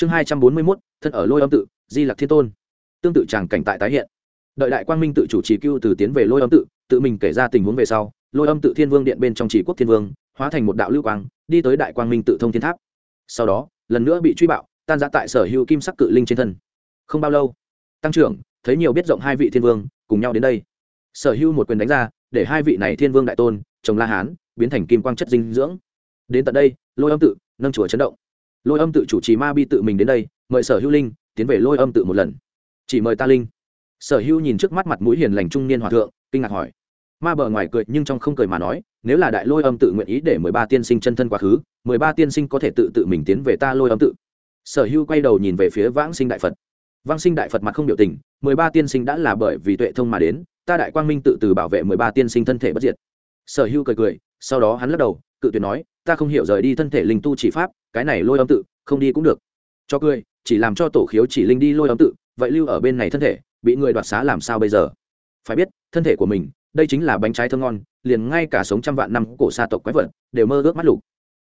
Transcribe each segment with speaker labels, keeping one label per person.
Speaker 1: chương hai trăm bốn mươi mốt, thân ở lôi âm tự, di lặc thiên tôn. Tương tự tràng cảnh tại tái hiện. Đợi đại quang minh tự chủ trì cưu từ tiến về lôi âm tự tự mình kể ra tình huống về sau, lôi âm tự thiên vương điện bên trong chỉ quốc thiên vương, hóa thành một đạo lưu quang, đi tới đại quang minh tự thông thiên tháp. Sau đó, lần nữa bị truy bạo, tan giã tại sở hữu kim sắc cự linh trên thân. Không bao lâu, tăng trưởng, thấy nhiều biết rộng hai vị thiên vương, cùng nhau đến đây. Sở hữu một quyền đánh ra, để hai vị này thiên vương đại tôn chồng la hán, biến thành kim quang chất dinh dưỡng. Đến tận đây, lôi âm tự, nâng chùa chấn động lôi âm tự chủ trì ma bi tự mình đến đây, mời sở hữu linh, tiến về lôi âm tự một lần. Chỉ mời ta linh. Sở hữu nhìn trước mắt mặt mũi hiền lành trung niên hòa thượng, kinh ngạc hỏi. Ma bờ ngoài cười, nhưng trong không cười mà nói, nếu là đại lôi âm tự nguyện ý để mười ba tiên sinh chân thân quá khứ, mười ba tiên sinh có thể tự tự mình tiến về ta lôi âm tự. Sở hữu quay đầu nhìn về phía vãng sinh đại phật. Vãng sinh đại phật mặt không biểu tình, mười ba tiên sinh đã là bởi vì tuệ thông mà đến, ta đại quang minh tự từ bảo vệ mười ba tiên sinh thân thể bất diệt. Sở hữu cười cười, sau đó hắn lắc đầu, cự tuyệt nói, ta không hiểu rời đi thân thể linh tu chỉ pháp cái này lôi âm tự, không đi cũng được. Cho cười, chỉ làm cho tổ khiếu chỉ linh đi lôi âm tự, vậy lưu ở bên này thân thể, bị người đoạt xá làm sao bây giờ? Phải biết, thân thể của mình, đây chính là bánh trái thơm ngon, liền ngay cả sống trăm vạn năm cổ xa tộc quái vật, đều mơ ước mắt lục.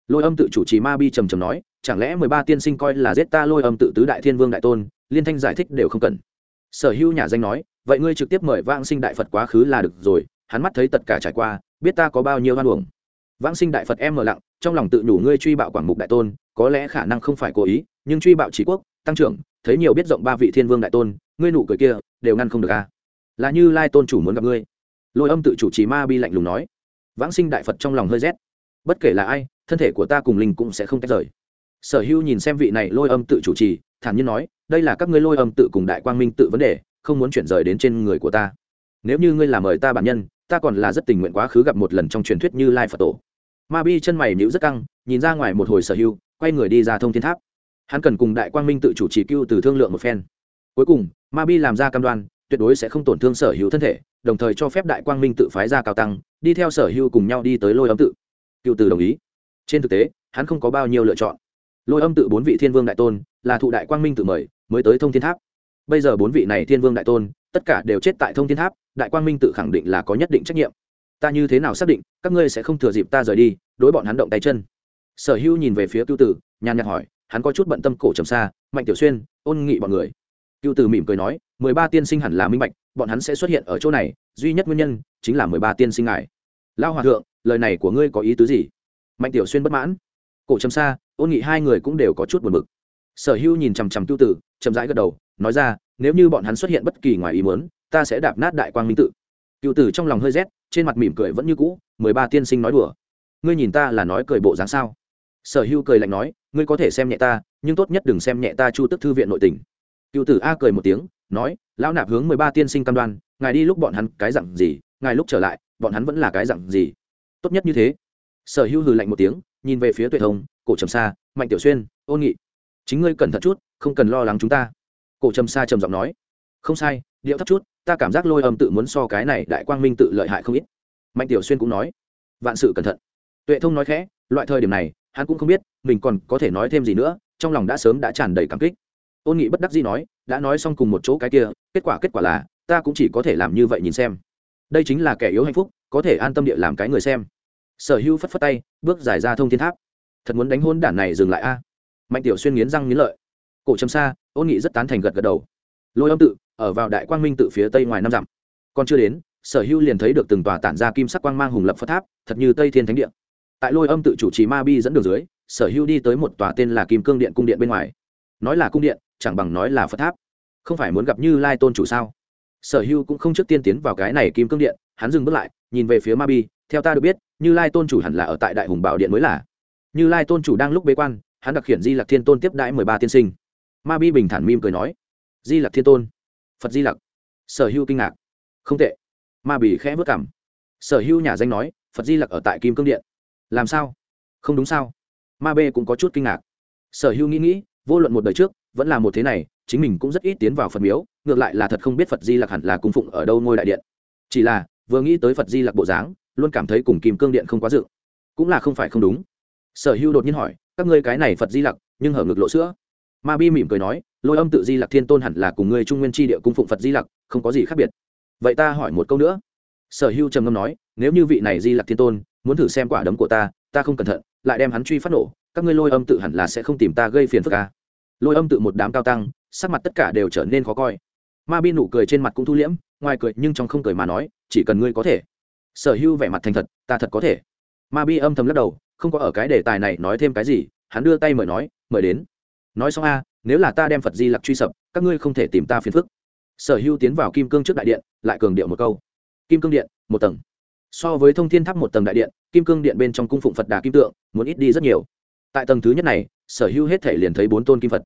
Speaker 1: Lôi âm tự chủ trì ma bi trầm trầm nói, chẳng lẽ mười ba tiên sinh coi là giết ta lôi âm tự tứ đại thiên vương đại tôn, liên thanh giải thích đều không cần. Sở hữu nhà danh nói, vậy ngươi trực tiếp mời vãng sinh đại phật quá khứ là được rồi, hắn mắt thấy tất cả trải qua, biết ta có bao nhiêu hoan uổng vãng sinh đại phật em mờ lặng, trong lòng tự nhủ ngươi truy bạo quảng mục đại tôn, có lẽ khả năng không phải cố ý, nhưng truy bạo trí quốc, tăng trưởng, thấy nhiều biết rộng ba vị thiên vương đại tôn, ngươi nụ cười kia, đều ngăn không được a. À. là như lai tôn chủ muốn gặp ngươi. Lôi âm tự chủ trì ma bi lạnh lùng nói. Vãng sinh đại phật trong lòng hơi rét. Bất kể là ai, thân thể của ta cùng linh cũng sẽ không tách rời. Sở hữu nhìn xem vị này lôi âm tự chủ trì, thản nhiên nói, đây là các ngươi lôi âm tự cùng đại quang minh tự vấn đề, không muốn chuyển rời đến trên người của ta. Nếu như ngươi là mời ta bản nhân, ta còn là rất tình nguyện quá khứ gặp một lần trong truyền thuyết như lai phật tổ ma bi chân mày nhíu rất căng, nhìn ra ngoài một hồi sở hữu, quay người đi ra thông thiên tháp. Hắn cần cùng đại quang minh tự chủ trì cưu từ thương lượng một phen. Cuối cùng, ma bi làm ra cam đoan, tuyệt đối sẽ không tổn thương sở hữu thân thể, đồng thời cho phép đại quang minh tự phái ra cao tăng, đi theo sở hữu cùng nhau đi tới lôi âm tự. Cựu từ đồng ý. Trên thực tế, hắn không có bao nhiêu lựa chọn. Lôi âm tự bốn vị thiên vương đại tôn, là thụ đại quang minh tự mời, mới tới thông thiên tháp. Bây giờ bốn vị này thiên vương đại tôn, tất cả đều chết tại thông thiên tháp, đại quang minh tự khẳng định là có nhất định trách nhiệm ta như thế nào xác định, các ngươi sẽ không thừa dịp ta rời đi, đối bọn hắn động tay chân. Sở hữu nhìn về phía cưu tử, nhàn nhạt hỏi, hắn có chút bận tâm cổ trầm xa, mạnh tiểu xuyên, ôn nghị bọn người. Cưu tử mỉm cười nói, mười ba tiên sinh hẳn là minh bạch, bọn hắn sẽ xuất hiện ở chỗ này, duy nhất nguyên nhân chính là mười ba tiên sinh ngài. Lao hòa thượng, lời này của ngươi có ý tứ gì? Mạnh tiểu xuyên bất mãn. Cổ trầm xa, ôn nghị hai người cũng đều có chút buồn bực. Sở hữu nhìn chằm chằm cưu tử, chậm rãi gật đầu, nói ra, nếu như bọn hắn xuất hiện bất kỳ ngoài ý muốn, ta sẽ đạp nát đại quang minh tự cựu tử trong lòng hơi rét, trên mặt mỉm cười vẫn như cũ, mười ba tiên sinh nói đùa. Ngươi nhìn ta là nói cười bộ dáng sao? Sở hữu cười lạnh nói, ngươi có thể xem nhẹ ta, nhưng tốt nhất đừng xem nhẹ ta chu tức thư viện nội tình. Cựu tử a cười một tiếng, nói, lão nạp hướng mười ba tiên sinh cam đoan, ngài đi lúc bọn hắn cái dặn gì, ngài lúc trở lại, bọn hắn vẫn là cái dặn gì. Tốt nhất như thế. Sở hữu hừ lạnh một tiếng, nhìn về phía tuệ thông, cổ trầm sa mạnh tiểu xuyên ôn nghị. Chính ngươi cẩn thận chút, không cần lo lắng chúng ta. Cổ trầm sa trầm giọng nói, không sai, điệu thấp chút ta cảm giác lôi âm tự muốn so cái này đại quang minh tự lợi hại không ít. Mạnh tiểu xuyên cũng nói, vạn sự cẩn thận. Tuệ thông nói khẽ, loại thời điểm này, hắn cũng không biết, mình còn có thể nói thêm gì nữa, trong lòng đã sớm đã tràn đầy cảm kích. Ôn nghị bất đắc dĩ nói, đã nói xong cùng một chỗ cái kia, kết quả kết quả là, ta cũng chỉ có thể làm như vậy nhìn xem. Đây chính là kẻ yếu hạnh phúc, có thể an tâm địa làm cái người xem. Sở hữu phất phất tay, bước giải ra thông thiên tháp. Thật muốn đánh hôn đản này dừng lại a. Mạnh tiểu xuyên nghiến răng nghiến lợi. Cổ trầm xa ôn nghị rất tán thành gật gật đầu. Lôi âm tự ở vào đại quang minh tự phía tây ngoài năm dặm. Còn chưa đến, sở hữu liền thấy được từng tòa tản ra kim sắc quang mang hùng lập phật tháp, thật như tây thiên thánh điện tại lôi âm tự chủ trì ma bi dẫn đường dưới, sở hữu đi tới một tòa tên là kim cương điện cung điện bên ngoài. Nói là cung điện, chẳng bằng nói là phật tháp. Không phải muốn gặp như lai tôn chủ sao? Sở hữu cũng không trước tiên tiến vào cái này kim cương điện, hắn dừng bước lại, nhìn về phía ma bi. Theo ta được biết, như lai tôn chủ hẳn là ở tại đại hùng bảo điện mới là. Như lai tôn chủ đang lúc bế quan, hắn đặc khiển di lạc thiên tôn tiếp đãi mười ba tiên sinh. Ma bi bình thản mim cười nói, di lạc thiên tôn phật di lặc. Sở hữu kinh ngạc. Không tệ. Ma bỉ khẽ vất cảm sở hữu nhà danh nói, phật di lặc ở tại kim cương điện. Làm sao? Không đúng sao? Ma b cũng có chút kinh ngạc. Sở hữu nghĩ nghĩ, vô luận một đời trước, vẫn là một thế này, chính mình cũng rất ít tiến vào phật miếu, ngược lại là thật không biết phật di lặc hẳn là cung phụng ở đâu ngôi đại điện. Chỉ là, vừa nghĩ tới phật di lặc bộ dáng, luôn cảm thấy cùng kim cương điện không quá dự. Cũng là không phải không đúng. Sở hữu đột nhiên hỏi, các ngươi cái này phật di lặc, nhưng hở ngực lộ sữa ma bi mỉm cười nói, lôi âm tự di lặc thiên tôn hẳn là cùng ngươi trung nguyên tri địa cung phụng phật di lặc, không có gì khác biệt. Vậy ta hỏi một câu nữa. Sở Hưu trầm ngâm nói, nếu như vị này di lặc thiên tôn muốn thử xem quả đấm của ta ta không cẩn thận, lại đem hắn truy phát nổ, các ngươi lôi âm tự hẳn là sẽ không tìm ta gây phiền phức ca lôi âm tự một đám cao tăng, sắc mặt tất cả đều trở nên khó coi. Ma bi nụ cười trên mặt cũng thu liễm, ngoài cười nhưng trong không cười mà nói, chỉ cần ngươi có thể. Sở hưu vẻ mặt thành thật, ta thật có thể. Ma bi âm thầm lắc đầu, không có ở cái đề tài này nói thêm cái gì, hắn đưa tay mời nói, mời đến nói xong a, nếu là ta đem phật di lặc truy sập, các ngươi không thể tìm ta phiền phức. Sở hưu tiến vào kim cương trước đại điện, lại cường điệu một câu. Kim cương điện, một tầng. So với thông thiên tháp một tầng đại điện, kim cương điện bên trong cung phụng phật đà kim tượng, muốn ít đi rất nhiều. Tại tầng thứ nhất này, sở hưu hết thể liền thấy bốn tôn kim phật.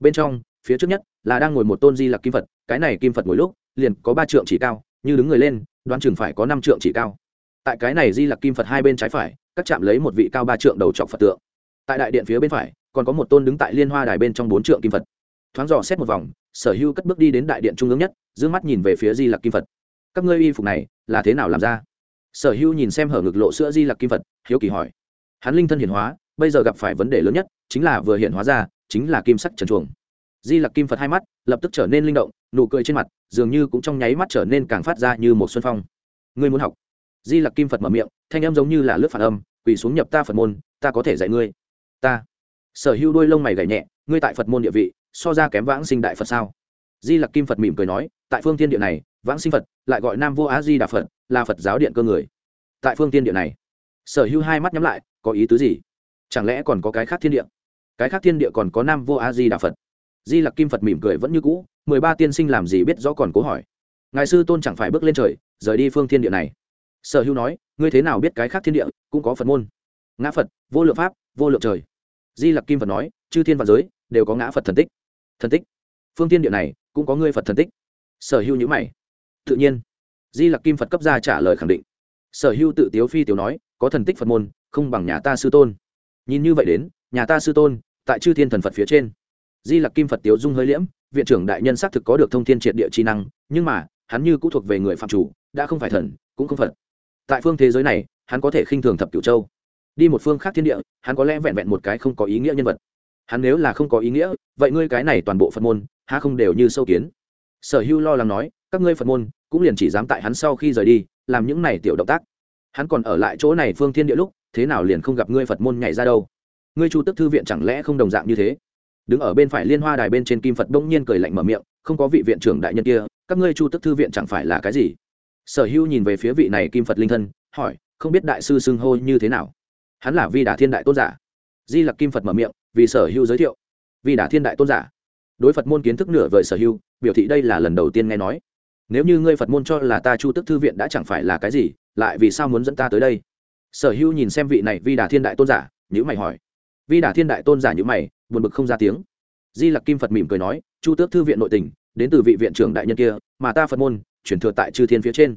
Speaker 1: Bên trong, phía trước nhất là đang ngồi một tôn di lặc kim phật, cái này kim phật mỗi lúc, liền có ba trượng chỉ cao, như đứng người lên, đoán chừng phải có năm trượng chỉ cao. Tại cái này di lặc kim phật hai bên trái phải, các chạm lấy một vị cao ba trượng đầu trọc phật tượng. Tại đại điện phía bên phải còn có một tôn đứng tại liên hoa đài bên trong bốn trượng kim phật. Thoáng dò xét một vòng, sở hưu cất bước đi đến đại điện trung ương nhất giữ mắt nhìn về phía di lặc kim phật. Các ngươi y phục này, là thế nào làm ra? Sở hưu nhìn xem hở ngực lộ sữa di lặc kim phật, hiếu kỳ hỏi. Hắn linh thân hiển hóa, bây giờ gặp phải vấn đề lớn nhất, chính là vừa hiện hóa ra, chính là kim sắc trần chuồng. Di lặc kim phật hai mắt, lập tức trở nên linh động, nụ cười trên mặt, dường như cũng trong nháy mắt trở nên càng phát ra như một xuân phong. Ngươi muốn học? Di lặc kim phật mở miệng, thanh âm giống như là lướt phản âm, quỳ xuống nhập ta phật môn, ta có thể dạy ngươi. Ta sở hữu đôi lông mày gảy nhẹ, ngươi tại phật môn địa vị, so ra kém vãng sinh đại phật sao? Di lặc kim phật mỉm cười nói, tại phương tiên địa này, vãng sinh phật, lại gọi nam vô á di đà phật, là phật giáo điện cơ người. Tại phương tiên địa này, sở hữu hai mắt nhắm lại, có ý tứ gì? Chẳng lẽ còn có cái khác thiên địa? Cái khác thiên địa còn có nam vô a di đà phật? Di lặc kim phật mỉm cười vẫn như cũ, mười ba tiên sinh làm gì biết rõ còn cố hỏi. Ngài sư tôn chẳng phải bước lên trời, rời đi phương thiên địa này. Sở hữu nói, ngươi thế nào biết cái khác thiên địa, cũng có phật môn. Ngã phật, vô lượng pháp, vô lượng trời di lặc kim phật nói, chư thiên và giới đều có ngã phật thần tích. Thần tích? Phương tiên địa này cũng có ngươi phật thần tích. Sở hữu nhữ mày. Tự nhiên. Di lặc kim phật cấp ra trả lời khẳng định. Sở hữu tự tiếu phi tiểu nói, có thần tích phật môn, không bằng nhà ta sư tôn. Nhìn như vậy đến, nhà ta sư tôn tại chư thiên thần phật phía trên. Di lặc kim phật tiếu dung hơi liễm, viện trưởng đại nhân xác thực có được thông thiên triệt địa trí năng, nhưng mà, hắn như cũng thuộc về người phạm chủ, đã không phải thần, cũng không phật. Tại phương thế giới này, hắn có thể khinh thường thập cửu châu đi một phương khác thiên địa, hắn có lẽ vẹn vẹn một cái không có ý nghĩa nhân vật. Hắn nếu là không có ý nghĩa, vậy ngươi cái này toàn bộ phật môn ha không đều như sâu kiến? Sở hưu lo lắng nói, các ngươi phật môn, cũng liền chỉ dám tại hắn sau khi rời đi, làm những này tiểu động tác. Hắn còn ở lại chỗ này phương thiên địa lúc, thế nào liền không gặp ngươi phật môn nhảy ra đâu? Ngươi chu tức thư viện chẳng lẽ không đồng dạng như thế? Đứng ở bên phải liên hoa đài bên trên kim phật bỗng nhiên cười lạnh mở miệng, không có vị viện trưởng đại nhân kia, các ngươi chu tức thư viện chẳng phải là cái gì? Sở hữu nhìn về phía vị này kim phật linh thân, hỏi, không biết đại sư xưng hô như thế nào? Hắn là vi đả thiên đại tôn giả. Di lặc kim phật mở miệng, vì sở hữu giới thiệu. Vi đả thiên đại tôn giả. Đối phật môn kiến thức nửa vời sở hữu, biểu thị đây là lần đầu tiên nghe nói. Nếu như ngươi phật môn cho là ta chu tức thư viện đã chẳng phải là cái gì, lại vì sao muốn dẫn ta tới đây? Sở hữu nhìn xem vị này vi đà thiên đại tôn giả nhữ mày hỏi. Vi đà thiên đại tôn giả nhữ mày, buồn bực không ra tiếng. Di lặc kim phật mỉm cười nói, chu tước thư viện nội tình, đến từ vị viện trưởng đại nhân kia, mà ta phật môn, chuyển thừa tại chư thiên phía trên.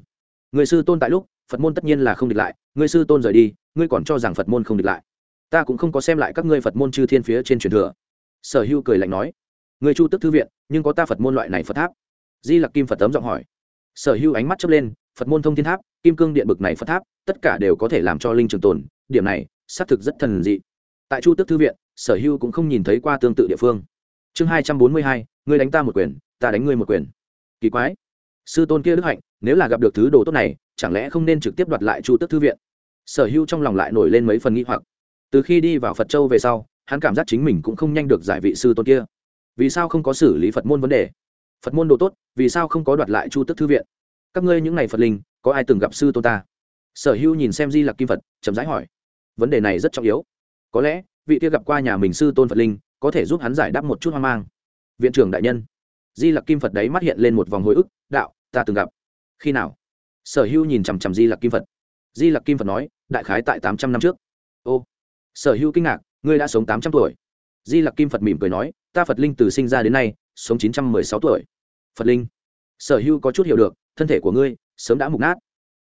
Speaker 1: Người sư tôn tại lúc, phật môn tất nhiên là không địch lại, người sư tôn rời đi ngươi còn cho rằng phật môn không địch lại. Ta cũng không có xem lại các ngươi phật môn chư thiên phía trên truyền thừa. Sở hữu cười lạnh nói người chu tước thư viện, nhưng có ta phật môn loại này phật tháp? Di lặc kim phật tấm giọng hỏi. Sở hữu ánh mắt chớp lên, phật môn thông thiên tháp, kim cương điện bực này phật tháp, tất cả đều có thể làm cho linh trường tồn, điểm này, xác thực rất thần dị. Tại chu tước thư viện, sở hưu cũng không nhìn thấy qua tương tự địa phương. Chương hai trăm bốn mươi hai, ngươi đánh ta một quyền, ta đánh ngươi một quyền. Kỳ quái. Sư tôn kia đức hạnh, nếu là gặp được thứ đồ tốt này, chẳng lẽ không nên trực tiếp đoạt lại chu tước thư viện? Sở hưu trong lòng lại nổi lên mấy phần nghĩ hoặc. Từ khi đi vào phật châu về sau, hắn cảm giác chính mình cũng không nhanh được giải vị sư tôn kia. Vì sao không có xử lý phật môn vấn đề? Phật môn đồ tốt, vì sao không có đoạt lại chu Tức thư viện? Các ngươi những ngày phật linh, có ai từng gặp sư tôn ta? Sở hữu nhìn xem di lặc kim phật, chậm rãi hỏi. Vấn đề này rất trọng yếu. Có lẽ, vị kia gặp qua nhà mình sư tôn phật linh, có thể giúp hắn giải đáp một chút hoang mang. Viện trưởng đại nhân. Di lặc kim phật đấy mắt hiện lên một vòng hồi ức, đạo, ta từng gặp. Khi nào? Sở hữu nhìn chằm chằm di lặc kim phật di lặc kim phật nói, đại khái tại tám trăm năm trước. Ô, sở hữu kinh ngạc, ngươi đã sống tám trăm tuổi. Di lặc kim phật mỉm cười nói, ta phật linh từ sinh ra đến nay, sống chín trăm mười sáu tuổi. Phật linh, sở hữu có chút hiểu được, thân thể của ngươi, sớm đã mục nát.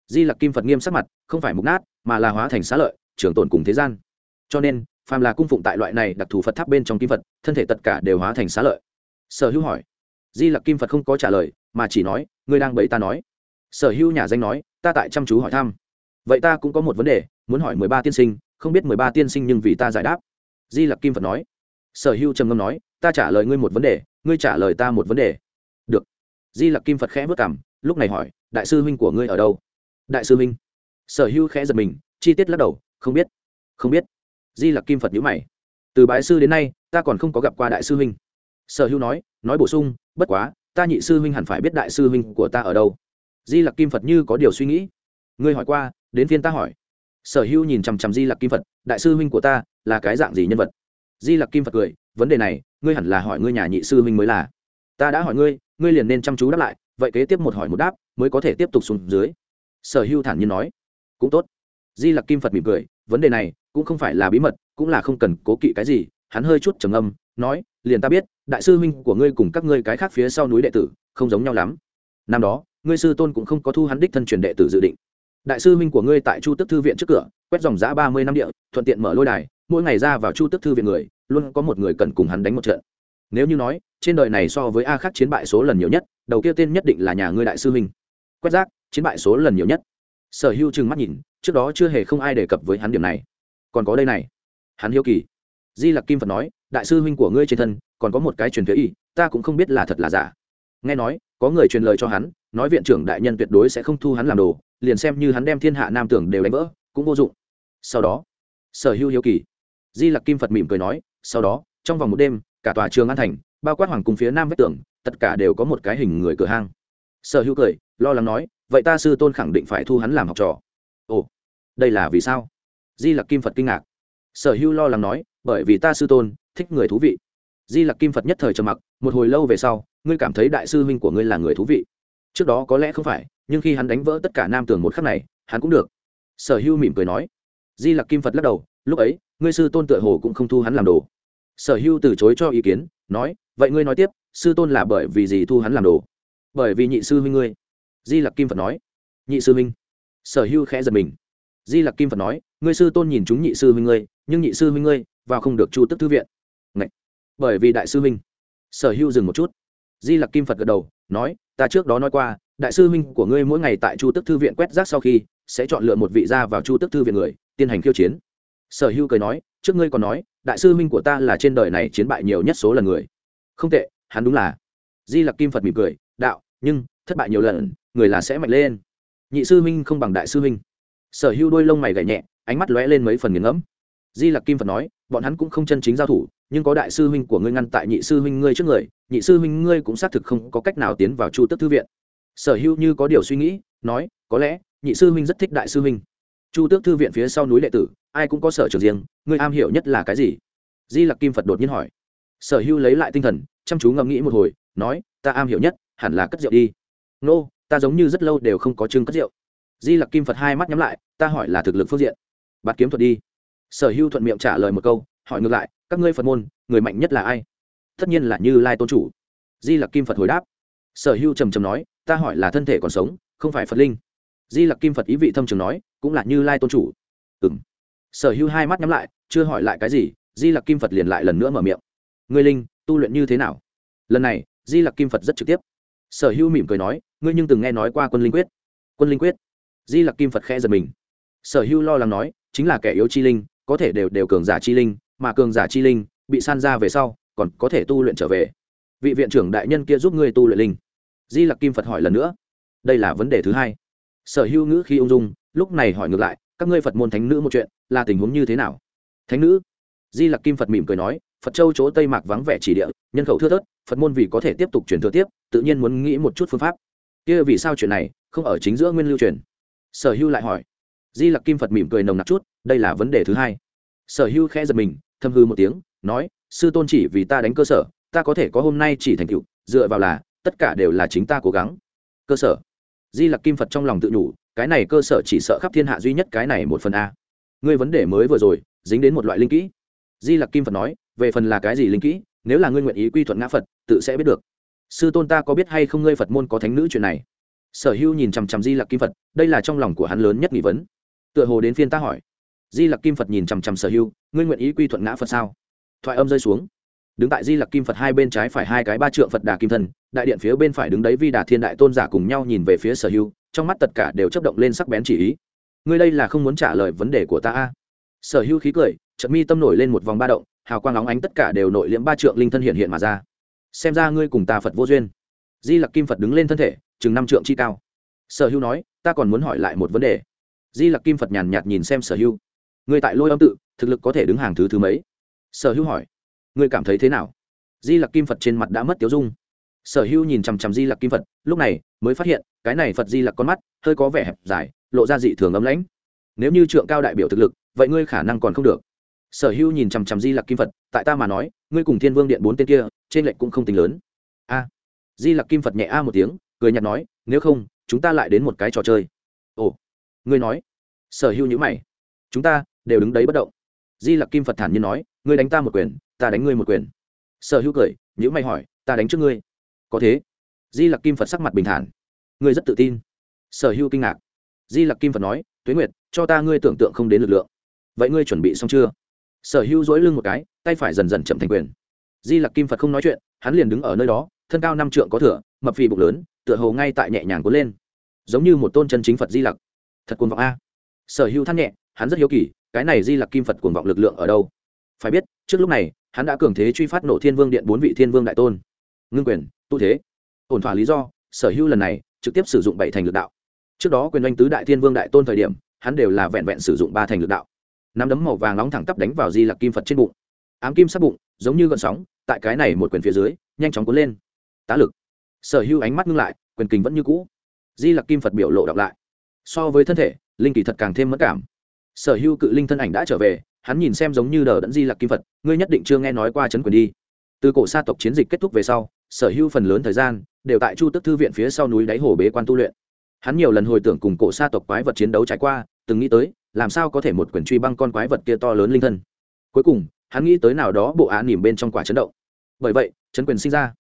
Speaker 1: Di lặc kim phật nghiêm sắc mặt, không phải mục nát, mà là hóa thành xá lợi, trường tồn cùng thế gian. Cho nên, phàm là cung phụng tại loại này đặc thù phật tháp bên trong kim phật, thân thể tất cả đều hóa thành xá lợi. Sở hữu hỏi. Di lặc kim phật không có trả lời, mà chỉ nói, ngươi đang bẫy ta nói. Sở hữu nhà danh nói, ta tại chăm chú hỏi thăm vậy ta cũng có một vấn đề, muốn hỏi mười ba tiên sinh, không biết mười ba tiên sinh nhưng vì ta giải đáp. Di lặc kim phật nói. Sở hữu trầm ngâm nói, ta trả lời ngươi một vấn đề, ngươi trả lời ta một vấn đề. Được. Di lặc kim phật khẽ vất cảm lúc này hỏi, đại sư huynh của ngươi ở đâu? Đại sư huynh. Sở hữu khẽ giật mình, chi tiết lắc đầu, không biết. Không biết. Di lặc kim phật nhữ mày. Từ bái sư đến nay, ta còn không có gặp qua đại sư huynh. Sở hữu nói nói bổ sung, bất quá, ta nhị sư huynh hẳn phải biết đại sư huynh của ta ở đâu. Di lặc kim phật như có điều suy nghĩ. Ngươi hỏi qua đến phiên ta hỏi. Sở hữu nhìn chằm chằm di lặc kim phật, đại sư huynh của ta là cái dạng gì nhân vật? Di lặc kim phật cười, vấn đề này, ngươi hẳn là hỏi ngươi nhà nhị sư huynh mới là. Ta đã hỏi ngươi ngươi liền nên chăm chú đáp lại, vậy kế tiếp một hỏi một đáp, mới có thể tiếp tục xuống dưới. Sở hữu thản nhiên nói. Cũng tốt. Di lặc kim phật mỉm cười, vấn đề này cũng không phải là bí mật, cũng là không cần cố kỵ cái gì. Hắn hơi chút trầm âm nói, liền ta biết, đại sư huynh của ngươi cùng các ngươi cái khác phía sau núi đệ tử, không giống nhau lắm. Năm đó, ngươi sư tôn cũng không có thu hắn đích thân truyền đệ tử dự định đại sư huynh của ngươi tại chu tức thư viện trước cửa, quét dòng giã ba mươi năm địa, thuận tiện mở lôi đài, mỗi ngày ra vào chu tức thư viện người, luôn có một người cần cùng hắn đánh một trận. Nếu như nói, trên đời này so với a khác chiến bại số lần nhiều nhất, đầu kia tên nhất định là nhà ngươi đại sư huynh. Quét rác, chiến bại số lần nhiều nhất. Sở hưu trừng mắt nhìn, trước đó chưa hề không ai đề cập với hắn điểm này. Còn có đây này. Hắn hiếu kỳ. Di lặc kim phật nói, đại sư huynh của ngươi trên thân, còn có một cái truyền thuế y, ta cũng không biết là thật là giả. Nghe nói, có người truyền lời cho hắn, nói viện trưởng đại nhân tuyệt đối sẽ không thu hắn làm đồ liền xem như hắn đem thiên hạ nam tưởng đều đánh vỡ, cũng vô dụng. Sau đó, sở hữu hiếu kỳ. Di lặc kim phật mỉm cười nói, sau đó, trong vòng một đêm, cả tòa trường an thành, bao quát hoàng cùng phía nam vách tường, tất cả đều có một cái hình người cửa hang. Sở hữu cười, lo lắng nói, vậy ta sư tôn khẳng định phải thu hắn làm học trò. Ồ, đây là vì sao? Di lặc kim phật kinh ngạc. Sở hữu lo lắng nói, bởi vì ta sư tôn, thích người thú vị. Di lặc kim phật nhất thời trầm mặc, một hồi lâu về sau, ngươi cảm thấy đại sư huynh của ngươi là người thú vị. Trước đó có lẽ không phải nhưng khi hắn đánh vỡ tất cả nam tường một khắc này, hắn cũng được. Sở hưu mỉm cười nói. Di lặc kim phật lắc đầu, lúc ấy, ngươi sư tôn tựa hồ cũng không thu hắn làm đồ. Sở hưu từ chối cho ý kiến, nói, vậy ngươi nói tiếp, sư tôn là bởi vì gì thu hắn làm đồ? Bởi vì nhị sư huynh ngươi. Di lặc kim phật nói. Nhị sư huynh? Sở hưu khẽ giật mình. Di lặc kim phật nói, ngươi sư tôn nhìn chúng nhị sư huynh ngươi, nhưng nhị sư huynh ngươi, vào không được chu tức thư viện. Ngậy! bởi vì đại sư huynh. Sở hưu dừng một chút. Di lặc kim phật gật đầu, nói, ta trước đó nói qua đại sư huynh của ngươi mỗi ngày tại chu tức thư viện quét rác sau khi, sẽ chọn lựa một vị gia vào chu tức thư viện người, tiến hành khiêu chiến. Sở hữu cười nói, trước ngươi còn nói, đại sư huynh của ta là trên đời này chiến bại nhiều nhất số lần người. Không tệ, hắn đúng là. Di lặc kim phật mỉm cười, đạo, nhưng, thất bại nhiều lần, người là sẽ mạnh lên. Nhị sư huynh không bằng đại sư huynh. Sở hữu đôi lông mày gậy nhẹ, ánh mắt lóe lên mấy phần nghiền ngẫm. Di lặc kim phật nói, bọn hắn cũng không chân chính giao thủ, nhưng có đại sư huynh của ngươi ngăn tại nhị sư huynh ngươi trước người, nhị sư huynh ngươi cũng xác thực không có cách nào tiến vào chu tức thư viện sở hữu như có điều suy nghĩ nói có lẽ nhị sư huynh rất thích đại sư huynh. Chu tước thư viện phía sau núi đệ tử ai cũng có sở trường riêng ngươi am hiểu nhất là cái gì? Di lặc kim phật đột nhiên hỏi. Sở hữu lấy lại tinh thần chăm chú ngẫm nghĩ một hồi nói ta am hiểu nhất hẳn là cất rượu đi. Nô、no, ta giống như rất lâu đều không có chương cất rượu. Di lặc kim phật hai mắt nhắm lại ta hỏi là thực lực phương diện. Bạt kiếm thuật đi. Sở hữu thuận miệng trả lời một câu hỏi ngược lại các ngươi phật môn người mạnh nhất là ai? Tất nhiên là như lai tôn chủ. Di lặc kim phật hồi đáp. Sở hữu trầm trầm nói ta hỏi là thân thể còn sống, không phải phật linh. Di lặc kim phật ý vị thâm trường nói, cũng là như lai tôn chủ. Ừ m sở hữu hai mắt nhắm lại, chưa hỏi lại cái gì, di lặc kim phật liền lại lần nữa mở miệng. Ngươi linh, tu luyện như thế nào? Lần này, di lặc kim phật rất trực tiếp. Sở hữu mỉm cười nói, ngươi nhưng từng nghe nói qua quân linh quyết. Quân linh quyết? Di lặc kim phật khe giật mình. Sở hữu lo lắng nói, chính là kẻ yếu chi linh, có thể đều đều cường giả chi linh, mà cường giả chi linh bị san ra về sau, còn có thể tu luyện trở về. Vị viện trưởng đại nhân kia giúp ngươi tu luyện linh di lặc kim phật hỏi lần nữa. Đây là vấn đề thứ hai. Sở hữu ngữ khi ung dung, lúc này hỏi ngược lại, các ngươi phật môn thánh nữ một chuyện, là tình huống như thế nào? Thánh nữ? Di lặc kim phật mỉm cười nói, phật châu chỗ tây mạc vắng vẻ chỉ địa, nhân khẩu thưa thớt, phật môn vì có thể tiếp tục truyền thừa tiếp, tự nhiên muốn nghĩ một chút phương pháp. Kia vì sao chuyện này, không ở chính giữa nguyên lưu truyền? Sở hữu lại hỏi. Di lặc kim phật mỉm cười nồng nặc chút, đây là vấn đề thứ hai. Sở hữu khẽ giật mình thâm hư một tiếng, nói, sư tôn chỉ vì ta đánh cơ sở, ta có thể có hôm nay chỉ thành tựu, dựa vào là tất cả đều là chính ta cố gắng. Cơ sở. Di lặc kim phật trong lòng tự nhủ, cái này cơ sở chỉ sợ khắp thiên hạ duy nhất cái này một phần a. Ngươi vấn đề mới vừa rồi, dính đến một loại linh kỹ. Di lặc kim phật nói, về phần là cái gì linh kỹ, nếu là ngươi nguyện ý quy thuận ngã phật, tự sẽ biết được. Sư tôn ta có biết hay không ngươi phật môn có thánh nữ chuyện này? Sở hữu nhìn chằm chằm di lặc kim phật, đây là trong lòng của hắn lớn nhất nghi vấn. Tựa hồ đến phiên ta hỏi. Di lặc kim phật nhìn chằm chằm sở hữu ngươi nguyện ý quy thuận ngã phật sao? Thoại âm rơi xuống đứng tại di lặc kim phật hai bên trái phải hai cái ba trượng phật đà kim thân, đại điện phía bên phải đứng đấy vi đà thiên đại tôn giả cùng nhau nhìn về phía sở Hưu trong mắt tất cả đều chấp động lên sắc bén chỉ ý. Ngươi đây là không muốn trả lời vấn đề của ta a? Sở Hưu khí cười, chợt mi tâm nổi lên một vòng ba động, hào quang óng ánh tất cả đều nội liễm ba trượng linh thân hiện hiện mà ra. Xem ra ngươi cùng ta phật vô duyên. Di lặc kim phật đứng lên thân thể, chừng năm trượng chi cao. Sở Hưu nói, ta còn muốn hỏi lại một vấn đề. Di lặc kim phật nhàn nhạt nhìn xem sở Hưu người tại lôi âm tự, thực lực có thể đứng hàng thứ thứ mấy? Sở Hưu hỏi ngươi cảm thấy thế nào? Di lặc kim phật trên mặt đã mất tiếu dung. Sở hưu nhìn chằm chằm di lặc kim phật, lúc này mới phát hiện, cái này phật di lặc con mắt hơi có vẻ hẹp dài, lộ ra dị thường ấm lãnh. Nếu như trượng cao đại biểu thực lực, vậy ngươi khả năng còn không được. Sở hưu nhìn chằm chằm di lặc kim phật, tại ta mà nói, ngươi cùng thiên vương điện bốn tên kia, trên lệnh cũng không tính lớn. A. Di lặc kim phật nhẹ a một tiếng, cười nhạt nói, nếu không, chúng ta lại đến một cái trò chơi. Ồ. Ngươi nói. Sở hưu nhữ mày. Chúng ta đều đứng đấy bất động. Di lặc kim phật thản nhiên nói, ngươi đánh ta một quyền ta đánh ngươi một quyền. Sở hữu cười nhữ mày hỏi, ta đánh trước ngươi. Có thế. Di lặc kim phật sắc mặt bình thản. Ngươi rất tự tin. Sở hữu kinh ngạc. Di lặc kim phật nói, tuế nguyệt, cho ta ngươi tưởng tượng không đến lực lượng. Vậy ngươi chuẩn bị xong chưa? Sở hữu dối lưng một cái, tay phải dần dần chậm thành quyền. Di lặc kim phật không nói chuyện, hắn liền đứng ở nơi đó, thân cao năm trượng có thửa, mập phì bụng lớn, tựa hồ ngay tại nhẹ nhàng cuốn lên. Giống như một tôn chân chính phật di lặc. Thật cuồng vọng a. Sở hữu than nhẹ, hắn rất hiếu kỳ, cái này di lặc kim phật cuồng vọng lực lượng ở đâu? Phải biết, trước lúc này hắn đã cường thế truy phát nổ thiên vương điện bốn vị thiên vương đại tôn. Ngưng quyền, tu thế. Ổn thỏa lý do, sở hữu lần này, trực tiếp sử dụng bảy thành lực đạo. Trước đó quyền oanh tứ đại thiên vương đại tôn thời điểm, hắn đều là vẹn vẹn sử dụng ba thành lực đạo. Nắm đấm màu vàng nóng thẳng tắp đánh vào di lặc kim phật trên bụng. Ám kim sát bụng, giống như gợn sóng, tại cái này một quyền phía dưới, nhanh chóng cuốn lên. Tá lực. Sở hữu ánh mắt ngưng lại, quyền kình vẫn như cũ. Di lặc kim phật biểu lộ đọc lại. So với thân thể, linh kỳ thật càng thêm mất cảm. Sở hữu cự linh thân ảnh đã trở về hắn nhìn xem giống như đờ đẫn di lặc kim phật, ngươi nhất định chưa nghe nói qua chấn quyền đi. Từ cổ sa tộc chiến dịch kết thúc về sau, sở hữu phần lớn thời gian, đều tại chu tức thư viện phía sau núi đáy hồ bế quan tu luyện. Hắn nhiều lần hồi tưởng cùng cổ sa tộc quái vật chiến đấu trải qua, từng nghĩ tới, làm sao có thể một quyền truy băng con quái vật kia to lớn linh thân. Cuối cùng, hắn nghĩ tới nào đó bộ á nỉm bên trong quả chấn động. Bởi vậy, chấn quyền sinh ra.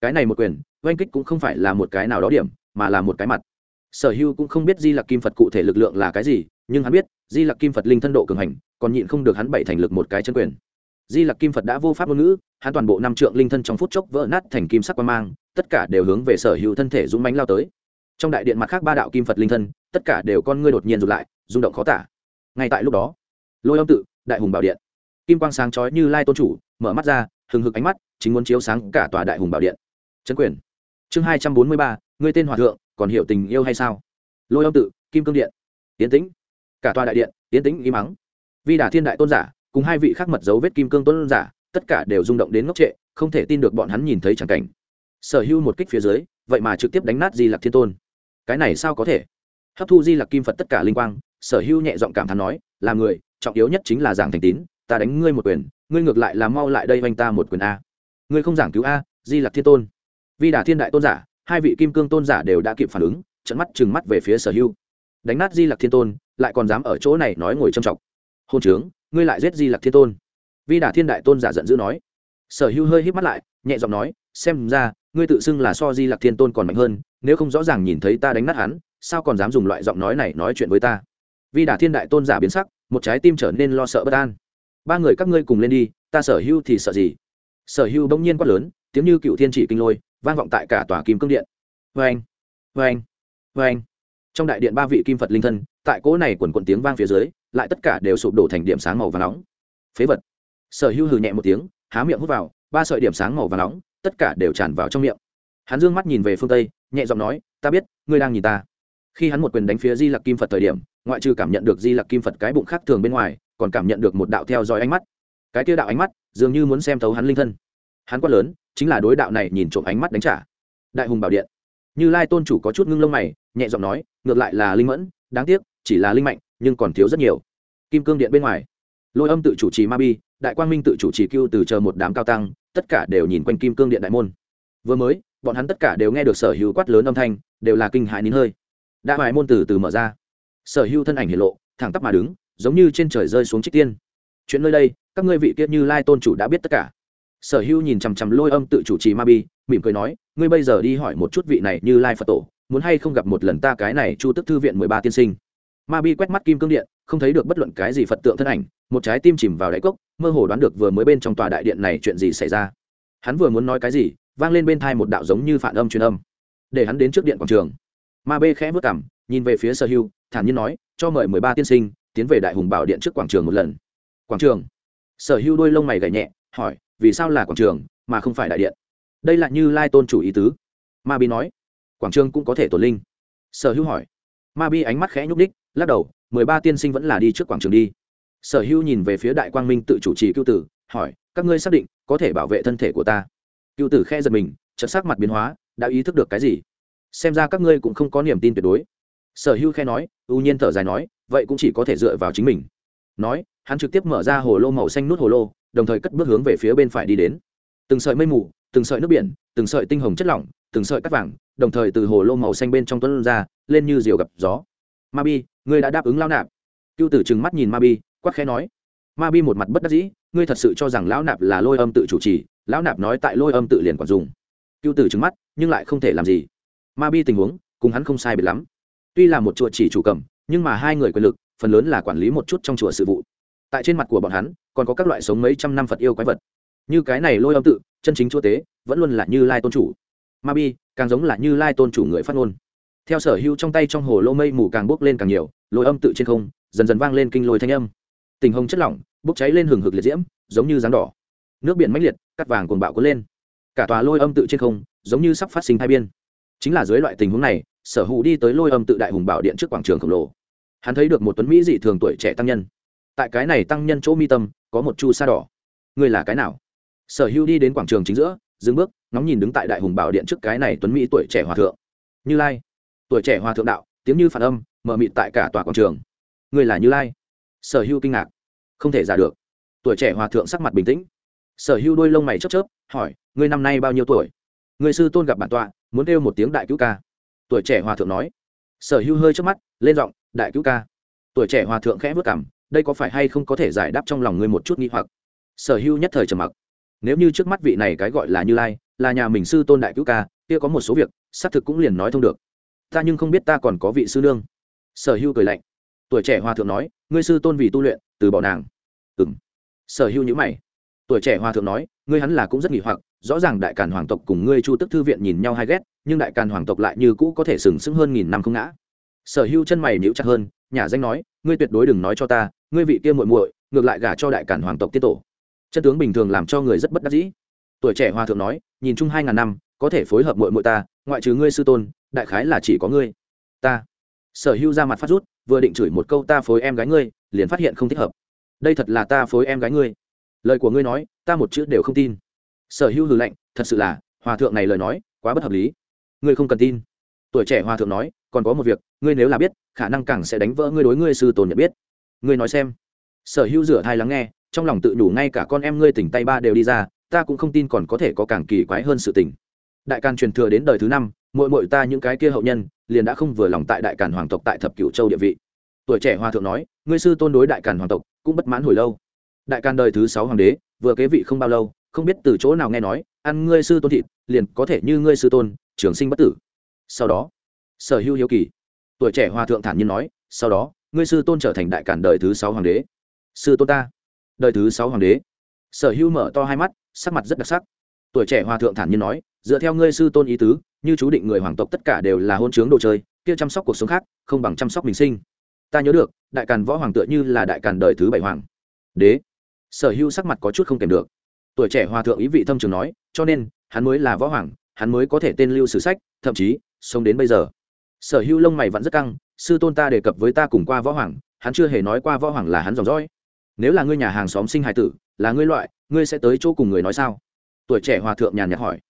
Speaker 1: Cái này một quyền, oanh kích cũng không phải là một cái nào đó điểm, mà là một cái mặt. Sở hưu cũng không biết di lặc kim phật cụ thể lực lượng là cái gì, nhưng hắn biết, di lặc kim phật linh thân độ cường hành còn nhịn không được hắn bảy thành lực một cái chân quyền. Di lặc kim phật đã vô pháp ngôn ngữ, hắn toàn bộ năm trượng linh thân trong phút chốc vỡ nát thành kim sắc quan mang, tất cả đều hướng về sở hữu thân thể dũng mánh lao tới. Trong đại điện mặt khác ba đạo kim phật linh thân, tất cả đều con ngươi đột nhiên rụt lại, rung động khó tả. Ngay tại lúc đó, lôi âm tự, đại hùng bảo điện. Kim quang sáng chói như lai tôn chủ, mở mắt ra, hừng hực ánh mắt, chính muốn chiếu sáng cả tòa đại hùng bảo điện. Trấn quyền. Chương hai trăm bốn mươi ba, ngươi tên hòa thượng, còn hiểu tình yêu hay sao? Lôi âm tự, kim cương điện. Tiến tĩnh. Cả tòa đại điện tiến tĩnh im mắng vi đà thiên đại tôn giả, cùng hai vị khác mật dấu vết kim cương tôn giả, tất cả đều rung động đến ngốc trệ, không thể tin được bọn hắn nhìn thấy chẳng cảnh. Sở hữu một kích phía dưới, vậy mà trực tiếp đánh nát di lặc thiên tôn. Cái này sao có thể? Hấp thu di lặc kim phật tất cả linh quang, sở hữu nhẹ giọng cảm thán nói, là người, trọng yếu nhất chính là giảng thành tín, ta đánh ngươi một quyền, ngươi ngược lại là mau lại đây oanh ta một quyền a. Ngươi không giảng cứu a, di lặc thiên tôn. Vi đà thiên đại tôn giả, hai vị kim cương tôn giả đều đã kịp phản ứng trận mắt chừng mắt về phía sở hữu đánh nát di lặc thiên tôn, lại còn dám ở chỗ này nói ngồi trầm trọng hôn trướng, ngươi lại giết di lặc thiên tôn. Vi đà thiên đại tôn giả giận dữ nói. Sở hữu hơi hít mắt lại, nhẹ giọng nói, xem ra, ngươi tự xưng là so di lặc thiên tôn còn mạnh hơn, nếu không rõ ràng nhìn thấy ta đánh nát hắn, sao còn dám dùng loại giọng nói này nói chuyện với ta? Vi đà thiên đại tôn giả biến sắc, một trái tim trở nên lo sợ bất an. Ba người các ngươi cùng lên đi, ta sở hữu thì sợ gì? Sở hữu bỗng nhiên quát lớn, tiếng như cựu thiên chỉ kinh lôi, vang vọng tại cả tòa kim cương điện. Vê anh vê anh vê anh trong đại điện ba vị kim phật linh thân tại cỗ này quần quần tiếng vang phía dưới, lại tất cả đều sụp đổ thành điểm sáng màu và nóng. Phế vật. Sở hữu hừ nhẹ một tiếng, há miệng hút vào, ba sợi điểm sáng màu và nóng, tất cả đều tràn vào trong miệng. Hắn dương mắt nhìn về phương tây, nhẹ giọng nói, ta biết, ngươi đang nhìn ta. Khi hắn một quyền đánh phía di lặc kim phật thời điểm, ngoại trừ cảm nhận được di lặc kim phật cái bụng khác thường bên ngoài, còn cảm nhận được một đạo theo dõi ánh mắt. Cái kia đạo ánh mắt, dường như muốn xem thấu hắn linh thân. Hắn quát lớn, chính là đối đạo này nhìn trộm ánh mắt đánh trả. Đại hùng bảo điện. Như lai tôn chủ có chút ngưng lông mày, nhẹ giọng nói, ngược lại là linh mẫn, đáng tiếc chỉ là linh mạnh, nhưng còn thiếu rất nhiều. Kim cương điện bên ngoài, lôi âm tự chủ trì ma bi, đại quang minh tự chủ trì cưu từ chờ một đám cao tăng, tất cả đều nhìn quanh kim cương điện đại môn. Vừa mới, bọn hắn tất cả đều nghe được sở hữu quát lớn âm thanh, đều là kinh hại nín hơi. Đã vài môn từ từ mở ra. Sở hữu thân ảnh hiện lộ, thẳng tắp mà đứng, giống như trên trời rơi xuống trích tiên. Chuyện nơi đây, các ngươi vị kiết như lai tôn chủ đã biết tất cả. Sở hữu nhìn chằm chằm lôi âm tự chủ trì ma bi, mỉm cười nói, ngươi bây giờ đi hỏi một chút vị này như lai phật tổ, muốn hay không gặp một lần ta cái này chu tức thư viện mười ba tiên sinh? Ma bi quét mắt kim cương điện, không thấy được bất luận cái gì phật tượng thân ảnh, một trái tim chìm vào đáy cốc, mơ hồ đoán được vừa mới bên trong tòa đại điện này chuyện gì xảy ra. Hắn vừa muốn nói cái gì, vang lên bên thai một đạo giống như phản âm truyền âm. Để hắn đến trước điện quảng trường. Ma b khẽ vất cảm nhìn về phía sở hưu, thản nhiên nói, cho mời mười ba tiên sinh, tiến về đại hùng bảo điện trước quảng trường một lần. Quảng trường? Sở hưu đôi lông mày gảy nhẹ, hỏi, vì sao là quảng trường, mà không phải đại điện? Đây là như lai tôn chủ ý tứ. Ma bi nói, quảng trường cũng có thể tổ linh. Sở hưu hỏi. Ma bi ánh mắt khẽ nhúc đích lắc đầu, mười ba tiên sinh vẫn là đi trước quảng trường đi. Sở hưu nhìn về phía đại quang minh tự chủ trì cưu tử, hỏi, các ngươi xác định có thể bảo vệ thân thể của ta? Cưu tử khe giật mình, chợt sắc mặt biến hóa, đã ý thức được cái gì? Xem ra các ngươi cũng không có niềm tin tuyệt đối. Sở hữu khe nói, ưu nhiên thở dài nói, vậy cũng chỉ có thể dựa vào chính mình. Nói, hắn trực tiếp mở ra hồ lô màu xanh nút hồ lô, đồng thời cất bước hướng về phía bên phải đi đến. Từng sợi mây mù, từng sợi nước biển, từng sợi tinh hồng chất lỏng, từng sợi cắt vàng, đồng thời từ hồ lô màu xanh bên trong tuấn ra, lên như diều gặp gió. Ma bi ngươi đã đáp ứng lao nạp. Cưu tử trừng mắt nhìn ma bi, quắc khẽ nói. Ma bi một mặt bất đắc dĩ, ngươi thật sự cho rằng lão nạp là lôi âm tự chủ trì, lão nạp nói tại lôi âm tự liền còn dùng. Cưu tử trừng mắt, nhưng lại không thể làm gì. Ma bi tình huống, cùng hắn không sai biệt lắm. Tuy là một chùa chỉ chủ cầm, nhưng mà hai người quyền lực, phần lớn là quản lý một chút trong chùa sự vụ. Tại trên mặt của bọn hắn, còn có các loại sống mấy trăm năm phật yêu quái vật. Như cái này lôi âm tự, chân chính chúa tế, vẫn luôn là như lai tôn chủ. Ma bi, càng giống là như lai tôn chủ người phát ngôn theo sở hữu trong tay trong hồ lô mây mù càng bốc lên càng nhiều, lôi âm tự trên không, dần dần vang lên kinh lôi thanh âm. Tình hồng chất lỏng, bốc cháy lên hừng hực liệt diễm, giống như dáng đỏ. Nước biển mãnh liệt cắt vàng cuồng bạo cuốn lên. Cả tòa lôi âm tự trên không, giống như sắp phát sinh hai biên. Chính là dưới loại tình huống này, sở hữu đi tới lôi âm tự đại hùng bảo điện trước quảng trường khổng lồ. Hắn thấy được một tuấn mỹ dị thường tuổi trẻ tăng nhân. Tại cái này tăng nhân chỗ mi tâm, có một chu sa đỏ. Người là cái nào? Sở hữu đi đến quảng trường chính giữa, dừng bước, ngóng nhìn đứng tại đại hùng bảo điện trước cái này tuấn mỹ tuổi trẻ hòa thượng. Như lai tuổi trẻ hòa thượng đạo, tiếng như phản âm, mở mịt tại cả tòa quảng trường. Người là như lai. Sở hữu kinh ngạc. Không thể giả được. Tuổi trẻ hòa thượng sắc mặt bình tĩnh. Sở hữu đôi lông mày chớp chớp, hỏi, ngươi năm nay bao nhiêu tuổi? Người sư tôn gặp bản tọa, muốn kêu một tiếng đại cứu ca. Tuổi trẻ hòa thượng nói. Sở hữu hơi chớp mắt, lên giọng, đại cứu ca. Tuổi trẻ hòa thượng khẽ vất cảm đây có phải hay không có thể giải đáp trong lòng ngươi một chút nghi hoặc? Sở hữu nhất thời trầm mặc. Nếu như trước mắt vị này cái gọi là như lai, là nhà mình sư tôn đại cứu ca, kia có một số việc, xác thực cũng liền nói thông được ta nhưng không biết ta còn có vị sư nương. Sở hưu cười lạnh. Tuổi trẻ hòa thượng nói, ngươi sư tôn vì tu luyện, từ bỏ nàng. Ừ m sở hưu nhữ mày. Tuổi trẻ hòa thượng nói, ngươi hắn là cũng rất nghỉ hoặc, rõ ràng đại càn hoàng tộc cùng ngươi chu tức thư viện nhìn nhau hay ghét, nhưng đại càn hoàng tộc lại như cũ có thể sừng sững hơn nghìn năm không ngã. Sở hưu chân mày nhíu chặt hơn, nhà danh nói, ngươi tuyệt đối đừng nói cho ta, ngươi vị kia muội muội, ngược lại gả cho đại càn hoàng tộc tiết tổ. Chân tướng bình thường làm cho người rất bất đắc dĩ. Tuổi trẻ hòa thượng nói, nhìn chung hai ngàn năm có thể phối hợp muội muội ta, ngoại trừ ngươi sư tôn, đại khái là chỉ có ngươi. Ta. Sở hữu ra mặt phát rút, vừa định chửi một câu ta phối em gái ngươi, liền phát hiện không thích hợp. Đây thật là ta phối em gái ngươi. Lời của ngươi nói, ta một chữ đều không tin. Sở hữu hừ lệnh thật sự là, hòa thượng này lời nói, quá bất hợp lý. Ngươi không cần tin. Tuổi trẻ hòa thượng nói, còn có một việc, ngươi nếu là biết, khả năng càng sẽ đánh vỡ ngươi đối ngươi sư tồn nhận biết. Ngươi nói xem. Sở hữu rửa thai lắng nghe, trong lòng tự đủ ngay cả con em ngươi tỉnh tay ba đều đi ra, ta cũng không tin còn có thể có càng kỳ quái hơn sự tình đại càn truyền thừa đến đời thứ năm mội mội ta những cái kia hậu nhân, liền đã không vừa lòng tại đại càn hoàng tộc tại thập cửu châu địa vị. Tuổi trẻ hòa thượng nói, ngươi sư tôn đối đại càn hoàng tộc cũng bất mãn hồi lâu. Đại càn đời thứ sáu hoàng đế, vừa kế vị không bao lâu, không biết từ chỗ nào nghe nói, ăn ngươi sư tôn thịt, liền có thể như ngươi sư tôn, trường sinh bất tử. Sau đó, sở hữu hiếu kỳ. Tuổi trẻ hòa thượng thản nhiên nói, sau đó, ngươi sư tôn trở thành đại cản đời thứ sáu hoàng đế. Sư tôn ta, đời thứ sáu hoàng đế. Sở hữu mở to hai mắt, sắc mặt rất đặc sắc. Tuổi trẻ hòa thượng thản nhiên nói dựa theo ngươi sư tôn ý tứ, như chú định người hoàng tộc tất cả đều là hôn chướng đồ chơi, kia chăm sóc cuộc sống khác, không bằng chăm sóc mình sinh. Ta nhớ được, đại càn võ hoàng tựa như là đại càn đời thứ bảy hoàng. Đế. Sở hữu sắc mặt có chút không kèm được. Tuổi trẻ hòa thượng ý vị thâm trường nói, cho nên, hắn mới là võ hoàng, hắn mới có thể tên lưu sử sách, thậm chí, sống đến bây giờ. Sở hữu lông mày vẫn rất căng, sư tôn ta đề cập với ta cùng qua võ hoàng, hắn chưa hề nói qua võ hoàng là hắn dòng dõi. Nếu là ngươi nhà hàng xóm sinh hài tử, là ngươi loại, ngươi sẽ tới chỗ cùng người nói sao? Tuổi trẻ hòa thượng nhàn nhạt hỏi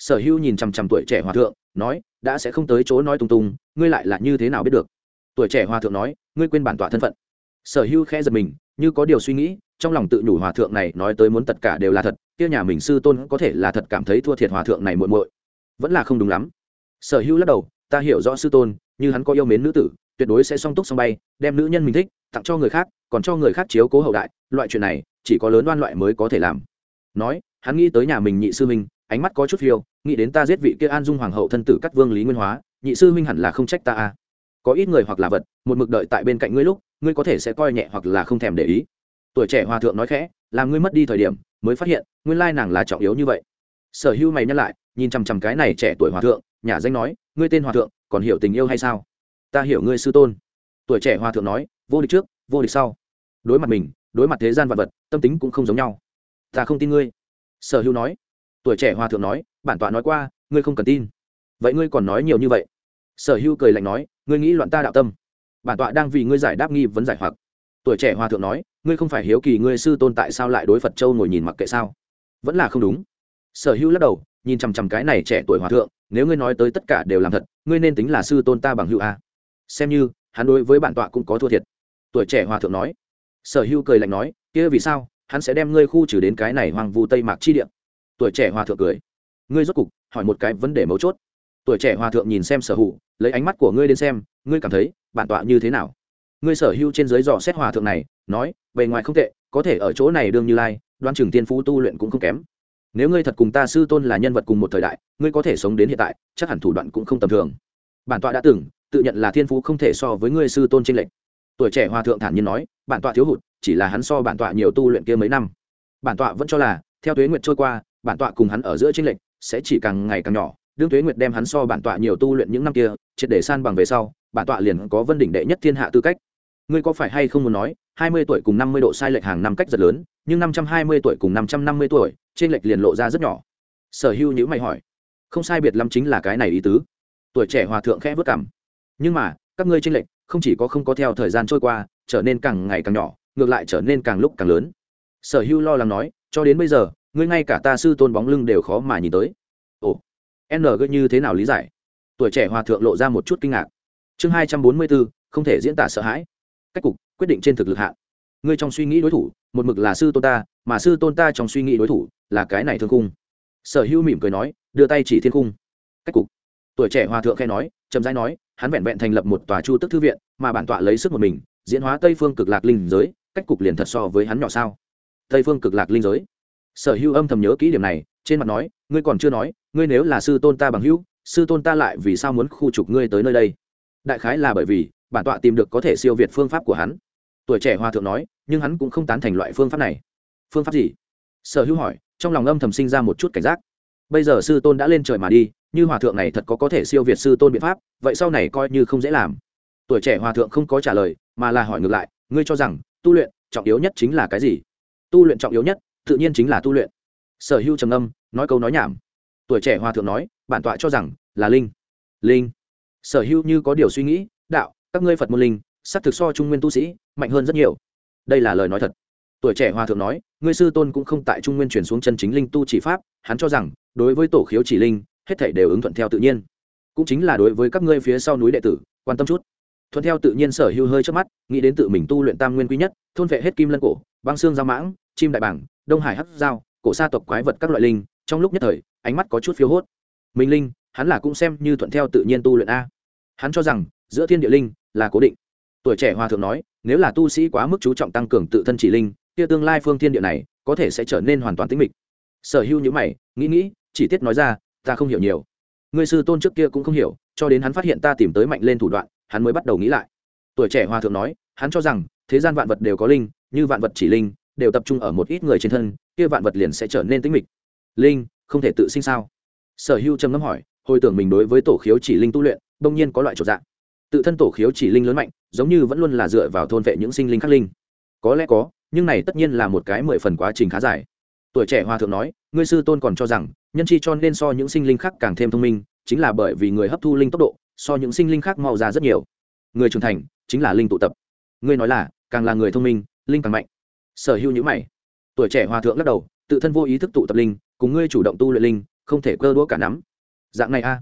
Speaker 1: sở hữu nhìn chằm chằm tuổi trẻ hòa thượng, nói, đã sẽ không tới chỗ nói tung tung, ngươi lại là như thế nào biết được? Tuổi trẻ hòa thượng nói, ngươi quên bản tọa thân phận. Sở hữu khẽ giật mình, như có điều suy nghĩ, trong lòng tự nhủ hòa thượng này nói tới muốn tất cả đều là thật, kia nhà mình sư tôn có thể là thật cảm thấy thua thiệt hòa thượng này muội muội. Vẫn là không đúng lắm. Sở hữu lắc đầu, ta hiểu rõ sư tôn, như hắn có yêu mến nữ tử, tuyệt đối sẽ song túc song bay, đem nữ nhân mình thích, tặng cho người khác, còn cho người khác chiếu cố hậu đại, loại chuyện này, chỉ có lớn đoan loại mới có thể làm. Nói, hắn nghĩ tới nhà mình nhị sư minh ánh mắt có chút phiêu, nghĩ đến ta giết vị kia an dung hoàng hậu thân tử cắt vương lý nguyên hóa, nhị sư huynh hẳn là không trách ta a có ít người hoặc là vật, một mực đợi tại bên cạnh ngươi lúc, ngươi có thể sẽ coi nhẹ hoặc là không thèm để ý. Tuổi trẻ hòa thượng nói khẽ, làm ngươi mất đi thời điểm, mới phát hiện, nguyên lai nàng là trọng yếu như vậy. Sở hữu mày nhắc lại, nhìn chằm chằm cái này trẻ tuổi hòa thượng nhà danh nói, ngươi tên hòa thượng, còn hiểu tình yêu hay sao? Ta hiểu ngươi sư tôn. Tuổi trẻ hòa thượng nói, vô địch trước, vô địch sau. Đối mặt mình, đối mặt thế gian vật vật, tâm tính cũng không giống nhau. Ta không tin ngươi. Sở hữu nói tuổi trẻ hòa thượng nói, bản tọa nói qua, ngươi không cần tin. Vậy ngươi còn nói nhiều như vậy? Sở hữu cười lạnh nói, ngươi nghĩ loạn ta đạo tâm. Bản tọa đang vì ngươi giải đáp nghi vấn giải hoặc. Tuổi trẻ hòa thượng nói, ngươi không phải hiếu kỳ ngươi sư tôn tại sao lại đối phật châu ngồi nhìn mặc kệ sao? Vẫn là không đúng. Sở hữu lắc đầu, nhìn chằm chằm cái này trẻ tuổi hòa thượng, nếu ngươi nói tới tất cả đều làm thật, ngươi nên tính là sư tôn ta bằng hữu a. Xem như, hắn đối với bản tọa cũng có thua thiệt. Tuổi trẻ hòa thượng nói. Sở hữu cười lạnh nói, kia vì sao, hắn sẽ đem ngươi khu trừ đến cái này hoàng vu tây mạc chi địa? Tuổi trẻ hòa thượng cười. Ngươi rốt cục hỏi một cái vấn đề mấu chốt. Tuổi trẻ hòa thượng nhìn xem sở hữu, lấy ánh mắt của ngươi đến xem, ngươi cảm thấy bản tọa như thế nào? Ngươi sở hữu trên dưới dò xét hòa thượng này, nói, bề ngoài không tệ, có thể ở chỗ này đương như lai đoan trường tiên phú tu luyện cũng không kém. Nếu ngươi thật cùng ta sư tôn là nhân vật cùng một thời đại, ngươi có thể sống đến hiện tại, chắc hẳn thủ đoạn cũng không tầm thường. Bản tọa đã từng tự nhận là thiên phú không thể so với ngươi sư tôn trên lệnh tuổi trẻ hòa thượng thản nhiên nói, bản tọa thiếu hụt, chỉ là hắn so bản tọa nhiều tu luyện kia mấy năm. Bản tọa vẫn cho là, theo tuế nguyệt trôi qua bản tọa cùng hắn ở giữa trên lệch sẽ chỉ càng ngày càng nhỏ. Đương tuế nguyệt đem hắn so bản tọa nhiều tu luyện những năm kia, triệt để san bằng về sau, bản tọa liền có vân đỉnh đệ nhất thiên hạ tư cách. Ngươi có phải hay không muốn nói, hai mươi tuổi cùng năm mươi độ sai lệch hàng năm cách rất lớn, nhưng năm trăm hai mươi tuổi cùng năm trăm năm mươi tuổi trên lệch liền lộ ra rất nhỏ. Sở hưu nhữ mày hỏi. Không sai biệt lắm chính là cái này ý tứ. Tuổi trẻ hòa thượng khẽ vất cảm nhưng mà, các ngươi trên lệch, không chỉ có không có theo thời gian trôi qua, trở nên càng ngày càng nhỏ, ngược lại trở nên càng lúc càng lớn. Sở hưu lo lắng nói, cho đến bây giờ ngươi ngay cả ta sư tôn bóng lưng đều khó mà nhìn tới. Ồ, n gợi như thế nào lý giải? Tuổi trẻ hòa thượng lộ ra một chút kinh ngạc. Chương hai trăm bốn mươi bốn, không thể diễn tả sợ hãi. Cách cục, quyết định trên thực lực hạn. Ngươi trong suy nghĩ đối thủ, một mực là sư tôn ta, mà sư tôn ta trong suy nghĩ đối thủ là cái này thương cung sở hữu mỉm cười nói, đưa tay chỉ thiên cung cách cục. Tuổi trẻ hòa thượng khai nói, chậm rãi nói, hắn vẹn vẹn thành lập một tòa chu tức thư viện, mà bản tọa lấy sức một mình, diễn hóa tây phương cực lạc linh giới, cách cục liền thật so với hắn nhỏ sao? Tây phương cực lạc linh giới sở hữu âm thầm nhớ kỹ điểm này, trên mặt nói, ngươi còn chưa nói, ngươi nếu là sư tôn ta bằng hữu, sư tôn ta lại vì sao muốn khu trục ngươi tới nơi đây? Đại khái là bởi vì, bản tọa tìm được có thể siêu việt phương pháp của hắn. Tuổi trẻ hòa thượng nói, nhưng hắn cũng không tán thành loại phương pháp này. Phương pháp gì? Sở hữu hỏi, trong lòng âm thầm sinh ra một chút cảnh giác. Bây giờ sư tôn đã lên trời mà đi, như hòa thượng này thật có có thể siêu việt sư tôn biện pháp, vậy sau này coi như không dễ làm. Tuổi trẻ hòa thượng không có trả lời, mà là hỏi ngược lại, ngươi cho rằng tu luyện trọng yếu nhất chính là cái gì? Tu luyện trọng yếu nhất tự nhiên chính là tu luyện. Sở hữu trầm âm nói câu nói nhảm. Tuổi trẻ hòa thượng nói, bản tọa cho rằng là linh. Linh. Sở hữu như có điều suy nghĩ, đạo, các ngươi phật môn linh sắc thực so trung nguyên tu sĩ, mạnh hơn rất nhiều. Đây là lời nói thật. Tuổi trẻ hòa thượng nói, ngươi sư tôn cũng không tại trung nguyên chuyển xuống chân chính linh tu chỉ pháp, hắn cho rằng, đối với tổ khiếu chỉ linh, hết thảy đều ứng thuận theo tự nhiên. Cũng chính là đối với các ngươi phía sau núi đệ tử, quan tâm chút. Thuận theo tự nhiên sở hữu hơi trước mắt, nghĩ đến tự mình tu luyện tam nguyên quý nhất, thôn vệ hết kim lân cổ, băng xương giao mãng chim đại bảng đông hải hắc giao, cổ sa tộc quái vật các loại linh, trong lúc nhất thời, ánh mắt có chút phiếu hốt. Minh linh, hắn là cũng xem như thuận theo tự nhiên tu luyện a. Hắn cho rằng, giữa thiên địa linh là cố định. Tuổi trẻ hòa thượng nói, nếu là tu sĩ quá mức chú trọng tăng cường tự thân chỉ linh, kia tương lai phương thiên địa này, có thể sẽ trở nên hoàn toàn tĩnh mịch. Sở hữu nhữ mày, nghĩ nghĩ, chỉ tiết nói ra, ta không hiểu nhiều. Người sư tôn trước kia cũng không hiểu, cho đến hắn phát hiện ta tìm tới mạnh lên thủ đoạn, hắn mới bắt đầu nghĩ lại. Tuổi trẻ hòa thượng nói, hắn cho rằng, thế gian vạn vật đều có linh, như vạn vật chỉ linh đều tập trung ở một ít người trên thân, kia vạn vật liền sẽ trở nên tính mịch. Linh, không thể tự sinh sao? Sở hữu trầm ngâm hỏi, hồi tưởng mình đối với tổ khiếu chỉ linh tu luyện, bỗng nhiên có loại trột dạng. Tự thân tổ khiếu chỉ linh lớn mạnh, giống như vẫn luôn là dựa vào thôn vệ những sinh linh khắc linh. Có lẽ có, nhưng này tất nhiên là một cái mười phần quá trình khá dài. Tuổi trẻ hòa thượng nói, ngươi sư tôn còn cho rằng, nhân chi cho nên so những sinh linh khác càng thêm thông minh, chính là bởi vì người hấp thu linh tốc độ, so những sinh linh khác mau ra rất nhiều. Người trưởng thành, chính là linh tụ tập. Ngươi nói là, càng là người thông minh, linh càng mạnh sở hữu nhữ mày. Tuổi trẻ hòa thượng lắc đầu, tự thân vô ý thức tụ tập linh, cùng ngươi chủ động tu luyện linh, không thể cơ đũa cả nắm. Dạng này a.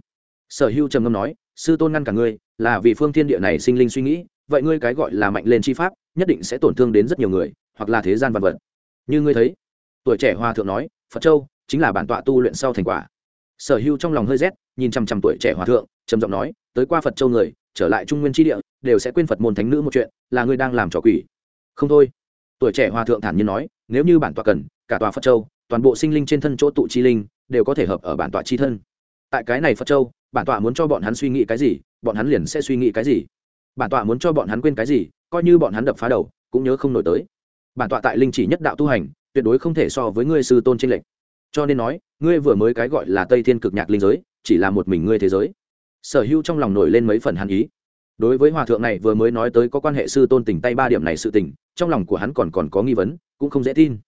Speaker 1: Sở hữu trầm ngâm nói, sư tôn ngăn cả ngươi, là vì phương thiên địa này sinh linh suy nghĩ, vậy ngươi cái gọi là mạnh lên chi pháp, nhất định sẽ tổn thương đến rất nhiều người, hoặc là thế gian vật vật. Như ngươi thấy, tuổi trẻ hòa thượng nói, phật châu chính là bản tọa tu luyện sau thành quả. Sở hưu trong lòng hơi rét, nhìn chằm chằm tuổi trẻ hòa thượng, trầm giọng nói, tới qua phật châu người, trở lại trung nguyên tri địa, đều sẽ quên phật môn thánh nữ một chuyện, là ngươi đang làm trò quỷ. Không thôi tuổi trẻ hòa thượng thản nhiên nói, nếu như bản tọa cần, cả tòa phật châu, toàn bộ sinh linh trên thân chỗ tụ chi linh, đều có thể hợp ở bản tọa chi thân. Tại cái này phật châu, bản tọa muốn cho bọn hắn suy nghĩ cái gì, bọn hắn liền sẽ suy nghĩ cái gì. Bản tọa muốn cho bọn hắn quên cái gì, coi như bọn hắn đập phá đầu, cũng nhớ không nổi tới. Bản tọa tại linh chỉ nhất đạo tu hành, tuyệt đối không thể so với ngươi sư tôn tranh lệch. Cho nên nói, ngươi vừa mới cái gọi là tây thiên cực nhạc linh giới, chỉ là một mình ngươi thế giới. Sở hữu trong lòng nổi lên mấy phần hàn ý. Đối với hòa thượng này vừa mới nói tới có quan hệ sư tôn tỉnh tay ba điểm này sự tình trong lòng của hắn còn còn có nghi vấn, cũng không dễ tin.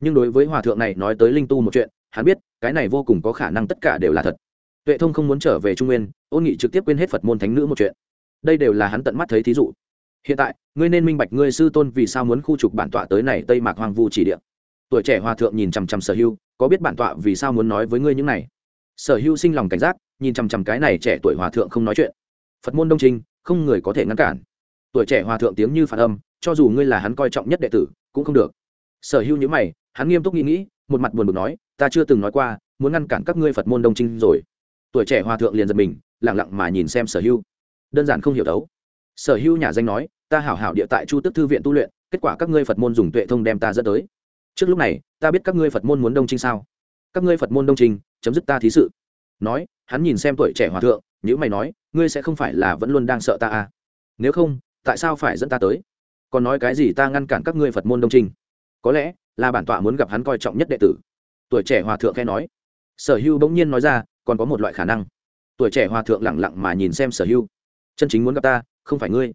Speaker 1: Nhưng đối với hòa thượng này nói tới linh tu một chuyện, hắn biết, cái này vô cùng có khả năng tất cả đều là thật. Tuệ thông không muốn trở về trung nguyên, ôn nghị trực tiếp quên hết phật môn thánh nữ một chuyện. Đây đều là hắn tận mắt thấy thí dụ. Hiện tại, ngươi nên minh bạch ngươi sư tôn vì sao muốn khu trục bản tọa tới này tây mạc hoang vu chỉ địa. Tuổi trẻ hòa thượng nhìn chằm chằm sở hưu, có biết bản tọa vì sao muốn nói với ngươi những này? Sở hưu sinh lòng cảnh giác, nhìn chằm chằm cái này trẻ tuổi hòa thượng không nói chuyện. Phật môn đông trinh, không người có thể ngăn cản. Tuổi trẻ hòa thượng tiếng như phản âm cho dù ngươi là hắn coi trọng nhất đệ tử, cũng không được. Sở hữu nhữ mày, hắn nghiêm túc nghĩ nghĩ, một mặt buồn bực nói, ta chưa từng nói qua, muốn ngăn cản các ngươi phật môn đông trinh rồi. Tuổi trẻ hòa thượng liền giật mình lẳng lặng mà nhìn xem sở hữu. Đơn giản không hiểu đấu. Sở hữu nhà danh nói, ta hảo hảo địa tại chu tức thư viện tu luyện, kết quả các ngươi phật môn dùng tuệ thông đem ta dẫn tới. Trước lúc này, ta biết các ngươi phật môn muốn đông trinh sao? Các ngươi phật môn đông trinh, chấm dứt ta thí sự. Nói, hắn nhìn xem tuổi trẻ hòa thượng nhữ mày nói, ngươi sẽ không phải là vẫn luôn đang sợ ta à? Nếu không, tại sao phải dẫn ta tới? Còn nói cái gì ta ngăn cản các ngươi phật môn đông trinh? Có lẽ là bản tọa muốn gặp hắn coi trọng nhất đệ tử. Tuổi trẻ hòa thượng khai nói. Sở hưu bỗng nhiên nói ra, còn có một loại khả năng. Tuổi trẻ hòa thượng lẳng lặng mà nhìn xem sở hưu. Chân chính muốn gặp ta, không phải ngươi.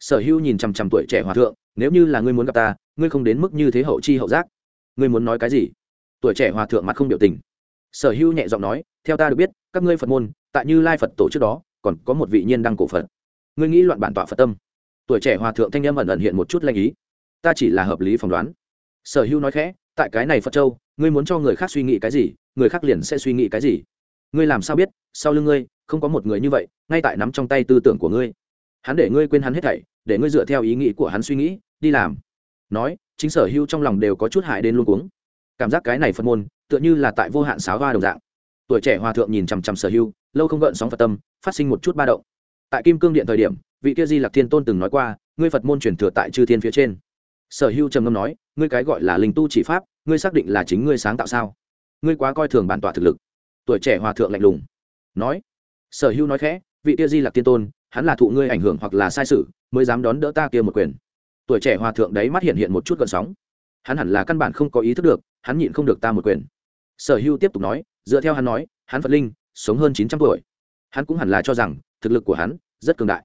Speaker 1: Sở hưu nhìn chằm chằm tuổi trẻ hòa thượng, nếu như là ngươi muốn gặp ta, ngươi không đến mức như thế hậu chi hậu giác. Ngươi muốn nói cái gì? Tuổi trẻ hòa thượng mặt không biểu tình. Sở hưu nhẹ giọng nói, theo ta được biết, các ngươi phật môn, tại như lai phật tổ trước đó, còn có một vị nhiên đăng cổ phật. Ngươi nghĩ loạn bản tọa phật tâm tuổi trẻ hòa thượng thanh âm ẩn ẩn hiện một chút lanh ý. Ta chỉ là hợp lý phỏng đoán. Sở hưu nói khẽ, tại cái này phật châu, ngươi muốn cho người khác suy nghĩ cái gì, người khác liền sẽ suy nghĩ cái gì. Ngươi làm sao biết, sau lưng ngươi, không có một người như vậy, ngay tại nắm trong tay tư tưởng của ngươi. Hắn để ngươi quên hắn hết thảy, để ngươi dựa theo ý nghĩ của hắn suy nghĩ, đi làm. Nói, chính sở hưu trong lòng đều có chút hại đến luôn cuống. Cảm giác cái này phật môn, tựa như là tại vô hạn sáo hoa đồng dạng. Tuổi trẻ hòa thượng nhìn chằm chằm sở hưu lâu không gợn sóng phật tâm, phát sinh một chút ba động. Tại kim cương điện thời điểm vị kia di lạc thiên tôn từng nói qua, ngươi phật môn truyền thừa tại chư thiên phía trên. Sở hưu trầm ngâm nói, ngươi cái gọi là linh tu chỉ pháp, ngươi xác định là chính ngươi sáng tạo sao? Ngươi quá coi thường bản tọa thực lực. Tuổi trẻ hòa thượng lạnh lùng. Nói. Sở hưu nói khẽ, vị kia di lạc thiên tôn, hắn là thụ ngươi ảnh hưởng hoặc là sai sự, mới dám đón đỡ ta kia một quyền. Tuổi trẻ hòa thượng đấy mắt hiện hiện một chút gợn sóng. Hắn hẳn là căn bản không có ý thức được, hắn nhịn không được ta một quyền. Sở hưu tiếp tục nói, dựa theo hắn nói, hắn phật linh, sống hơn chín trăm tuổi. Hắn cũng hẳn là cho rằng, thực lực của hắn rất cường đại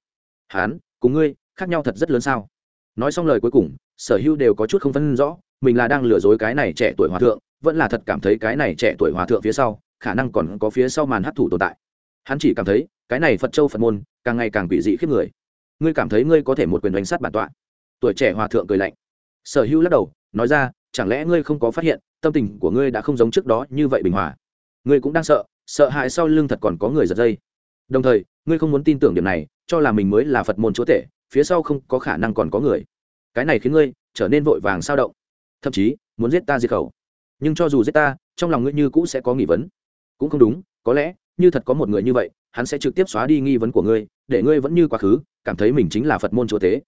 Speaker 1: hắn cùng ngươi, khác nhau thật rất lớn sao? Nói xong lời cuối cùng, sở hưu đều có chút không phân rõ, mình là đang lừa dối cái này trẻ tuổi hòa thượng, vẫn là thật cảm thấy cái này trẻ tuổi hòa thượng phía sau, khả năng còn có phía sau màn hấp thủ tồn tại. Hắn chỉ cảm thấy, cái này phật châu phật môn, càng ngày càng quỷ dị khiếp người. Ngươi cảm thấy ngươi có thể một quyền đánh sát bản tọa. Tuổi trẻ hòa thượng cười lạnh. Sở hữu lắc đầu, nói ra, chẳng lẽ ngươi không có phát hiện, tâm tình của ngươi đã không giống trước đó như vậy bình hòa? Ngươi cũng đang sợ sợ hãi sau lưng thật còn có người giật dây. Đồng thời ngươi không muốn tin tưởng điểm này, cho là mình mới là phật môn chúa tể, phía sau không có khả năng còn có người. Cái này khiến ngươi trở nên vội vàng sao động. Thậm chí, muốn giết ta diệt khẩu. Nhưng cho dù giết ta, trong lòng ngươi như cũ sẽ có nghi vấn. Cũng không đúng, có lẽ, như thật có một người như vậy, hắn sẽ trực tiếp xóa đi nghi vấn của ngươi, để ngươi vẫn như quá khứ, cảm thấy mình chính là phật môn chúa tế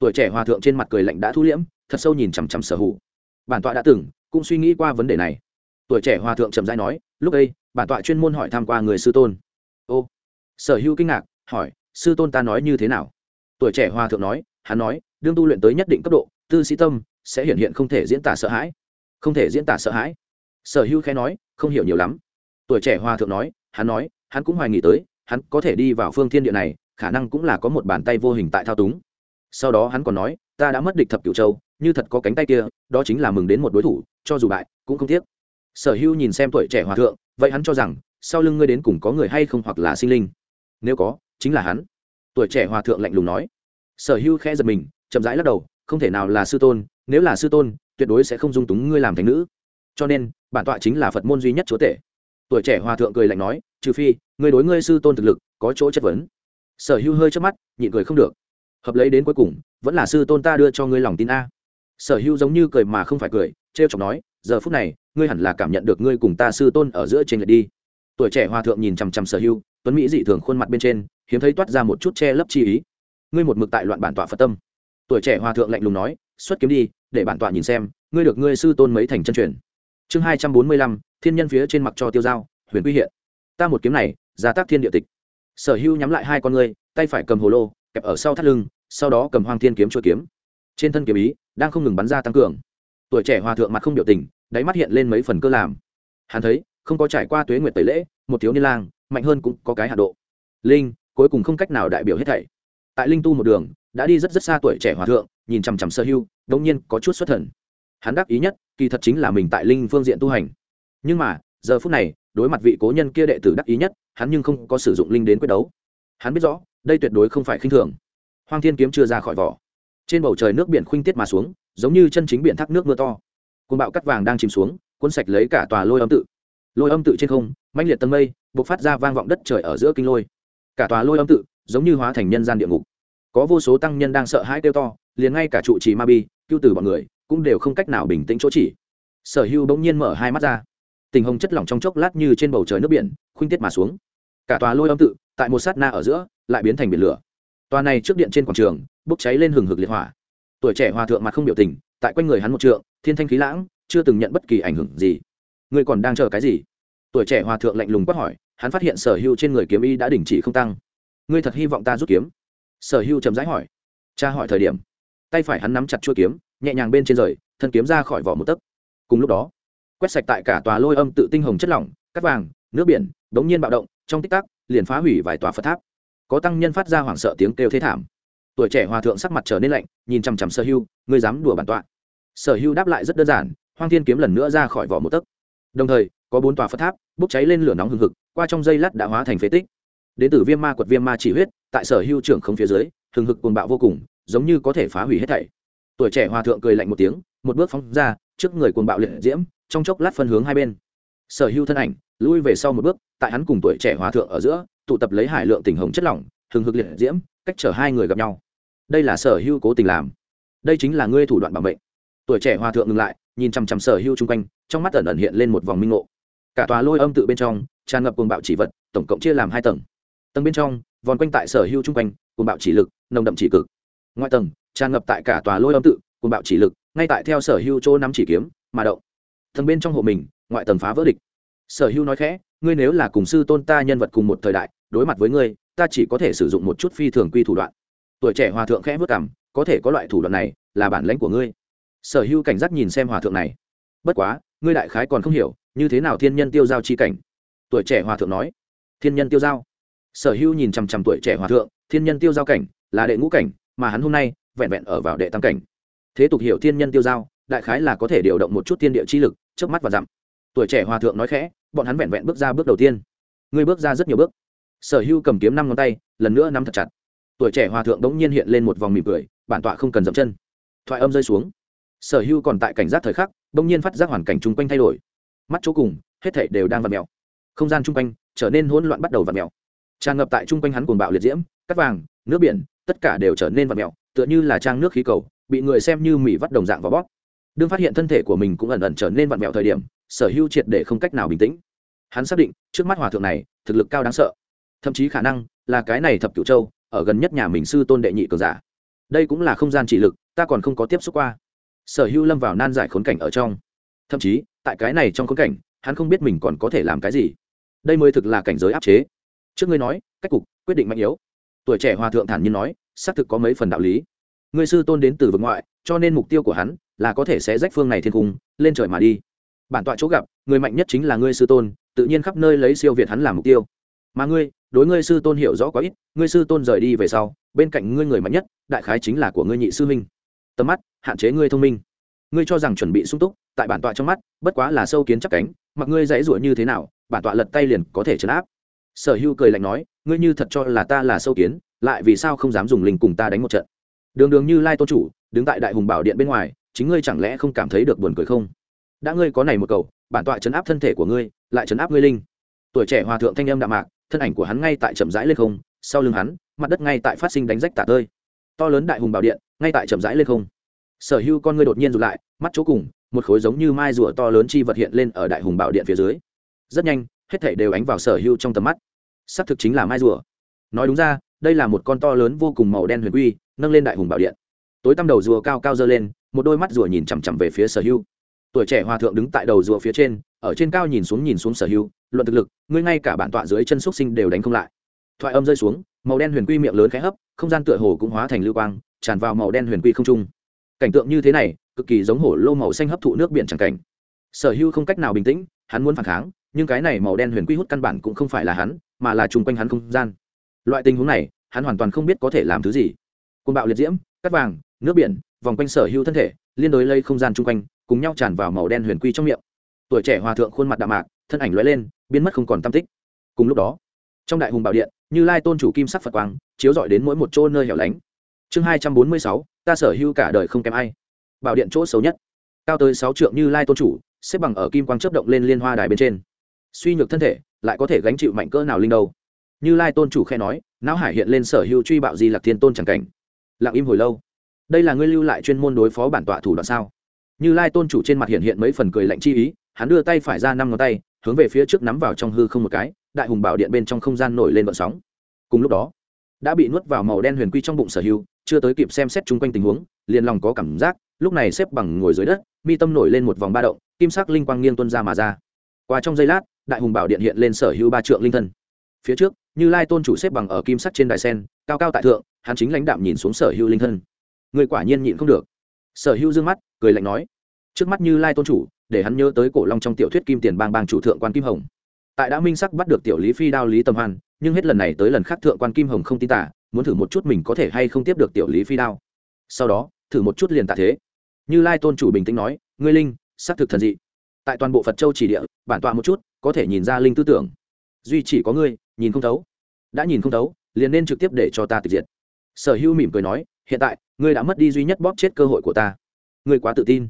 Speaker 1: tuổi trẻ hòa thượng trên mặt cười lạnh đã thu liễm, thật sâu nhìn chằm chằm sở hữu. Bản tọa đã từng cũng suy nghĩ qua vấn đề này. Tuổi trẻ hòa thượng trầm dai nói, lúc đây bản tọa chuyên môn hỏi tham q u a người sư tôn. Ô sở hữu kinh ngạc, hỏi, sư tôn ta nói như thế nào? Tuổi trẻ hòa thượng nói, hắn nói, đương tu luyện tới nhất định cấp độ, tư sĩ tâm sẽ hiện hiện không thể diễn tả sợ hãi. Không thể diễn tả sợ hãi? Sở hữu khẽ nói, không hiểu nhiều lắm. Tuổi trẻ hòa thượng nói, hắn nói, hắn cũng hoài nghỉ tới, hắn có thể đi vào phương thiên địa này, khả năng cũng là có một bàn tay vô hình tại thao túng. Sau đó hắn còn nói, ta đã mất địch thập cửu châu, như thật có cánh tay kia, đó chính là mừng đến một đối thủ, cho dù bại, cũng không tiếc. Sở hữu nhìn xem tuổi trẻ hòa thượng, vậy hắn cho rằng, sau lưng ngươi đến cùng có người hay không hoặc là sinh linh? Nếu có, chính là hắn. Tuổi trẻ hòa thượng lạnh lùng nói. Sở Hưu khẽ giật mình, chậm rãi lắc đầu, không thể nào là sư tôn, nếu là sư tôn, tuyệt đối sẽ không dung túng ngươi làm thành nữ. Cho nên, bản tọa chính là phật môn duy nhất chúa tể. Tuổi trẻ hòa thượng cười lạnh nói, trừ phi, ngươi đối ngươi sư tôn thực lực, có chỗ chất vấn. Sở Hưu hơi trước mắt, nhịn cười không được. Hợp lấy đến cuối cùng, vẫn là sư tôn ta đưa cho ngươi lòng tin a. Sở Hưu giống như cười mà không phải cười t r e o chọc nói, giờ phút này, ngươi hẳn là cảm nhận được ngươi cùng ta sư tôn ở giữa trên lệch đi. Tuổi trẻ hòa thượng nhìn chằm chằm sở Hưu tuấn mỹ dị thường khuôn mặt bên trên, hiếm thấy toát ra một chút che lấp chi ý. Ngươi một mực tại loạn bản tọa phật tâm. Tuổi trẻ hòa thượng lạnh lùng nói, xuất kiếm đi, để bản tọa nhìn xem, ngươi được ngươi sư tôn mấy thành chân truyền. Chương hai trăm bốn mươi lăm, thiên nhân phía trên mặt cho tiêu dao huyền quy hiện. Ta một kiếm này, ra tác thiên địa tịch. Sở hưu nhắm lại hai con ngươi, tay phải cầm hồ lô, kẹp ở sau thắt lưng, sau đó cầm hoang thiên kiếm chua kiếm. Trên thân kiếm ý đang không ngừng bắn ra tăng cường. Tuổi trẻ hòa thượng mặt không biểu tình, đáy mắt hiện lên mấy phần cơ làm. Hắn thấy, không có trải qua tuế nguyệt tẩy lễ, một thiếu niên lang mạnh hơn cũng có cái hạ độ. Linh, cuối cùng không cách nào đại biểu hết thảy. Tại linh tu một đường, đã đi rất rất xa tuổi trẻ hòa thượng, nhìn chằm chằm sơ hưu đông nhiên có chút xuất thần. Hắn đắc ý nhất, kỳ thật chính là mình tại linh phương diện tu hành. Nhưng mà, giờ phút này, đối mặt vị cố nhân kia đệ tử đắc ý nhất, hắn nhưng không có sử dụng linh đến quyết đấu. Hắn biết rõ, đây tuyệt đối không phải khinh thường. Hoang thiên kiếm chưa ra khỏi vỏ. Trên bầu trời nước biển khuynh tiết mà xuống, giống như chân chính biển thác nước mưa to. Côn bạo cắt vàng đang chìm xuống, cuốn sạch lấy cả tòa lôi âm tự lôi âm tự trên không, mãnh liệt tầng mây b ộ c phát ra vang vọng đất trời ở giữa kinh lôi. Cả tòa lôi âm tự giống như hóa thành nhân gian địa ngục. Có vô số tăng nhân đang sợ hãi kêu to, liền ngay cả trụ trì ma bi, cưu từ bọn người cũng đều không cách nào bình tĩnh chỗ chỉ. Sở hưu bỗng nhiên mở hai mắt ra. Tình hồng chất lỏng trong chốc lát như trên bầu trời nước biển, khuynh tiết mà xuống. Cả tòa lôi âm tự tại một sát na ở giữa, lại biến thành biển lửa. Tòa này trước điện trên quảng trường, bốc cháy lên hừng hực liệt hỏa. Tuổi trẻ hòa thượng mặt không biểu tình, tại quanh người hắn một trượng, thiên thanh khí lãng, chưa từng nhận bất kỳ ảnh hưởng gì ngươi còn đang chờ cái gì? Tuổi trẻ hòa thượng lạnh lùng quát hỏi, hắn phát hiện sở hưu trên người kiếm y đã đình chỉ không tăng. Ngươi thật hy vọng ta rút kiếm? Sở hưu chậm rãi hỏi. Cha hỏi thời điểm, tay phải hắn nắm chặt chuôi kiếm, nhẹ nhàng bên trên rời, thân kiếm ra khỏi vỏ một tấc. Cùng lúc đó, quét sạch tại cả tòa lôi âm tự tinh hồng chất lỏng cắt vàng, nước biển đ ố n g nhiên bạo động, trong tích tắc, liền phá hủy vài tòa phật tháp. Có tăng nhân phát ra hoảng sợ tiếng kêu thế thảm. Tuổi trẻ hòa thượng sắc mặt trở nên lạnh, nhìn chằm chằm sở hưu ngươi dám đùa bản tọa. Sở hưu đáp lại rất đơn giản, hoang thiên kiếm lần nữa ra khỏi vỏ một tấc đồng thời, có bốn tòa phật tháp, bốc cháy lên lửa nóng hừng hực, qua trong dây lát đã hóa thành phế tích. Đến từ viêm ma quật viêm ma chỉ huyết, tại sở hưu trưởng không phía dưới, hừng hực cuồng bạo vô cùng, giống như có thể phá hủy hết thảy. Tuổi trẻ hòa thượng cười lạnh một tiếng, một bước phóng ra, trước người cuồng bạo liệt diễm, trong chốc lát phân hướng hai bên. Sở hưu thân ảnh, lui về sau một bước, tại hắn cùng tuổi trẻ hòa thượng ở giữa, tụ tập lấy hải lượng tình hồng chất lỏng, hừng hực liệt diễm, cách chở hai người gặp nhau. Đây là sở hưu cố tình làm. Đây chính là ngươi thủ đoạn bảo mệnh. Tuổi trẻ hòa thượng ngừng lại nhìn chằm chằm sở hưu chung quanh, trong mắt ẩn ẩn hiện lên một vòng minh ngộ. Cả tòa lôi âm tự bên trong, tràn ngập cuồng bạo chỉ vật, tổng cộng chia làm hai tầng. Tầng bên trong vòn quanh tại sở hưu chung quanh, cuồng bạo chỉ lực, nồng đậm chỉ cực. Ngoại tầng, tràn ngập tại cả tòa lôi âm tự, cuồng bạo chỉ lực, ngay tại theo sở hưu chỗ nắm chỉ kiếm, mà động. Tầng bên trong hộ mình, ngoại tầng phá vỡ địch. Sở hưu nói khẽ, ngươi nếu là cùng sư tôn ta nhân vật cùng một thời đại, đối mặt với ngươi, ta chỉ có thể sử dụng một chút phi thường quy thủ đoạn. Tuổi trẻ hòa thượng khẽ vất cảm có thể có loại thủ đoạn này là bản lãnh của ngươi sở hữu cảnh giác nhìn xem hòa thượng này. Bất quá, ngươi đại khái còn không hiểu, như thế nào thiên nhân tiêu giao chi cảnh? Tuổi trẻ hòa thượng nói. Thiên nhân tiêu giao? Sở hữu nhìn chằm chằm tuổi trẻ hòa thượng, thiên nhân tiêu giao cảnh là đệ ngũ cảnh, mà hắn hôm nay vẹn vẹn ở vào đệ tam cảnh. Thế tục hiểu thiên nhân tiêu giao, đại khái là có thể điều động một chút thiên địa chi lực trước mắt và dặm. Tuổi trẻ hòa thượng nói khẽ, bọn hắn vẹn vẹn bước ra bước đầu tiên. Ngươi bước ra rất nhiều bước. Sở hữu cầm kiếm năm ngón tay, lần nữa nắm thật chặt. Tuổi trẻ hòa thượng đống nhiên hiện lên một vòng mỉm cười, bản tọa không cần dậm chân. Thoại âm rơi xuống sở hưu còn tại cảnh giác thời khắc đ ỗ n g nhiên phát giác hoàn cảnh chung quanh thay đổi. Mắt chỗ cùng, hết thảy đều đang v ặ mèo. Không gian chung quanh trở nên hỗn loạn bắt đầu v ặ mèo. Tràn ngập tại chung quanh hắn cuồng bạo liệt diễm cắt vàng, nước biển, tất cả đều trở nên v ặ mèo, tựa như là trang nước khí cầu, bị người xem như mỹ vắt đồng dạng và bóp. Đương phát hiện thân thể của mình cũng ẩn ẩn trở nên vặn mèo thời điểm, sở hưu triệt để không cách nào bình tĩnh. Hắn xác định, trước mắt hòa thượng này, thực lực cao đáng sợ. Thậm chí khả năng là cái này thập cửu châu, ở gần nhất nhà mình sư tôn đệ nhị cường giả. Đây cũng là không gian chỉ lực, ta còn không có tiếp xúc qua sở hữu lâm vào nan giải khốn cảnh ở trong. Thậm chí, tại cái này trong khốn cảnh, hắn không biết mình còn có thể làm cái gì. Đây mới thực là cảnh giới áp chế. Trước ngươi nói, cách cục, quyết định mạnh yếu. Tuổi trẻ hòa thượng thản nhiên nói, xác thực có mấy phần đạo lý. Ngươi sư tôn đến từ vực ngoại, cho nên mục tiêu của hắn là có thể sẽ rách phương này thiên cung, lên trời mà đi. Bản tọa chỗ gặp, người mạnh nhất chính là ngươi sư tôn, tự nhiên khắp nơi lấy siêu việt hắn làm mục tiêu. Mà ngươi, đối ngươi sư tôn hiểu rõ quá ít, ngươi sư tôn rời đi về sau, bên cạnh ngươi người mạnh nhất, đại khái chính là của ngươi nhị sư minh tầm mắt, hạn chế ngươi thông minh. Ngươi cho rằng chuẩn bị sung túc, tại bản tọa trong mắt, bất quá là sâu kiến chắc cánh, mặc ngươi dãy rủa như thế nào, bản tọa lật tay liền có thể chấn áp. Sở hưu cười lạnh nói, ngươi như thật cho là ta là sâu kiến, lại vì sao không dám dùng linh cùng ta đánh một trận? Đường đường như lai tôn chủ, đứng tại đại hùng bảo điện bên ngoài, chính ngươi chẳng lẽ không cảm thấy được buồn cười không? Đã ngươi có này một cầu, bản tọa chấn áp thân thể của ngươi, lại chấn áp ngươi linh. Tuổi trẻ hòa thượng thanh âm đạm mạc, thân ảnh của hắn ngay tại chậm rãi lên không, sau lưng hắn, mặt đất ngay tại phát sinh đánh rách tả tơi. To lớn đại hùng bảo điện ngay tại chậm rãi lên không, sở hưu con ngươi đột nhiên rụt lại, mắt chỗ cùng, một khối giống như mai rùa to lớn chi vật hiện lên ở đại hùng bảo điện phía dưới. Rất nhanh, hết thảy đều ánh vào sở hưu trong tầm mắt. Xác thực chính là mai rùa. Nói đúng ra, đây là một con to lớn vô cùng màu đen huyền quy, nâng lên đại hùng bảo điện. Tối tăm đầu rùa cao cao dơ lên, một đôi mắt rùa nhìn chằm chằm về phía sở hưu tuổi trẻ hòa thượng đứng tại đầu rùa phía trên, ở trên cao nhìn xuống nhìn xuống sở hưu luận thực lực, ngươi ngay cả bản tọa dưới chân xúc sinh đều đánh không lại. Thoại âm rơi xuống, màu đen huyền quy miệng lớn khẽ hấp, không gian tựa hồ cũng hóa thành lưu quang tràn vào màu đen huyền quy không trung. Cảnh tượng như thế này, cực kỳ giống hổ lô màu xanh hấp thụ nước biển chẳng cảnh. Sở hưu không cách nào bình tĩnh, hắn muốn phản kháng, nhưng cái này màu đen huyền quy hút căn bản cũng không phải là hắn, mà là chung quanh hắn không gian. Loại tình huống này, hắn hoàn toàn không biết có thể làm thứ gì. Côn bạo liệt diễm cắt vàng, nước biển, vòng quanh sở hưu thân thể, liên đối lây không gian chung quanh, cùng nhau tràn vào màu đen huyền quy trong miệng. Tuổi trẻ hòa thượng khuôn mặt đạm mạc, thân ảnh lóe lên, biến mất không còn tam tích. Cùng lúc đó, trong đại hùng bảo điện, như lai tôn chủ kim sắc phật quang, chiếu dọi đến mỗi một chỗ nơi hẻo lánh chương hai trăm bốn mươi sáu, ta sở hữu cả đời không kém ai. Bảo điện chỗ xấu nhất. Cao tới sáu trượng như lai tôn chủ, xếp bằng ở kim quang chấp động lên liên hoa đài bên trên. Suy nhược thân thể, lại có thể gánh chịu mạnh cỡ nào linh đâu? Như lai tôn chủ khe nói, não hải hiện lên sở hữu truy bạo di lạc thiên tôn c cảnh. Lặng im hồi lâu. Đây là ngươi lưu lại chuyên môn đối phó bản tọa thủ đoạn sao? Như lai tôn chủ trên mặt hiện hiện mấy phần cười lạnh chi ý, hắn đưa tay phải ra năm ngón tay, hướng về phía trước nắm vào trong hư không một cái, đại hùng bảo điện bên trong không gian nổi lên vận sóng. Cùng lúc đó, đã bị nuốt vào màu đen huyền quy trong bụng sở hữu chưa tới kịp xem xét chung quanh tình huống, liền lòng có cảm giác, lúc này xếp bằng ngồi dưới đất, mi tâm nổi lên một vòng ba động, kim sắc linh quang nghiêng tuân ra mà ra. Qua trong giây lát, đại hùng bảo điện hiện lên sở hữu ba trượng linh thân. Phía trước, như lai tôn chủ xếp bằng ở kim sắc trên đài sen, cao cao tại thượng, hắn chính lãnh đạm nhìn xuống sở hữu linh thân. Người quả nhiên nhịn không được. Sở hữu dương mắt, cười lạnh nói, trước mắt như lai tôn chủ, để hắn nhớ tới cổ long trong tiểu thuyết kim tiền bang bang chủ thượng quan kim hồng. Tại đã minh sắc bắt được tiểu lý phi đao lý tâm hoan nhưng hết lần này tới lần khác thượng quan kim hồng không tin tả muốn thử một chút mình có thể hay không tiếp được tiểu lý phi đao. Sau đó, thử một chút liền tạ thế. Như lai tôn chủ bình tĩnh nói, ngươi linh, xác thực thần dị. Tại toàn bộ phật châu chỉ địa, bản tọa một chút, có thể nhìn ra linh tư tưởng. Duy chỉ có ngươi, nhìn không thấu. Đã nhìn không thấu, liền nên trực tiếp để cho ta tịch diệt. Sở hữu mỉm cười nói, hiện tại, ngươi đã mất đi duy nhất bóp chết cơ hội của ta. Ngươi quá tự tin.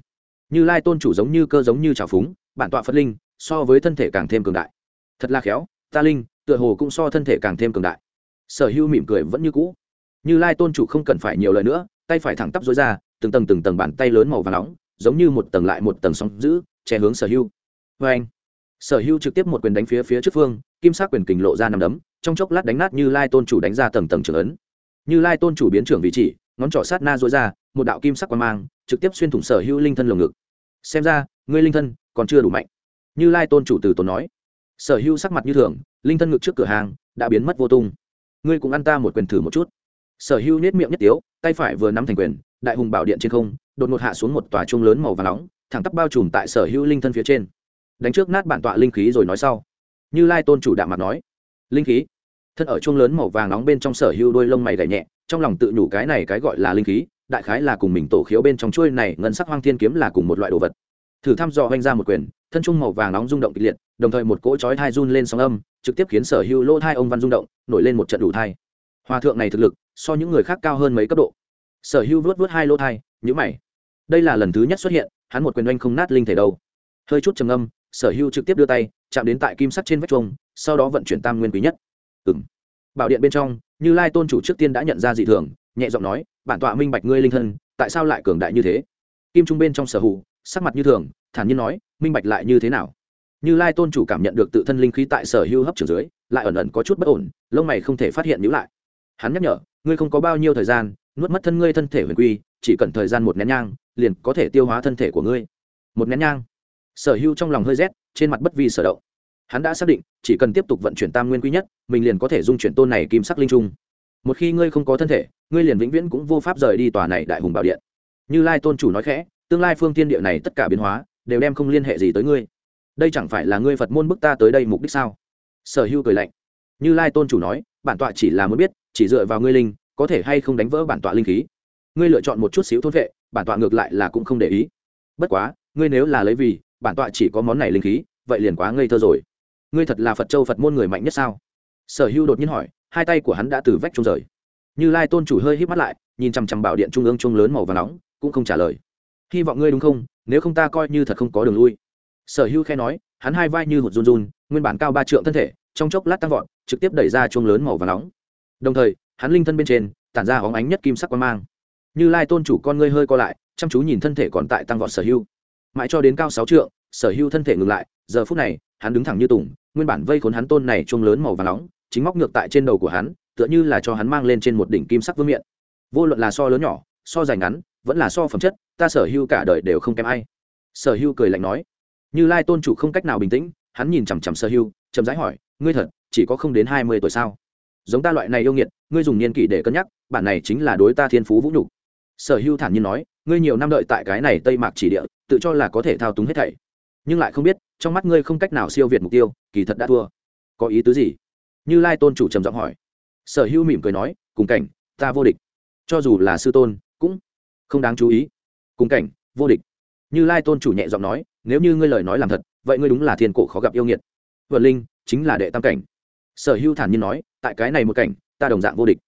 Speaker 1: Như lai tôn chủ giống như cơ giống như trào phúng, bản tọa phật linh, so với thân thể càng thêm cường đại. Thật là khéo, ta linh, tựa hồ cũng so thân thể càng thêm cường đại sở hữu mỉm cười vẫn như cũ. Như lai tôn chủ không cần phải nhiều lời nữa, tay phải thẳng tắp dối ra, từng tầng từng tầng bàn tay lớn màu và nóng, giống như một tầng lại một tầng sóng giữ, che hướng sở hữu. Vê anh, sở hữu trực tiếp một quyền đánh phía phía trước phương, kim sắc quyền kình lộ ra nằm đấm, trong chốc lát đánh nát như lai tôn chủ đánh ra tầng tầng trưởng ấn. Như lai tôn chủ biến trưởng vị chỉ ngón trỏ sát na dối ra, một đạo kim sắc quan mang, trực tiếp xuyên thủng sở hữu linh thân lồng ngực. Xem ra, ngươi linh thân còn chưa đủ mạnh. Như lai tôn chủ từ tốn nói. Sở hữu sắc mặt như thường, linh thân ngực trước cửa hàng đã biến mất vô tung ngươi cũng ăn ta một quyền thử một chút. Sở hữu nết miệng nhất tiếu, tay phải vừa nắm thành quyền, đại hùng bảo điện trên không, đột ngột hạ xuống một tòa trung lớn màu và nóng, thẳng tắp bao trùm tại sở hữu linh thân phía trên. Đánh trước nát bản tọa linh khí rồi nói sau. Như lai tôn chủ đạm mặt nói. Linh khí? Thân ở chuông lớn màu vàng nóng bên trong sở hữu đôi lông mày gảy nhẹ, trong lòng tự nhủ cái này cái gọi là linh khí, đại khái là cùng mình tổ khiếu bên trong chuôi này, ngân sắc hoang thiên kiếm là cùng một loại đồ vật thử thăm dò hoanh ra một quyền thân trung màu vàng nóng rung động kịch liệt đồng thời một cỗ chói thai run lên sóng âm trực tiếp khiến sở hữu lỗ thai ông văn rung động nổi lên một trận đủ thai hòa thượng này thực lực so những người khác cao hơn mấy cấp độ. Sở hữu vớt vớt hai lỗ thai nhữ mày. Đây là lần thứ nhất xuất hiện hắn một quyền oanh không nát linh thể đâu. Hơi chút trầm âm sở hữu trực tiếp đưa tay chạm đến tại kim sắt trên vách chuông, sau đó vận chuyển tam nguyên quý nhất. Ừng bảo điện bên trong như lai tôn chủ trước tiên đã nhận ra dị thường nhẹ giọng nói bản tọa minh bạch ngươi linh thân tại sao lại cường đại như thế? Kim trung bên trong sở hữu sắc mặt như thường, thản nhiên nói, minh bạch lại như thế nào? Như lai tôn chủ cảm nhận được tự thân linh khí tại sở hưu hấp trường dưới, lại ẩn ẩn có chút bất ổn, lông mày không thể phát hiện nhữ lại. Hắn nhắc nhở, ngươi không có bao nhiêu thời gian, nuốt mất thân ngươi thân thể huyền quy, chỉ cần thời gian một nén nhang, liền có thể tiêu hóa thân thể của ngươi. Một nén nhang. Sở hưu trong lòng hơi rét, trên mặt bất vi sở động. Hắn đã xác định, chỉ cần tiếp tục vận chuyển tam nguyên quy nhất, mình liền có thể dung chuyển tôn này kim sắc linh trung. Một khi ngươi không có thân thể, ngươi liền vĩnh viễn cũng vô pháp rời đi tòa này đại hùng bảo điện. Như lai tôn chủ nói khẽ tương lai phương tiên địa này tất cả biến hóa đều đem không liên hệ gì tới ngươi. Đây chẳng phải là ngươi phật môn bức ta tới đây mục đích sao? Sở hữu cười lạnh. Như lai tôn chủ nói, bản tọa chỉ là muốn biết, chỉ dựa vào ngươi linh, có thể hay không đánh vỡ bản tọa linh khí. Ngươi lựa chọn một chút xíu thôn vệ, bản tọa ngược lại là cũng không để ý. Bất quá, ngươi nếu là lấy vì, bản tọa chỉ có món này linh khí, vậy liền quá ngây thơ rồi. Ngươi thật là phật châu phật môn người mạnh nhất sao? Sở hữu đột nhiên hỏi, hai tay của hắn đã từ vách trông rời. Như lai tôn chủ hơi hít mắt lại, nhìn chằm chằm bảo điện trung ương trung lớn màu và nóng, cũng không trả lời hy vọng ngươi đúng không? Nếu không ta coi như thật không có đường lui. Sở hữu khe nói, hắn hai vai như hụt run run, nguyên bản cao ba trượng thân thể, trong chốc lát tăng vọt, trực tiếp đẩy ra chuông lớn màu và nóng. Đồng thời, hắn linh thân bên trên, tản ra hóng ánh nhất kim sắc quang mang. Như lai tôn chủ con ngươi hơi co lại, chăm chú nhìn thân thể còn tại tăng vọt sở hữu mãi cho đến cao sáu trượng, sở hữu thân thể ngừng lại, giờ phút này, hắn đứng thẳng như tùng, nguyên bản vây khốn hắn tôn này chuông lớn màu và nóng, chính móc ngược tại trên đầu của hắn, tựa như là cho hắn mang lên trên một đỉnh kim sắc vương miện. Vô luận là so lớn nhỏ, so dài ngắn, vẫn là so phẩm chất ta sở hữu cả đời đều không kém ai. Sở hữu cười lạnh nói. Như lai tôn chủ không cách nào bình tĩnh, hắn nhìn chằm chằm sở hữu, chậm rãi hỏi, ngươi thật, chỉ có không đến hai mươi tuổi sao? Giống ta loại này yêu nghiệt, ngươi dùng niên kỷ để cân nhắc, bản này chính là đối ta thiên phú vũ nhục. Sở hữu thản nhiên nói, ngươi nhiều năm đợi tại cái này tây mạc chỉ địa, tự cho là có thể thao túng hết thảy. Nhưng lại không biết, trong mắt ngươi không cách nào siêu việt mục tiêu, kỳ thật đã thua. Có ý tứ gì? Như lai tôn chủ trầm giọng hỏi. Sở hữu mỉm cười nói, cùng cảnh, ta vô địch. Cho dù là sư tôn, cũng không đáng chú ý cùng cảnh, vô địch. Như lai tôn chủ nhẹ giọng nói, nếu như ngươi lời nói làm thật, vậy ngươi đúng là thiên cổ khó gặp yêu nghiệt. Vượt linh chính là đệ tam cảnh. Sở hữu thản nhiên nói, tại cái này một cảnh, ta đồng dạng vô địch.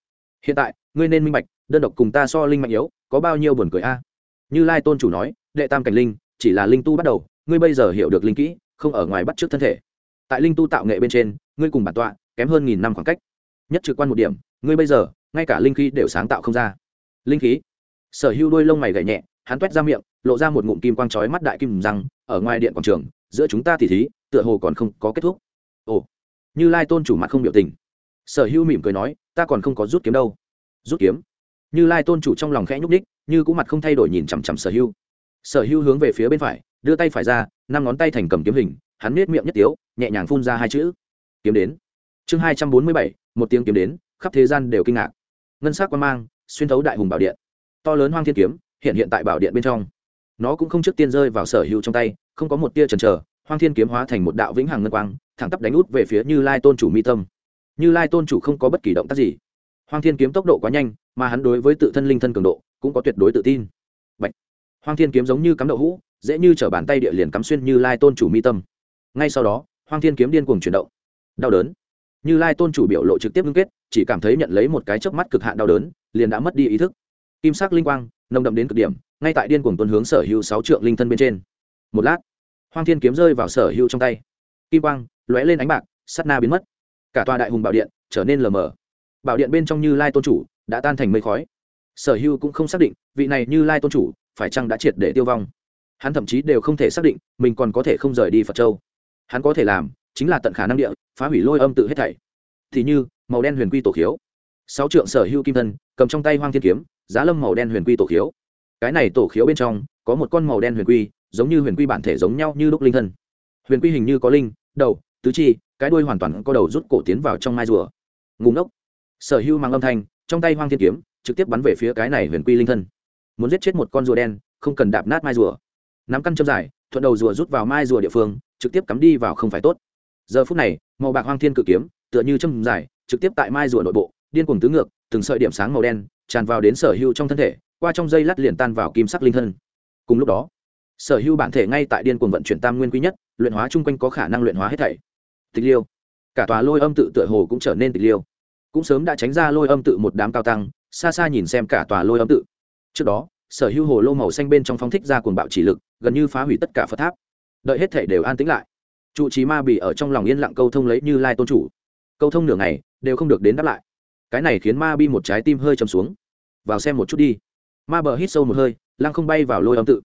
Speaker 1: Hiện tại, ngươi nên minh bạch, đơn độc cùng ta so linh mạnh yếu, có bao nhiêu buồn cười a? Như lai tôn chủ nói, đệ tam cảnh linh, chỉ là linh tu bắt đầu, ngươi bây giờ hiểu được linh kỹ, không ở ngoài bắt trước thân thể. Tại linh tu tạo nghệ bên trên, ngươi cùng bản tọa kém hơn nghìn năm khoảng cách. Nhất trực quan một điểm, ngươi bây giờ, ngay cả linh khí đều sáng tạo không ra. Linh khí? Sở hữu đôi lông mày gậy nhẹ hắn t ra miệng, lộ ra một ngụm kim quang trói mắt đại kim rằng ở ngoài điện quảng trường, giữa chúng ta thì thí, tựa hồ còn không có kết thúc. Ồ, như lai tôn chủ mặt không biểu tình. Sở hữu mỉm cười nói, ta còn không có rút kiếm đâu. Rút kiếm? Như lai tôn chủ trong lòng khẽ nhúc ních như cũng mặt không thay đổi nhìn chằm chằm sở hữu. Sở hữu hướng về phía bên phải, đưa tay phải ra, năm ngón tay thành cầm kiếm hình, hắn nết miệng nhất tiếu, nhẹ nhàng phun ra hai chữ. Kiếm đến. Chương hai trăm bốn mươi bảy, một tiếng kiếm đến, khắp thế gian đều kinh ngạc. Ngân sắc quan mang, xuyên thấu đại hùng bảo điện. To lớn hoang thiên kiếm hiện hiện tại bảo điện bên trong. Nó cũng không trước tiên rơi vào sở hữu trong tay, không có một tia chần trờ hoang thiên kiếm hóa thành một đạo vĩnh hằng ngân quang, thẳng tắp đánh út về phía như lai tôn chủ mi tâm. Như lai tôn chủ không có bất kỳ động tác gì. Hoang thiên kiếm tốc độ quá nhanh, mà hắn đối với tự thân linh thân cường độ, cũng có tuyệt đối tự tin. Bạch. hoang thiên kiếm giống như cắm đậu hũ, dễ như t bàn tay địa liền cắm xuyên như lai tôn chủ mi tâm. Ngay sau đó, hoang thiên kiếm điên cuồng chuyển động. Đau đớn. Như lai tôn chủ biểu lộ trực tiếp ngưng kết, chỉ cảm thấy nhận lấy một cái chớp mắt cực hạn đau đớn, liền đã mất đi ý thức. Kim sắc linh quang nồng đậm đến cực điểm, ngay tại điên cuồng tuần hướng sở hữu sáu trượng linh thân bên trên. Một lát, hoang thiên kiếm rơi vào sở hữu trong tay. Kim quang lóe lên ánh bạc sắt na biến mất. Cả tòa đại hùng bảo điện trở nên lờ mờ. Bảo điện bên trong như lai tôn chủ đã tan thành mây khói. Sở hữu cũng không xác định, vị này như lai tôn chủ phải chăng đã triệt để tiêu vong. Hắn thậm chí đều không thể xác định mình còn có thể không rời đi phật châu. Hắn có thể làm chính là tận khả năng địa phá hủy lôi âm tự hết thảy. Thì như màu đen huyền quy tổ khiếu sáu trượng sở hữu kim thân, cầm trong tay hoang thiên kiếm, giá lâm màu đen huyền quy tổ khiếu. Cái này tổ khiếu bên trong, có một con màu đen huyền quy, giống như huyền quy bản thể giống nhau như đúc linh thân. Huyền quy hình như có linh, đầu, tứ chi, cái đuôi hoàn toàn có đầu rút cổ tiến vào trong mai rùa. Ngùng ốc sở hữu mang âm thanh, trong tay hoang thiên kiếm, trực tiếp bắn về phía cái này huyền quy linh thân. Muốn giết chết một con rùa đen, không cần đạp nát mai rùa. Nắm căn châm dài, thuận đầu rùa rút vào mai rùa địa phương, trực tiếp cắm đi vào không phải tốt. Giờ phút này, màu bạc hoang thiên cự kiếm, tựa như châm dài, trực tiếp tại mai rùa nội bộ điên cuồng tứ ngược, từng sợi điểm sáng màu đen tràn vào đến sở hữu trong thân thể, qua trong dây lát liền tan vào kim sắc linh thân. Cùng lúc đó, sở hữu bản thể ngay tại điên cuồng vận chuyển tam nguyên quý nhất, luyện hóa chung quanh có khả năng luyện hóa hết thảy. Tịch liêu. Cả tòa lôi âm tự tựa hồ cũng trở nên tịch liêu. Cũng sớm đã tránh ra lôi âm tự một đám cao tăng, xa xa nhìn xem cả tòa lôi âm tự. Trước đó, sở hữu hồ lô màu xanh bên trong phóng thích ra cuồng bạo chỉ lực, gần như phá hủy tất cả phật tháp. Đợi hết thể đều an tĩnh lại. Trụ trí ma bị ở trong lòng yên lặng câu thông lấy như lai tôn chủ. Câu thông nửa ngày, đều không được đến đáp lại cái này khiến ma bi một trái tim hơi chầm xuống. Vào xem một chút đi. Ma bờ hít sâu một hơi, lăng không bay vào lôi âm tự.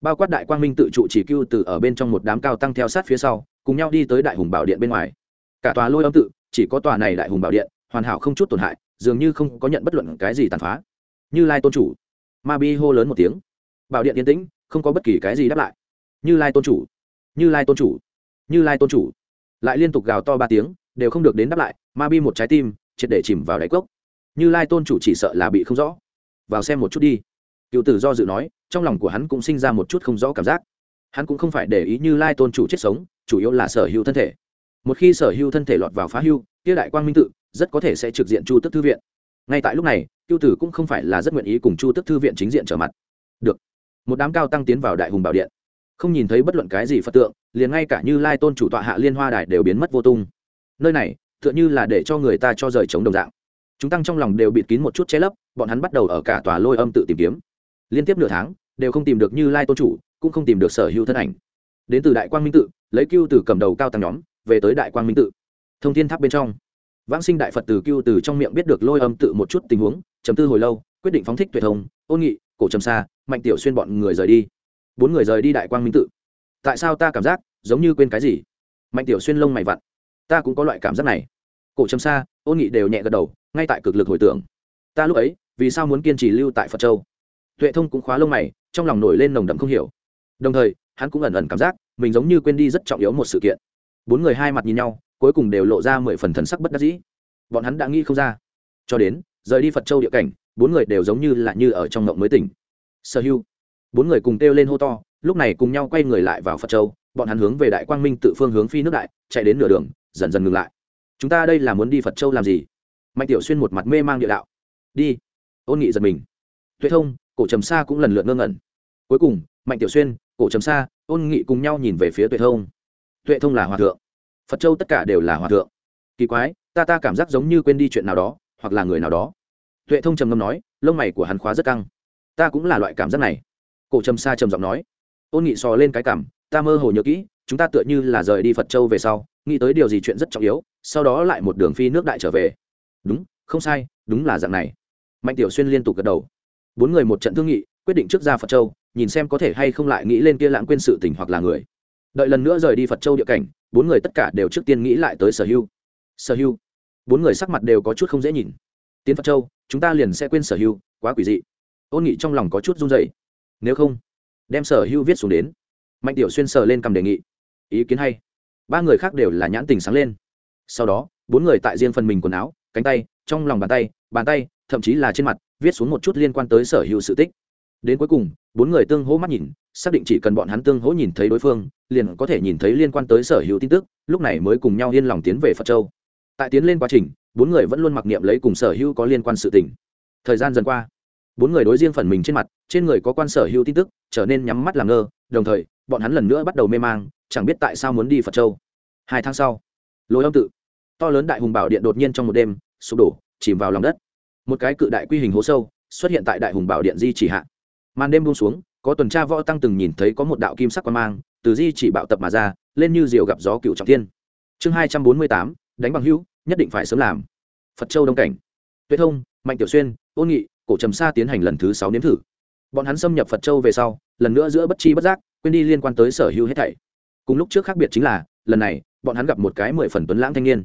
Speaker 1: Bao quát đại quang minh tự trụ chỉ cưu từ ở bên trong một đám cao tăng theo sát phía sau, cùng nhau đi tới đại hùng bảo điện bên ngoài. Cả tòa lôi âm tự, chỉ có tòa này đại hùng bảo điện, hoàn hảo không chút tổn hại, dường như không có nhận bất luận cái gì tàn phá. Như lai tôn chủ. Ma bi hô lớn một tiếng. Bảo điện yên tĩnh, không có bất kỳ cái gì đáp lại. Như lai tôn chủ. Như lai tôn chủ. Như lai tôn chủ. Lại liên tục gào to ba tiếng, đều không được đến đáp lại, ma bi một trái tim triệt để chìm vào đáy cốc. Như lai tôn chủ chỉ sợ là bị không rõ. Vào xem một chút đi. Cựu tử do dự nói, trong lòng của hắn cũng sinh ra một chút không rõ cảm giác. Hắn cũng không phải để ý như lai tôn chủ chết sống, chủ yếu là sở hữu thân thể. Một khi sở hữu thân thể lọt vào phá hưu, kia đại quang minh tự, rất có thể sẽ trực diện chu tức thư viện. Ngay tại lúc này, cựu tử cũng không phải là rất nguyện ý cùng chu tức thư viện chính diện trở mặt. Được. Một đám cao tăng tiến vào đại hùng bảo điện. Không nhìn thấy bất luận cái gì phật tượng, liền ngay cả như lai tôn chủ tọa hạ liên hoa đài đều biến mất vô tung. Nơi này tựa như là để cho người ta cho rời chống đồng dạng. Chúng tăng trong lòng đều bịt kín một chút che lấp, bọn hắn bắt đầu ở cả tòa lôi âm tự tìm kiếm. Liên tiếp nửa tháng, đều không tìm được như lai tôn chủ, cũng không tìm được sở hữu thân ảnh. Đến từ đại quang minh tự, lấy cưu từ cầm đầu cao tăng nhóm, về tới đại quang minh tự. Thông thiên tháp bên trong. Vãng sinh đại phật từ cưu từ trong miệng biết được lôi âm tự một chút tình huống, chấm tư hồi lâu, quyết định phóng thích tuyệt thông, ôn nghị, cổ trầm xa, mạnh tiểu xuyên bọn người rời đi. Bốn người rời đi đại quang minh tự. Tại sao ta cảm giác giống như quên cái gì? Mạnh tiểu xuyên lông mày vặn ta cũng có loại cảm giác này. Cổ trầm xa ôn nghị đều nhẹ gật đầu, ngay tại cực lực hồi tưởng. Ta lúc ấy, vì sao muốn kiên trì lưu tại phật châu? Tuệ thông cũng khóa lông mày, trong lòng nổi lên nồng đậm không hiểu. Đồng thời, hắn cũng ẩn ẩn cảm giác, mình giống như quên đi rất trọng yếu một sự kiện. Bốn người hai mặt nhìn nhau, cuối cùng đều lộ ra mười phần thần sắc bất đắc dĩ. Bọn hắn đã nghĩ không ra. Cho đến, rời đi phật châu địa cảnh, bốn người đều giống như là như ở trong ngộng mới tỉnh. Sở hưu. Bốn người cùng kêu lên hô to, lúc này cùng nhau quay người lại vào phật châu, bọn hắn hướng về đại quang minh tự phương hướng phi nước đại, chạy đến nửa đường dần dần ngừng lại. Chúng ta đây là muốn đi phật châu làm gì? Mạnh tiểu xuyên một mặt mê mang địa đạo. Đi. Ôn nghị giật mình. Tuệ thông, cổ trầm sa cũng lần lượt ngơ ngẩn. Cuối cùng, mạnh tiểu xuyên, cổ trầm sa, ôn nghị cùng nhau nhìn về phía tuệ thông. Tuệ thông là hòa thượng. Phật châu tất cả đều là hòa thượng. Kỳ quái, ta ta cảm giác giống như quên đi chuyện nào đó, hoặc là người nào đó. Tuệ thông trầm ngâm nói, lông mày của hắn khóa rất căng. Ta cũng là loại cảm giác này. Cổ trầm sa trầm giọng nói. Ôn nghị sò lên cái cảm, ta mơ hồ nhớ kỹ, chúng ta tựa như là rời đi phật châu về sau nghĩ tới điều gì chuyện rất trọng yếu, sau đó lại một đường phi nước đại trở về. Đúng, không sai, đúng là dạng này. Mạnh tiểu xuyên liên tục gật đầu. Bốn người một trận thương nghị, quyết định trước ra phật châu, nhìn xem có thể hay không lại nghĩ lên kia lãng quên sự tình hoặc là người. Đợi lần nữa rời đi phật châu địa cảnh, bốn người tất cả đều trước tiên nghĩ lại tới sở hưu. Sở hưu. Bốn người sắc mặt đều có chút không dễ nhìn. Tiến phật châu, chúng ta liền sẽ quên sở hưu, quá quỷ dị. Ôn nghị trong lòng có chút run dày nếu không, đem sở hưu viết xuống đến. Mạnh tiểu xuyên sờ lên cầm đề nghị. Ý kiến hay ba người khác đều là nhãn tình sáng lên. Sau đó, bốn người tại riêng phần mình quần áo, cánh tay, trong lòng bàn tay bàn tay, thậm chí là trên mặt, viết xuống một chút liên quan tới sở hữu sự tích. Đến cuối cùng, bốn người tương hỗ mắt nhìn, xác định chỉ cần bọn hắn tương hỗ nhìn thấy đối phương, liền có thể nhìn thấy liên quan tới sở hữu tin tức, lúc này mới cùng nhau yên lòng tiến về phật châu. Tại tiến lên quá trình, bốn người vẫn luôn mặc niệm lấy cùng sở hữu có liên quan sự tình. Thời gian dần qua, bốn người đối riêng phần mình trên mặt, trên người có quan sở hữu tin tức, trở nên nhắm mắt làm ngơ, đồng thời, bọn hắn lần nữa bắt đầu mê mang chẳng biết tại sao muốn đi phật châu. Hai tháng sau, lối âm tự. To lớn đại hùng bảo điện đột nhiên trong một đêm, sụp đổ, chìm vào lòng đất. Một cái cự đại quy hình hố sâu, xuất hiện tại đại hùng bảo điện di chỉ hạ. Màn đêm buông xuống, có tuần tra võ tăng từng nhìn thấy có một đạo kim sắc quan mang, từ di chỉ bạo tập mà ra, lên như diều gặp gió cựu trọng thiên. Chương hai trăm bốn mươi tám, đánh bằng hữu, nhất định phải sớm làm. Phật châu đông cảnh. Tuệ thông, mạnh tiểu xuyên, ôn nghị, cổ trầm sa tiến hành lần thứ sáu nếm thử. Bọn hắn xâm nhập phật châu về sau, lần nữa giữa bất chi bất giác, quên đi liên quan tới sở hữu hết thảy cùng lúc trước khác biệt chính là, lần này, bọn hắn gặp một cái mười phần tuấn lãng thanh niên.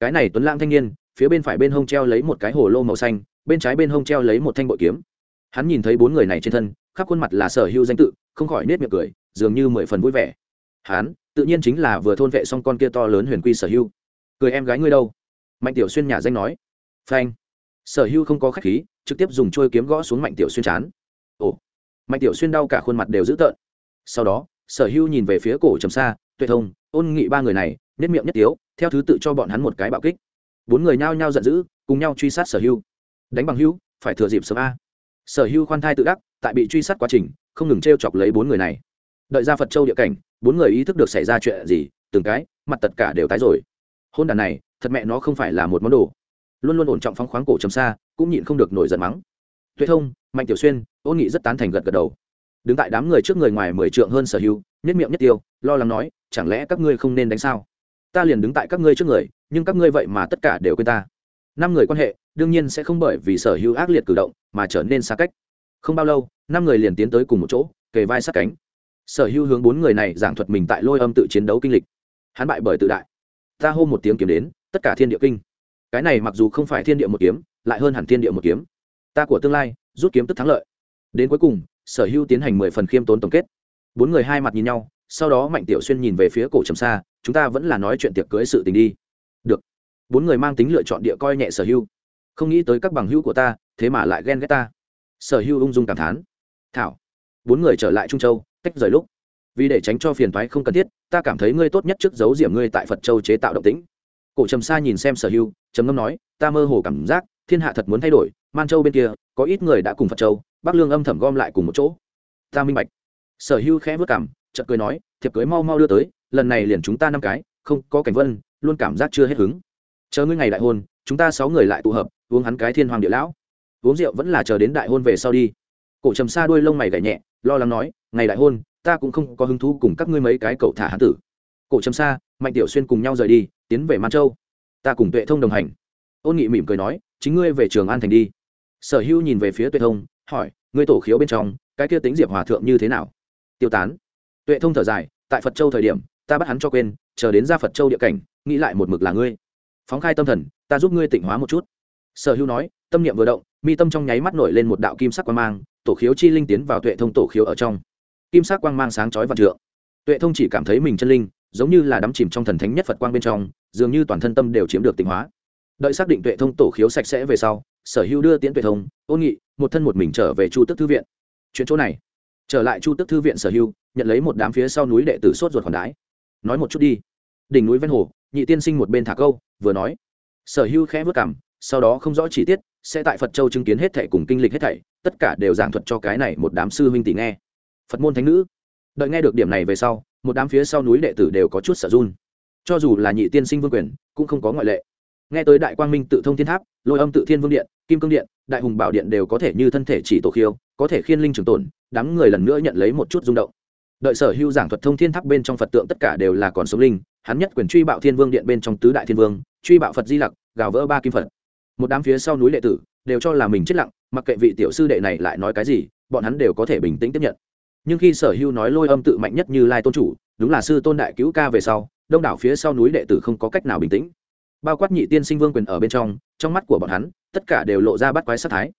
Speaker 1: Cái này tuấn lãng thanh niên, phía bên phải bên hông treo lấy một cái hồ lô màu xanh, bên trái bên hông treo lấy một thanh bội kiếm. Hắn nhìn thấy bốn người này trên thân, khắp khuôn mặt là sở hữu danh tự, không khỏi nết miệng cười, dường như mười phần vui vẻ. Hắn, tự nhiên chính là vừa thôn vệ xong con kia to lớn huyền quy sở hữu. Cười em gái ngươi đâu? Mạnh tiểu xuyên nhà danh nói. Phanh. Sở hữu không có khách khí, trực tiếp dùng trôi kiếm gõ xuống mạnh tiểu xuyên chán. Ồ. Mạnh tiểu xuyên đau cả khuôn mặt đều dữ tợn. Sau đó sở Hưu nhìn về phía cổ trầm xa tuệ thông ôn nghị ba người này nết miệng nhất tiếu theo thứ tự cho bọn hắn một cái bạo kích. Bốn người nhao nhao giận dữ cùng nhau truy sát sở Hưu. đánh bằng Hưu, phải thừa dịp sớm a. Sở Hưu khoan thai tự đắc tại bị truy sát quá trình không ngừng t r e o chọc lấy bốn người này. Đợi ra phật châu địa cảnh bốn người ý thức được xảy ra chuyện gì từng cái mặt tất cả đều tái rồi. Hôn đàn này thật mẹ nó không phải là một món đồ. Luôn luôn ổn trọng phóng khoáng cổ trầm xa cũng nhịn không được nổi giận mắng. Tuệ thông mạnh tiểu xuyên ôn nghị rất tán thành gật gật đầu đứng tại đám người trước người ngoài mười trượng hơn sở hữu nhất miệng nhất tiêu, lo lắng nói, chẳng lẽ các ngươi không nên đánh sao? Ta liền đứng tại các ngươi trước người, nhưng các ngươi vậy mà tất cả đều quên ta. Năm người quan hệ, đương nhiên sẽ không bởi vì sở hữu ác liệt cử động mà trở nên xa cách. Không bao lâu, năm người liền tiến tới cùng một chỗ, kề vai sát cánh. Sở hữu hướng bốn người này giảng thuật mình tại lôi âm tự chiến đấu kinh lịch. Hắn bại bởi tự đại. Ta hô một tiếng kiếm đến, tất cả thiên địa kinh. Cái này mặc dù không phải thiên địa một kiếm, lại hơn hẳn thiên địa một kiếm. Ta của tương lai, rút kiếm tức thắng lợi. Đến cuối cùng sở hữu tiến hành mười phần khiêm tốn tổng kết. Bốn người hai mặt nhìn nhau, sau đó mạnh tiểu xuyên nhìn về phía cổ trầm xa, chúng ta vẫn là nói chuyện tiệc cưới sự tình đi. Được. Bốn người mang tính lựa chọn địa coi nhẹ sở hữu. Không nghĩ tới các bằng hữu của ta, thế mà lại ghen ghét ta. Sở hữu ung dung cảm thán. Thảo. Bốn người trở lại trung châu, tách rời lúc. Vì để tránh cho phiền thoái không cần thiết, ta cảm thấy ngươi tốt nhất trước giấu diệm ngươi tại phật châu chế tạo động tĩnh. Cổ trầm sa nhìn xem sở hữu, trầm ngâm nói, ta mơ hồ cảm giác, thiên hạ thật muốn thay đổi, man châu bên kia, có ít người đã cùng phật châu bắc lương âm thầm gom lại cùng một chỗ. Ta minh bạch. Sở Hưu khẽ vớt cảm chợt cười nói, thiệp cưới mau mau đưa tới, lần này liền chúng ta năm cái, không có cảnh vân, luôn cảm giác chưa hết hứng. Chờ ngươi ngày đại hôn, chúng ta sáu người lại tụ hợp, uống hắn cái thiên hoàng địa lão. Uống rượu vẫn là chờ đến đại hôn về sau đi. Cổ trầm xa đuôi lông mày gảy nhẹ, lo lắng nói, ngày đại hôn, ta cũng không có hứng thú cùng các ngươi mấy cái cậu thả hán tử. Cổ trầm xa mạnh tiểu xuyên cùng nhau rời đi, tiến về man châu. Ta cùng tuệ thông đồng hành. Ôn nghị mỉm cười nói, chính ngươi về trường an thành đi. Sở hữu nhìn về phía tuệ thông hỏi, ngươi tổ khiếu bên trong, cái kia tính diệp hòa thượng như thế nào? Tiêu tán. Tuệ thông thở dài, tại phật châu thời điểm, ta bắt hắn cho quên, chờ đến ra phật châu địa cảnh, nghĩ lại một mực là ngươi. Phóng khai tâm thần, ta giúp ngươi tỉnh hóa một chút. Sở hữu nói, tâm niệm vừa động, mi tâm trong nháy mắt nổi lên một đạo kim sắc quang mang, tổ khiếu chi linh tiến vào tuệ thông tổ khiếu ở trong. Kim sắc quang mang sáng chói và trượng. Tuệ thông chỉ cảm thấy mình chân linh, giống như là đắm chìm trong thần thánh nhất phật quang bên trong, dường như toàn thân tâm đều chiếm được tỉnh hóa. Đợi xác định tuệ thông tổ khiếu sạch sẽ về sau, sở hữu đưa tiễn tuệ thông, ôn nghị một thân một mình trở về chu tức thư viện. Chuyện chỗ này. Trở lại chu tức thư viện sở hữu, nhận lấy một đám phía sau núi đệ tử sốt ruột hòn đái nói một chút đi. Đỉnh núi ven hồ, nhị tiên sinh một bên thả câu, vừa nói. Sở hữu khẽ vất cảm sau đó không rõ chi tiết, sẽ tại phật châu chứng kiến hết thảy cùng kinh lịch hết thảy, tất cả đều giảng thuật cho cái này một đám sư huynh tỷ nghe. Phật môn thánh nữ. Đợi nghe được điểm này về sau, một đám phía sau núi đệ tử đều có chút sợ run. Cho dù là nhị tiên sinh vương quyền, cũng không có ngoại lệ. Nghe tới đại quang minh tự thông thiên tháp lôi âm tự thiên vương điện, kim cương điện, đại hùng bảo điện đều có thể như thân thể chỉ tổ khiêu, có thể khiên linh trường tồn, đám người lần nữa nhận lấy một chút rung động. Đợi sở hữu giảng thuật thông thiên tháp bên trong phật tượng tất cả đều là còn sống linh, hắn nhất quyền truy bạo thiên vương điện bên trong tứ đại thiên vương, truy bạo phật di lặc, gào vỡ ba kim phật. Một đám phía sau núi đệ tử đều cho là mình chết lặng, mặc kệ vị tiểu sư đệ này lại nói cái gì, bọn hắn đều có thể bình tĩnh tiếp nhận. Nhưng khi sở hưu nói lôi âm tự mạnh nhất như lai tôn chủ, đúng là sư tôn đại cứu ca về sau, đông đảo phía sau núi đệ tử không có cách nào bình tĩnh bao quát nhị tiên sinh vương quyền ở bên trong trong mắt của bọn hắn, tất cả đều lộ ra bắt quái sát thái.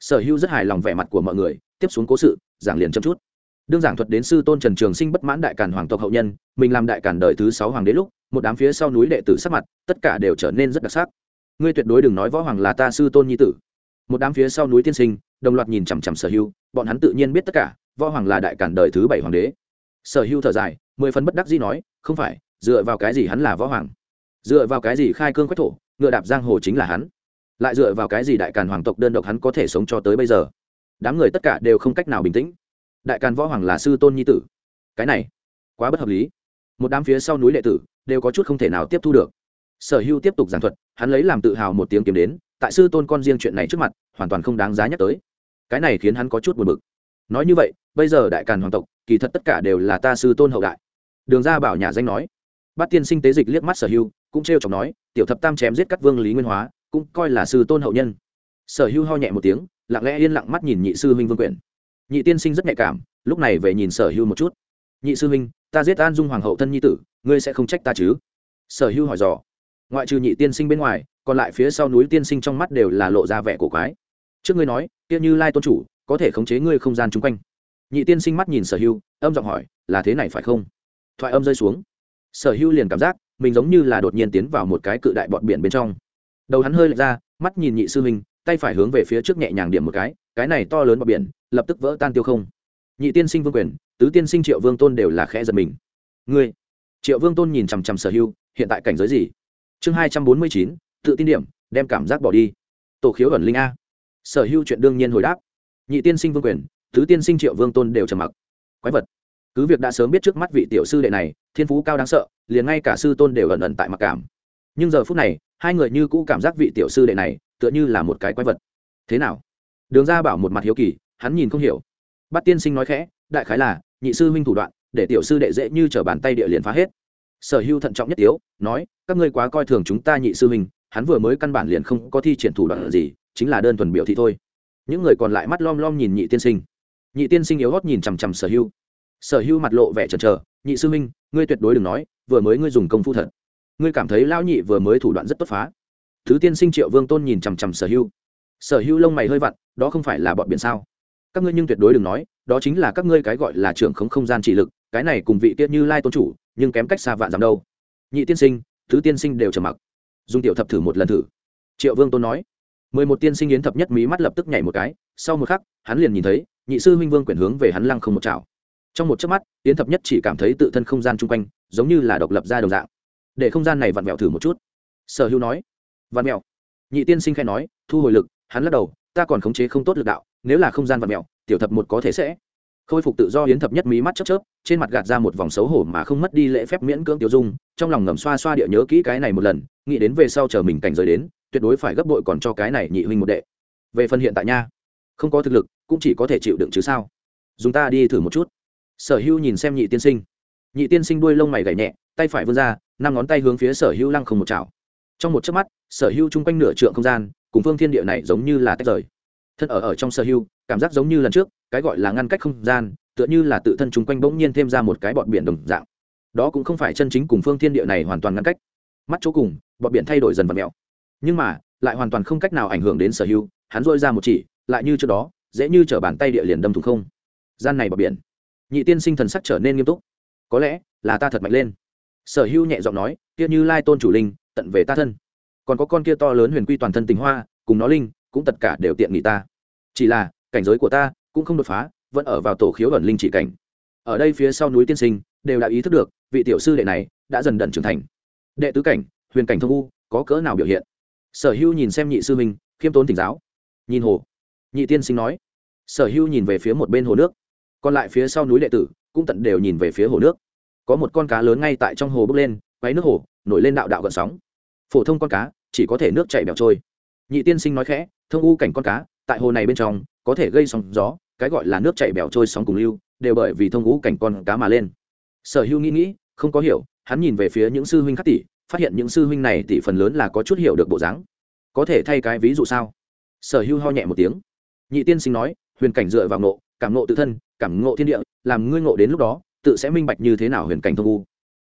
Speaker 1: Sở hưu rất hài lòng vẻ mặt của mọi người, tiếp xuống cố sự, giảng liền chăm chút. Đương giảng thuật đến sư tôn trần trường sinh bất mãn đại cản hoàng tộc hậu nhân, mình làm đại cản đời thứ sáu hoàng đế lúc, một đám phía sau núi đệ tử sắc mặt, tất cả đều trở nên rất đặc sắc. Ngươi tuyệt đối đừng nói võ hoàng là ta sư tôn nhi tử. Một đám phía sau núi tiên sinh, đồng loạt nhìn chằm chằm sở hưu bọn hắn tự nhiên biết tất cả, võ hoàng là đại cản đời thứ bảy hoàng đế. Sở hưu thở dài, mười phần bất đắc dĩ nói, không phải, dựa vào cái gì hắn là võ hoàng? Dựa vào cái gì khai cương quách thổ, ngựa đạp giang hồ chính là hắn? Lại dựa vào cái gì đại càn hoàng tộc đơn độc hắn có thể sống cho tới bây giờ? Đám người tất cả đều không cách nào bình tĩnh. Đại càn võ hoàng là sư tôn nhi tử. Cái này, quá bất hợp lý. Một đám phía sau núi đệ tử đều có chút không thể nào tiếp thu được. Sở hưu tiếp tục giảng thuật, hắn lấy làm tự hào một tiếng kiếm đến, tại sư tôn con riêng chuyện này trước mặt, hoàn toàn không đáng giá nhắc tới. Cái này khiến hắn có chút buồn bực. Nói như vậy, bây giờ đại càn hoàng tộc, kỳ thật tất cả đều là ta sư tôn hậu đại. Đường ra bảo nhà danh nói bát tiên sinh tế dịch liếc mắt sở hưu, cũng trêu chọc nói, tiểu thập tam chém giết các vương lý nguyên hóa, cũng coi là sư tôn hậu nhân. Sở hưu ho nhẹ một tiếng, lặng lẽ yên lặng mắt nhìn nhị sư huynh vương quyển nhị tiên sinh rất nhạy cảm, lúc này về nhìn sở hưu một chút. Nhị sư huynh, ta giết an dung hoàng hậu thân nhi tử, ngươi sẽ không trách ta chứ? Sở hưu hỏi dò. Ngoại trừ nhị tiên sinh bên ngoài, còn lại phía sau núi tiên sinh trong mắt đều là lộ ra vẻ cổ quái. Trước ngươi nói, kia như lai tôn chủ, có thể khống chế ngươi không gian chung quanh. Nhị tiên sinh mắt nhìn sở hưu, âm giọng hỏi, là thế này phải không? Thoại âm rơi xuống sở hưu liền cảm giác, mình giống như là đột nhiên tiến vào một cái cự đại bọn biển bên trong. Đầu hắn hơi lệch ra, mắt nhìn nhị sư huynh, tay phải hướng về phía trước nhẹ nhàng điểm một cái cái này to lớn bọt biển, lập tức vỡ tan tiêu không. Nhị tiên sinh vương quyền, tứ tiên sinh triệu vương tôn đều là khẽ giật mình. Ngươi, triệu vương tôn nhìn chằm chằm sở hưu hiện tại cảnh giới gì? Chương hai trăm bốn mươi chín, tự tin điểm, đem cảm giác bỏ đi. Tổ khiếu ẩn linh a. Sở hưu chuyện đương nhiên hồi đáp. Nhị tiên sinh vương quyền, tứ tiên sinh triệu vương tôn đều trầm mặc. Quái vật cứ việc đã sớm biết trước mắt vị tiểu sư đệ này, thiên phú cao đáng sợ, liền ngay cả sư tôn đều ẩn ẩn tại mặc cảm. Nhưng giờ phút này, hai người như cũ cảm giác vị tiểu sư đệ này tựa như là một cái quái vật. Thế nào? Đường ra bảo một mặt hiếu kỳ, hắn nhìn không hiểu. Bắt tiên sinh nói khẽ, đại khái là, nhị sư huynh thủ đoạn, để tiểu sư đệ dễ như t r ở bàn tay địa liền phá hết. Sở hưu thận trọng nhất tiếu, nói, các ngươi quá coi thường chúng ta nhị sư huynh, hắn vừa mới căn bản liền không có thi triển thủ đoạn gì, chính là đơn thuần biểu thị thôi. Những người còn lại mắt lom lom nhìn nhị tiên sinh. Nhị tiên sinh yếu hót nhìn chằm chằm sở hưu sở hưu mặt lộ vẻ chần chờ, nhị sư huynh, ngươi tuyệt đối đừng nói, vừa mới ngươi dùng công phu thật. Ngươi cảm thấy lão nhị vừa mới thủ đoạn rất tốt phá. Thứ tiên sinh triệu vương tôn nhìn chằm chằm sở hưu sở hưu lông mày hơi vặn, đó không phải là bọn biển sao? Các ngươi nhưng tuyệt đối đừng nói, đó chính là các ngươi cái gọi là trưởng không không gian trị lực, cái này cùng vị tiết như lai tôn chủ, nhưng kém cách xa vạn dặm đâu. Nhị tiên sinh, thứ tiên sinh đều trầm mặc. Dùng tiểu thập thử một lần thử. Triệu vương tôn nói. Mười một tiên sinh yến thập nhất mí mắt lập tức nhảy một cái, sau một khắc, hắn liền nhìn thấy, nhị sư huynh vương quyển hướng về hắn lăng không một chảo trong một chớp mắt, yến thập nhất chỉ cảm thấy tự thân không gian chung quanh giống như là độc lập ra đồng dạng. Để không gian này vặn vẹo thử một chút. Sở hữu nói, vặn vẹo. Nhị tiên sinh khai nói, thu hồi lực, hắn lắc đầu, ta còn khống chế không tốt lực đạo, nếu là không gian vặn vẹo, tiểu thập một có thể sẽ. Khôi phục tự do hiến thập nhất mí mắt chớp chớp, trên mặt gạt ra một vòng xấu hổ mà không mất đi lễ phép miễn cưỡng tiêu dung, trong lòng ngầm xoa xoa địa nhớ kỹ cái này một lần, nghĩ đến về sau chờ mình cảnh giới đến, tuyệt đối phải gấp bội còn cho cái này nhị huynh một đệ. Về phần hiện tại nha, không có thực lực, cũng chỉ có thể chịu đựng chứ sao. Dùng ta đi thử một chút sở hữu nhìn xem nhị tiên sinh. Nhị tiên sinh đuôi lông mày gảy nhẹ, tay phải vươn ra, năm ngón tay hướng phía sở hữu lăng không một chảo. Trong một chớp mắt, sở hữu chung quanh nửa trượng không gian, cùng phương thiên địa này giống như là tách rời. Thân ở ở trong sở hữu, cảm giác giống như lần trước, cái gọi là ngăn cách không gian, tựa như là tự thân chung quanh bỗng nhiên thêm ra một cái bọn biển đồng dạng. Đó cũng không phải chân chính cùng phương thiên địa này hoàn toàn ngăn cách. Mắt chỗ cùng bọn biển thay đổi dần vật mẹo. Nhưng mà, lại hoàn toàn không cách nào ảnh hưởng đến sở hữu, hắn dôi ra một chỉ, lại như trước đó, dễ như t bàn tay địa liền đâm thủng không. Gian này bờ biển nhị tiên sinh thần sắc trở nên nghiêm túc. Có lẽ là ta thật mạnh lên. Sở hữu nhẹ giọng nói, kia như lai tôn chủ linh, tận về ta thân. Còn có con kia to lớn huyền quy toàn thân tình hoa, cùng nó linh, cũng tất cả đều tiện nghị ta. Chỉ là, cảnh giới của ta cũng không đột phá, vẫn ở vào tổ khiếu ẩn linh chỉ cảnh. Ở đây phía sau núi tiên sinh đều đã ý thức được, vị tiểu sư đệ này đã dần dần trưởng thành. Đệ tứ cảnh, huyền cảnh thông u, có cỡ nào biểu hiện? Sở hữu nhìn xem nhị sư minh, khiêm tốn tỉnh giáo. Nhìn hồ. Nhị tiên sinh nói. Sở hữu nhìn về phía một bên hồ nước còn lại phía sau núi đệ tử cũng tận đều nhìn về phía hồ nước. Có một con cá lớn ngay tại trong hồ bốc lên, quấy nước hồ, nổi lên đạo đạo gần sóng. Phổ thông con cá chỉ có thể nước chảy bẹo trôi. Nhị tiên sinh nói khẽ, thông u cảnh con cá, tại hồ này bên trong, có thể gây sóng gió, cái gọi là nước chảy bẹo trôi sóng cùng lưu, đều bởi vì thông u cảnh con cá mà lên. Sở hữu nghĩ nghĩ, không có hiểu, hắn nhìn về phía những sư huynh khác tỷ, phát hiện những sư huynh này tỷ phần lớn là có chút hiểu được bộ dáng. Có thể thay cái ví dụ sao? Sở hưu ho nhẹ một tiếng. Nhị tiên sinh nói, huyền cảnh dựa vào nộ cảm ngộ tự thân cảm ngộ thiên địa, làm ngươi ngộ đến lúc đó, tự sẽ minh bạch như thế nào huyền cảnh thông u.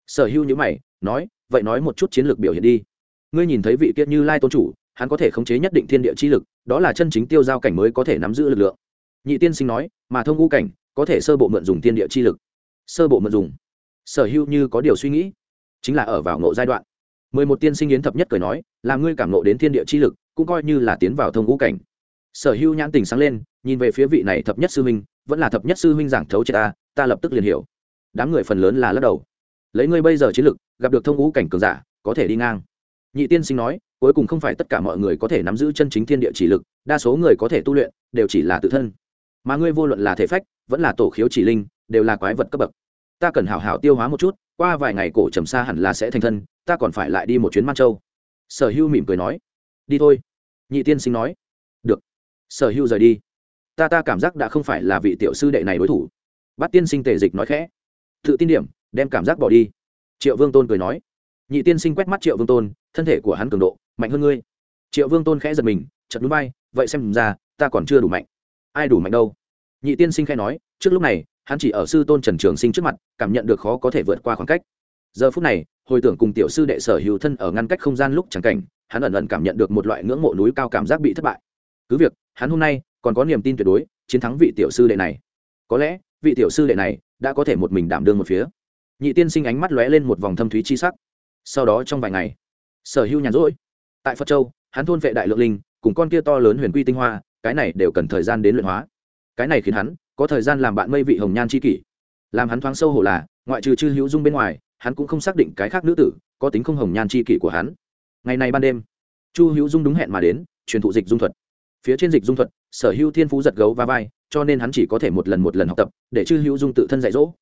Speaker 1: Sở hưu nhữ mày, nói, vậy nói một chút chiến lược biểu hiện đi. Ngươi nhìn thấy vị kiết như lai tôn chủ, hắn có thể khống chế nhất định thiên địa chi lực, đó là chân chính tiêu giao cảnh mới có thể nắm giữ lực lượng. Nhị tiên sinh nói, mà thông u cảnh, có thể sơ bộ mượn dùng thiên địa chi lực. Sơ bộ mượn dùng. Sở hữu như có điều suy nghĩ, chính là ở vào ngộ giai đoạn. Mười một tiên sinh yến thập nhất cười nói, là ngươi cảm ngộ đến thiên địa chi lực, cũng coi như là tiến vào thông ngũ cảnh. Sở hữu nhãn tình sáng lên, nhìn về phía vị này thập nhất sư minh vẫn là thập nhất sư huynh giảng thấu chết ta ta lập tức liền hiểu. Đám người phần lớn là lắc đầu. Lấy ngươi bây giờ chiến lực, gặp được thông ngũ cảnh cường giả, có thể đi ngang. Nhị tiên sinh nói, cuối cùng không phải tất cả mọi người có thể nắm giữ chân chính thiên địa chỉ lực, đa số người có thể tu luyện, đều chỉ là tự thân. Mà ngươi vô luận là thể phách, vẫn là tổ khiếu chỉ linh, đều là quái vật cấp bậc. Ta cần hảo hảo tiêu hóa một chút, qua vài ngày cổ trầm xa hẳn là sẽ thành thân, ta còn phải lại đi một chuyến man châu. Sở hưu mỉm cười nói, đi thôi. Nhị tiên sinh nói, được. Sở hưu rời đi ta ta cảm giác đã không phải là vị tiểu sư đệ này đối thủ. Bát tiên sinh tề dịch nói khẽ. Tự tin điểm, đem cảm giác bỏ đi. Triệu vương tôn cười nói. Nhị tiên sinh quét mắt triệu vương tôn, thân thể của hắn cường độ, mạnh hơn ngươi. Triệu vương tôn khẽ giật mình chật núi bay vậy xem ra, ta còn chưa đủ mạnh. Ai đủ mạnh đâu? Nhị tiên sinh khẽ nói, trước lúc này, hắn chỉ ở sư tôn trần trường sinh trước mặt, cảm nhận được khó có thể vượt qua khoảng cách. Giờ phút này, hồi tưởng cùng tiểu sư đệ sở hữu thân ở ngăn cách không gian lúc chẳng cảnh, hắn ẩn ẩn cảm nhận được một loại ngưỡng mộ núi cao cảm giác bị thất bại cứ việc, hắn hôm nay còn có niềm tin tuyệt đối chiến thắng vị tiểu sư đệ này. Có lẽ, vị tiểu sư đệ này đã có thể một mình đảm đương một phía. Nhị tiên sinh ánh mắt lóe lên một vòng thâm thúy chi sắc. Sau đó trong vài ngày, sở hữu nhàn rỗi. Tại phật châu, hắn thôn vệ đại lượng linh, cùng con kia to lớn huyền quy tinh hoa, cái này đều cần thời gian đến luyện hóa. Cái này khiến hắn có thời gian làm bạn mây vị hồng nhan c h i kỷ. Làm hắn thoáng sâu hổ là, ngoại trừ chư hữu dung bên ngoài, hắn cũng không xác định cái khác nữ tử có tính không hồng nhan c h i kỷ của hắn. Ngày này ban đêm, chu hữu dung đúng hẹn mà đến, truyền thụ dịch dung thuật phía trên dịch dung thuật, sở hữu thiên phú giật gấu và vai, cho nên hắn chỉ có thể một lần một lần học tập, để chư hữu dung tự thân dạy dỗ.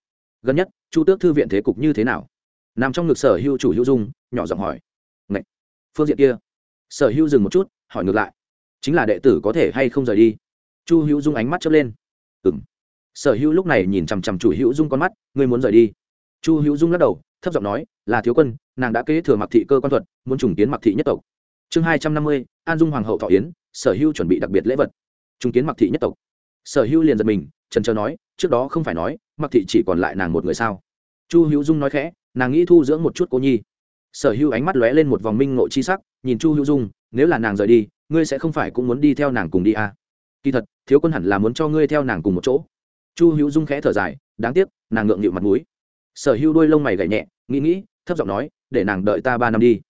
Speaker 1: Gần nhất, chu tước thư viện thế cục như thế nào? Nằm trong ngực sở hữu chủ hữu dung, nhỏ giọng hỏi. Ngậy! phương diện kia. Sở hữu dừng một chút, hỏi ngược lại. Chính là đệ tử có thể hay không rời đi? Chu hữu dung ánh mắt chớp lên. Ừ m sở hữu lúc này nhìn chằm chằm chủ hữu dung con mắt, ngươi muốn rời đi? Chu hữu dung lắc đầu, thấp giọng nói, là thiếu quân, nàng đã kế thừa mặc thị cơ quan thuật, muốn trùng tiến mặc thị nhất tộc. Chương hai trăm năm mươi, an dung hoàng hậu thọ yến sở hữu chuẩn bị đặc biệt lễ vật. Trùng kiến mặc thị nhất tộc. Sở hữu liền giật mình, trần trờ nói, trước đó không phải nói, mặc thị chỉ còn lại nàng một người sao? Chu hữu dung nói khẽ, nàng nghĩ thu dưỡng một chút cô nhi. Sở hữu ánh mắt lóe lên một vòng minh ngộ chi sắc, nhìn chu hữu dung, nếu là nàng rời đi, ngươi sẽ không phải cũng muốn đi theo nàng cùng đi à. kỳ thật, thiếu quân hẳn là muốn cho ngươi theo nàng cùng một chỗ. Chu hữu dung khẽ thở dài, đáng tiếc, nàng ngượng nghịu mặt mũi. Sở hữu đôi lông mày gậy nhẹ, nghĩ nghĩ, thấp giọng nói, để nàng đợi ta ba năm đi.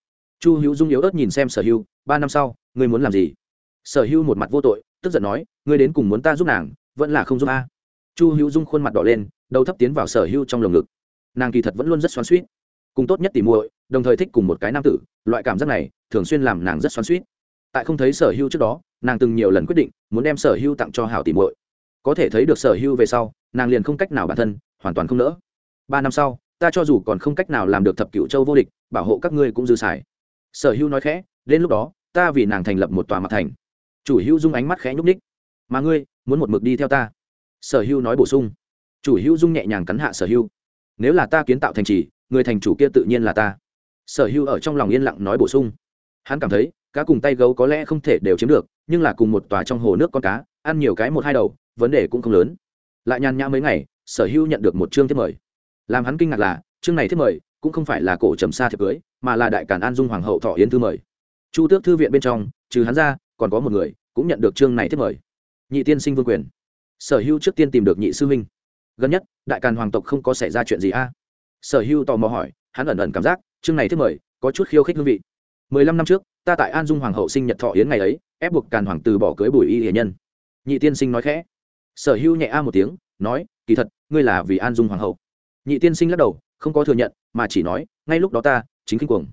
Speaker 1: Chu hữu dung yếu ớt nhìn xem sở hữu, ba năm sau, ngươi muốn làm gì? Sở hữu một mặt vô tội, tức giận nói, ngươi đến cùng muốn ta giúp nàng, vẫn là không giúp a? Chu hữu dung khuôn mặt đỏ lên, đầu thấp tiến vào sở hữu trong lồng ngực. Nàng kỳ thật vẫn luôn rất xoắn suýt cùng tốt nhất tỉ muội, đồng thời thích cùng một cái nam tử, loại cảm giác này thường xuyên làm nàng rất xoắn suýt tại không thấy sở hưu trước đó, nàng từng nhiều lần quyết định muốn đem sở hưu tặng cho hảo tỉ muội. Có thể thấy được sở hưu về sau, nàng liền không cách nào bản thân, hoàn toàn không nỡ. Ba năm sau, ta cho dù còn không cách nào làm được thập cựu châu vô địch, bảo hộ các ngươi cũng dư xài. Sở hưu nói khẽ, đến lúc đó, ta vì nàng thành lập một tòa mặt thành chủ hưu dung ánh mắt khẽ nhúc ních mà ngươi, muốn một mực đi theo ta? Sở hưu nói bổ sung. Chủ hưu dung nhẹ nhàng cắn hạ sở hưu nếu là ta kiến tạo thành trì, người thành chủ kia tự nhiên là ta. Sở hưu ở trong lòng yên lặng nói bổ sung. Hắn cảm thấy, cá cùng tay gấu có lẽ không thể đều chiếm được, nhưng là cùng một tòa trong hồ nước con cá, ăn nhiều cái một hai đầu, vấn đề cũng không lớn. Lại nhàn nhã mấy ngày, sở hưu nhận được một chương thiết mời. Làm hắn kinh ngạc là, chương này thiết mời cũng không phải là cổ trầm xa thiệp cưới, mà là đại cản an dung hoàng hậu thọ yến thư mời. Chu tước thư viện bên trong, trừ hắn ra còn có một người cũng nhận được chương này thiết mời. Nhị tiên sinh vương quyền. Sở hưu trước tiên tìm được nhị sư huynh. Gần nhất, đại càn hoàng tộc không có xảy ra chuyện gì a? À? Sở hưu tò mò hỏi, hắn ẩn ẩn cảm giác, chương này thiết mời có chút khiêu khích hương vị. Mười lăm năm trước, ta tại an dung hoàng hậu sinh nhật thọ yến ngày ấy, ép buộc càn hoàng từ bỏ cưới bùi y hiền nhân. Nhị tiên sinh nói khẽ. Sở hưu nhẹ a một tiếng, nói, kỳ thật, ngươi là vì an dung hoàng hậu. Nhị tiên sinh lắc đầu, không có thừa nhận, mà chỉ nói, ngay lúc đó ta, chính kinh cuồng.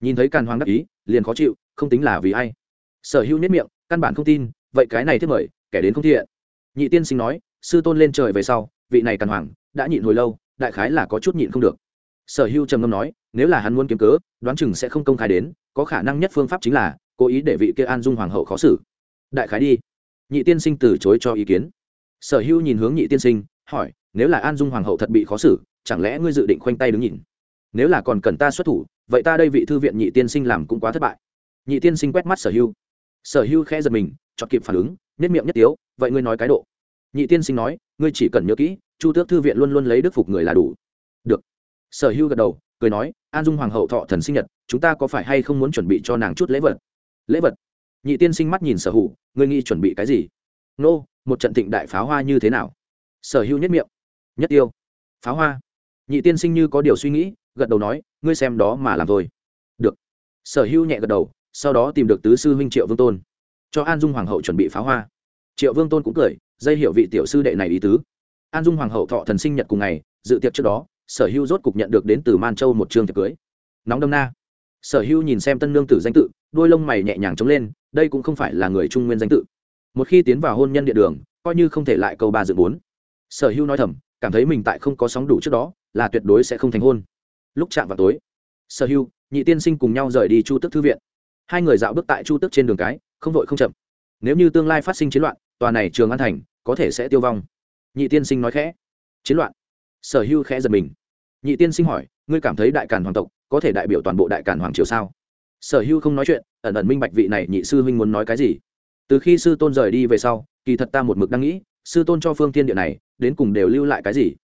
Speaker 1: Nhìn thấy càn hoàng đắc ý, liền khó chịu, không tính là vì ai sở hưu nhất miệng, căn bản không tin, vậy cái này thiết mời, kẻ đến không thiện. Nhị tiên sinh nói, sư tôn lên trời về sau, vị này càn hoàng, đã nhịn hồi lâu, đại khái là có chút nhịn không được. Sở hưu trầm ngâm nói, nếu là hắn muốn kiếm cớ, đoán chừng sẽ không công khai đến, có khả năng nhất phương pháp chính là, cố ý để vị kia an dung hoàng hậu khó xử. Đại khái đi. Nhị tiên sinh từ chối cho ý kiến. Sở hưu nhìn hướng nhị tiên sinh, hỏi, nếu là an dung hoàng hậu thật bị khó xử, chẳng lẽ ngươi dự định khoanh tay đứng nhìn? Nếu là còn cần ta xuất thủ, vậy ta đây vị thư viện nhị tiên sinh làm cũng quá thất bại. Nhị tiên sinh quét mắt sở hưu sở hưu khẽ giật mình chọn kịp phản ứng nhất miệng nhất tiếu vậy ngươi nói cái độ. Nhị tiên sinh nói ngươi chỉ cần nhớ kỹ chu tước thư viện luôn luôn lấy đức phục người là đủ. Được. Sở hưu gật đầu cười nói an dung hoàng hậu thọ thần sinh nhật chúng ta có phải hay không muốn chuẩn bị cho nàng chút lễ vật? Lễ vật? Nhị tiên sinh mắt nhìn sở hữu ngươi nghĩ chuẩn bị cái gì? Nô、no, một trận thịnh đại pháo hoa như thế nào? Sở hữu nhất miệng nhất tiêu pháo hoa? Nhị tiên sinh như có điều suy nghĩ gật đầu nói ngươi xem đó mà làm thôi. Được. Sở hữu nhẹ gật đầu sau đó tìm được tứ sư huynh triệu vương tôn. Cho an dung hoàng hậu chuẩn bị pháo hoa. Triệu vương tôn cũng cười, dây hiệu vị tiểu sư đệ này ý tứ. An dung hoàng hậu thọ thần sinh nhật cùng ngày, dự tiệc trước đó, sở hữu rốt cục nhận được đến từ man châu một trường tiệc cưới. Nóng đâm na. Sở hữu nhìn xem tân nương tử danh tự, đôi lông mày nhẹ nhàng trống lên, đây cũng không phải là người trung nguyên danh tự. Một khi tiến vào hôn nhân địa đường, coi như không thể lại câu ba dự bốn. Sở hữu nói thầm, cảm thấy mình tại không có sóng đủ trước đó, là tuyệt đối sẽ không thành hôn. Lúc chạm vào tối, sở hữu, nhị tiên sinh cùng nhau rời đi chu tức thư viện hai người dạo bước tại chu tức trên đường cái, không vội không chậm. Nếu như tương lai phát sinh chiến loạn, tòa này trường an thành có thể sẽ tiêu vong. Nhị tiên sinh nói khẽ. Chiến loạn. Sở hữu khẽ giật mình. Nhị tiên sinh hỏi, ngươi cảm thấy đại càn hoàng tộc có thể đại biểu toàn bộ đại càn hoàng triều sao? Sở hữu không nói chuyện, ẩn ẩn minh bạch vị này nhị sư huynh muốn nói cái gì. Từ khi sư tôn rời đi về sau, kỳ thật ta một mực đang nghĩ, sư tôn cho phương tiên địa này, đến cùng đều lưu lại cái gì?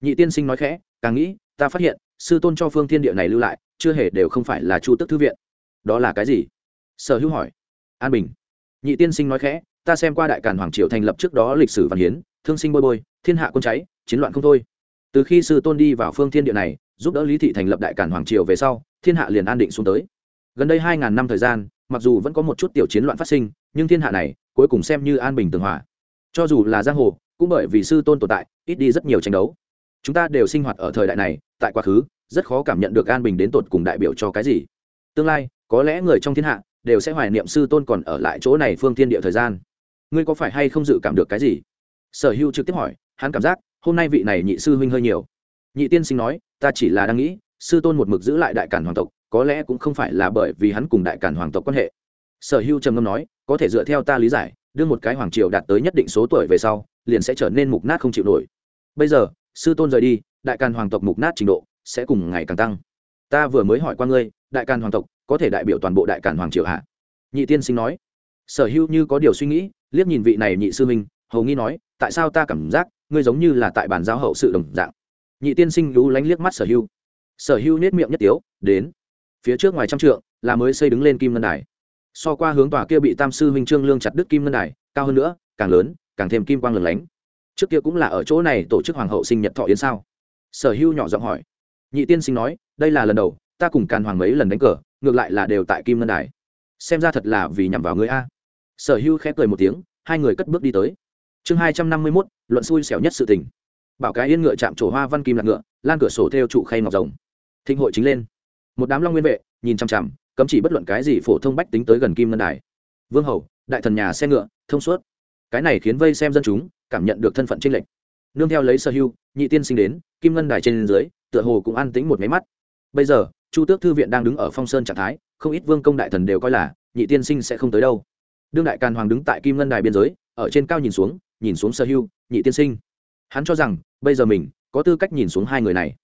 Speaker 1: Nhị tiên sinh nói khẽ, càng nghĩ, ta phát hiện, sư tôn cho phương thiên địa này lưu lại, chưa hề đều không phải là chu tức thư viện. Đó là cái gì? Sở hữu hỏi. An bình. Nhị tiên sinh nói khẽ, ta xem qua đại càn hoàng triều thành lập trước đó lịch sử văn hiến, thương sinh bôi bôi, thiên hạ quân cháy, chiến loạn không thôi. Từ khi sư tôn đi vào phương thiên địa này, giúp đỡ lý thị thành lập đại cản hoàng triều về sau, thiên hạ liền an định xuống tới. Gần đây hai ngàn năm thời gian, mặc dù vẫn có một chút tiểu chiến loạn phát sinh, nhưng thiên hạ này cuối cùng xem như an bình tường hòa. Cho dù là giang hồ, cũng bởi vì sư tôn tồn tại, ít đi rất nhiều tranh đấu. Chúng ta đều sinh hoạt ở thời đại này, tại quá khứ, rất khó cảm nhận được an bình đến tột cùng đại biểu cho cái gì. Tương lai, có lẽ người trong thiên hạ đều sẽ hoài niệm sư tôn còn ở lại chỗ này phương thiên địa thời gian. Ngươi có phải hay không dự cảm được cái gì? Sở hữu trực tiếp hỏi, hắn cảm giác, hôm nay vị này nhị sư huynh hơi nhiều. Nhị tiên sinh nói, ta chỉ là đang nghĩ, sư tôn một mực giữ lại đại cản hoàng tộc, có lẽ cũng không phải là bởi vì hắn cùng đại cản hoàng tộc quan hệ. Sở hữu trầm ngâm nói, có thể dựa theo ta lý giải, đưa một cái hoàng triều đạt tới nhất định số tuổi về sau, liền sẽ trở nên mục nát không chịu nổi. Bây giờ, sư tôn rời đi, đại càn hoàng tộc mục nát trình độ sẽ cùng ngày càng tăng ta vừa mới hỏi qua ngươi, đại càn hoàng tộc, có thể đại biểu toàn bộ đại càn hoàng triều hạ nhị tiên sinh nói. Sở hữu như có điều suy nghĩ, liếc nhìn vị này nhị sư minh hầu nghi nói, tại sao ta cảm giác ngươi giống như là tại bản giao hậu sự đồng dạng? Nhị tiên sinh lú lánh liếc mắt sở hữu. Sở hữu nết miệng nhất tiếu, đến. Phía trước ngoài trăm trượng, là mới xây đứng lên kim ngân đài. So qua hướng tòa kia bị tam sư huynh trương lương chặt đứt kim ngân đài, cao hơn nữa, càng lớn, càng thêm kim quang lửng lánh. Trước kia cũng là ở chỗ này tổ chức hoàng hậu sinh nhật thọ yến sao? Sở hữu nhỏ giọng hỏi nhị tiên sinh nói, đây là lần đầu, ta cùng càn hoàng mấy lần đánh cờ, ngược lại là đều tại kim ngân đài. Xem ra thật là vì nhằm vào người a. Sở hưu khẽ cười một tiếng, hai người cất bước đi tới. Chương hai trăm năm mươi mốt, luận xui xẻo nhất sự tình. Bảo cái yên ngựa chạm trổ hoa văn kim lạc ngựa, lan cửa sổ theo trụ khay ngọc rồng. Thịnh hội chính lên. Một đám long nguyên vệ, nhìn chằm chằm, cấm chỉ bất luận cái gì phổ thông bách tính tới gần kim ngân đài. Vương hầu, đại thần nhà xe ngựa, thông suốt. Cái này khiến vây xem dân chúng cảm nhận được thân phận tranh lệch. Nương theo lấy sở hưu, nhị tiên sinh đến, kim ngân đài trên dưới tựa hồ cũng an tính một máy mắt. Bây giờ, chu tước thư viện đang đứng ở phong sơn trạng thái, không ít vương công đại thần đều coi là, nhị tiên sinh sẽ không tới đâu. Đương đại càn hoàng đứng tại kim ngân đài biên giới, ở trên cao nhìn xuống nhìn xuống sở hưu, nhị tiên sinh. Hắn cho rằng, bây giờ mình, có tư cách nhìn xuống hai người này.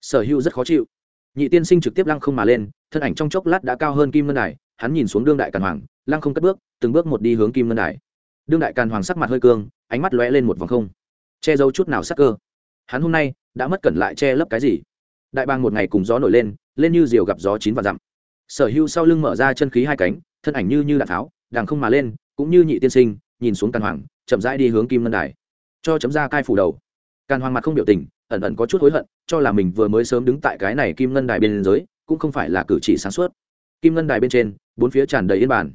Speaker 1: Sở hưu rất khó chịu. Nhị tiên sinh trực tiếp lăng không mà lên, thân ảnh trong chốc lát đã cao hơn kim ngân đài, hắn nhìn xuống đương đại càn hoàng, lăng không cất bước, từng bước một đi hướng kim ngân đài. Đương đại càn hoàng sắc mặt hơi cương, ánh mắt lóe lên một vòng không. Che giấu chút nào sắc cơ hắn hôm nay đã mất cẩn lại che lấp cái gì? Đại bang một ngày cùng gió nổi lên lên như diều gặp gió chín và dặm. Sở hưu sau lưng mở ra chân khí hai cánh, thân ảnh như như đạn tháo đàng không mà lên, cũng như nhị tiên sinh, nhìn xuống càn hoàng, chậm rãi đi hướng kim ngân đài. Cho chấm ra cai phủ đầu. Càn hoàng mặt không biểu tình, ẩn ẩn có chút hối hận, cho là mình vừa mới sớm đứng tại cái này kim ngân đài bên dưới, cũng không phải là cử chỉ sáng suốt. Kim ngân đài bên trên, bốn phía tràn đầy yên bàn.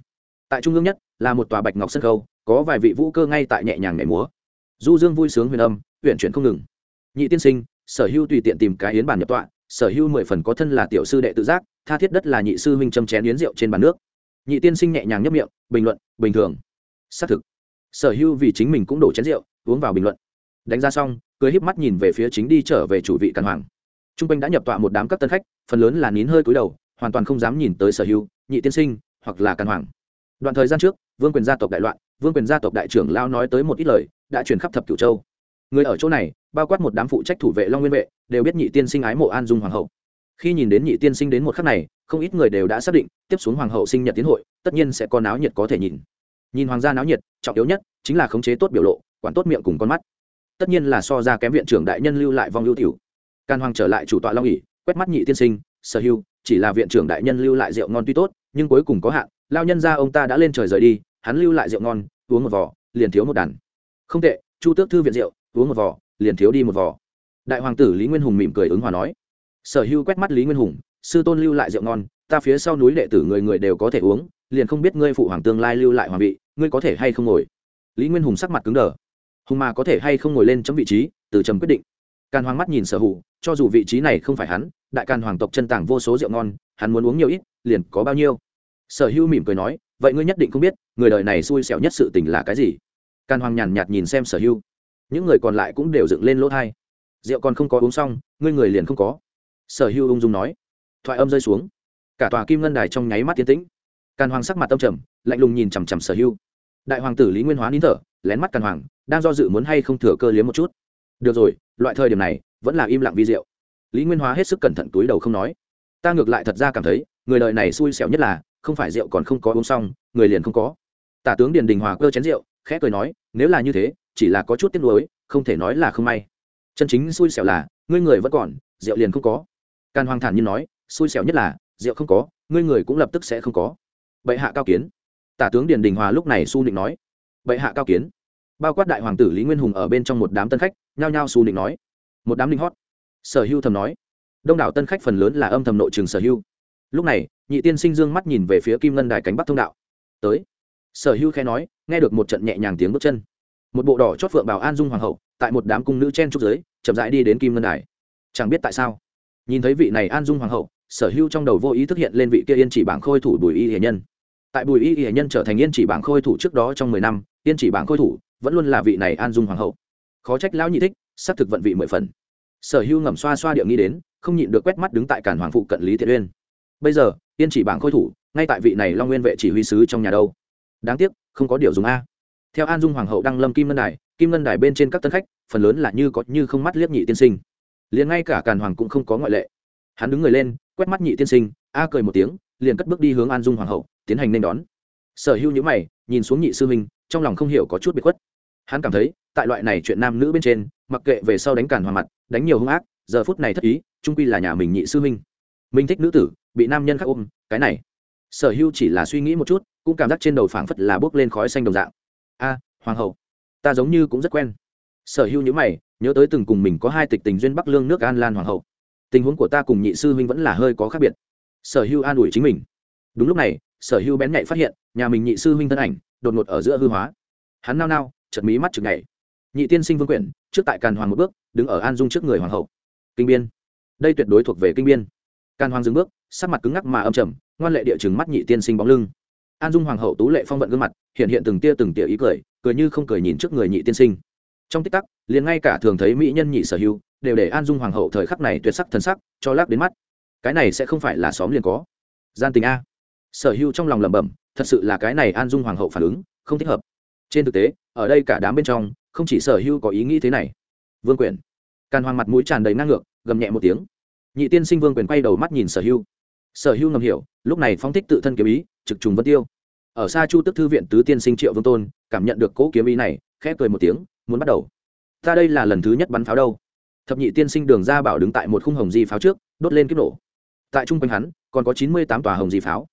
Speaker 1: Tại trung ương nhất, là một tòa bạch ngọc sân khấu, có vài vị vũ cơ ngay tại nhẹ nhàng nhảy múa. Du dương vui sướng huyền âm huyện chuyển không ngừng nhị tiên sinh, sở hưu tùy tiện tìm cái yến bàn nhập tọa, sở hưu mười phần có thân là tiểu sư đệ tự giác, tha thiết đất là nhị sư huynh châm chén yến rượu trên bàn nước. Nhị tiên sinh nhẹ nhàng nhấp miệng, bình luận, bình thường. Xác thực. Sở hưu vì chính mình cũng đổ chén rượu, uống vào bình luận. Đánh ra xong, cười híp mắt nhìn về phía chính đi trở về chủ vị càn hoàng. T r u n g quanh đã nhập tọa một đám các tân khách, phần lớn là nín hơi cúi đầu, hoàn toàn không dám nhìn tới sở hưu nhị tiên sinh, hoặc là càn hoàng. Đoạn thời gian trước, vương quyền gia tộc đại loạn, vương quyền gia tộc đại trưởng lao nói tới một ít lời, đã truyền khắp thập cửu châu. Người ở chỗ này bao quát một đám phụ trách thủ vệ long nguyên vệ, đều biết nhị tiên sinh ái mộ an dung hoàng hậu. Khi nhìn đến nhị tiên sinh đến một khắc này, không ít người đều đã xác định, tiếp xuống hoàng hậu sinh nhật tiến hội, tất nhiên sẽ có náo nhiệt có thể nhìn. Nhìn hoàng gia náo nhiệt, trọng yếu nhất chính là khống chế tốt biểu lộ, quản tốt miệng cùng con mắt. Tất nhiên là so ra kém viện trưởng đại nhân lưu lại vong lưu tiểu. Can hoàng trở lại chủ tọa long ỉ quét mắt nhị tiên sinh, sở hưu chỉ là viện trưởng đại nhân lưu lại rượu ngon tuy tốt, nhưng cuối cùng có hạn, lao nhân ra ông ta đã lên trời rời đi, hắn lưu lại rượu ngon, uống một vỏ liền thiếu một đàn. Không tệ, chu tước thư viện rượu, uống một vỏ liền thiếu đi một vỏ đại hoàng tử lý nguyên hùng mỉm cười ứng hòa nói. Sở hưu quét mắt lý nguyên hùng, sư tôn lưu lại rượu ngon, ta phía sau núi đệ tử người người đều có thể uống, liền không biết ngươi phụ hoàng tương lai lưu lại hoàng vị, ngươi có thể hay không ngồi. Lý nguyên hùng sắc mặt cứng đờ. Hùng mà có thể hay không ngồi lên chấm vị trí, từ trầm quyết định. Càn hoàng mắt nhìn sở hữu cho dù vị trí này không phải hắn, đại càn hoàng tộc chân tàng vô số rượu ngon, hắn muốn uống nhiều ít, liền có bao nhiêu. Sở hữu mỉm cười nói, vậy ngươi nhất định không biết, người đời này xui xẻo nhất sự tình là cái gì. Càn hoàng nhàn nhạt nhìn xem sở hữu những người còn lại cũng đều dựng lên lỗ thai. Rượu còn không có uống xong, ngươi người liền không có. Sở hữu ung dung nói. Thoại âm rơi xuống. Cả tòa kim ngân đài trong nháy mắt tiến tĩnh. Càn hoàng sắc mặt tâm trầm, lạnh lùng nhìn chằm chằm sở hữu. Đại hoàng tử lý nguyên hóa nín thở, lén mắt càn hoàng, đang do dự muốn hay không thừa cơ liếm một chút. Được rồi, loại thời điểm này, vẫn là im lặng vi diệu lý nguyên hóa hết sức cẩn thận túi đầu không nói. Ta ngược lại thật ra cảm thấy, người đời này xui xẻo nhất là, không phải rượu còn không có uống xong, người liền không có. Tả tướng điền đình hòa cơ chén rượu, khẽ cười nói, nếu là như thế chỉ là có chút tiếc nuối, không thể nói là không may. Chân chính xui xẻo là, ngươi người vẫn còn, rượu liền không có. Càn hoàng thản nhiên nói, xui xẻo nhất là, rượu không có, ngươi người cũng lập tức sẽ không có. Bệ hạ cao kiến. Tả tướng điền đình hòa lúc này su định nói. Bệ hạ cao kiến. Bao quát đại hoàng tử lý nguyên hùng ở bên trong một đám tân khách, nhao nhao su định nói. Một đám linh hót. Sở hưu thầm nói. Đông đảo tân khách phần lớn là âm thầm nội trường sở hưu. Lúc này, nhị tiên sinh dương mắt nhìn về phía kim ngân đài cánh bắc thông đạo. Tới. Sở hưu khẽ nói, nghe được một trận nhẹ nhàng tiếng bước chân một bộ đỏ chót phượng bảo an dung hoàng hậu, tại một đám cung nữ chen trúc giới, chậm rãi đi đến kim ngân đài. Chẳng biết tại sao, nhìn thấy vị này an dung hoàng hậu, sở hưu trong đầu vô ý thức hiện lên vị kia yên chỉ bảng khôi thủ bùi y hiền nhân. Tại bùi y hiền nhân trở thành yên chỉ bảng khôi thủ trước đó trong mười năm, yên chỉ bảng khôi thủ vẫn luôn là vị này an dung hoàng hậu. Khó trách lão nhị thích xác thực vận vị mười phần. Sở hưu ngầm xoa xoa địa nghĩ đến, không nhịn được quét mắt đứng tại cản hoàng phụ cận lý thiện uyên. Bây giờ, yên chỉ bảng khôi thủ, ngay tại vị này long nguyên vệ chỉ huy sứ trong nhà đâu. Đáng tiếc, không có điều dùng a theo an dung hoàng hậu đăng lâm kim ngân đài, kim ngân đài bên trên các tân khách, phần lớn là như có như không mắt liếc nhị tiên sinh. Liền ngay cả càn hoàng cũng không có ngoại lệ. Hắn đứng người lên, quét mắt nhị tiên sinh, a cười một tiếng, liền cất bước đi hướng an dung hoàng hậu, tiến hành nên đón. Sở hữu nhữ mày, nhìn xuống nhị sư minh trong lòng không hiểu có chút bị khuất. Hắn cảm thấy, tại loại này chuyện nam nữ bên trên, mặc kệ về sau đánh càn hoàng mặt, đánh nhiều hung ác, giờ phút này thất ý trung quy là nhà mình nhị sư minh minh thích nữ tử, bị nam nhân khác ôm, cái này. Sở hữu chỉ là suy nghĩ một chút, cũng cảm giác trên đầu phảng phất là bước lên khói xanh đồng dạng a, hoàng hậu, ta giống như cũng rất quen. Sở hữu nhữ mày, nhớ tới từng cùng mình có hai tịch tình duyên bắc lương nước an lan hoàng hậu. Tình huống của ta cùng nhị sư huynh vẫn là hơi có khác biệt. Sở hữu an ủi chính mình. Đúng lúc này, sở hữu bén nhạy phát hiện, nhà mình nhị sư huynh thân ảnh, đột ngột ở giữa hư hóa. Hắn nao nao chật mí mắt chực nhảy. Nhị tiên sinh vương quyển, trước tại càn hoàng một bước, đứng ở an dung trước người hoàng hậu. Kinh biên. Đây tuyệt đối thuộc về kinh biên. Càn hoàng dừng bước, sắc mặt cứng ngắc mà âm trầm, ngoan lệ địa chừng mắt nhị tiên sinh bóng lưng an dung hoàng hậu tú lệ phong vận gương mặt, hiện hiện từng tia từng tia ý cười cười như không cười nhìn trước người nhị tiên sinh. Trong tích tắc, liền ngay cả thường thấy mỹ nhân nhị sở hữu, đều để an dung hoàng hậu thời khắc này tuyệt sắc thần sắc, cho lác đến mắt. Cái này sẽ không phải là xóm liền có. Gian tình a. Sở hữu trong lòng lẩm bẩm, thật sự là cái này an dung hoàng hậu phản ứng, không thích hợp. Trên thực tế, ở đây cả đám bên trong, không chỉ sở hữu có ý nghĩ thế này. Vương quyền. Càn hoàng mặt mũi tràn đầy năng ngược, gầm nhẹ một tiếng. Nhị tiên sinh vương quyền quay đầu mắt nhìn sở hữu sở hữu ngầm hiểu, lúc này phong thích tự thân kiếm ý, trực trùng vân tiêu. Ở xa chu tức thư viện tứ tiên sinh triệu vương tôn, cảm nhận được cỗ kiếm ý này, khẽ cười một tiếng, muốn bắt đầu. Ta đây là lần thứ nhất bắn pháo đâu. Thập nhị tiên sinh đường ra bảo đứng tại một khung hồng di pháo trước, đốt lên kiếp nổ. Tại trung quanh hắn, còn có chín mươi tám tòa hồng di pháo.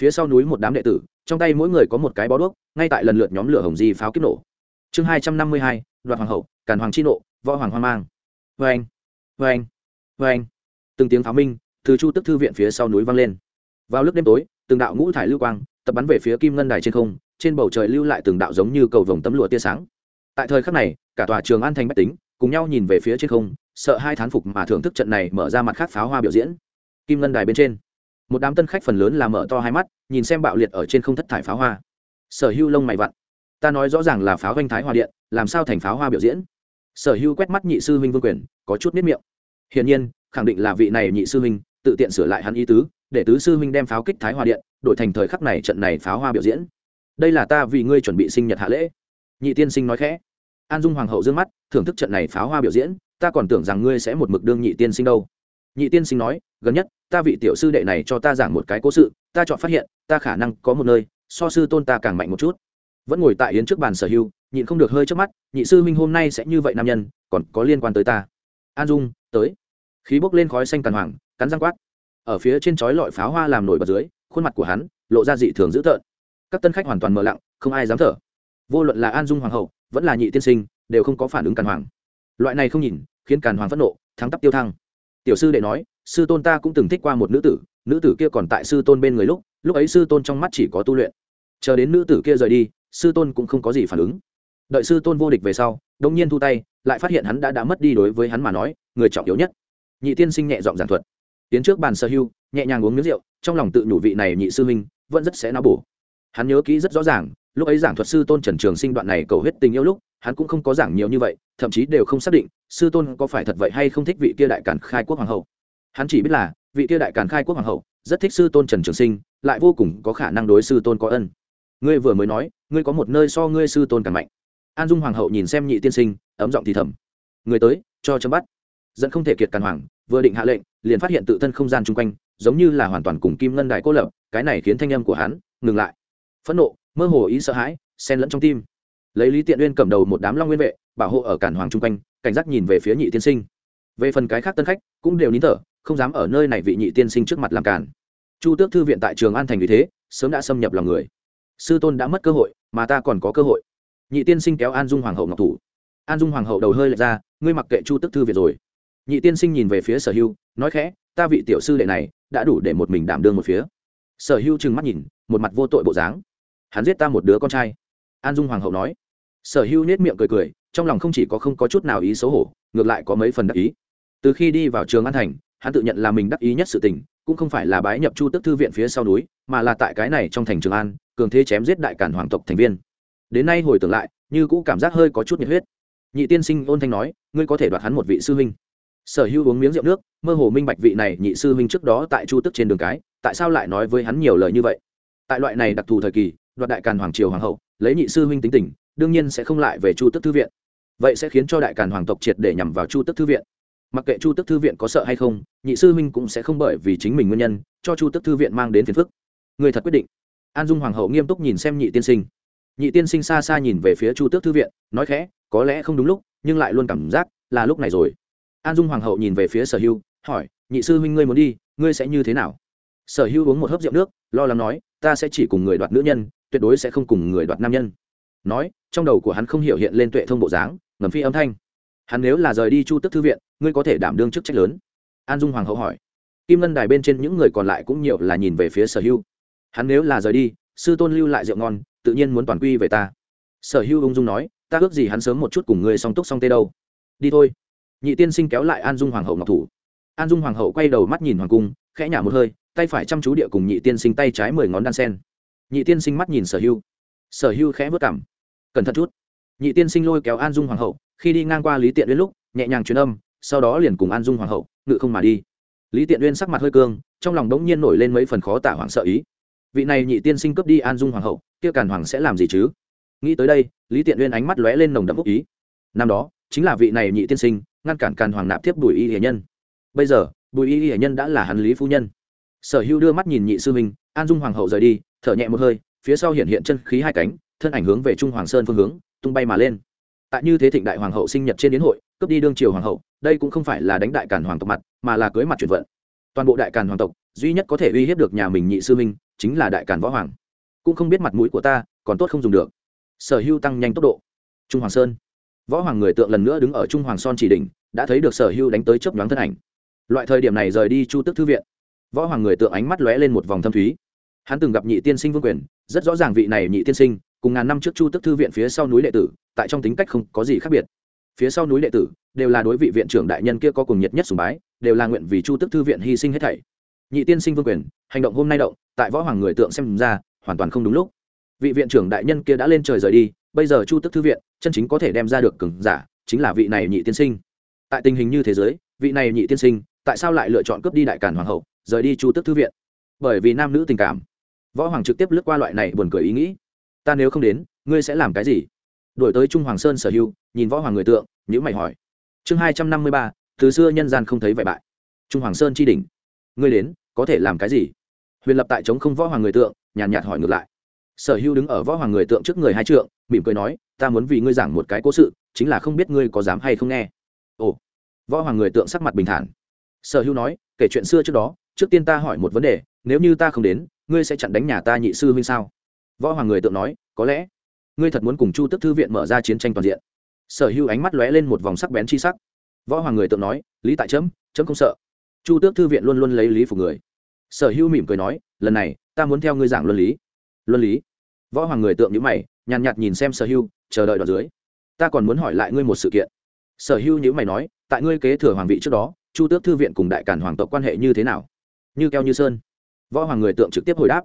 Speaker 1: Phía sau núi một đám đệ tử, trong tay mỗi người có một cái bó đuốc, ngay tại lần lượt nhóm lửa hồng di pháo kiếp nổ. Chương hai trăm năm mươi hai, đoạt hoàng hậu, càn hoàng chi nộ, võ hoàng hoang mang. Vê anh vê anh vê anh từng tiếng pháo minh từ chu tức thư viện phía sau núi vang lên. Vào lúc đêm tối, từng đạo ngũ thải lưu quang, tập bắn về phía kim ngân đài trên không, trên bầu trời lưu lại từng đạo giống như cầu vồng tấm lụa tia sáng. Tại thời khắc này, cả tòa trường an thành bách tính, cùng nhau nhìn về phía trên không, sợ hai thán phục mà thưởng thức trận này mở ra mặt khác pháo hoa biểu diễn. Kim ngân đài bên trên, một đám tân khách phần lớn là mở to hai mắt, nhìn xem bạo liệt ở trên không thất thải pháo hoa. Sở hưu lông mày vặn. Ta nói rõ ràng là pháo doanh thái hoa điện, làm sao thành pháo hoa biểu diễn? Sở hưu quét mắt nhị sư huynh vương quyền, có chút miết miệng. Hiển nhiên, khẳng định là vị này nhị sư huynh tự tiện sửa lại hắn ý tứ, để tứ sư huynh đem pháo kích thái hoa điện, đổi thành thời khắc này trận này pháo hoa biểu diễn. Đây là ta vì ngươi chuẩn bị sinh nhật hạ lễ. Nhị tiên sinh nói khẽ. An dung hoàng hậu d ư ơ n g mắt, thưởng thức trận này pháo hoa biểu diễn, ta còn tưởng rằng ngươi sẽ một mực đương nhị tiên sinh đâu. Nhị tiên sinh nói, gần nhất, ta vị tiểu sư đệ này cho ta giảng một cái cố sự, ta chọn phát hiện, ta khả năng có một nơi, so sư tôn ta càng mạnh một chút. Vẫn ngồi tại yến trước bàn sở hưu nhịn không được hơi trước mắt, nhị sư minh hôm nay sẽ như vậy nam nhân, còn có liên quan tới ta. An dung, tới. Khí bốc lên khói xanh càn hoàng cắn răng quát. Ở phía trên chói lọi pháo hoa làm nổi bật dưới, khuôn mặt của hắn lộ ra dị thường dữ tợn. Các tân khách hoàn toàn mờ lặng, không ai dám thở. Vô luận là an dung hoàng hậu, vẫn là nhị tiên sinh, đều không có phản ứng càn hoàng. Loại này không nhìn, khiến càn hoàng phẫn nộ, thắng tắp tiêu thăng. Tiểu sư đệ nói, sư tôn ta cũng từng thích qua một nữ tử nữ tử kia còn tại sư tôn bên người lúc lúc ấy sư tôn trong mắt chỉ có tu luyện. Chờ đến nữ tử kia rời đi, sư tôn cũng không có gì phản ứng. Đợi sư tôn vô địch về sau đông nhiên thu tay, lại phát hiện hắn đã đã mất đi đối với hắn mà nói, người trọng yếu nhất. Nhị tiên sinh nhẹ giọng giảng thuật tiến trước bàn sơ hưu, nhẹ nhàng uống miếng rượu, trong lòng tự nhủ vị này nhị sư huynh, vẫn rất sẽ náo bổ. Hắn nhớ kỹ rất rõ ràng, lúc ấy giảng thuật sư tôn trần trường sinh đoạn này cầu hết tình yêu lúc, hắn cũng không có giảng nhiều như vậy, thậm chí đều không xác định, sư tôn có phải thật vậy hay không thích vị kia đại cản khai quốc hoàng hậu. Hắn chỉ biết là, vị kia đại cản khai quốc hoàng hậu, rất thích sư tôn trần trường sinh, lại vô cùng có khả năng đối sư tôn có ân. Ngươi vừa mới nói, ngươi có một nơi so ngươi sư tôn càng mạnh. An dung hoàng hậu nhìn xem nhị tiên sinh, ấm giọng thì thầm. Người tới, cho chấm bắt. Dẫn không thể kiệt càn hoàng, vừa định hạ lệnh liền phát hiện tự thân không gian chung quanh, giống như là hoàn toàn cùng kim ngân đại cô lập, cái này khiến thanh âm của hắn ngừng lại. Phẫn nộ, mơ hồ ý sợ hãi, xen lẫn trong tim. Lấy lý tiện uyên cầm đầu một đám long nguyên vệ, bảo hộ ở cản hoàng chung quanh, cảnh giác nhìn về phía nhị tiên sinh. Về phần cái khác tân khách, cũng đều nín thở, không dám ở nơi này vị nhị tiên sinh trước mặt làm cản chu tước thư viện tại trường an thành vì thế, sớm đã xâm nhập lòng người. Sư tôn đã mất cơ hội, mà ta còn có cơ hội. Nhị tiên sinh kéo an dung hoàng hậu ngọc thủ. An dung hoàng hậu đầu hơi lệch ra, ngươi mặc kệ chu tước thư viện rồi nhị tiên sinh nhìn về phía sở hưu, nói khẽ, ta vị tiểu sư đệ này, đã đủ để một mình đảm đương một phía. Sở hưu trừng mắt nhìn, một mặt vô tội bộ dáng. Hắn giết ta một đứa con trai. An dung hoàng hậu nói. Sở hưu nết miệng cười cười, trong lòng không chỉ có không có chút nào ý xấu hổ, ngược lại có mấy phần đắc ý. Từ khi đi vào trường an thành, hắn tự nhận là mình đắc ý nhất sự tình, cũng không phải là bái nhập chu tức thư viện phía sau núi, mà là tại cái này trong thành trường an, cường thế chém giết đại cản hoàng tộc thành viên. Đến nay hồi tưởng lại, như cũ cảm giác hơi có chút nhiệt huyết. Nhị tiên sinh ôn thanh nói, ngươi có thể đoạt hắn một vị sư huynh sở hữu uống miếng rượu nước, mơ hồ minh bạch vị này nhị sư huynh trước đó tại chu tức trên đường cái, tại sao lại nói với hắn nhiều lời như vậy? Tại loại này đặc thù thời kỳ, đoạt đại càn hoàng triều hoàng hậu, lấy nhị sư huynh tính tình, đương nhiên sẽ không lại về chu tức thư viện. Vậy sẽ khiến cho đại càn hoàng tộc triệt để nhằm vào chu tức thư viện. Mặc kệ chu tức thư viện có sợ hay không, nhị sư huynh cũng sẽ không bởi vì chính mình nguyên nhân, cho chu tức thư viện mang đến phiền phức. Người thật quyết định. An dung hoàng hậu nghiêm túc nhìn xem nhị tiên sinh. Nhị tiên sinh xa xa nhìn về phía chu tước thư viện, nói khẽ, có lẽ không đúng lúc, nhưng lại luôn cảm giác là lúc này rồi an dung hoàng hậu nhìn về phía sở hưu, hỏi, nhị sư huynh ngươi muốn đi, ngươi sẽ như thế nào? Sở hưu uống một hớp rượu nước, lo lắng nói, ta sẽ chỉ cùng người đoạt nữ nhân, tuyệt đối sẽ không cùng người đoạt nam nhân. Nói, trong đầu của hắn không hiểu hiện lên tuệ thông bộ dáng, ngầm phi âm thanh. Hắn nếu là rời đi chu tức thư viện, ngươi có thể đảm đương chức trách lớn. An dung hoàng hậu hỏi. Kim ngân đài bên trên những người còn lại cũng nhiều là nhìn về phía sở hưu. Hắn nếu là rời đi, sư tôn lưu lại rượu ngon, tự nhiên muốn toàn quy về ta. Sở hưu ung dung nói, ta ước gì hắn sớm một chút cùng ngươi song túc song tê đâu. Đi thôi nhị tiên sinh kéo lại an dung hoàng hậu ngọc thủ. An dung hoàng hậu quay đầu mắt nhìn hoàng cung, khẽ nhả một hơi, tay phải chăm chú địa cùng nhị tiên sinh tay trái mười ngón đan sen. Nhị tiên sinh mắt nhìn sở hưu. Sở hưu khẽ vớt cảm. Cẩn thận chút. Nhị tiên sinh lôi kéo an dung hoàng hậu, khi đi ngang qua lý tiện uyên lúc, nhẹ nhàng truyền âm, sau đó liền cùng an dung hoàng hậu, ngự không mà đi. Lý tiện uyên sắc mặt hơi cương, trong lòng đống nhiên nổi lên mấy phần khó tả hoảng sợ ý. Vị này nhị tiên sinh cướp đi an dung hoàng hậu, kia càn hoàng sẽ làm gì chứ? Nghĩ tới đây, lý tiện uyên ánh mắt lóe lên nồng đậm úc ý. Năm đó, chính là vị này nhị tiên sinh ngăn cản càn hoàng nạp tiếp bùi y hiền nhân. Bây giờ, bùi y hiền nhân đã là hắn lý phu nhân. Sở hữu đưa mắt nhìn nhị sư minh an dung hoàng hậu rời đi, thở nhẹ một hơi, phía sau hiện hiện chân khí hai cánh, thân ảnh hướng về trung hoàng sơn phương hướng, tung bay mà lên. Tại như thế thịnh đại hoàng hậu sinh nhật trên đến hội, cướp đi đương triều hoàng hậu, đây cũng không phải là đánh đại càn hoàng tộc mặt, mà là cưới mặt chuyển vận. Toàn bộ đại càn hoàng tộc, duy nhất có thể uy hiếp được nhà mình nhị sư minh chính là đại càn võ hoàng. Cũng không biết mặt mũi của ta, còn tốt không dùng được. Sở hưu tăng nhanh tốc độ. Trung hoàng sơn. Võ hoàng người tượng lần nữa đứng ở trung hoàng son chỉ đỉnh đã thấy được sở hưu đánh tới chớp nhoáng thân ảnh. Loại thời điểm này rời đi chu tức thư viện, võ hoàng người tượng ánh mắt lóe lên một vòng thâm thúy. Hắn từng gặp nhị tiên sinh vương quyền, rất rõ ràng vị này nhị tiên sinh cùng ngàn năm trước chu tức thư viện phía sau núi đệ tử, tại trong tính cách không có gì khác biệt. Phía sau núi đệ tử đều là đối vị viện trưởng đại nhân kia có cùng nhiệt nhất sùng bái, đều là nguyện vì chu tức thư viện hy sinh hết thảy. Nhị tiên sinh vương quyền, hành động hôm nay động, tại võ hoàng người tượng xem ra, hoàn toàn không đúng lúc. Vị viện trưởng đại nhân kia đã lên trời rời đi, bây giờ chu tức thư viện, chân chính có thể đem ra được cừng giả, chính là vị này nhị tiên sinh tại tình hình như thế giới, vị này nhị tiên sinh, tại sao lại lựa chọn cướp đi đại cản hoàng hậu, rời đi chu tức thư viện? Bởi vì nam nữ tình cảm. Võ hoàng trực tiếp lướt qua loại này buồn cười ý nghĩ. Ta nếu không đến, ngươi sẽ làm cái gì? Đổi tới trung hoàng sơn sở hưu nhìn võ hoàng người tượng nhữ mày hỏi. Chương hai trăm năm mươi ba, từ xưa nhân gian không thấy vẻ bại. Trung hoàng sơn chi đỉnh. Ngươi đến, có thể làm cái gì? Huyền lập tại chống không võ hoàng người tượng, nhàn nhạt hỏi ngược lại. Sở hữu đứng ở võ hoàng người tượng trước người hai trượng, mỉm cười nói, ta muốn vì ngươi giảng một cái cố sự, chính là không biết ngươi có dám hay không nghe ồ, võ hoàng người tượng sắc mặt bình thản. Sở hữu nói, kể chuyện xưa trước đó, trước tiên ta hỏi một vấn đề, nếu như ta không đến, ngươi sẽ chặn đánh nhà ta nhị sư huynh sao? Võ hoàng người tượng nói, có lẽ. Ngươi thật muốn cùng chu tức thư viện mở ra chiến tranh toàn diện. Sở hữu ánh mắt lóe lên một vòng sắc bén chi sắc. Võ hoàng người tượng nói, lý tại chấm chấm không sợ. Chu tước thư viện luôn luôn lấy lý phục người. Sở hữu mỉm cười nói, lần này, ta muốn theo ngươi giảng luân lý. Luân lý? Võ hoàng người tượng nhữ mày, nhàn nhạt nhìn xem sở hữu, chờ đợi đoạn dưới. Ta còn muốn hỏi lại ngươi một sự kiện sở hữu nhữ mày nói, tại ngươi kế thừa hoàng vị trước đó, chu tước thư viện cùng đại cản hoàng tộc quan hệ như thế nào? Như keo như sơn. Võ hoàng người tượng trực tiếp hồi đáp.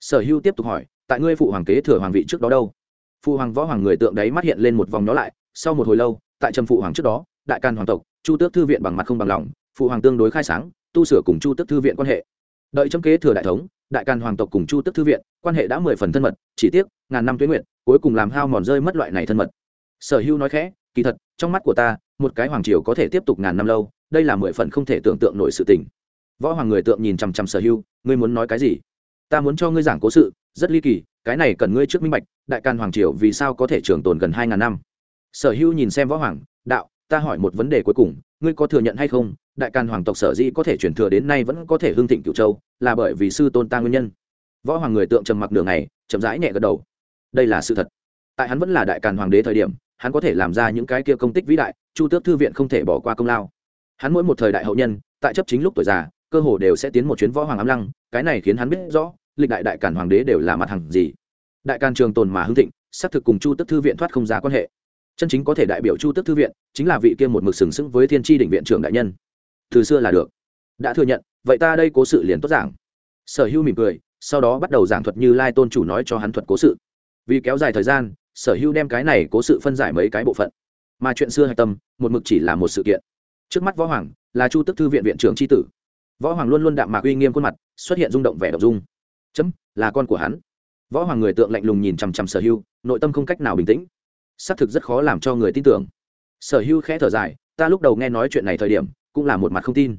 Speaker 1: Sở hữu tiếp tục hỏi, tại ngươi phụ hoàng kế thừa hoàng vị trước đó đâu? Phụ hoàng võ hoàng người tượng đấy mắt hiện lên một vòng nó lại, sau một hồi lâu, tại trầm phụ hoàng trước đó, đại càn hoàng tộc, chu tước thư viện bằng mặt không bằng lòng, phụ hoàng tương đối khai sáng, tu sửa cùng chu tước thư viện quan hệ. Đợi chấm kế thừa đại thống, đại càn hoàng tộc cùng chu tước thư viện, quan hệ đã mười phần thân mật, chỉ tiếc, ngàn năm tuyến nguyện cuối cùng làm hao mòn rơi mất loại này thân mật. Sở hữu nói khẽ, kỳ thật trong mắt của ta một cái hoàng triều có thể tiếp tục ngàn năm lâu đây là mười phần không thể tưởng tượng nổi sự tình. Võ hoàng người tượng nhìn chằm chằm sở hưu, ngươi muốn nói cái gì? Ta muốn cho ngươi giảng cố sự rất ly kỳ cái này cần ngươi trước minh bạch đại can hoàng triều vì sao có thể trường tồn gần hai ngàn năm? Sở hưu nhìn xem võ hoàng đạo ta hỏi một vấn đề cuối cùng ngươi có thừa nhận hay không đại can hoàng tộc sở dĩ có thể truyền thừa đến nay vẫn có thể hưng thịnh cựu châu là bởi vì sư tôn ta nguyên nhân. Võ hoàng người tượng trầm mặc nửa ngày, chậm rãi nhẹ gật đầu. Đây là sự thật. Tại hắn vẫn là đại càn hoàng đế thời điểm hắn có thể làm ra những cái kia công tích vĩ đại, chu tước thư viện không thể bỏ qua công lao. Hắn mỗi một thời đại hậu nhân, tại chấp chính lúc tuổi già, cơ hồ đều sẽ tiến một chuyến võ hoàng ám lăng, cái này khiến hắn biết rõ, lịch đại đại càn hoàng đế đều là mặt hàng gì. Đại càn trường tồn mà hưng thịnh, xác thực cùng chu tước thư viện thoát không ra quan hệ. Chân chính có thể đại biểu chu tước thư viện, chính là vị kia một mực sừng sững với thiên tri định viện trưởng đại nhân. Từ xưa là được. Đã thừa nhận, vậy ta đây cố sự liền tốt giảng. Sở hữu mỉm cười, sau đó bắt đầu giảng thuật như lai tôn chủ nói cho hắn thuật cố sự. Vì kéo dài thời gian sở hữu đem cái này cố sự phân giải mấy cái bộ phận. Mà chuyện xưa hạch tâm một mực chỉ là một sự kiện. Trước mắt võ hoàng là chu tức thư viện viện trưởng tri tử. Võ hoàng luôn luôn đạm mạc uy nghiêm khuôn mặt xuất hiện rung động vẻ đ ộ n dung. Chấm là con của hắn. Võ hoàng người tượng lạnh lùng nhìn chằm chằm sở Hưu, nội tâm không cách nào bình tĩnh. Xác thực rất khó làm cho người tin tưởng. Sở Hưu khẽ thở dài ta lúc đầu nghe nói chuyện này thời điểm cũng là một mặt không tin.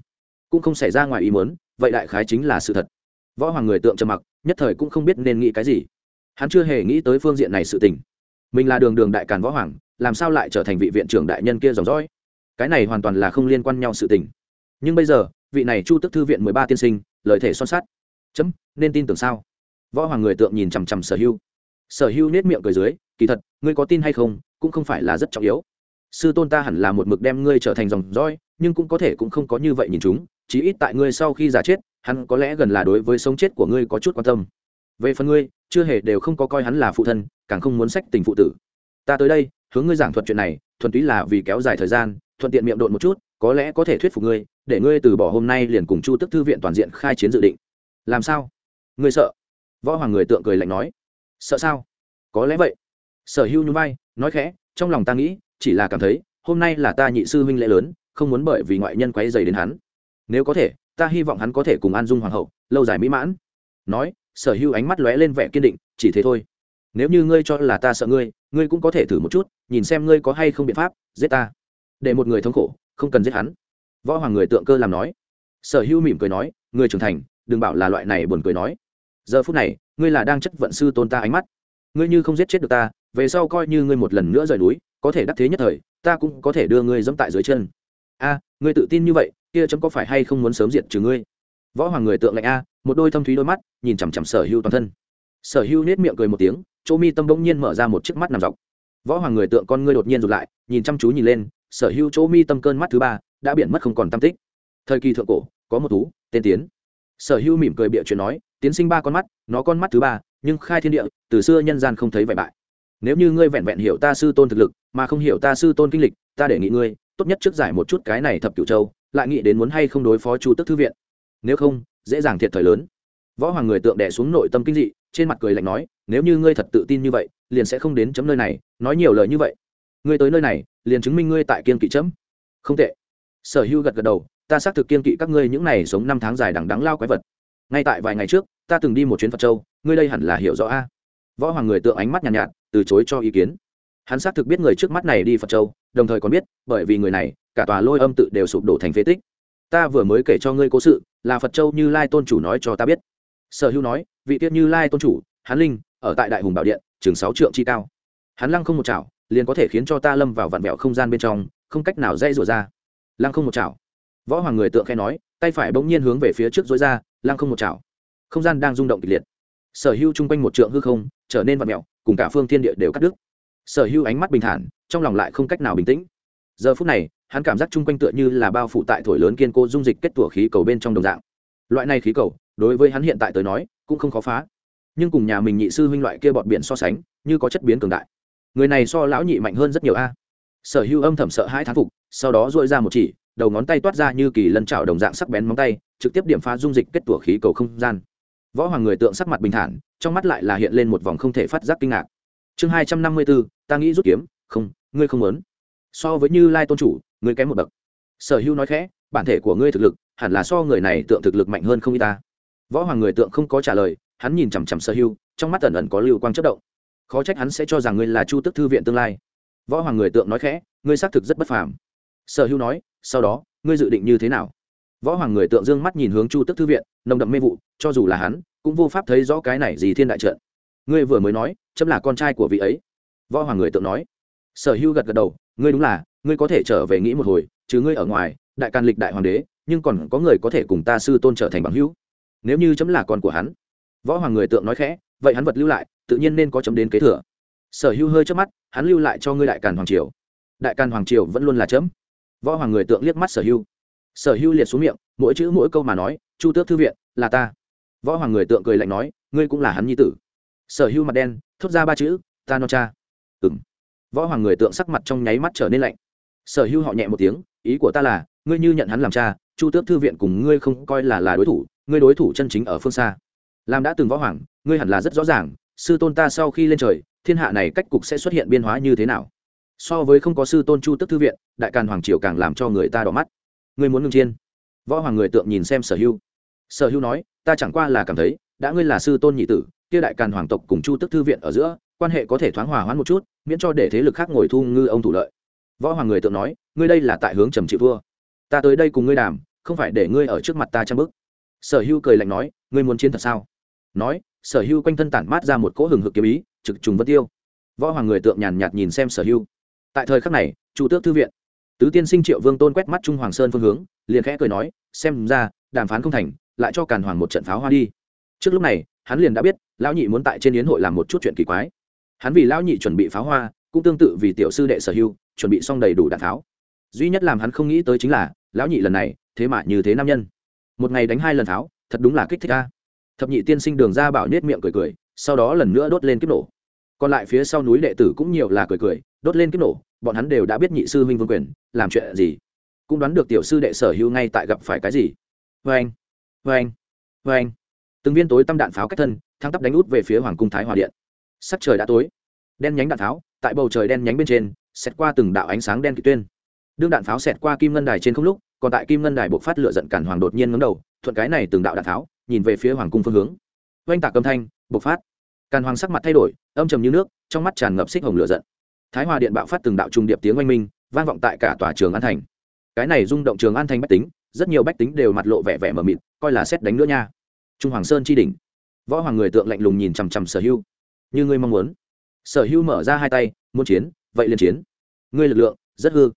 Speaker 1: Cũng không xảy ra ngoài ý muốn vậy đại khái chính là sự thật. Võ hoàng người tượng trầm mặc nhất thời cũng không biết nên nghĩ cái gì. Hắn chưa hề nghĩ tới phương diện này sự tình mình là đường đường đại càn võ hoàng, làm sao lại trở thành vị viện trưởng đại nhân kia dòng dõi? Cái này hoàn toàn là không liên quan nhau sự tình. Nhưng bây giờ, vị này chu tức thư viện mười ba tiên sinh lợi thể son sát chấm, nên tin tưởng sao? Võ hoàng người tượng nhìn chằm chằm sở hưu. Sở hưu nết miệng cười dưới, kỳ thật, ngươi có tin hay không, cũng không phải là rất trọng yếu. Sư tôn ta hẳn là một mực đem ngươi trở thành dòng dõi, nhưng cũng có thể cũng không có như vậy nhìn chúng, chí ít tại ngươi sau khi già chết, hắn có lẽ gần là đối với sống chết của ngươi có chút quan tâm. Về phần ngươi chưa hề đều không có coi hắn là phụ thân, càng không muốn sách tình phụ tử. Ta tới đây, hướng ngươi giảng thuật chuyện này, thuần túy là vì kéo dài thời gian, thuận tiện miệng độn một chút, có lẽ có thể thuyết phục ngươi, để ngươi từ bỏ hôm nay liền cùng chu tức thư viện toàn diện khai chiến dự định. Làm sao? Ngươi sợ? Võ hoàng người tượng cười lạnh nói. Sợ sao? Có lẽ vậy. Sở hữu nhún vai, nói khẽ, trong lòng ta nghĩ, chỉ là cảm thấy, hôm nay là ta nhị sư huynh lễ lớn, không muốn bởi vì ngoại nhân quấy dày đến hắn. Nếu có thể, ta hy vọng hắn có thể cùng an dung hoàng hậu, lâu dài mỹ mãn. Nói sở hữu ánh mắt lóe lên vẻ kiên định, chỉ thế thôi. Nếu như ngươi cho là ta sợ ngươi ngươi cũng có thể thử một chút, nhìn xem ngươi có hay không biện pháp, giết ta. Để một người thống khổ, không cần giết hắn. Võ hoàng người tượng cơ làm nói. Sở hữu mỉm cười nói, người trưởng thành, đừng bảo là loại này buồn cười nói. Giờ phút này, ngươi là đang chất vận sư tôn ta ánh mắt. Ngươi như không giết chết được ta, về sau coi như ngươi một lần nữa rời núi, có thể đắc thế nhất thời, ta cũng có thể đưa ngươi dẫm tại dưới chân. A, ngươi tự tin như vậy, kia chấm có phải hay không muốn sớm diệt trừ ngươi? Võ hoàng người tượng lạnh a, một đôi thâm thúy đôi mắt, nhìn chằm chằm sở hữu toàn thân. Sở hữu nết miệng cười một tiếng, chỗ mi tâm bỗng nhiên mở ra một chiếc mắt nằm dọc. Võ hoàng người tượng con ngươi đột nhiên rụt lại, nhìn chăm chú nhìn lên, sở hữu chỗ mi tâm cơn mắt thứ ba đã biển mất không còn tam tích. Thời kỳ thượng cổ, có một tú tên tiến. Sở hữu mỉm cười bịa chuyện nói, tiến sinh ba con mắt, nó con mắt thứ ba, nhưng khai thiên địa, từ xưa nhân gian không thấy vẻ bại. Nếu như ngươi vẹn vẹn hiểu ta sư tôn thực lực, mà không hiểu ta sư tôn kinh lịch, ta để nghĩ ngươi, tốt nhất trước giải một chút cái này thập cửu châu, lại nghĩ đến muốn hay không đối phó chu tức thư viện nếu không dễ dàng thiệt thời lớn. Võ hoàng người tượng đẻ xuống nội tâm kinh dị trên mặt cười lạnh nói nếu như ngươi thật tự tin như vậy liền sẽ không đến chấm nơi này nói nhiều lời như vậy. Ngươi tới nơi này liền chứng minh ngươi tại kiên kỵ chấm. Không tệ. Sở hữu gật gật đầu ta xác thực kiên kỵ các ngươi những n à y sống năm tháng dài đằng đắng lao quái vật. Ngay tại vài ngày trước ta từng đi một chuyến phật châu ngươi đây hẳn là hiểu rõ a. Võ hoàng người tượng ánh mắt nhàn nhạt, nhạt từ chối cho ý kiến. Hắn xác thực biết người trước mắt này đi phật châu đồng thời còn biết bởi vì người này cả tòa lôi âm tự đều sụp đổ thành phế tích ta vừa mới kể cho ngươi cố sự, là phật châu như lai tôn chủ nói cho ta biết. Sở hữu nói, vị tiết như lai tôn chủ, hán linh, ở tại đại hùng bảo điện, chừng sáu trượng chi cao. Hắn lăng không một chảo, liền có thể khiến cho ta lâm vào vạn vẹo không gian bên trong, không cách nào dây rủa ra. Lăng không một chảo. Võ hoàng người tượng khe nói, tay phải bỗng nhiên hướng về phía trước dối ra, lăng không một chảo. Không gian đang rung động kịch liệt. Sở hữu chung quanh một trượng hư không, trở nên vạn mẹo cùng cả phương thiên địa đều cắt đứt. Sở hữu ánh mắt bình thản, trong lòng lại không cách nào bình tĩnh. Giờ phút này hắn cảm giác chung quanh tựa như là bao phủ tại thổi lớn kiên cố dung dịch kết tủa khí cầu bên trong đồng dạng. Loại này khí cầu, đối với hắn hiện tại tới nói, cũng không khó phá. Nhưng cùng nhà mình nhị sư huynh loại kia bọt biển so sánh, như có chất biến cường đại. Người này so lão nhị mạnh hơn rất nhiều a. Sở hữu âm thầm sợ hai thán phục, sau đó dội ra một chỉ, đầu ngón tay toát ra như kỳ lân trào đồng dạng sắc bén móng tay, trực tiếp điểm phá dung dịch kết tủa khí cầu không gian. Võ hoàng người tượng sắc mặt bình thản, trong mắt lại là hiện lên một vòng không thể phát giác kinh ngạc. Chương hai trăm năm mươi bốn ta nghĩ rút kiếm, không, ngươi không muốn. So với như lai tôn chủ ngươi kém một bậc. Sở hữu nói khẽ, bản thể của ngươi thực lực, hẳn là so người này tượng thực lực mạnh hơn không y ta. Võ hoàng người tượng không có trả lời, hắn nhìn chằm chằm sở hữu, trong mắt ẩn ẩn có lưu quang chất động. Khó trách hắn sẽ cho rằng ngươi là chu tức thư viện tương lai. Võ hoàng người tượng nói khẽ, ngươi xác thực rất bất phàm. Sở hữu nói, sau đó, ngươi dự định như thế nào? Võ hoàng người tượng d ư ơ n g mắt nhìn hướng chu tức thư viện, nồng đậm mê vụ, cho dù là hắn, cũng vô pháp thấy rõ cái này gì thiên đại trận. Ngươi vừa mới nói, chấm là con trai của vị ấy. Võ hoàng người tượng nói. Sở hữu gật gật đầu, ngươi đúng là ngươi có thể trở về nghĩ một hồi, chứ ngươi ở ngoài, đại can lịch đại hoàng đế, nhưng còn có người có thể cùng ta sư tôn trở thành bằng hữu. Nếu như chấm là con của hắn, võ hoàng người tượng nói khẽ, vậy hắn vật lưu lại, tự nhiên nên có chấm đến kế thừa. Sở hữu hơi trước mắt, hắn lưu lại cho ngươi đại càn hoàng triều. Đại càn hoàng triều vẫn luôn là chấm. Võ hoàng người tượng liếc mắt sở hữu sở hữu liệt xuống miệng, mỗi chữ mỗi câu mà nói, chu tước thư viện, là ta. Võ hoàng người tượng cười lạnh nói, ngươi cũng là hắn nhi tử. Sở hữu mặt đen, thốt ra ba chữ, ta no cha. Ừng võ hoàng người tượng sắc mặt trong nháy mắt trở nên lạnh sở hữu họ nhẹ một tiếng, ý của ta là, ngươi như nhận hắn làm cha, chu tước thư viện cùng ngươi không coi là là đối thủ, ngươi đối thủ chân chính ở phương xa. Làm đã từng võ hoàng, ngươi hẳn là rất rõ ràng, sư tôn ta sau khi lên trời, thiên hạ này cách cục sẽ xuất hiện biên hóa như thế nào. So với không có sư tôn chu tức thư viện, đại càn hoàng triều càng làm cho người ta đỏ mắt. Ngươi muốn ngưng chiên. Võ hoàng người tượng nhìn xem sở hưu sở hưu nói, ta chẳng qua là cảm thấy, đã ngươi là sư tôn nhị tử, kia đại càn hoàng tộc cùng chu tức thư viện ở giữa, quan hệ có thể thoáng hòa hoãn một chút, miễn cho để thế lực khác ngồi thu ngư ông thủ lợi võ hoàng người tượng nói, ngươi đây là tại hướng trầm chịu vua. Ta tới đây cùng ngươi đàm, không phải để ngươi ở trước mặt ta trang bức. Sở hưu cười lạnh nói, ngươi muốn chiến thật sao? Nói, sở hưu quanh thân tản mát ra một cỗ hừng hực kiếm ý, trực trùng vân tiêu. Võ hoàng người tượng nhàn nhạt nhìn xem sở hưu. Tại thời khắc này chủ tước thư viện, tứ tiên sinh triệu vương tôn quét mắt trung hoàng sơn phương hướng, liền khẽ cười nói, xem ra, đàm phán không thành, lại cho càn hoàng một trận pháo hoa đi. Trước lúc này, hắn liền đã biết, lão nhị muốn tại trên yến hội làm một chút chuyện kỳ quái. Hắn vì lão nhị chuẩn bị pháo hoa, cũng tương tự vì tiểu sư đệ sở hưu chuẩn bị xong đầy đủ đạn pháo duy nhất làm hắn không nghĩ tới chính là, lão nhị lần này, thế mà như thế nam nhân. Một ngày đánh hai lần tháo, thật đúng là kích thích ca thập nhị tiên sinh đường ra bảo nết miệng cười cười, sau đó lần nữa đốt lên kiếp nổ. Còn lại phía sau núi đệ tử cũng nhiều là cười cười, đốt lên kiếp nổ, bọn hắn đều đã biết nhị sư huynh vương quyền, làm chuyện gì. Cũng đoán được tiểu sư đệ sở hữu ngay tại gặp phải cái gì. Vê anh vê anh vê anh từng viên tối tâm đạn pháo cách thân, thăng tắp đánh út về phía hoàng cung thái hòa điện. Sắc trời đã tối. Đen nhánh đạn pháo, tại bầu trời đen nhánh bên trên xẹt qua từng đạo ánh sáng đen kỳ tuyên. Đương đạn pháo xẹt qua kim ngân đài trên không lúc, còn tại kim ngân đài buộc phát lửa giận cản hoàng đột nhiên ngấm đầu, thuận cái này từng đạo đạn pháo, nhìn về phía hoàng cung phương hướng. Oanh tạc âm thanh, bộc phát. Càn hoàng sắc mặt thay đổi, âm trầm như nước, trong mắt tràn ngập xích hồng lửa giận. Thái hòa điện bạo phát từng đạo trung điệp tiếng oanh minh, vang vọng tại cả tòa trường an thành. Cái này rung động trường an thành bách tính, rất nhiều bách tính đều mặt lộ vẻ vẻ mờ mịt, coi là xét đánh nữa nha. Trung hoàng sơn chi đỉnh. Võ hoàng người tượng lạnh lùng nhìn chằm chằm sở hưu. Như ngươi mong muốn. Sở hưu mở ra hai tay, muốn chiến vậy liền chiến. Ngươi lực lượng, rất hư.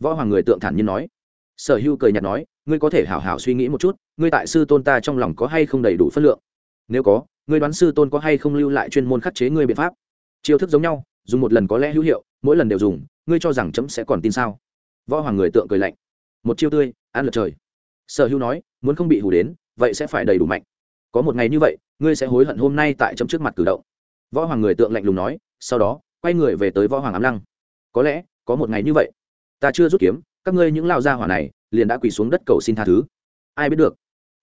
Speaker 1: Võ hoàng người tượng thản nhiên nói. Sở hưu cười nhạt nói, ngươi có thể hảo hảo suy nghĩ một chút, ngươi tại sư tôn ta trong lòng có hay không đầy đủ phân lượng? Nếu có, ngươi đoán sư tôn có hay không lưu lại chuyên môn khắc chế ngươi biện pháp? Chiêu thức giống nhau, dùng một lần có lẽ hữu hiệu, mỗi lần đều dùng, ngươi cho rằng chấm sẽ còn tin sao? Võ hoàng người tượng cười lạnh. Một chiêu tươi, ăn lượt trời. Sở hưu nói, muốn không bị hù đến, vậy sẽ phải đầy đủ mạnh. Có một ngày như vậy, ngươi sẽ hối hận hôm nay tại chấm trước mặt cử động. Võ hoàng người tượng lạnh lùng nói, sau đó quay người về tới võ hoàng ám lăng. Có lẽ, có một ngày như vậy, ta chưa rút kiếm, các ngươi những lao gia hỏa này, liền đã quỳ xuống đất cầu xin tha thứ. Ai biết được?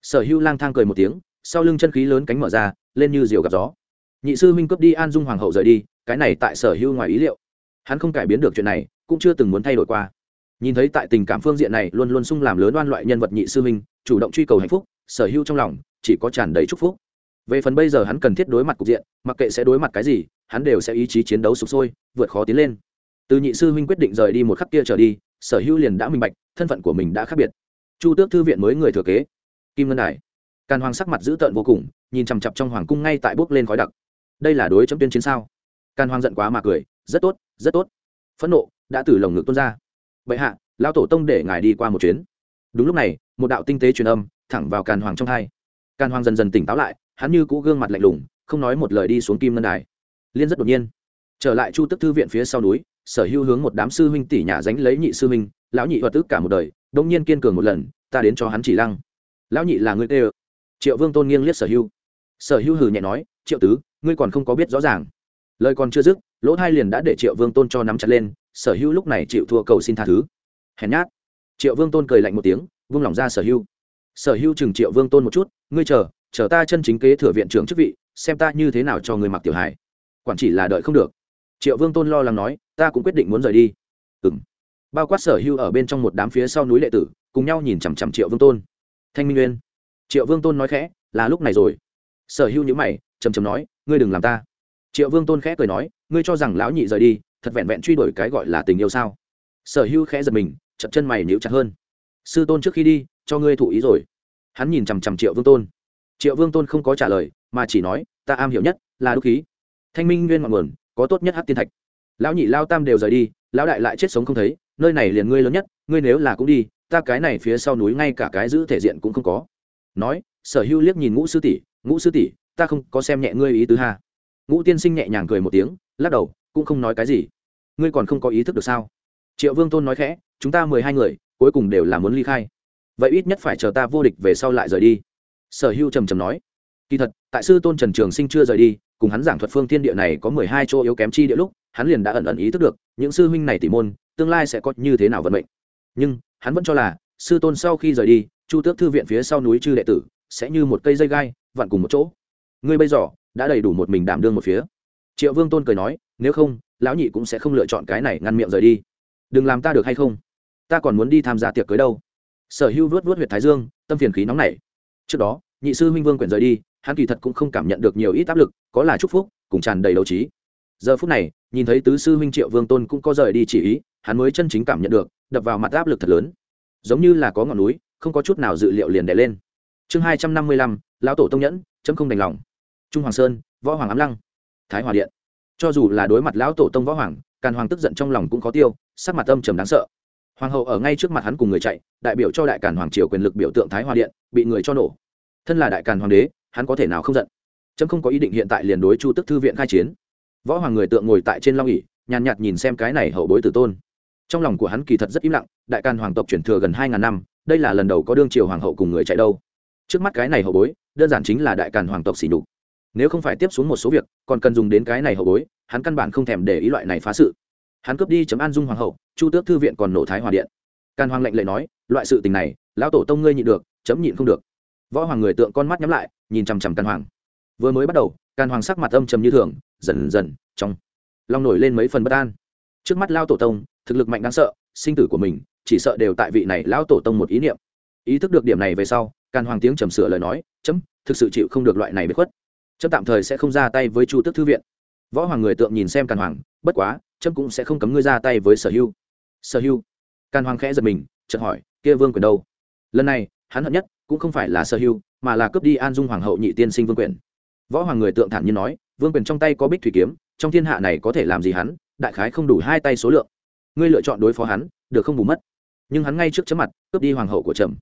Speaker 1: Sở hữu lang thang cười một tiếng, sau lưng chân khí lớn cánh mở ra, lên như diều gặp gió. Nhị sư minh cướp đi an dung hoàng hậu rời đi, cái này tại sở hữu ngoài ý liệu. Hắn không cải biến được chuyện này, cũng chưa từng muốn thay đổi qua. Nhìn thấy tại tình cảm phương diện này luôn luôn sung làm lớn oan loại nhân vật nhị sư minh chủ động truy cầu hạnh phúc, sở hữu trong lòng chỉ có tràn đầy chúc phúc. Về phần bây giờ hắn cần thiết đối mặt cục diện, mặc kệ sẽ đối mặt cái gì hắn đều sẽ ý chí chiến đấu sụp sôi, vượt khó tiến lên. Từ nhị sư huynh quyết định rời đi một khắc kia trở đi, sở hữu liền đã minh bạch, thân phận của mình đã khác biệt. Chu tước thư viện mới người thừa kế. Kim ngân đài. Càn hoàng sắc mặt dữ tợn vô cùng, nhìn chằm chặp trong hoàng cung ngay tại bốc lên khói đặc. Đây là đối chấm tuyên chiến sao? Càn hoàng giận quá mà cười, rất tốt rất tốt. Phẫn nộ đã từ lồng ngực tuôn ra. Bệ hạ, lão tổ tông để ngài đi qua một chuyến. Đúng lúc này, một đạo tinh tế truyền âm thẳng vào càn hoàng trong hai. Càn hoàng dần dần tỉnh táo lại, hắn như cũ gương mặt lạnh lùng, không nói một lời đi xuống kim ngân đài liên rất đột nhiên. Trở lại chu tức thư viện phía sau núi, sở hữu hướng một đám sư huynh tỷ nhà dánh lấy nhị sư huynh, lão nhị hoạt tức cả một đời, đông nhiên kiên cường một lần, ta đến cho hắn chỉ lăng. Lão nhị là người tê ơ. Triệu vương tôn nghiêng liếc sở hữu. Sở hữu hừ nhẹ nói, triệu tứ, ngươi còn không có biết rõ ràng. Lời còn chưa dứt, lỗ hai liền đã để triệu vương tôn cho nắm chặt lên, sở hữu lúc này chịu thua cầu xin tha thứ. Hèn nhát. Triệu vương tôn cười lạnh một tiếng, vung lòng ra sở hữu. Sở hữu chừng triệu vương tôn một chút, ngươi chờ chờ ta chân chính kế thừa viện trưởng chức vị, xem ta như thế nào cho người mặc tiểu hải quản chỉ là đợi không được. Triệu vương tôn lo lắng nói, ta cũng quyết định muốn rời đi. Ừ m bao quát sở hưu ở bên trong một đám phía sau núi lệ tử, cùng nhau nhìn chằm chằm triệu vương tôn. Thanh minh nguyên. Triệu vương tôn nói khẽ, là lúc này rồi. Sở hưu nhữ mày chầm chầm nói, ngươi đừng làm ta. Triệu vương tôn khẽ cười nói, ngươi cho rằng lão nhị rời đi, thật vẹn vẹn truy đuổi cái gọi là tình yêu sao? Sở hưu khẽ giật mình, chậm chân mày níu chặt hơn. Sư tôn trước khi đi, cho ngươi thụ ý rồi. Hắn nhìn chằm chằm triệu vương tôn. Triệu vương tôn không có trả lời, mà chỉ nói, ta am hiểu nhất là đúc khí thanh minh nguyên ngọn nguồn, có tốt nhất hát tiên thạch. Lão nhị lao tam đều rời đi, lão đại lại chết sống không thấy, nơi này liền ngươi lớn nhất, ngươi nếu là cũng đi, ta cái này phía sau núi ngay cả cái giữ thể diện cũng không có. Nói, sở hưu liếc nhìn ngũ sư tỷ, ngũ sư tỷ, ta không có xem nhẹ ngươi ý tứ ha? Ngũ tiên sinh nhẹ nhàng cười một tiếng, lắc đầu, cũng không nói cái gì. Ngươi còn không có ý thức được sao? Triệu vương tôn nói khẽ, chúng ta mười hai người, cuối cùng đều là muốn ly khai. Vậy ít nhất phải chờ ta vô địch về sau lại rời đi. Sở hưu trầm trầm nói, kỳ thật, tại sư tôn trần trường sinh chưa rời đi cùng hắn giảng thuật phương thiên địa này có mười hai chỗ yếu kém chi địa lúc, hắn liền đã ẩn ẩn ý thức được, những sư huynh này tỉ môn, tương lai sẽ có như thế nào vận mệnh. Nhưng, hắn vẫn cho là, sư tôn sau khi rời đi, chu tước thư viện phía sau núi chư đệ tử, sẽ như một cây dây gai, vặn cùng một chỗ. Ngươi bây giờ, đã đầy đủ một mình đảm đương một phía. Triệu vương tôn cười nói, nếu không, lão nhị cũng sẽ không lựa chọn cái này ngăn miệng rời đi. Đừng làm ta được hay không? Ta còn muốn đi tham gia tiệc cưới đâu. Sở hữu vớt vớt huyệt thái dương, tâm phiền khí nóng nảy. Trước đó, nhị sư huynh vương quyển rời đi hắn kỳ thật cũng không cảm nhận được nhiều ít áp lực, có là chúc phúc, cùng tràn đầy đấu trí. Giờ phút này, nhìn thấy tứ sư huynh triệu vương tôn cũng có rời đi chỉ ý, hắn mới chân chính cảm nhận được, đập vào mặt áp lực thật lớn. Giống như là có ngọn núi, không có chút nào dự liệu liền đè lên. Chương hai trăm năm mươi lăm, lão tổ tông nhẫn, chấm không đành lòng. Trung hoàng sơn, võ hoàng ám lăng. Thái hòa điện. Cho dù là đối mặt lão tổ tông võ hoàng, càn hoàng tức giận trong lòng cũng có tiêu, sắc mặt âm trầm đáng sợ. Hoàng hậu ở ngay trước mặt hắn cùng người chạy, đại biểu cho đại càn hoàng triều quyền lực biểu tượng thái hòa điện, bị người cho nổ. Thân là đại càn hoàng đế hắn có thể nào không giận? Trâm không có ý định hiện tại liền đối chu tức thư viện khai chiến. Võ hoàng người tượng ngồi tại trên long ỉ nhàn nhạt nhìn xem cái này hậu bối tử tôn. Trong lòng của hắn kỳ thật rất im lặng, đại càn hoàng tộc chuyển thừa gần hai ngàn năm, đây là lần đầu có đương triều hoàng hậu cùng người chạy đâu. Trước mắt cái này hậu bối, đơn giản chính là đại càn hoàng tộc xỉ nhục. Nếu không phải tiếp xuống một số việc, còn cần dùng đến cái này hậu bối, hắn căn bản không thèm để ý loại này phá sự. Hắn cướp đi chấm an dung hoàng hậu, chu tước thư viện còn nổ thái hòa điện. Càn hoàng lệnh lệ nói, loại sự tình này, lão tổ tông ngươi nhịn được, chấm nhịn không được võ hoàng người tượng con mắt nhắm lại, nhìn chằm chằm càn hoàng. Vừa mới bắt đầu, càn hoàng sắc mặt âm trầm như thường, dần dần trong lòng nổi lên mấy phần bất an. Trước mắt lao tổ tông, thực lực mạnh đáng sợ, sinh tử của mình, chỉ sợ đều tại vị này lão tổ tông một ý niệm. Ý thức được điểm này về sau, càn hoàng tiếng trầm sửa lời nói, chấm, thực sự chịu không được loại này bất khuất. Chấm tạm thời sẽ không ra tay với chu tước thư viện. Võ hoàng người tượng nhìn xem càn hoàng, bất quá, chấm cũng sẽ không cấm ngươi ra tay với sở hưu. Sở hưu? Càn hoàng khẽ giật mình, chợt hỏi, kia vương quyền đâu? Lần này hắn hận nhất cũng không phải là sở hưu mà là cướp đi an dung hoàng hậu nhị tiên sinh vương quyền. Võ hoàng người tượng thản nhiên nói, vương quyền trong tay có bích thủy kiếm, trong thiên hạ này có thể làm gì hắn, đại khái không đủ hai tay số lượng. Ngươi lựa chọn đối phó hắn, được không bù mất. Nhưng hắn ngay trước chấm mặt, cướp đi hoàng hậu của trầm.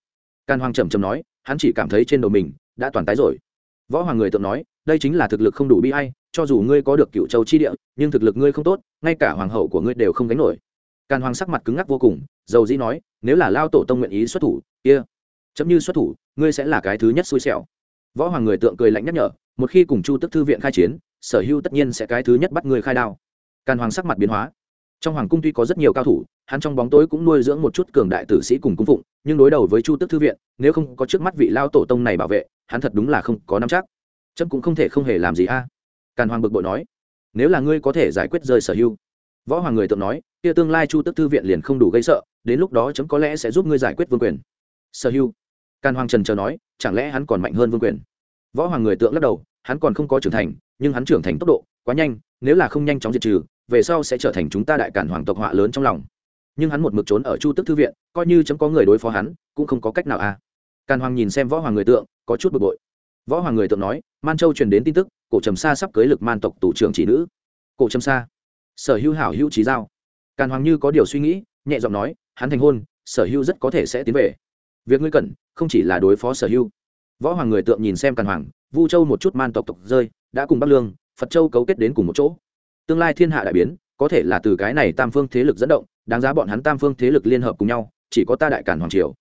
Speaker 1: Càn hoàng trầm trầm nói, hắn chỉ cảm thấy trên đầu mình đã toàn tái rồi. Võ hoàng người tượng nói, đây chính là thực lực không đủ bi hay cho dù ngươi có được cựu châu chi địa, nhưng thực lực ngươi không tốt, ngay cả hoàng hậu của ngươi đều không gánh nổi. Càn hoàng sắc mặt cứng ngắc vô cùng, dầu dĩ nói, nếu là lao tổ tông nguyện ý xuất thủ, kia chấm như xuất thủ, ngươi sẽ là cái thứ nhất xui xẻo. Võ hoàng người tượng cười lạnh nhắc nhở, một khi cùng chu tức thư viện khai chiến, sở hưu tất nhiên sẽ cái thứ nhất bắt người khai đao. Càn hoàng sắc mặt biến hóa. Trong hoàng cung tuy có rất nhiều cao thủ, hắn trong bóng tối cũng nuôi dưỡng một chút cường đại tử sĩ cùng cung phụng, nhưng đối đầu với chu tức thư viện, nếu không có trước mắt vị lao tổ tông này bảo vệ, hắn thật đúng là không có nắm chắc. Chấm cũng không thể không hề làm gì a. Càn hoàng bực bội nói, nếu là ngươi có thể giải quyết rơi sở hưu võ hoàng người tượng nói, kia tương lai chu tức thư viện liền không đủ gây sợ, đến lúc đó chấm có lẽ sẽ giúp ngươi giải quyết vương quyền. Sở hưu càn hoàng trần chờ nói, chẳng lẽ hắn còn mạnh hơn vương quyền? Võ hoàng người tượng lắc đầu, hắn còn không có trưởng thành, nhưng hắn trưởng thành tốc độ quá nhanh, nếu là không nhanh chóng diệt trừ, về sau sẽ trở thành chúng ta đại cản hoàng tộc họa lớn trong lòng. Nhưng hắn một mực trốn ở chu tức thư viện, coi như chấm có người đối phó hắn, cũng không có cách nào à càn hoàng nhìn xem võ hoàng người tượng, có chút bực bội. Võ hoàng người tượng nói, man châu truyền đến tin tức, cổ trầm sa sắp cưới lực man tộc tổ trưởng chỉ nữ. Cổ trầm sa, sở hữu hảo hữu trí giao. Càn hoàng như có điều suy nghĩ, nhẹ giọng nói, hắn thành hôn, sở hữu rất có thể sẽ tiến về việc ngươi cần, không chỉ là đối phó sở hữu. Võ hoàng người tượng nhìn xem càn hoàng, vu châu một chút man tộc tộc rơi, đã cùng bắc lương, phật châu cấu kết đến cùng một chỗ. Tương lai thiên hạ đại biến, có thể là từ cái này tam phương thế lực dẫn động, đáng giá bọn hắn tam phương thế lực liên hợp cùng nhau, chỉ có ta đại càn hoàng triều.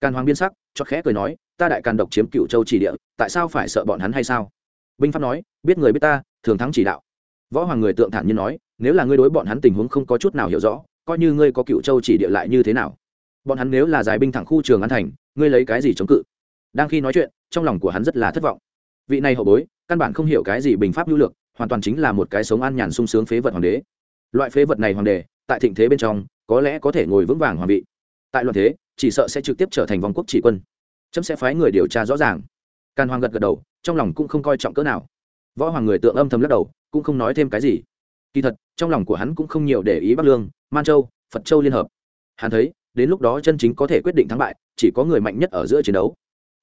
Speaker 1: Càn hoàng biên sắc cho khẽ cười nói, ta đại càn độc chiếm cựu châu chỉ địa, tại sao phải sợ bọn hắn hay sao? Binh pháp nói, biết người biết ta, thường thắng chỉ đạo. Võ hoàng người tượng thản nhiên nói, nếu là ngươi đối bọn hắn tình huống không có chút nào hiểu rõ, coi như ngươi có cựu châu chỉ địa lại như thế nào? Bọn hắn nếu là giải binh thẳng khu trường an thành, ngươi lấy cái gì chống cự? Đang khi nói chuyện, trong lòng của hắn rất là thất vọng. Vị này hậu bối, căn bản không hiểu cái gì bình pháp hữu lược, hoàn toàn chính là một cái sống an nhàn sung sướng phế vật hoàng đế. Loại phế vật này hoàng đế, tại thịnh thế bên trong, có lẽ có thể ngồi vững vàng hoàng vị. Tại loạn thế, chỉ sợ sẽ trực tiếp trở thành vòng quốc chỉ quân. Chấm sẽ phái người điều tra rõ ràng. Càn hoàng gật gật đầu, trong lòng cũng không coi trọng cỡ nào. Võ hoàng người tượng âm thầm lắc đầu, cũng không nói thêm cái gì. Kỳ thật, trong lòng của hắn cũng không nhiều để ý bắc lương, man châu, phật châu liên hợp. Hắn thấy đến lúc đó chân chính có thể quyết định thắng bại, chỉ có người mạnh nhất ở giữa chiến đấu.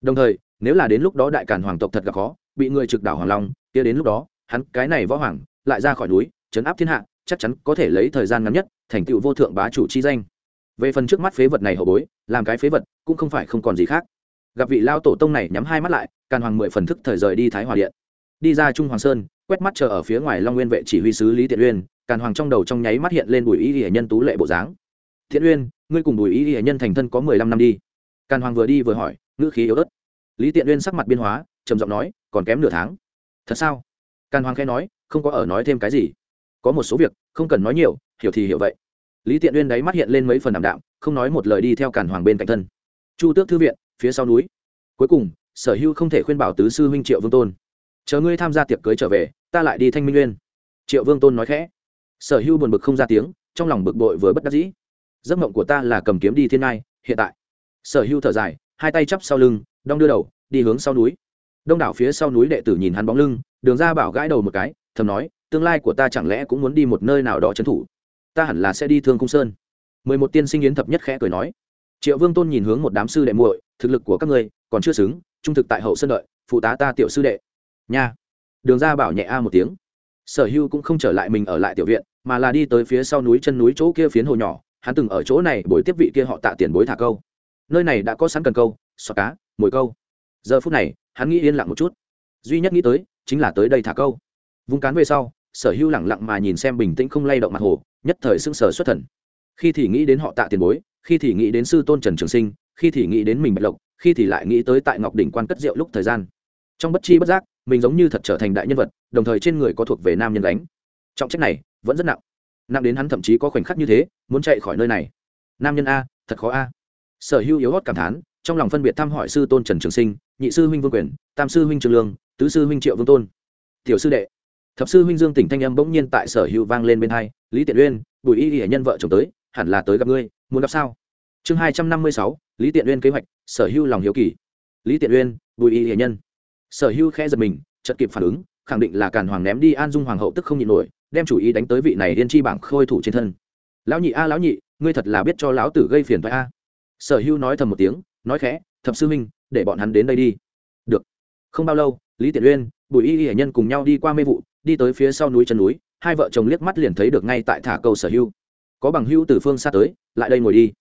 Speaker 1: Đồng thời, nếu là đến lúc đó đại càn hoàng tộc thật gặp khó, bị người trực đảo hoàng long, kia đến lúc đó, hắn cái này võ hoàng, lại ra khỏi núi chấn áp thiên hạ, chắc chắn có thể lấy thời gian ngắn nhất, thành tựu vô thượng bá chủ chi danh. Về phần trước mắt phế vật này hậu bối, làm cái phế vật, cũng không phải không còn gì khác. Gặp vị lao tổ tông này nhắm hai mắt lại, càn hoàng mười phần thức thời rời đi thái hòa điện. Đi ra trung hoàng sơn, quét mắt chờ ở phía ngoài long nguyên vệ chỉ huy sứ lý tiện uyên, càn hoàng trong đầu trong nháy mắt hiện lên bùi y hệ nhân tú lệ bộ dáng. Thiện uyên ngươi cùng bùi y y nhân thành thân có mười lăm năm đi. Càn hoàng vừa đi vừa hỏi, ngữ khí yếu ớt. Lý tiện uyên sắc mặt biên hóa, trầm giọng nói, còn kém nửa tháng. Thật sao? Càn hoàng khẽ nói, không có ở nói thêm cái gì. Có một số việc, không cần nói nhiều, hiểu thì hiểu vậy. Lý tiện uyên đáy mắt hiện lên mấy phần đảm đạm, không nói một lời đi theo càn hoàng bên cạnh thân. Chu tước thư viện, phía sau núi. Cuối cùng, sở hưu không thể khuyên bảo tứ sư huynh triệu vương tôn. Chờ ngươi tham gia tiệc cưới trở về, ta lại đi thanh minh nguyên triệu vương tôn nói khẽ. Sở hưu buồn bực không ra tiếng, trong lòng bực bội vừa bất đắc dĩ giấc mộng của ta là cầm kiếm đi thiên ngai, hiện tại. Sở hưu thở dài, hai tay chắp sau lưng, đong đưa đầu, đi hướng sau núi. Đông đảo phía sau núi đệ tử nhìn hắn bóng lưng, đường ra bảo gãi đầu một cái, thầm nói, tương lai của ta chẳng lẽ cũng muốn đi một nơi nào đó trấn thủ? Ta hẳn là sẽ đi thương cung sơn. Mười một tiên sinh yến thập nhất khẽ cười nói. Triệu vương tôn nhìn hướng một đám sư đệ muội, thực lực của các ngươi còn chưa xứng, trung thực tại hậu sân đợi, phụ tá ta tiểu sư đệ. Nha. Đường ra bảo nhẹ a một tiếng. Sở hưu cũng không trở lại mình ở lại tiểu viện, mà là đi tới phía sau núi chân núi chỗ kia phiến hồ nhỏ hắn từng ở chỗ này buổi tiếp vị kia họ tạ tiền bối thả câu. Nơi này đã có sẵn cần câu xoa cá, mồi câu. Giờ phút này, hắn nghĩ yên lặng một chút. Duy nhất nghĩ tới, chính là tới đây thả câu. Vung cán về sau, sở hưu lẳng lặng mà nhìn xem bình tĩnh không lay động mặt hồ, nhất thời sững sờ xuất thần. Khi thì nghĩ đến họ tạ tiền bối, khi thì nghĩ đến sư tôn trần trường sinh, khi thì nghĩ đến mình bạch lộc, khi thì lại nghĩ tới tại ngọc đỉnh quan cất rượu lúc thời gian. Trong bất chi bất giác, mình giống như thật trở thành đại nhân vật, đồng thời trên người có thuộc về nam nhân đánh trọng trách này vẫn rất nặng nặng đến hắn thậm chí có khoảnh khắc như thế, muốn chạy khỏi nơi này. Nam nhân a, thật khó a. Sở hữu yếu hót cảm thán, trong lòng phân biệt thăm hỏi sư tôn trần trường sinh, nhị sư huynh vương quyền, tam sư huynh trường lương, tứ sư huynh triệu vương tôn. Tiểu sư đệ, thập sư huynh dương tỉnh thanh âm bỗng nhiên tại sở hữu vang lên bên hai, lý tiện uyên, bùi y hiển nhân vợ chồng tới, hẳn là tới gặp ngươi, muốn gặp sao? Chương hai trăm năm mươi sáu, lý tiện uyên kế hoạch, sở hữu lòng hiếu kỳ. Lý tiện uyên, bùi y hiển nhân. Sở hữu khẽ giật mình chật kịp phản ứng, khẳng định là càn hoàng ném đi an dung hoàng hậu tức không nhịn nổi đem chủ ý đánh tới vị này điên chi bảng khôi thủ trên thân. Lão nhị a, lão nhị, ngươi thật là biết cho lão tử gây phiền phải a. Sở hữu nói thầm một tiếng, nói khẽ, thập sư minh để bọn hắn đến đây đi. Được. Không bao lâu, lý tiện uyên, bùi y y hải nhân cùng nhau đi qua mê vụ, đi tới phía sau núi chân núi, hai vợ chồng liếc mắt liền thấy được ngay tại thả câu sở hưu. Có bằng hưu từ phương xa tới, lại đây ngồi đi.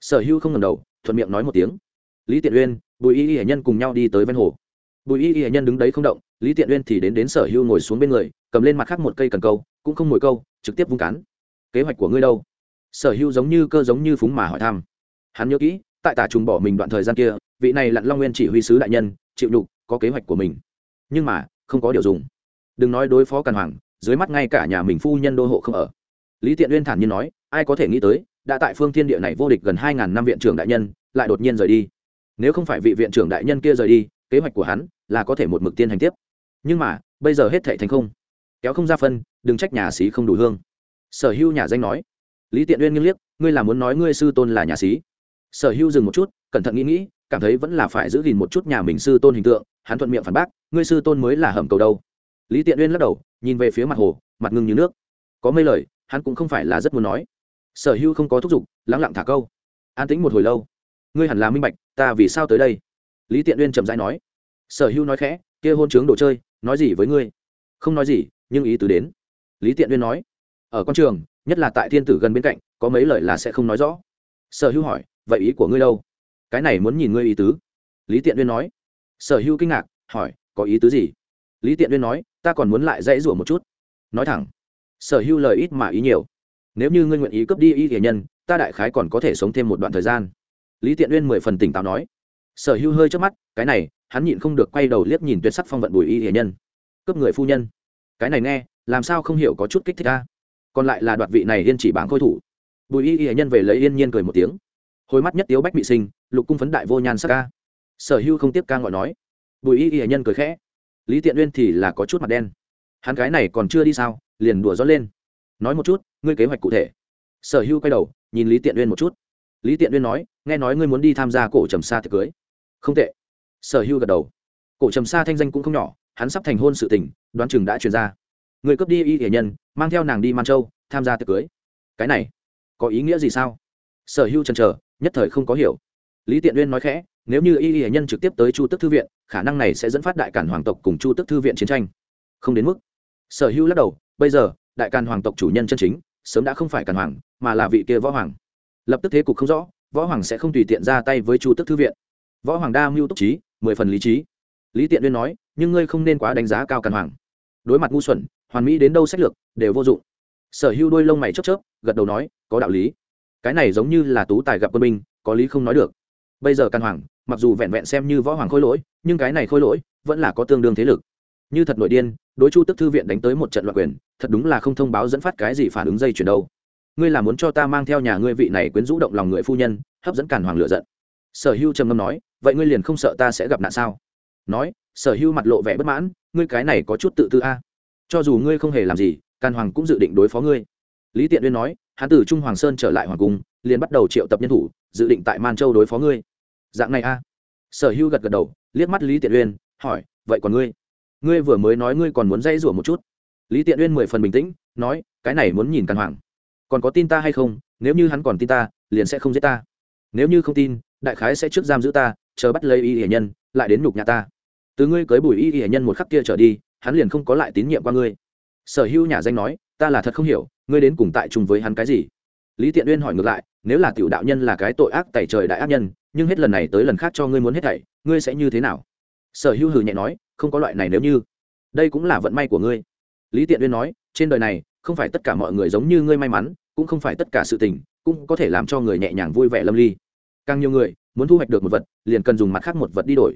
Speaker 1: Sở hưu không ngầm đầu, thuận miệng nói một tiếng. Lý tiện uyên, bùi y y hải nhân cùng nhau đi tới ven hồ. Bùi y y hải nhân đứng đấy không động, lý tiện uyên thì đến đến sở hưu ngồi xuống bên người, cầm lên mặt khác một cây cần câu cũng không ngồi câu, trực tiếp vung cán. Kế hoạch của ngươi đâu? Sở hữu giống như cơ giống như phúng mà hỏi thăm. Hắn nhớ kỹ, tại tả trùng bỏ mình đoạn thời gian kia, vị này lặn long nguyên chỉ huy sứ đại nhân, chịu nhục, có kế hoạch của mình. Nhưng mà, không có điều dùng. Đừng nói đối phó càn hoàng, dưới mắt ngay cả nhà mình phu nhân đô hộ không ở. Lý tiện uyên thản nhiên nói, ai có thể nghĩ tới, đã tại phương thiên địa này vô địch gần hai ngàn năm viện trưởng đại nhân, lại đột nhiên rời đi. Nếu không phải vị viện trưởng đại nhân kia rời đi, kế hoạch của hắn là có thể một mực tiên hành tiếp. Nhưng mà, bây giờ hết thể thành không kéo không ra phân, đừng trách nhà sĩ không đủ hương. Sở hưu nhà danh nói. Lý tiện uyên nghiêng liếc, ngươi là muốn nói ngươi sư tôn là nhà sĩ sở hưu dừng một chút, cẩn thận nghĩ nghĩ, cảm thấy vẫn là phải giữ gìn một chút nhà mình sư tôn hình tượng, hắn thuận miệng phản bác, ngươi sư tôn mới là hầm cầu đâu. Lý tiện uyên lắc đầu, nhìn về phía mặt hồ, mặt ngưng như nước. Có mấy lời, hắn cũng không phải là rất muốn nói. Sở hưu không có thúc giục, lắng lặng thả câu. An tĩnh một hồi lâu. Ngươi hẳn là minh bạch, ta vì sao tới đây? Lý tiện uyên chậm rãi nói. Sở hưu nói khẽ, kia hôn chướng đồ chơi, nói gì với ngươi? Không nói gì nhưng ý tứ đến. Lý tiện uyên nói, ở con trường, nhất là tại thiên tử gần bên cạnh, có mấy lời là sẽ không nói rõ. Sở hưu hỏi, vậy ý của ngươi đâu? Cái này muốn nhìn ngươi ý tứ. Lý tiện uyên nói, sở hưu kinh ngạc, hỏi, có ý tứ gì? Lý tiện uyên nói, ta còn muốn lại dãy rủa một chút. Nói thẳng, sở hưu lời ít mà ý nhiều. Nếu như ngươi nguyện ý cướp đi y hiền nhân, ta đại khái còn có thể sống thêm một đoạn thời gian. Lý tiện uyên mười phần tỉnh táo nói, sở hưu hơi trước mắt, cái này, hắn nhịn không được quay đầu liếc nhìn tuyệt sắc phong vận bùi y hiền nhân. Cướp người phu nhân cái này nghe, làm sao không hiểu có chút kích thích ta còn lại là đoạt vị này yên chỉ bảng khôi thủ. Bùi y Y nhân về lấy yên nhiên cười một tiếng. Hồi mắt nhất tiếu bách bị sinh, lục cung phấn đại vô nhan sắc ca sở hưu không tiếp ca ngọi nói. Bùi y Y nhân cười khẽ. Lý tiện uyên thì là có chút mặt đen. Hắn cái này còn chưa đi sao, liền đùa gió lên. Nói một chút, ngươi kế hoạch cụ thể. Sở hưu quay đầu, nhìn lý tiện uyên một chút. Lý tiện uyên nói, nghe nói ngươi muốn đi tham gia cổ trầm sa tiệc cưới. Không tệ. Sở hưu gật đầu. Cổ trầm sa thanh danh cũng không nhỏ hắn sắp thành hôn sự tình, đoán chừng đã truyền ra. Người cướp đi y hiển nhân, mang theo nàng đi man châu, tham gia tiệc cưới. Cái này, có ý nghĩa gì sao? Sở hưu chần chờ, nhất thời không có hiểu. Lý tiện uyên nói khẽ, nếu như y hiển nhân trực tiếp tới chu tức thư viện, khả năng này sẽ dẫn phát đại cản hoàng tộc cùng chu tức thư viện chiến tranh. Không đến mức. Sở hữu lắc đầu, bây giờ, đại càn hoàng tộc chủ nhân chân chính, sớm đã không phải càn hoàng, mà là vị kia võ hoàng. Lập tức thế cục không rõ, võ hoàng sẽ không tùy tiện ra tay với chu tức thư viện. Võ hoàng đa mưu túc trí, mười phần lý trí. Lý tiện uyên nói nhưng ngươi không nên quá đánh giá cao càn hoàng. Đối mặt ngu xuẩn, hoàn mỹ đến đâu sách lược, đều vô dụng. Sở hữu đôi lông mày chớp chớp, gật đầu nói, có đạo lý. Cái này giống như là tú tài gặp quân binh, có lý không nói được. Bây giờ càn hoàng, mặc dù vẹn vẹn xem như võ hoàng khôi lỗi, nhưng cái này khôi lỗi vẫn là có tương đương thế lực. Như thật nội điên, đối chu tức thư viện đánh tới một trận loạn quyền, thật đúng là không thông báo dẫn phát cái gì phản ứng dây chuyển đâu. Ngươi là muốn cho ta mang theo nhà ngươi vị này quyến rũ động lòng người phu nhân, hấp dẫn càn hoàng lựa giận. Sở hưu trầm ngâm nói, vậy ngươi liền không sợ ta sẽ gặp nạn sao? Nói, sở hưu mặt lộ vẻ bất mãn, ngươi cái này có chút tự tư a. Cho dù ngươi không hề làm gì, càn hoàng cũng dự định đối phó ngươi. Lý tiện uyên nói, hắn từ trung hoàng sơn trở lại hoàng cung, liền bắt đầu triệu tập nhân thủ, dự định tại man châu đối phó ngươi. Dạng này a. Sở hưu gật gật đầu, liếc mắt lý tiện uyên, hỏi, vậy còn ngươi? Ngươi vừa mới nói ngươi còn muốn dây rủa một chút. Lý tiện uyên mười phần bình tĩnh, nói, cái này muốn nhìn càn hoàng. Còn có tin ta hay không? Nếu như hắn còn tin ta, liền sẽ không giết ta. Nếu như không tin, đại khái sẽ trước giam giữ ta, chờ bắt lấy y hiển nhân, lại đến nhục nhà ta từ ngươi cưới bùi y y nhân một khắc kia trở đi, hắn liền không có lại tín nhiệm qua ngươi. Sở hữu nhà danh nói, ta là thật không hiểu, ngươi đến cùng tại chung với hắn cái gì? Lý tiện uyên hỏi ngược lại, nếu là tiểu đạo nhân là cái tội ác tẩy trời đại ác nhân, nhưng hết lần này tới lần khác cho ngươi muốn hết thảy, ngươi sẽ như thế nào? Sở hữu hừ nhẹ nói, không có loại này nếu như. Đây cũng là vận may của ngươi. Lý tiện uyên nói, trên đời này, không phải tất cả mọi người giống như ngươi may mắn, cũng không phải tất cả sự tình, cũng có thể làm cho người nhẹ nhàng vui vẻ lâm ly. Càng nhiều người, muốn thu hoạch được một vật, liền cần dùng mặt khác một vật đi đổi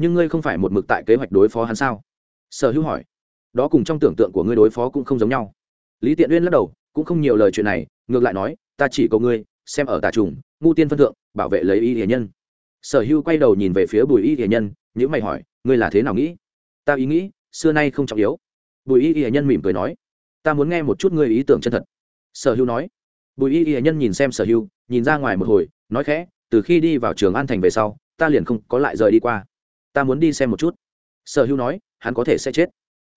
Speaker 1: nhưng ngươi không phải một mực tại kế hoạch đối phó hắn sao? Sở hữu hỏi. Đó cùng trong tưởng tượng của ngươi đối phó cũng không giống nhau. Lý tiện uyên lắc đầu, cũng không nhiều lời chuyện này, ngược lại nói, ta chỉ cầu ngươi, xem ở tà trùng, ngu tiên phân thượng, bảo vệ lấy y hiền nhân. Sở hữu quay đầu nhìn về phía bùi y hiền nhân nhữ mày hỏi, ngươi là thế nào nghĩ? Ta ý nghĩ, xưa nay không trọng yếu. Bùi y y nhân mỉm cười nói, ta muốn nghe một chút ngươi ý tưởng chân thật. Sở hữu nói. Bùi y y nhân nhìn xem sở hữu, nhìn ra ngoài một hồi, nói khẽ, từ khi đi vào trường an thành về sau, ta liền không có lại rời đi qua ta muốn đi xem một chút. Sở hữu nói, hắn có thể sẽ chết.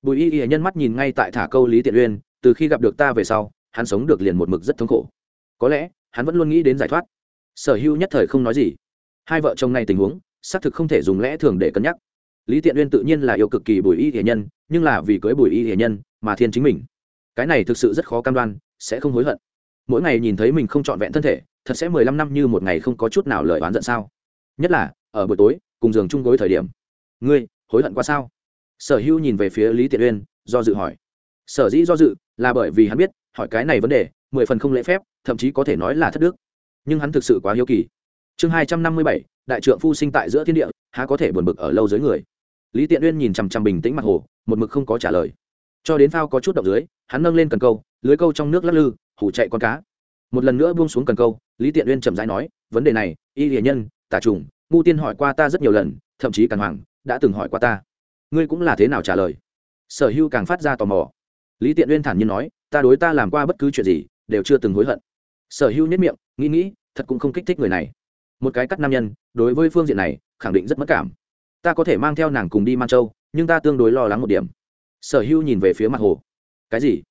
Speaker 1: Bùi y y nhân mắt nhìn ngay tại thả câu lý tiện uyên, từ khi gặp được ta về sau, hắn sống được liền một mực rất thống khổ. Có lẽ, hắn vẫn luôn nghĩ đến giải thoát. Sở hữu nhất thời không nói gì. Hai vợ chồng này tình huống, xác thực không thể dùng lẽ thường để cân nhắc. Lý tiện uyên tự nhiên là yêu cực kỳ bùi y hiền nhân, nhưng là vì cưới bùi y hiền nhân mà thiên chính mình. Cái này thực sự rất khó cam đoan, sẽ không hối hận. Mỗi ngày nhìn thấy mình không trọn vẹn thân thể, thật sẽ mười lăm năm như một ngày không có chút nào lời oán giận sao. Nhất là, ở buổi tối cùng giường chung gối thời điểm. Ngươi, hối hận qua sao? Sở hữu nhìn về phía lý tiện uyên, do dự hỏi. Sở dĩ do dự là bởi vì hắn biết, hỏi cái này vấn đề, mười phần không lễ phép, thậm chí có thể nói là thất đức. Nhưng hắn thực sự quá hiếu kỳ. Chương hai trăm năm mươi bảy, đại trượng phu sinh tại giữa thiên địa, há có thể buồn bực ở lâu dưới người? Lý tiện uyên nhìn chằm chằm bình tĩnh mặt hồ, một mực không có trả lời. Cho đến phao có chút động dưới, hắn nâng lên cần câu, lưới câu trong nước lắc lư, hủ chạy con cá. Một lần nữa buông xuống cần câu, lý tiện uyên chậm rãi nói, vấn đề này, y hiền nhân, tả trùng ngu tiên hỏi qua ta rất nhiều lần, thậm chí càn hoàng, đã từng hỏi qua ta. Ngươi cũng là thế nào trả lời? Sở hưu càng phát ra tò mò. Lý tiện uyên thản nhiên nói, ta đối ta làm qua bất cứ chuyện gì, đều chưa từng hối hận. Sở hưu nhất miệng, nghĩ nghĩ, thật cũng không kích thích người này. Một cái cắt nam nhân, đối với phương diện này, khẳng định rất mất cảm. Ta có thể mang theo nàng cùng đi man châu, nhưng ta tương đối lo lắng một điểm. Sở hữu nhìn về phía mặt hồ. Cái gì?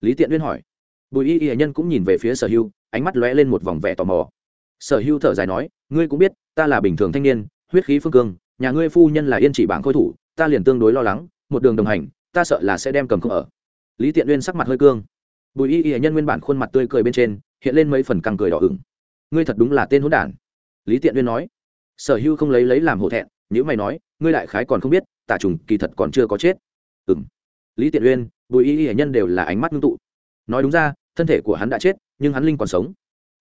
Speaker 1: Lý tiện uyên hỏi. Bùi y y nhân cũng nhìn về phía sở hưu, ánh mắt lóe lên một vòng vẻ tò mò sở hưu thở dài nói, ngươi cũng biết, ta là bình thường thanh niên, huyết khí phương cương, nhà ngươi phu nhân là yên chỉ bảng khôi thủ, ta liền tương đối lo lắng, một đường đồng hành, ta sợ là sẽ đem cầm không ở. Lý tiện uyên sắc mặt hơi cương. Bùi y y nhân nguyên bản khuôn mặt tươi cười bên trên, hiện lên mấy phần căng cười đỏ ửng. Ngươi thật đúng là tên hỗn đản. Lý tiện uyên nói. Sở hưu không lấy lấy làm hổ thẹn nếu mày nói, ngươi đại khái còn không biết tả trùng kỳ thật còn chưa có chết. Ừ m lý tiện uyên, bùi y y nhân đều là ánh mắt ngưng tụ. Nói đúng ra, thân thể của hắn đã chết, nhưng hắn linh còn sống.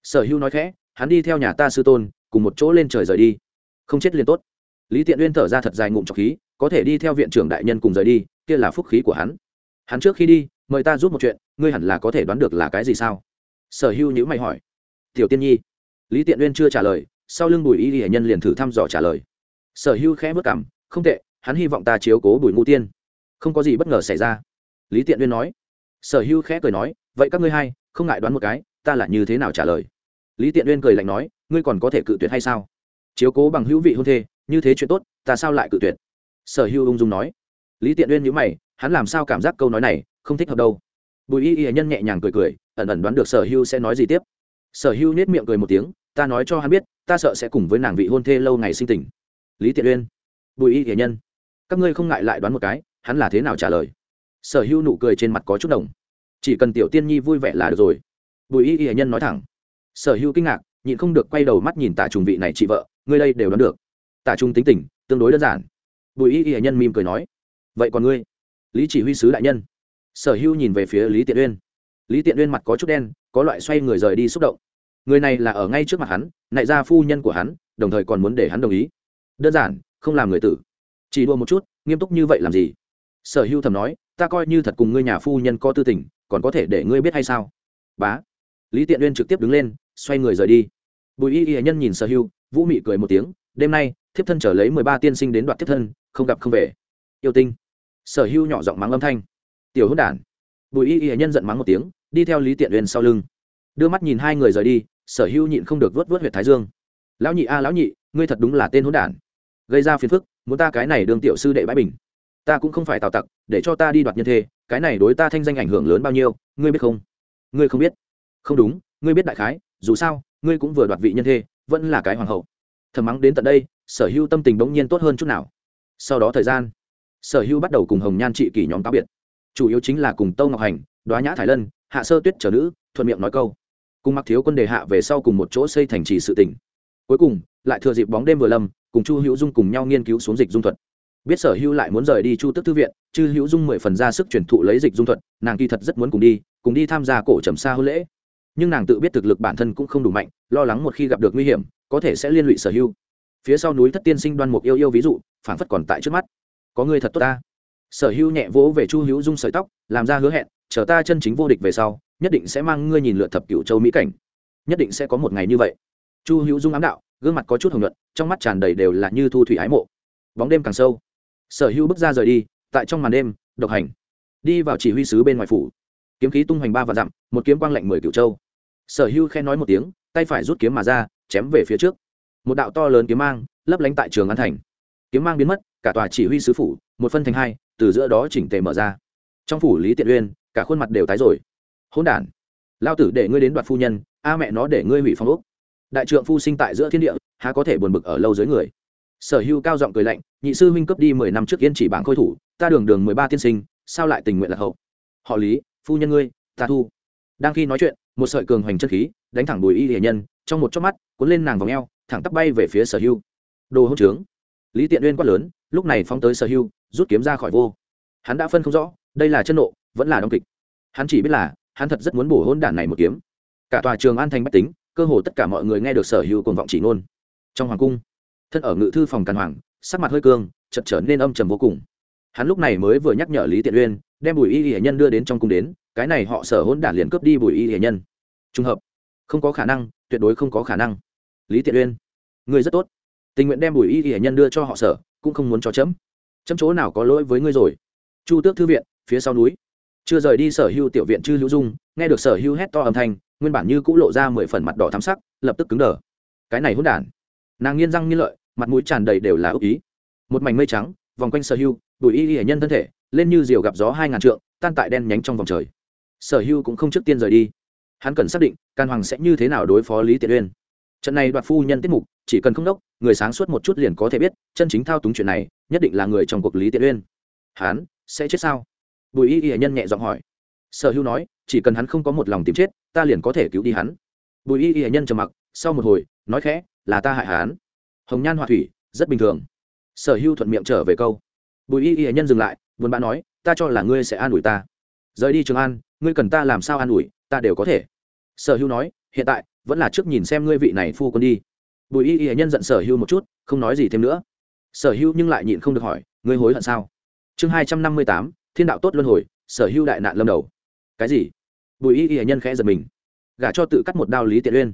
Speaker 1: Sở hưu nói khẽ hắn đi theo nhà ta sư tôn, cùng một chỗ lên trời rời đi. Không chết liền tốt. Lý tiện uyên thở ra thật dài ngụm trọc khí, có thể đi theo viện trưởng đại nhân cùng rời đi, kia là phúc khí của hắn. Hắn trước khi đi, mời ta giúp một chuyện, ngươi hẳn là có thể đoán được là cái gì sao? Sở hưu nhữ mày hỏi. Tiểu tiên nhi. Lý tiện uyên chưa trả lời, sau lưng bùi y hệ nhân liền thử thăm dò trả lời. Sở hưu khẽ vất cảm, không tệ, hắn hy vọng ta chiếu cố bùi ngũ tiên. Không có gì bất ngờ xảy ra. Lý tiện uyên nói. Sở hưu khẽ cười nói, vậy các ngươi hai, không ngại đoán một cái, ta là như thế nào trả lời? Lý tiện uyên cười lạnh nói, ngươi còn có thể cự tuyệt hay sao? Chiếu cố bằng hữu vị hôn thê, như thế chuyện tốt, ta sao lại cự tuyệt? Sở hưu ung dung nói. Lý tiện uyên nhữ mày, hắn làm sao cảm giác câu nói này không thích hợp đâu? Bùi y y nhân nhẹ nhàng cười cười, ẩn ẩn đoán được sở hưu sẽ nói gì tiếp. Sở hưu nết miệng cười một tiếng, ta nói cho hắn biết, ta sợ sẽ cùng với nàng vị hôn thê lâu ngày sinh tình. Lý tiện uyên. Bùi y y nhân. Các ngươi không ngại lại đoán một cái, hắn là thế nào trả lời? Sở hưu nụ cười trên mặt có chút đồng. Chỉ cần tiểu tiên nhi vui vẻ là được rồi. Bùi y y nhân nói thẳng sở hưu kinh ngạc, nhịn không được quay đầu mắt nhìn tả trùng vị này chị vợ, ngươi đây đều đoán được. Tả trung tính tình, tương đối đơn giản. Bùi y y nhân mỉm cười nói, vậy còn ngươi? Lý chỉ huy sứ đại nhân. Sở hưu nhìn về phía lý tiện uyên. Lý tiện uyên mặt có chút đen, có loại xoay người rời đi xúc động. Người này là ở ngay trước mặt hắn, nại ra phu nhân của hắn, đồng thời còn muốn để hắn đồng ý. Đơn giản, không làm người tử. Chỉ đua một chút, nghiêm túc như vậy làm gì? Sở hưu thầm nói, ta coi như thật cùng ngươi nhà phu nhân có tư tình, còn có thể để ngươi biết hay sao? Bá. Lý tiện uyên trực tiếp đứng lên xoay người rời đi. Bùi y y nhân nhìn sở hưu, vũ mị cười một tiếng, đêm nay, thiếp thân trở lấy mười ba tiên sinh đến đoạt thiếp thân, không gặp không về. Yêu tinh. Sở hưu nhỏ giọng mắng âm thanh. Tiểu hôn đản. Bùi y y nhân giận mắng một tiếng, đi theo lý tiện uyên sau lưng. Đưa mắt nhìn hai người rời đi, sở hưu nhịn không được vớt vớt huyệt thái dương. Lão nhị a, lão nhị, ngươi thật đúng là tên hôn đản. Gây ra phiền phức, muốn ta cái này đương tiểu sư đệ bãi bình. Ta cũng không phải tào tặc, để cho ta đi đoạt nhân thê, cái này đối ta thanh danh ảnh hưởng lớn bao nhiêu, ngươi biết không? Ngươi không biết. Không đúng ngươi biết đại khái, dù sao, ngươi cũng vừa đoạt vị nhân thê, vẫn là cái hoàng hậu. Thầm mắng đến tận đây, sở hưu tâm tình bỗng nhiên tốt hơn chút nào. Sau đó thời gian, sở hưu bắt đầu cùng hồng nhan trị kỷ nhóm cáo biệt. Chủ yếu chính là cùng tâu ngọc hành, đoá nhã thải lân, hạ sơ tuyết trở nữ, thuận miệng nói câu. Cùng mặc thiếu quân đề hạ về sau cùng một chỗ xây thành trì sự tỉnh. Cuối cùng, lại thừa dịp bóng đêm vừa lâm, cùng chu hữu dung cùng nhau nghiên cứu xuống dịch dung thuật. Biết sở hưu lại muốn rời đi chu tức thư viện, chư hữu dung mười phần ra sức truyền thụ lấy dịch dung thuật, nàng kỳ thật rất muốn cùng đi cùng đi tham gia cổ trầm xa hôn lễ nhưng nàng tự biết thực lực bản thân cũng không đủ mạnh, lo lắng một khi gặp được nguy hiểm, có thể sẽ liên lụy sở hưu phía sau núi thất tiên sinh đoan mục yêu yêu ví dụ phản phất còn tại trước mắt. Có người thật tốt ta. Sở hưu nhẹ vỗ về chu hữu dung sợi tóc, làm ra hứa hẹn, chờ ta chân chính vô địch về sau, nhất định sẽ mang ngươi nhìn lượt thập cựu châu mỹ cảnh. Nhất định sẽ có một ngày như vậy. Chu hữu dung ám đạo, gương mặt có chút hồng nhuận, trong mắt tràn đầy đều là như thu thủy ái mộ. Bóng đêm càng sâu. Sở hữu bước ra rời đi, tại trong màn đêm, độc hành. Đi vào chỉ huy sứ bên ngoài phủ kiếm khí tung hoành ba và dặm, một kiếm quang lạnh mười cựu châu. Sở Hưu khen nói một tiếng, tay phải rút kiếm mà ra, chém về phía trước. Một đạo to lớn kiếm mang, lấp lánh tại trường an thành. Kiếm mang biến mất, cả tòa chỉ huy sứ phủ, một phân thành hai, từ giữa đó chỉnh tề mở ra. Trong phủ lý tiện uyên, cả khuôn mặt đều tái rồi. Hôn đản, lao tử để ngươi đến đoạt phu nhân, a mẹ nó để ngươi hủy phong úc đại trượng phu sinh tại giữa thiên địa, há có thể buồn bực ở lâu dưới người. Sở hưu cao giọng cười lạnh, nhị sư huynh cấp đi mười năm trước yên chỉ bảng khôi thủ, ta đường đường mười ba tiên sinh, sao lại tình nguyện là hậu? Họ lý phu nhân ngươi ta thu. Đang khi nói chuyện, một sợi cường hoành chân khí đánh thẳng bùi y hiền nhân, trong một chớp mắt, cuốn lên nàng vòng eo, thẳng tắp bay về phía sở hưu. Đồ hỗn trướng. Lý tiện uyên quát lớn, lúc này phóng tới sở hưu, rút kiếm ra khỏi vô. Hắn đã phân không rõ, đây là chân nộ, vẫn là đóng kịch. Hắn chỉ biết là, hắn thật rất muốn bổ hôn đản này một kiếm. Cả tòa trường an thành bách tính, cơ hồ tất cả mọi người nghe được sở hữu cuồng vọng chỉ ngôn. Trong hoàng cung, thân ở ngự thư phòng càn hoàng, sắc mặt hơi cương chật trở nên âm trầm vô cùng hắn lúc này mới vừa nhắc nhở lý tiện uyên, đem bùi y hệ nhân đưa đến trong cung đến, cái này họ sở hôn đản liền cướp đi bùi y hệ nhân. Trùng hợp. Không có khả năng, tuyệt đối không có khả năng. Lý tiện uyên người rất tốt. Tình nguyện đem bùi y hệ nhân đưa cho họ sở, cũng không muốn cho chấm. Chấm chỗ nào có lỗi với ngươi rồi? Chu tước thư viện, phía sau núi. Chưa rời đi sở hưu tiểu viện chư hữu dung, nghe được sở hưu hét to âm thanh, nguyên bản như cũ lộ ra mười phần mặt đỏ thắm sắc, lập tức cứng đờ. Cái này hôn đản. Nàng nghiên răng nghiên lợi, mặt mũi tràn đầy đều là ước ý. Một mảnh mây trắng, vòng quanh sở hưu bùi y hệ nhân thân thể, lên như diều gặp gió hai ngàn trượng, tan tại đen nhánh trong vòng trời. Sở hưu cũng không trước tiên rời đi. Hắn cần xác định, can hoàng sẽ như thế nào đối phó lý tiện uyên. Trận này đoạt phu nhân tiết mục, chỉ cần không đốc, người sáng suốt một chút liền có thể biết, chân chính thao túng chuyện này, nhất định là người trong cuộc lý tiện uyên. Hắn sẽ chết sao? Bùi y y nhân nhẹ giọng hỏi. Sở Hưu nói, chỉ cần hắn không có một lòng tìm chết, ta liền có thể cứu đi hắn. Bùi y y nhân trầm mặc, sau một hồi, nói khẽ, là ta hại hắn. Hồng nhan họa thủy, rất bình thường. Sở Hưu thuận miệng trở về câu bùi y y nhân dừng lại, buồn bã nói, ta cho là ngươi sẽ an ủi ta. Rời đi trường an, ngươi cần ta làm sao an ủi, ta đều có thể. Sở hữu nói, hiện tại, vẫn là trước nhìn xem ngươi vị này phu quân đi. Bùi y y nhân giận sở hữu một chút, không nói gì thêm nữa. Sở hữu nhưng lại nhịn không được hỏi, ngươi hối hận sao? Chương hai trăm năm mươi tám, thiên đạo tốt luân hồi, sở hữu đại nạn lâm đầu. Cái gì? Bùi y y nhân khẽ giật mình. Gả cho tự cắt một đao lý tiện uyên.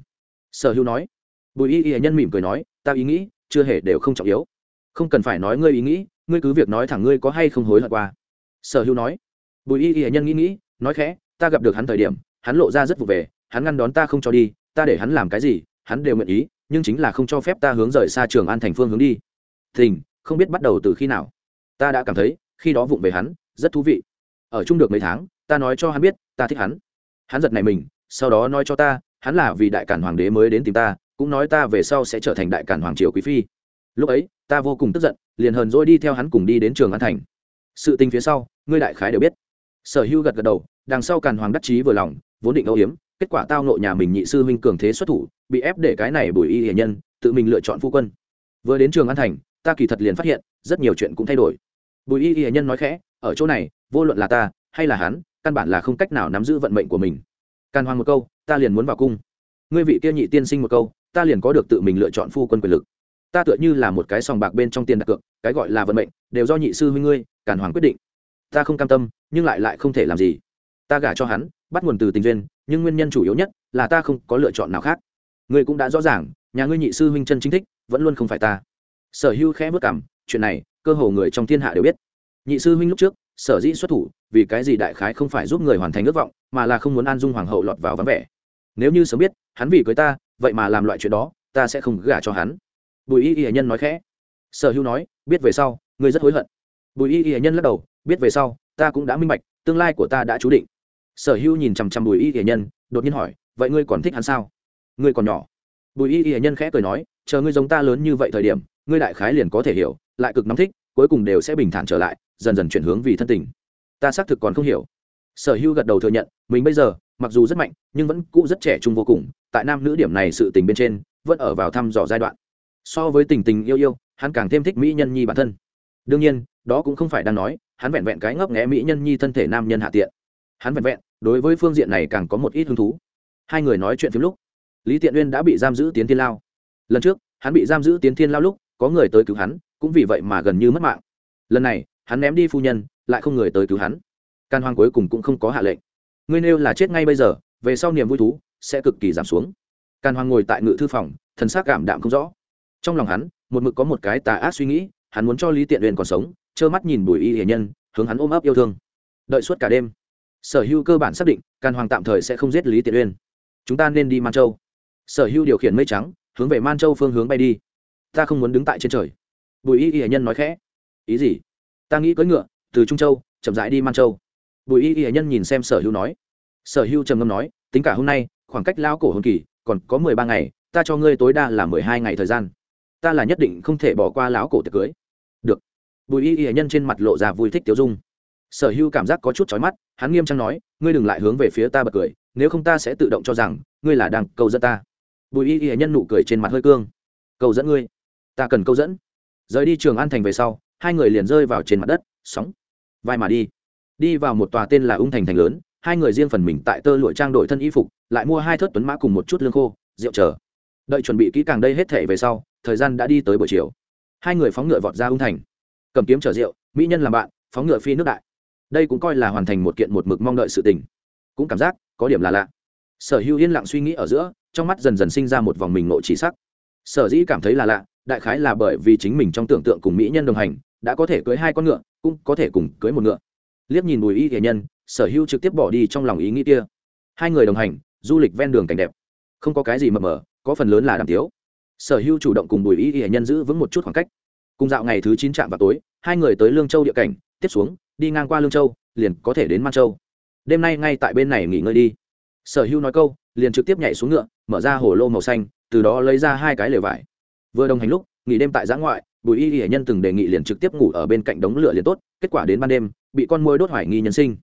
Speaker 1: Sở hữu nói. Bùi y y nhân mỉm cười nói, ta ý nghĩ chưa hề đều không trọng yếu. Không cần phải nói ngươi ý nghĩ ngươi cứ việc nói thẳng ngươi có hay không hối hận qua. Sở hữu nói. Bùi y y nhân nghĩ nghĩ, nói khẽ, ta gặp được hắn thời điểm, hắn lộ ra rất vụ về, hắn ngăn đón ta không cho đi, ta để hắn làm cái gì, hắn đều nguyện ý, nhưng chính là không cho phép ta hướng rời xa trường an thành phương hướng đi. Thình, không biết bắt đầu từ khi nào. Ta đã cảm thấy, khi đó vụng về hắn, rất thú vị. Ở chung được mấy tháng, ta nói cho hắn biết, ta thích hắn. Hắn giật này mình, sau đó nói cho ta, hắn là vì đại cản hoàng đế mới đến tìm ta, cũng nói ta về sau sẽ trở thành đại cản hoàng triều quý phi. Lúc ấy ta vô cùng tức giận, liền hờn dỗi đi theo hắn cùng đi đến trường an thành. Sự tình phía sau, ngươi đại khái đều biết. Sở hữu gật gật đầu, đằng sau càn hoàng đắc chí vừa lòng, vốn định âu hiếm kết quả tao nộ nhà mình nhị sư huynh cường thế xuất thủ, bị ép để cái này bùi y hiền nhân, tự mình lựa chọn phu quân. Vừa đến trường an thành, ta kỳ thật liền phát hiện, rất nhiều chuyện cũng thay đổi. Bùi y hiền nhân nói khẽ, ở chỗ này, vô luận là ta, hay là hắn, căn bản là không cách nào nắm giữ vận mệnh của mình. Càn hoàng một câu, ta liền muốn vào cung. Ngươi vị kia nhị tiên sinh một câu, ta liền có được tự mình lựa chọn phu quân quyền lực ta tựa như là một cái sòng bạc bên trong tiền đặt cược, cái gọi là vận mệnh, đều do nhị sư huynh ngươi, càn hoàng quyết định. Ta không cam tâm, nhưng lại lại không thể làm gì. Ta gả cho hắn, bắt nguồn từ tình duyên, nhưng nguyên nhân chủ yếu nhất là ta không có lựa chọn nào khác. Ngươi cũng đã rõ ràng, nhà ngươi nhị sư huynh chân chính thích, vẫn luôn không phải ta. Sở hưu khẽ vất cảm chuyện này, cơ hồ người trong thiên hạ đều biết. Nhị sư huynh lúc trước, sở dĩ xuất thủ, vì cái gì đại khái không phải giúp người hoàn thành ước vọng, mà là không muốn an dung hoàng hậu lọt vào vắng vẻ. Nếu như sớm biết, hắn vì cưới ta, vậy mà làm loại chuyện đó, ta sẽ không gả cho hắn bùi y y nhân nói khẽ. Sở hữu nói, biết về sau, ngươi rất hối hận. Bùi y y nhân lắc đầu, biết về sau, ta cũng đã minh bạch, tương lai của ta đã chú định. Sở hữu nhìn chằm chằm bùi y y nhân, đột nhiên hỏi, vậy ngươi còn thích hắn sao? Ngươi còn nhỏ. Bùi y y nhân khẽ cười nói, chờ ngươi giống ta lớn như vậy thời điểm, ngươi đại khái liền có thể hiểu, lại cực nóng thích, cuối cùng đều sẽ bình thản trở lại, dần dần chuyển hướng vì thân tình. Ta xác thực còn không hiểu. Sở hữu gật đầu thừa nhận, mình bây giờ, mặc dù rất mạnh, nhưng vẫn cũ rất trẻ trung vô cùng, tại nam nữ điểm này sự tình bên trên, vẫn ở vào thăm dò giai đoạn so với tình tình yêu yêu, hắn càng thêm thích mỹ nhân nhi bản thân. Đương nhiên, đó cũng không phải đang nói, hắn vẹn vẹn cái ngấp nghẽ mỹ nhân nhi thân thể nam nhân hạ tiện. Hắn vẹn vẹn, đối với phương diện này càng có một ít hứng thú. Hai người nói chuyện phim lúc, lý tiện uyên đã bị giam giữ tiến thiên lao. Lần trước, hắn bị giam giữ tiến thiên lao lúc, có người tới cứu hắn, cũng vì vậy mà gần như mất mạng. Lần này, hắn ném đi phu nhân, lại không người tới cứu hắn. Can hoang cuối cùng cũng không có hạ lệnh. Ngươi nêu là chết ngay bây giờ, về sau niềm vui thú sẽ cực kỳ giảm xuống. Can hoang ngồi tại ngự thư phòng, thần xác cảm đạm không rõ trong lòng hắn, một mực có một cái tà ác suy nghĩ, hắn muốn cho lý tiện uyên còn sống, trơ mắt nhìn bùi y hiền nhân, hướng hắn ôm ấp yêu thương. Đợi suốt cả đêm, sở hữu cơ bản xác định, Càn hoàng tạm thời sẽ không giết lý tiện uyên. Chúng ta nên đi man châu. Sở hữu điều khiển mây trắng, hướng về man châu phương hướng bay đi. Ta không muốn đứng tại trên trời. Bùi y y nhân nói khẽ. Ý gì? Ta nghĩ cưỡi ngựa, từ trung châu, chậm rãi đi man châu. Bùi y y nhân nhìn xem sở hữu nói. Sở hữu trầm ngâm nói, tính cả hôm nay, khoảng cách lão cổ hồn kỳ còn có mười ba ngày, ta cho ngươi tối đa là mười hai ngày thời gian ta là nhất định không thể bỏ qua lão cổ tiệc cưới. Được. Bùi y y nhân trên mặt lộ ra vui thích tiêu dung. Sở hữu cảm giác có chút chói mắt, hắn nghiêm trang nói, ngươi đừng lại hướng về phía ta bật cười, nếu không ta sẽ tự động cho rằng, ngươi là đang cầu dẫn ta. Bùi y y nhân nụ cười trên mặt hơi cương. Cầu dẫn ngươi? Ta cần câu dẫn. Rời đi trường an thành về sau, hai người liền rơi vào trên mặt đất, sóng. Vai mà đi. Đi vào một tòa tên là ung thành thành lớn, hai người riêng phần mình tại tơ lụa trang đội thân y phục, lại mua hai thớt tuấn mã cùng một chút lương khô, rượu chờ. Đợi chuẩn bị kỹ càng đây hết thể về sau thời gian đã đi tới buổi chiều. Hai người phóng ngựa vọt ra ung thành. Cầm kiếm chở rượu, mỹ nhân làm bạn, phóng ngựa phi nước đại. Đây cũng coi là hoàn thành một kiện một mực mong đợi sự tình. Cũng cảm giác, có điểm là lạ. Sở hữu yên lặng suy nghĩ ở giữa, trong mắt dần dần sinh ra một vòng mình nội chỉ sắc. Sở dĩ cảm thấy là lạ, đại khái là bởi vì chính mình trong tưởng tượng cùng mỹ nhân đồng hành, đã có thể cưới hai con ngựa, cũng có thể cùng cưới một ngựa. Liếc nhìn bùi y thể nhân, sở hữu trực tiếp bỏ đi trong lòng ý nghĩ kia. Hai người đồng hành, du lịch ven đường cảnh đẹp. Không có cái gì mập mờ, có phần lớn là đàm tiếu sở hữu chủ động cùng bùi y thể nhân giữ vững một chút khoảng cách. Cùng dạo ngày thứ chín trạm vào tối, hai người tới lương châu địa cảnh, tiếp xuống, đi ngang qua lương châu, liền có thể đến man châu. Đêm nay ngay tại bên này nghỉ ngơi đi. Sở hữu nói câu, liền trực tiếp nhảy xuống ngựa, mở ra hồ lô màu xanh, từ đó lấy ra hai cái lều vải. Vừa đồng hành lúc, nghỉ đêm tại giã ngoại, bùi y y nhân từng đề nghị liền trực tiếp ngủ ở bên cạnh đống lửa liền tốt, kết quả đến ban đêm, bị con môi đốt hoài nghi nhân sinh.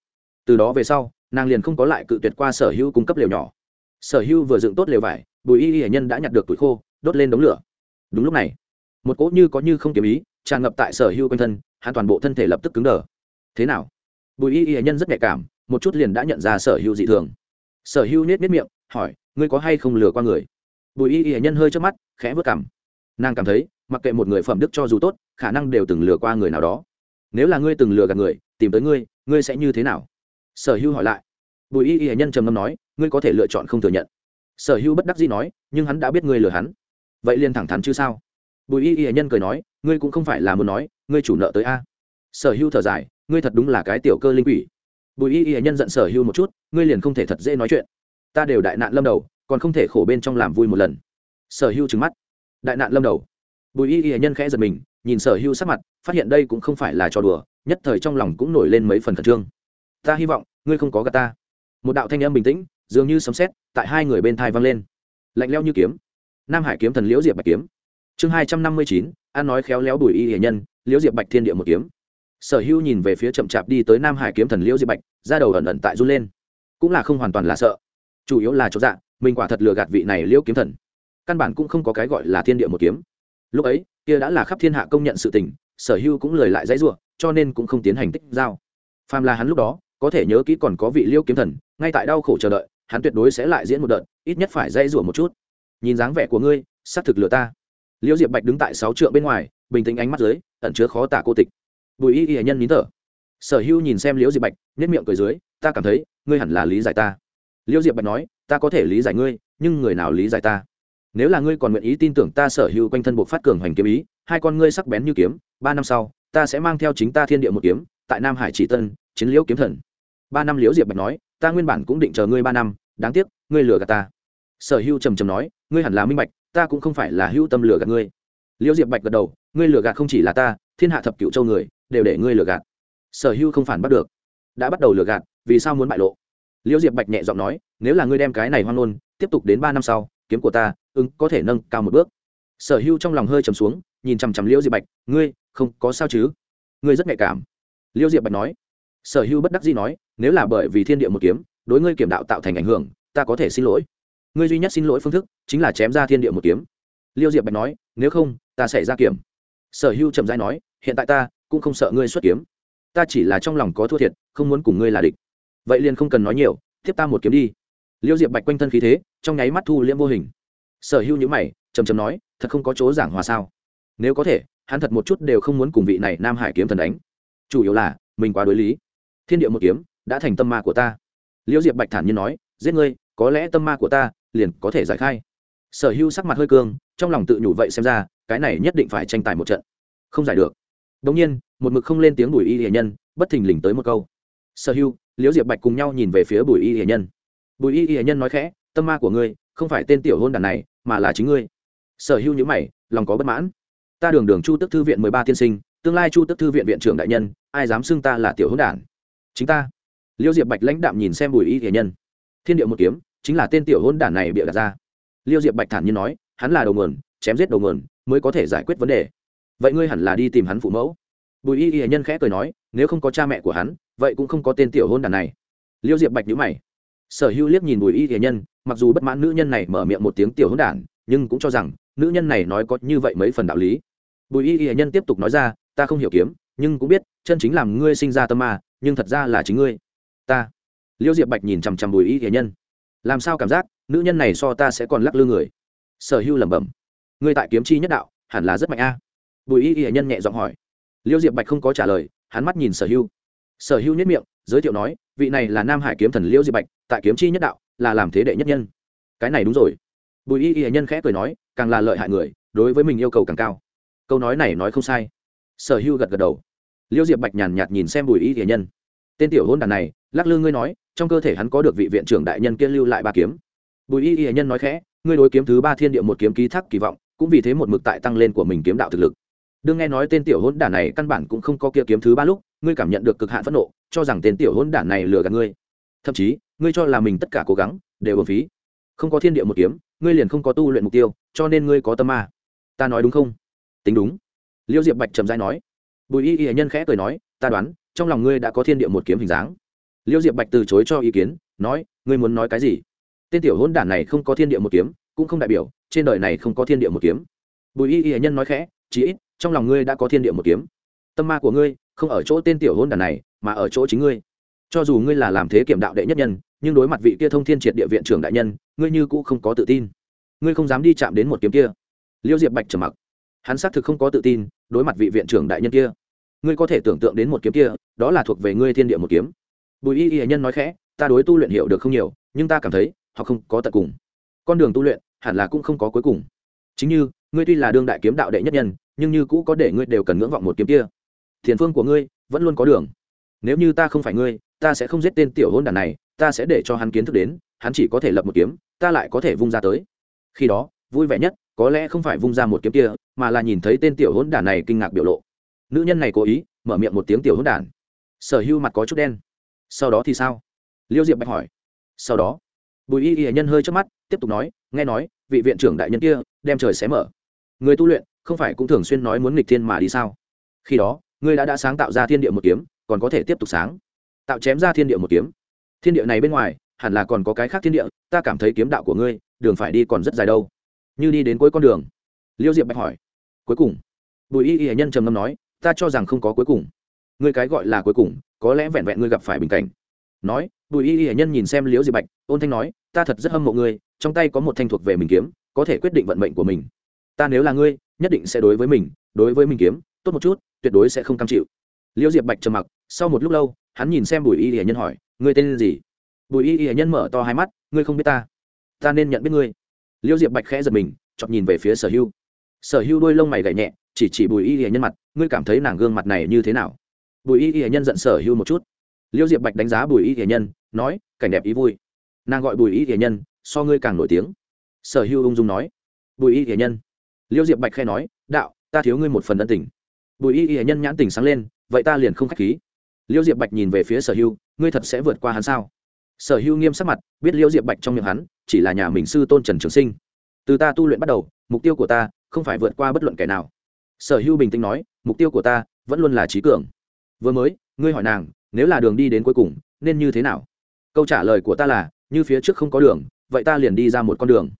Speaker 1: Từ đó về sau, nàng liền không có lại cự tuyệt qua sở hữu cung cấp lều nhỏ. Sở hữu vừa dựng tốt lều vải, bùi y y nhân đã nhặt được tuổi khô đốt lên đống lửa. Đúng lúc này, một cỗ như có như không kiếm ý tràn ngập tại sở hữu quanh thân, hắn toàn bộ thân thể lập tức cứng đờ. Thế nào? Bùi y y nhân rất nhạy cảm, một chút liền đã nhận ra sở hữu dị thường. Sở hữu nết nết miệng, hỏi, ngươi có hay không lừa qua người? Bùi y y nhân hơi trước mắt, khẽ vớt cảm nàng cảm thấy, mặc kệ một người phẩm đức cho dù tốt, khả năng đều từng lừa qua người nào đó. Nếu là ngươi từng lừa gạt người, tìm tới ngươi ngươi sẽ như thế nào? Sở hữu hỏi lại. Bùi y y nhân trầm ngâm nói, ngươi có thể lựa chọn không thừa nhận. Sở hữu bất đắc dĩ nói, nhưng hắn đã biết ngươi lừa hắn vậy liền thẳng thắn chứ sao? Bùi y y nhân cười nói, ngươi cũng không phải là muốn nói, ngươi chủ nợ tới a. Sở hữu thở dài, ngươi thật đúng là cái tiểu cơ linh quỷ. Bùi y y nhân giận sở hữu một chút, ngươi liền không thể thật dễ nói chuyện. Ta đều đại nạn lâm đầu, còn không thể khổ bên trong làm vui một lần. Sở hữu trừng mắt. Đại nạn lâm đầu. Bùi y y nhân khẽ giật mình, nhìn sở hữu sắc mặt, phát hiện đây cũng không phải là trò đùa, nhất thời trong lòng cũng nổi lên mấy phần khẩn trương. Ta hy vọng, ngươi không có gà ta. Một đạo thanh âm bình tĩnh, dường như sấm sét, tại hai người bên thai vang lên. Lạnh leo như kiếm nam hải kiếm thần liễu diệp bạch kiếm. Chương hai trăm năm mươi chín an nói khéo léo đuổi y hiền nhân, liễu diệp bạch thiên địa một kiếm. Sở hữu nhìn về phía chậm chạp đi tới nam hải kiếm thần liễu diệp bạch ra đầu ẩn ẩn tại run lên. Cũng là không hoàn toàn là sợ. Chủ yếu là chỗ dạ mình quả thật lừa gạt vị này liễu kiếm thần. Căn bản cũng không có cái gọi là thiên địa một kiếm. Lúc ấy, kia đã là khắp thiên hạ công nhận sự tình, sở hữu cũng lời lại dãy ruộng cho nên cũng không tiến hành tích giao. Phàm là hắn lúc đó, có thể nhớ kỹ còn có vị liễu kiếm thần, ngay tại đau khổ chờ đợi, hắn tuyệt đối sẽ lại diễn một đợt, ít nhất phải dãy rủa một chút nhìn dáng vẻ của ngươi, xác thực lừa ta. Liễu diệp bạch đứng tại sáu trượng bên ngoài, bình tĩnh ánh mắt dưới, ẩn chứa khó tả cô tịch. Bùi y y nhân nín thở. Sở hữu nhìn xem liễu diệp bạch nhất miệng cười dưới, ta cảm thấy, ngươi hẳn là lý giải ta. Liễu diệp bạch nói, ta có thể lý giải ngươi, nhưng người nào lý giải ta? Nếu là ngươi còn nguyện ý tin tưởng ta sở hữu quanh thân buộc phát cường hoành kiếm ý, hai con ngươi sắc bén như kiếm, ba năm sau, ta sẽ mang theo chính ta thiên địa một kiếm, tại nam hải chỉ tân, chiến liễu kiếm thần. Ba năm liễu diệp bạch nói, ta nguyên bản cũng định chờ ngươi ba năm, đáng tiếc, ngươi lừa gạt ta sở hữu trầm trầm nói, ngươi hẳn là minh bạch, ta cũng không phải là hữu tâm lừa gạt ngươi. Liễu diệp bạch gật đầu, ngươi lừa gạt không chỉ là ta, thiên hạ thập cựu châu người, đều để ngươi lừa gạt. Sở hữu không phản bắt được. Đã bắt đầu lừa gạt, vì sao muốn bại lộ? Liễu diệp bạch nhẹ giọng nói, nếu là ngươi đem cái này hoang nôn tiếp tục đến ba năm sau, kiếm của ta, ứng, có thể nâng cao một bước. Sở hữu trong lòng hơi trầm xuống, nhìn chằm chằm liễu diệp bạch, ngươi, không có sao chứ? Ngươi rất nhạy cảm. Liễu diệp bạch nói. Sở hữu bất đắc dĩ nói, nếu là bởi vì thiên địa một kiếm, đối ngươi kiểm đạo tạo thành ảnh hưởng, ta có thể xin lỗi ngươi duy nhất xin lỗi phương thức chính là chém ra thiên địa một kiếm. Liêu diệp bạch nói, nếu không, ta sẽ ra kiểm. Sở Hưu trầm dai nói, hiện tại ta cũng không sợ ngươi xuất kiếm. Ta chỉ là trong lòng có thua thiệt, không muốn cùng ngươi là địch. Vậy liền không cần nói nhiều tiếp ta một kiếm đi. Liêu diệp bạch quanh thân khí thế, trong nháy mắt thu liễm vô hình. Sở Hưu nhữ mày trầm trầm nói, thật không có chỗ giảng hòa sao? Nếu có thể, hắn thật một chút đều không muốn cùng vị này nam hải kiếm thần đánh. Chủ yếu là, mình quá đối lý. Thiên địa một kiếm, đã thành tâm ma của ta. Liêu diệp bạch thản nhiên nói, giết ngươi, có lẽ tâm ma của ta liền có thể giải khai. Sở hữu sắc mặt hơi cương, trong lòng tự nhủ vậy xem ra, cái này nhất định phải tranh tài một trận. Không giải được. Đống nhiên, một mực không lên tiếng bùi y hiền nhân, bất thình lình tới một câu. Sở hữu, liễu diệp bạch cùng nhau nhìn về phía bùi y hiền nhân. Bùi y hiền nhân nói khẽ, tâm ma của ngươi, không phải tên tiểu hôn đàn này, mà là chính ngươi. Sở hữu nhữ mày, lòng có bất mãn. Ta đường đường chu tức thư viện mười ba tiên sinh, tương lai chu tức thư viện viện trưởng đại nhân, ai dám xưng ta là tiểu hôn đản chính ta. Liễu diệp bạch lãnh đạm nhìn xem bùi y thể nhân. Thiên điệu một kiếm chính là tên tiểu hôn đản này bịa đặt ra. Liêu diệp bạch thản nhiên nói, hắn là đầu nguồn, chém giết đầu nguồn, mới có thể giải quyết vấn đề. Vậy ngươi hẳn là đi tìm hắn phụ mẫu. Bùi y hệ nhân khẽ cười nói, nếu không có cha mẹ của hắn, vậy cũng không có tên tiểu hôn đản này. Liêu diệp bạch nhữ mày. Sở hữu liếc nhìn bùi y hệ nhân, mặc dù bất mãn nữ nhân này mở miệng một tiếng tiểu hôn đản, nhưng cũng cho rằng, nữ nhân này nói có như vậy mấy phần đạo lý. Bùi y hệ nhân tiếp tục nói ra, ta không hiểu kiếm, nhưng cũng biết, chân chính làm ngươi sinh ra tâm ma, nhưng thật ra là chính ngươi. Ta. Liêu diệp bạch nhìn chằm chằm bùi y thể nhân làm sao cảm giác nữ nhân này so ta sẽ còn lắc lư người? Sở hưu lẩm bẩm. Ngươi tại kiếm chi nhất đạo, hẳn là rất mạnh a. Bùi y y nhân nhẹ giọng hỏi. Liêu diệp bạch không có trả lời, hắn mắt nhìn sở hưu. Sở hưu nhất miệng, giới thiệu nói, vị này là nam hải kiếm thần liêu diệp bạch, tại kiếm chi nhất đạo, là làm thế đệ nhất nhân. Cái này đúng rồi. Bùi y y nhân khẽ cười nói, càng là lợi hại người, đối với mình yêu cầu càng cao. Câu nói này nói không sai. Sở hưu gật gật đầu. Liêu diệp bạch nhàn nhạt nhìn xem bùi y y nhân. Tên tiểu hôn đàn này, lắc lư ngươi nói trong cơ thể hắn có được vị viện trưởng đại nhân kia lưu lại ba kiếm. Bùi y y nhân nói khẽ, ngươi đối kiếm thứ ba thiên địa một kiếm ký thác kỳ vọng, cũng vì thế một mực tại tăng lên của mình kiếm đạo thực lực. Đương nghe nói tên tiểu hôn đản này căn bản cũng không có kia kiếm thứ ba lúc, ngươi cảm nhận được cực hạn phẫn nộ, cho rằng tên tiểu hôn đản này lừa gạt ngươi. Thậm chí, ngươi cho là mình tất cả cố gắng đều bổn phí. Không có thiên địa một kiếm, ngươi liền không có tu luyện mục tiêu, cho nên ngươi có tâm ma. Ta nói đúng không? Tính đúng. Liêu diệp bạch trầm dai nói. Bùi y y nhân khẽ cười nói, ta đoán, trong lòng ngươi đã có thiên địa một kiếm hình dáng liêu diệp bạch từ chối cho ý kiến, nói, ngươi muốn nói cái gì? Tên tiểu hôn đản này không có thiên địa một kiếm, cũng không đại biểu, trên đời này không có thiên địa một kiếm. Bùi y y nhân nói khẽ, chí ít, trong lòng ngươi đã có thiên địa một kiếm. Tâm ma của ngươi không ở chỗ tên tiểu hôn đản này, mà ở chỗ chính ngươi. Cho dù ngươi là làm thế kiểm đạo đệ nhất nhân, nhưng đối mặt vị kia thông thiên triệt địa viện trưởng đại nhân, ngươi như cũ không có tự tin. Ngươi không dám đi chạm đến một kiếm kia. Liêu diệp bạch trầm mặc. Hắn xác thực không có tự tin đối mặt vị viện trưởng đại nhân kia. Ngươi có thể tưởng tượng đến một kiếm kia, đó là thuộc về ngươi thiên địa một kiếm bùi y y nhân nói khẽ, ta đối tu luyện hiểu được không nhiều, nhưng ta cảm thấy, họ không có tận cùng. Con đường tu luyện, hẳn là cũng không có cuối cùng. Chính như, ngươi tuy là đương đại kiếm đạo đệ nhất nhân, nhưng như cũ có để ngươi đều cần ngưỡng vọng một kiếm kia. Thiền phương của ngươi, vẫn luôn có đường. Nếu như ta không phải ngươi, ta sẽ không giết tên tiểu hôn đàn này, ta sẽ để cho hắn kiến thức đến, hắn chỉ có thể lập một kiếm, ta lại có thể vung ra tới. Khi đó, vui vẻ nhất, có lẽ không phải vung ra một kiếm kia, mà là nhìn thấy tên tiểu hôn đàn này kinh ngạc biểu lộ. Nữ nhân này cố ý, mở miệng một tiếng tiểu hôn đàn. Sở hưu mặt có chút đen sau đó thì sao? Liêu diệp bạch hỏi. Sau đó, bùi y y nhân hơi trước mắt, tiếp tục nói, nghe nói, vị viện trưởng đại nhân kia đem trời xé mở. Người tu luyện không phải cũng thường xuyên nói muốn nghịch thiên mà đi sao? Khi đó, ngươi đã đã sáng tạo ra thiên địa một kiếm, còn có thể tiếp tục sáng. Tạo chém ra thiên địa một kiếm. Thiên địa này bên ngoài, hẳn là còn có cái khác thiên địa, ta cảm thấy kiếm đạo của ngươi, đường phải đi còn rất dài đâu. Như đi đến cuối con đường. Liêu diệp bạch hỏi. Cuối cùng, bùi y y nhân trầm ngâm nói, ta cho rằng không có cuối cùng ngươi cái gọi là cuối cùng, có lẽ vẹn vẹn ngươi gặp phải bình cảnh. Nói, bùi y y nhân nhìn xem liễu diệp bạch, ôn thanh nói, ta thật rất hâm mộ ngươi, trong tay có một thanh thuộc về mình kiếm, có thể quyết định vận mệnh của mình. Ta nếu là ngươi, nhất định sẽ đối với mình, đối với mình kiếm, tốt một chút, tuyệt đối sẽ không cam chịu. Liễu diệp bạch trầm mặc, sau một lúc lâu, hắn nhìn xem bùi y y nhân hỏi, ngươi tên gì? Bùi y y nhân mở to hai mắt, ngươi không biết ta. Ta nên nhận biết ngươi. Liễu diệp bạch khẽ giật mình chọc nhìn về phía sở hưu. Sở hưu đôi lông mày gậy nhẹ, chỉ chỉ bùi y y nhân mặt, ngươi cảm thấy nàng gương mặt này như thế nào? Bùi y y nhân giận sở hưu một chút. Liễu diệp bạch đánh giá bùi y y nhân, nói, cảnh đẹp ý vui. Nàng gọi bùi y y nhân, so ngươi càng nổi tiếng. Sở hưu ung dung nói. Bùi y y nhân. Liễu diệp bạch khe nói, đạo, ta thiếu ngươi một phần ân tình. Bùi y y nhân nhãn tình sáng lên, vậy ta liền không k h á c h khí. Liễu diệp bạch nhìn về phía sở hưu ngươi thật sẽ vượt qua hắn sao? Sở hưu nghiêm sắc mặt, biết liễu diệp bạch trong miệng hắn, chỉ là nhà mình sư tôn trần trường sinh. Từ ta tu luyện bắt đầu, mục tiêu của ta không phải vượt qua bất luận kẻ nào. Sở hưu bình tĩnh nói, mục tiêu của ta vẫn luôn là trí cường vừa mới, ngươi hỏi nàng, nếu là đường đi đến cuối cùng, nên như thế nào? Câu trả lời của ta là, như phía trước không có đường, vậy ta liền đi ra một con đường.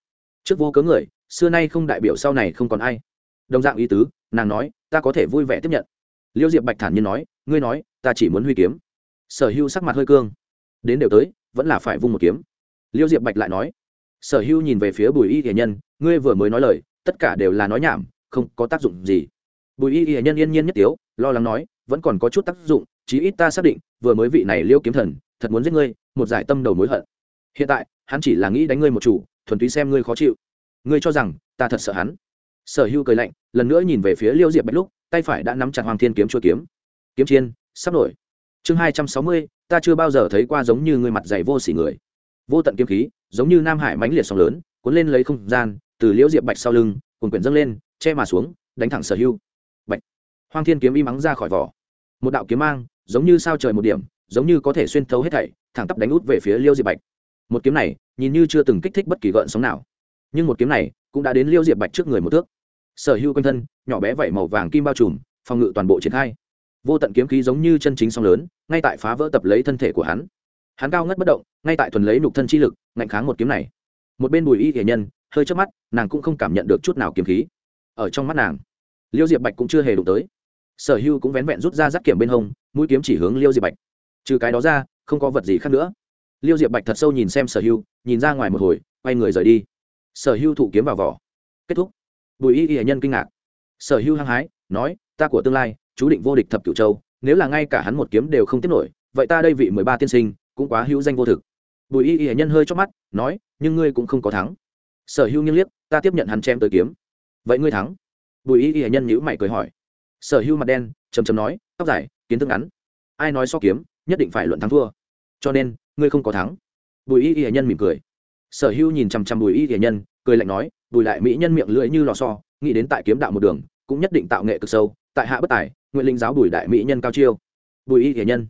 Speaker 1: Trước vô cớ người, xưa nay không đại biểu sau này không còn ai. Đồng dạng ý tứ, nàng nói, ta có thể vui vẻ tiếp nhận. Liêu diệp bạch thản nhiên nói, ngươi nói, ta chỉ muốn huy kiếm. Sở hưu sắc mặt hơi cương. Đến đều tới, vẫn là phải vung một kiếm. Liêu diệp bạch lại nói, sở hưu nhìn về phía bùi y hiền nhân, ngươi vừa mới nói lời, tất cả đều là nói nhảm, không có tác dụng gì. Bùi y hiền nhân yên nhiên nhất tiếu, lo lắng nói vẫn còn có chút tác dụng, chí ít ta xác định, vừa mới vị này liêu kiếm thần, thật muốn giết ngươi, một giải tâm đầu mối hận. Hiện tại, hắn chỉ là nghĩ đánh ngươi một chủ, thuần túy xem ngươi khó chịu. Ngươi cho rằng, ta thật sợ hắn. Sở hưu cười lạnh, lần nữa nhìn về phía liêu diệp bạch lúc, tay phải đã nắm chặt hoàng thiên kiếm chua kiếm. Kiếm chiên, sắp nổi. Chương hai trăm sáu mươi, ta chưa bao giờ thấy qua giống như ngươi mặt dày vô s ỉ người. Vô tận kiếm khí, giống như nam hải mãnh liệt sóng lớn, cuốn lên lấy không gian, từ liễu diệp bạch sau lưng, cuồn quyển dâng lên, che mà xuống, đánh thẳng sở hưu hoang thiên kiếm y mắng ra khỏi vỏ. Một đạo kiếm mang, giống như sao trời một điểm, giống như có thể xuyên thấu hết thảy, thẳng tắp đánh út về phía liêu diệp bạch. Một kiếm này, nhìn như chưa từng kích thích bất kỳ gợn sóng nào. Nhưng một kiếm này, cũng đã đến liêu diệp bạch trước người một thước. Sở hữu quanh thân, nhỏ bé vẩy màu vàng kim bao trùm, phòng ngự toàn bộ triển khai. Vô tận kiếm khí giống như chân chính song lớn, ngay tại phá vỡ tập lấy thân thể của hắn. Hắn cao ngất bất động, ngay tại thuần lấy nục thân chi lực, ngạnh kháng một kiếm này. Một bên bùi y thể nhân, hơi trước mắt, nàng cũng không cảm nhận được chút nào kiếm khí. Ở trong mắt nàng, liêu diệp bạch cũng chưa hề đụng tới sở hưu cũng vén vẹn rút ra rắc kiểm bên hông, mũi kiếm chỉ hướng liêu diệp bạch. Trừ cái đó ra, không có vật gì khác nữa. Liêu diệp bạch thật sâu nhìn xem sở hưu nhìn ra ngoài một hồi, quay người rời đi. Sở hưu thụ kiếm vào vỏ. Kết thúc. Bùi y y nhân kinh ngạc. Sở hưu hăng hái, nói, ta của tương lai, chú định vô địch thập cửu châu, nếu là ngay cả hắn một kiếm đều không tiếp nổi, vậy ta đây vị mười ba tiên sinh, cũng quá hữu danh vô thực. Bùi y y nhân hơi chót mắt, nói, nhưng ngươi cũng không có thắng. Sở hưu nghiêng liếc, ta tiếp nhận hắn chém tới kiếm. Vậy ngươi thắng? Bùi y y nhân nhữ mày cười hỏi sở hưu mặt đen chầm chầm nói, tóc dài, kiến thức ngắn. Ai nói so kiếm, nhất định phải luận thắng thua. Cho nên, ngươi không có thắng. Bùi y y nhân mỉm cười. Sở hưu nhìn chằm chằm bùi y y nhân, cười lạnh nói, bùi lại mỹ nhân miệng lưỡi như lò so nghĩ đến tại kiếm đạo một đường, cũng nhất định tạo nghệ cực sâu, tại hạ bất tài, nguyện linh giáo bùi đại mỹ nhân cao chiêu. Bùi y y nhân,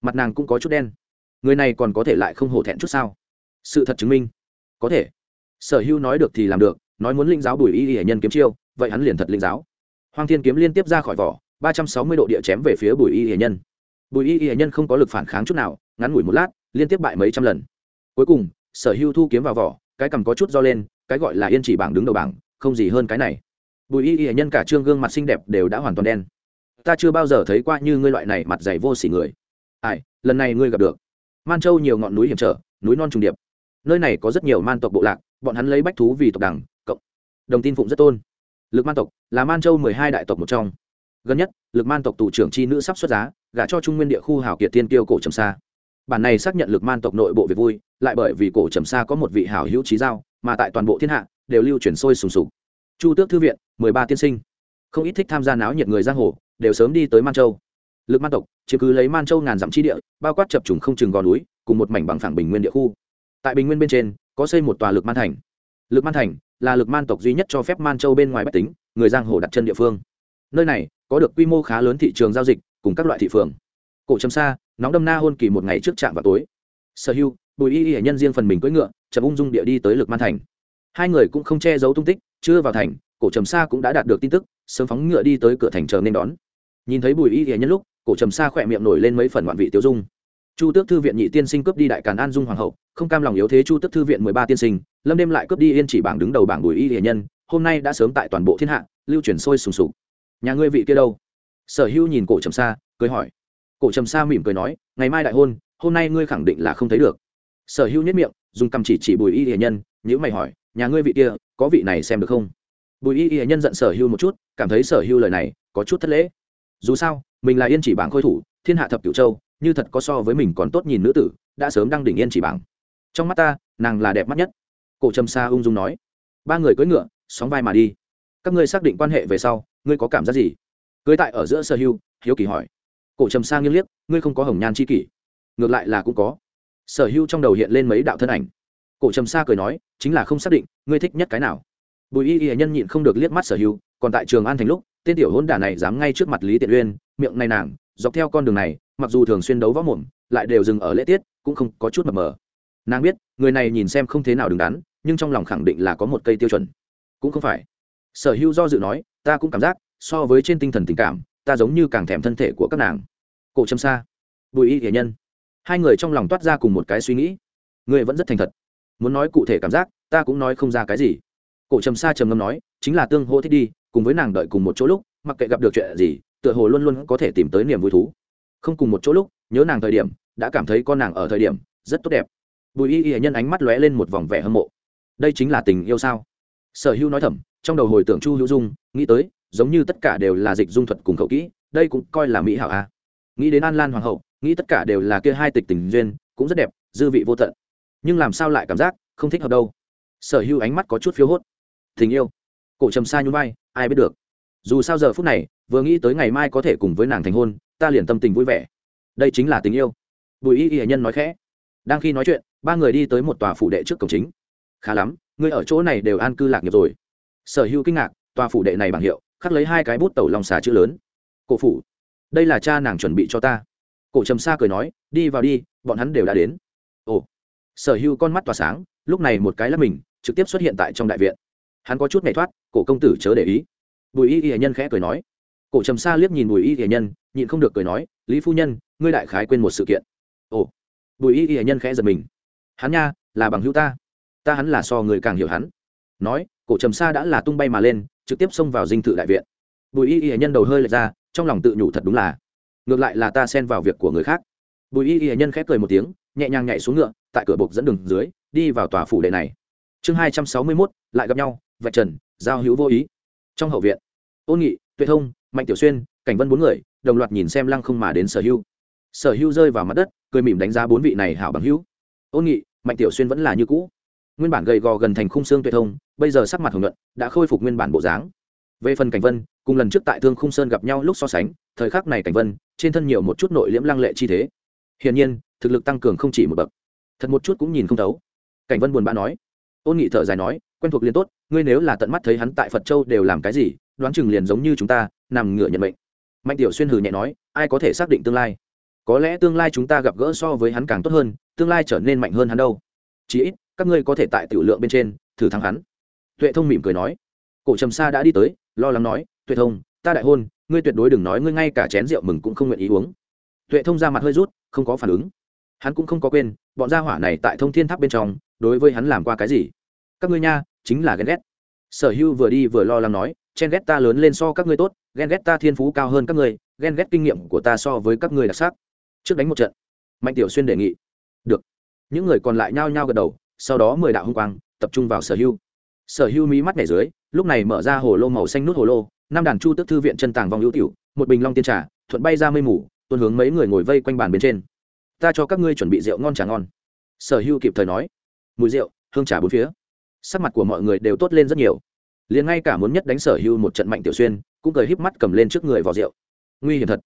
Speaker 1: mặt nàng cũng có chút đen. Người này còn có thể lại không hổ thẹn chút sao? Sự thật chứng minh. Có thể. Sở hưu nói được thì làm được, nói muốn linh giáo bùi y y nhân kiếm chiêu, vậy hắn liền thật linh giáo hoàng thiên kiếm liên tiếp ra khỏi vỏ, ba trăm sáu mươi độ địa chém về phía bùi y Y nhân. Bùi y Y nhân không có lực phản kháng chút nào, ngắn ngủi một lát, liên tiếp bại mấy trăm lần. Cuối cùng, sở hưu thu kiếm vào vỏ, cái cầm có chút do lên, cái gọi là yên chỉ bảng đứng đầu bảng, không gì hơn cái này. Bùi y y nhân cả trương gương mặt xinh đẹp đều đã hoàn toàn đen. Ta chưa bao giờ thấy qua như ngươi loại này mặt dày vô sỉ người. Ai, lần này ngươi gặp được. Man châu nhiều ngọn núi hiểm trở, núi non trùng điệp. Nơi này có rất nhiều man tộc bộ lạc, bọn hắn lấy bách thú vì tộc đẳng, cộng. Đồng tin phụng rất tôn lực man tộc là man châu mười hai đại tộc một trong. Gần nhất, lực man tộc tù trưởng c h i nữ sắp xuất giá, gả cho trung nguyên địa khu hảo kiệt tiên kiêu cổ trầm sa. Bản này xác nhận lực man tộc nội bộ về vui, lại bởi vì cổ trầm sa có một vị hảo hữu trí giao, mà tại toàn bộ thiên hạ, đều lưu chuyển sôi sùng sục. Chu tước thư viện, mười ba tiên sinh. Không ít thích tham gia náo nhiệt người giang hồ, đều sớm đi tới man châu. Lực man tộc, chiếm cứ lấy man châu ngàn dặm chi địa, bao quát chập trùng không chừng gò núi, cùng một mảnh bằng phẳng bình nguyên địa khu. Tại bình nguyên bên trên, có xây một tòa lực man thành. Lực man thành là lực man tộc duy nhất cho phép man châu bên ngoài bách tính, người giang hồ đặt chân địa phương. Nơi này có được quy mô khá lớn thị trường giao dịch, cùng các loại thị phường. Cổ trầm xa nóng đâm na hôn kỳ một ngày trước trạm vào tối. Sở hưu, bùi y y hải nhân riêng phần mình cưỡi ngựa, chậm ung dung địa đi tới lực man thành. Hai người cũng không che giấu tung tích, chưa vào thành, cổ trầm xa cũng đã đạt được tin tức, sớm phóng ngựa đi tới cửa thành chờ nên đón. Nhìn thấy bùi y hệ nhân lúc, cổ trầm xa khỏe miệng nổi lên mấy phần ngoạn vị tiêu dung chu tước thư viện nhị tiên sinh cướp đi đại càn an dung hoàng hậu, không cam lòng yếu thế chu tước thư viện mười ba tiên sinh, lâm đêm lại cướp đi yên chỉ bảng đứng đầu bảng bùi y hiền nhân, hôm nay đã sớm tại toàn bộ thiên hạ, lưu truyền sôi sùng sục. Nhà ngươi vị kia đâu? Sở hữu nhìn cổ trầm sa, cười hỏi. Cổ trầm sa mỉm cười nói, ngày mai đại hôn, hôm nay ngươi khẳng định là không thấy được. Sở hữu nhất miệng, dùng cầm chỉ chỉ bùi y hiền nhân nhữ mày hỏi, nhà ngươi vị kia, có vị này xem được không? Bùi y hiền nhân giận sở hưu một chút, cảm thấy sở hưu lời này có chút thất lễ. Dù sao, mình là yên chỉ bảng khôi thủ, thiên hạ thập cửu châu như thật có so với mình còn tốt nhìn nữ tử, đã sớm đăng đỉnh yên chỉ bảng. Trong mắt ta, nàng là đẹp mắt nhất. Cổ trầm sa ung dung nói. Ba người cưỡi ngựa, sóng vai mà đi. Các ngươi xác định quan hệ về sau, ngươi có cảm giác gì? Cưới tại ở giữa sở hưu, hiếu kỳ hỏi. Cổ trầm sa nghiêng liếc, ngươi không có hồng nhan chi kỷ. Ngược lại là cũng có. Sở hưu trong đầu hiện lên mấy đạo thân ảnh. Cổ trầm sa cười nói, chính là không xác định, ngươi thích nhất cái nào. Bùi y y nhân nhịn không được liếc mắt sở hưu, còn tại trường an thành lúc, tên tiểu hôn đả này dám ngay trước mặt lý tiện uyên, miệng này nàng dọc theo con đường này, mặc dù thường xuyên đấu võ mồm, lại đều dừng ở lễ tiết, cũng không có chút mập mờ. Nàng biết, người này nhìn xem không thế nào đứng đắn, nhưng trong lòng khẳng định là có một cây tiêu chuẩn. Cũng không phải. Sở hữu do dự nói, ta cũng cảm giác, so với trên tinh thần tình cảm, ta giống như càng thèm thân thể của các nàng. Cổ châm xa bùi y hiển nhân. Hai người trong lòng toát ra cùng một cái suy nghĩ. Người vẫn rất thành thật. Muốn nói cụ thể cảm giác, ta cũng nói không ra cái gì. Cổ trầm sa trầm ngâm nói, chính là tương hô thích đi, cùng với nàng đợi cùng một chỗ lúc, mặc kệ gặp được chuyện gì tựa hồ luôn luôn có thể tìm tới niềm vui thú. Không cùng một chỗ lúc, nhớ nàng thời điểm, đã cảm thấy con nàng ở thời điểm, rất tốt đẹp. Bùi y y nhân ánh mắt lóe lên một vòng vẻ hâm mộ. Đây chính là tình yêu sao? Sở hữu nói thầm, trong đầu hồi tưởng chu hữu dung, nghĩ tới, giống như tất cả đều là dịch dung thuật cùng khẩu kỹ, đây cũng coi là mỹ hảo a nghĩ đến an lan hoàng hậu, nghĩ tất cả đều là kia hai tịch tình duyên, cũng rất đẹp, dư vị vô tận. Nhưng làm sao lại cảm giác không thích hợp đâu? Sở hữu ánh mắt có chút phiếu hốt. Tình yêu. Cổ trầm xa nhún vai, ai biết được dù sao giờ phút này, vừa nghĩ tới ngày mai có thể cùng với nàng thành hôn, ta liền tâm tình vui vẻ. Đây chính là tình yêu. Bùi y y nhân nói khẽ. Đang khi nói chuyện, ba người đi tới một tòa phủ đệ trước cổng chính. Khá lắm ngươi ở chỗ này đều an cư lạc nghiệp rồi. Sở hữu kinh ngạc, tòa phủ đệ này bằng hiệu, khắc lấy hai cái bút tẩu lòng xà chữ lớn. Cổ phủ, đây là cha nàng chuẩn bị cho ta. Cổ trầm xa cười nói, đi vào đi, bọn hắn đều đã đến. Ồ, sở hữu con mắt tỏa sáng, lúc này một cái là mình, trực tiếp xuất hiện tại trong đại viện. Hắn có chút nhảy thoát, cổ công tử chớ để ý bùi y y nhân khẽ cười nói. Cổ trầm sa liếc nhìn bùi y y nhân, nhịn không được cười nói, lý phu nhân, ngươi đại khái quên một sự kiện. Ồ. Bùi y y nhân khẽ giật mình. Hắn nha, là bằng hữu ta. Ta hắn là so người càng hiểu hắn. Nói, cổ trầm sa đã là tung bay mà lên, trực tiếp xông vào dinh thự đại viện. Bùi y y nhân đầu hơi lệch ra, trong lòng tự nhủ thật đúng là. Ngược lại là ta xen vào việc của người khác. Bùi y y nhân khẽ cười một tiếng, nhẹ nhàng nhảy xuống ngựa, tại cửa bộc dẫn đường dưới, đi vào tòa phủ đệ này. Chương hai trăm sáu mươi mốt, lại gặp nhau, vạch trần, giao hữu vô ý trong hậu viện. Ôn nghị, tuệ thông, mạnh tiểu xuyên, cảnh vân bốn người, đồng loạt nhìn xem lăng không mà đến sở hữu sở hữu rơi vào mặt đất, cười mỉm đánh giá bốn vị này hảo bằng hữu. Ôn nghị, mạnh tiểu xuyên vẫn là như cũ. Nguyên bản gầy gò gần thành khung xương tuệ thông, bây giờ sắc mặt hồng nhuận, đã khôi phục nguyên bản bộ dáng. Về phần cảnh vân, cùng lần trước tại thương khung sơn gặp nhau lúc so sánh, thời khắc này cảnh vân, trên thân nhiều một chút nội liễm lăng lệ chi thế. Hiển nhiên, thực lực tăng cường không chỉ một bậc. Thật một chút cũng nhìn không thấu. Cảnh vân buồn bã nói. Ôn nghị thở dài nói, quen thuộc liền tốt ngươi nếu là tận mắt thấy hắn tại phật châu đều làm cái gì, đoán chừng liền giống như chúng ta, nằm ngửa nhận mệnh. Mạnh tiểu xuyên hừ nhẹ nói, ai có thể xác định tương lai? Có lẽ tương lai chúng ta gặp gỡ so với hắn càng tốt hơn, tương lai trở nên mạnh hơn hắn đâu. Chí ít, các ngươi có thể tại tiểu lượng bên trên, thử thắng hắn. Tuệ thông mỉm cười nói. Cổ trầm sa đã đi tới, lo lắng nói, tuệ thông, ta đại hôn, ngươi tuyệt đối đừng nói ngươi ngay cả chén rượu mừng cũng không nguyện ý uống. Tuệ thông ra mặt hơi rút, không có phản ứng. Hắn cũng không có quên, bọn gia hỏa này tại thông thiên tháp bên trong, đối với hắn làm qua cái gì? Các ngươi nha chính là ghen ghét. Sở hưu vừa đi vừa lo lắng nói, chen ghét ta lớn lên so các ngươi tốt, ghen ghét ta thiên phú cao hơn các ngươi, ghen ghét kinh nghiệm của ta so với các ngươi đặc sắc. Trước đánh một trận, mạnh tiểu xuyên đề nghị, được. Những người còn lại nhao nhao gật đầu, sau đó mười đạo hung quang tập trung vào sở hưu. Sở hưu mí mắt nhảy dưới, lúc này mở ra hồ lô màu xanh nút hồ lô, năm đàn chu tức thư viện chân tàng vòng hữu tiểu, một bình long tiên trà, thuận bay ra mây mù, tuôn hướng mấy người ngồi vây quanh bàn bên trên. Ta cho các ngươi chuẩn bị rượu ngon trà ngon. Sở hưu kịp thời nói, mùi rượu, hương trà bốn phía sắc mặt của mọi người đều tốt lên rất nhiều. Liền ngay cả muốn nhất đánh sở hưu một trận mạnh tiểu xuyên, cũng cười híp mắt cầm lên trước người vào rượu. Nguy hiểm thật.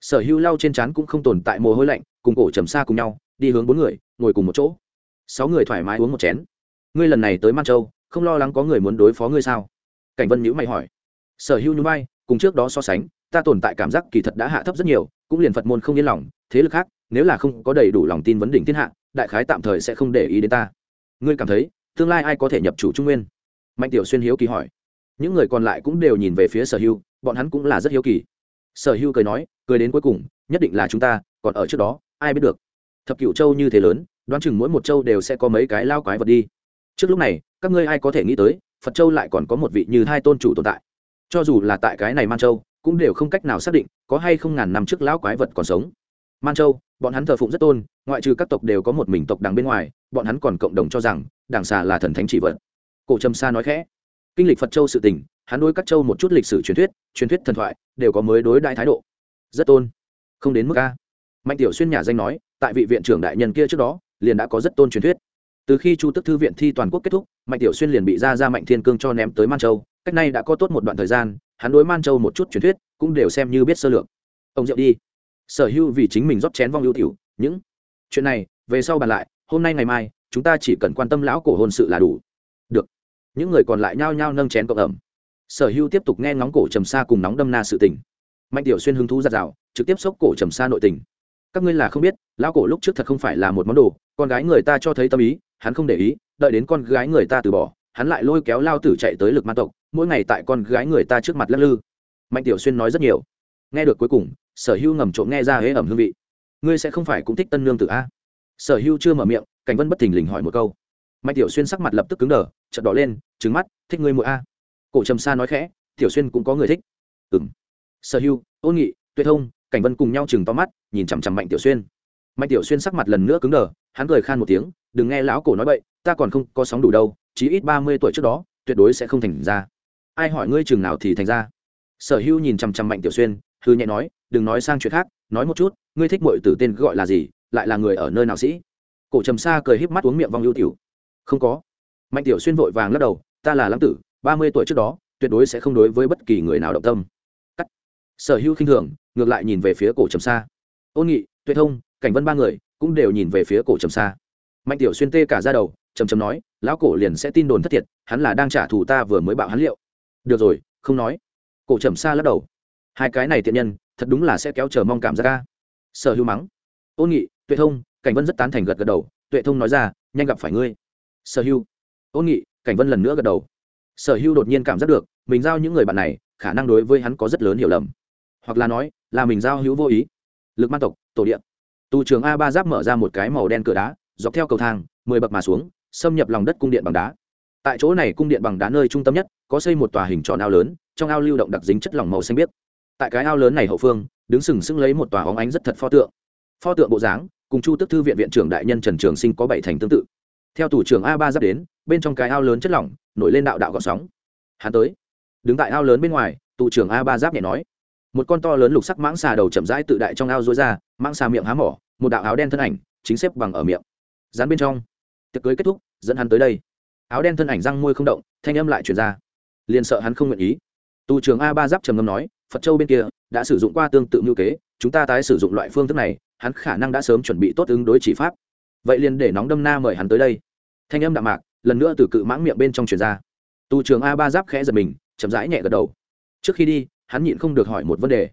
Speaker 1: Sở hưu lau trên trán cũng không tồn tại mồ hôi lạnh, cùng cổ trầm xa cùng nhau, đi hướng bốn người, ngồi cùng một chỗ. Sáu người thoải mái uống một chén. Ngươi lần này tới man châu, không lo lắng có người muốn đối phó ngươi sao? Cảnh vân nhữ mày hỏi. Sở hữu nhú bay cùng trước đó so sánh, ta tồn tại cảm giác kỳ thật đã hạ thấp rất nhiều, cũng liền phật môn không yên lòng, thế lực khác, nếu là không có đầy đủ lòng tin vấn đỉnh thiên hạ, đại khái tạm thời sẽ không để ý đến ta. Ngươi cảm thấy tương lai ai có thể nhập chủ trung nguyên? Mạnh tiểu xuyên hiếu kỳ hỏi. Những người còn lại cũng đều nhìn về phía sở hưu, bọn hắn cũng là rất hiếu kỳ. Sở hưu cười nói, cười đến cuối cùng, nhất định là chúng ta, còn ở trước đó, ai biết được. Thập cựu châu như thế lớn, đoán chừng mỗi một châu đều sẽ có mấy cái lao quái vật đi. Trước lúc này, các ngươi ai có thể nghĩ tới, phật châu lại còn có một vị như hai tôn chủ tồn tại. Cho dù là tại cái này man châu, cũng đều không cách nào xác định có hay không ngàn năm trước lão quái vật còn sống man châu, bọn hắn thờ phụng rất tôn, ngoại trừ các tộc đều có một mình tộc đằng bên ngoài, bọn hắn còn cộng đồng cho rằng đảng xà là thần thánh chỉ vật. Cổ trầm sa nói khẽ. Kinh lịch phật châu sự tình, hắn đối các châu một chút lịch sử truyền thuyết truyền thuyết thần thoại, đều có mới đối đại thái độ. Rất tôn. Không đến mức a. Mạnh tiểu xuyên nhà danh nói, tại vị viện trưởng đại nhân kia trước đó, liền đã có rất tôn truyền thuyết. Từ khi chu tức thư viện thi toàn quốc kết thúc, mạnh tiểu xuyên liền bị ra ra mạnh thiên cương cho ném tới man châu, cách nay đã có tốt một đoạn thời gian, hắn đối man châu một chút truyền thuyết, cũng đều xem như biết sơ lược. Ông rượu đi sở hữu vì chính mình rót chén vong ưu tiểu, những chuyện này, về sau bàn lại, hôm nay ngày mai, chúng ta chỉ cần quan tâm lão cổ hôn sự là đủ. Được. Những người còn lại nhao nhao nâng chén cộng ẩm. Sở hữu tiếp tục nghe ngóng cổ trầm xa cùng nóng đâm na sự tình. Mạnh tiểu xuyên hứng thú giặt rào trực tiếp xốc cổ trầm xa nội tình. Các ngươi là không biết, lão cổ lúc trước thật không phải là một món đồ, con gái người ta cho thấy tâm ý, hắn không để ý, đợi đến con gái người ta từ bỏ, hắn lại lôi kéo lao tử chạy tới lực man tộc, mỗi ngày tại con gái người ta trước mặt lắc lư. Mạnh tiểu xuyên nói rất nhiều. Nghe được cuối cùng sở hưu ngầm trộm nghe ra hế ẩm hương vị. Ngươi sẽ không phải cũng thích tân nương tử a? Sở hưu chưa mở miệng, cảnh vân bất thình lình hỏi một câu. Mạnh tiểu xuyên sắc mặt lập tức cứng đờ, chợt đỏ lên trứng mắt, thích ngươi mỗi a? Cổ trầm sa nói khẽ, tiểu xuyên cũng có người thích. Ừng sở hưu ôn nghị tuyệt thông, cảnh vân cùng nhau chừng to mắt, nhìn chằm chằm mạnh tiểu xuyên. Mạnh tiểu xuyên sắc mặt lần nữa cứng đờ, hắn cười khan một tiếng, đừng nghe lão cổ nói bậy, ta còn không có sóng đủ đâu, chí ít ba mươi tuổi trước đó, tuyệt đối sẽ không thành ra. Ai hỏi ngươi chừng nào thì thành ra? Sở Hưu nhìn chằm chằm mạnh tiểu xuyên hư nhẹ nói đừng nói sang chuyện khác, nói một chút, ngươi thích mọi tử tên gọi là gì, lại là người ở nơi nào sĩ? Cổ trầm sa cười híp mắt uống miệng vong ưu tiểu. Không có. Mạnh tiểu xuyên vội vàng lắc đầu, ta là lãng tử, ba mươi tuổi trước đó, tuyệt đối sẽ không đối với bất kỳ người nào động tâm. Cắt. Sở hữu khinh thường, ngược lại nhìn về phía cổ trầm sa. Ôn nghị, tuệ thông, cảnh vân ba người, cũng đều nhìn về phía cổ trầm sa. Mạnh tiểu xuyên tê cả ra đầu, trầm trầm nói, lão cổ liền sẽ tin đồn thất thiệt, hắn là đang trả thù ta vừa mới bạo hắn liệu. Được rồi, không nói. Cổ trầm sa lắc đầu. Hai cái này tiện nhân thật đúng là sẽ kéo chờ mong cảm giác ca. Sở hữu mắng. Ôn nghị, tuệ thông, cảnh vân rất tán thành gật gật đầu. Tuệ thông nói ra, nhanh gặp phải ngươi. Sở hữu. Ôn nghị, cảnh vân lần nữa gật đầu. Sở hữu đột nhiên cảm giác được, mình giao những người bạn này, khả năng đối với hắn có rất lớn hiểu lầm. Hoặc là nói, là mình giao hữu vô ý. Lực man tộc, tổ điện tù trường a ba giáp mở ra một cái màu đen cửa đá, dọc theo cầu thang, mười bậc mà xuống, xâm nhập lòng đất cung điện bằng đá. Tại chỗ này cung điện bằng đá nơi trung tâm nhất, có xây một tòa hình tròn ao lớn, trong ao lưu động đặc dính chất lỏng màu xanh biếc tại cái ao lớn này hậu phương, đứng sừng sững lấy một tòa óng ánh rất thật pho tượng. Pho tượng bộ dáng, cùng chu tức thư viện viện trưởng đại nhân trần trường sinh có bảy thành tương tự. Theo thủ trưởng a ba giáp đến, bên trong cái ao lớn chất lỏng, nổi lên đạo đạo gọn sóng. Hắn tới. Đứng tại ao lớn bên ngoài tụ trưởng a ba giáp nhẹ nói. Một con to lớn lục sắc mãng xà đầu chậm rãi tự đại trong ao dối ra, mãng xà miệng há mỏ, một đạo áo đen thân ảnh, chính xếp bằng ở miệng. Dán bên trong. Tiệc cưới kết thúc, dẫn hắn tới đây. Áo đen thân ảnh răng môi không động, thanh âm lại chuyển ra. Liền sợ hắn không nguyện ý. Tù trưởng a ba giáp trầm ngâm nói phật châu bên kia đã sử dụng qua tương tự ngữ kế, chúng ta tái sử dụng loại phương thức này, hắn khả năng đã sớm chuẩn bị tốt ứng đối chỉ pháp. Vậy liền để nóng đâm na mời hắn tới đây. Thanh âm đạm mạc, lần nữa từ cự mãng miệng bên trong truyền ra. Tu trưởng a ba giáp khẽ giật mình, chậm rãi nhẹ gật đầu. Trước khi đi, hắn nhịn không được hỏi một vấn đề.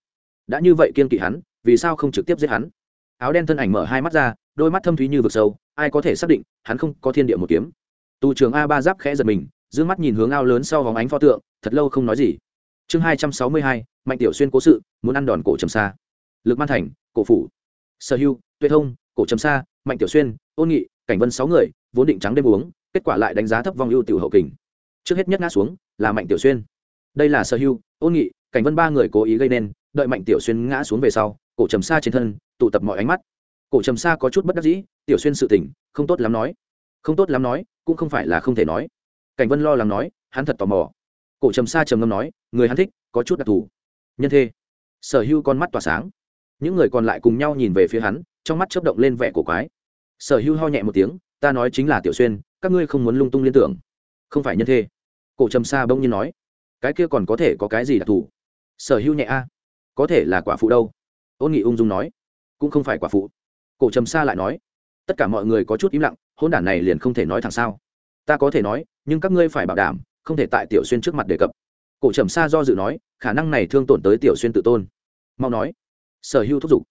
Speaker 1: Đã như vậy kiên kỵ hắn, vì sao không trực tiếp giết hắn? Áo đen thân ảnh mở hai mắt ra, đôi mắt thâm thúy như vực sâu, ai có thể xác định, hắn không có thiên địa một kiếm. Tu trưởng a ba giáp khẽ giật mình d mắt nhìn hướng ao lớn sau vòng ánh pho tượng, thật lâu không nói gì chương hai trăm sáu mươi hai, mạnh tiểu xuyên cố sự, muốn ăn đòn cổ trầm xa lực man thành, cổ phủ. Sở hưu, tuệ thông, cổ trầm xa mạnh tiểu xuyên, ôn nghị, cảnh vân sáu người, vốn định trắng đêm uống, kết quả lại đánh giá thấp vong ưu tiểu hậu kình. Trước hết nhất ngã xuống, là mạnh tiểu xuyên. Đây là sở hưu, ôn nghị, cảnh vân ba người cố ý gây nên, đợi mạnh tiểu xuyên ngã xuống về sau, cổ trầm xa trên thân, tụ tập mọi ánh mắt. Cổ trầm xa có chút bất đắc dĩ, tiểu xuyên sự tỉnh không tốt lắm nói. Không tốt lắm nói, cũng không phải là không thể nói. Cảnh vân lo lắng nói, hắn thật tò mò cổ trầm Sa trầm ngâm nói, người hắn thích, có chút đặc thù. Nhân thê. Sở hưu con mắt tỏa sáng. Những người còn lại cùng nhau nhìn về phía hắn, trong mắt chớp động lên vẻ cổ quái. Sở hưu ho nhẹ một tiếng, ta nói chính là tiểu xuyên, các ngươi không muốn lung tung liên tưởng. Không phải nhân thê. Cổ trầm Sa bỗng nhiên nói, cái kia còn có thể có cái gì đặc thù? Sở hưu nhẹ a, có thể là quả phụ đâu? Ôn nghị ung dung nói, cũng không phải quả phụ. Cổ trầm Sa lại nói, tất cả mọi người có chút im lặng hôn đản này liền không thể nói thẳng sao. Ta có thể nói, nhưng các ngươi phải bảo đảm không thể tại tiểu xuyên trước mặt đề cập. Cổ trầm Sa do dự nói, khả năng này thương tổn tới tiểu xuyên tự tôn. Mau nói. Sở hưu thúc giục.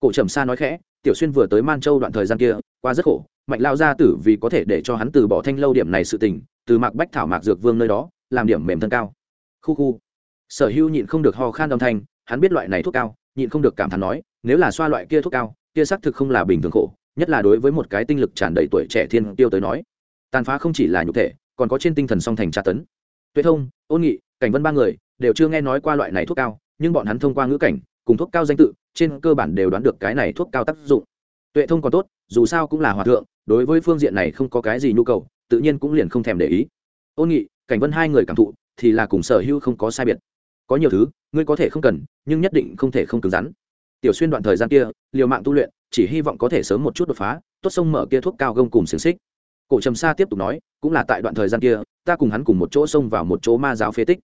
Speaker 1: Cổ trầm Sa nói khẽ, tiểu xuyên vừa tới man châu đoạn thời gian kia, qua rất khổ, mạnh lao gia tử vì có thể để cho hắn từ bỏ thanh lâu điểm này sự tình, từ mạc bách thảo mạc dược vương nơi đó, làm điểm mềm thân cao. Khu khu. Sở hưu nhịn không được ho khan âm thanh, hắn biết loại này thuốc cao, nhịn không được cảm thán nói, nếu là xoa loại kia thuốc cao, kia xác thực không là bình thường khổ, nhất là đối với một cái tinh lực tràn đầy tuổi trẻ thiên tiêu tới nói. Tàn phá không chỉ là nhục thể còn có trên tinh thần song thành tra tấn. Tuệ thông, ôn nghị, cảnh vân ba người đều chưa nghe nói qua loại này thuốc cao, nhưng bọn hắn thông qua ngữ cảnh cùng thuốc cao danh tự, trên cơ bản đều đoán được cái này thuốc cao tác dụng. Tuệ thông còn tốt, dù sao cũng là hòa thượng, đối với phương diện này không có cái gì nhu cầu, tự nhiên cũng liền không thèm để ý. Ôn nghị, cảnh vân hai người cảm thụ, thì là cùng sở hữu không có sai biệt. Có nhiều thứ, ngươi có thể không cần, nhưng nhất định không thể không cứng rắn. Tiểu xuyên đoạn thời gian kia, liều mạng tu luyện, chỉ hy vọng có thể sớm một chút đột phá, tốt sông mở kia thuốc cao gông cùng xiềng xích cổ trầm sa tiếp tục nói, cũng là tại đoạn thời gian kia, ta cùng hắn cùng một chỗ xông vào một chỗ ma giáo phế tích.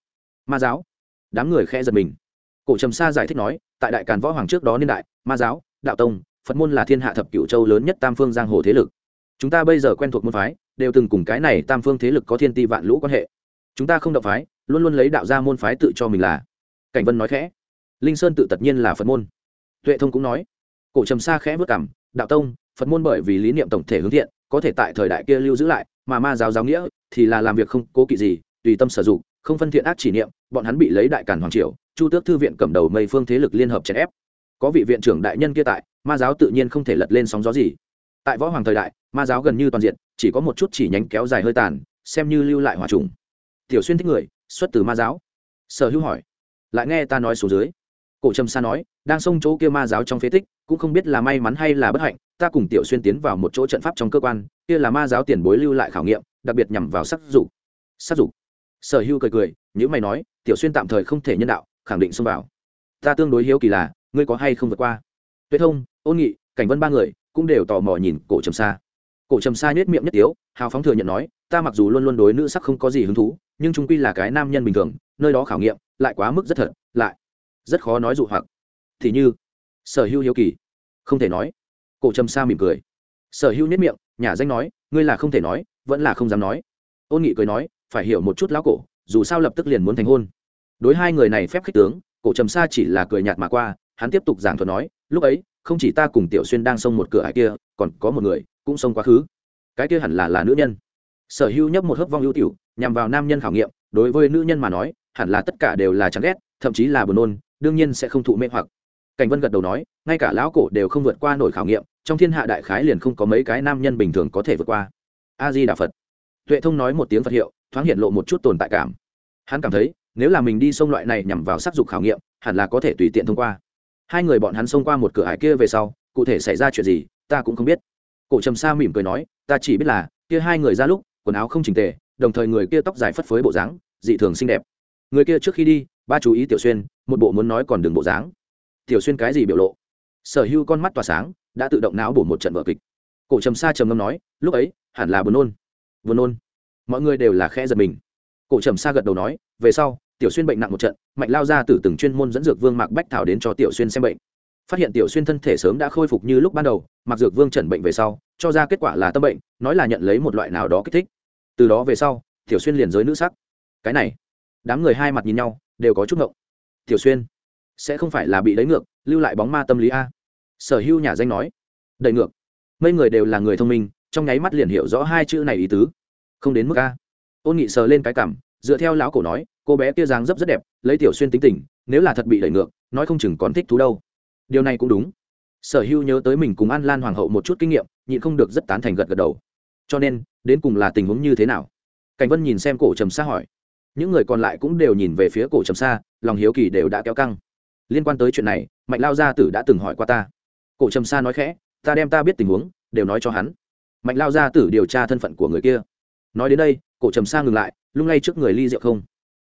Speaker 1: Ma giáo? Đám người khẽ giật mình. Cổ trầm sa giải thích nói, tại đại càn võ hoàng trước đó niên đại, ma giáo, đạo tông, phật môn là thiên hạ thập cửu châu lớn nhất tam phương giang hồ thế lực. Chúng ta bây giờ quen thuộc môn phái, đều từng cùng cái này tam phương thế lực có thiên ti vạn lũ quan hệ. Chúng ta không động phái, luôn luôn lấy đạo ra môn phái tự cho mình là. Cảnh vân nói khẽ. Linh sơn tự tất nhiên là phật môn. Tuệ thông cũng nói. Cổ trầm sa khẽ vất cảm, đạo tông, phật môn bởi vì lý niệm tổng thể hướng thiện có thể tại thời đại kia lưu giữ lại, mà ma giáo giáo nghĩa thì là làm việc không cố kỵ gì, tùy tâm sử dụng, không phân thiện ác chỉ niệm, bọn hắn bị lấy đại cản hoàng triều, chu tước thư viện cầm đầu mây phương thế lực liên hợp chèn ép. Có vị viện trưởng đại nhân kia tại, ma giáo tự nhiên không thể lật lên sóng gió gì. Tại võ hoàng thời đại, ma giáo gần như toàn diện, chỉ có một chút chỉ nhánh kéo dài hơi tàn, xem như lưu lại hòa trùng. Tiểu xuyên thích người, xuất từ ma giáo. Sở hữu hỏi, lại nghe ta nói xuống dưới cổ trầm sa nói, đang xông chỗ kia ma giáo trong phế tích, cũng không biết là may mắn hay là bất hạnh, ta cùng tiểu xuyên tiến vào một chỗ trận pháp trong cơ quan, kia là ma giáo tiền bối lưu lại khảo nghiệm, đặc biệt nhằm vào sắc dục. Sắc dục. Sở hưu cười cười nhữ mày nói, tiểu xuyên tạm thời không thể nhân đạo, khẳng định xông vào. Ta tương đối hiếu kỳ là, ngươi có hay không vượt qua? Tuệ thông ôn nghị, cảnh vân ba người, cũng đều tò mò nhìn cổ trầm sa. Cổ trầm sa nhếch miệng nhất tiếu, hào phóng thừa nhận nói, ta mặc dù luôn luôn đối nữ sắc không có gì hứng thú, nhưng chúng quy là cái nam nhân bình thường, nơi đó khảo nghiệm, lại quá mức rất thật, lại rất khó nói dụ hoặc. Thì như, sở hữu hiếu kỳ. Không thể nói. Cổ trầm sa mỉm cười. Sở hữu nhất miệng, nhà danh nói, ngươi là không thể nói, vẫn là không dám nói. Ôn nghị cười nói, phải hiểu một chút lão cổ, dù sao lập tức liền muốn thành hôn. Đối hai người này phép khích tướng, cổ trầm sa chỉ là cười nhạt mà qua, hắn tiếp tục giảng thuật nói, lúc ấy, không chỉ ta cùng tiểu xuyên đang xông một cửa hải kia, còn có một người, cũng xông quá khứ. Cái kia hẳn là là nữ nhân. Sở hữu nhấp một hớp vong ưu tiểu, nhằm vào nam nhân khảo nghiệm, đối với nữ nhân mà nói, hẳn là tất cả đều là chán ghét, thậm chí là buồn nôn đương nhiên sẽ không thụ mê hoặc. Cảnh vân gật đầu nói, ngay cả lão cổ đều không vượt qua nổi khảo nghiệm, trong thiên hạ đại khái liền không có mấy cái nam nhân bình thường có thể vượt qua. A di đà phật. Tuệ thông nói một tiếng phật hiệu, thoáng hiện lộ một chút tồn tại cảm. Hắn cảm thấy, nếu là mình đi sông loại này nhằm vào sắc dục khảo nghiệm, hẳn là có thể tùy tiện thông qua. Hai người bọn hắn xông qua một cửa hải kia về sau, cụ thể xảy ra chuyện gì, ta cũng không biết. Cổ trầm sa mỉm cười nói, ta chỉ biết là, kia hai người ra lúc, quần áo không chỉnh tề, đồng thời người kia tóc dài phất phới bộ dáng, dị thường xinh đẹp. Người kia trước khi đi, ba chú ý tiểu xuyên một bộ muốn nói còn đường bộ dáng. Tiểu xuyên cái gì biểu lộ? Sở hữu con mắt tỏa sáng, đã tự động não bổ một trận vở kịch. Cổ trầm sa trầm ngâm nói, lúc ấy, hẳn là buồn nôn. Buồn nôn? Mọi người đều là khẽ giật mình. Cổ trầm sa gật đầu nói, về sau, tiểu xuyên bệnh nặng một trận mạnh lao ra từ từng chuyên môn dẫn dược vương mạc bách thảo đến cho tiểu xuyên xem bệnh. Phát hiện tiểu xuyên thân thể sớm đã khôi phục như lúc ban đầu mặc dược vương chẩn bệnh về sau, cho ra kết quả là tâm bệnh, nói là nhận lấy một loại nào đó kích thích. Từ đó về sau, tiểu xuyên liền giới nữ sắc. Cái này, đám người hai mặt nhìn nhau, đều có chút ngộng tiểu xuyên, sẽ không phải là bị đẩy ngược, lưu lại bóng ma tâm lý a? Sở hữu nhà danh nói. Đẩy ngược. Mấy người đều là người thông minh, trong nháy mắt liền hiểu rõ hai chữ này ý tứ. Không đến mức a. Ôn nghị sờ lên cái cảm dựa theo lão cổ nói, cô bé kia dáng dấp rất đẹp, lấy tiểu xuyên tính tình, nếu là thật bị đẩy ngược, nói không chừng còn thích thú đâu. Điều này cũng đúng. Sở hưu nhớ tới mình cùng an lan hoàng hậu một chút kinh nghiệm, nhịn không được rất tán thành gật gật đầu. Cho nên, đến cùng là tình huống như thế nào? Cảnh vân nhìn xem cổ trầm xa hỏi những người còn lại cũng đều nhìn về phía cổ trầm xa, lòng hiếu kỳ đều đã kéo căng. Liên quan tới chuyện này, mạnh lao gia tử đã từng hỏi qua ta. Cổ trầm xa nói khẽ, ta đem ta biết tình huống, đều nói cho hắn. Mạnh lao gia tử điều tra thân phận của người kia. Nói đến đây, cổ trầm xa ngừng lại, lung lay trước người ly rượu không.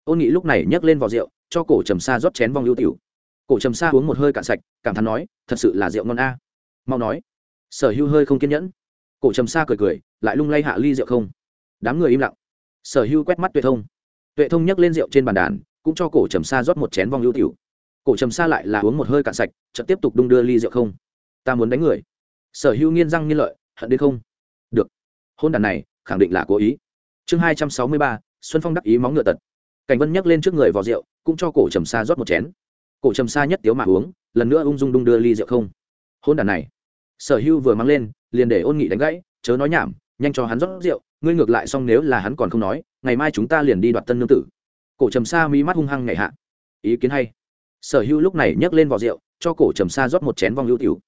Speaker 1: Ôn nghị lúc này nhấc lên vào rượu, cho cổ trầm xa rót chén vong ưu tiểu. Cổ trầm xa uống một hơi cạn sạch, cảm thán nói, thật sự là rượu ngon a. Mau nói, sở hưu hơi không kiên nhẫn. Cổ trầm xa cười cười, lại lung lay hạ ly rượu không. Đám người im lặng. Sở hưu quét mắt tuyệt thông tuệ thông nhấc lên rượu trên bàn đàn, cũng cho cổ trầm sa rót một chén vong ưu tiểu. Cổ trầm sa lại là uống một hơi cạn sạch, chợt tiếp tục đung đưa ly rượu không. Ta muốn đánh người. Sở hưu nghiên răng nghiên lợi, hận đến không? Được. Hôn đàn này, khẳng định là cố ý. Chương hai trăm sáu mươi ba, xuân phong đắc ý móng ngựa tật. Cảnh vân nhấc lên trước người vào rượu, cũng cho cổ trầm sa rót một chén. Cổ trầm sa nhất tiếu mà uống, lần nữa ung dung đung đưa ly rượu không. Hôn đàn này, sở hưu vừa mang lên, liền để ôn nghị đánh gãy, chớ nói nhảm, nhanh cho hắn rót rượu ngươi ngược lại xong nếu là hắn còn không nói, ngày mai chúng ta liền đi đoạt tân nương tử. Cổ trầm sa mi mắt hung hăng ngày hạ. Ý kiến hay. Sở hưu lúc này nhấc lên vỏ rượu, cho cổ trầm sa rót một chén vong hữu tiểu.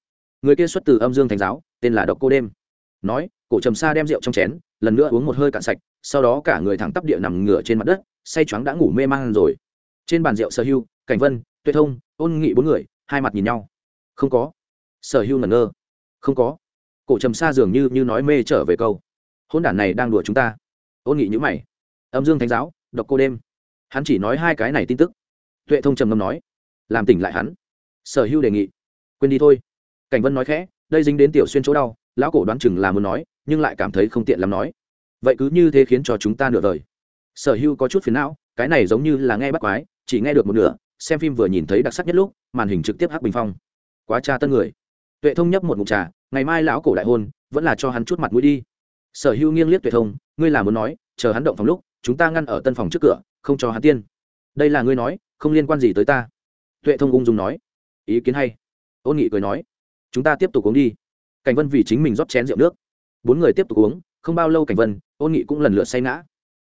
Speaker 1: Người kia xuất từ âm dương thành giáo, tên là độc cô đêm. Nói, cổ trầm sa đem rượu trong chén, lần nữa uống một hơi cạn sạch, sau đó cả người thẳng tắp địa nằm ngửa trên mặt đất, say choáng đã ngủ mê man rồi. Trên bàn rượu sở hưu cảnh vân, tuệ thông, ôn nghị bốn người, hai mặt nhìn nhau. Không có. Sở hưu ngẩn ngơ. Không có. Cổ trầm sa dường như như nói mê trở về câu hôn đản này đang đùa chúng ta. Ôn nghị nhữ mày. Âm dương thánh giáo, độc cô đêm. Hắn chỉ nói hai cái này tin tức. Tuệ thông trầm ngâm nói, làm tỉnh lại hắn. Sở hưu đề nghị. Quên đi thôi. Cảnh vân nói khẽ, đây dính đến tiểu xuyên chỗ đau, lão cổ đoán chừng là muốn nói, nhưng lại cảm thấy không tiện làm nói. Vậy cứ như thế khiến cho chúng ta nửa đời. Sở hưu có chút phiền não, cái này giống như là nghe bắt quái, chỉ nghe được một nửa, xem phim vừa nhìn thấy đặc sắc nhất lúc, màn hình trực tiếp hắc bình phong. Quá cha tân người. Tuệ thông nhấp một mục trà, ngày mai lão cổ đại hôn, vẫn là cho hắn chút mặt mũi đi sở hưu nghiêng liếc tuệ thông, ngươi là muốn nói, chờ hắn động phòng lúc, chúng ta ngăn ở tân phòng trước cửa, không cho hắn tiên. Đây là ngươi nói, không liên quan gì tới ta. Tuệ thông ung dung nói. Ý kiến hay. Ôn nghị cười nói. Chúng ta tiếp tục uống đi. Cảnh vân vì chính mình rót chén rượu nước. Bốn người tiếp tục uống, không bao lâu cảnh vân, ôn nghị cũng lần lượt say ngã.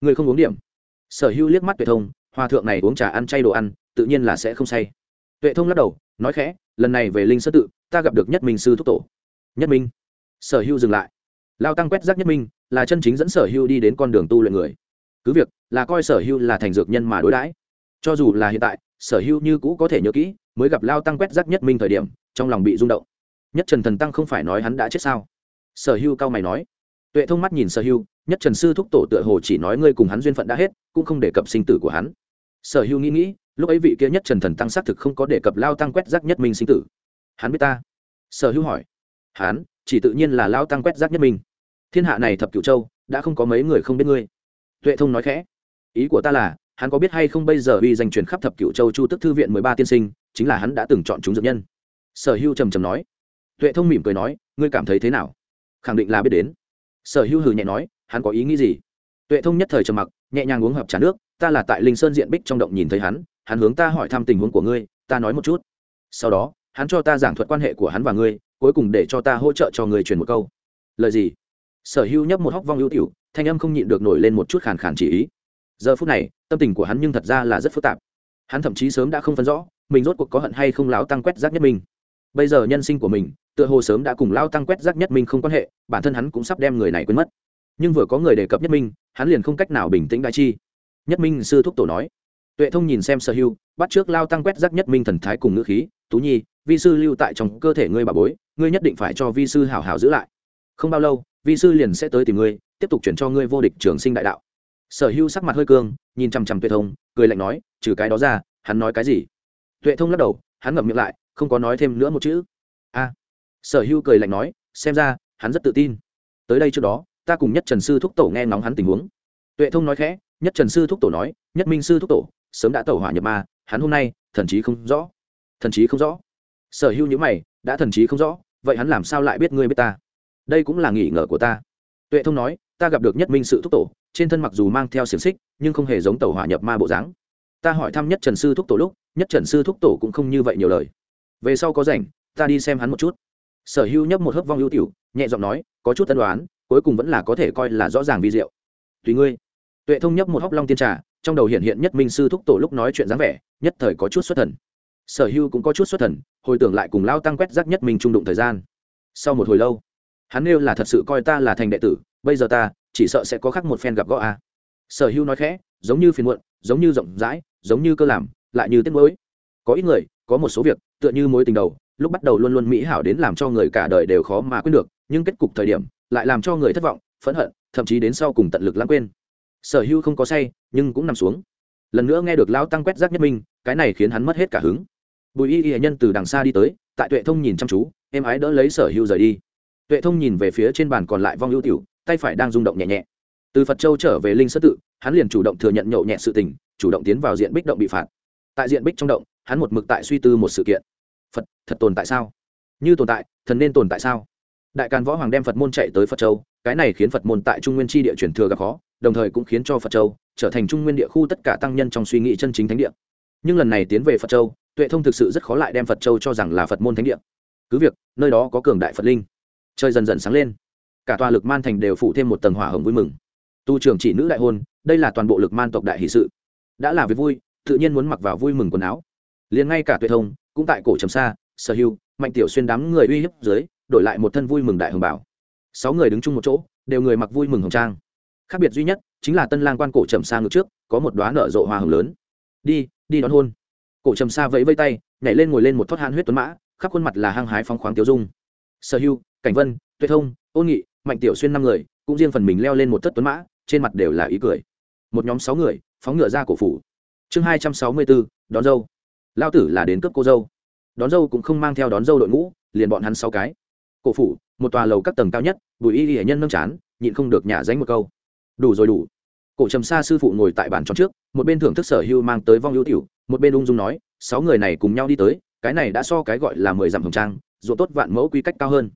Speaker 1: Người không uống điểm. Sở hữu liếc mắt tuệ thông, hòa thượng này uống trà ăn chay đồ ăn, tự nhiên là sẽ không say. Tuệ thông lắc đầu, nói khẽ, lần này về linh sơ tự, ta gặp được nhất minh sư thúc tổ. Nhất minh? Sở hữu dừng lại lao tăng quét rác nhất minh là chân chính dẫn sở hưu đi đến con đường tu luyện người. Cứ việc là coi sở hưu là thành dược nhân mà đối đãi. Cho dù là hiện tại sở hưu như cũ có thể nhớ kỹ mới gặp lao tăng quét rác nhất minh thời điểm trong lòng bị rung động. Nhất trần thần tăng không phải nói hắn đã chết sao? Sở hưu cao mày nói. Tuệ thông mắt nhìn sở hưu, nhất trần sư thúc tổ tựa hồ chỉ nói ngươi cùng hắn duyên phận đã hết cũng không đề cập sinh tử của hắn. Sở hưu nghĩ nghĩ lúc ấy vị kia nhất trần thần tăng xác thực không có đề cập lao tăng quét rác nhất minh sinh tử. Hắn biết ta? Sở hưu hỏi. Hắn chỉ tự nhiên là lao tăng quét rác nhất minh thiên hạ này thập cửu châu, đã không có mấy người không biết ngươi. Tuệ thông nói khẽ. Ý của ta là, hắn có biết hay không bây giờ uy danh truyền khắp thập cửu châu chu tức thư viện mười ba tiên sinh, chính là hắn đã từng chọn chúng dược nhân. Sở hữu trầm trầm nói. Tuệ thông mỉm cười nói, ngươi cảm thấy thế nào? Khẳng định là biết đến. Sở hữu hừ nhẹ nói, hắn có ý nghĩ gì? Tuệ thông nhất thời trầm mặc, nhẹ nhàng uống hợp trà nước, ta là tại linh sơn diện bích trong động nhìn thấy hắn hắn hướng ta hỏi thăm tình huống của ngươi, ta nói một chút. Sau đó, hắn cho ta giảng thuật quan hệ của hắn và ngươi, cuối cùng để cho ta hỗ trợ cho người truyền một câu. Lời gì? Sở hữu nhấp một hóc vong ưu tiểu, thanh âm không nhịn được nổi lên một chút khàn khàn chỉ ý. Giờ phút này, tâm tình của hắn nhưng thật ra là rất phức tạp. Hắn thậm chí sớm đã không phân rõ, mình rốt cuộc có hận hay không láo tăng quét rác nhất mình. Bây giờ nhân sinh của mình, tựa hồ sớm đã cùng lao tăng quét rác nhất minh không quan hệ, bản thân hắn cũng sắp đem người này quên mất. Nhưng vừa có người đề cập nhất minh hắn liền không cách nào bình tĩnh đại chi. Nhất minh sư thúc tổ nói, tuệ thông nhìn xem sở hưu bắt trước lao tăng quét rác nhất minh thần thái cùng ngữ khí, tú nhi, vi sư lưu tại trong cơ thể ngươi bà bối, ngươi nhất định phải cho vi sư hảo hảo giữ lại. Không bao lâu vi sư liền sẽ tới tìm ngươi, tiếp tục chuyển cho ngươi vô địch trường sinh đại đạo. Sở hưu sắc mặt hơi cương, nhìn chằm chằm tuệ thông, cười lạnh nói, trừ cái đó ra, hắn nói cái gì? Tuệ thông lắc đầu, hắn ngậm miệng lại, không có nói thêm nữa một chữ. A. Sở hưu cười lạnh nói, xem ra, hắn rất tự tin. Tới đây trước đó, ta cùng nhất trần sư thúc tổ nghe ngóng hắn tình huống. Tuệ thông nói khẽ, nhất trần sư thúc tổ nói, nhất minh sư thúc tổ, sớm đã tẩu hỏa nhập ma, hắn hôm nay, thần chí không rõ. Thần chí không rõ? Sở hưu nhữ mày, đã thần chí không rõ, vậy hắn làm sao lại biết ngươi biết ta? Đây cũng là nghỉ ngờ của ta. Tuệ thông nói, ta gặp được nhất minh sự thúc tổ, trên thân mặc dù mang theo xiềng xích, nhưng không hề giống tàu hỏa nhập ma bộ dáng. Ta hỏi thăm nhất trần sư thúc tổ lúc, nhất trần sư thúc tổ cũng không như vậy nhiều lời. Về sau có rảnh, ta đi xem hắn một chút. Sở hữu nhấp một hớp vong ưu tiểu, nhẹ giọng nói, có chút tân đoán cuối cùng vẫn là có thể coi là rõ ràng vi diệu. Tùy ngươi. Tuệ thông nhấp một hóc long tiên trà, trong đầu hiện hiện nhất minh sư thúc tổ lúc nói chuyện dáng vẻ, nhất thời có chút xuất thần. Sở hưu cũng có chút xuất thần, hồi tưởng lại cùng lao tăng quét rác nhất minh trung đụng thời gian. Sau một hồi lâu hắn nêu là thật sự coi ta là thành đệ tử, bây giờ ta chỉ sợ sẽ có khác một phen gặp gõ a. Sở hưu nói khẽ, giống như phiền muộn, giống như rộng rãi, giống như cơ làm, lại như tiếc mới có ít người, có một số việc, tựa như mối tình đầu, lúc bắt đầu luôn luôn mỹ hảo đến làm cho người cả đời đều khó mà quên được, nhưng kết cục thời điểm lại làm cho người thất vọng, phẫn hận, thậm chí đến sau cùng tận lực lãng quên. Sở hưu không có say, nhưng cũng nằm xuống. Lần nữa nghe được lão tăng quét rác nhất minh, cái này khiến hắn mất hết cả hứng. Bùi y y nhân từ đằng xa đi tới, tại tuệ thông nhìn chăm chú em ái đỡ lấy sở hưu rời đi tuệ thông nhìn về phía trên bàn còn lại vong ưu tiểu, tay phải đang rung động nhẹ nhẹ. Từ phật châu trở về linh sơ tự, hắn liền chủ động thừa nhận nhậu nhẹ sự tình, chủ động tiến vào diện bích động bị phạt. Tại diện bích trong động, hắn một mực tại suy tư một sự kiện. Phật, thật tồn tại sao? Như tồn tại, thần nên tồn tại sao? Đại càn võ hoàng đem phật môn chạy tới phật châu, cái này khiến phật môn tại trung nguyên tri địa chuyển thừa gặp khó, đồng thời cũng khiến cho phật châu trở thành trung nguyên địa khu tất cả tăng nhân trong suy nghĩ chân chính thánh địa. Nhưng lần này tiến về phật châu, tuệ thông thực sự rất khó lại đem phật châu cho rằng là phật môn thánh địa. Cứ việc, nơi đó có cường đại phật linh. Trời dần dần sáng lên. Cả tòa lực man thành đều phụ thêm một tầng hỏa hồng vui mừng. Tu trưởng chỉ nữ đại hôn, đây là toàn bộ lực man tộc đại hỷ sự. Đã là việc vui, tự nhiên muốn mặc vào vui mừng quần áo. Liền ngay cả tuệ thông, cũng tại cổ trầm xa, sở hưu mạnh tiểu xuyên đám người uy hiếp dưới, đổi lại một thân vui mừng đại hồng bảo. Sáu người đứng chung một chỗ, đều người mặc vui mừng hồng trang. Khác biệt duy nhất, chính là tân lang quan cổ trầm xa ngược trước, có một đoá nở rộ hoa hồng lớn. Đi đi đón hôn. Cổ trầm xa vẫy vây tay, nhảy lên ngồi lên một thoát hãn huyết tuấn mã, khắp khuôn mặt là hăng hái phong khoáng tiêu dung. Sở hưu cảnh vân, tuệ thông, ôn nghị, mạnh tiểu xuyên năm người, cũng riêng phần mình leo lên một thất tuấn mã, trên mặt đều là ý cười. Một nhóm sáu người, phóng ngựa ra cổ phủ. Chương hai trăm sáu mươi bốn, đón dâu. Lao tử là đến cướp cô dâu. Đón dâu cũng không mang theo đón dâu đội ngũ, liền bọn hắn sáu cái. Cổ phủ, một tòa lầu các tầng cao nhất, bùi y hệ nhân nâng chán, nhịn không được nhả danh một câu. Đủ rồi đủ. Cổ trầm sa sư phụ ngồi tại bàn tròn trước, một bên thưởng thức sở hưu mang tới vong hữu tiểu, một bên ung dung nói, sáu người này cùng nhau đi tới, cái này đã so cái gọi là mười dặm hồng trang dù tốt vạn mẫu quy cách cao hơn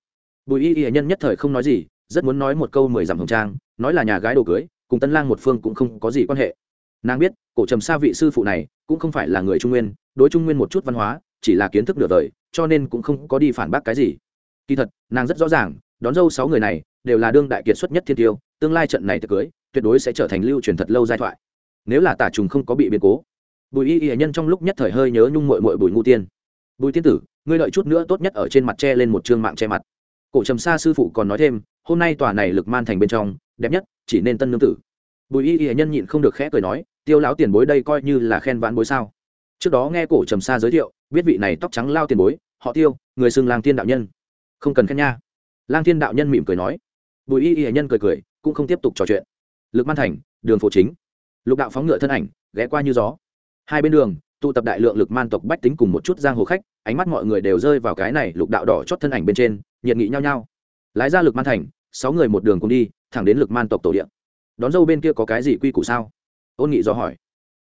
Speaker 1: bùi y y nhân nhất thời không nói gì, rất muốn nói một câu mười dặm hồng trang, nói là nhà gái đồ cưới, cùng tân lang một phương cũng không có gì quan hệ. Nàng biết, cổ trầm sa vị sư phụ này cũng không phải là người trung nguyên, đối trung nguyên một chút văn hóa, chỉ là kiến thức nửa đời cho nên cũng không có đi phản bác cái gì. Kỳ thật, nàng rất rõ ràng, đón dâu sáu người này đều là đương đại kiệt xuất nhất thiên tiêu, tương lai trận này thật cưới, tuyệt đối sẽ trở thành lưu truyền thật lâu giai thoại. Nếu là tả trùng không có bị biến cố. Bùi y y nhân trong lúc nhất thời hơi nhớ nhung mội mội bùi ngu tiên. Bùi tiên tử, ngươi đợi chút nữa tốt nhất ở trên mặt che lên một chương mạng che mặt cổ trầm sa sư phụ còn nói thêm, hôm nay tòa này lực man thành bên trong, đẹp nhất chỉ nên tân nương tử. Bùi y y nhân nhịn không được khẽ cười nói, tiêu lão tiền bối đây coi như là khen vãn bối sao? Trước đó nghe cổ trầm sa giới thiệu, biết vị này tóc trắng lao tiền bối, họ tiêu, người xưng lang tiên đạo nhân. Không cần khen nha. Lang thiên đạo nhân mỉm cười nói. Bùi y y nhân cười cười, cũng không tiếp tục trò chuyện. Lực man thành, đường phố chính. Lục đạo phóng ngựa thân ảnh, ghé qua như gió. Hai bên đường, tụ tập đại lượng lực man tộc bách tính cùng một chút giang hồ khách, ánh mắt mọi người đều rơi vào cái này lục đạo đỏ chót thân ảnh bên trên nhiệt nghị nhau nhau. Lái ra lực man thành, sáu người một đường cùng đi, thẳng đến lực man tộc tổ điện đón dâu bên kia có cái gì quy củ sao? Ôn nghị do hỏi.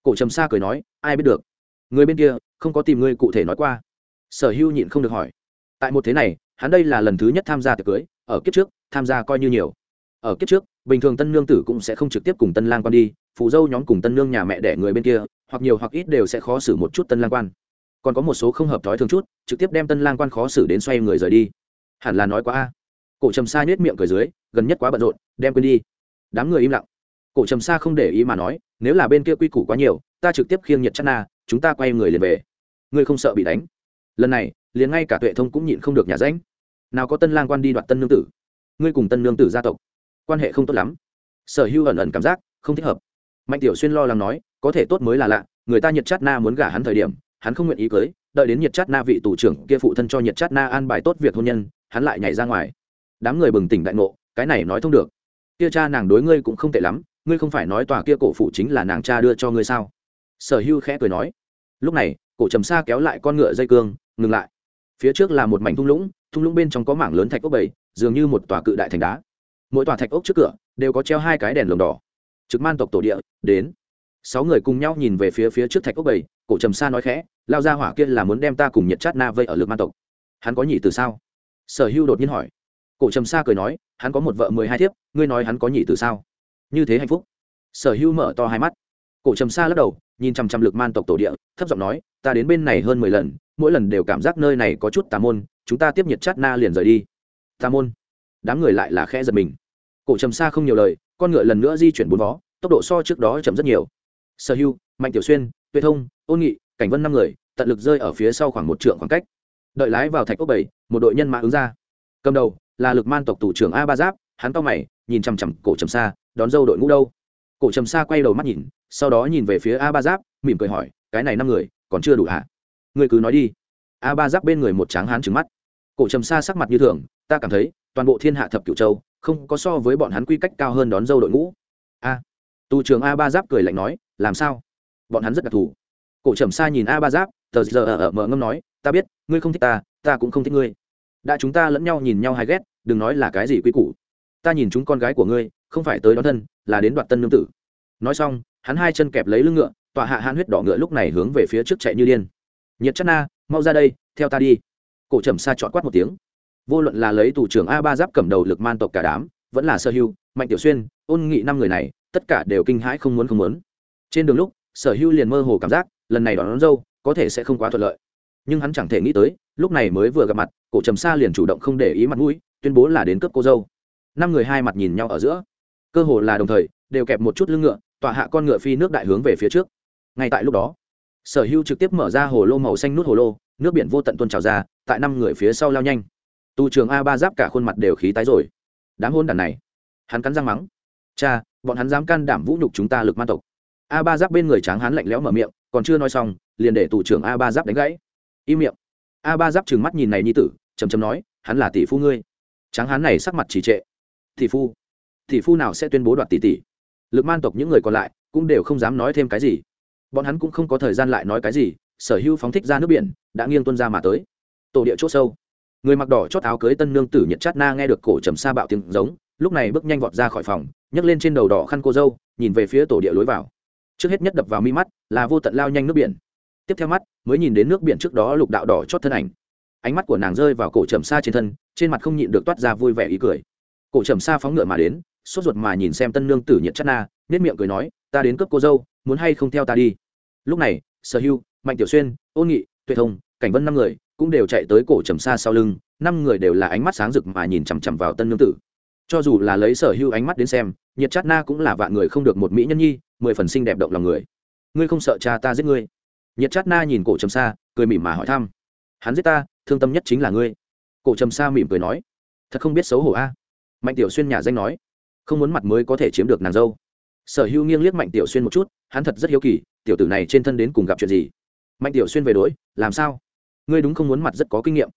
Speaker 1: Cổ trầm sa cười nói, ai biết được. Người bên kia, không có tìm ngươi cụ thể nói qua. Sở hưu nhịn không được hỏi. Tại một thế này, hắn đây là lần thứ nhất tham gia tiệc cưới, ở kiếp trước, tham gia coi như nhiều. Ở kiếp trước, bình thường tân nương tử cũng sẽ không trực tiếp cùng tân lang quan đi, phụ dâu nhóm cùng tân nương nhà mẹ đẻ người bên kia, hoặc nhiều hoặc ít đều sẽ khó xử một chút tân lang quan. Còn có một số không hợp thói thường chút, trực tiếp đem tân lang quan khó xử đến xoay người rời đi hẳn là nói quá a. Cổ trầm sa nhét miệng cười dưới, gần nhất quá bận rộn, đem quên đi. Đám người im lặng. Cổ trầm sa không để ý mà nói, nếu là bên kia quy củ quá nhiều, ta trực tiếp khiêng nhiệt chắc na, chúng ta quay người liền về. Ngươi không sợ bị đánh? Lần này, liền ngay cả tuệ thông cũng nhịn không được nhà ránh. Nào có tân lang quan đi đoạt tân nương tử? Ngươi cùng tân nương tử gia tộc, quan hệ không tốt lắm. Sở hữu ẩn ẩn cảm giác không thích hợp. Mạnh tiểu xuyên lo lắng nói, có thể tốt mới là lạ, người ta nhiệt chát na muốn gả hắn thời điểm, hắn không nguyện ý cưới, đợi đến nhiệt chát na vị tù trưởng kia phụ thân cho nhiệt chát na an bài tốt việc hôn nhân hắn lại nhảy ra ngoài. Đám người bừng tỉnh đại ngộ, cái này nói thông được. Kia cha nàng đối ngươi cũng không tệ lắm, ngươi không phải nói tòa kia cổ phụ chính là nàng cha đưa cho ngươi sao? Sở hưu khẽ cười nói. Lúc này, cổ trầm xa kéo lại con ngựa dây cương, ngừng lại. Phía trước là một mảnh thung lũng thung lũng bên trong có mảng lớn thạch ốc bầy, dường như một tòa cự đại thành đá. Mỗi tòa thạch ốc trước cửa đều có treo hai cái đèn lồng đỏ. Trực man tộc tổ địa, đến. Sáu người cùng nhau nhìn về phía phía trước thạch ốc bầy, cổ trầm sa nói khẽ, lao ra hỏa kia là muốn đem ta cùng nhiệt chát na vây ở lực man tộc. Hắn có nhỉ từ sao? Sở hưu đột nhiên hỏi. Cổ trầm sa cười nói, hắn có một vợ mười hai thiếp, ngươi nói hắn có nhị từ sao? Như thế hạnh phúc. Sở hưu mở to hai mắt. Cổ trầm sa lắc đầu, nhìn chằm chằm lực man tộc tổ địa, thấp giọng nói, ta đến bên này hơn mười lần, mỗi lần đều cảm giác nơi này có chút tà môn, chúng ta tiếp nhiệt chát na liền rời đi. Tà môn? Đám người lại là khẽ giật mình. Cổ trầm sa không nhiều lời, con ngựa lần nữa di chuyển bốn vó, tốc độ so trước đó chậm rất nhiều. Sở hưu mạnh tiểu xuyên, tuệ thông, ôn nghị, cảnh vân năm người, tận lực rơi ở phía sau khoảng một trượng khoảng cách đợi lái vào thạch ốc bảy, một đội nhân mã ứng ra. Cầm đầu là lực man tộc thủ trưởng a ba giáp, hắn to mày, nhìn chằm chằm cổ trầm xa, đón dâu đội ngũ đâu? Cổ trầm xa quay đầu mắt nhìn, sau đó nhìn về phía a ba giáp, mỉm cười hỏi, cái này năm người, còn chưa đủ hả? Người cứ nói đi. A ba giáp bên người một tráng hán trứng mắt. Cổ trầm xa sắc mặt như thường, ta cảm thấy, toàn bộ thiên hạ thập cửu châu, không có so với bọn hắn quy cách cao hơn đón dâu đội ngũ. A. Tù trưởng a ba giáp cười lạnh nói, làm sao? Bọn hắn rất đặc thù. Cổ trầm xa nhìn a ba giáp, tờ giờ ở mở ngâm nói ta biết ngươi không thích ta ta cũng không thích ngươi. Đã chúng ta lẫn nhau nhìn nhau hay ghét đừng nói là cái gì quy củ. Ta nhìn chúng con gái của ngươi không phải tới đón thân là đến đoạt tân nương tử. Nói xong hắn hai chân kẹp lấy lưng ngựa tọa hạ han huyết đỏ ngựa lúc này hướng về phía trước chạy như điên. Nhiệt chất na mau ra đây theo ta đi. Cổ trầm xa chọn quát một tiếng. Vô luận là lấy thủ trưởng a ba giáp cầm đầu lực man tộc cả đám vẫn là sơ hưu mạnh tiểu xuyên ôn nghị năm người này tất cả đều kinh hãi không muốn không muốn. Trên đường lúc sở hưu liền mơ hồ cảm giác lần này đón, đón dâu có thể sẽ không quá thuận lợi nhưng hắn chẳng thể nghĩ tới, lúc này mới vừa gặp mặt, cổ trầm xa liền chủ động không để ý mặt mũi, tuyên bố là đến cướp cô dâu. Năm người hai mặt nhìn nhau ở giữa. Cơ hồ là đồng thời, đều kẹp một chút lưng ngựa, tọa hạ con ngựa phi nước đại hướng về phía trước. Ngay tại lúc đó, sở hưu trực tiếp mở ra hồ lô màu xanh nút hồ lô, nước biển vô tận tuôn trào ra, tại năm người phía sau lao nhanh. Tu trường a ba giáp cả khuôn mặt đều khí tái rồi. Đám hôn đàn này, hắn cắn răng mắng. Cha, bọn hắn dám can đảm vũ nhục chúng ta lực man tộc. A ba giáp bên người tráng hắn lạnh lẽo mở miệng, còn chưa nói xong, liền để tù trưởng a ba giáp đánh gãy im miệng. A ba giáp trừng mắt nhìn này như tử chầm chầm nói, hắn là tỷ phu ngươi. Tráng hán này sắc mặt trì trệ. Tỷ phu? Tỷ phu nào sẽ tuyên bố đoạt tỷ tỷ? Lực man tộc những người còn lại cũng đều không dám nói thêm cái gì. Bọn hắn cũng không có thời gian lại nói cái gì, sở hữu phóng thích ra nước biển, đã nghiêng tuân ra mà tới. Tổ địa c h ỗ sâu. Người mặc đỏ chót áo cưới tân nương tử nhật chát na nghe được cổ trầm xa bạo tiếng giống, lúc này bước nhanh vọt ra khỏi phòng, nhấc lên trên đầu đỏ khăn cô dâu, nhìn về phía tổ địa lối vào. Trước hết nhất đập vào mi mắt là vô tận lao nhanh nước biển tiếp theo mắt, mới nhìn đến nước biển trước đó lục đạo đỏ chót thân ảnh. Ánh mắt của nàng rơi vào cổ trầm xa trên thân, trên mặt không nhịn được toát ra vui vẻ ý cười. Cổ trầm xa phóng ngựa mà đến, sốt ruột mà nhìn xem tân nương tử nhiệt chất na nết miệng cười nói, ta đến cướp cô dâu, muốn hay không theo ta đi? Lúc này, sở hưu, mạnh tiểu xuyên, ôn nghị, tuệ thông, cảnh vân năm người cũng đều chạy tới cổ trầm xa sau lưng, năm người đều là ánh mắt sáng rực mà nhìn chằm chằm vào tân nương tử. Cho dù là lấy sở hưu ánh mắt đến xem, nhiệt chát na cũng là vạn người không được một mỹ nhân nhi, mười phần xinh đẹp động lòng người. Ngươi không sợ cha ta giết ngươi? Nhiệt chát na nhìn cổ trầm Sa, cười mỉm mà hỏi thăm. Hắn giết ta thương tâm nhất chính là ngươi. Cổ trầm Sa mỉm cười nói. Thật không biết xấu hổ a. À? Mạnh tiểu xuyên nhà danh nói. Không muốn mặt mới có thể chiếm được nàng dâu. Sở hữu nghiêng liếc mạnh tiểu xuyên một chút hắn thật rất hiếu kỳ tiểu tử này trên thân đến cùng gặp chuyện gì? Mạnh tiểu xuyên về đối làm sao? Ngươi đúng không muốn mặt rất có kinh nghiệm.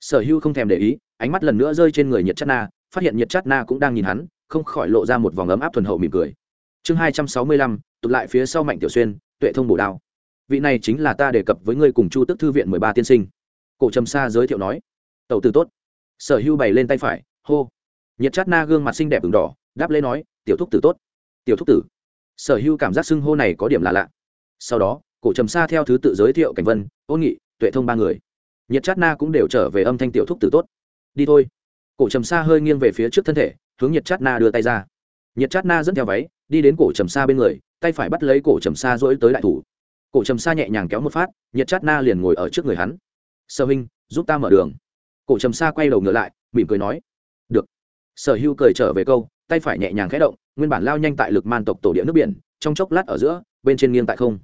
Speaker 1: Sở hữu không thèm để ý ánh mắt lần nữa rơi trên người nhiệt chất na phát hiện nhiệt chất na cũng đang nhìn hắn không khỏi lộ ra một vòng ấm áp thuần hậu mỉm cười. Chương hai trăm sáu mươi lăm tụt lại phía sau mạnh tiểu xuyên tuệ thông bổ đao vị này chính là ta đề cập với ngươi cùng chu tức thư viện mười ba tiên sinh. Cổ trầm sa giới thiệu nói. Tàu từ tốt. Sở hưu bày lên tay phải, hô. Nhiệt chát na gương mặt xinh đẹp v đỏ, đáp lễ nói, tiểu thúc tử tốt. Tiểu thúc tử? Sở hưu cảm giác xưng hô này có điểm là lạ. Sau đó, cổ trầm sa theo thứ tự giới thiệu cảnh vân ôn nghị, tuệ thông ba người. Nhiệt chát na cũng đều trở về âm thanh tiểu thúc tử tốt. Đi thôi. Cổ trầm sa hơi nghiêng về phía trước thân thể, hướng nhiệt chát na đưa tay ra. Nhiệt chát na dẫn theo váy, đi đến cổ trầm sa bên người, tay phải bắt lấy cổ trầm sa dỗi tới đại thủ cổ trầm sa nhẹ nhàng kéo một phát, nhiệt chát na liền ngồi ở trước người hắn. Sơ huynh, giúp ta mở đường. Cổ trầm sa quay đầu ngựa lại, mỉm cười nói, được. Sở hưu cười trở về câu, tay phải nhẹ nhàng khẽ động, nguyên bản lao nhanh tại lực man tộc tổ địa nước biển, trong chốc lát ở giữa, bên trên nghiêng tại không.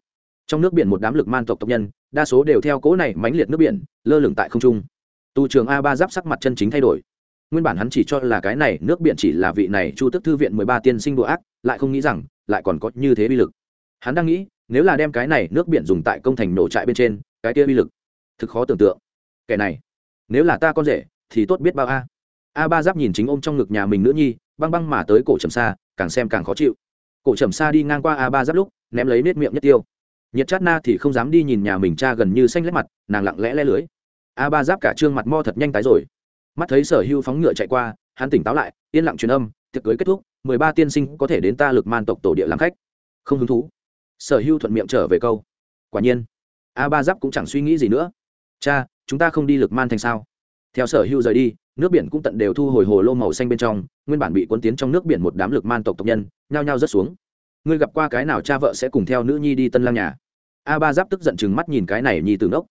Speaker 1: Trong nước biển một đám lực man tộc tộc nhân, đa số đều theo cố này mãnh liệt nước biển, lơ lửng tại không trung. Tu trường a ba giáp sắc mặt chân chính thay đổi. Nguyên bản hắn chỉ cho là cái này nước biển chỉ là vị này chu tức thư viện mười ba tiên sinh đồ ác, lại không nghĩ rằng, lại còn có như thế bi lực. Hắn đang nghĩ nếu là đem cái này nước biển dùng tại công thành nổ trại bên trên, cái kia uy lực, thực khó tưởng tượng. Kẻ này, nếu là ta con rể, thì tốt biết bao a. A ba giáp nhìn chính ôm trong ngực nhà mình nữ nhi, băng băng mà tới cổ trầm xa, càng xem càng khó chịu. Cổ trầm xa đi ngang qua a ba giáp lúc, ném lấy nết miệng nhất tiêu. Nhiệt chát na thì không dám đi nhìn nhà mình cha gần như xanh lét mặt, nàng lặng lẽ le lưới. A ba giáp cả trương mặt mo thật nhanh tái rồi. Mắt thấy sở hưu phóng ngựa chạy qua, hắn tỉnh táo lại, yên lặng truyền âm, tiệc cưới kết thúc, mười ba tiên sinh có thể đến ta lực man tộc tổ địa làm khách. Không hứng thú sở hưu thuận miệng trở về câu. Quả nhiên, a ba giáp cũng chẳng suy nghĩ gì nữa. Cha, chúng ta không đi lực man thành sao? Theo sở hưu rời đi, nước biển cũng tận đều thu hồi hồ lô màu xanh bên trong, nguyên bản bị cuốn tiến trong nước biển một đám lực man tộc tộc nhân, nhao nhao rớt xuống. Ngươi gặp qua cái nào cha vợ sẽ cùng theo nữ nhi đi tân lang nhà? A ba giáp tức giận chừng mắt nhìn cái này nhi tử ngốc.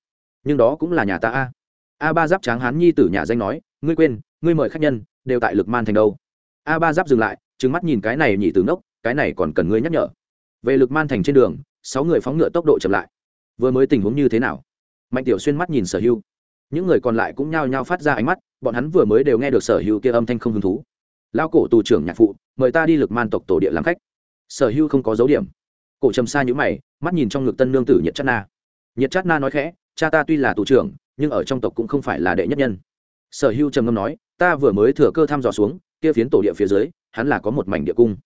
Speaker 1: Nhưng đó cũng là nhà ta a. A ba giáp tráng hán nhi tử nhà danh nói, ngươi quên, ngươi mời khách nhân, đều tại lực man thành đâu. A ba giáp dừng lại, trừng mắt nhìn cái này nhì từ ngốc, cái này còn cần ngươi nhắc nhở về lực man thành trên đường, sáu người phóng ngựa tốc độ chậm lại. Vừa mới tình huống như thế nào? Mạnh tiểu xuyên mắt nhìn sở hưu những người còn lại cũng nhao nhao phát ra ánh mắt, bọn hắn vừa mới đều nghe được sở hưu kia âm thanh không hứng thú. Lao cổ tù trưởng nhạc phụ, mời ta đi lực man tộc tổ địa làm khách. Sở hưu không có dấu điểm. Cổ trầm xa nhũ mày, mắt nhìn trong ngực tân nương tử nhiệt chát na. Nhiệt chát na nói khẽ, cha ta tuy là tù trưởng, nhưng ở trong tộc cũng không phải là đệ nhất nhân. Sở hưu trầm ngâm nói, ta vừa mới thừa cơ thăm dò xuống, kia phiến tổ địa phía dưới, hắn là có một mảnh địa cung.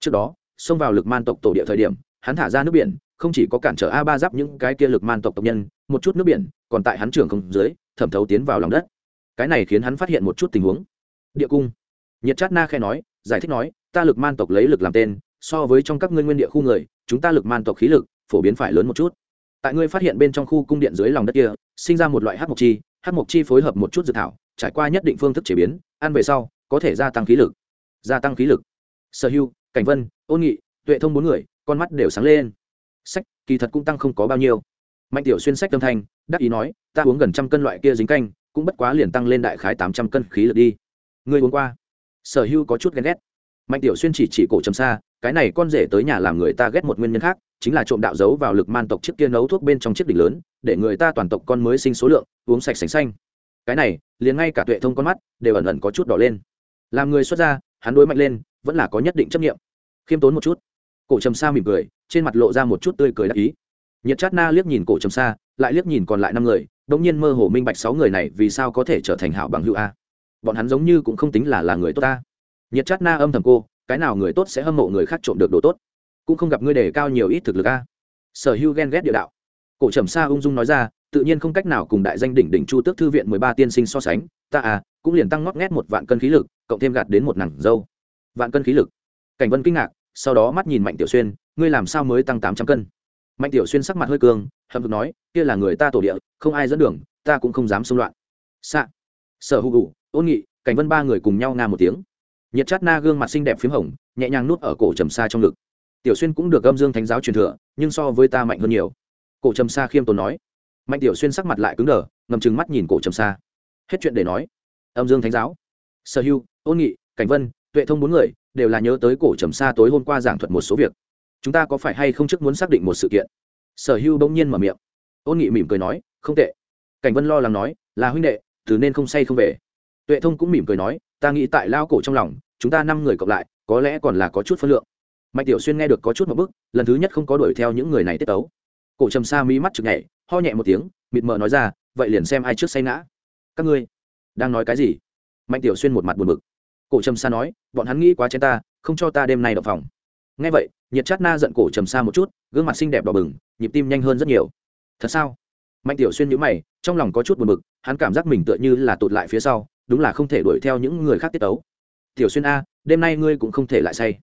Speaker 1: Trước đó xông vào lực man tộc tổ địa thời điểm, hắn thả ra nước biển, không chỉ có cản trở a ba giáp những cái kia lực man tộc tộc nhân, một chút nước biển, còn tại hắn trưởng không dưới, thẩm thấu tiến vào lòng đất. Cái này khiến hắn phát hiện một chút tình huống. Địa cung. Nhiệt chát na khe nói, giải thích nói, ta lực man tộc lấy lực làm tên, so với trong các ngươi nguyên địa khu người, chúng ta lực man tộc khí lực phổ biến phải lớn một chút. Tại ngươi phát hiện bên trong khu cung điện dưới lòng đất kia, sinh ra một loại hát mộc chi hát mộc chi phối hợp một chút dự thảo, trải qua nhất định phương thức chế biến, ăn về sau, có thể gia tăng khí lực. Gia tăng khí lực. Sở hữu cảnh vân, ôn nghị, tuệ thông bốn người, con mắt đều sáng lên. Sách, kỳ thật cũng tăng không có bao nhiêu. Mạnh tiểu xuyên sách tâm thanh, đắc ý nói, ta uống gần trăm cân loại kia dính canh, cũng bất quá liền tăng lên đại khái tám trăm cân khí lực đi. Ngươi uống qua. Sở hưu có chút ghen ghét. Mạnh tiểu xuyên chỉ chỉ cổ trầm xa, cái này con rể tới nhà làm người ta ghét một nguyên nhân khác, chính là trộm đạo giấu vào lực man tộc chiếc kia nấu thuốc bên trong chiếc đỉnh lớn, để người ta toàn tộc con mới sinh số lượng, uống sạch sành xanh. Cái này, liền ngay cả tuệ thông con mắt đều ẩn ẩn có chút đỏ lên. Làm người xuất ra hắn đối mạnh lên vẫn là có nhất định chấp nghiệm. Khiêm tốn một chút. Cổ trầm sa mỉm cười, trên mặt lộ ra một chút tươi cười đắc ý. Nhiệt chát na liếc nhìn cổ trầm sa, lại liếc nhìn còn lại năm người đ ỗ n g nhiên mơ hồ minh bạch sáu người này vì sao có thể trở thành hảo bằng hữu a. Bọn hắn giống như cũng không tính là là người tốt ta nhiệt chát na âm thầm cô, cái nào người tốt sẽ hâm mộ người khác trộm được đồ tốt? Cũng không gặp ngươi đề cao nhiều ít thực lực a. Sở hữu ghen ghét địa đạo. Cổ trầm sa ung dung nói ra, tự nhiên không cách nào cùng đại danh đỉnh đỉnh chu tước thư viện mười ba tiên sinh so sánh, ta à cũng liền tăng ngót ngét một vạn cân khí lực, cộng thêm gạt đến một nặng dâu vạn cân khí lực. Cảnh vân kinh ngạc, sau đó mắt nhìn mạnh tiểu xuyên, ngươi làm sao mới tăng tám trăm cân? Mạnh tiểu xuyên sắc mặt hơi cường hậm hực nói, kia là người ta tổ địa, không ai dẫn đường, ta cũng không dám xung loạn. Xạ. Sở hữu gù ôn nghị, cảnh vân ba người cùng nhau nga một tiếng. Nhiệt chát na gương mặt xinh đẹp p h í m hồng, nhẹ nhàng nuốt ở cổ trầm xa trong ngực. Tiểu xuyên cũng được âm dương thánh giáo truyền thừa, nhưng so với ta mạnh hơn nhiều. Cổ trầm xa khiêm tốn nói. Mạnh tiểu xuyên sắc mặt lại cứng đờ, ngầm chừng mắt nhìn cổ trầm xa hết chuyện để nói. Âm dương thánh giáo. Sở hưu ôn nghị, cảnh vân tuệ thông bốn người đều là nhớ tới cổ trầm xa tối hôm qua giảng thuật một số việc. Chúng ta có phải hay không trước muốn xác định một sự kiện? Sở hưu bỗng nhiên mở miệng. Ôn nghị mỉm cười nói, không tệ. Cảnh vân lo lắng nói, là huynh đệ, từ nên không say không về. Tuệ thông cũng mỉm cười nói, ta nghĩ tại lao cổ trong lòng, chúng ta năm người cộng lại, có lẽ còn là có chút phân lượng. Mạnh tiểu xuyên nghe được có chút một bức, lần thứ nhất không có đuổi theo những người này tiết tấu. Cổ trầm xa mỹ mắt chực nhảy, ho nhẹ một tiếng, mịt mờ nói ra, vậy liền xem ai trước say ngã. Các ngươi đang nói cái gì? Mạnh tiểu xuyên một mặt buồn bực cổ trầm sa nói, bọn hắn nghĩ quá chén ta, không cho ta đêm nay đập phòng. Ngay vậy, nhiệt chát na giận cổ trầm sa một chút, gương mặt xinh đẹp đỏ bừng, nhịp tim nhanh hơn rất nhiều. Thật sao? Mạnh tiểu xuyên nhữ mày, trong lòng có chút buồn bực, hắn cảm giác mình tựa như là tụt lại phía sau, đúng là không thể đuổi theo những người khác tiết tấu. Tiểu xuyên a, đêm nay ngươi cũng không thể lại say.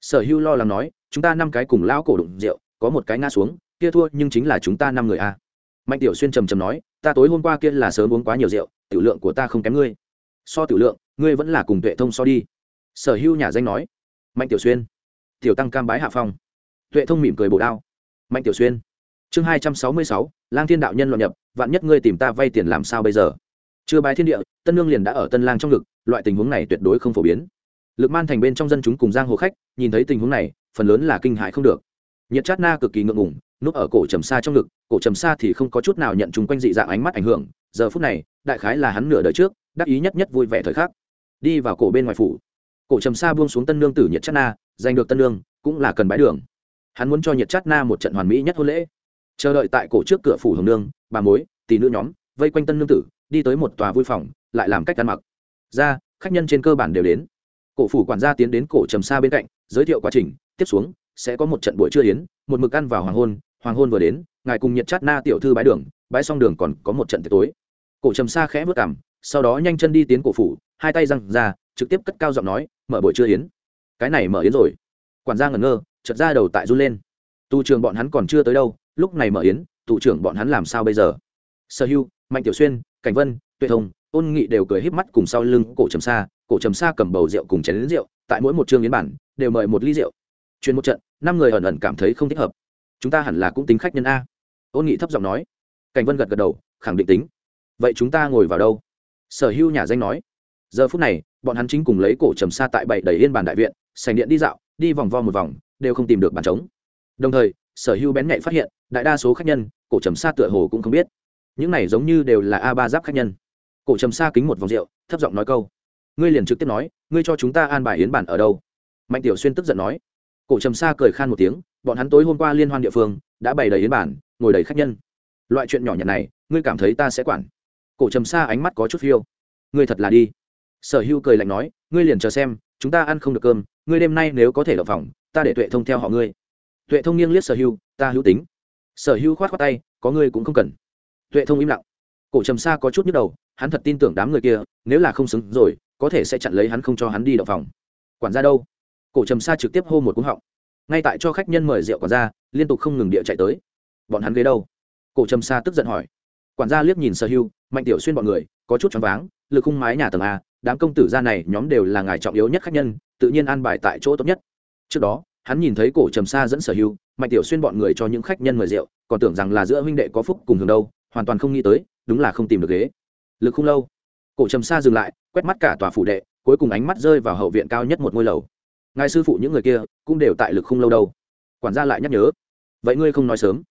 Speaker 1: Sở hưu lo lắng nói, chúng ta năm cái cùng lão cổ đụng rượu, có một cái ngã xuống, kia thua nhưng chính là chúng ta năm người a. Mạnh tiểu xuyên trầm trầm nói, ta tối hôm qua kia là sớm uống quá nhiều rượu, tiểu lượng của ta không kém ngươi. So tiểu lượng ngươi vẫn là cùng tuệ thông so đi. Sở hữu nhà danh nói, mạnh tiểu xuyên, tiểu tăng cam bái hạ phong. Tuệ thông mỉm cười bổ đao, mạnh tiểu xuyên. Chương hai trăm sáu mươi sáu, lang thiên đạo nhân loạn nhập, vạn nhất ngươi tìm ta vay tiền làm sao bây giờ? Chưa bái thiên địa, tân lương liền đã ở tân lang trong ngực, loại tình huống này tuyệt đối không phổ biến. Lực man thành bên trong dân chúng cùng giang hồ khách, nhìn thấy tình huống này, phần lớn là kinh hại không được. Nhiệt chát na cực kỳ ngượng ngủng núp ở cổ trầm xa trong ngực, cổ trầm xa thì không có chút nào nhận chung quanh dị dạng ánh mắt ảnh hưởng. Giờ phút này, đại khái là hắn nửa đời trước, đắc ý nhất nhất vui vẻ thời khắc đi vào cổ bên ngoài phủ. Cổ trầm sa buông xuống tân nương tử nhiệt chất na, giành được tân nương, cũng là cần bái đường. Hắn muốn cho nhiệt chất na một trận hoàn mỹ nhất hôn lễ. Chờ đợi tại cổ trước cửa phủ hồng nương, bà mối, tỷ nữ nhóm, vây quanh tân nương tử, đi tới một tòa vui phòng, lại làm cách ăn mặc. Ra, khách nhân trên cơ bản đều đến. Cổ phủ quản gia tiến đến cổ trầm sa bên cạnh, giới thiệu quá trình, tiếp xuống, sẽ có một trận buổi trưa yến, một mực ăn vào hoàng hôn hoàng hôn vừa đến, ngài cùng nhiệt chát na tiểu thư bái đường, bái xong đường còn có một trận tiệc tối. Cổ trầm sa khẽ vất cảm sau đó nhanh chân đi tiến cổ phủ, hai tay răng ra, trực tiếp cất cao giọng nói, mở buổi trưa yến. Cái này mở yến rồi. Quản gia ngẩn ngơ chật ra đầu tại run lên. Tù trường bọn hắn còn chưa tới đâu, lúc này mở yến, tù trưởng bọn hắn làm sao bây giờ? Sở hưu, mạnh tiểu xuyên, cảnh vân, tuệ thông, ôn nghị đều cười híp mắt cùng sau lưng cổ trầm xa cổ trầm xa cầm bầu rượu cùng chén đến rượu, tại mỗi một chương yến bản, đều mời một ly rượu. Chuyên một trận, năm người ẩn ẩn cảm thấy không thích hợp. Chúng ta hẳn là cũng tính khách nhân a. Ôn nghị thấp giọng nói. Cảnh vân gật gật đầu, khẳng định tính. Vậy chúng ta ngồi vào đâu? Sở hưu nhà danh nói. Giờ phút này, bọn hắn chính cùng lấy cổ trầm xa tại bảy đầy yên bàn đại viện, sành điện đi dạo, đi vòng vo một vòng, đều không tìm được bàn trống. Đồng thời, sở hữu bén nhạy phát hiện, đại đa số khách nhân, cổ trầm xa tựa hồ cũng không biết. Những này giống như đều là a ba giáp khách nhân. Cổ trầm xa kính một vòng rượu, thấp giọng nói câu. Ngươi liền trực tiếp nói, ngươi cho chúng ta an bài yến bản ở đâu? Mạnh tiểu xuyên tức giận nói. Cổ trầm xa cười khan một tiếng, bọn hắn tối hôm qua liên hoan địa phương, đã bày đầy yến bản ngồi đầy khách nhân. Loại chuyện nhỏ nhặt này, ngươi cảm thấy ta sẽ quản? Cổ trầm xa ánh mắt có chút phiêu. Ngươi thật là đi. Sở hữu cười lạnh nói ngươi liền chờ xem chúng ta ăn không được cơm ngươi đêm nay nếu có thể đậu phòng ta để tuệ thông theo họ ngươi. Tuệ thông nghiêng liếc sở hữu ta hữu tính. Sở hữu khoát khoát tay có ngươi cũng không cần. Tuệ thông im lặng. Cổ trầm xa có chút nhức đầu hắn thật tin tưởng đám người kia nếu là không xứng rồi có thể sẽ chặn lấy hắn không cho hắn đi đậu phòng quản ra đâu? Cổ trầm xa trực tiếp hô một cúng họng. Ngay tại cho khách nhân mời rượu quản ra, liên tục không ngừng địa chạy tới. Bọn hắn ghế đâu? Cổ trầm xa tức giận hỏi quản gia liếc nhìn sở hưu, mạnh tiểu xuyên bọn người, có chút choáng váng, lực khung mái nhà tầng a, đám công tử gia này nhóm đều là ngài trọng yếu nhất khách nhân, tự nhiên an bài tại chỗ tốt nhất. Trước đó, hắn nhìn thấy cổ trầm xa dẫn sở hưu, mạnh tiểu xuyên bọn người cho những khách nhân mời rượu, còn tưởng rằng là giữa huynh đệ có phúc cùng thường đâu, hoàn toàn không nghĩ tới, đúng là không tìm được ghế. Lực không lâu. Cổ trầm xa dừng lại, quét mắt cả tòa phủ đệ, cuối cùng ánh mắt rơi vào hậu viện cao nhất một ngôi lầu. Ngài sư phụ những người kia cũng đều tại lực không lâu đâu. Quản gia lại nhắc nhớ. Vậy ngươi không nói sớm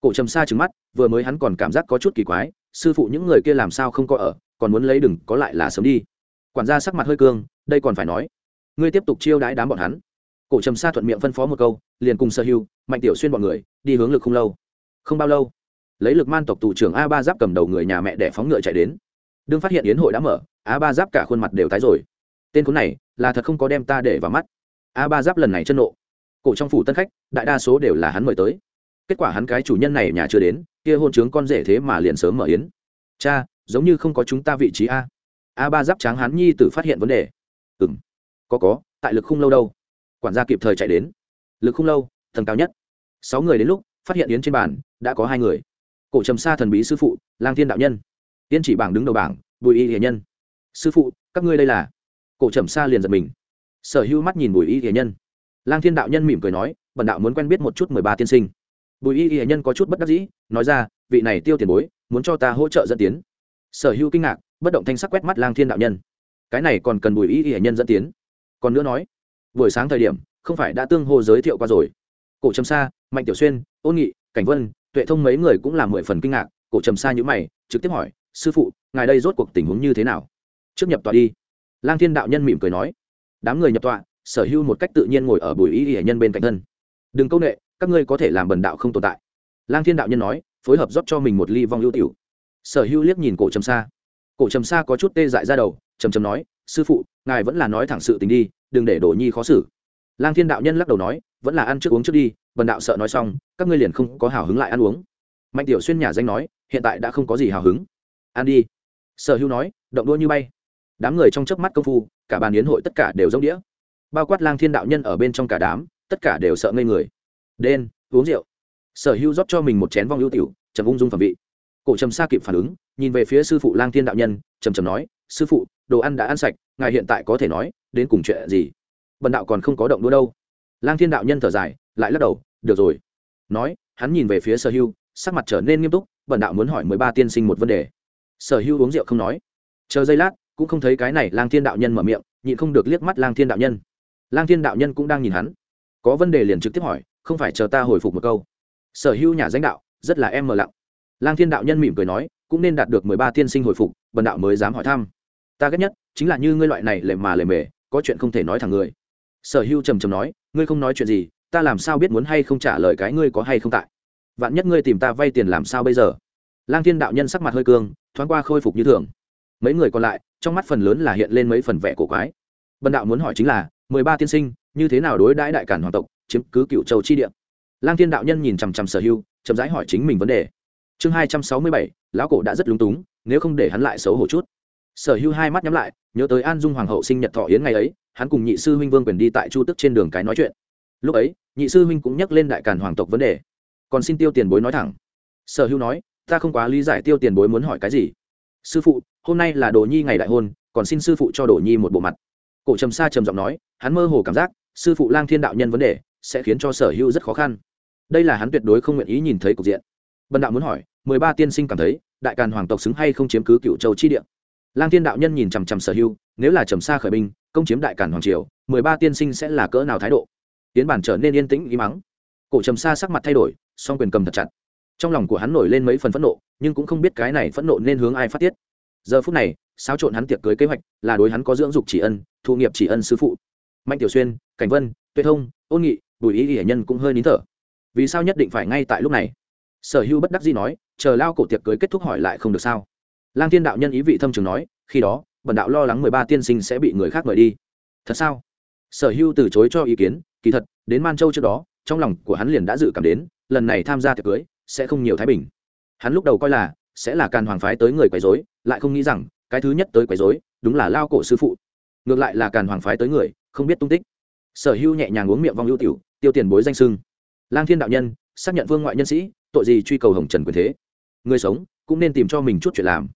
Speaker 1: cổ trầm xa trừng mắt, vừa mới hắn còn cảm giác có chút kỳ quái, sư phụ những người kia làm sao không có ở, còn muốn lấy đừng, có lại là sớm đi. Quản gia sắc mặt hơi cương, đây còn phải nói. Ngươi tiếp tục chiêu đãi đám bọn hắn. Cổ trầm xa thuận miệng phân phó một câu, liền cùng sơ hưu, mạnh tiểu xuyên bọn người, đi hướng lực không lâu. Không bao lâu, lấy lực man tộc tù trưởng a ba giáp cầm đầu người nhà mẹ để phóng ngựa chạy đến. Đương phát hiện yến hội đã mở, a ba giáp cả khuôn mặt đều tái rồi. Tên khốn này, là thật không có đem ta để vào mắt. A ba giáp lần này chân nộ. Cổ trong phủ tân khách, đại đa số đều là hắn mời tới kết quả hắn cái chủ nhân này nhà chưa đến, kia hôn trướng con rể thế mà liền sớm mở yến. Cha, giống như không có chúng ta vị trí a. A ba giáp tráng hắn nhi tử phát hiện vấn đề. Ừ m có có, tại lực không lâu đâu. Quản gia kịp thời chạy đến. Lực không lâu, tầng cao nhất. Sáu người đến lúc, phát hiện yến trên bàn, đã có hai người. Cổ trầm sa thần bí sư phụ, lang thiên đạo nhân. Tiên chỉ bảng đứng đầu bảng, bùi y hiền nhân. Sư phụ, các ngươi đây là? Cổ trầm sa liền giật mình. Sở hữu mắt nhìn bùi y hiền nhân. Lang thiên đạo nhân mỉm cười nói, bần đạo muốn quen biết một chút mười ba tiên sinh bùi y y nhân có chút bất đắc dĩ, nói ra, vị này tiêu tiền bối, muốn cho ta hỗ trợ dẫn tiến. Sở hữu kinh ngạc, bất động thanh sắc quét mắt lang thiên đạo nhân. Cái này còn cần bùi y y nhân dẫn tiến. Còn nữa nói, buổi sáng thời điểm, không phải đã tương hô giới thiệu qua rồi. Cổ trầm sa, mạnh tiểu xuyên, ôn nghị, cảnh vân, tuệ thông mấy người cũng là mười phần kinh ngạc. Cổ trầm sa nhữ mày, trực tiếp hỏi, sư phụ, ngài đây rốt cuộc tình huống như thế nào? Trước nhập tọa đi. Lang thiên đạo nhân mỉm cười nói. Đám người nhập tọa, sở hữu một cách tự nhiên ngồi ở bùi y y nhân bên cạnh thân. Đừng câu nệ các ngươi có thể làm bần đạo không tồn tại. Lang thiên đạo nhân nói, phối hợp rót cho mình một ly vong ưu tiểu. Sở hữu liếc nhìn cổ trầm sa. Cổ trầm sa có chút tê dại ra đầu, trầm trầm nói, sư phụ, ngài vẫn là nói thẳng sự tình đi, đừng để đổ nhi khó xử. Lang thiên đạo nhân lắc đầu nói, vẫn là ăn trước uống trước đi, bần đạo sợ nói xong, các ngươi liền không có hào hứng lại ăn uống. Mạnh tiểu xuyên nhà danh nói, hiện tại đã không có gì hào hứng. Ăn đi. Sở hữu nói, động đua như bay. Đám người trong chớp mắt công phu, cả bàn yến hội tất cả đều giống đĩa. Bao quát lang thiên đạo nhân ở bên trong cả đám, tất cả đều sợ ngây người đen, uống rượu. Sở hữu rót cho mình một chén vong ưu tiểu trầm ung dung phẩm vị. Cổ trầm sa kịp phản ứng, nhìn về phía sư phụ lang thiên đạo nhân trầm trầm nói, sư phụ, đồ ăn đã ăn sạch, ngài hiện tại có thể nói, đến cùng chuyện gì? Bần đạo còn không có động đũa đâu. Lang thiên đạo nhân thở dài, lại lắc đầu, được rồi. Nói, hắn nhìn về phía sở hưu sắc mặt trở nên nghiêm túc, bần đạo muốn hỏi mười ba tiên sinh một vấn đề. Sở hưu uống rượu không nói. Chờ giây lát, cũng không thấy cái này lang thiên đạo nhân mở miệng, nhịn không được liếc mắt lang thiên đạo nhân. Lang thiên đạo nhân cũng đang nhìn hắn. Có vấn đề liền trực tiếp hỏi không phải chờ ta hồi phục một câu. Sở hưu nhà danh đạo, rất là em mờ lặng. Lang thiên đạo nhân mỉm cười nói, cũng nên đạt được mười ba tiên sinh hồi phục, bần đạo mới dám hỏi thăm. Ta ghét nhất chính là như ngươi loại này lề mà lề mề, có chuyện không thể nói thẳng người. Sở hưu trầm trầm nói, ngươi không nói chuyện gì, ta làm sao biết muốn hay không trả lời cái ngươi có hay không tại? Vạn nhất ngươi tìm ta vay tiền làm sao bây giờ? Lang thiên đạo nhân sắc mặt hơi cương, thoáng qua khôi phục như thường. Mấy người còn lại, trong mắt phần lớn là hiện lên mấy phần vẻ cổ quái. Bần đạo muốn hỏi chính là, mười ba tiên sinh, như thế nào đối đãi đại cản hoàng tộc? Chiếm cứ cựu châu chi địa. Lang thiên đạo nhân nhìn chằm chằm sở hưu, chậm rãi hỏi chính mình vấn đề. Chương hai trăm sáu mươi bảy, lão cổ đã rất lúng túng, nếu không để hắn lại xấu hổ chút. Sở hưu hai mắt nhắm lại, nhớ tới an dung hoàng hậu sinh nhật thọ yến ngày ấy, hắn cùng nhị sư huynh vương quyền đi tại chu tức trên đường cái nói chuyện. Lúc ấy, nhị sư huynh cũng nhắc lên đại càn hoàng tộc vấn đề. Còn xin tiêu tiền bối nói thẳng. Sở Hưu nói, ta không quá lý giải tiêu tiền bối muốn hỏi cái gì. Sư phụ, hôm nay là đồ nhi ngày đại hôn, còn xin sư phụ cho đồ nhi một bộ mặt. Cổ trầm sa trầm giọng nói, hắn mơ hồ cảm giác, sư phụ lang thiên đạo nhân vấn đề sẽ khiến cho sở hữu rất khó khăn. Đây là hắn tuyệt đối không nguyện ý nhìn thấy cục diện. Bần đạo muốn hỏi, mười ba tiên sinh cảm thấy, đại càn hoàng tộc xứng hay không chiếm cứ cựu châu chi địa? Lang thiên đạo nhân nhìn chằm chằm sở hữu, nếu là trầm xa khởi binh, công chiếm đại càn hoàng triều, mười ba tiên sinh sẽ là cỡ nào thái độ? Tiến bản trở nên yên tĩnh ý mắng. Cổ trầm xa sắc mặt thay đổi, song quyền cầm thật chặt. Trong lòng của hắn nổi lên mấy phần phẫn nộ, nhưng cũng không biết cái này phẫn nộ nên hướng ai phát tiết. Giờ phút này, xáo trộn hắn tiệc cưới kế hoạch là đối hắn có dưỡng dục chỉ ân, thụ nghiệp chỉ ân sư phụ. Mạnh tiểu xuyên, cảnh vân, tuệ thông, ôn nghị bùi ý hiển nhân cũng hơi nín thở. Vì sao nhất định phải ngay tại lúc này? Sở hữu bất đắc dĩ nói, chờ lao cổ tiệc cưới kết thúc hỏi lại không được sao? Lang thiên đạo nhân ý vị thâm trường nói, khi đó, bần đạo lo lắng mười ba tiên sinh sẽ bị người khác mời đi. Thật sao? Sở hữu từ chối cho ý kiến, kỳ thật, đến man châu trước đó, trong lòng của hắn liền đã dự cảm đến, lần này tham gia tiệc cưới sẽ không nhiều thái bình. Hắn lúc đầu coi là, sẽ là càn hoàng phái tới người quấy dối lại không nghĩ rằng, cái thứ nhất tới quấy dối đúng là lao cổ sư phụ. Ngược lại là càn hoàng phái tới người, không biết tung tích. Sở hữu nhẹ nhàng uống miệng vong ưu tiểu tiêu tiền bối danh sưng. Lang thiên đạo nhân, xác nhận vương ngoại nhân sĩ, tội gì truy cầu hồng trần quyền thế? Người sống, cũng nên tìm cho mình chút chuyện làm.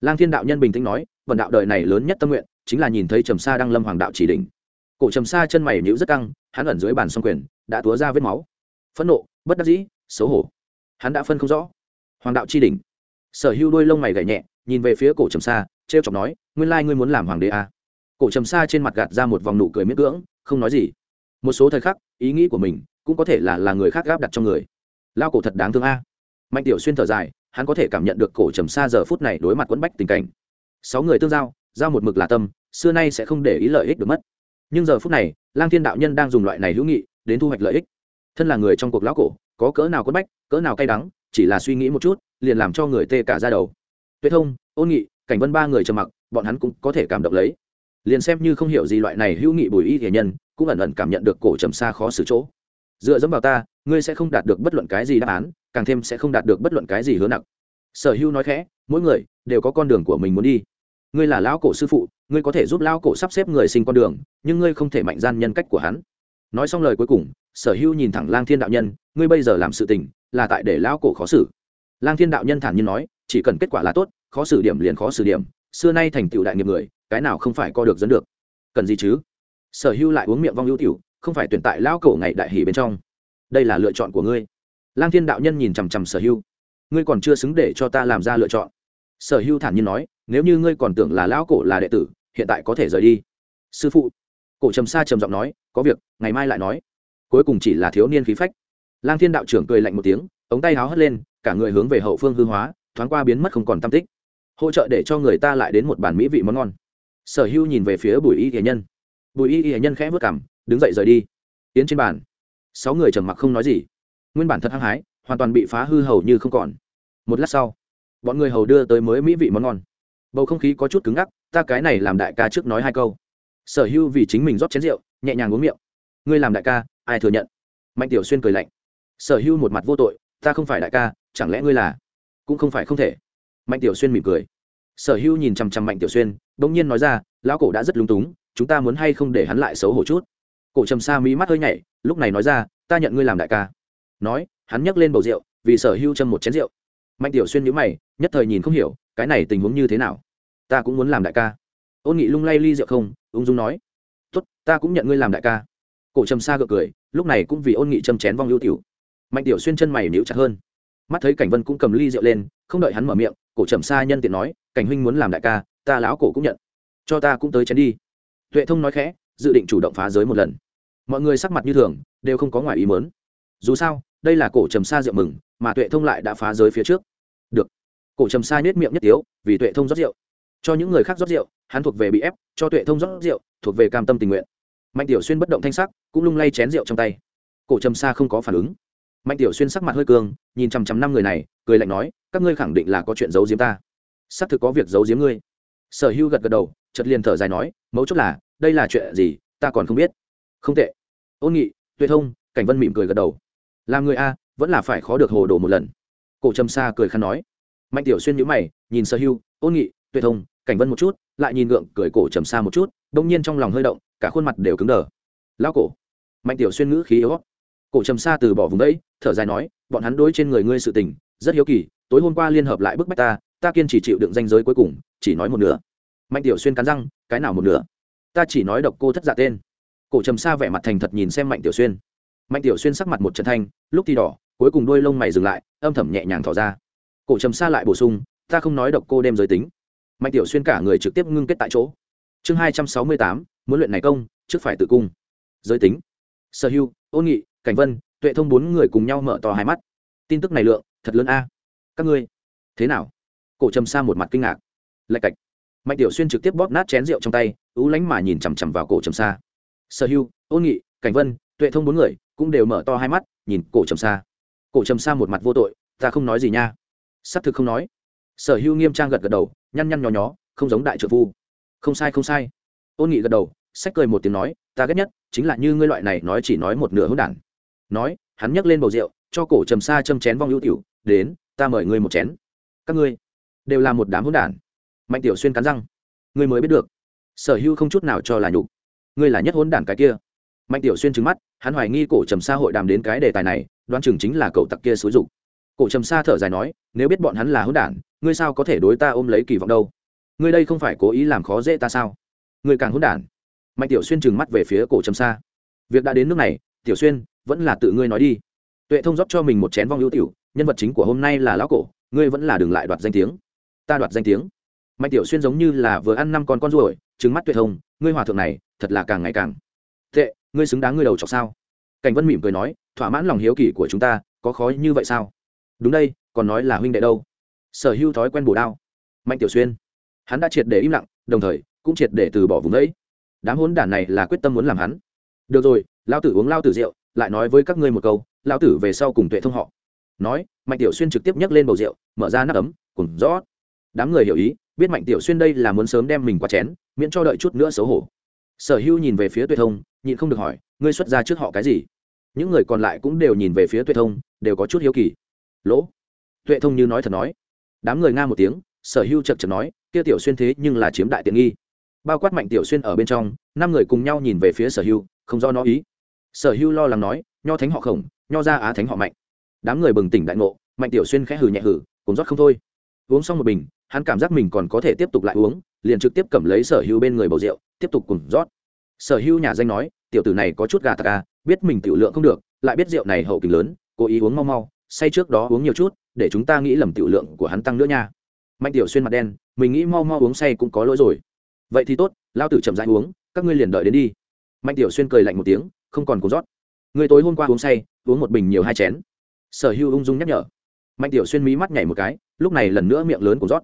Speaker 1: Lang thiên đạo nhân bình tĩnh nói, vận đạo đời này lớn nhất tâm nguyện, chính là nhìn thấy trầm sa đang lâm hoàng đạo chỉ đỉnh cổ trầm sa chân mày nhíu rất căng, hắn ẩn dưới bàn song quyền, đã túa ra vết máu. Phẫn nộ, bất đắc dĩ, xấu hổ. Hắn đã phân không rõ. Hoàng đạo chi đỉnh. Sở hưu đôi lông mày gảy nhẹ, nhìn về phía cổ trầm sa t r e o chọc nói, nguyên lai ngươi muốn làm hoàng đế à. cổ trầm sa trên mặt gạt ra một vòng nụ cười miễn cưỡng, không nói gì một số thời khắc, ý nghĩ của mình cũng có thể là là người khác gáp đặt trong người. Lao cổ thật đáng thương a. Mạnh tiểu xuyên thở dài, hắn có thể cảm nhận được cổ trầm xa giờ phút này đối mặt quẫn bách tình cảnh. Sáu người tương giao giao một mực là tâm, xưa nay sẽ không để ý lợi ích được mất. Nhưng giờ phút này, lang thiên đạo nhân đang dùng loại này hữu nghị đến thu hoạch lợi ích. Thân là người trong cuộc lão cổ, có cỡ nào quẫn bách, cỡ nào cay đắng, chỉ là suy nghĩ một chút, liền làm cho người tê cả ra đầu. Tuệ thông, ôn nghị, cảnh vân ba người trầm mặc, bọn hắn cũng có thể cảm động lấy liền xem như không hiểu gì loại này hữu nghị bùi y thể nhân, cũng ẩn ẩn cảm nhận được cổ trầm xa khó xử chỗ. Dựa dẫm vào ta, ngươi sẽ không đạt được bất luận cái gì đáp án, càng thêm sẽ không đạt được bất luận cái gì hứa nặng. Sở hữu nói khẽ, mỗi người đều có con đường của mình muốn đi. Ngươi là lão cổ sư phụ, ngươi có thể giúp lão cổ sắp xếp người sinh con đường, nhưng ngươi không thể mạnh gian nhân cách của hắn. Nói xong lời cuối cùng, sở hữu nhìn thẳng lang thiên đạo nhân, ngươi bây giờ làm sự tình là tại để lão cổ khó xử. Lang thiên đạo nhân thản nhiên nói, chỉ cần kết quả là tốt, khó xử điểm liền khó xử điểm, xưa nay thành tựu đại nghiệp người cái nào không phải co được dẫn được? Cần gì chứ? Sở hưu lại uống miệng vong ưu tiểu, không phải tuyển tại lão cổ ngày đại hỷ bên trong. Đây là lựa chọn của ngươi. Lang thiên đạo nhân nhìn chằm chằm sở hưu. Ngươi còn chưa xứng để cho ta làm ra lựa chọn. Sở hưu thản nhiên nói, nếu như ngươi còn tưởng là lão cổ là đệ tử, hiện tại có thể rời đi. Sư phụ. Cổ trầm sa trầm giọng nói, có việc, ngày mai lại nói. Cuối cùng chỉ là thiếu niên khí phách. Lang thiên đạo trưởng cười lạnh một tiếng, ống tay háo hất lên, cả người hướng về hậu phương hư hóa, thoáng qua biến mất không còn tam tích. Hỗ trợ để cho người ta lại đến một bàn mỹ vị món ngon sở hưu nhìn về phía bùi y hiền nhân. Bùi y hiền nhân khẽ vất cảm đứng dậy rời đi. Tiến trên bàn. Sáu người trầm mặc không nói gì. Nguyên bản thật hăng hái, hoàn toàn bị phá hư hầu như không còn. Một lát sau, bọn người hầu đưa tới mới mỹ vị món ngon. Bầu không khí có chút cứng ngắc, ta cái này làm đại ca trước nói hai câu. Sở hưu vì chính mình rót chén rượu, nhẹ nhàng uống miệng. Ngươi làm đại ca, ai thừa nhận? Mạnh tiểu xuyên cười lạnh. Sở hưu một mặt vô tội, ta không phải đại ca, chẳng lẽ ngươi là? Cũng không phải không thể. Mạnh tiểu xuyên mỉm cười. Sở hưu nhìn chằm chằm mạnh tiểu xuyên bỗng nhiên nói ra, lão cổ đã rất lung túng, chúng ta muốn hay không để hắn lại xấu hổ chút? Cổ trầm sa mí mắt hơi nhảy, lúc này nói ra, ta nhận ngươi làm đại ca. Nói, hắn nhấc lên bầu rượu, vì sở hưu châm một chén rượu. Mạnh tiểu xuyên nhữ mày, nhất thời nhìn không hiểu, cái này tình huống như thế nào? Ta cũng muốn làm đại ca. Ôn nghị lung lay ly rượu không, ung dung nói, tốt, ta cũng nhận ngươi làm đại ca. Cổ trầm sa gượng cười, lúc này cũng vì ôn nghị châm chén vong ưu tiểu. Mạnh tiểu xuyên chân mày níu chặt hơn. Mắt thấy cảnh vân cũng cầm ly rượu lên, không đợi hắn mở miệng, cổ trầm sa nhân tiện nói cảnh huynh muốn làm đại ca, ta lão cổ cũng nhận. Cho ta cũng tới chén đi. Tuệ thông nói khẽ, dự định chủ động phá giới một lần. Mọi người sắc mặt như thường, đều không có ngoài ý mớn dù sao, đây là cổ trầm sa rượu mừng, mà tuệ thông lại đã phá giới phía trước. Được. Cổ trầm sa nhét miệng nhất tiếu, vì tuệ thông rót rượu. Cho những người khác rót rượu, hắn thuộc về bị ép, cho tuệ thông rót rượu, thuộc về cam tâm tình nguyện. Mạnh tiểu xuyên bất động thanh sắc, cũng lung lay chén rượu trong tay. Cổ trầm sa không có phản ứng. Mạnh tiểu xuyên sắc mặt hơi cường, nhìn chằm chằm năm người này, cười lạnh nói, các ngươi khẳng định là có chuyện giấu giếm ta xác thực có việc giấu giếm ngươi. Sở hưu gật gật đầu chật liền thở dài nói, mấu chốt là, đây là chuyện gì, ta còn không biết. Không tệ. Ôn nghị, tuệ thông, cảnh vân mỉm cười gật đầu. Làm người a, vẫn là phải khó được hồ đồ một lần. Cổ trầm sa cười khăn nói. Mạnh tiểu xuyên nhữ mày, nhìn sở hưu ôn nghị, tuệ thông, cảnh vân một chút, lại nhìn ngượng cười cổ trầm sa một chút, đông nhiên trong lòng hơi động, cả khuôn mặt đều cứng đờ. Lao cổ. Mạnh tiểu xuyên ngữ khí yếu cổ trầm sa từ bỏ vùng đấy, thở dài nói, bọn hắn đối trên người ngươi sự tình, rất hiếu kỳ, tối hôm qua liên hợp lại bức bách ta ta kiên trì chịu đựng danh giới cuối cùng, chỉ nói một nửa. Mạnh tiểu xuyên cắn răng, cái nào một nửa? Ta chỉ nói độc cô thất dạ tên. Cổ trầm xa vẻ mặt thành thật nhìn xem mạnh tiểu xuyên. Mạnh tiểu xuyên sắc mặt một trận thanh, lúc thì đỏ, cuối cùng đôi lông mày dừng lại, âm thầm nhẹ nhàng thỏ ra. Cổ trầm xa lại bổ sung, ta không nói độc cô đem giới tính. Mạnh tiểu xuyên cả người trực tiếp ngưng kết tại chỗ. Chương hai trăm sáu mươi tám, muốn luyện này công, trước phải tự cung. Giới tính. Sở hưu, ôn nghị, cảnh vân, tuệ thông bốn người cùng nhau mở to hai mắt. Tin tức này lượng, thật lớn a. Các ngươi, thế nào? Cổ trầm sa một mặt kinh ngạc. Lạch cạch. Mạnh tiểu xuyên trực tiếp bóp nát chén rượu trong tay, ú lánh mà nhìn chằm chằm vào cổ trầm sa sở hưu, ôn nghị, cảnh vân, tuệ thông bốn người cũng đều mở to hai mắt, nhìn cổ trầm sa cổ trầm sa một mặt vô tội, ta không nói gì nha. S ắ c thực không nói. Sở hưu nghiêm trang gật gật đầu, nhăn nhăn nhó nhó, không giống đại trợ phu. Không sai không sai. Ôn nghị gật đầu sách cười một tiếng nói, ta ghét nhất chính là như ngươi loại này nói chỉ nói một nửa hỗn đản. Nói, hắn nhấc lên bầu rượu, cho cổ trầm sa châm chén vong ưu tiểu, đến, ta mời ngươi một chén. Các ngươi? Đều là một đám hỗn đản. Mạnh tiểu xuyên cắn răng. Ngươi mới biết được, sở hưu không chút nào cho là nhục. Ngươi là nhất hỗn đản cái kia. Mạnh tiểu xuyên trứng mắt, hắn hoài nghi cổ trầm sa hội đàm đến cái đề tài này, đoán chừng chính là cậu tặc kia xúi dục. Cổ trầm sa thở dài nói, nếu biết bọn hắn là hỗn đản, ngươi sao có thể đối ta ôm lấy kỳ vọng đâu? Ngươi đây không phải cố ý làm khó dễ ta sao? Ngươi càng hỗn đản. Mạnh tiểu xuyên trừng mắt về phía cổ trầm sa việc đã đến nước này, tiểu xuyên, vẫn là tự ngươi nói đi. Tuệ thông rót cho mình một chén vong ưu tiểu, nhân vật chính của hôm nay là lão cổ, ngươi vẫn là đừng lại đoạt danh tiếng ta đoạt danh tiếng. Mạnh tiểu xuyên giống như là vừa ăn năm con con ruồi trứng mắt tuệ thông ngươi hòa thượng này, thật là càng ngày càng. Tệ, ngươi xứng đáng ngươi đầu chọc sao? Cảnh vân mỉm cười nói, thỏa mãn lòng hiếu kỳ của chúng ta, có khó như vậy sao? Đúng đây, còn nói là huynh đệ đâu? Sở hữu thói quen bổ đao. Mạnh tiểu xuyên, hắn đã triệt để im lặng, đồng thời, cũng triệt để từ bỏ vùng ấy đám hôn đản này là quyết tâm muốn làm hắn. Được rồi lao tử uống lao tử rượu, lại nói với các ngươi một câu lao tử về sau cùng tuệ thông họ. Nói, mạnh tiểu xuyên trực tiếp nhấc lên bầu rượu, mở ra nắp ấm, cùng rõ đám người hiểu ý, biết mạnh tiểu xuyên đây là muốn sớm đem mình qua chén, miễn cho đợi chút nữa xấu hổ. Sở hữu nhìn về phía tuệ thông, nhịn không được hỏi, ngươi xuất ra trước họ cái gì? Những người còn lại cũng đều nhìn về phía tuệ thông, đều có chút hiếu kỳ. Lỗ. Tuệ thông như nói thật nói. Đám người nga một tiếng, sở hữu chật chật nói, kia tiểu xuyên thế nhưng là chiếm đại tiện nghi. Bao quát mạnh tiểu xuyên ở bên trong, năm người cùng nhau nhìn về phía sở hữu, không do nó ý. Sở hữu lo lắng nói, nho thánh họ khổng, nho ra á thánh họ mạnh. Đám người bừng tỉnh đại ngộ, mạnh tiểu xuyên khẽ hừ nhẹ hử cùng rót không thôi. Uống xong một bình hắn cảm giác mình còn có thể tiếp tục lại uống, liền trực tiếp cầm lấy sở hữu bên người bầu rượu, tiếp tục cùng rót. Sở hữu nhà danh nói, tiểu tử này có chút gà tạc à biết mình tiểu lượng không được, lại biết rượu này hậu kỳ lớn, cố ý uống mau mau, say trước đó uống nhiều chút, để chúng ta nghĩ lầm tiểu lượng của hắn tăng nữa nha. Mạnh tiểu xuyên mặt đen, mình nghĩ mau mau uống say cũng có lỗi rồi. Vậy thì tốt, lao tử chậm rãi uống, các ngươi liền đợi đến đi. Mạnh tiểu xuyên cười lạnh một tiếng, không còn cùng rót. Người tối hôm qua uống say, uống một bình nhiều hai chén. Sở hưu ung dung nhắc nhở. Mạnh tiểu xuyên mí mắt nhảy một cái, lúc này lần nữa miệng lớn cùng rót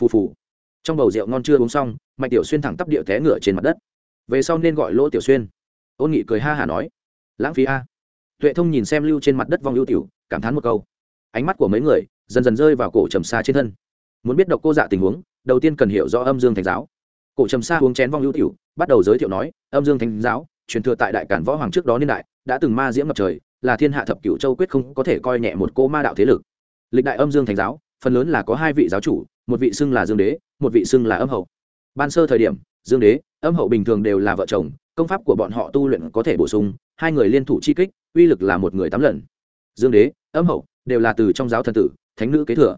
Speaker 1: phù phù. Trong bầu rượu ngon chưa uống xong mạnh tiểu xuyên thẳng tắp địa té ngựa trên mặt đất. Về sau nên gọi lỗ tiểu xuyên. Ôn nghị cười ha hả nói, lãng phí a. Tuệ thông nhìn xem lưu trên mặt đất vong ưu tiểu, cảm thán một câu. Ánh mắt của mấy người dần dần rơi vào cổ trầm xa trên thân. Muốn biết độc cô dạ tình huống, đầu tiên cần hiểu rõ âm dương thánh giáo. Cổ trầm xa uống chén vong ưu tiểu, bắt đầu giới thiệu nói, âm dương thánh giáo, truyền thừa tại đại cản võ hoàng trước đó niên đại, đã từng ma diễm ngập trời, là thiên hạ thập cửu châu quyết không có thể coi nhẹ một cô ma đạo thế lực. Lịch đại âm dương thánh giáo, phần lớn là có hai vị giáo chủ một vị xưng là dương đế, một vị xưng là âm hậu. Ban sơ thời điểm, dương đế, âm hậu bình thường đều là vợ chồng, công pháp của bọn họ tu luyện có thể bổ sung, hai người liên thủ chi kích, uy lực là một người tám lần. Dương đế, âm hậu đều là từ trong giáo thần tử, thánh nữ kế thừa.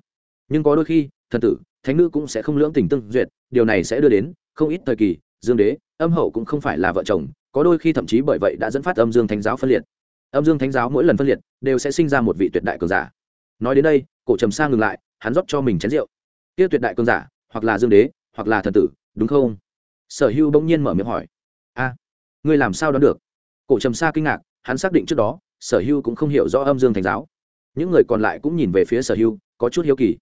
Speaker 1: Nhưng có đôi khi, thần tử, thánh nữ cũng sẽ không lưỡng tình tương duyệt, điều này sẽ đưa đến không ít thời kỳ, dương đế, âm hậu cũng không phải là vợ chồng, có đôi khi thậm chí bởi vậy đã dẫn phát âm dương thánh giáo phân liệt. Âm dương thánh giáo mỗi lần phân liệt đều sẽ sinh ra một vị tuyệt đại cường giả. Nói đến đây, cổ trầm sa ngừng lại, hắn rót cho mình chén rượu kia tuyệt đại cường giả, hoặc là dương đế, hoặc là thần tử, đúng không? Sở hưu bỗng nhiên mở miệng hỏi. A, ngươi làm sao đoán được? Cổ trầm sa kinh ngạc, hắn xác định trước đó, sở hưu cũng không hiểu rõ âm dương thành giáo. Những người còn lại cũng nhìn về phía sở hưu, có chút hiếu kỳ.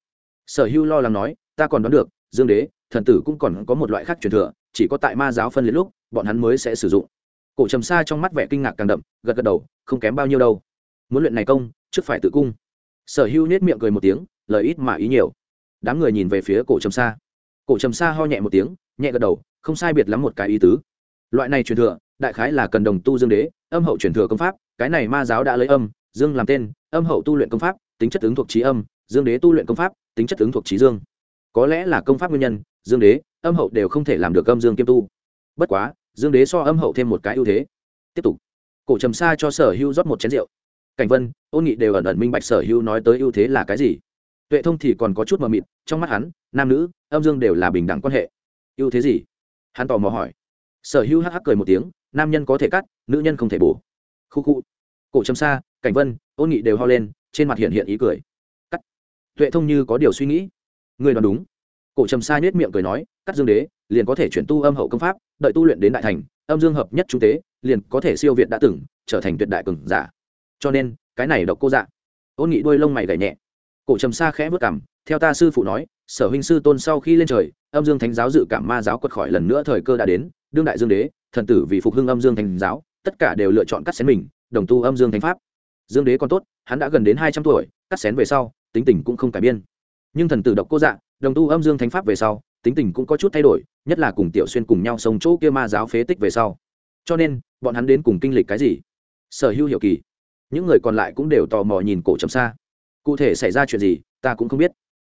Speaker 1: Sở hưu lo lắng nói, ta còn đoán được, dương đế, thần tử cũng còn có một loại khác truyền thừa, chỉ có tại ma giáo phân liệt lúc, bọn hắn mới sẽ sử dụng. Cổ trầm sa trong mắt vẻ kinh ngạc càng đậm, gật gật đầu, không kém bao nhiêu đâu. Muốn luyện này công, trước phải tự cung. Sở hưu nết miệng cười một tiếng, lời ít mà ý nhiều đám người nhìn về phía cổ trầm sa. Cổ trầm sa ho nhẹ một tiếng, nhẹ gật đầu, không sai biệt lắm một cái ý tứ. Loại này truyền thừa, đại khái là cần đồng tu dương đế, âm hậu truyền thừa công pháp, cái này ma giáo đã lấy âm, dương làm tên, âm hậu tu luyện công pháp, tính chất ứng thuộc trí âm, dương đế tu luyện công pháp, tính chất ứng thuộc trí dương. Có lẽ là công pháp nguyên nhân, dương đế, âm hậu đều không thể làm được âm dương kiêm tu. Bất quá, dương đế so âm hậu thêm một cái ưu thế. Tiếp tục. Cổ trầm sa cho sở hưu rót một chén rượu. Cảnh vân, ôn nghị đều ẩn ẩn minh bạch sở hưu nói tới ưu thế là cái gì tuệ thông thì còn có chút mờ mịt, trong mắt hắn, nam nữ, âm dương đều là bình đẳng quan hệ. Ưu thế gì? Hắn tò mò hỏi. Sở hữu hắc hắc cười một tiếng, nam nhân có thể cắt, nữ nhân không thể bổ. Khu khu. Cổ trầm sa cảnh vân, ôn nghị đều ho lên, trên mặt hiện hiện ý cười. Cắt. Tuệ thông như có điều suy nghĩ. Người đoán đúng. Cổ trầm sa nhếch miệng cười nói, cắt dương đế, liền có thể chuyển tu âm hậu công pháp, đợi tu luyện đến đại thành, âm dương hợp nhất trung tế, liền có thể siêu việt đã từng, trở thành tuyệt đại cường giả. Cho nên, cái này độc cô dạ. Ôn nghị đuôi lông mày gảy nhẹ cổ trầm sa khẽ vất cảm theo ta sư phụ nói, sở huynh sư tôn sau khi lên trời, âm dương thánh giáo dự cảm ma giáo quật khỏi lần nữa thời cơ đã đến, đương đại dương đế, thần tử vì phục hưng âm dương thánh giáo, tất cả đều lựa chọn cắt xén mình, đồng tu âm dương thánh pháp. Dương đế còn tốt, hắn đã gần đến hai trăm tuổi, cắt xén về sau, tính tình cũng không cải biên. Nhưng thần tử độc cô dạ đồng tu âm dương thánh pháp về sau, tính tình cũng có chút thay đổi, nhất là cùng tiểu xuyên cùng nhau sống chỗ kia ma giáo phế tích về sau. Cho nên, bọn hắn đến cùng kinh lịch cái gì? Sở hữu hiệu kỳ, những người còn lại cũng đều tò mò nhìn cổ trầm xa cụ thể xảy ra chuyện gì, ta cũng không biết.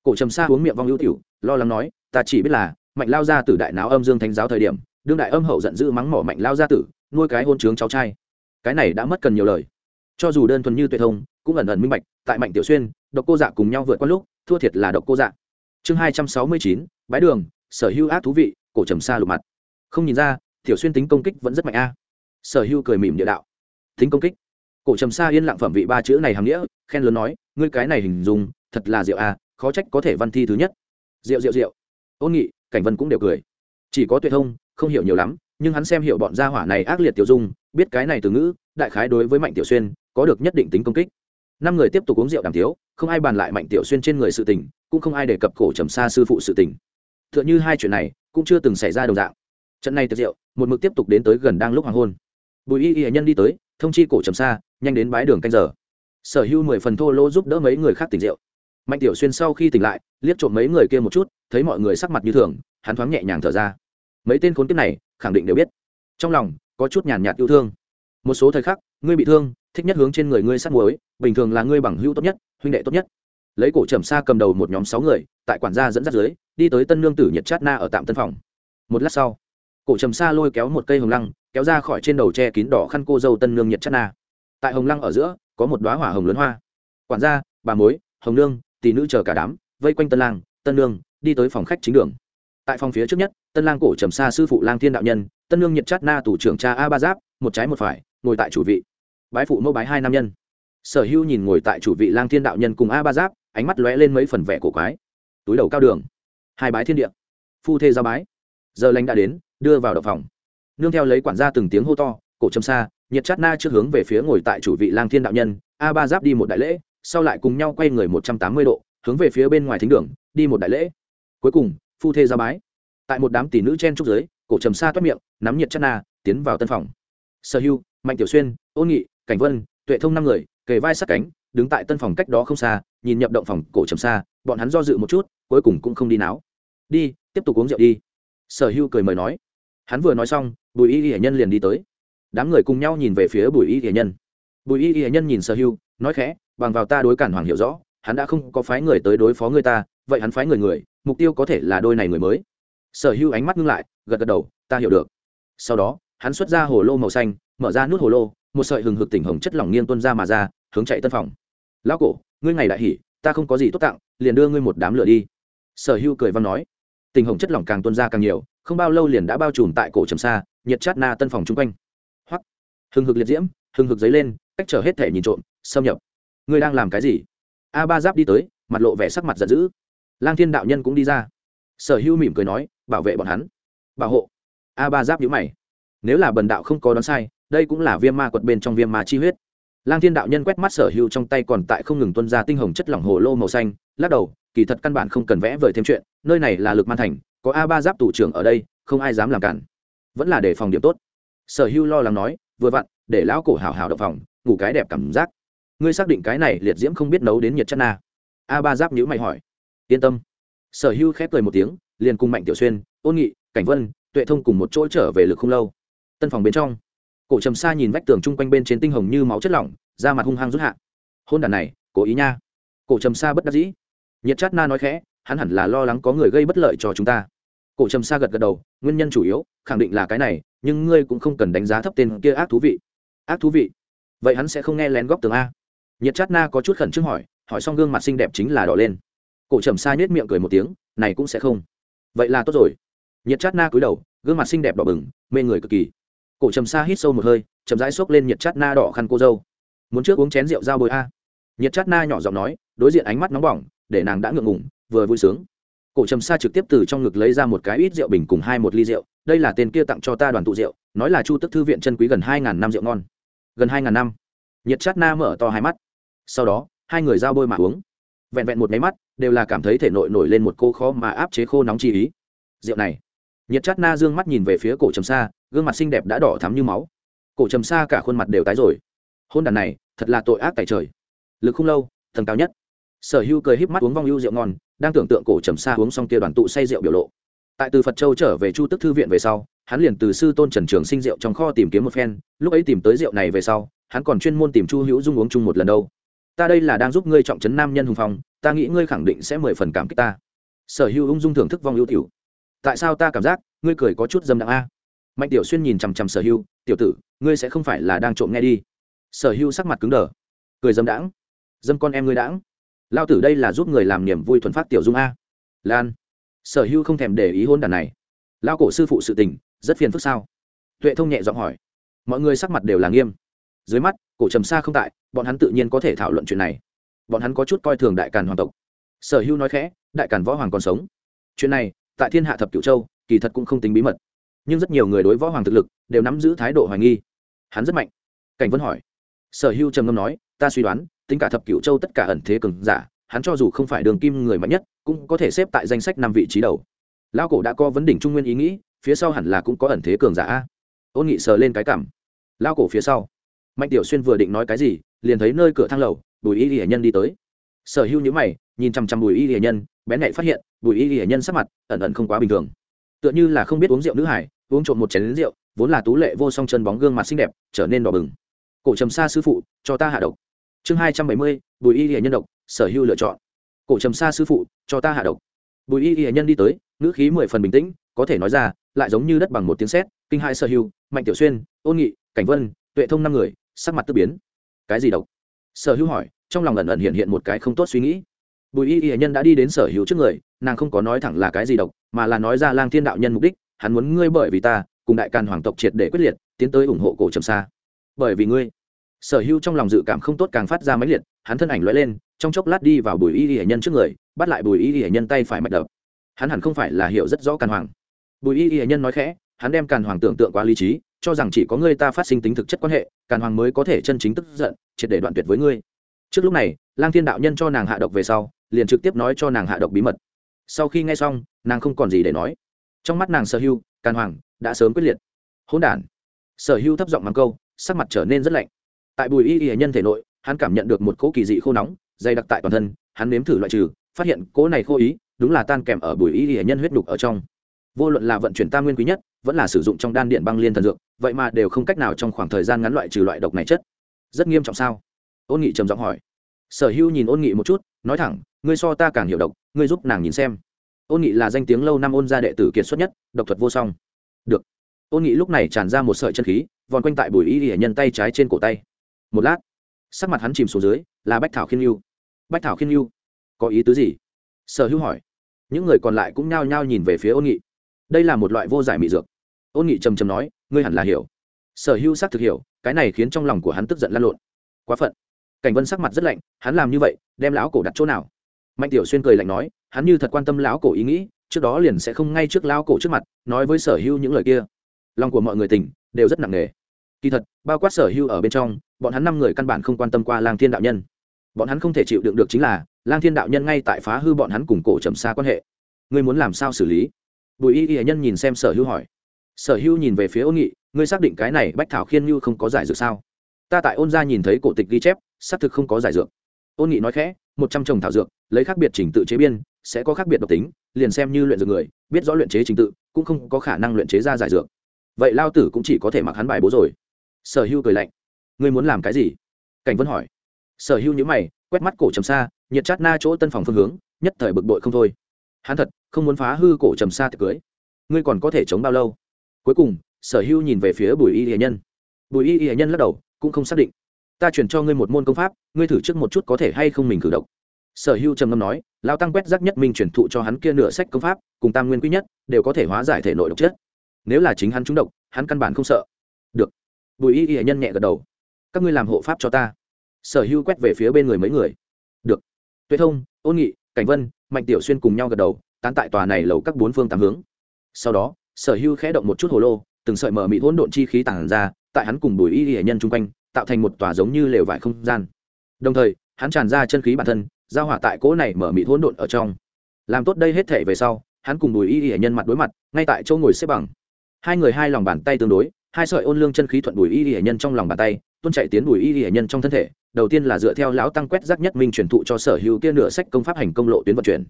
Speaker 1: Cổ trầm sa uống miệng vong hữu tiểu, lo lắng nói, ta chỉ biết là, mạnh lao ra tử đại náo âm dương thánh giáo thời điểm, đương đại âm hậu giận dữ mắng mỏ mạnh lao gia tử, nuôi cái hôn trướng cháu trai. Cái này đã mất cần nhiều lời. Cho dù đơn thuần như tuệ thông, cũng ẩn ẩn minh bạch, tại mạnh tiểu xuyên, độc cô dạ cùng nhau vượt qua lúc, thua thiệt là độc cô dạ. Chương hai trăm sáu mươi chín bái đường, sở hữu ác thú vị, cổ trầm xa lục mặt. Không nhìn ra, tiểu xuyên tính công kích vẫn rất mạnh a. Sở hữu cười mỉm địa đạo. Tính công kích. Cổ trầm xa yên lặng phẩm vị ba chữ này hàm nghĩa, khen lớn nói ngươi cái này hình dung, thật là rượu à? khó trách có thể văn thi thứ nhất. Rượu rượu rượu ôn nghị, cảnh vân cũng đều cười. Chỉ có tuệ thông, không hiểu nhiều lắm, nhưng hắn xem hiểu bọn gia hỏa này ác liệt tiểu dung, biết cái này từ ngữ, đại khái đối với mạnh tiểu xuyên, có được nhất định tính công kích. Năm người tiếp tục uống rượu đàm tiếu, không ai bàn lại mạnh tiểu xuyên trên người sự tình, cũng không ai đề cập cổ trầm xa sư phụ sự tình. T h ư ợ n h ư hai chuyện này, cũng chưa từng xảy ra đồng dạng. Trận này tiệc rượu, một mực tiếp tục đến tới gần đang lúc hoàng hôn. Bùi y y nhân đi tới, thông chi cổ trầm xa, nhanh đến bái đường canh giờ sở hữu mười phần thô lỗ giúp đỡ mấy người khác tỉnh rượu. Mạnh tiểu xuyên sau khi tỉnh lại, liếc trộm mấy người kia một chút, thấy mọi người sắc mặt như thường, hắn thoáng nhẹ nhàng thở ra. Mấy tên khốn kiếp này, khẳng định đều biết. Trong lòng, có chút nhàn nhạt yêu thương. Một số thời khắc, ngươi bị thương, thích nhất hướng trên người ngươi sát muối, bình thường là ngươi bằng hữu tốt nhất, huynh đệ tốt nhất. Lấy cổ trầm xa cầm đầu một nhóm sáu người, tại quản gia dẫn dắt dưới, đi tới tân nương tử nhiệt chát na ở tạm tân phòng. Một lát sau, cổ trầm xa lôi kéo một cây hồng lăng, kéo ra khỏi trên đầu tre kín đỏ khăn cô dâu tân nương nhiệt chát na. Tại hồng lăng ở giữa có một đoá hỏa hồng lớn hoa. Quản gia, bà mối, hồng nương, tỷ nữ chờ cả đám, vây quanh tân lang, tân nương, đi tới phòng khách chính đường. Tại phòng phía trước nhất, tân lang cổ trầm xa sư phụ lang thiên đạo nhân, tân nương nhiệt chát na thủ trưởng cha a ba giáp, một trái một phải, ngồi tại chủ vị. Bái phụ mẫu bái hai nam nhân. Sở hữu nhìn ngồi tại chủ vị lang thiên đạo nhân cùng a ba giáp, ánh mắt lóe lên mấy phần vẻ cổ quái. Túi đầu cao đường. Hai bái thiên địa. Phu thê giao bái. Giờ lành đã đến, đưa vào đậu phòng. Nương theo lấy quản gia từng tiếng hô to, cổ trầm xa nhiệt chát na trước hướng về phía ngồi tại chủ vị lang thiên đạo nhân, a ba giáp đi một đại lễ, sau lại cùng nhau quay người một trăm tám mươi độ, hướng về phía bên ngoài thính đường, đi một đại lễ. Cuối cùng, phu thê ra bái. Tại một đám tỷ nữ chen trúc giới, cổ trầm xa toát miệng, nắm nhiệt chát na, tiến vào tân phòng. Sở hưu, mạnh tiểu xuyên ôn nghị, cảnh vân, tuệ thông năm người, kề vai sát cánh, đứng tại tân phòng cách đó không xa, nhìn nhập động phòng cổ trầm xa, bọn hắn do dự một chút, cuối cùng cũng không đi náo. Đi, tiếp tục uống rượu đi. Sở hưu cười mời nói. Hắn vừa nói xong, bùi y y nhân liền đi tới đám người cùng nhau nhìn về phía bùi y y nhân. Bùi y y nhân nhìn sở hưu, nói khẽ, bằng vào ta đối cản hoàng hiểu rõ, hắn đã không có phái người tới đối phó người ta, vậy hắn phái người người, mục tiêu có thể là đôi này người mới. Sở hưu ánh mắt ngưng lại, gật gật đầu, ta hiểu được. Sau đó, hắn xuất ra hồ lô màu xanh, mở ra nút hồ lô, một sợi hừng hực tỉnh hồng chất lỏng nghiêng tuôn ra mà ra, hướng chạy tân phòng. Lão cổ, ngươi ngày đại hỉ, ta không có gì tốt tặng, liền đưa ngươi một đám lửa đi. Sở hưu cười văn nói. Tình hồng chất lỏng càng tuôn ra càng nhiều, không bao lâu liền đã bao trùm tại cổ trầm xa, nhiệt chát na tân phòng chung quanh hừng hực liệt diễm, hừng hực dấy lên, cách trở hết thể nhìn trộm, xâm nhập. Ngươi đang làm cái gì? A ba giáp đi tới, mặt lộ vẻ sắc mặt giận dữ. Lang thiên đạo nhân cũng đi ra. Sở hưu mỉm cười nói, bảo vệ bọn hắn. Bảo hộ. A ba giáp nhữ mày. Nếu là bần đạo không có đoán sai, đây cũng là viêm ma quật bên trong viêm ma chi huyết. Lang thiên đạo nhân quét mắt sở hữu trong tay còn tại không ngừng tuân ra tinh hồng chất lỏng hồ lô màu xanh, lắc đầu, kỳ thật căn bản không cần vẽ vời thêm chuyện, nơi này là lực man thành, có a ba giáp tủ trưởng ở đây, không ai dám làm cản. Vẫn là để phòng điểm tốt. Sở hữu lo lắng nói vừa vặn, để lão cổ hào hào đập phòng ngủ cái đẹp cảm giác. Ngươi xác định cái này liệt diễm không biết nấu đến nhiệt chất na? A ba giáp nhữ mày hỏi. Yên tâm. Sở hưu khép cười một tiếng, liền cùng mạnh tiểu xuyên, ôn nghị, cảnh vân, tuệ thông cùng một chỗ trở về lực không lâu. Tân phòng bên trong, cổ trầm xa nhìn vách tường chung quanh bên trên tinh hồng như máu chất lỏng, da mặt hung hăng rút hạ. Hôn đàn này, cố ý nha. Cổ trầm xa bất đắc dĩ. Nhiệt chát na nói khẽ, hắn hẳn là lo lắng có người gây bất lợi cho chúng ta cổ trầm Sa gật gật đầu, nguyên nhân chủ yếu, khẳng định là cái này, nhưng ngươi cũng không cần đánh giá thấp tên kia ác thú vị. Ác thú vị? Vậy hắn sẽ không nghe lén góc tường a. Nhiệt chát na có chút khẩn trương hỏi hỏi xong gương mặt xinh đẹp chính là đỏ lên. Cổ trầm Sa nhếch miệng cười một tiếng, này cũng sẽ không. Vậy là tốt rồi. Nhiệt chát na cúi đầu, gương mặt xinh đẹp đỏ bừng, mê người cực kỳ. Cổ trầm Sa hít sâu một hơi, chậm rãi xốc lên nhiệt chát na đỏ khăn cô dâu. Muốn trước uống chén rượu dao bồi a. Nhiệt chát na nhỏ giọng nói, đối diện ánh mắt nóng bỏng, để nàng đã ngượng ngủng vừa vui sướng cổ trầm sa trực tiếp từ trong ngực lấy ra một cái ít rượu bình cùng hai một ly rượu, đây là tên kia tặng cho ta đoàn tụ rượu, nói là chu tức thư viện chân quý gần hai ngàn năm rượu ngon. Gần hai ngàn năm. Nhiệt chát na mở to hai mắt. Sau đó, hai người giao bôi mà uống. Vẹn vẹn một máy mắt, đều là cảm thấy thể nội nổi lên một cô khó mà áp chế khô nóng chi ý. Rượu này. Nhiệt chát na dương mắt nhìn về phía cổ trầm sa, gương mặt xinh đẹp đã đỏ thắm như máu. Cổ trầm sa cả khuôn mặt đều tái rồi. Hôn đàn này, thật là tội ác tại trời. Lực không lâu tầng cao nhất. Sở hưu cười híp mắt uống vong ưu rượu ngon đang tưởng tượng cổ trầm sa uống xong kia đoàn tụ say rượu biểu lộ. Tại từ phật châu trở về chu tức thư viện về sau, hắn liền từ sư tôn trần trường sinh rượu trong kho tìm kiếm một phen, lúc ấy tìm tới rượu này về sau, hắn còn chuyên môn tìm chu hữu dung uống chung một lần đâu. Ta đây là đang giúp ngươi trọng trấn nam nhân hùng phong, ta nghĩ ngươi khẳng định sẽ mười phần cảm kích ta. Sở hữu ung dung thưởng thức vong ưu tiểu. Tại sao ta cảm giác, ngươi cười có chút dâm đặng a? Mạnh tiểu xuyên nhìn chằm chằm sở hữu, tiểu tử, ngươi sẽ không phải là đang trộm nghe đi. Sở hữu sắc mặt cứng đờ, cười dâm đãng. Dâm con em ngươi đãng lao tử đây là giúp người làm niềm vui thuần phát tiểu dung a. Lan, sở hữu không thèm để ý hôn đàn này. Lao cổ sư phụ sự tình, rất phiền phức sao? Tuệ thông nhẹ giọng hỏi. Mọi người sắc mặt đều là nghiêm. Dưới mắt, cổ trầm xa không tại, bọn hắn tự nhiên có thể thảo luận chuyện này. Bọn hắn có chút coi thường đại càn hoàng tộc. Sở hữu nói khẽ, đại càn võ hoàng còn sống. Chuyện này, tại thiên hạ thập cửu châu, kỳ thật cũng không tính bí mật. Nhưng rất nhiều người đối võ hoàng thực lực, đều nắm giữ thái độ hoài nghi. Hắn rất mạnh. Cảnh vân hỏi. Sở hữu trầm ngâm nói, ta suy đoán tính cả thập cửu châu tất cả ẩn thế cường giả, hắn cho dù không phải đường kim người mạnh nhất, cũng có thể xếp tại danh sách năm vị trí đầu. Lao cổ đã có vấn đỉnh trung nguyên ý nghĩ, phía sau hẳn là cũng có ẩn thế cường giả ôn nghị sờ lên cái cảm. Lao cổ phía sau. Mạnh tiểu xuyên vừa định nói cái gì, liền thấy nơi cửa thang lầu, bùi y hiển nhân đi tới. Sở hữu nhữ mày, nhìn chằm chằm bùi y hiển nhân, bén nhạy phát hiện, bùi y hiển nhân sắc mặt ẩn ẩn không quá bình thường. Tựa như là không biết uống rượu nữ hải, uống trộm một chén lính rượu, vốn là tú lệ vô song chân bóng gương mặt xinh đẹp, trở nên đỏ bừng. Cổ trầm xa sư phụ, cho ta hạ độc chương hai trăm bảy mươi, bùi y hệ nhân độc, sở hữu lựa chọn. Cổ trầm xa sư phụ, cho ta hạ độc. Bùi y hệ nhân đi tới, ngữ khí mười phần bình tĩnh, có thể nói ra, lại giống như đất bằng một tiếng sét, kinh hai sở hữu, mạnh tiểu xuyên, ôn nghị, cảnh vân, tuệ thông năm người, sắc mặt tức biến. Cái gì độc? Sở hữu hỏi, trong lòng ẩn ẩn hiện hiện một cái không tốt suy nghĩ. Bùi y hệ nhân đã đi đến sở hữu trước người, nàng không có nói thẳng là cái gì độc, mà là nói ra lang thiên đạo nhân mục đích, hắn muốn ngươi bởi vì ta, cùng đại càn hoàng tộc triệt để quyết liệt, tiến tới ủng hộ cổ trầm xa. Bởi vì ngươi sở hữu trong lòng dự cảm không tốt càng phát ra máy liệt, hắn thân ảnh lóe lên, trong chốc lát đi vào bùi y y nhân trước người, bắt lại bùi y y nhân tay phải mạch đập. Hắn hẳn không phải là hiểu rất rõ càn hoàng. Bùi y y nhân nói khẽ, hắn đem càn hoàng tưởng tượng quá lý trí, cho rằng chỉ có ngươi ta phát sinh tính thực chất quan hệ, càn hoàng mới có thể chân chính tức giận, triệt để đoạn tuyệt với ngươi. Trước lúc này, lang thiên đạo nhân cho nàng hạ độc về sau, liền trực tiếp nói cho nàng hạ độc bí mật. Sau khi nghe xong, nàng không còn gì để nói. Trong mắt nàng sở hưu càn hoàng đã sớm quyết liệt. Hỗn đản. Sở hưu thấp giọng mắng câu, sắc mặt trở nên rất lạnh tại bùi y y nhân thể nội, hắn cảm nhận được một cỗ kỳ dị khô nóng, dày đặc tại toàn thân, hắn nếm thử loại trừ, phát hiện cỗ này khô ý, đúng là tan kèm ở bùi y y nhân huyết đục ở trong. Vô luận là vận chuyển tam nguyên quý nhất, vẫn là sử dụng trong đan điện băng liên thần dược, vậy mà đều không cách nào trong khoảng thời gian ngắn loại trừ loại độc này chất. Rất nghiêm trọng sao? Ôn nghị trầm giọng hỏi. Sở hữu nhìn ôn nghị một chút, nói thẳng, ngươi so ta càng hiểu độc, ngươi giúp nàng nhìn xem. Ôn nghị là danh tiếng lâu năm ôn gia đệ tử kiệt xuất nhất, độc thuật vô song. Được. Ôn nghị lúc này tràn ra một sợi chân khí vòn quanh tại bùi y hệ nhân tay trái trên cổ tay một lát, sắc mặt hắn chìm xuống dưới, là bách thảo khiên yêu bách thảo khiên yêu có ý tứ gì? Sở hữu hỏi. Những người còn lại cũng nhao nhao nhìn về phía ôn nghị. Đây là một loại vô giải mị dược. Ôn nghị trầm trầm nói, ngươi hẳn là hiểu. Sở hữu xác thực hiểu, cái này khiến trong lòng của hắn tức giận lan lộn. Quá phận. Cảnh vân sắc mặt rất lạnh, hắn làm như vậy, đem lão cổ đặt chỗ nào? Mạnh tiểu xuyên cười lạnh nói, hắn như thật quan tâm lão cổ ý nghĩ, trước đó liền sẽ không ngay trước lão cổ trước mặt, nói với sở hữu những lời kia. Lòng của mọi người tình đều rất nặng nề kỳ thật, bao quát sở hưu ở bên trong, bọn hắn năm người căn bản không quan tâm qua lang thiên đạo nhân. Bọn hắn không thể chịu đựng được chính là, lang thiên đạo nhân ngay tại phá hư bọn hắn cùng cổ trầm xa quan hệ. Ngươi muốn làm sao xử lý? Bùi y y nhân nhìn xem sở hưu hỏi. Sở hưu nhìn về phía ôn nghị, ngươi xác định cái này bách thảo khiên như không có giải dược sao? Ta tại ôn gia nhìn thấy cổ tịch ghi chép, xác thực không có giải dược. Ôn nghị nói khẽ, một trăm trồng thảo dược, lấy khác biệt trình tự chế biên, sẽ có khác biệt độc tính, liền xem như luyện dược người, biết rõ luyện chế trình tự, cũng không có khả năng luyện chế ra giải dược. Vậy lao tử cũng chỉ có thể mặc hắn bài bố rồi sở Hưu cười lạnh. Ngươi muốn làm cái gì? Cảnh vân hỏi. Sở Hưu nhữ mày, quét mắt cổ trầm xa nhiệt chát na chỗ tân phòng phương hướng, nhất thời bực bội không thôi. Hắn thật, không muốn phá hư cổ trầm xa tiệc cưới. Ngươi còn có thể chống bao lâu? Cuối cùng, sở Hưu nhìn về phía bùi y hệ nhân. Bùi y hệ nhân lắc đầu, cũng không xác định. Ta chuyển cho ngươi một môn công pháp, ngươi thử trước một chút có thể hay không mình cử động. Sở Hưu trầm ngâm nói lao tăng quét rác nhất mình chuyển thụ cho hắn kia nửa sách công pháp, cùng tam nguyên quý nhất, đều có thể hóa giải thể nội độc chất. Nếu là chính hắn trúng độc, hắn căn bản không sợ. Được bùi y y nhân nhẹ gật đầu. Các ngươi làm hộ pháp cho ta. Sở hữu quét về phía bên người mấy người. Được. Tuệ thông, ôn nghị, cảnh vân, mạnh tiểu xuyên cùng nhau gật đầu, tán tại tòa này lầu các bốn phương tám hướng. Sau đó, sở hưu khẽ động một chút hồ lô, từng sợi mở mị hỗn độn chi khí tản ra, tại hắn cùng bùi y Y nhân chung quanh, tạo thành một tòa giống như lều vải không gian. Đồng thời, hắn tràn ra chân khí bản thân, giao hỏa tại cỗ này mở mị hỗn độn ở trong. Làm tốt đây hết thể về sau, hắn cùng bùi y Y nhân mặt đối mặt, ngay tại chỗ ngồi xếp bằng. Hai người hai lòng bàn tay tương đối hai sợi ôn lương chân khí thuận bùi y hệ nhân trong lòng bàn tay, tuôn chạy tiến bùi y hệ nhân trong thân thể, đầu tiên là dựa theo lão tăng quét rác nhất minh truyền thụ cho sở hữu kia nửa sách công pháp hành công lộ tuyến vận chuyển.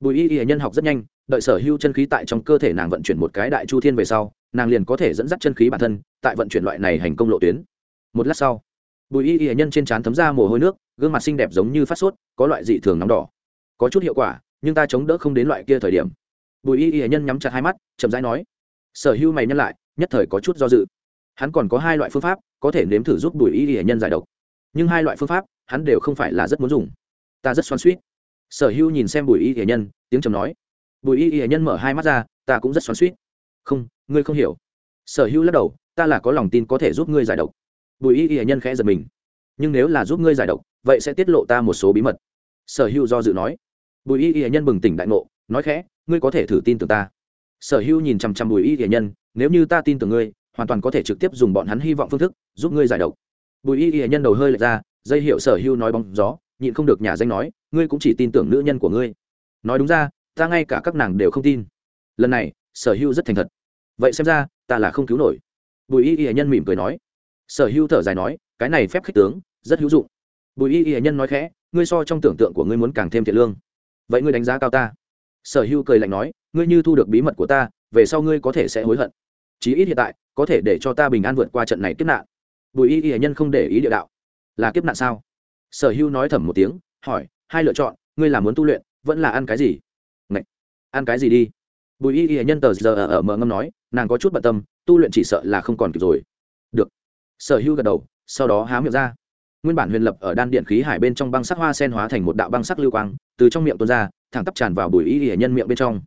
Speaker 1: Bùi y y nhân học rất nhanh, đợi sở hữu chân khí tại trong cơ thể nàng vận chuyển một cái đại chu thiên về sau, nàng liền có thể dẫn dắt chân khí bản thân, tại vận chuyển loại này hành công lộ tuyến. Một lát sau, bùi y y nhân trên trán thấm ra mồ hôi nước, gương mặt xinh đẹp giống như phát sốt, có loại dị thường nóng đỏ. Có chút hiệu quả, nhưng ta chống đỡ không đến loại kia thời điểm. Bùi y y nhân nhắm chặt hai mắt, chậm rãi nói, sở hữu mày nhân lại nhất thời có chút do dự. Hắn còn có hai loại phương pháp, có thể nếm thử giúp bùi y y nhân giải độc. Nhưng hai loại phương pháp, hắn đều không phải là rất muốn dùng. Ta rất xoan suýt sở hữu nhìn xem bùi y y nhân, tiếng trầm nói. Bùi y y nhân mở hai mắt ra, ta cũng rất xoan suýt không, ngươi không hiểu. Sở hữu lắc đầu, ta là có lòng tin có thể giúp ngươi giải độc. Bùi y y nhân khẽ giật mình. Nhưng nếu là giúp ngươi giải độc, vậy sẽ tiết lộ ta một số bí mật. Sở hữu do dự nói. Bùi y y nhân bừng tỉnh đại ngộ, nói khẽ, ngươi có thể thử tin tưởng ta. Sở hữu nhìn chằm chằm bùi y y nhân nếu như ta tin tưởng ngươi, hoàn toàn có thể trực tiếp dùng bọn hắn hy vọng phương thức, giúp ngươi giải độc. Bùi y y nhân đầu hơi lệch ra, dây hiệu sở hưu nói bóng gió, nhịn không được nhà danh nói, ngươi cũng chỉ tin tưởng nữ nhân của ngươi. Nói đúng ra, ta ngay cả các nàng đều không tin. Lần này, sở hưu rất thành thật. Vậy xem ra, ta là không cứu nổi. Bùi y y nhân mỉm cười nói. Sở hưu thở dài nói, cái này phép khích tướng, rất hữu dụng. Bùi y y nhân nói khẽ, ngươi so trong tưởng tượng của ngươi muốn càng thêm thiện lương. Vậy ngươi đánh giá cao ta. Sở hưu cười lạnh nói, ngươi như thu được bí mật của ta, về sau ngươi có thể sẽ hối hận chí ít hiện tại có thể để cho ta bình an vượt qua trận này kiếp nạn. Bùi y y nhân không để ý địa đạo. Là kiếp nạn sao? Sở hữu nói thầm một tiếng hỏi hai lựa chọn ngươi là muốn tu luyện vẫn là ăn cái gì? Ngậy! ăn cái gì đi? Bùi y y nhân tờ giờ ở, ở mờ ngâm nói nàng có chút bận tâm tu luyện chỉ sợ là không còn kịp rồi. Được. Sở hữu gật đầu sau đó há miệng ra. Nguyên bản huyền lập ở đan điện khí hải bên trong băng sắc hoa sen hóa thành một đạo băng sắc lưu quang từ trong miệng tuôn ra thẳng tắp tràn vào bùi y y nhân miệng bên trong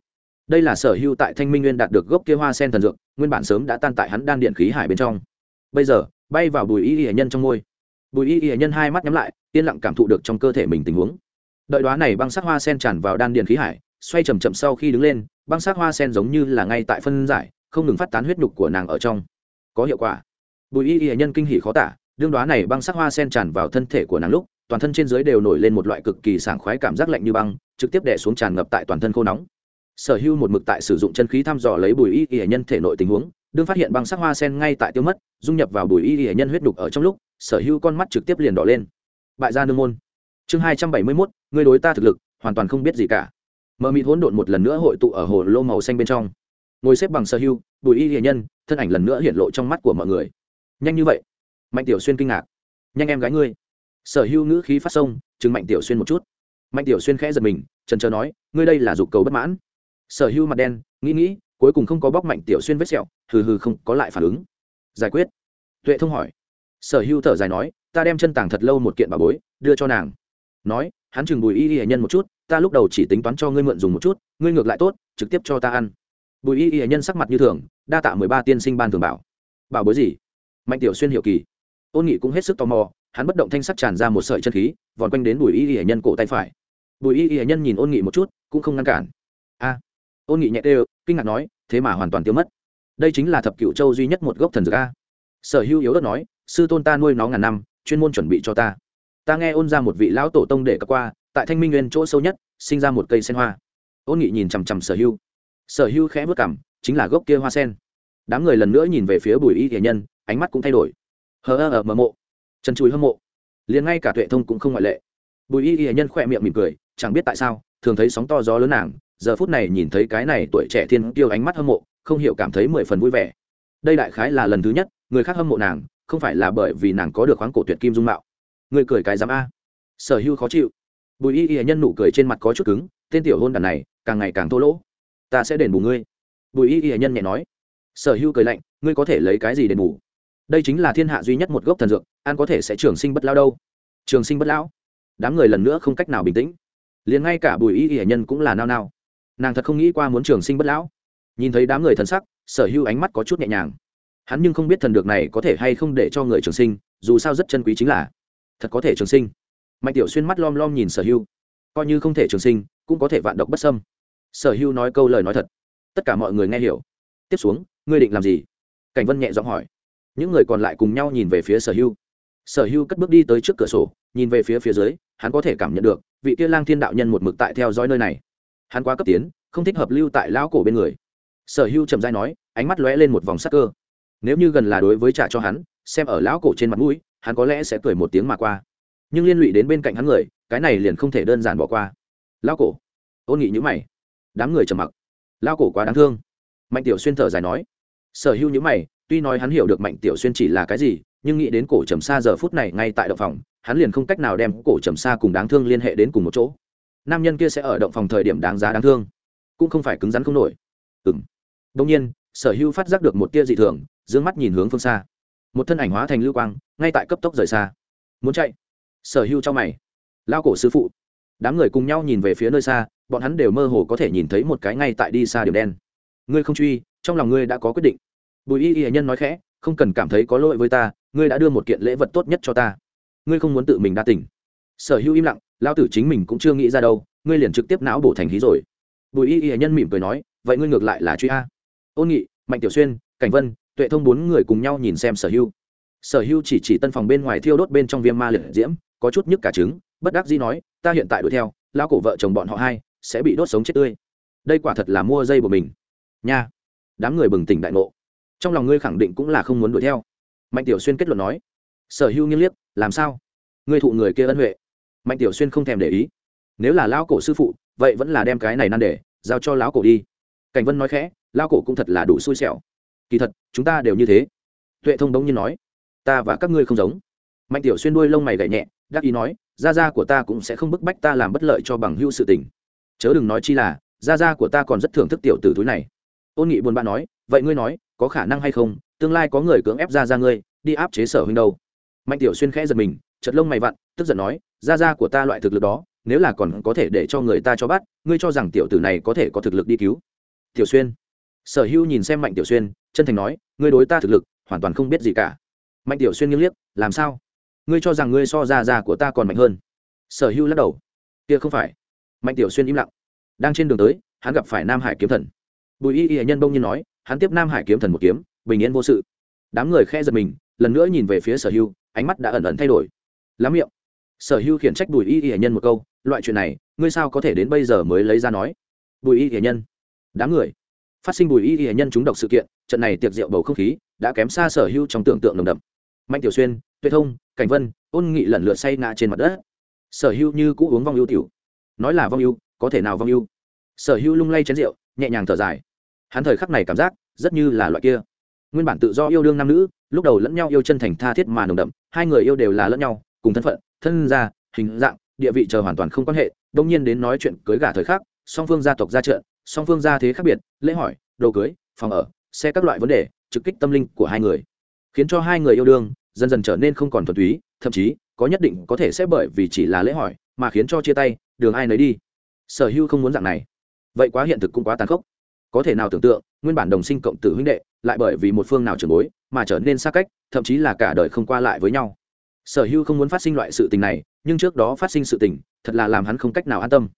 Speaker 1: đây là sở hữu tại thanh minh nguyên đạt được gốc kia hoa sen thần dược, nguyên bản sớm đã tan tại hắn đan điện khí hải bên trong. Bây giờ, bay vào bùi y y nhân trong môi. Bùi y y nhân hai mắt nhắm lại, yên lặng cảm thụ được trong cơ thể mình tình huống. Đợi đoá này băng sắc hoa sen tràn vào đan điện khí hải, xoay chầm chậm sau khi đứng lên, băng sắc hoa sen giống như là ngay tại phân giải, không ngừng phát tán huyết nhục của nàng ở trong. Có hiệu quả. Bùi y y nhân kinh hỉ khó tả, đương đoá này băng sắc hoa sen tràn vào thân thể của nàng lúc, toàn thân trên dưới đều nổi lên một loại cực kỳ sảng khoái cảm giác lạnh như băng, trực tiếp đè xuống tràn ngập tại toàn thân khô nóng sở hưu một mực tại sử dụng chân khí thăm dò lấy bùi y y nhân thể nội tình huống, đương phát hiện băng sắc hoa sen ngay tại tiêu mất, dung nhập vào bùi y y nhân huyết đục ở trong lúc, sở hưu con mắt trực tiếp liền đỏ lên. Bại gia nương môn. Chương hai trăm bảy mươi mốt người đối ta thực lực, hoàn toàn không biết gì cả. Mờ mịt hỗn độn một lần nữa hội tụ ở hồ lô màu xanh bên trong. Ngồi xếp bằng sở hưu bùi y y nhân, thân ảnh lần nữa hiện lộ trong mắt của mọi người. Nhanh như vậy? Mạnh tiểu xuyên kinh ngạc. Nhanh em gái ngươi. Sở hưu ngữ khí phát sông chừng mạnh tiểu xuyên một chút. Mạnh tiểu xuyên khẽ giật mình, trần trờ nói, ngươi đây là dục cầu bất mãn sở hưu mặt đen, nghĩ nghĩ, cuối cùng không có bóc mạnh tiểu xuyên vết sẹo, hừ hừ không có lại phản ứng. Giải quyết. Tuệ thông hỏi. Sở hưu thở dài nói, ta đem chân tàng thật lâu một kiện bà bối, đưa cho nàng. Nói, hắn chừng bùi y y nhân một chút, ta lúc đầu chỉ tính toán cho ngươi mượn dùng một chút, ngươi ngược lại tốt, trực tiếp cho ta ăn. Bùi y y nhân sắc mặt như thường, đa tạ mười ba tiên sinh ban thường bảo. Bảo bối gì? Mạnh tiểu xuyên hiểu kỳ. Ôn nghị cũng hết sức tò mò, hắn bất động thanh sắc tràn ra một sợi chân khí, vòn quanh đến bùi y y nhân cổ tay phải. Bùi y y nhân nhìn ôn nghị một chút, cũng không ngăn cản. A ôn nghị nhẹ tê kinh ngạc nói, thế mà hoàn toàn tiêu mất. Đây chính là thập cựu châu duy nhất một gốc thần dược a. Sở hữu yếu đất nói, sư tôn ta nuôi nó ngàn năm, chuyên môn chuẩn bị cho ta. Ta nghe ôn ra một vị lão tổ tông để cập qua, tại thanh minh nguyên chỗ sâu nhất, sinh ra một cây sen hoa. Ôn nghị nhìn chằm chằm sở hữu. Sở hữu khẽ vất cảm chính là gốc kia hoa sen. Đám người lần nữa nhìn về phía bùi y thể nhân, ánh mắt cũng thay đổi. Hờ ơ ở mờ mộ. Chân chùi hâm mộ. Liền ngay cả tuệ thông cũng không ngoại lệ. Bùi y thể nhân khỏe miệng mỉm cười, chẳng biết tại sao, thường thấy sóng to gió lớn nàng giờ phút này nhìn thấy cái này tuổi trẻ thiên tiêu ánh mắt hâm mộ, không hiểu cảm thấy mười phần vui vẻ. Đây đại khái là lần thứ nhất, người khác hâm mộ nàng, không phải là bởi vì nàng có được khoáng cổ tuyệt kim dung mạo. Người cười cái dám a. Sở hưu khó chịu. Bùi y y nhân nụ cười trên mặt có chút cứng, tên tiểu hôn đàn này, càng ngày càng thô lỗ. Ta sẽ đền bù ngươi. Bùi y y nhân nhẹ nói. Sở hưu cười lạnh, ngươi có thể lấy cái gì đền bù? Đây chính là thiên hạ duy nhất một gốc thần dược an có thể sẽ trường sinh bất lao đâu. Trường sinh bất lão? Đám người lần nữa không cách nào bình tĩnh. Liền ngay cả bùi y y nhân cũng là nao nao nàng thật không nghĩ qua muốn trường sinh bất lão. Nhìn thấy đám người thần sắc, sở hữu ánh mắt có chút nhẹ nhàng. Hắn nhưng không biết thần được này có thể hay không để cho người trường sinh, dù sao rất chân quý chính là thật có thể trường sinh. Mạnh tiểu xuyên mắt lom lom nhìn sở hữu. Coi như không thể trường sinh, cũng có thể vạn độc bất sâm sở hưu nói câu lời nói thật. Tất cả mọi người nghe hiểu. Tiếp xuống, ngươi định làm gì? Cảnh vân nhẹ giọng hỏi. Những người còn lại cùng nhau nhìn về phía sở hưu sở hưu cất bước đi tới trước cửa sổ, nhìn về phía phía dưới, hắn có thể cảm nhận được vị kia lang thiên đạo nhân một mực tại theo dõi nơi này hắn quá cấp tiến, không thích hợp lưu tại lão cổ bên người. Sở hưu trầm dai nói, ánh mắt lóe lên một vòng sắc cơ. Nếu như gần là đối với trả cho hắn, xem ở lão cổ trên mặt mũi, hắn có lẽ sẽ cười một tiếng mà qua. Nhưng liên lụy đến bên cạnh hắn người, cái này liền không thể đơn giản bỏ qua. Lão cổ. Ôn nghị nhữ mày. Đám người trầm mặc. Lão cổ quá đáng thương. Mạnh tiểu xuyên thở dài nói. Sở Hưu nhữ mày, tuy nói hắn hiểu được mạnh tiểu xuyên chỉ là cái gì, nhưng nghĩ đến cổ trầm xa giờ phút này ngay tại đậu phòng, hắn liền không cách nào đem cổ trầm xa cùng đáng thương liên hệ đến cùng một chỗ nam nhân kia sẽ ở động phòng thời điểm đáng giá đáng thương, cũng không phải cứng rắn không nổi. Ừ m đông nhiên, sở hữu phát giác được một tia dị thường d ư ơ n g mắt nhìn hướng phương xa. Một thân ảnh hóa thành lưu quang, ngay tại cấp tốc rời xa. Muốn chạy? Sở hữu trong mày. Lao cổ sư phụ. Đám người cùng nhau nhìn về phía nơi xa, bọn hắn đều mơ hồ có thể nhìn thấy một cái ngay tại đi xa điểm đen. Ngươi không truy, trong lòng ngươi đã có quyết định. Bùi y y nhân nói khẽ, không cần cảm thấy có lỗi với ta, ngươi đã đưa một kiện lễ vật tốt nhất cho ta. Ngươi không muốn tự mình đa tỉnh sở hữu im lặng lao tử chính mình cũng chưa nghĩ ra đâu, ngươi liền trực tiếp não bổ thành hí rồi. Bùi y y nhân mỉm cười nói, vậy ngươi ngược lại là truy a. Ôn nghị, mạnh tiểu xuyên, cảnh vân, tuệ thông bốn người cùng nhau nhìn xem sở hưu. sở hưu chỉ chỉ tân phòng bên ngoài thiêu đốt bên trong viêm ma liệt diễm, có chút nhức cả trứng, bất đắc dĩ nói, ta hiện tại đuổi theo lao cổ vợ chồng bọn họ hai sẽ bị đốt sống chết tươi. Đây quả thật là mua dây của mình. Nha. Đám người bừng tỉnh đại ngộ. Trong lòng ngươi khẳng định cũng là không muốn đuổi theo. Mạnh tiểu xuyên kết luận nói. Sở hưu nghiêng liếc, làm sao? Ngươi thụ người kia ân huệ mạnh tiểu xuyên không thèm để ý. Nếu là lão cổ sư phụ, vậy vẫn là đem cái này nan để giao cho lão cổ đi. Cảnh vân nói khẽ, lão cổ cũng thật là đủ xui xẻo. Kỳ thật, chúng ta đều như thế. Tuệ thông đống nhiên nói, ta và các ngươi không giống. Mạnh tiểu xuyên đuôi lông mày gậy nhẹ, đắc ý nói, gia gia của ta cũng sẽ không bức bách ta làm bất lợi cho bằng hữu sự tình. Chớ đừng nói chi là, gia gia của ta còn rất thưởng thức tiểu tử túi này. Ôn nghị buồn bã nói, vậy ngươi nói, có khả năng hay không? Tương lai có người cưỡng ép gia gia ngươi, đi áp chế sở huynh đâu? Mạnh tiểu xuyên khẽ giật mình chật lông mày vặn, tức giận nói gia gia của ta loại thực lực đó, nếu là còn có thể để cho người ta cho bắt, ngươi cho rằng tiểu tử này có thể có thực lực đi cứu. Tiểu xuyên. Sở hữu nhìn xem mạnh tiểu xuyên, chân thành nói, ngươi đối ta thực lực, hoàn toàn không biết gì cả. Mạnh tiểu xuyên nghiêng liếc, làm sao? Ngươi cho rằng ngươi so ra ra của ta còn mạnh hơn? Sở hữu lắc đầu. Kia không phải. Mạnh tiểu xuyên im lặng. Đang trên đường tới, hắn gặp phải nam hải kiếm thần. Bùi y y nhân bông nhiên nói, hắn tiếp nam hải kiếm thần một kiếm, bình yên vô sự. Đám người khe giật mình, lần nữa nhìn về phía sở hưu ánh mắt đã ẩn ẩn thay đổi. Lắm miệng sở hưu khiển trách bùi y y nhân một câu, loại chuyện này, ngươi sao có thể đến bây giờ mới lấy ra nói? Bùi y y nhân, đám người. Phát sinh bùi y y nhân trúng độc sự kiện, trận này tiệc rượu bầu không khí đã kém xa sở hưu trong tưởng tượng nồng đậm. Mạnh tiểu xuyên tuyệt thông, cảnh vân, ôn nghị lần lượt say ngã trên mặt đất. Sở hưu như cũ uống vong ưu tiểu. Nói là vong ưu, có thể nào vong ưu? Sở hưu lung lay chén rượu, nhẹ nhàng thở dài. Hắn thời khắc này cảm giác, rất như là loại kia. Nguyên bản tự do yêu đương nam nữ, lúc đầu lẫn nhau yêu chân thành tha thiết mà nồng đậm, hai người yêu đều là lẫn nhau, cùng thân phận thân gia hình dạng, địa vị chờ hoàn toàn không quan hệ, đông nhiên đến nói chuyện cưới gả thời khắc, song phương gia tộc ra trận, song phương gia thế khác biệt, lễ hỏi, đồ cưới, phòng ở, xe các loại vấn đề, trực kích tâm linh của hai người. Khiến cho hai người yêu đương, dần dần trở nên không còn thuần túy, thậm chí, có nhất định có thể sẽ bởi vì chỉ là lễ hỏi, mà khiến cho chia tay, đường ai nấy đi. Sở hưu không muốn dạng này. Vậy quá hiện thực cũng quá tàn khốc. Có thể nào tưởng tượng, nguyên bản đồng sinh cộng tử huynh đệ, lại bởi vì một phương nào trường bối, mà trở nên xa cách, thậm chí là cả đời không qua lại với nhau sở hưu không muốn phát sinh loại sự tình này, nhưng trước đó phát sinh sự tình, thật là làm hắn không cách nào an tâm.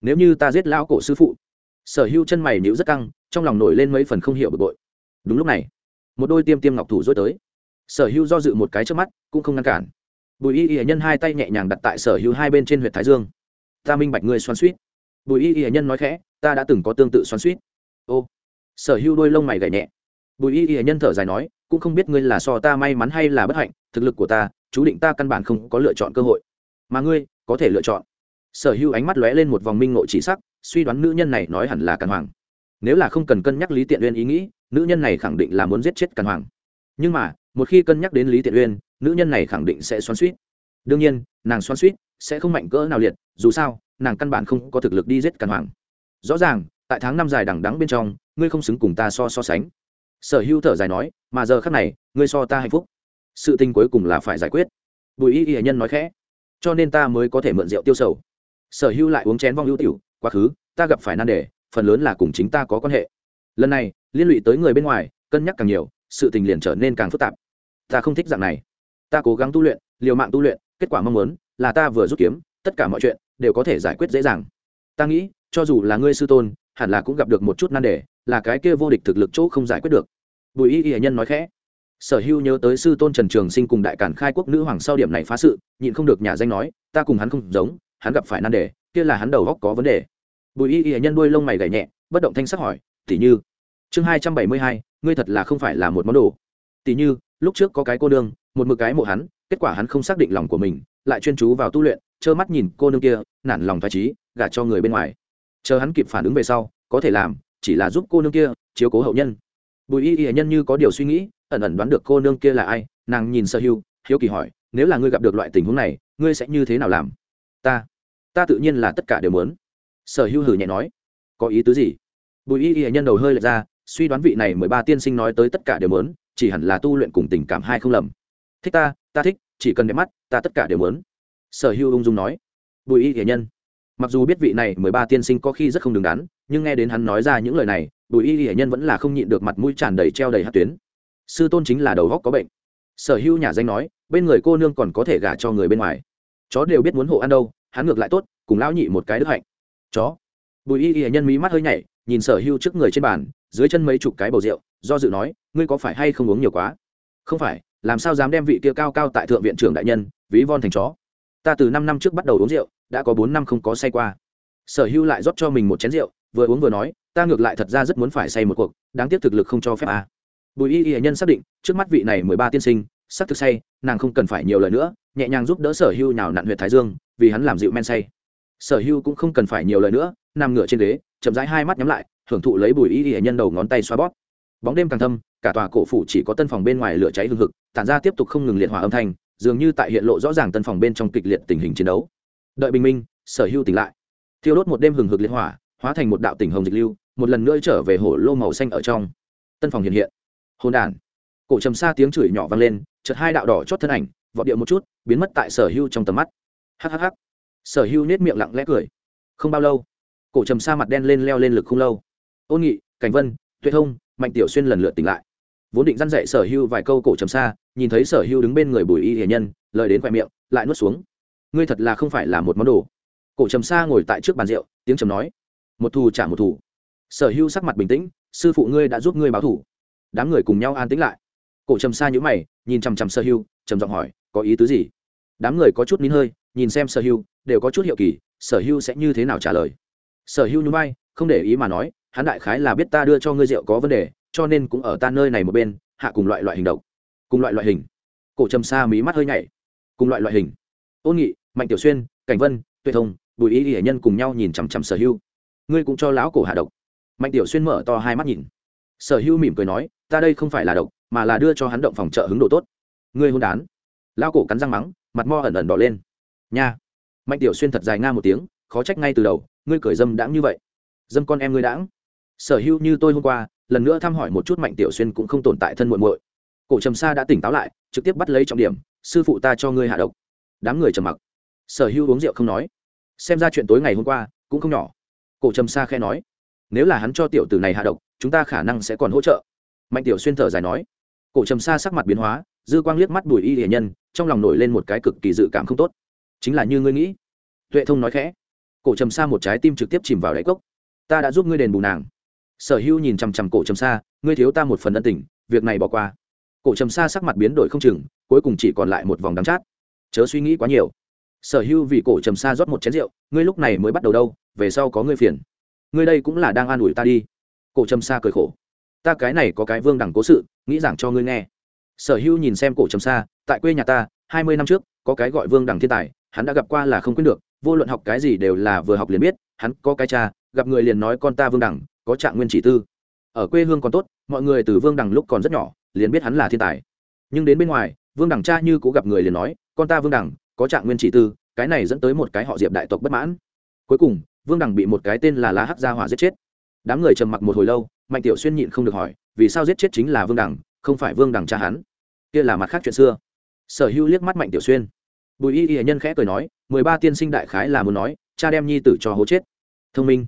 Speaker 1: Nếu như ta giết lão cổ sư phụ. Sở hưu chân mày nhíu rất căng, trong lòng nổi lên mấy phần không hiểu bực bội. Đúng lúc này, một đôi tiêm tiêm ngọc thủ dối tới. Sở hưu do dự một cái trước mắt, cũng không ngăn cản. Bùi y y nhân hai tay nhẹ nhàng đặt tại sở hưu hai bên trên huyện thái dương. Ta minh bạch ngươi xoan suýt bùi y y nhân nói khẽ, ta đã từng có tương tự xoan suýt ô. Sở hữu đôi lông mày gảy nhẹ. Bùi y y nhân thở dài nói, cũng không biết ngươi là so ta may mắn hay là bất hạnh, thực lực của ta chú định ta căn bản không có lựa chọn cơ hội. Mà ngươi, có thể lựa chọn. Sở hữu ánh mắt lóe lên một vòng minh ngộ chỉ sắc, suy đoán nữ nhân này nói hẳn là càn hoàng. Nếu là không cần cân nhắc lý tiện uyên ý nghĩ, nữ nhân này khẳng định là muốn giết chết càn hoàng. Nhưng mà, một khi cân nhắc đến lý tiện uyên, nữ nhân này khẳng định sẽ xoắn suýt đương nhiên, nàng xoắn suýt sẽ không mạnh cỡ nào liệt, dù sao, nàng căn bản không có thực lực đi giết càn hoàng. Rõ ràng, tại tháng năm dài đằng đắng bên trong, ngươi không xứng cùng ta so so sánh. Sở hữu thở dài nói, mà giờ khắc này, ngươi so ta hạnh phúc sự tình cuối cùng là phải giải quyết. Bùi y y nhân nói khẽ, cho nên ta mới có thể mượn rượu tiêu sầu. Sở hữu lại uống chén vong hữu tiểu, quá khứ, ta gặp phải nan đề, phần lớn là cùng chính ta có quan hệ. Lần này, liên lụy tới người bên ngoài, cân nhắc càng nhiều, sự tình liền trở nên càng phức tạp. Ta không thích dạng này. Ta cố gắng tu luyện, liều mạng tu luyện, kết quả mong muốn là ta vừa rút kiếm, tất cả mọi chuyện đều có thể giải quyết dễ dàng. Ta nghĩ, cho dù là ngươi sư tôn, hẳn là cũng gặp được một chút nan đề, là cái kia vô địch thực lực chỗ không giải quyết được. Bùi y y nhân nói khẽ sở hưu nhớ tới sư tôn trần trường sinh cùng đại cản khai quốc nữ hoàng sau điểm này phá sự, nhịn không được nhà danh nói, ta cùng hắn không giống, hắn gặp phải nan đề, kia là hắn đầu góc có vấn đề. Bùi y y nhân đuôi lông mày gảy nhẹ, bất động thanh sắc hỏi tỉ như, chương hai trăm bảy mươi hai, ngươi thật là không phải là một món đồ. Tỉ như, lúc trước có cái cô nương, một mực cái mộ hắn, kết quả hắn không xác định lòng của mình, lại chuyên chú vào tu luyện, trơ mắt nhìn cô nương kia, nản lòng thoải trí gả cho người bên ngoài. Chờ hắn kịp phản ứng về sau, có thể làm, chỉ là giúp cô nương kia chiếu cố hậu nhân. Bùi y y nhân như có điều suy nghĩ ẩn ẩn đoán được cô nương kia là ai, nàng nhìn sở hưu, hiếu kỳ hỏi, nếu là ngươi gặp được loại tình huống này, ngươi sẽ như thế nào làm? Ta ta tự nhiên là tất cả đều muốn. Sở hưu hử nhẹ nói, có ý tứ gì? Bùi y y nhân đầu hơi lệch ra, suy đoán vị này mười ba tiên sinh nói tới tất cả đều muốn, chỉ hẳn là tu luyện cùng tình cảm hai không lầm. Thích ta ta thích, chỉ cần đẹp mắt, ta tất cả đều muốn. Sở hưu ung dung nói. Bùi y y nhân, mặc dù biết vị này mười ba tiên sinh có khi rất không đứng đắn, nhưng nghe đến hắn nói ra những lời này, bùi y y nhân vẫn là không nhịn được mặt mũi tràn đầy treo đầy hát tuyến sư tôn chính là đầu góc có bệnh. Sở hữu nhà danh nói, bên người cô nương còn có thể gả cho người bên ngoài. Chó đều biết muốn hộ ăn đâu, hắn ngược lại tốt, cùng lão nhị một cái đức hạnh. Chó. Bùi y y nhân mí mắt hơi nhảy, nhìn sở hữu trước người trên bàn, dưới chân mấy chục cái bầu rượu, do dự nói, ngươi có phải hay không uống nhiều quá? Không phải, làm sao dám đem vị kia cao cao tại thượng viện trưởng đại nhân, ví von thành chó? Ta từ năm năm trước bắt đầu uống rượu, đã có bốn năm không có say qua. Sở hữu lại rót cho mình một chén rượu, vừa uống vừa nói, ta ngược lại thật ra rất muốn phải say một cuộc, đáng tiếc thực lực không cho phép à bùi y y nhân xác định, trước mắt vị này mười ba tiên sinh sắc thực say, nàng không cần phải nhiều lời nữa, nhẹ nhàng giúp đỡ sở hưu nào nặn huyện thái dương, vì hắn làm dịu men say. Sở hưu cũng không cần phải nhiều lời nữa, nằm ngửa trên ghế, chậm rãi hai mắt nhắm lại, hưởng thụ lấy bùi y y nhân đầu ngón tay xoa bóp. Bóng đêm càng thâm, cả tòa cổ phủ chỉ có tân phòng bên ngoài lửa cháy hừng hực, tản ra tiếp tục không ngừng liệt hòa âm thanh, dường như tại hiện lộ rõ ràng tân phòng bên trong kịch liệt tình hình chiến đấu. Đợi bình minh, sở hưu tỉnh lại. Thiêu đốt một đêm hừng hực liệt hỏa, hóa thành một đạo tỉnh hồng dịch lưu, một lần nữa trở về hổ lô màu xanh ở trong. Tân phòng hiện hiện hôn đản cổ trầm xa tiếng chửi nhỏ vang lên, chợt hai đạo đỏ chót thân ảnh, vọt điệu một chút, biến mất tại sở hưu trong tầm mắt. Hhh sở hưu nết miệng lặng lẽ cười. Không bao lâu, cổ trầm xa mặt đen lên leo lên lực không lâu. Ôn nghị, cảnh vân, tuệ thông, mạnh tiểu xuyên lần lượt tỉnh lại. Vốn định dăn dạy sở hưu vài câu cổ trầm xa, nhìn thấy sở hưu đứng bên người bùi y hiền nhân, lời đến khoe miệng, lại nuốt xuống. Ngươi thật là không phải là một món đồ. Cổ trầm xa ngồi tại trước bàn rượu, tiếng trầm nói. Một thù trả một thù. Sở hưu sắc mặt bình tĩnh, sư phụ ngươi đã giúp ngươi báo thủ đám người cùng nhau an tĩnh lại. Cổ trầm xa nhữ mày, nhìn chằm chằm sơ hưu, trầm giọng hỏi, có ý tứ gì? Đám người có chút nín hơi, nhìn xem sở hưu, đều có chút hiệu kỳ, sở hưu sẽ như thế nào trả lời? Sở hưu nhún vai, không để ý mà nói, hắn đại khái là biết ta đưa cho ngươi rượu có vấn đề, cho nên cũng ở ta nơi này một bên, hạ cùng loại loại hình động cùng loại loại hình. Cổ trầm xa mí mắt hơi nhảy. Cùng loại loại hình. Ôn nghị, mạnh tiểu xuyên, cảnh vân, tuệ thông, bùi ý hệ nhân cùng nhau nhìn chằm chằm sở hưu. Ngươi cũng cho lão cổ hạ độc. Mạnh tiểu xuyên mở to hai mắt nhìn sở hưu mỉm cười nói, ta đây không phải là độc, mà là đưa cho hắn động phòng trợ hứng độ tốt. Ngươi hôn đán. Lao cổ cắn răng mắng, mặt mo ẩn ẩn đỏ lên. Nha. Mạnh tiểu xuyên thật dài nga một tiếng, khó trách ngay từ đầu, ngươi cười dâm đãng như vậy. Dâm con em ngươi đãng. Sở hữu như tôi hôm qua, lần nữa thăm hỏi một chút mạnh tiểu xuyên cũng không tồn tại thân muội muội. Cổ trầm sa đã tỉnh táo lại, trực tiếp bắt lấy trọng điểm, sư phụ ta cho ngươi hạ độc. Đám người trầm mặc. Sở hữu uống rượu không nói. Xem ra chuyện tối ngày hôm qua cũng không nhỏ. Cổ trầm sa khe nói, nếu là hắn cho tiểu tử này hạ độc chúng ta khả năng sẽ còn hỗ trợ. Mạnh tiểu xuyên thở dài nói. Cổ trầm xa sắc mặt biến hóa, dư quang liếc mắt bùi y hiền nhân, trong lòng nổi lên một cái cực kỳ dự cảm không tốt. Chính là như ngươi nghĩ. Tuệ thông nói khẽ. Cổ trầm xa một trái tim trực tiếp chìm vào đáy cốc. Ta đã giúp ngươi đền bù nàng. Sở hữu nhìn chằm chằm cổ trầm xa ngươi thiếu ta một phần ân tình, việc này bỏ qua. Cổ trầm xa sắc mặt biến đổi không chừng, cuối cùng chỉ còn lại một vòng đắng chát. Chớ suy nghĩ quá nhiều. Sở hữu vì cổ trầm xa rót một chén rượu, ngươi lúc này mới bắt đầu đâu, về sau có ngươi phiền. Ngươi đây cũng là đang an ủi ta đi cổ trầm xa cười khổ. Ta cái này có cái vương đẳng cố sự, nghĩ giảng cho ngươi nghe. Sở hữu nhìn xem cổ trầm xa, tại quê nhà ta, hai mươi năm trước, có cái gọi vương đẳng thiên tài, hắn đã gặp qua là không quên được, vô luận học cái gì đều là vừa học liền biết, hắn có cái cha, gặp người liền nói con ta vương đẳng, có trạng nguyên chỉ tư. Ở quê hương còn tốt, mọi người từ vương đẳng lúc còn rất nhỏ, liền biết hắn là thiên tài. Nhưng đến bên ngoài, vương đẳng cha như cũng gặp người liền nói, con ta vương đẳng, có trạng nguyên chỉ tư, cái này dẫn tới một cái họ diệp đại tộc bất mãn. Cuối cùng, vương đẳng bị một cái tên là lá hắc gia hỏa giết chết đám người trầm mặc một hồi lâu, mạnh tiểu xuyên nhịn không được hỏi, vì sao giết chết chính là vương đẳng không phải vương đẳng cha hắn? Kia là mặt khác chuyện xưa. Sở hữu liếc mắt mạnh tiểu xuyên. Bùi y y nhân khẽ cười nói, mười ba tiên sinh đại khái là muốn nói, cha đem nhi tử cho hố chết. Thông minh.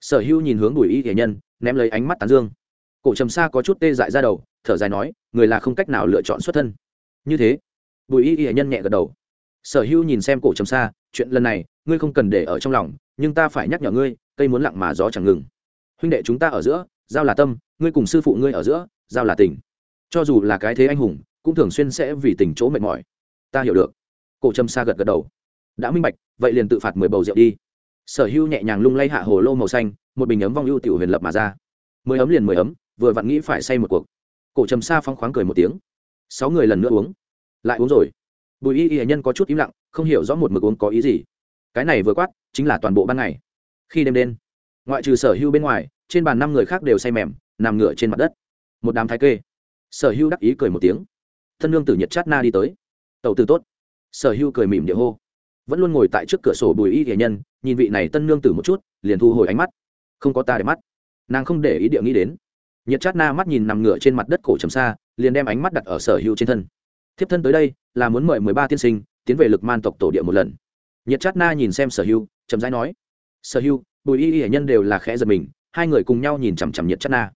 Speaker 1: Sở hữu nhìn hướng bùi y y nhân, ném lấy ánh mắt tán dương. Cổ trầm xa có chút tê dại ra đầu, thở dài nói, người là không cách nào lựa chọn xuất thân. Như thế, bùi y y nhân nhẹ gật đầu. Sở hữu nhìn xem cổ trầm xa chuyện lần này, ngươi không cần để ở trong lòng, nhưng ta phải nhắc nhở ngươi, cây muốn lặng mà gió chẳng ngừng huynh đệ chúng ta ở giữa, giao là tâm, ngươi cùng sư phụ ngươi ở giữa, giao là tình. Cho dù là cái thế anh hùng, cũng thường xuyên sẽ vì tình chỗ mệt mỏi. Ta hiểu được. Cổ trầm xa gật gật đầu. Đã minh bạch, vậy liền tự phạt mười bầu rượu đi. Sở hưu nhẹ nhàng lung lay hạ hồ lô màu xanh, một bình ấm vong ưu tiểu huyền lập mà ra. Mười ấm liền mười ấm, vừa vặn nghĩ phải say một cuộc. Cổ trầm xa phong khoáng cười một tiếng. Sáu người lần nữa uống. Lại uống rồi. Bùi y y nhân có chút im lặng, không hiểu rõ một mực uống có ý gì. Cái này vừa quát, chính là toàn bộ ban ngày. Khi đêm đen ngoại trừ sở hưu bên ngoài, trên bàn năm người khác đều say mềm, nằm ngửa trên mặt đất. Một đám thái kê. Sở hưu đắc ý cười một tiếng. Thân lương tử nhiệt chát na đi tới. Tàu tử tốt. Sở hưu cười mỉm địa hô. Vẫn luôn ngồi tại trước cửa sổ bùi y hiền nhân, nhìn vị này tân nương tử một chút, liền thu hồi ánh mắt. Không có ta để mắt. Nàng không để ý địa nghĩ đến. Nhiệt chát na mắt nhìn nằm ngửa trên mặt đất cổ trầm xa, liền đem ánh mắt đặt ở sở hữu trên thân. Thiếp thân tới đây, là muốn mời mười ba tiên sinh, tiến về lực man tộc tổ địa một lần. Nhiệt chát na nhìn xem sở hữu trầm rãi nói. Sở hữu bùi y hiển nhân đều là khẽ giật mình, hai người cùng nhau nhìn chằm chằm nhiệt chất na.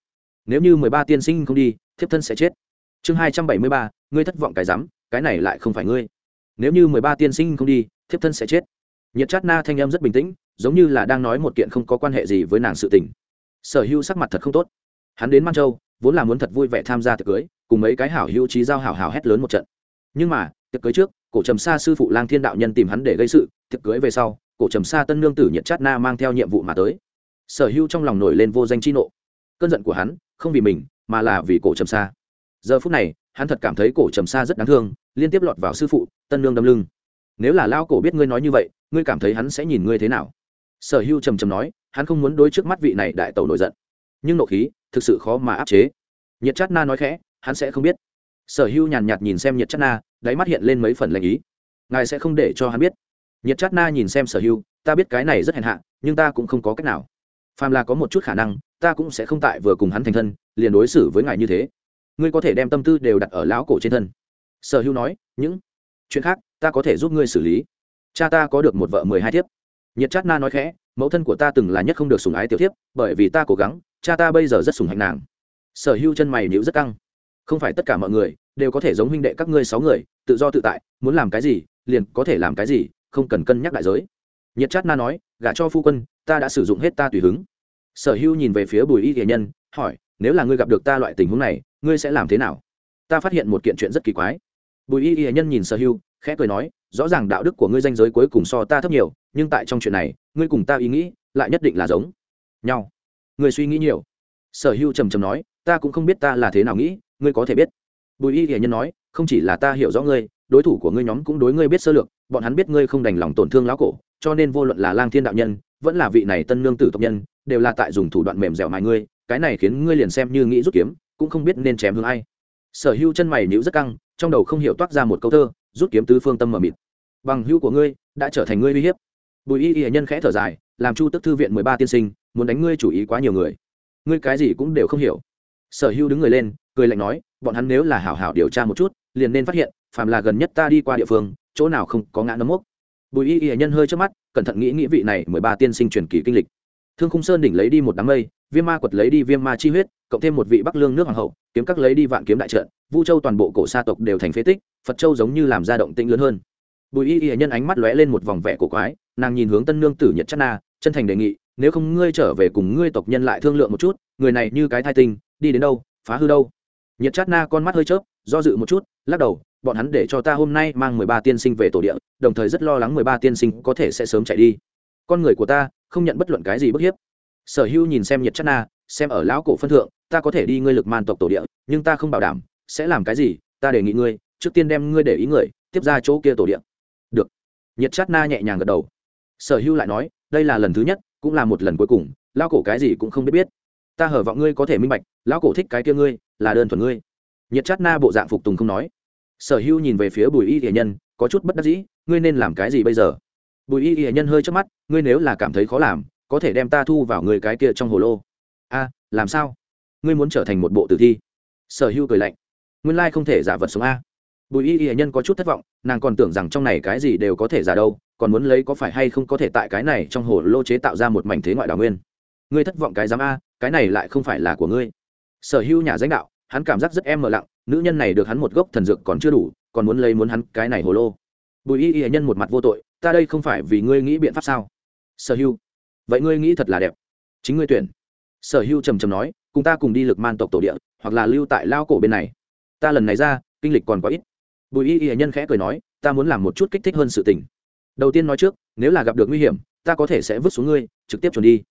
Speaker 1: Nếu như mười ba tiên sinh không đi, thiếp thân sẽ chết. Chương hai trăm bảy mươi ba, ngươi thất vọng cái rắm, cái này lại không phải ngươi. Nếu như mười ba tiên sinh không đi, thiếp thân sẽ chết. Nhiệt chất na thanh em rất bình tĩnh, giống như là đang nói một kiện không có quan hệ gì với nàng sự tình. Sở hữu sắc mặt thật không tốt. Hắn đến man châu, vốn là muốn thật vui vẻ tham gia tiệc cưới, cùng mấy cái hảo hữu trí giao hảo hảo hét lớn một trận. Nhưng mà, tiệc cưới trước, cổ trầm sa sư phụ lang thiên đạo nhân tìm hắn để gây sự, tiệc cưới về sau cổ trầm sa tân nương tử nhiệt chát na mang theo nhiệm vụ mà tới. Sở hữu trong lòng nổi lên vô danh chi nộ. Cơn giận của hắn, không vì mình, mà là vì cổ trầm sa giờ phút này, hắn thật cảm thấy cổ trầm sa rất đáng thương, liên tiếp lọt vào sư phụ, tân nương đâm lưng. Nếu là lao cổ biết ngươi nói như vậy, ngươi cảm thấy hắn sẽ nhìn ngươi thế nào? Sở hưu trầm trầm nói, hắn không muốn đối trước mắt vị này đại tẩu nổi giận. Nhưng nộ khí, thực sự khó mà áp chế. Nhiệt chát na nói khẽ, hắn sẽ không biết. Sở hưu nhàn nhạt nhìn xem nhiệt chát na, đáy mắt hiện lên mấy phần lệnh ý. Ngài sẽ không để cho hắn biết nhiệt chát na nhìn xem sở hưu, ta biết cái này rất hèn hạ, nhưng ta cũng không có cách nào. Phàm là có một chút khả năng, ta cũng sẽ không tại vừa cùng hắn thành thân, liền đối xử với ngài như thế. Ngươi có thể đem tâm tư đều đặt ở lão cổ trên thân. Sở hưu nói, những chuyện khác, ta có thể giúp ngươi xử lý. Cha ta có được một vợ mười hai thiếp. Nhiệt chát na nói khẽ, mẫu thân của ta từng là nhất không được sùng ái tiểu thiếp, bởi vì ta cố gắng, cha ta bây giờ rất sùng hạnh nàng. Sở Hưu chân mày nhíu rất căng. Không phải tất cả mọi người đều có thể giống huynh đệ các ngươi sáu người, tự do tự tại, muốn làm cái gì, liền có thể làm cái gì không cần cân nhắc đại giới. Nhiệt chát na nói, gả cho phu quân, ta đã sử dụng hết ta tùy hứng. Sở hữu nhìn về phía bùi y nghệ nhân, hỏi, nếu là ngươi gặp được ta loại tình huống này, ngươi sẽ làm thế nào? Ta phát hiện một kiện chuyện rất kỳ quái. Bùi y nghệ nhân nhìn sở hữu, khẽ cười nói, rõ ràng đạo đức của ngươi danh giới cuối cùng so ta thấp nhiều, nhưng tại trong chuyện này, ngươi cùng ta ý nghĩ lại nhất định là giống nhau. Ngươi suy nghĩ nhiều. Sở hữu trầm trầm nói, ta cũng không biết ta là thế nào nghĩ, ngươi có thể biết. Bùi y nghệ nhân nói, không chỉ là ta hiểu rõ ngươi, đối thủ của ngươi nhóm cũng đối ngươi biết sơ lược bọn hắn biết ngươi không đành lòng tổn thương lão cổ, cho nên vô luận là lang thiên đạo nhân, vẫn là vị này tân nương tử tộc nhân, đều là tại dùng thủ đoạn mềm dẻo mài ngươi, cái này khiến ngươi liền xem như nghĩ rút kiếm, cũng không biết nên chém hướng ai. Sở hữu chân mày nhíu rất căng, trong đầu không hiểu toát ra một câu thơ, rút kiếm tứ phương tâm mờ mịt. Bằng hữu của ngươi, đã trở thành ngươi uy hiếp. Bùi y y nhân khẽ thở dài, làm chu tức thư viện mười ba tiên sinh, muốn đánh ngươi chủ ý quá nhiều người. Ngươi cái gì cũng đều không hiểu. Sở hữu đứng người lên, cười lạnh nói, bọn hắn nếu là hảo hảo điều tra một chút, liền nên phát hiện, phàm là gần nhất ta đi qua địa phương chỗ nào không có ngã nấm mốc. Bùi y y nhân hơi trước mắt, cẩn thận nghĩ nghĩ vị này mười ba tiên sinh truyền kỳ kinh lịch. Thương khung sơn đỉnh lấy đi một đám mây, viêm ma quật lấy đi viêm ma chi huyết, cộng thêm một vị bắc lương nước hoàng hậu, kiếm các lấy đi vạn kiếm đại trận, vu châu toàn bộ cổ sa tộc đều thành phế tích, phật châu giống như làm ra động tĩnh lớn hơn. Bùi y y nhân ánh mắt lóe lên một vòng vẻ cổ quái, nàng nhìn hướng tân nương tử nhật chất na, chân thành đề nghị, nếu không ngươi trở về cùng ngươi tộc nhân lại thương lượng một chút, người này như cái thai tinh, đi đến đâu, phá hư đâu? Nhật chát na con mắt hơi chớp, do dự một chút, lắc đầu bọn hắn để cho ta hôm nay mang mười ba tiên sinh về tổ địa, đồng thời rất lo lắng mười ba tiên sinh có thể sẽ sớm chạy đi. Con người của ta, không nhận bất luận cái gì bức hiếp. Sở hữu nhìn xem nhiệt Chất na, xem ở lão cổ phân thượng, ta có thể đi ngươi lực man tộc tổ địa, nhưng ta không bảo đảm, sẽ làm cái gì, ta đề nghị ngươi, trước tiên đem ngươi để ý người, tiếp ra chỗ kia tổ địa. Được. Nhiệt Chất na nhẹ nhàng gật đầu. Sở hữu lại nói, đây là lần thứ nhất, cũng là một lần cuối cùng, lão cổ cái gì cũng không biết biết. Ta hở vọng ngươi có thể minh bạch, lão cổ thích cái kia ngươi, là đơn thuần ngươi. Nhiệt chát na bộ dạng phục tùng không nói sở hữu nhìn về phía bùi y hiền nhân, có chút bất đắc dĩ, ngươi nên làm cái gì bây giờ? Bùi y hiền nhân hơi chớp mắt, ngươi nếu là cảm thấy khó làm, có thể đem ta thu vào người cái kia trong hồ lô. A, làm sao? Ngươi muốn trở thành một bộ tử thi? Sở hữu cười lạnh, nguyên lai không thể giả vật sống a. Bùi y hiền nhân có chút thất vọng, nàng còn tưởng rằng trong này cái gì đều có thể giả đâu, còn muốn lấy có phải hay không có thể tại cái này trong hồ lô chế tạo ra một mảnh thế ngoại đào nguyên. Ngươi thất vọng cái giám a, cái này lại không phải là của ngươi. Sở hữu nhà danh đạo hắn cảm giác rất em mờ lặng nữ nhân này được hắn một gốc thần dược còn chưa đủ còn muốn lấy muốn hắn cái này hồ lô. Bùi y y nhân một mặt vô tội ta đây không phải vì ngươi nghĩ biện pháp sao? Sở Hưu, vậy ngươi nghĩ thật là đẹp. Chính ngươi tuyển. Sở hưu trầm trầm nói cùng ta cùng đi lực man tộc tổ địa hoặc là lưu tại lao cổ bên này. Ta lần này ra kinh lịch còn quá ít. Bùi y y nhân khẽ cười nói ta muốn làm một chút kích thích hơn sự tình. Đầu tiên nói trước nếu là gặp được nguy hiểm ta có thể sẽ vứt xuống ngươi trực tiếp chuẩn đi.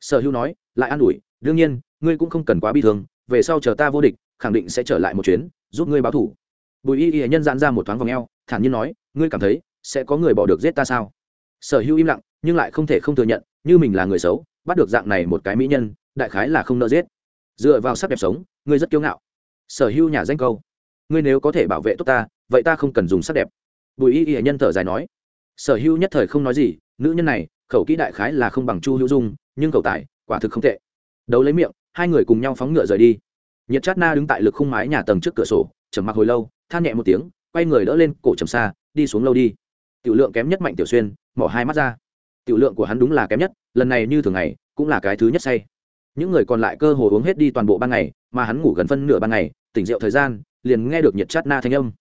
Speaker 1: Sở hưu nói lại an ủi đương nhiên ngươi cũng không cần quá bi thương về sau chờ ta vô địch khẳng định sẽ trở lại một chuyến, giúp ngươi báo thủ. Bùi y y nhân giãn ra một thoáng vòng eo, thản nhiên nói, ngươi cảm thấy sẽ có người bỏ được giết ta sao? Sở hữu im lặng, nhưng lại không thể không thừa nhận, như mình là người xấu, bắt được dạng này một cái mỹ nhân, đại khái là không nợ giết. Dựa vào sắc đẹp sống, ngươi rất kiêu ngạo. Sở hữu nhà danh câu, ngươi nếu có thể bảo vệ tốt ta, vậy ta không cần dùng sắc đẹp. Bùi y y nhân thở dài nói, sở hữu nhất thời không nói gì, nữ nhân này, khẩu kỹ đại khái là không bằng chu hữu dung, nhưng cầu tài, quả thực không tệ. Đấu lấy miệng, hai người cùng nhau phóng ngựa rời đi nhiệt chát na đứng tại lực khung mái nhà tầng trước cửa sổ, trầm mặc hồi lâu, than nhẹ một tiếng, quay người đỡ lên cổ trầm xa, đi xuống lâu đi. Tiểu lượng kém nhất mạnh tiểu xuyên mỏ hai mắt ra. Tiểu lượng của hắn đúng là kém nhất, lần này như thường ngày, cũng là cái thứ nhất say. Những người còn lại cơ hồ uống hết đi toàn bộ ban ngày, mà hắn ngủ gần phân nửa ban ngày, tỉnh rượu thời gian, liền nghe được nhiệt chát na thanh âm.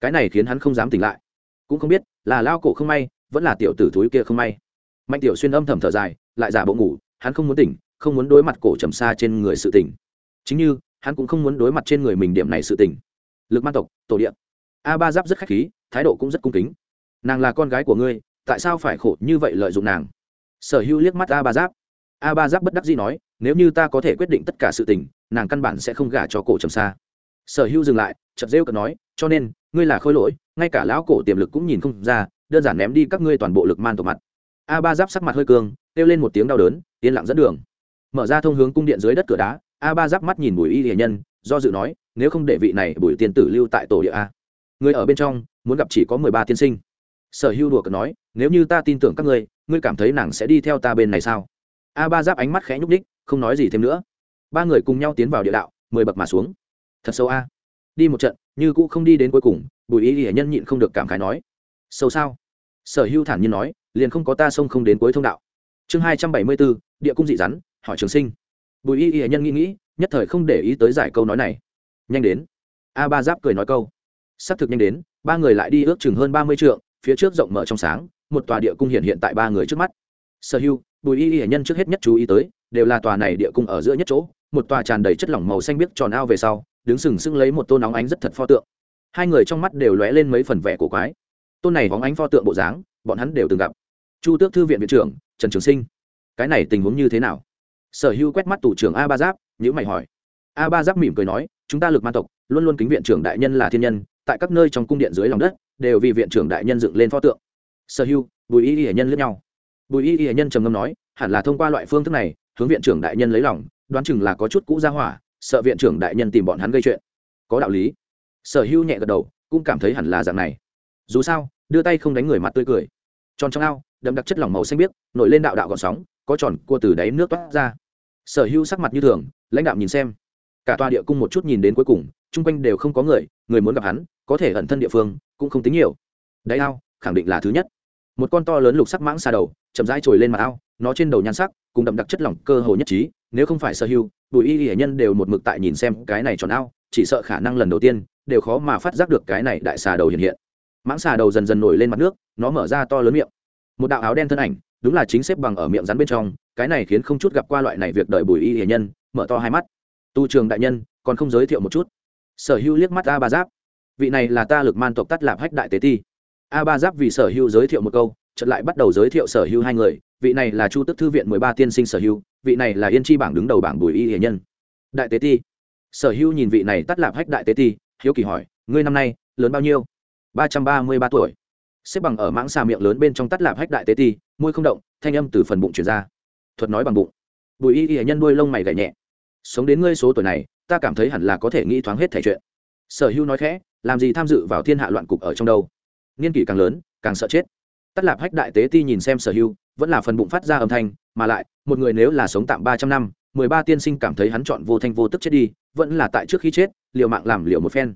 Speaker 1: Cái này khiến hắn không dám tỉnh lại. Cũng không biết, là lao cổ không may, vẫn là tiểu tử thúi kia không may. Mạnh tiểu xuyên âm thầm thở dài, lại giả bộ ngủ, hắn không muốn tỉnh, không muốn đối mặt cổ trầm xa trên người sự tỉnh. Chính như hắn cũng không muốn đối mặt trên người mình điểm này sự tình. lực man tộc, tổ điện a ba giáp rất khách khí, thái độ cũng rất cung kính. Nàng là con gái của ngươi, tại sao phải khổ như vậy lợi dụng nàng? Sở hữu liếc mắt a ba giáp. A ba giáp bất đắc dĩ nói, nếu như ta có thể quyết định tất cả sự tình, nàng căn bản sẽ không gả cho cổ trầm xa. Sở hữu dừng lại chật rêu cợt nói, cho nên, ngươi là khôi lỗi, ngay cả lão cổ tiềm lực cũng nhìn không ra, đơn giản ném đi các ngươi toàn bộ lực man tổ mặt. A ba giáp sắc mặt hơi cương kêu lên một tiếng đau đớn, yên lặng dẫn đường. Mở ra thông hướng cung điện dưới đất cửa đá a ba giáp mắt nhìn bùi y hiền nhân, do dự nói, nếu không để vị này bùi tiên tử lưu tại tổ địa a. Người ở bên trong, muốn gặp chỉ có mười ba tiên sinh. Sở hưu đùa cờ nói, nếu như ta tin tưởng các ngươi ngươi cảm thấy nàng sẽ đi theo ta bên này sao? A ba giáp ánh mắt khẽ nhúc ních không nói gì thêm nữa. Ba người cùng nhau tiến vào địa đạo, mười bậc mà xuống. Thật sâu a. Đi một trận, như cũ không đi đến cuối cùng, bùi y hiển nhân nhịn không được cảm khái nói, sâu sao? Sở hưu thản nhiên nói, liền không có ta sông không đến cuối thông đạo. Chương hai trăm bảy mươi bốn, địa cung dị rắn, hỏi trường sinh bùi y Y nhân nghĩ nghĩ, nhất thời không để ý tới giải câu nói này. Nhanh đến. A ba giáp cười nói câu. S ắ c thực nhanh đến, ba người lại đi ước chừng hơn ba mươi trượng, phía trước rộng mở trong sáng, một tòa địa cung hiện hiện tại ba người trước mắt. Sở hữu bùi y Y nhân trước hết nhất chú ý tới, đều là tòa này địa cung ở giữa nhất chỗ, một tòa tràn đầy chất lỏng màu xanh biếc tròn ao về sau, đứng sừng sững lấy một tôn óng ánh rất thật pho tượng. Hai người trong mắt đều lóe lên mấy phần vẻ của quái. Tôn này óng ánh pho tượng bộ dáng, bọn hắn đều từng gặp. Chu tước thư viện viện trưởng, trần trường sinh. Cái này tình huống như thế nào? Sở hưu quét mắt tủ trưởng a ba giáp nhữ mày hỏi. A ba giáp mỉm cười nói, chúng ta lực man tộc, luôn luôn kính viện trưởng đại nhân là thiên nhân, tại các nơi trong cung điện dưới lòng đất, đều vì viện trưởng đại nhân dựng lên pho tượng. Sở hưu bùi y y nhân lẫn nhau. Bùi y y nhân trầm ngâm nói, hẳn là thông qua loại phương thức này, hướng viện trưởng đại nhân lấy lòng, đoán chừng là có chút cũ ra hỏa, sợ viện trưởng đại nhân tìm bọn hắn gây chuyện. Có đạo lý. Sở hưu nhẹ gật đầu, cũng cảm thấy hẳn là dạng này. Dù sao, đưa tay không đánh người mặt tươi cười. Tròn trong ao, đậm đặc chất lỏng màu xanh biếc, nổi lên đạo đạo gọn sóng có tròn cua từ đáy nước toát ra. Sở hưu sắc mặt như thường, lãnh đạo nhìn xem. Cả tòa địa cung một chút nhìn đến cuối cùng, chung quanh đều không có người người muốn gặp hắn, có thể ẩn thân địa phương, cũng không tính nhiều. Đáy ao, khẳng định là thứ nhất. Một con to lớn lục sắc mãng xà đầu, chậm rãi trồi lên mặt ao, nó trên đầu nhan sắc, cùng đậm đặc chất lỏng cơ hồ nhất trí, nếu không phải sở hưu, bùi y hiển nhân đều một mực tại nhìn xem cái này tròn ao, chỉ sợ khả năng lần đầu tiên, đều khó mà phát giác được cái này đại xà đầu hiện hiện. Mãng xà đầu dần dần nổi lên mặt nước, nó mở ra to lớn miệng. Một đạo áo đen thân ảnh đúng là chính xếp bằng ở miệng rắn bên trong, cái này khiến không chút gặp qua loại này việc đợi bùi y hiền nhân, mở to hai mắt. Tu trường đại nhân, còn không giới thiệu một chút. Sở hữu liếc mắt a ba giáp vị này là ta lực man tộc tắt lạp hách đại tế ti. A ba giáp vì sở hữu giới thiệu một câu, chợt lại bắt đầu giới thiệu sở hữu hai người. Vị này là chu tức thư viện mười ba tiên sinh sở hữu, vị này là yên chi bảng đứng đầu bảng bùi y hiền nhân. Đại tế ti. Sở hữu nhìn vị này tắt lạp hách đại tế ti, hiếu kỳ hỏi, ngươi năm nay lớn bao nhiêu? Ba trăm ba mươi ba tuổi xếp bằng ở mãng xà miệng lớn bên trong tắt lạp hách đại tế ti, môi không động, thanh âm từ phần bụng chuyển ra. Thuật nói bằng bụng. Bùi y y nhân đuôi lông mày gảy nhẹ. Sống đến ngươi số tuổi này, ta cảm thấy hẳn là có thể nghĩ thoáng hết thể chuyện. Sở hữu nói khẽ, làm gì tham dự vào thiên hạ loạn cục ở trong đâu? Niên kỷ càng lớn, càng sợ chết. Tắt lạp hách đại tế ti nhìn xem sở hữu vẫn là phần bụng phát ra âm thanh, mà lại, một người nếu là sống tạm ba trăm năm, mười ba tiên sinh cảm thấy hắn chọn vô thanh vô tức chết đi, vẫn là tại trước khi chết liệu mạng làm liệu một phen.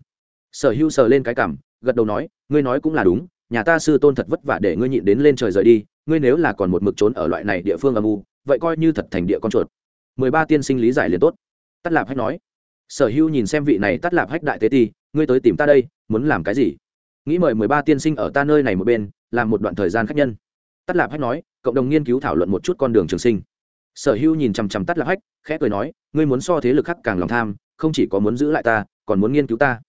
Speaker 1: Sở hữu sờ lên cái cảm gật đầu nói, ngươi nói cũng là đúng nhà ta sư tôn thật vất vả để ngươi nhịn đến lên trời rời đi, ngươi nếu là còn một mực trốn ở loại này địa phương âm u, vậy coi như thật thành địa con chuột. Mười ba tiên sinh lý giải liền tốt. Tắt lạp hách nói. Sở hữu nhìn xem vị này tắt lạp hách đại tế ti, ngươi tới tìm ta đây, muốn làm cái gì? Nghĩ mời mười ba tiên sinh ở ta nơi này một bên, làm một đoạn thời gian khách nhân. Tắt lạp hách nói, cộng đồng nghiên cứu thảo luận một chút con đường trường sinh. Sở hưu nhìn chằm chằm tắt lạp hách, khẽ cười nói, ngươi muốn so thế lực khác càng lòng tham, không chỉ có muốn giữ lại ta, còn muốn nghiên cứu ta.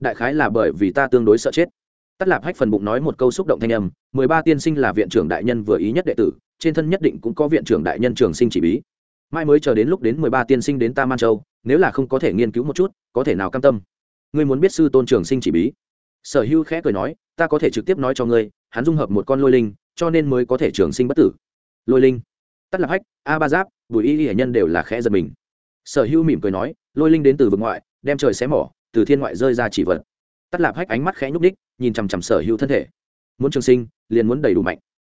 Speaker 1: Đại khái là bởi vì ta tương đối sợ chết tắt lạp hách phần bụng nói một câu xúc động thanh âm, mười ba tiên sinh là viện trưởng đại nhân vừa ý nhất đệ tử, trên thân nhất định cũng có viện trưởng đại nhân trường sinh chỉ bí. Mai mới chờ đến lúc đến mười ba tiên sinh đến ta man châu, nếu là không có thể nghiên cứu một chút, có thể nào cam tâm? Ngươi muốn biết sư tôn trường sinh chỉ bí? Sở hữu khẽ cười nói, ta có thể trực tiếp nói cho ngươi, hắn dung hợp một con lôi linh, cho nên mới có thể trường sinh bất tử. Lôi linh. Tắt lạp hách, a ba giáp, bùi y y nhân đều là khẽ giật mình. Sở hữu mỉm cười nói, lôi linh đến từ vực ngoại, đem trời xé mỏ, từ thiên ngoại rơi ra chỉ vật tắt lạp hách ánh mắt khẽ nhúc đích nhìn chằm chằm sở hữu thân thể. Muốn trường sinh, liền muốn đầy đủ mạnh.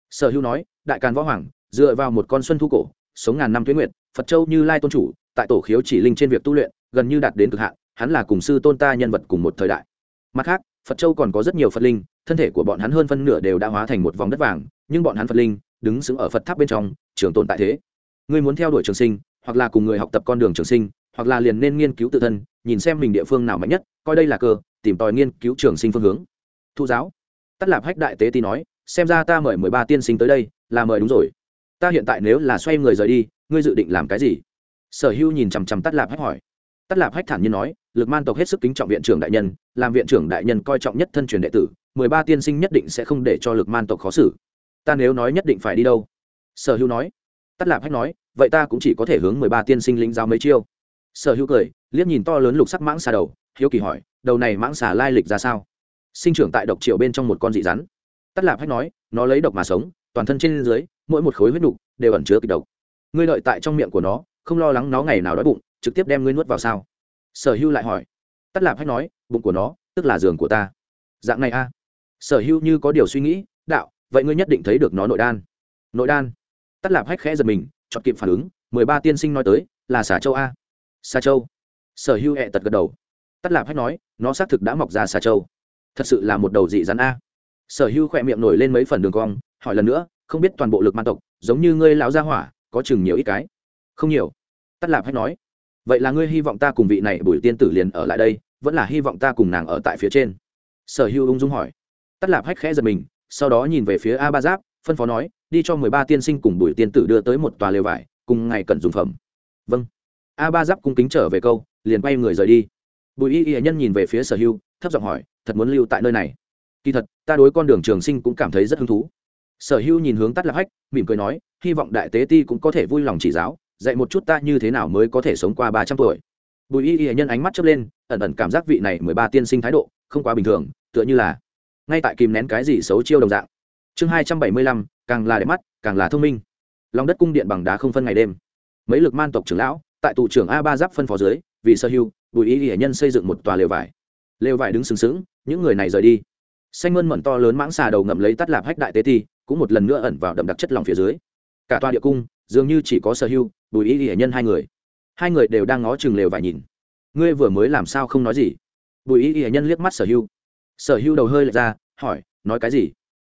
Speaker 1: Sở hữu nói, đại càn võ hoàng, dựa vào một con xuân thu cổ, sống ngàn năm tuyến nguyện phật châu như lai tôn chủ, tại tổ khiếu chỉ linh trên việc tu luyện, gần như đạt đến cực hạn, hắn là cùng sư tôn ta nhân vật cùng một thời đại. Mặt khác, phật châu còn có rất nhiều phật linh, thân thể của bọn hắn hơn phân nửa đều đã hóa thành một vòng đất vàng, nhưng bọn hắn phật linh, đứng xứng ở phật tháp bên trong, trường tồn tại thế. Ngươi muốn theo đuổi trường sinh, hoặc là cùng người học tập con đường trường sinh, hoặc là liền nên nghiên cứu tự thân, nhìn xem mình địa phương nào mạnh nhất, coi đây là cơ tìm tòi nghiên cứu trường sinh phương hướng. Thụ giáo. Tất lạp hách đại tế ti nói, xem ra ta mời mười ba tiên sinh tới đây, là mời đúng rồi. Ta hiện tại nếu là xoay người rời đi, ngươi dự định làm cái gì? Sở hữu nhìn chằm chằm tắt lạp hách hỏi. Tắt lạp hách thản nhiên nói, lực man tộc hết sức kính trọng viện trưởng đại nhân, làm viện trưởng đại nhân coi trọng nhất thân truyền đệ tử, mười ba tiên sinh nhất định sẽ không để cho lực man tộc khó xử. Ta nếu nói nhất định phải đi đâu? Sở hữu nói. Tắt lạp hách nói, vậy ta cũng chỉ có thể hướng mười ba tiên sinh lĩnh giáo mấy chiêu. Sở hữu cười, liếc nhìn to lớn lục sắc mãng xa đầu, hiếu kỳ hỏi đầu này mãng xà lai lịch ra sao? Sinh trưởng tại độc triệu bên trong một con dị rắn. Tắt lạp hách nói, nó lấy độc mà sống, toàn thân trên dưới, mỗi một khối huyết đục đều ẩn chứa kịch độc. Ngươi đợi tại trong miệng của nó, không lo lắng nó ngày nào đói bụng, trực tiếp đem ngươi nuốt vào sao? Sở hưu lại hỏi. Tắt lạp hách nói, bụng của nó, tức là giường của ta. Dạng này a. Sở hưu như có điều suy nghĩ, đạo, vậy ngươi nhất định thấy được nó nội đan. Nội đan. Tắt lạp hách khẽ giật mình chọn kịp phản ứng, mười ba tiên sinh nói tới, là xà châu a. Xà châu. Sở hưu hẹ tật gật đầu tắt lạp hách nói, nó xác thực đã mọc ra xà châu thật sự là một đầu dị rắn a. Sở hưu khỏe miệng nổi lên mấy phần đường cong, hỏi lần nữa, không biết toàn bộ lực man tộc, giống như ngươi lão gia hỏa, có chừng nhiều ít cái? Không nhiều. Tắt lạp hách nói, vậy là ngươi hy vọng ta cùng vị này bùi tiên tử liền ở lại đây, vẫn là hy vọng ta cùng nàng ở tại phía trên? Sở hưu ung dung hỏi. Tắt lạp hách khẽ giật mình, sau đó nhìn về phía a ba giáp, phân phó nói, đi cho mười ba tiên sinh cùng bùi tiên tử đưa tới một tòa lều vải, cùng ngày cần dùng phẩm. Vâng. A ba giáp cung kính trở về câu, liền quay người rời đi bùi y y nhân nhìn về phía sở hưu, thấp giọng hỏi, thật muốn lưu tại nơi này? Kỳ thật, ta đối con đường trường sinh cũng cảm thấy rất hứng thú. Sở hưu nhìn hướng tắt lạc hách, mỉm cười nói, hy vọng đại tế ti cũng có thể vui lòng chỉ giáo, dạy một chút ta như thế nào mới có thể sống qua ba trăm tuổi. Bùi y y nhân ánh mắt chớp lên, ẩn ẩn cảm giác vị này mười ba tiên sinh thái độ không quá bình thường, tựa như là ngay tại kìm nén cái gì xấu chiêu đồng dạng. Chương hai trăm bảy mươi lăm, càng là đẹp mắt, càng là thông minh. Lòng đất cung điện bằng đá không phân ngày đêm. Mấy lực man tộc trưởng lão, tại tụ trưởng a ba giáp phân phó dưới, vì sơ hưu bùi y y nhân xây dựng một tòa lều vải. Lều vải đứng sừng sững, những người này rời đi. Xanh mơn mận to lớn mãng xà đầu ngậm lấy tắt lạp hách đại tế ti, cũng một lần nữa ẩn vào đậm đặc chất lòng phía dưới. Cả tòa địa cung, dường như chỉ có sở hưu bùi y hệ nhân hai người. Hai người đều đang ngó chừng lều vải nhìn. Ngươi vừa mới làm sao không nói gì? Bùi y hệ nhân liếc mắt sở hưu sở hưu đầu hơi lệch ra, hỏi, nói cái gì?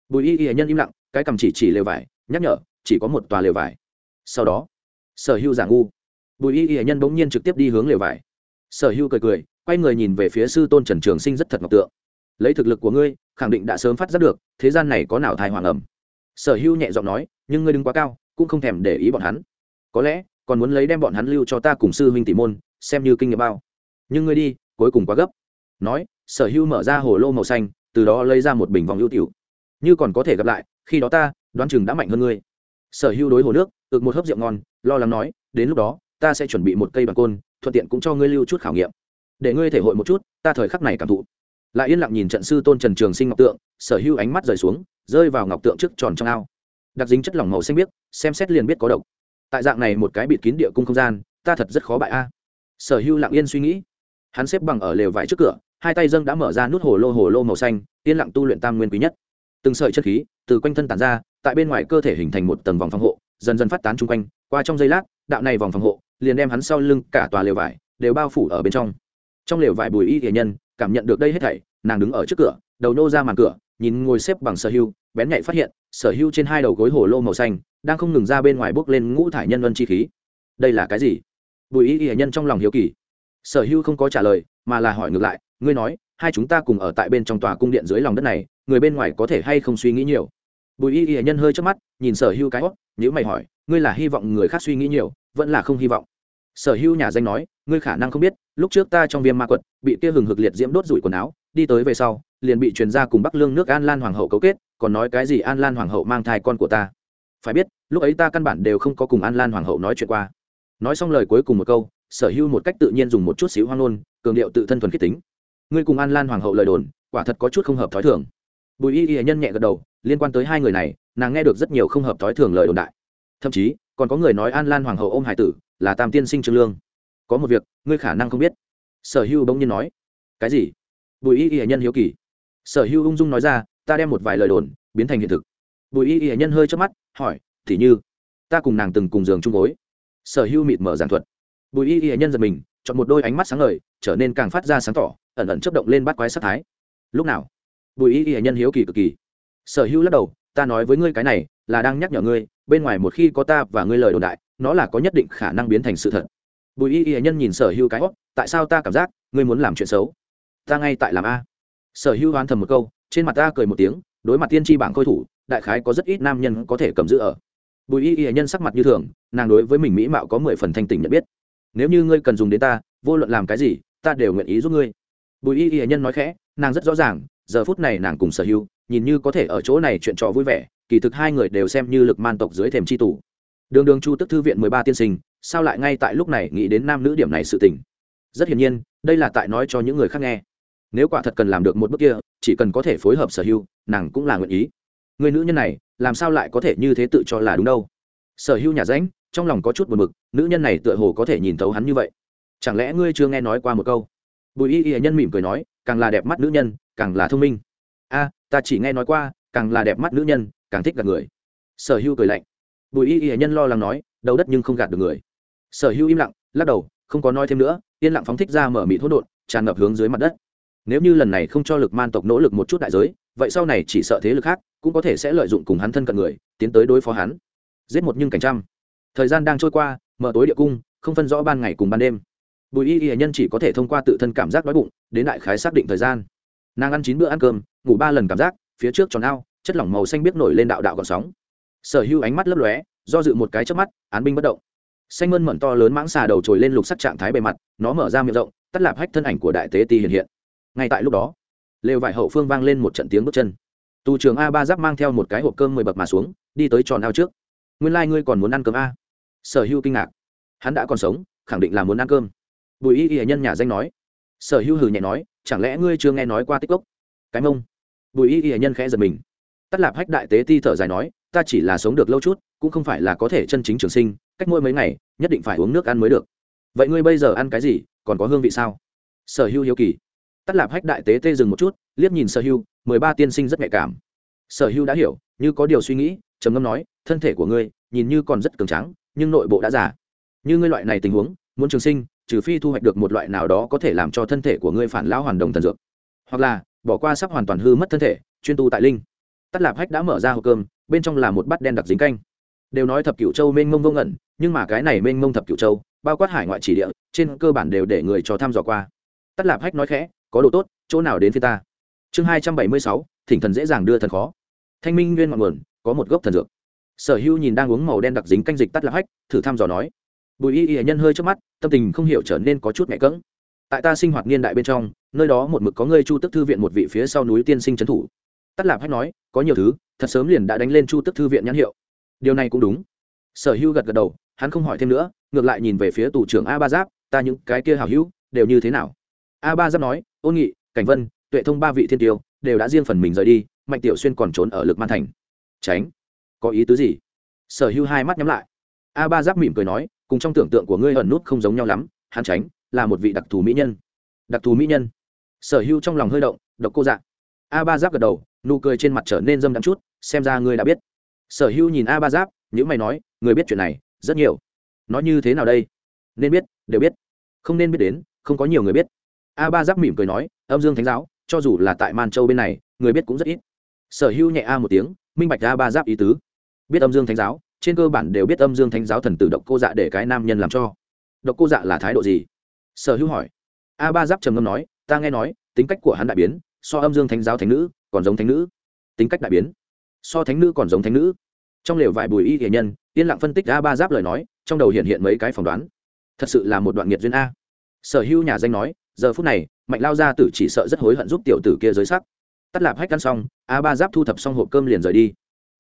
Speaker 1: Bùi y hệ nhân im lặng, cái cầm chỉ chỉ lều vải, nhắc nhở, chỉ có một tòa lều vải. Sau đó, sở hưu giả ngu. Bùi y hệ nhân bỗng nhiên trực tiếp đi hướng lều vải sở hưu cười cười, quay người nhìn về phía sư tôn trần trường sinh rất thật ngọc tượng. Lấy thực lực của ngươi, khẳng định đã sớm phát giác được, thế gian này có nào thai hoàng ẩm. Sở hưu nhẹ giọng nói, nhưng ngươi đứng quá cao, cũng không thèm để ý bọn hắn. Có lẽ, còn muốn lấy đem bọn hắn lưu cho ta cùng sư huynh tỷ môn, xem như kinh nghiệm bao. Nhưng ngươi đi, cuối cùng quá gấp. Nói, sở hưu mở ra hồ lô màu xanh, từ đó lấy ra một bình vòng ưu tiểu. Như còn có thể gặp lại, khi đó ta, đoán chừng đã mạnh hơn ngươi. Sở hưu đối hồ nước, ực một hớp rượu ngon, lo lắng nói, đến lúc đó, ta sẽ chuẩn bị một cây bằng côn thuận tiện cũng cho ngươi lưu chút khảo nghiệm. Để ngươi thể hội một chút, ta thời khắc này cảm thụ. Lại yên lặng nhìn trận sư tôn trần trường sinh ngọc tượng, sở hưu ánh mắt rời xuống, rơi vào ngọc tượng trước tròn trong ao. Đặc dính chất lỏng màu xanh biếc, xem xét liền biết có độc. Tại dạng này một cái bịt kín địa cung không gian, ta thật rất khó bại a. Sở hưu lặng yên suy nghĩ. Hắn xếp bằng ở lều vải trước cửa, hai tay dâng đã mở ra nút hồ lô hồ lô màu xanh, yên lặng tu luyện tam nguyên quý nhất. Từng sợi chất khí từ quanh thân tản ra, tại bên ngoài cơ thể hình thành một tầng vòng phòng hộ, dần dần phát tán chung quanh, qua trong giây lát, đạo này vòng phòng hộ liền đem hắn sau lưng cả tòa lều vải đều bao phủ ở bên trong. Trong lều vải bùi y thể nhân, cảm nhận được đây hết thảy, nàng đứng ở trước cửa, đầu nô ra màn cửa, nhìn ngồi xếp bằng sở hưu, bén nhạy phát hiện, sở hưu trên hai đầu gối hồ lô màu xanh, đang không ngừng ra bên ngoài bước lên ngũ thải nhân vân chi khí. Đây là cái gì? Bùi y y nhân trong lòng hiếu kỳ. Sở hưu không có trả lời, mà là hỏi ngược lại, ngươi nói, hai chúng ta cùng ở tại bên trong tòa cung điện dưới lòng đất này, người bên ngoài có thể hay không suy nghĩ nhiều? Bùi y y nhân hơi trước mắt, nhìn sở hưu cái hót nếu mày hỏi, ngươi là hy vọng người khác suy nghĩ nhiều vẫn là không hy vọng. Sở hưu nhà danh nói, ngươi khả năng không biết, lúc trước ta trong viêm ma quật, bị kia hừng hực liệt diễm đốt rủi quần áo, đi tới về sau, liền bị truyền ra cùng bắc lương nước an lan hoàng hậu cấu kết, còn nói cái gì an lan hoàng hậu mang thai con của ta. Phải biết, lúc ấy ta căn bản đều không có cùng an lan hoàng hậu nói chuyện qua. Nói xong lời cuối cùng một câu, sở hưu một cách tự nhiên dùng một chút xíu hoang ngôn, cường điệu tự thân thuần khiết tính. Ngươi cùng an lan hoàng hậu lời đồn, quả thật có chút không hợp thói thường. Bùi y y nhân nhẹ gật đầu, liên quan tới hai người này, nàng nghe được rất nhiều không hợp thói thường lời đồn đại. Thậm chí còn có người nói an lan hoàng hậu ôm hải tử là tam tiên sinh trương lương có một việc ngươi khả năng không biết sở hưu bỗng nhiên nói cái gì bùi y y nhân hiếu kỳ sở hưu ung dung nói ra ta đem một vài lời đồn biến thành hiện thực bùi y y nhân hơi chớp mắt hỏi thì như ta cùng nàng từng cùng giường chung gối sở hưu mịt mở giảng thuật bùi y y nhân giật mình chọn một đôi ánh mắt sáng ngời trở nên càng phát ra sáng tỏ ẩn ẩn chấp động lên bắt quái sắc thái lúc nào bùi y y nhân hiếu kỳ cực kỳ sở hữu lắc đầu ta nói với ngươi cái này là đang nhắc nhở ngươi, bên ngoài một khi có ta và ngươi lời đồn đại, nó là có nhất định khả năng biến thành sự thật. Bùi y y nhân nhìn sở hữu cái hót tại sao ta cảm giác ngươi muốn làm chuyện xấu? Ta ngay tại làm a. Sở hữu hoán thầm một câu, trên mặt ta cười một tiếng, đối mặt tiên tri bảng khôi thủ, đại khái có rất ít nam nhân có thể cầm giữ ở. Bùi y y nhân sắc mặt như thường, nàng đối với mình mỹ mạo có mười phần thanh tình nhận biết. Nếu như ngươi cần dùng đến ta, vô luận làm cái gì, ta đều nguyện ý giúp ngươi. Bùi y y nhân nói khẽ, nàng rất rõ ràng, giờ phút này nàng cùng sở hữu, nhìn như có thể ở chỗ này chuyện trò vui vẻ kỳ thực hai người đều xem như lực man tộc dưới thềm c h i tủ. Đường đường chu tức thư viện mười ba tiên sinh, sao lại ngay tại lúc này nghĩ đến nam nữ điểm này sự tình? Rất hiển nhiên, đây là tại nói cho những người khác nghe. Nếu quả thật cần làm được một bước kia, chỉ cần có thể phối hợp sở hữu, nàng cũng là nguyện ý. Người nữ nhân này, làm sao lại có thể như thế tự cho là đúng đâu? Sở hữu nhà ránh, trong lòng có chút buồn b ự c nữ nhân này tựa hồ có thể nhìn thấu hắn như vậy. Chẳng lẽ ngươi chưa nghe nói qua một câu? Bùi y y nhân mỉm cười nói, càng là đẹp mắt nữ nhân, càng là thông minh. A, ta chỉ nghe nói qua, càng là đẹp mắt nữ nhân càng thích gạt người. Sở hữu cười lạnh. Bùi y y nhân lo lắng nói đầu đất nhưng không gạt được người. Sở hữu im lặng lắc đầu không có nói thêm nữa yên lặng phóng thích ra mở mị thốt đột, tràn ngập hướng dưới mặt đất. Nếu như lần này không cho lực man tộc nỗ lực một chút đại giới vậy sau này chỉ sợ thế lực khác cũng có thể sẽ lợi dụng cùng hắn thân cận người tiến tới đối phó hắn. Giết một nhưng cảnh trăm. Thời gian đang trôi qua mở tối địa cung không phân rõ ban ngày cùng ban đêm. Bùi y y nhân chỉ có thể thông qua tự thân cảm giác đói bụng đến đại khái xác định thời gian. Nàng ăn chín bữa ăn cơm ngủ ba lần cảm giác phía trước tròn ao chất lỏng màu xanh biết nổi lên đạo đạo còn sóng. Sở hữu ánh mắt lấp lóe, do dự một cái chớp mắt, án binh bất động. Xanh mơn mẩn to lớn mãng xà đầu trồi lên lục sắc trạng thái bề mặt, nó mở ra miệng rộng, tắt lạp hách thân ảnh của đại tế ti hiện hiện. Ngay tại lúc đó, lều vải hậu phương vang lên một trận tiếng bước chân. Tù trường a ba giáp mang theo một cái hộp cơm mười bậc mà xuống, đi tới tròn ao trước. Nguyên lai、like、ngươi còn muốn ăn cơm a? Sở hữu kinh ngạc. Hắn đã còn sống, khẳng định là muốn ăn cơm. Bùi y y nhân nhà danh nói. Sở hữu hừ nhẹ nói, chẳng lẽ ngươi chưa nghe nói qua tích cốc? Cái mông. Bùi y y nhân khẽ giật mình tắt lạp hách đại tế ti thở dài nói, ta chỉ là sống được lâu chút, cũng không phải là có thể chân chính trường sinh, cách mỗi mấy ngày, nhất định phải uống nước ăn mới được. Vậy ngươi bây giờ ăn cái gì, còn có hương vị sao? Sở hữu hiếu kỳ. Tắt lạp hách đại tế tê dừng một chút, liếc nhìn sở hữu, mười ba tiên sinh rất nhạy cảm. Sở hữu đã hiểu, như có điều suy nghĩ, trầm ngâm nói, thân thể của ngươi, nhìn như còn rất cường trắng nhưng nội bộ đã già. Như ngươi loại này tình huống, muốn trường sinh, trừ phi thu hoạch được một loại nào đó có thể làm cho thân thể của ngươi phản lão hoàn đồng thần dược. Hoặc là, bỏ qua sắp hoàn toàn hư mất thân thể, chuyên tu tại linh tắt lạp hách đã mở ra hộp cơm, bên trong là một bát đen đặc dính canh. Đều nói thập cửu châu mênh mông vô ngẩn, nhưng mà cái này mênh mông thập cửu châu, bao quát hải ngoại chỉ địa, trên cơ bản đều để người cho thăm dò qua. Tắt lạp hách nói khẽ, có đồ tốt, chỗ nào đến phía ta? Chương hai trăm bảy mươi sáu, thỉnh thần dễ dàng đưa thần khó. Thanh minh nguyên ngọn nguồn, có một gốc thần dược. Sở hữu nhìn đang uống màu đen đặc dính canh dịch tắt lạp hách, thử thăm dò nói. Bùi y y nhân hơi trước mắt, tâm tình không hiểu trở nên có chút mẹ cỡng tại ta sinh hoạt niên đại bên trong, nơi đó một mực có ngươi chu tức thư viện một vị phía sau núi tiên sinh trấn thủ tắt lạp hách nói, có nhiều thứ, thật sớm liền đã đánh lên chu tức thư viện nhãn hiệu. Điều này cũng đúng. Sở hữu gật gật đầu, hắn không hỏi thêm nữa, ngược lại nhìn về phía tù trưởng a ba giáp, ta những cái kia hảo hữu, đều như thế nào? A ba giáp nói ôn nghị, cảnh vân, tuệ thông ba vị thiên tiêu, đều đã riêng phần mình rời đi, mạnh tiểu xuyên còn trốn ở lực man thành. Tránh, có ý tứ gì? Sở hữu hai mắt nhắm lại. A ba giáp mỉm cười nói, cùng trong tưởng tượng của ngươi ẩn nút không giống nhau lắm, hắn tránh, là một vị đặc thù mỹ nhân. Đặc thù mỹ nhân? Sở hữu trong lòng hơi động, độc cô dạ. A ba giáp gật đầu nụ cười trên mặt trở nên dâm đắm chút, xem ra ngươi đã biết. Sở hữu nhìn a ba giáp những mày nói, người biết chuyện này, rất nhiều. Nói như thế nào đây? Nên biết, đều biết. Không nên biết đến, không có nhiều người biết. A ba giáp mỉm cười nói, âm dương thánh giáo, cho dù là tại man châu bên này, người biết cũng rất ít. Sở hữu nhẹ a một tiếng, minh bạch a ba giáp ý tứ. Biết âm dương thánh giáo, trên cơ bản đều biết âm dương thánh giáo thần tử độc cô dạ để cái nam nhân làm cho. Độc cô dạ là thái độ gì? Sở hữu hỏi. A ba giáp trầm ngâm nói, ta nghe nói, tính cách của hắn đại biến, so âm dương thánh giáo thánh nữ còn giống thánh nữ. Tính cách đại biến. So thánh nữ còn giống thánh nữ. Trong lều vải bùi y thể nhân, yên lặng phân tích a ba giáp lời nói, trong đầu hiện hiện mấy cái phỏng đoán. Thật sự là một đoạn nghiệt duyên a. Sở hữu nhà danh nói, giờ phút này, mạnh lao ra tử chỉ sợ rất hối hận giúp tiểu tử kia giới sắc. Tắt lạp hách căn xong, a ba giáp thu thập xong hộp cơm liền rời đi.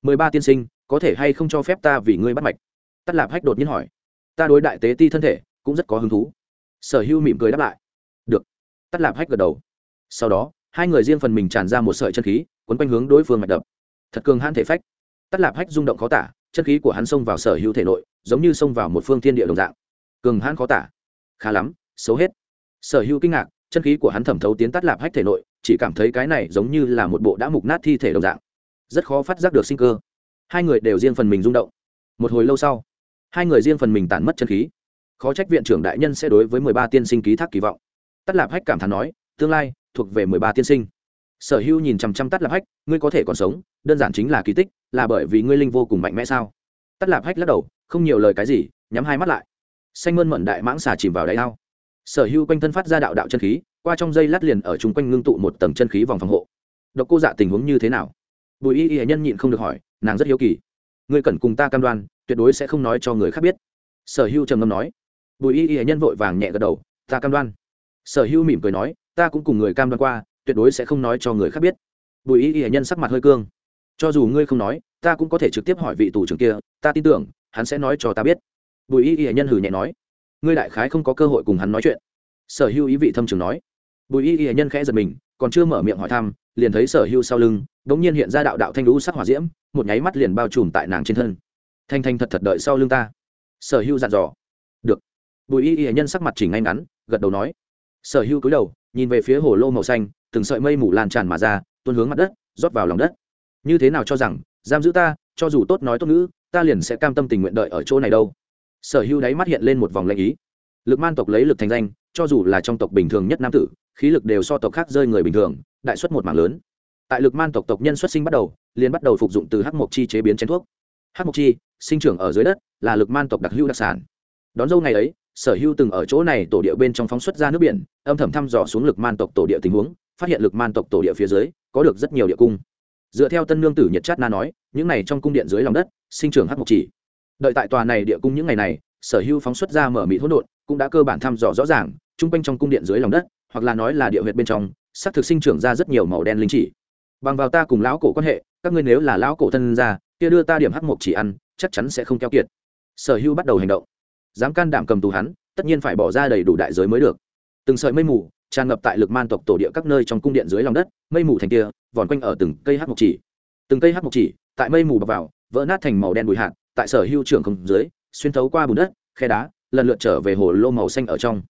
Speaker 1: Mười ba tiên sinh, có thể hay không cho phép ta vì ngươi bắt mạch? Tắt lạp hách đột nhiên hỏi. Ta đối đại tế ti thân thể, cũng rất có hứng thú. Sở hữu mỉm cười đáp lại. Được. Tắt lạp hách gật đầu. Sau đó hai người riêng phần mình tràn ra một sợi chân khí, quấn quanh hướng đối phương mạch đập. Thật cường hãn thể phách. Tắt lạp hách rung động khó tả, chân khí của hắn xông vào sở hữu thể nội, giống như xông vào một phương thiên địa đồng dạng. Cường hãn khó tả. Khá lắm, xấu hết. Sở hữu kinh ngạc, chân khí của hắn thẩm thấu tiến tắt lạp hách thể nội, chỉ cảm thấy cái này giống như là một bộ đã mục nát thi thể đồng dạng. Rất khó phát giác được sinh cơ. Hai người đều riêng phần mình rung động. Một hồi lâu sau, hai người riêng phần mình tản mất chân khí. Khó trách viện trưởng đại nhân sẽ đối với mười ba tiên sinh ký thác kỳ vọng. Tắt lạp hách cảm thán nói, tương lai thuộc về mười ba tiên sinh. Sở hữu nhìn chằm chằm tắt lạp hách, ngươi có thể còn sống, đơn giản chính là kỳ tích, là bởi vì ngươi linh vô cùng mạnh mẽ sao? Tắt lạp hách lắc đầu, không nhiều lời cái gì, nhắm hai mắt lại. Xanh mơn mận đại mãng xà chìm vào đáy ao. Sở hữu quanh thân phát ra đạo đạo chân khí, qua trong dây lát liền ở chung quanh ngưng tụ một tầng chân khí vòng phòng hộ. Độc cô dạ tình huống như thế nào? Bùi y y nhân nhịn không được hỏi, nàng rất hiếu kỳ. Ngươi cần cùng ta cam đoan, tuyệt đối sẽ không nói cho người khác biết. Sở hữu trầm ngâm nói. Bùi y y nhân vội vàng nhẹ gật đầu, ta cam đoan sở hữu mỉm cười nói, ta cũng cùng người cam đoan qua, tuyệt đối sẽ không nói cho người khác biết. Bùi y y nhân sắc mặt hơi cương. Cho dù ngươi không nói, ta cũng có thể trực tiếp hỏi vị tù trưởng kia, ta tin tưởng, hắn sẽ nói cho ta biết. Bùi y y nhân hừ nhẹ nói, ngươi đại khái không có cơ hội cùng hắn nói chuyện. Sở hữu ý vị thâm trường nói. Bùi y y nhân khẽ giật mình, còn chưa mở miệng hỏi thăm, liền thấy sở hữu sau lưng đ ỗ n g nhiên hiện ra đạo đạo thanh lũ sắc hỏa diễm, một nháy mắt liền bao trùm tại nàng trên thân. Thanh thanh thật thật đợi sau lưng ta. Sở hữu dặn dò. Được. Bùi y y nhân sắc mặt chỉ ngay ngắn, gật đầu nói sở hữu cúi đầu, nhìn về phía hồ lô màu xanh, từng sợi mây mù lan tràn mà ra, tuôn hướng mặt đất, rót vào lòng đất. Như thế nào cho rằng, giam giữ ta, cho dù tốt nói tốt ngữ, ta liền sẽ cam tâm tình nguyện đợi ở chỗ này đâu. Sở hữu đáy mắt hiện lên một vòng lệnh ý. Lực man tộc lấy lực thành danh, cho dù là trong tộc bình thường nhất nam tử, khí lực đều so tộc khác rơi người bình thường, đại xuất một mảng lớn. Tại lực man tộc tộc nhân xuất sinh bắt đầu, liền bắt đầu phục dụng từ hắc mộc chi chế biến chén thuốc. Hắc mộc chi, sinh trưởng ở dưới đất, là lực man tộc đặc hữu đặc sản đón dâu ngày ấy, sở hữu từng ở chỗ này tổ địa bên trong phóng xuất ra nước biển, âm thầm thăm dò xuống lực man tộc tổ địa tình huống, phát hiện lực man tộc tổ địa phía dưới có được rất nhiều địa cung. Dựa theo tân lương tử nhật chát na nói, những này trong cung điện dưới lòng đất, sinh trưởng hắc mộc chỉ. Đợi tại tòa này địa cung những ngày này, sở hữu phóng xuất ra mở mị hỗn độn, cũng đã cơ bản thăm dò rõ ràng, chung quanh trong cung điện dưới lòng đất, hoặc là nói là địa huyệt bên trong, xác thực sinh trưởng ra rất nhiều màu đen linh chỉ. Bằng vào ta cùng lão cổ quan hệ, các ngươi nếu là lão cổ thân ra kia đưa ta điểm hắc mộc chỉ ăn, chắc chắn sẽ không keo kiệt. Sở hữu bắt đầu hành động dám can đảm cầm tù hắn, tất nhiên phải bỏ ra đầy đủ đại giới mới được. Từng sợi mây mù tràn ngập tại lực man tộc tổ địa các nơi trong cung điện dưới lòng đất, mây mù thành kia vòn quanh ở từng cây hắc mộc chỉ. Từng cây hắc mộc chỉ, tại mây mù bọc vào, vỡ nát thành màu đen bụi hạt, tại sở hưu trưởng không dưới, xuyên thấu qua bùn đất, khe đá, lần lượt trở về hồ lô màu xanh ở trong.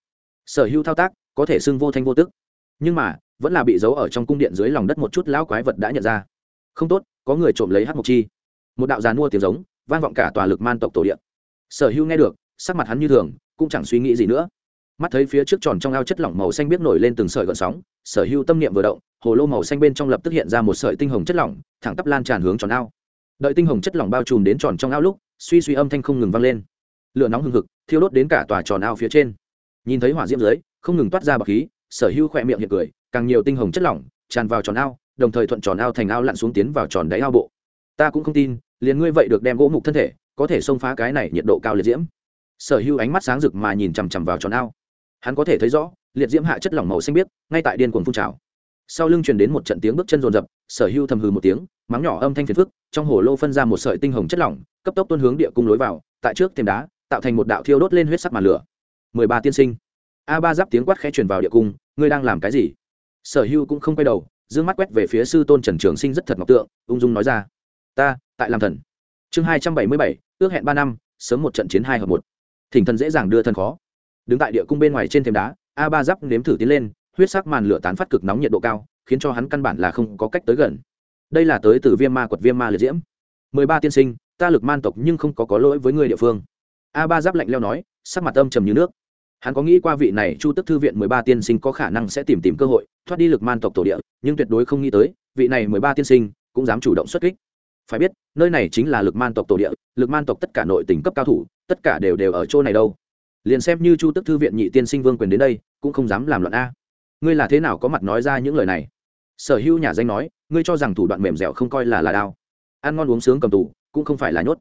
Speaker 1: Sở hưu thao tác, có thể xưng vô thanh vô tức. Nhưng mà, vẫn là bị giấu ở trong cung điện dưới lòng đất một chút lão quái vật đã nhận ra. Không tốt, có người trộm lấy hắc mộc chi. Một đạo giàn mua tiếng giống, vang vọng cả tòa lực man tộc tổ điện sở hưu nghe được sắc mặt hắn như thường, cũng chẳng suy nghĩ gì nữa. Mắt thấy phía trước tròn trong ao chất lỏng màu xanh biết nổi lên từng sợi gợn sóng, sở hưu tâm niệm vừa động, hồ lô màu xanh bên trong lập tức hiện ra một sợi tinh hồng chất lỏng, thẳng tắp lan tràn hướng tròn ao. Đợi tinh hồng chất lỏng bao trùm đến tròn trong ao lúc, suy suy âm thanh không ngừng vang lên. Lửa nóng hừng hực, thiêu đốt đến cả tòa tròn ao phía trên. Nhìn thấy hỏa diễm dưới, không ngừng toát ra bọc khí, sở hưu khỏe miệng hiện cười, càng nhiều tinh hồng chất lỏng tràn vào tròn ao, đồng thời thuận tròn ao thành ao lặn xuống tiến vào tròn đáy ao bộ. Ta cũng không tin, liền ngươi vậy được đem gỗ mục thân thể, có thể xông phá cái này nhiệt độ cao liệt diễm sở hữu ánh mắt sáng rực mà nhìn chằm chằm vào tròn ao. Hắn có thể thấy rõ, liệt diễm hạ chất lỏng màu xanh biếc, ngay tại điên cuồng phun trào. Sau lưng truyền đến một trận tiếng bước chân rồn rập sở hữu thầm hừ một tiếng, mắng nhỏ âm thanh phiền phức, trong hồ lô phân ra một sợi tinh hồng chất lỏng, cấp tốc tuôn hướng địa cung lối vào, tại trước thềm đá, tạo thành một đạo thiêu đốt lên huyết sắc màn lửa. Mười ba tiên sinh. A ba giáp tiếng quát khẽ truyền vào địa cung, ngươi đang làm cái gì? Sở hữu cũng không quay đầu d mắt quét về phía sư tôn trần trường sinh rất thật ngọc tượng, ung dung nói ra. Ta, tại làm thần. Chương hai trăm bảy mươi bảy, ước hẹn ba năm, sớm một trận chiến hai hợp một thỉnh thần dễ dàng đưa thân khó. Đứng tại địa cung bên ngoài trên thềm đá, a ba giáp nếm thử tiến lên, huyết sắc màn lửa tán phát cực nóng nhiệt độ cao, khiến cho hắn căn bản là không có cách tới gần. Đây là tới từ viêm ma quật viêm ma liệt diễm. Mười ba tiên sinh, ta lực man tộc nhưng không có có lỗi với người địa phương. A ba giáp lạnh leo nói, sắc mặt âm trầm như nước. Hắn có nghĩ qua vị này chu tức thư viện mười ba tiên sinh có khả năng sẽ tìm tìm cơ hội, thoát đi lực man tộc tổ địa, nhưng tuyệt đối không nghĩ tới, vị này mười ba tiên sinh cũng dám chủ động xuất kích. Phải biết, nơi này chính là lực man tộc tổ địa, lực man tộc tất cả nội tỉnh cấp cao thủ tất cả đều đều ở chỗ này đâu. Liền xem như chu tức thư viện nhị tiên sinh vương quyền đến đây, cũng không dám làm loạn a. Ngươi là thế nào có mặt nói ra những lời này? Sở hữu nhà danh nói, ngươi cho rằng thủ đoạn mềm dẻo không coi là là đao. Ăn ngon uống sướng cầm tù, cũng không phải là nhốt.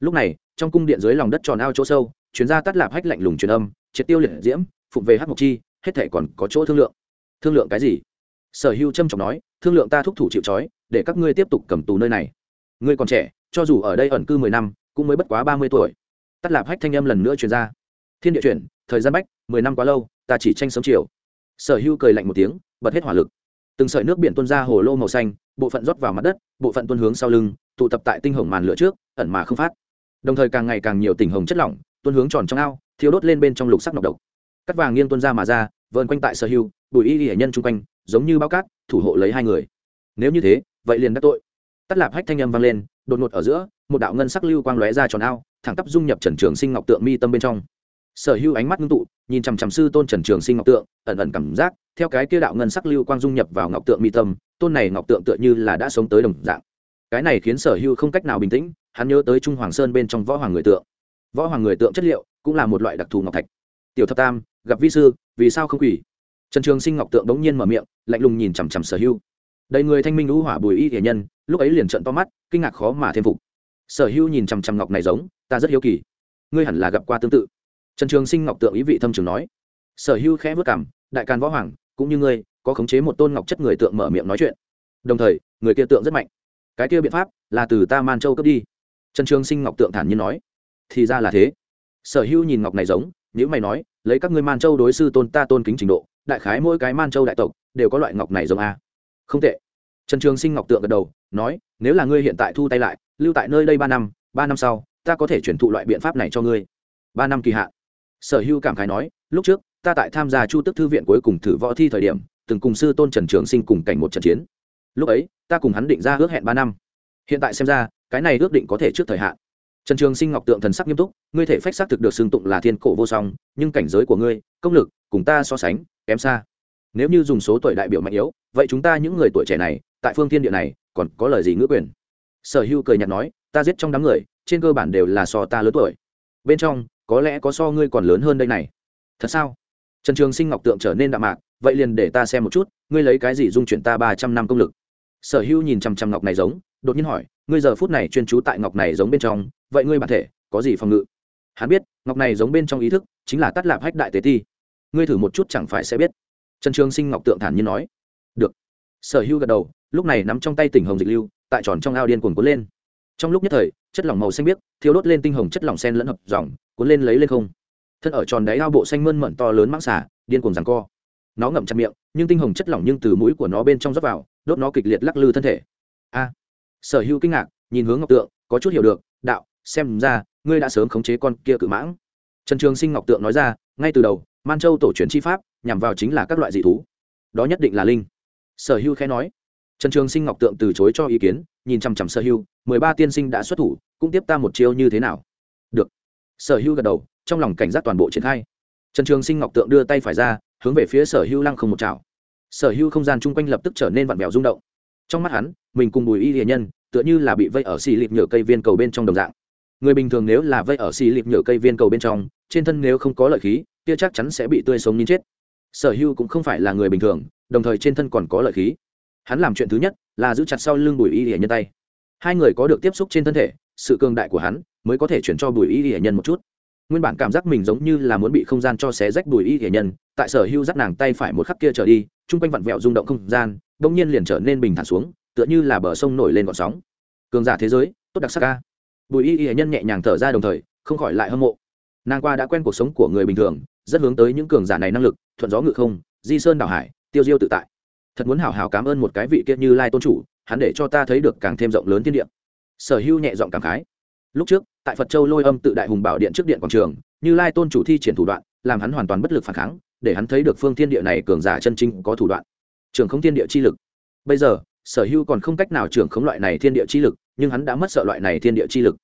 Speaker 1: Lúc này, trong cung điện dưới lòng đất tròn ao chỗ sâu, chuyến ra tắt lạp hách lạnh lùng truyền âm, triệt tiêu liệt diễm, phụng về hát mộc chi, hết thể còn có chỗ thương lượng. Thương lượng cái gì? Sở hữu trâm trọng nói, thương lượng ta thúc thủ chịu trói, để các ngươi tiếp tục cầm tù nơi này. Ngươi còn trẻ, cho dù ở đây ẩn cư mười năm, cũng mới bất quá ba mươi tuổi tắt lạp hách thanh âm lần nữa truyền ra. Thiên địa chuyển, thời gian bách, mười năm quá lâu, ta chỉ tranh sớm chiều. Sở hưu cười lạnh một tiếng, bật hết hỏa lực. Từng sợi nước biển tuôn ra hồ lô màu xanh, bộ phận rót vào mặt đất, bộ phận tuôn hướng sau lưng, tụ tập tại tinh hồng màn lửa trước, ẩn mà không phát. Đồng thời càng ngày càng nhiều tình hồng chất lỏng, tuôn hướng tròn trong ao thiếu đốt lên bên trong lục sắc nọc độc. Cắt vàng nghiêng tuôn ra mà ra, vờn quanh tại sở hưu bùi y hệ nhân chung quanh, giống như bao cát, thủ hộ lấy hai người. Nếu như thế, vậy liền đắc tội. Tắt lạp hách thanh âm vang lên, đột ngột ở giữa, một đạo ngân sắc lưu quang lóe ra tròn ao thẳng tắp dung nhập trần trường sinh ngọc tượng mi tâm bên trong. Sở hưu ánh mắt ngưng tụ, nhìn chằm chằm sư tôn trần trường sinh ngọc tượng, ẩn ẩn cảm giác, theo cái kia đạo ngân sắc lưu quang dung nhập vào ngọc tượng mi tâm, tôn này ngọc tượng tựa như là đã sống tới đồng dạng. Cái này khiến sở hưu không cách nào bình tĩnh, hắn nhớ tới trung hoàng sơn bên trong võ hoàng người tượng. Võ hoàng người tượng chất liệu cũng là một loại đặc thù ngọc thạch. Tiểu thập tam, gặp vi sư, vì sao không quỷ trần trường sinh ngọc tượng bỗng nhiên mở miệng, lạnh lùng nhìn chằm chằm sở hưu đầy người thanh minh lũ hỏa bùi y thể nhân, lúc ấy liền trận to mắt, kinh ngạc khó mà thêm phục. Sở hưu nhìn chằm chằm ngọc này giống ta rất hiếu kỳ. Ngươi hẳn là gặp qua tương tự. Trần trường sinh ngọc tượng ý vị thâm trường nói. Sở hữu khẽ vất cảm, đại càn võ hoàng, cũng như ngươi, có khống chế một tôn ngọc chất người tượng mở miệng nói chuyện. Đồng thời, người kia tượng rất mạnh. Cái kia biện pháp là từ ta man châu cướp đi. Trần trường sinh ngọc tượng thản nhiên nói. Thì ra là thế. Sở hữu nhìn ngọc này giống nếu mày nói, lấy các ngươi man châu đối sư tôn ta tôn kính trình độ, đại khái mỗi cái man châu đại tộc đều có loại ngọc này giống a. Không tệ. Trần trường sinh ngọc tượng gật đầu, nói, nếu là ngươi hiện tại thu tay lại, lưu tại nơi đây ba năm ba năm sau ta có thể chuyển thụ loại biện pháp này cho ngươi. Ba năm kỳ hạn. Sở hữu cảm khái nói, lúc trước, ta tại tham gia chu tức thư viện cuối cùng thử võ thi thời điểm, từng cùng sư tôn trần trường sinh cùng cảnh một trận chiến. Lúc ấy, ta cùng hắn định ra ước hẹn ba năm. Hiện tại xem ra, cái này ước định có thể trước thời hạn. Trần trường sinh ngọc tượng thần sắc nghiêm túc, ngươi thể phách xác thực được xưng tụng là thiên cổ vô song, nhưng cảnh giới của ngươi, công lực, cùng ta so sánh, kém xa. Nếu như dùng số tuổi đại biểu mạnh yếu, vậy chúng ta những người tuổi trẻ này, tại phương thiên địa này, còn có lời gì ngữ quyền? Sở hưu cười nhạt nói, ta giết trong đám người trên cơ bản đều là so ta lớn tuổi. Bên trong, có lẽ có so ngươi còn lớn hơn đây này. Thật sao? Trần trường sinh ngọc tượng trở nên đạm mạc, vậy liền để ta xem một chút, ngươi lấy cái gì dung chuyển ta ba trăm năm công lực? Sở hữu nhìn chằm chằm ngọc này giống, đột nhiên hỏi, ngươi giờ phút này chuyên trú tại ngọc này giống bên trong, vậy ngươi bản thể, có gì phòng ngự? Hắn biết, ngọc này giống bên trong ý thức, chính là tắt lạp hách đại tế ti. Ngươi thử một chút chẳng phải sẽ biết. Trần trường sinh ngọc tượng thản nhiên nói. Được. Sở hữu gật đầu, lúc này nắm trong tay tỉnh hồng dịch lưu, tại tròn trong ao điên cuồng cuốn lên. Trong lúc nhất thời chất lỏng màu xanh biếc thiếu đốt lên tinh hồng chất lỏng sen lẫn hợp dòng, cuốn lên lấy lên không. Thân ở tròn đáy ao bộ xanh mơn mận to lớn mãng xả điên cuồng rằng co. Nó ngậm chặt miệng, nhưng tinh hồng chất lỏng nhưng từ mũi của nó bên trong rót vào, đốt nó kịch liệt lắc lư thân thể. A! Sở hữu kinh ngạc, nhìn hướng ngọc tượng, có chút hiểu được, đạo, xem ra, ngươi đã sớm khống chế con kia cự mãng. Trần trường sinh ngọc tượng nói ra, ngay từ đầu, man châu tổ truyền chi pháp, nhằm vào chính là các loại dị thú. Đó nhất định là linh. Sở hữu khẽ nói trần trường sinh ngọc tượng từ chối cho ý kiến, nhìn chằm chằm sở Hưu. mười ba tiên sinh đã xuất thủ, cũng tiếp ta một chiêu như thế nào? Được. Sở Hưu gật đầu, trong lòng cảnh giác toàn bộ triển khai. Trần trường sinh ngọc tượng đưa tay phải ra, hướng về phía sở Hưu lăng không một chảo. Sở Hưu không gian chung quanh lập tức trở nên vặn vẹo rung động. Trong mắt hắn, mình cùng bùi y hiền nhân, tựa như là bị vây ở xì lịp nhựa cây viên cầu bên trong đồng dạng. Người bình thường nếu là vây ở xì lịp nhựa cây viên cầu bên trong, trên thân nếu không có lợi khí, kia chắc chắn sẽ bị tươi sống nín chết. Sở Hưu cũng không phải là người bình thường, đồng thời trên thân còn có lợi khí hắn làm chuyện thứ nhất là giữ chặt sau lưng bùi y hiển nhân tay. Hai người có được tiếp xúc trên thân thể, sự cường đại của hắn mới có thể chuyển cho bùi y hiển nhân một chút. Nguyên bản cảm giác mình giống như là muốn bị không gian cho xé rách bùi y hiển nhân, tại sở hữu dắt nàng tay phải một khắc kia trở đi, chung quanh vặn vẹo rung động không gian đông nhiên liền trở nên bình thản xuống, tựa như là bờ sông nổi lên gọn sóng. Cường giả thế giới, tốt đặc sắc ca bùi y hiển nhân nhẹ nhàng thở ra đồng thời, không khỏi lại hâm mộ. Nàng qua đã quen cuộc sống của người bình thường, rất hướng tới những cường giả này năng lực, thuận gió ngự không, di sơn đảo hải, tiêu diêu tự tại thật muốn hảo hảo cảm ơn một cái vị kiệt như lai tôn chủ, hắn để cho ta thấy được càng thêm rộng lớn thiên địa. Sở hưu nhẹ giọng cảm khái. Lúc trước, tại phật châu lôi âm tự đại hùng bảo điện trước điện quảng trường, như lai tôn chủ thi triển thủ đoạn, làm hắn hoàn toàn bất lực phản kháng, để hắn thấy được phương thiên địa này cường giả chân chính có thủ đoạn. Trường không thiên địa chi lực. Bây giờ, sở hưu còn không cách nào trưởng khống loại này thiên địa chi lực, nhưng hắn đã mất sợ loại này thiên địa chi lực.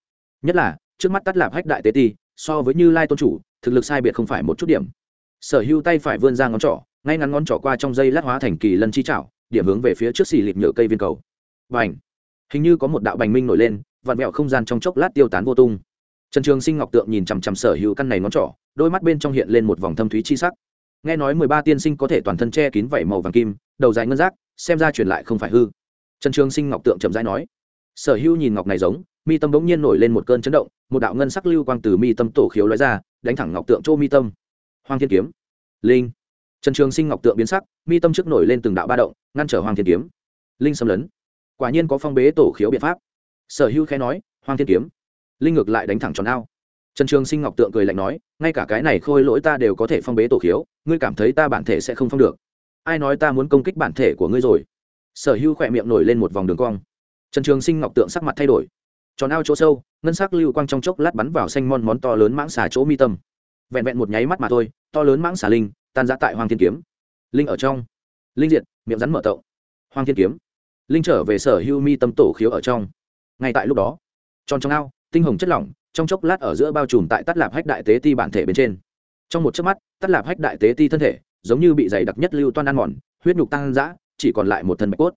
Speaker 1: Nhất là, trước mắt tắt lạp hách đại tế ti, so với như lai tôn chủ, thực lực sai biệt không phải một chút điểm. Sở hưu tay phải vươn ra ngón trỏ ngay ngắn ngón trỏ qua trong dây lát hóa thành kỳ lân chi chảo, điểm hướng về phía trước xì lịt nhựa cây viên cầu. Bành! Hình như có một đạo bành minh nổi lên vặn vẹo không gian trong chốc lát tiêu tán vô tung. Trần trường sinh ngọc tượng nhìn chằm chằm sở hữu căn này ngón trỏ đôi mắt bên trong hiện lên một vòng thâm thúy chi sắc. Nghe nói mười ba tiên sinh có thể toàn thân che kín vảy màu vàng kim đầu dài ngân rác xem ra truyền lại không phải hư. Trần trường sinh ngọc tượng chậm rãi nói. Sở hữu nhìn ngọc này giống mi tâm bỗng nhiên nổi lên một cơn chấn động một đạo ngân sắc lưu quang từ mi tâm tổ khiếu lóe ra đánh thẳng ngọc tượng chỗ mi tâm. Hoàng thiên kiếm. Linh trần trường sinh ngọc tượng biến sắc, mi tâm trước nổi lên từng đạo ba động, ngăn trở hoàng thiên kiếm. Linh xâm lấn. Quả nhiên có phong bế tổ khiếu biện pháp. Sở hữu khẽ nói, hoàng thiên kiếm. Linh ngược lại đánh thẳng tròn ao. Trần trường sinh ngọc tượng cười lạnh nói, ngay cả cái này khôi lỗi ta đều có thể phong bế tổ khiếu, ngươi cảm thấy ta bản thể sẽ không phong được. Ai nói ta muốn công kích bản thể của ngươi rồi? Sở hữu khỏe miệng nổi lên một vòng đường cong. Trần trường sinh ngọc tượng sắc mặt thay đổi. Tròn ao chỗ sâu, ngân sắc lưu quang trong chốc lát bắn vào xanh mon món to lớn mãng xà chỗ mi tâm. Vẹn vẹn một nháy mắt mà thôi, to lớn mãng xà linh tan giã tại hoàng thiên kiếm. Linh ở trong. Linh diệt, miệng rắn mở tậu hoàng thiên kiếm. Linh trở về sở hưu mi tâm tổ khiếu ở trong. Ngay tại lúc đó, tròn trong ao, tinh hồng chất lỏng, trong chốc lát ở giữa bao trùm tại tắt lạp hách đại tế ti bản thể bên trên. Trong một chớp mắt tắt lạp hách đại tế ti thân thể giống như bị dày đặc nhất lưu toan ăn mòn, huyết nhục tăng dã chỉ còn lại một thân bạch cốt.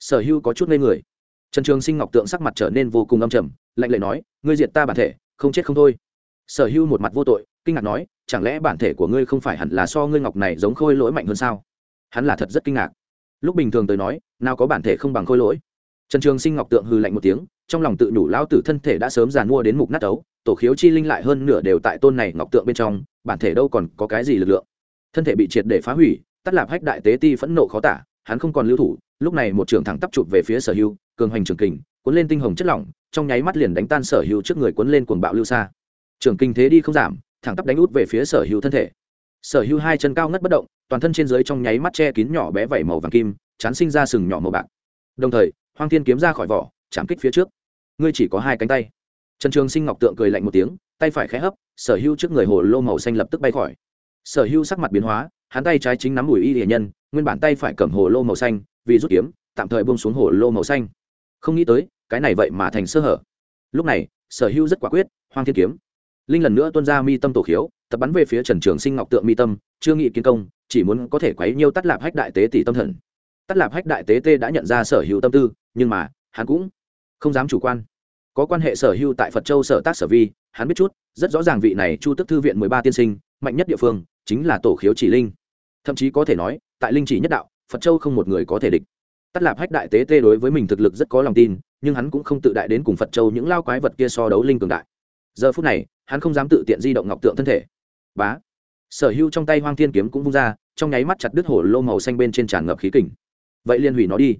Speaker 1: Sở hưu có chút ngây người. Trần trường sinh ngọc tượng sắc mặt trở nên vô cùng âm trầm, lạnh lệ nói, ngươi diệt ta bản thể, không chết không thôi sở hưu một mặt vô tội, kinh ngạc nói, chẳng lẽ bản thể của ngươi không phải hẳn là so ngươi ngọc này giống khôi lỗi mạnh hơn sao? Hắn là thật rất kinh ngạc. Lúc bình thường tới nói, nào có bản thể không bằng khôi lỗi. Trần trường sinh ngọc tượng hư lạnh một tiếng, trong lòng tự nhủ lao tử thân thể đã sớm giàn mua đến mục nát ấu, tổ khiếu chi linh lại hơn nửa đều tại tôn này ngọc tượng bên trong, bản thể đâu còn có cái gì lực lượng. Thân thể bị triệt để phá hủy tắt lạp hách đại tế ti phẫn nộ khó tả, hắn không còn lưu thủ, lúc này một trưởng thẳng tắp chụp về phía sở hưu cường hoành trường kình, cuốn lên tinh hồng chất lỏng, trong nháy mắt liền đánh tan sở hưu trước người cuốn lên cuồng bạo lưu xa trường kinh thế đi không giảm, thẳng tắp đánh út về phía sở hưu thân thể. Sở hưu hai chân cao ngất bất động, toàn thân trên dưới trong nháy mắt che kín nhỏ bé vẩy màu vàng kim, chán sinh ra sừng nhỏ màu bạc. Đồng thời, hoang thiên kiếm ra khỏi vỏ, chạm kích phía trước. Ngươi chỉ có hai cánh tay. Trần trường sinh ngọc tượng cười lạnh một tiếng, tay phải khẽ hấp, sở hưu trước người hồ lô màu xanh lập tức bay khỏi. Sở hưu sắc mặt biến hóa, hắn tay trái chính nắm ủi y hiền nhân, nguyên bản tay phải cầm hồ lô màu xanh, vì rút kiếm, tạm thời buông xuống hồ lô màu xanh. Không nghĩ tới, cái này vậy mà thành sơ hở. Lúc này, sở hưu rất quả quyết, hoang thiên kiếm linh lần nữa tuân ra mi tâm tổ khiếu, tập bắn về phía trần trường sinh ngọc tượng mi tâm, chưa nghị kiến công, chỉ muốn có thể quấy nhiêu tắt lạp hách đại tế tỷ tâm thần. Tắt lạp hách đại tế tê đã nhận ra sở hữu tâm tư, nhưng mà, hắn cũng không dám chủ quan. Có quan hệ sở hữu tại phật châu sở tác sở vi, hắn biết chút, rất rõ ràng vị này chu tức thư viện mười ba tiên sinh, mạnh nhất địa phương, chính là tổ khiếu chỉ linh. Thậm chí có thể nói, tại linh chỉ nhất đạo, phật châu không một người có thể địch. Tắt lạp hách đại tế tê đối với mình thực lực rất có lòng tin, nhưng hắn cũng không tự đại đến cùng phật châu những lao quái vật kia so đấu linh cường đại. Giờ phút này hắn không dám tự tiện di động ngọc tượng thân thể. Bá. Sở hữu trong tay hoang thiên kiếm cũng vung ra, trong nháy mắt chặt đứt hổ lô màu xanh bên trên tràn ngập khí kình. Vậy liên hủy nó đi.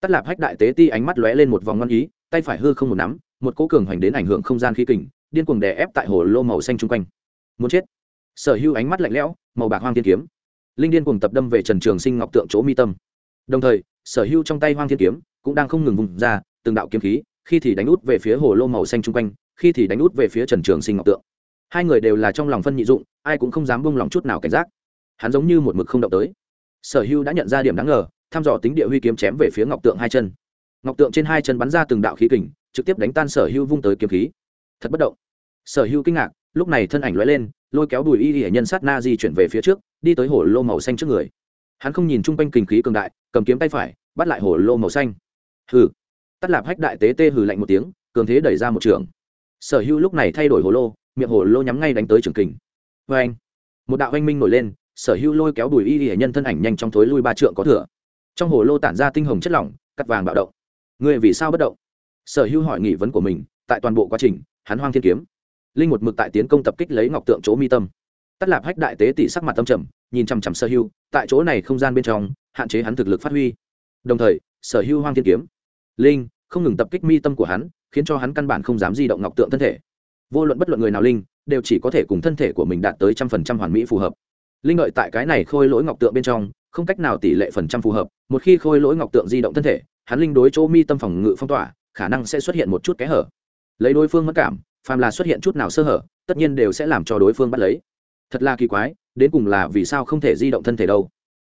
Speaker 1: Tắt lạp hách đại tế ti ánh mắt lóe lên một vòng ngon ý, tay phải hư không một nắm, một cỗ cường hoành đến ảnh hưởng không gian khí kình, điên cuồng đè ép tại hồ lô màu xanh chung quanh. Muốn chết. Sở hữu ánh mắt lạnh lẽo, màu bạc hoang thiên kiếm. Linh điên cuồng tập đâm về trần trường sinh ngọc tượng chỗ mi tâm. Đồng thời, sở hữu trong tay hoang thiên kiếm cũng đang không ngừng vùng ra, từng đạo kiếm khí, khi thì đánh út về phía hồ lô màu xanh chung quanh khi thì đánh út về phía trần trường sinh ngọc tượng. Hai người đều là trong lòng phân nhị dụng, ai cũng không dám bông lòng chút nào cảnh giác. Hắn giống như một mực không động tới. Sở hưu đã nhận ra điểm đáng ngờ thăm dò tính địa huy kiếm chém về phía ngọc tượng hai chân. Ngọc tượng trên hai chân bắn ra từng đạo khí kình, trực tiếp đánh tan sở hưu vung tới kiếm khí. Thật bất động. Sở hưu kinh ngạc, lúc này thân ảnh lóe lên, lôi kéo đùi y hệ nhân sát na di chuyển về phía trước, đi tới hồ lô màu xanh trước người. Hắn không nhìn chung quanh kình khí cường đại, cầm kiếm tay phải, bắt lại hồ lô màu xanh. Hừ. Tắt lạp hách đại tế tê hừ lạnh một tiếng, cường thế đẩy ra một trường sở hữu lúc này thay đổi hồ lô, miệng hồ lô nhắm ngay đánh tới trường kình. Vê anh, một đạo anh minh nổi lên, sở hữu lôi kéo đùi y hệ nhân thân ảnh nhanh trong thối lui ba trượng có thừa. Trong hồ lô tản ra tinh hồng chất lỏng, cắt vàng bạo động. Người vì sao bất động? Sở hữu hỏi nghị vấn của mình, tại toàn bộ quá trình, hắn hoang thiên kiếm. Linh một mực tại tiến công tập kích lấy ngọc tượng chỗ mi tâm. Tắt lạp hách đại tế tỷ sắc mặt tâm trầm, nhìn chằm chằm sở hữu, tại chỗ này không gian bên trong, hạn chế hắn thực lực phát huy. Đồng thời, sở hữu hoang thiên kiếm. Linh, không ngừng tập kích mi tâm của hắn khiến cho hắn căn bản không dám di động ngọc tượng thân thể. Vô luận bất luận người nào linh, đều chỉ có thể cùng thân thể của mình đạt tới trăm phần trăm hoàn mỹ phù hợp. Linh lợi tại cái này khôi lỗi ngọc tượng bên trong, không cách nào tỷ lệ phần trăm phù hợp, một khi khôi lỗi ngọc tượng di động thân thể, hắn linh đối chỗ mi tâm phòng ngự phong tỏa, khả năng sẽ xuất hiện một chút kẽ hở. Lấy đối phương mất cảm, phàm là xuất hiện chút nào sơ hở, tất nhiên đều sẽ làm cho đối phương bắt lấy. Thật là kỳ quái, đến cùng là vì sao không thể di động thân thể đâu.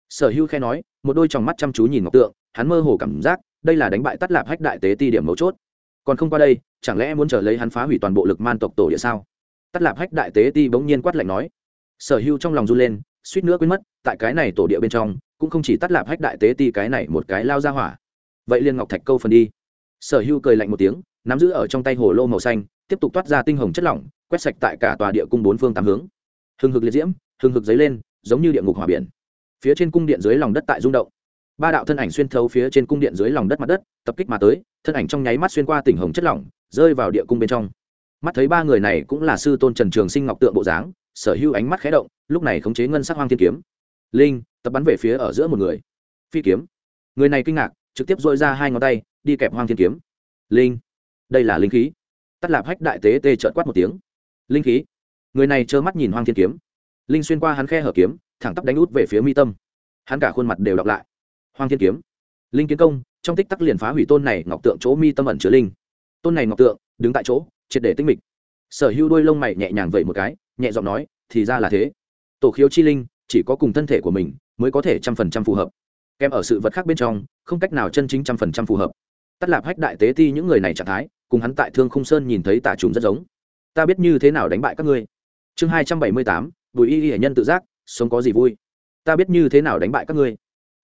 Speaker 1: Sở hữu khe nói, một đôi tròng mắt chăm chú nhìn ngọc tượng, hắn mơ hồ cảm giác, đây là đánh bại tắt lạp hách đại tế ti điểm mấu chốt còn không qua đây, chẳng lẽ muốn chờ lấy hắn phá hủy toàn bộ lực man tộc tổ địa sao? Tắt lạp hách đại tế ti bỗng nhiên quát lạnh nói. Sở hữu trong lòng run lên, suýt nữa quên mất, tại cái này tổ địa bên trong, cũng không chỉ tắt lạp hách đại tế ti cái này một cái lao ra hỏa. Vậy liên ngọc thạch câu phần đi. Sở hữu cười lạnh một tiếng, nắm giữ ở trong tay hồ lô màu xanh, tiếp tục toát ra tinh hồng chất lỏng, quét sạch tại cả tòa địa cung bốn phương tám hướng. Hừng hực liệt diễm, hừng hực dấy lên, giống như địa ngục hỏa biển. Phía trên cung điện dưới lòng đất tại rung động ba đạo thân ảnh xuyên thấu phía trên cung điện dưới lòng đất mặt đất, tập kích mà tới, thân ảnh trong nháy mắt xuyên qua tỉnh hồng chất lỏng, rơi vào địa cung bên trong. Mắt thấy ba người này cũng là sư tôn trần trường sinh ngọc tượng bộ dáng, sở hữu ánh mắt khé động, lúc này khống chế ngân sắc hoang thiên kiếm. Linh, tập bắn về phía ở giữa một người. Phi kiếm. Người này kinh ngạc, trực tiếp dội ra hai ngón tay, đi kẹp hoang thiên kiếm. Linh. Đây là linh khí. Tắt lạp hách đại tế tê trợn quát một tiếng. Linh khí. Người này trơ mắt nhìn hoang thiên kiếm. Linh xuyên qua hắn khe hở kiếm, thẳng tắp đánh út về phía mi tâm. Hắn cả khuôn mặt đều đọc lại hoang thiên kiếm. Linh kiến công, trong tích tắc liền phá hủy tôn này ngọc tượng chỗ mi tâm ẩn chứa linh. Tôn này ngọc tượng, đứng tại chỗ, triệt để tinh mịch. Sở hữu đôi lông mày nhẹ nhàng vậy một cái, nhẹ giọng nói, thì ra là thế. Tổ khiếu chi linh, chỉ có cùng thân thể của mình mới có thể trăm phần trăm phù hợp. Kèm ở sự vật khác bên trong, không cách nào chân chính trăm phần trăm phù hợp. Tắt lạp hách đại tế ti những người này trạng thái, cùng hắn tại thương khung sơn nhìn thấy tà trùng rất giống. Ta biết như thế nào đánh bại các ngươi. Chương hai trăm bảy mươi tám, bùi y y hệ nhân tự giác, sống có gì vui. Ta biết như thế nào đánh bại các ngươi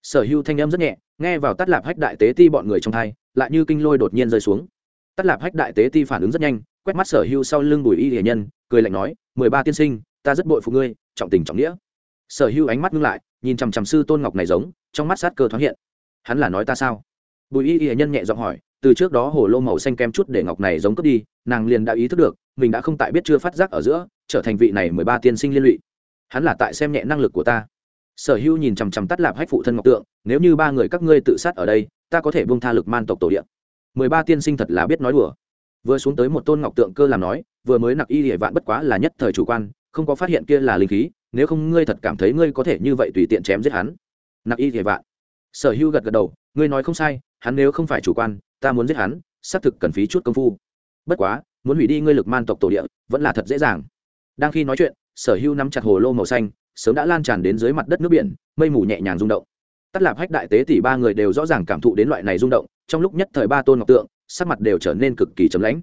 Speaker 1: sở hưu thanh âm rất nhẹ, nghe vào tắt lạp hách đại tế ti bọn người trong thai, lại như kinh lôi đột nhiên rơi xuống. Tắt lạp hách đại tế ti phản ứng rất nhanh, quét mắt sở hưu sau lưng bùi y hiền nhân, cười lạnh nói, mười ba tiên sinh, ta rất bội phụ ngươi, trọng tình trọng nghĩa. Sở hưu ánh mắt ngưng lại, nhìn chằm chằm sư tôn ngọc này giống, trong mắt sát cơ thoáng hiện. Hắn là nói ta sao? Bùi y hiền nhân nhẹ giọng hỏi, từ trước đó hồ lô màu xanh kem chút để ngọc này giống cướp đi, nàng liền đã ý thức được, mình đã không tại biết chưa phát giác ở giữa, trở thành vị này mười ba tiên sinh liên lụy. Hắn là tại xem nhẹ năng lực của ta sở hữu nhìn chằm chằm tắt lạp hách phụ thân ngọc tượng, nếu như ba người các ngươi tự sát ở đây, ta có thể buông tha lực man tộc tổ điện mười ba tiên sinh thật là biết nói đùa. Vừa xuống tới một tôn ngọc tượng cơ làm nói, vừa mới nặc y hệ vạn bất quá là nhất thời chủ quan, không có phát hiện kia là linh khí, nếu không ngươi thật cảm thấy ngươi có thể như vậy tùy tiện chém giết hắn. Nặc y hệ vạn. Sở hữu gật gật đầu, ngươi nói không sai, hắn nếu không phải chủ quan, ta muốn giết hắn, xác thực cần phí chút công phu. Bất quá, muốn hủy đi ngươi lực man tộc tổ địa, vẫn là thật dễ dàng. Đang khi nói chuyện, sở hữu nắm chặt hồ lô màu xanh sớm đã lan tràn đến dưới mặt đất nước biển, mây mù nhẹ nhàng rung động. Tắt lạp hách đại tế tỷ ba người đều rõ ràng cảm thụ đến loại này rung động, trong lúc nhất thời ba tôn ngọc tượng, sắc mặt đều trở nên cực kỳ chấm lãnh.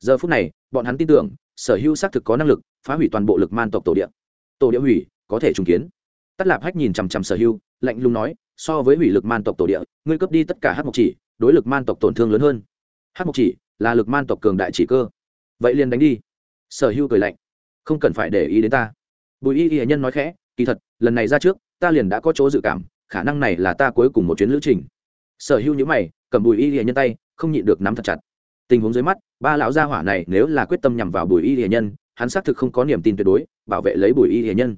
Speaker 1: Giờ phút này, bọn hắn tin tưởng, sở hữu xác thực có năng lực, phá hủy toàn bộ lực man tộc tổ địa. Tổ địa hủy, có thể trùng kiến. Tắt lạp hách nhìn chằm chằm sở hữu, lạnh lùng nói, so với hủy lực man tộc tổ địa, ngươi cướp đi tất cả hát mộc chỉ, đối lực man tộc tổn thương lớn hơn. Hát mộc chỉ là lực man tộc cường đại chỉ cơ. Vậy liền đánh đi. Sở hữu cười lạnh, không cần phải để ý đến ta bùi y y nhân nói khẽ, kỳ thật, lần này ra trước, ta liền đã có chỗ dự cảm, khả năng này là ta cuối cùng một chuyến lữ trình. Sở hữu nhữ mày, cầm bùi y y nhân tay, không nhịn được nắm thật chặt. Tình huống dưới mắt, ba lão gia hỏa này nếu là quyết tâm nhằm vào bùi y y nhân, hắn xác thực không có niềm tin tuyệt đối, bảo vệ lấy bùi y y nhân.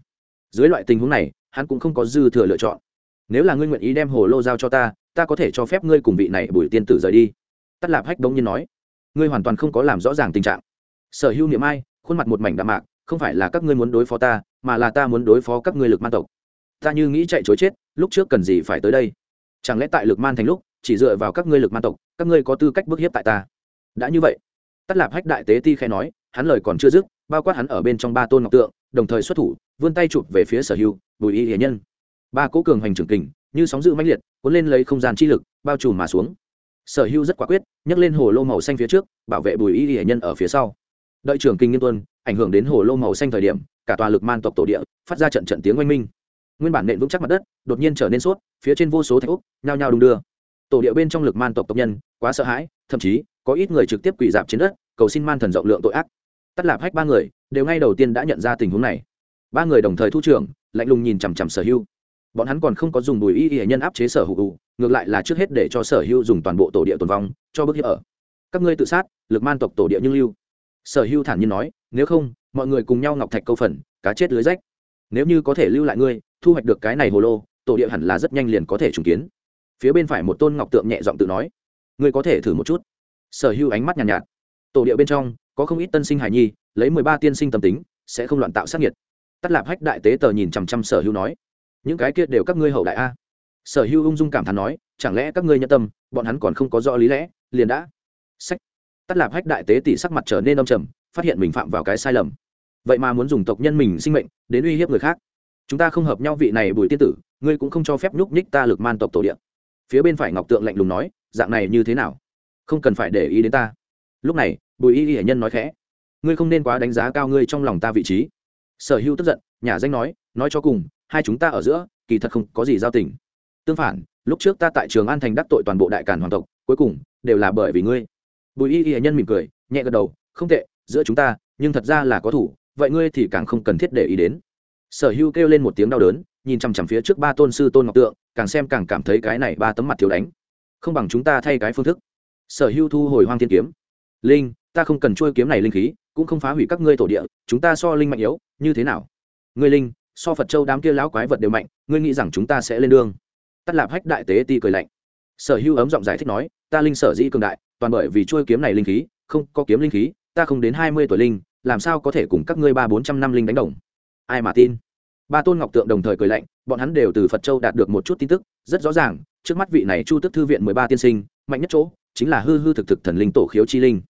Speaker 1: Dưới loại tình huống này, hắn cũng không có dư thừa lựa chọn. Nếu là ngươi nguyện ý đem hồ lô giao cho ta ta có thể cho phép ngươi cùng vị này bùi tiên tử rời đi. Tắt lạp hách đống nhiên nói. Ngươi hoàn toàn không có làm rõ ràng tình trạng. Sở hữu niệm ai, khuôn mặt một mảnh đạm mạc, không phải là các ngươi muốn đối phó ta mà là ta muốn đối phó các ngươi lực man tộc. Ta như nghĩ chạy chối chết lúc trước cần gì phải tới đây? Chẳng lẽ tại lực man thành lúc chỉ dựa vào các ngươi lực man tộc các ngươi có tư cách bức hiếp tại ta? Đã như vậy tắt lạp hách đại tế ti khai nói hắn lời còn chưa dứt bao quát hắn ở bên trong ba tôn ngọc tượng đồng thời xuất thủ vươn tay chụp về phía sở hưu, bùi y hiền nhân. Ba cố cường hành trưởng kình như sóng dữ mãnh liệt cuốn lên lấy không gian chi lực bao trùm mà xuống. Sở hưu rất quả quyết nhấc lên hồ lô màu xanh phía trước bảo vệ bùi y hiền nhân ở phía sau. Đợi trưởng kinh nghiêm tuân ảnh hưởng đến hồ lô màu xanh thời điểm cả tòa lực man tộc tổ địa, phát ra trận trận tiếng oanh minh. Nguyên bản nện vững chắc mặt đất, đột nhiên trở nên suốt phía trên vô số thạch úc, nhao nhao đung đưa. Tổ địa bên trong lực man tộc tộc nhân, quá sợ hãi, thậm chí, có ít người trực tiếp quỳ dạp trên đất, cầu xin man thần rộng lượng tội ác. Tất lạp hách ba người, đều ngay đầu tiên đã nhận ra tình huống này. Ba người đồng thời thu trưởng, lạnh lùng nhìn chằm chằm sở hưu bọn hắn còn không có dùng bùi y y nhân áp chế sở hữu, ngược lại là trước hết để cho sở hưu dùng toàn bộ tổ địa tồn vong, cho bước hiếp ở. Các ngươi tự sát, lực man tộc tổ địa nhưng lưu. Sở hưu thản nhiên nói, nếu không mọi người cùng nhau ngọc thạch câu phần cá chết lưới rách. Nếu như có thể lưu lại ngươi thu hoạch được cái này hồ lô tổ địa hẳn là rất nhanh liền có thể trùng kiến. Phía bên phải một tôn ngọc tượng nhẹ giọng tự nói ngươi có thể thử một chút. Sở hưu ánh mắt nhàn nhạt, nhạt. Tổ địa bên trong có không ít tân sinh hải nhi lấy mười ba tiên sinh tâm tính sẽ không loạn tạo sát nhiệt tắt lạp hách đại tế tờ nhìn chằm chằm sở hưu nói những cái kia đều các ngươi hậu đại a. Sở hưu ung dung cảm thán nói chẳng lẽ các ngươi nhân tâm bọn hắn còn không có rõ lý lẽ liền đã. Sách. Tắt lạp hách đại tế tỷ sắc mặt trở nên âm trầm phát hiện mình phạm vào cái sai lầm vậy mà muốn dùng tộc nhân mình sinh mệnh đến uy hiếp người khác. Chúng ta không hợp nhau vị này bùi tiên tử, ngươi cũng không cho phép nhúc nhích ta lực man tộc tổ địa. Phía bên phải ngọc tượng lạnh lùng nói, dạng này như thế nào? Không cần phải để ý đến ta. Lúc này, bùi y y hệ nhân nói khẽ, ngươi không nên quá đánh giá cao ngươi trong lòng ta vị trí. Sở hữu tức giận, nhà danh nói nói cho cùng, hai chúng ta ở giữa, kỳ thật không có gì giao tình. Tương phản, lúc trước ta tại trường an thành đắc tội toàn bộ đại càn hoàng tộc, cuối cùng, đều là bởi vì ngươi. Bùi y y hệ nhân mỉm cười, nhẹ gật đầu, không tệ, giữa chúng ta, nhưng thật ra là có thủ vậy ngươi thì càng không cần thiết để ý đến. Sở hưu kêu lên một tiếng đau đớn, nhìn chằm chằm phía trước ba tôn sư tôn ngọc tượng, càng xem càng cảm thấy cái này ba tấm mặt thiếu đánh. Không bằng chúng ta thay cái phương thức. Sở hưu thu hồi hoang thiên kiếm. Linh, ta không cần trôi kiếm này linh khí, cũng không phá hủy các ngươi tổ địa, chúng ta so linh mạnh yếu, như thế nào? Ngươi linh, so phật châu đám kia lão quái vật đều mạnh, ngươi nghĩ rằng chúng ta sẽ lên đường? Tắt lạp hách đại tế ti cười lạnh. Sở hưu ấm giọng giải thích nói, ta linh sở dĩ cường đại, toàn bởi vì trôi kiếm này linh khí, không có kiếm linh khí, ta không đến hai mươi tuổi linh làm sao có thể cùng các ngươi ba bốn trăm năm linh đánh đồng? Ai mà tin? Ba tôn ngọc tượng đồng thời cười lạnh, bọn hắn đều từ phật châu đạt được một chút tin tức, rất rõ ràng, trước mắt vị này chu tức thư viện mười ba tiên sinh, mạnh nhất chỗ, chính là hư hư thực thực thần linh tổ khiếu chi linh.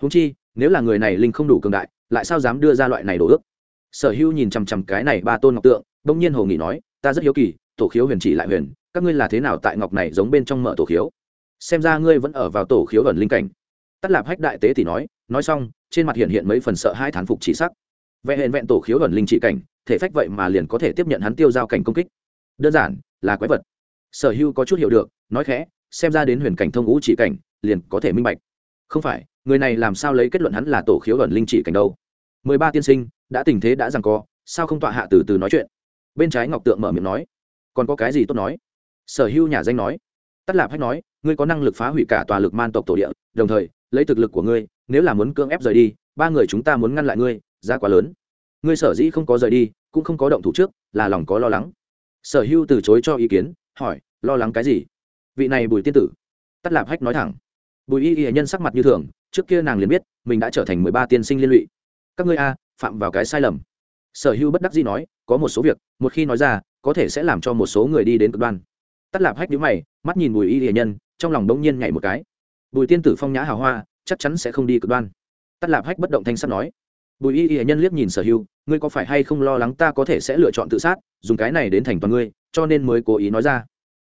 Speaker 1: Húng chi, nếu là người này linh không đủ cường đại, lại sao dám đưa ra loại này đồ ước? Sở hữu nhìn chằm chằm cái này ba tôn ngọc tượng, bỗng nhiên hồ nghị nói, ta rất hiếu kỳ, tổ khiếu huyền chỉ lại huyền, các ngươi là thế nào tại ngọc này giống bên trong mở tổ khiếu? Xem ra ngươi vẫn ở vào tổ khiếu ẩn linh cảnh. Tắt lạp hách đại tế thì nói nói xong trên mặt hiện hiện mấy phần sợ hai thán phục chỉ sắc. Vẽ hẹn vẹn tổ khiếu ẩn linh trị cảnh, thể phách vậy mà liền có thể tiếp nhận hắn tiêu giao cảnh công kích. Đơn giản, là quái vật. Sở hưu có chút hiểu được, nói khẽ, xem ra đến huyền cảnh thông ngũ chỉ cảnh, liền có thể minh bạch. Không phải, người này làm sao lấy kết luận hắn là tổ khiếu ẩn linh trị cảnh đâu? Mười ba tiên sinh, đã tình thế đã rằng co, sao không tọa hạ từ từ nói chuyện? Bên trái ngọc tượng mở miệng nói. Còn có cái gì tốt nói? Sở hưu nhà danh nói. Tắt lạp hách nói, ngươi có năng lực phá hủy cả tòa lực man tộc tổ địa, đồng thời, lấy thực lực của ngươi nếu là muốn cưỡng ép rời đi, ba người chúng ta muốn ngăn lại ngươi ra quá lớn. Ngươi sở dĩ không có rời đi, cũng không có động thủ trước, là lòng có lo lắng. Sở hưu từ chối cho ý kiến, hỏi, lo lắng cái gì? Vị này bùi tiên tử. Tắt lạp hách nói thẳng. Bùi y y nhân sắc mặt như thường, trước kia nàng liền biết, mình đã trở thành mười ba tiên sinh liên lụy. Các ngươi a, phạm vào cái sai lầm. Sở Hưu bất đắc dĩ nói, có một số việc, một khi nói ra, có thể sẽ làm cho một số người đi đến cực đoan. Tắt lạp hách nhíu mày, mắt nhìn bùi y y nhân, trong lòng bỗng nhiên nhảy một cái. Bùi tiên tử phong nhã hào hoa chắc chắn sẽ không đi cực đoan. Tắt lạp hách bất động thanh sắt nói. Bùi y y nhân liếc nhìn sở Hưu, ngươi có phải hay không lo lắng ta có thể sẽ lựa chọn tự sát dùng cái này đến thành toàn ngươi cho nên mới cố ý nói ra.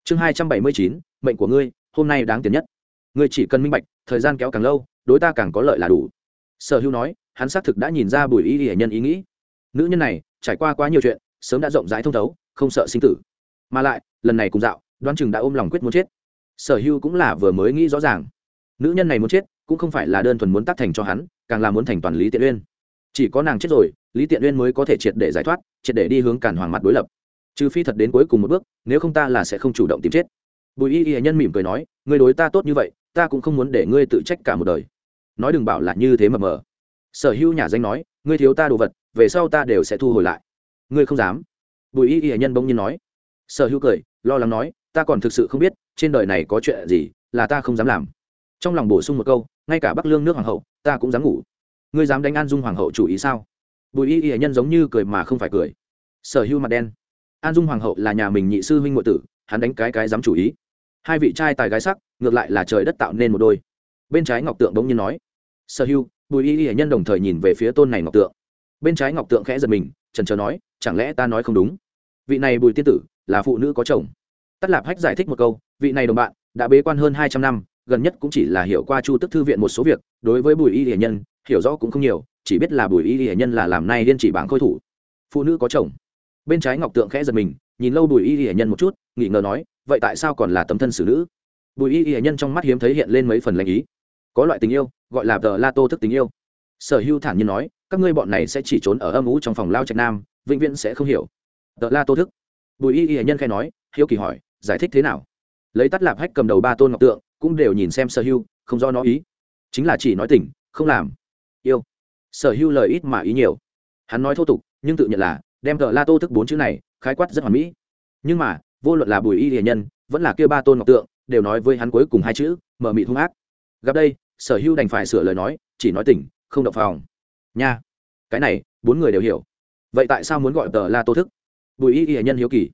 Speaker 1: Chương hai trăm bảy mươi chín mệnh của ngươi hôm nay đáng tiền nhất. Ngươi chỉ cần minh bạch thời gian kéo càng lâu đối ta càng có lợi là đủ. Sở Hưu nói hắn xác thực đã nhìn ra bùi y y nhân ý nghĩ. Nữ nhân này trải qua quá nhiều chuyện sớm đã rộng rãi thông thấu không sợ sinh tử. Mà lại lần này cùng dạo Đoan chừng đã ôm lòng quyết muốn chết. Sở Hưu cũng là vừa mới nghĩ rõ ràng. Nữ nhân này muốn chết cũng không phải là đơn thuần muốn tác thành cho hắn, càng là muốn thành toàn lý tiện uyên. Chỉ có nàng chết rồi, lý tiện uyên mới có thể triệt để giải thoát, triệt để đi hướng cản hoàng mặt đối lập. Trừ phi thật đến cuối cùng một bước, nếu không ta là sẽ không chủ động tìm chết. Bùi y y nhân mỉm cười nói, ngươi đối ta tốt như vậy, ta cũng không muốn để ngươi tự trách cả một đời. Nói đừng bảo là như thế mờ mờ. Sở hữu nhà danh nói, ngươi thiếu ta đồ vật, về sau ta đều sẽ thu hồi lại. Ngươi không dám. Bùi y y nhân bỗng nhiên nói. Sở hữu cười, lo lắng nói, ta còn thực sự không biết, trên đời này có chuyện gì, là ta không dám làm. Trong lòng bổ sung một câu ngay cả bắc lương nước hoàng hậu, ta cũng dám ngủ. Ngươi dám đánh an dung hoàng hậu chủ ý sao? Bùi y y nhân giống như cười mà không phải cười. Sở hữu mặt đen. An dung hoàng hậu là nhà mình nhị sư huynh ngụ tử, hắn đánh cái cái dám chủ ý. Hai vị trai tài gái sắc, ngược lại là trời đất tạo nên một đôi. Bên trái ngọc tượng bỗng nhiên nói. Sở hữu bùi y y nhân đồng thời nhìn về phía tôn này ngọc tượng. Bên trái ngọc tượng khẽ giật mình trần trờ nói, chẳng lẽ ta nói không đúng? Vị này bùi tiên tử, là phụ nữ có chồng. Tắt lạp hách giải thích một câu, vị này đồng bạn, đã bế quan hơn hai trăm năm gần nhất cũng chỉ là hiểu qua chu tức thư viện một số việc, đối với bùi y hiển nhân, hiểu rõ cũng không nhiều, chỉ biết là bùi y hiển nhân là làm nay liên chỉ bảng khôi thủ. Phụ nữ có chồng. Bên trái ngọc tượng khẽ giật mình, nhìn lâu bùi y hiển nhân một chút nghĩ ngờ nói, vậy tại sao còn là tấm thân xử nữ? Bùi y hiển nhân trong mắt hiếm thấy hiện lên mấy phần lãnh ý. Có loại tình yêu, gọi là tờ la tô thức tình yêu. Sở hưu thản nhiên nói, các ngươi bọn này sẽ chỉ trốn ở âm ú trong phòng lao trạch nam, vĩnh viễn sẽ không hiểu. Tờ la tô thức. Bùi y y nhân khai nói, hiếu kỳ hỏi, giải thích thế nào? Lấy tắt lạp hách cầm đầu ba tôn ngọc tượng cũng đều nhìn xem sở hưu, không do nó ý. Chính là chỉ nói tỉnh, không làm. Yêu. Sở hưu lời ít mà ý nhiều. Hắn nói thô tục, nhưng tự nhận là, đem tờ la tô thức bốn chữ này, khái quát rất hoàn mỹ. Nhưng mà, vô luận là bùi y hiền nhân, vẫn là kia ba tôn ngọc tượng, đều nói với hắn cuối cùng hai chữ, mở mị hung ác. Gặp đây, sở hưu đành phải sửa lời nói, chỉ nói tỉnh, không động phòng. Nha. Cái này, bốn người đều hiểu. Vậy tại sao muốn gọi tờ la tô thức? Bùi y hiền nhân hiếu kỳ.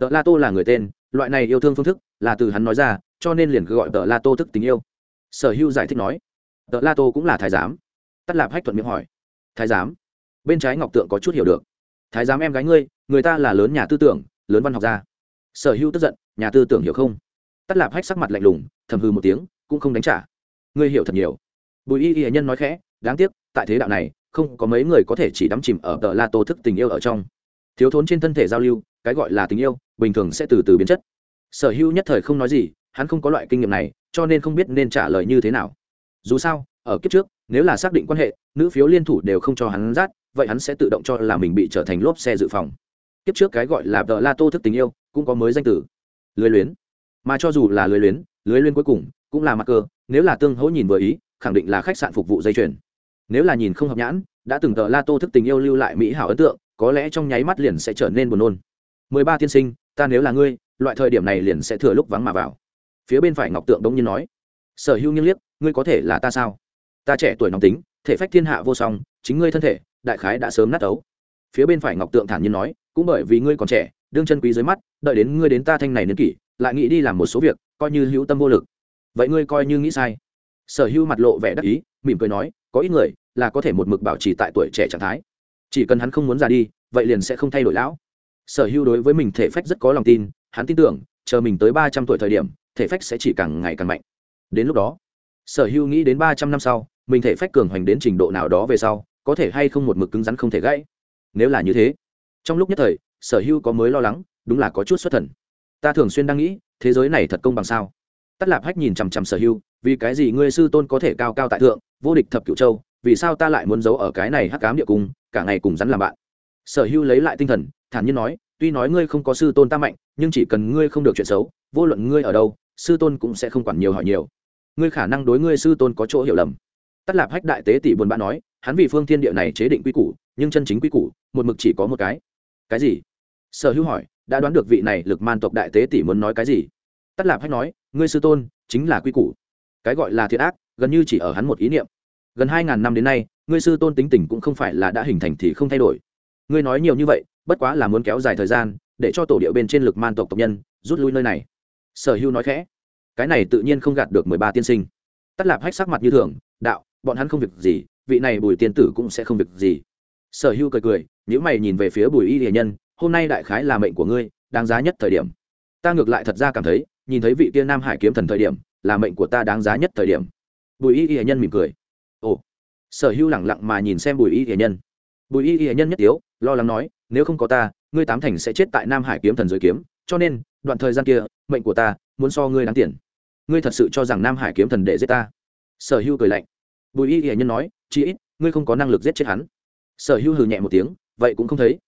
Speaker 1: Tờ la tô là người tên, loại này yêu thương phương thức, là từ hắn nói ra cho nên liền cứ gọi tờ la tô thức tình yêu. Sở hưu giải thích nói, tờ la tô cũng là thái giám. Tắt lạp hách thuận miệng hỏi, thái giám? Bên trái ngọc tượng có chút hiểu được, thái giám em gái ngươi, người ta là lớn nhà tư tưởng, lớn văn học gia. Sở hưu tức giận, nhà tư tưởng hiểu không? Tắt lạp hách sắc mặt lạnh lùng, thầm hư một tiếng, cũng không đánh trả. Ngươi hiểu thật nhiều. Bùi y y nhân nói khẽ, đáng tiếc, tại thế đạo này, không có mấy người có thể chỉ đắm chìm ở tờ la tô thức tình yêu ở trong. Thiếu thốn trên thân thể giao lưu, cái gọi là tình yêu, bình thường sẽ từ từ biến chất. Sở hữu nhất thời không nói gì hắn không có loại kinh nghiệm này, cho nên không biết nên trả lời như thế nào. Dù sao, ở kiếp trước, nếu là xác định quan hệ, nữ phiếu liên thủ đều không cho hắn rát, vậy hắn sẽ tự động cho là mình bị trở thành lốp xe dự phòng. Kiếp trước cái gọi là vợ la tô thức tình yêu, cũng có mới danh tử lưới luyến. Mà cho dù là lưới luyến lưới luyến cuối cùng, cũng là mặt cơ, nếu là tương hỗ nhìn vừa ý, khẳng định là khách sạn phục vụ dây chuyền. Nếu là nhìn không hợp nhãn, đã từng tờ la tô thức tình yêu lưu lại mỹ hảo ấn tượng, có lẽ trong nháy mắt liền sẽ trở nên buồn nôn. Mười ba tiên sinh, ta nếu là ngươi, loại thời điểm này liền sẽ thừa lúc vắng mà vào phía bên phải ngọc tượng đống nhiên nói, sở hữu nghiêng liếc, ngươi có thể là ta sao? Ta trẻ tuổi nóng tính, thể phách thiên hạ vô song, chính ngươi thân thể, đại khái đã sớm nát ấu. Phía bên phải ngọc tượng thản nhiên nói, cũng bởi vì ngươi còn trẻ, đương chân quý dưới mắt, đợi đến ngươi đến ta thanh này niên kỷ, lại nghĩ đi làm một số việc, coi như hữu tâm vô lực. Vậy ngươi coi như nghĩ sai. Sở hữu mặt lộ vẻ đắc ý, mỉm cười nói, có ít người là có thể một mực bảo trì tại tuổi trẻ trạng thái. Chỉ cần hắn không muốn già đi, vậy liền sẽ không thay đổi lão. Sở hữu đối với mình thể phách rất có lòng tin, hắn tin tưởng, chờ mình tới ba trăm tuổi thời điểm thể phách sẽ chỉ càng ngày càng mạnh. Đến lúc đó, sở hữu nghĩ đến ba trăm năm sau, mình thể phách cường hoành đến trình độ nào đó về sau, có thể hay không một mực cứng rắn không thể gãy. Nếu là như thế, trong lúc nhất thời, sở hữu có mới lo lắng, đúng là có chút xuất thần. Ta thường xuyên đang nghĩ, thế giới này thật công bằng sao? Tắt lạp hách nhìn chằm chằm sở hữu, vì cái gì ngươi sư tôn có thể cao cao tại thượng, vô địch thập cửu châu, vì sao ta lại muốn giấu ở cái này hắc cám địa cung, cả ngày cùng rắn làm bạn? Sở hữu lấy lại tinh thần, thản nhiên nói, tuy nói ngươi không có sư tôn ta mạnh, nhưng chỉ cần ngươi không được chuyện xấu, vô luận ngươi ở đâu sư tôn cũng sẽ không quản nhiều hỏi nhiều. Ngươi khả năng đối ngươi sư tôn có chỗ hiểu lầm. Tất lạp hách đại tế tỷ buồn bã nói, hắn vì phương thiên địa này chế định quy củ, nhưng chân chính quy củ, một mực chỉ có một cái. Cái gì? Sở hữu hỏi, đã đoán được vị này lực man tộc đại tế tỷ muốn nói cái gì? Tất lạp hách nói, ngươi sư tôn chính là quy củ. Cái gọi là thiệt ác, gần như chỉ ở hắn một ý niệm. Gần hai ngàn năm đến nay, ngươi sư tôn tính tình cũng không phải là đã hình thành thì không thay đổi. Ngươi nói nhiều như vậy, bất quá là muốn kéo dài thời gian, để cho tổ điệu bên trên lực man tộc tộc nhân rút lui nơi này sở hưu nói khẽ. Cái này tự nhiên không gạt được mười ba tiên sinh. Tắt lạp hách sắc mặt như thường đạo bọn hắn không việc gì vị này bùi tiên tử cũng sẽ không việc gì. Sở hưu cười cười nếu mày nhìn về phía bùi y hiền nhân hôm nay đại khái là mệnh của ngươi đáng giá nhất thời điểm. Ta ngược lại thật ra cảm thấy nhìn thấy vị tiên nam hải kiếm thần thời điểm là mệnh của ta đáng giá nhất thời điểm. Bùi y hiền nhân mỉm cười. Ồ. Sở hưu lẳng lặng mà nhìn xem bùi y hiền nhân. Bùi y hiền nhân nhất yếu, lo lắng nói nếu không có ta ngươi tám thành sẽ chết tại nam hải kiếm thần giới kiếm cho nên, đoạn thời gian kia, mệnh của ta muốn so ngươi đáng tiền. Ngươi thật sự cho rằng nam hải kiếm thần để giết ta? Sở hưu cười lạnh. Bùi y hiển nhân nói chỉ ít, ngươi không có năng lực giết chết hắn. Sở hưu hừ nhẹ một tiếng, vậy cũng không thấy.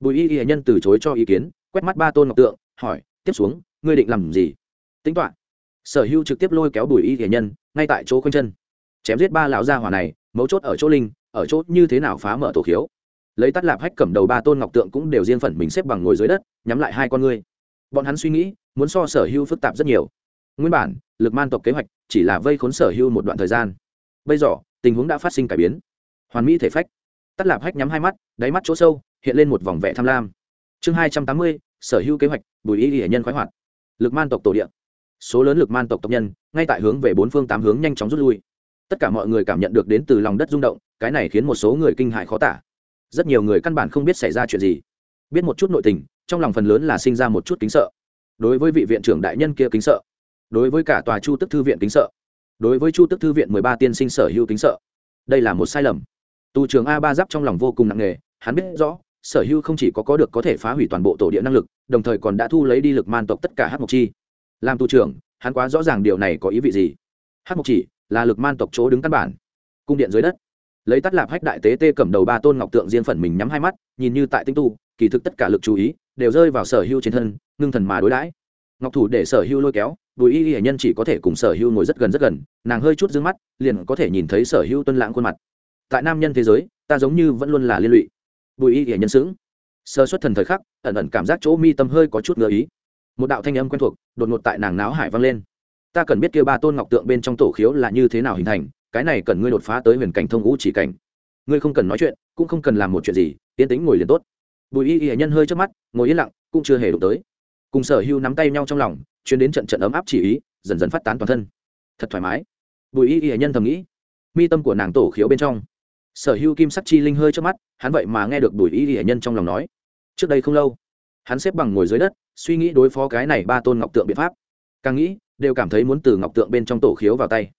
Speaker 1: Bùi y hiển nhân từ chối cho ý kiến, quét mắt ba tôn ngọc tượng, hỏi, tiếp xuống, ngươi định làm gì? Tính toán. Sở hưu trực tiếp lôi kéo bùi y hiển nhân ngay tại chỗ khoanh chân. Chém giết ba lão gia hỏa này, mấu chốt ở chỗ linh, ở chỗ như thế nào phá mở tổ khiếu. Lấy tắt lạp hách cầm đầu ba tôn ngọc tượng cũng đều riêng phần mình xếp bằng ngồi dưới đất, nhắm lại hai con ngươi bọn hắn suy nghĩ, muốn so sở hưu phức tạp rất nhiều. Nguyên bản, lực man tộc kế hoạch chỉ là vây khốn sở hưu một đoạn thời gian. Bây giờ, tình huống đã phát sinh cải biến. Hoàn mỹ thể phách. Tắt lạp hách nhắm hai mắt, đáy mắt chỗ sâu, hiện lên một vòng vẽ tham lam. Chương hai trăm tám mươi, sở hữu kế hoạch, bùi y hệ nhân khoái hoạt. Lực man tộc tổ địa. Số lớn lực man tộc tộc nhân, ngay tại hướng về bốn phương tám hướng nhanh chóng rút lui. Tất cả mọi người cảm nhận được đến từ lòng đất rung động, cái này khiến một số người kinh hại khó tả. Rất nhiều người căn bản không biết xảy ra chuyện gì biết một chút nội tình, trong lòng phần lớn là sinh ra một chút kính sợ. Đối với vị viện trưởng đại nhân kia kính sợ. Đối với cả tòa chu tức thư viện kính sợ. Đối với chu tức thư viện mười ba tiên sinh sở hữu kính sợ. Đây là một sai lầm. Tù trưởng a ba giáp trong lòng vô cùng nặng nề, hắn biết rõ, sở hữu không chỉ có có được có thể phá hủy toàn bộ tổ địa năng lực, đồng thời còn đã thu lấy đi lực man tộc tất cả hát mộc chi. Làm tù trưởng, hắn quá rõ ràng điều này có ý vị gì. Hát mộc chỉ là lực man tộc chỗ đứng căn bản. Cung điện dưới đất. Lấy tắt lạp hách đại tế tê cầm đầu ba tôn ngọc tượng riêng phần mình nhắm hai mắt, nhìn như tại tinh tu kỳ thực tất cả lực chú ý đều rơi vào sở hưu trên thân, ngưng thần mà đối đãi. Ngọc thủ để sở hưu lôi kéo, bùi y hệ nhân chỉ có thể cùng sở hưu ngồi rất gần rất gần, nàng hơi chút d ư ơ n g mắt, liền có thể nhìn thấy sở hưu tuân lãng khuôn mặt. Tại nam nhân thế giới, ta giống như vẫn luôn là liên lụy. Bùi y hệ nhân sững. Sơ xuất thần thời khắc, ẩn ẩn cảm giác chỗ mi tâm hơi có chút ngờ ý. Một đạo thanh âm quen thuộc đột ngột tại nàng náo hải vang lên. Ta cần biết kia ba tôn ngọc tượng bên trong tổ khiếu là như thế nào hình thành, cái này cần ngươi đột phá tới huyền cảnh thông ngũ chỉ cảnh. Ngươi không cần nói chuyện, cũng không cần làm một chuyện gì, yên tĩnh ngồi liền tốt bùi y y nhân hơi trước mắt, ngồi yên lặng, cũng chưa hề đụng tới. Cùng sở hưu nắm tay nhau trong lòng, chuyến đến trận trận ấm áp chỉ ý, dần dần phát tán toàn thân. Thật thoải mái. Bùi y y nhân thầm nghĩ, mi tâm của nàng tổ khiếu bên trong. Sở hưu kim sắc chi linh hơi trước mắt, hắn vậy mà nghe được bùi y y nhân trong lòng nói. Trước đây không lâu, hắn xếp bằng ngồi dưới đất, suy nghĩ đối phó cái này ba tôn ngọc tượng biện pháp. Càng nghĩ, đều cảm thấy muốn từ ngọc tượng bên trong tổ khiếu vào tay.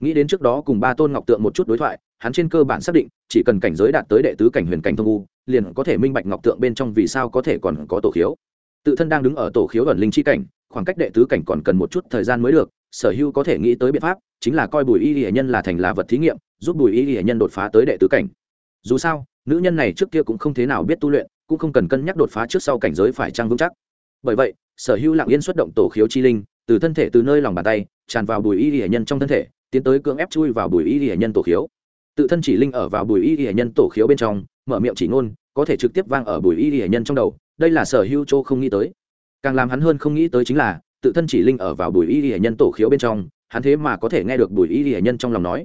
Speaker 1: Nghĩ đến trước đó cùng ba tôn ngọc tượng một chút đối thoại, hắn trên cơ bản xác định, chỉ cần cảnh giới đạt tới đệ tứ cảnh huyền cảnh thông u liền có thể minh bạch ngọc tượng bên trong vì sao có thể còn có tổ khiếu. Tự thân đang đứng ở tổ khiếu ẩn linh chi cảnh, khoảng cách đệ tứ cảnh còn cần một chút thời gian mới được, sở hữu có thể nghĩ tới biện pháp, chính là coi bùi y hệ nhân là thành là vật thí nghiệm, giúp bùi y hệ nhân đột phá tới đệ tứ cảnh. Dù sao, nữ nhân này trước kia cũng không thế nào biết tu luyện, cũng không cần cân nhắc đột phá trước sau cảnh giới phải trăng vững chắc. Bởi vậy, sở hữu lặng yên xuất động tổ khiếu chi linh, từ thân thể từ nơi lòng bàn tay, tràn vào bùi y hệ nhân trong thân thể, tiến tới cưỡng ép chui vào bùi y hệ nhân tổ khiếu tự thân chỉ linh ở vào bùi y hệ nhân tổ khiếu bên trong, mở miệng chỉ ngôn, có thể trực tiếp vang ở bùi y hệ nhân trong đầu, đây là sở hữu châu không nghĩ tới. Càng làm hắn hơn không nghĩ tới chính là, tự thân chỉ linh ở vào bùi y hệ nhân tổ khiếu bên trong, hắn thế mà có thể nghe được bùi y hệ nhân trong lòng nói.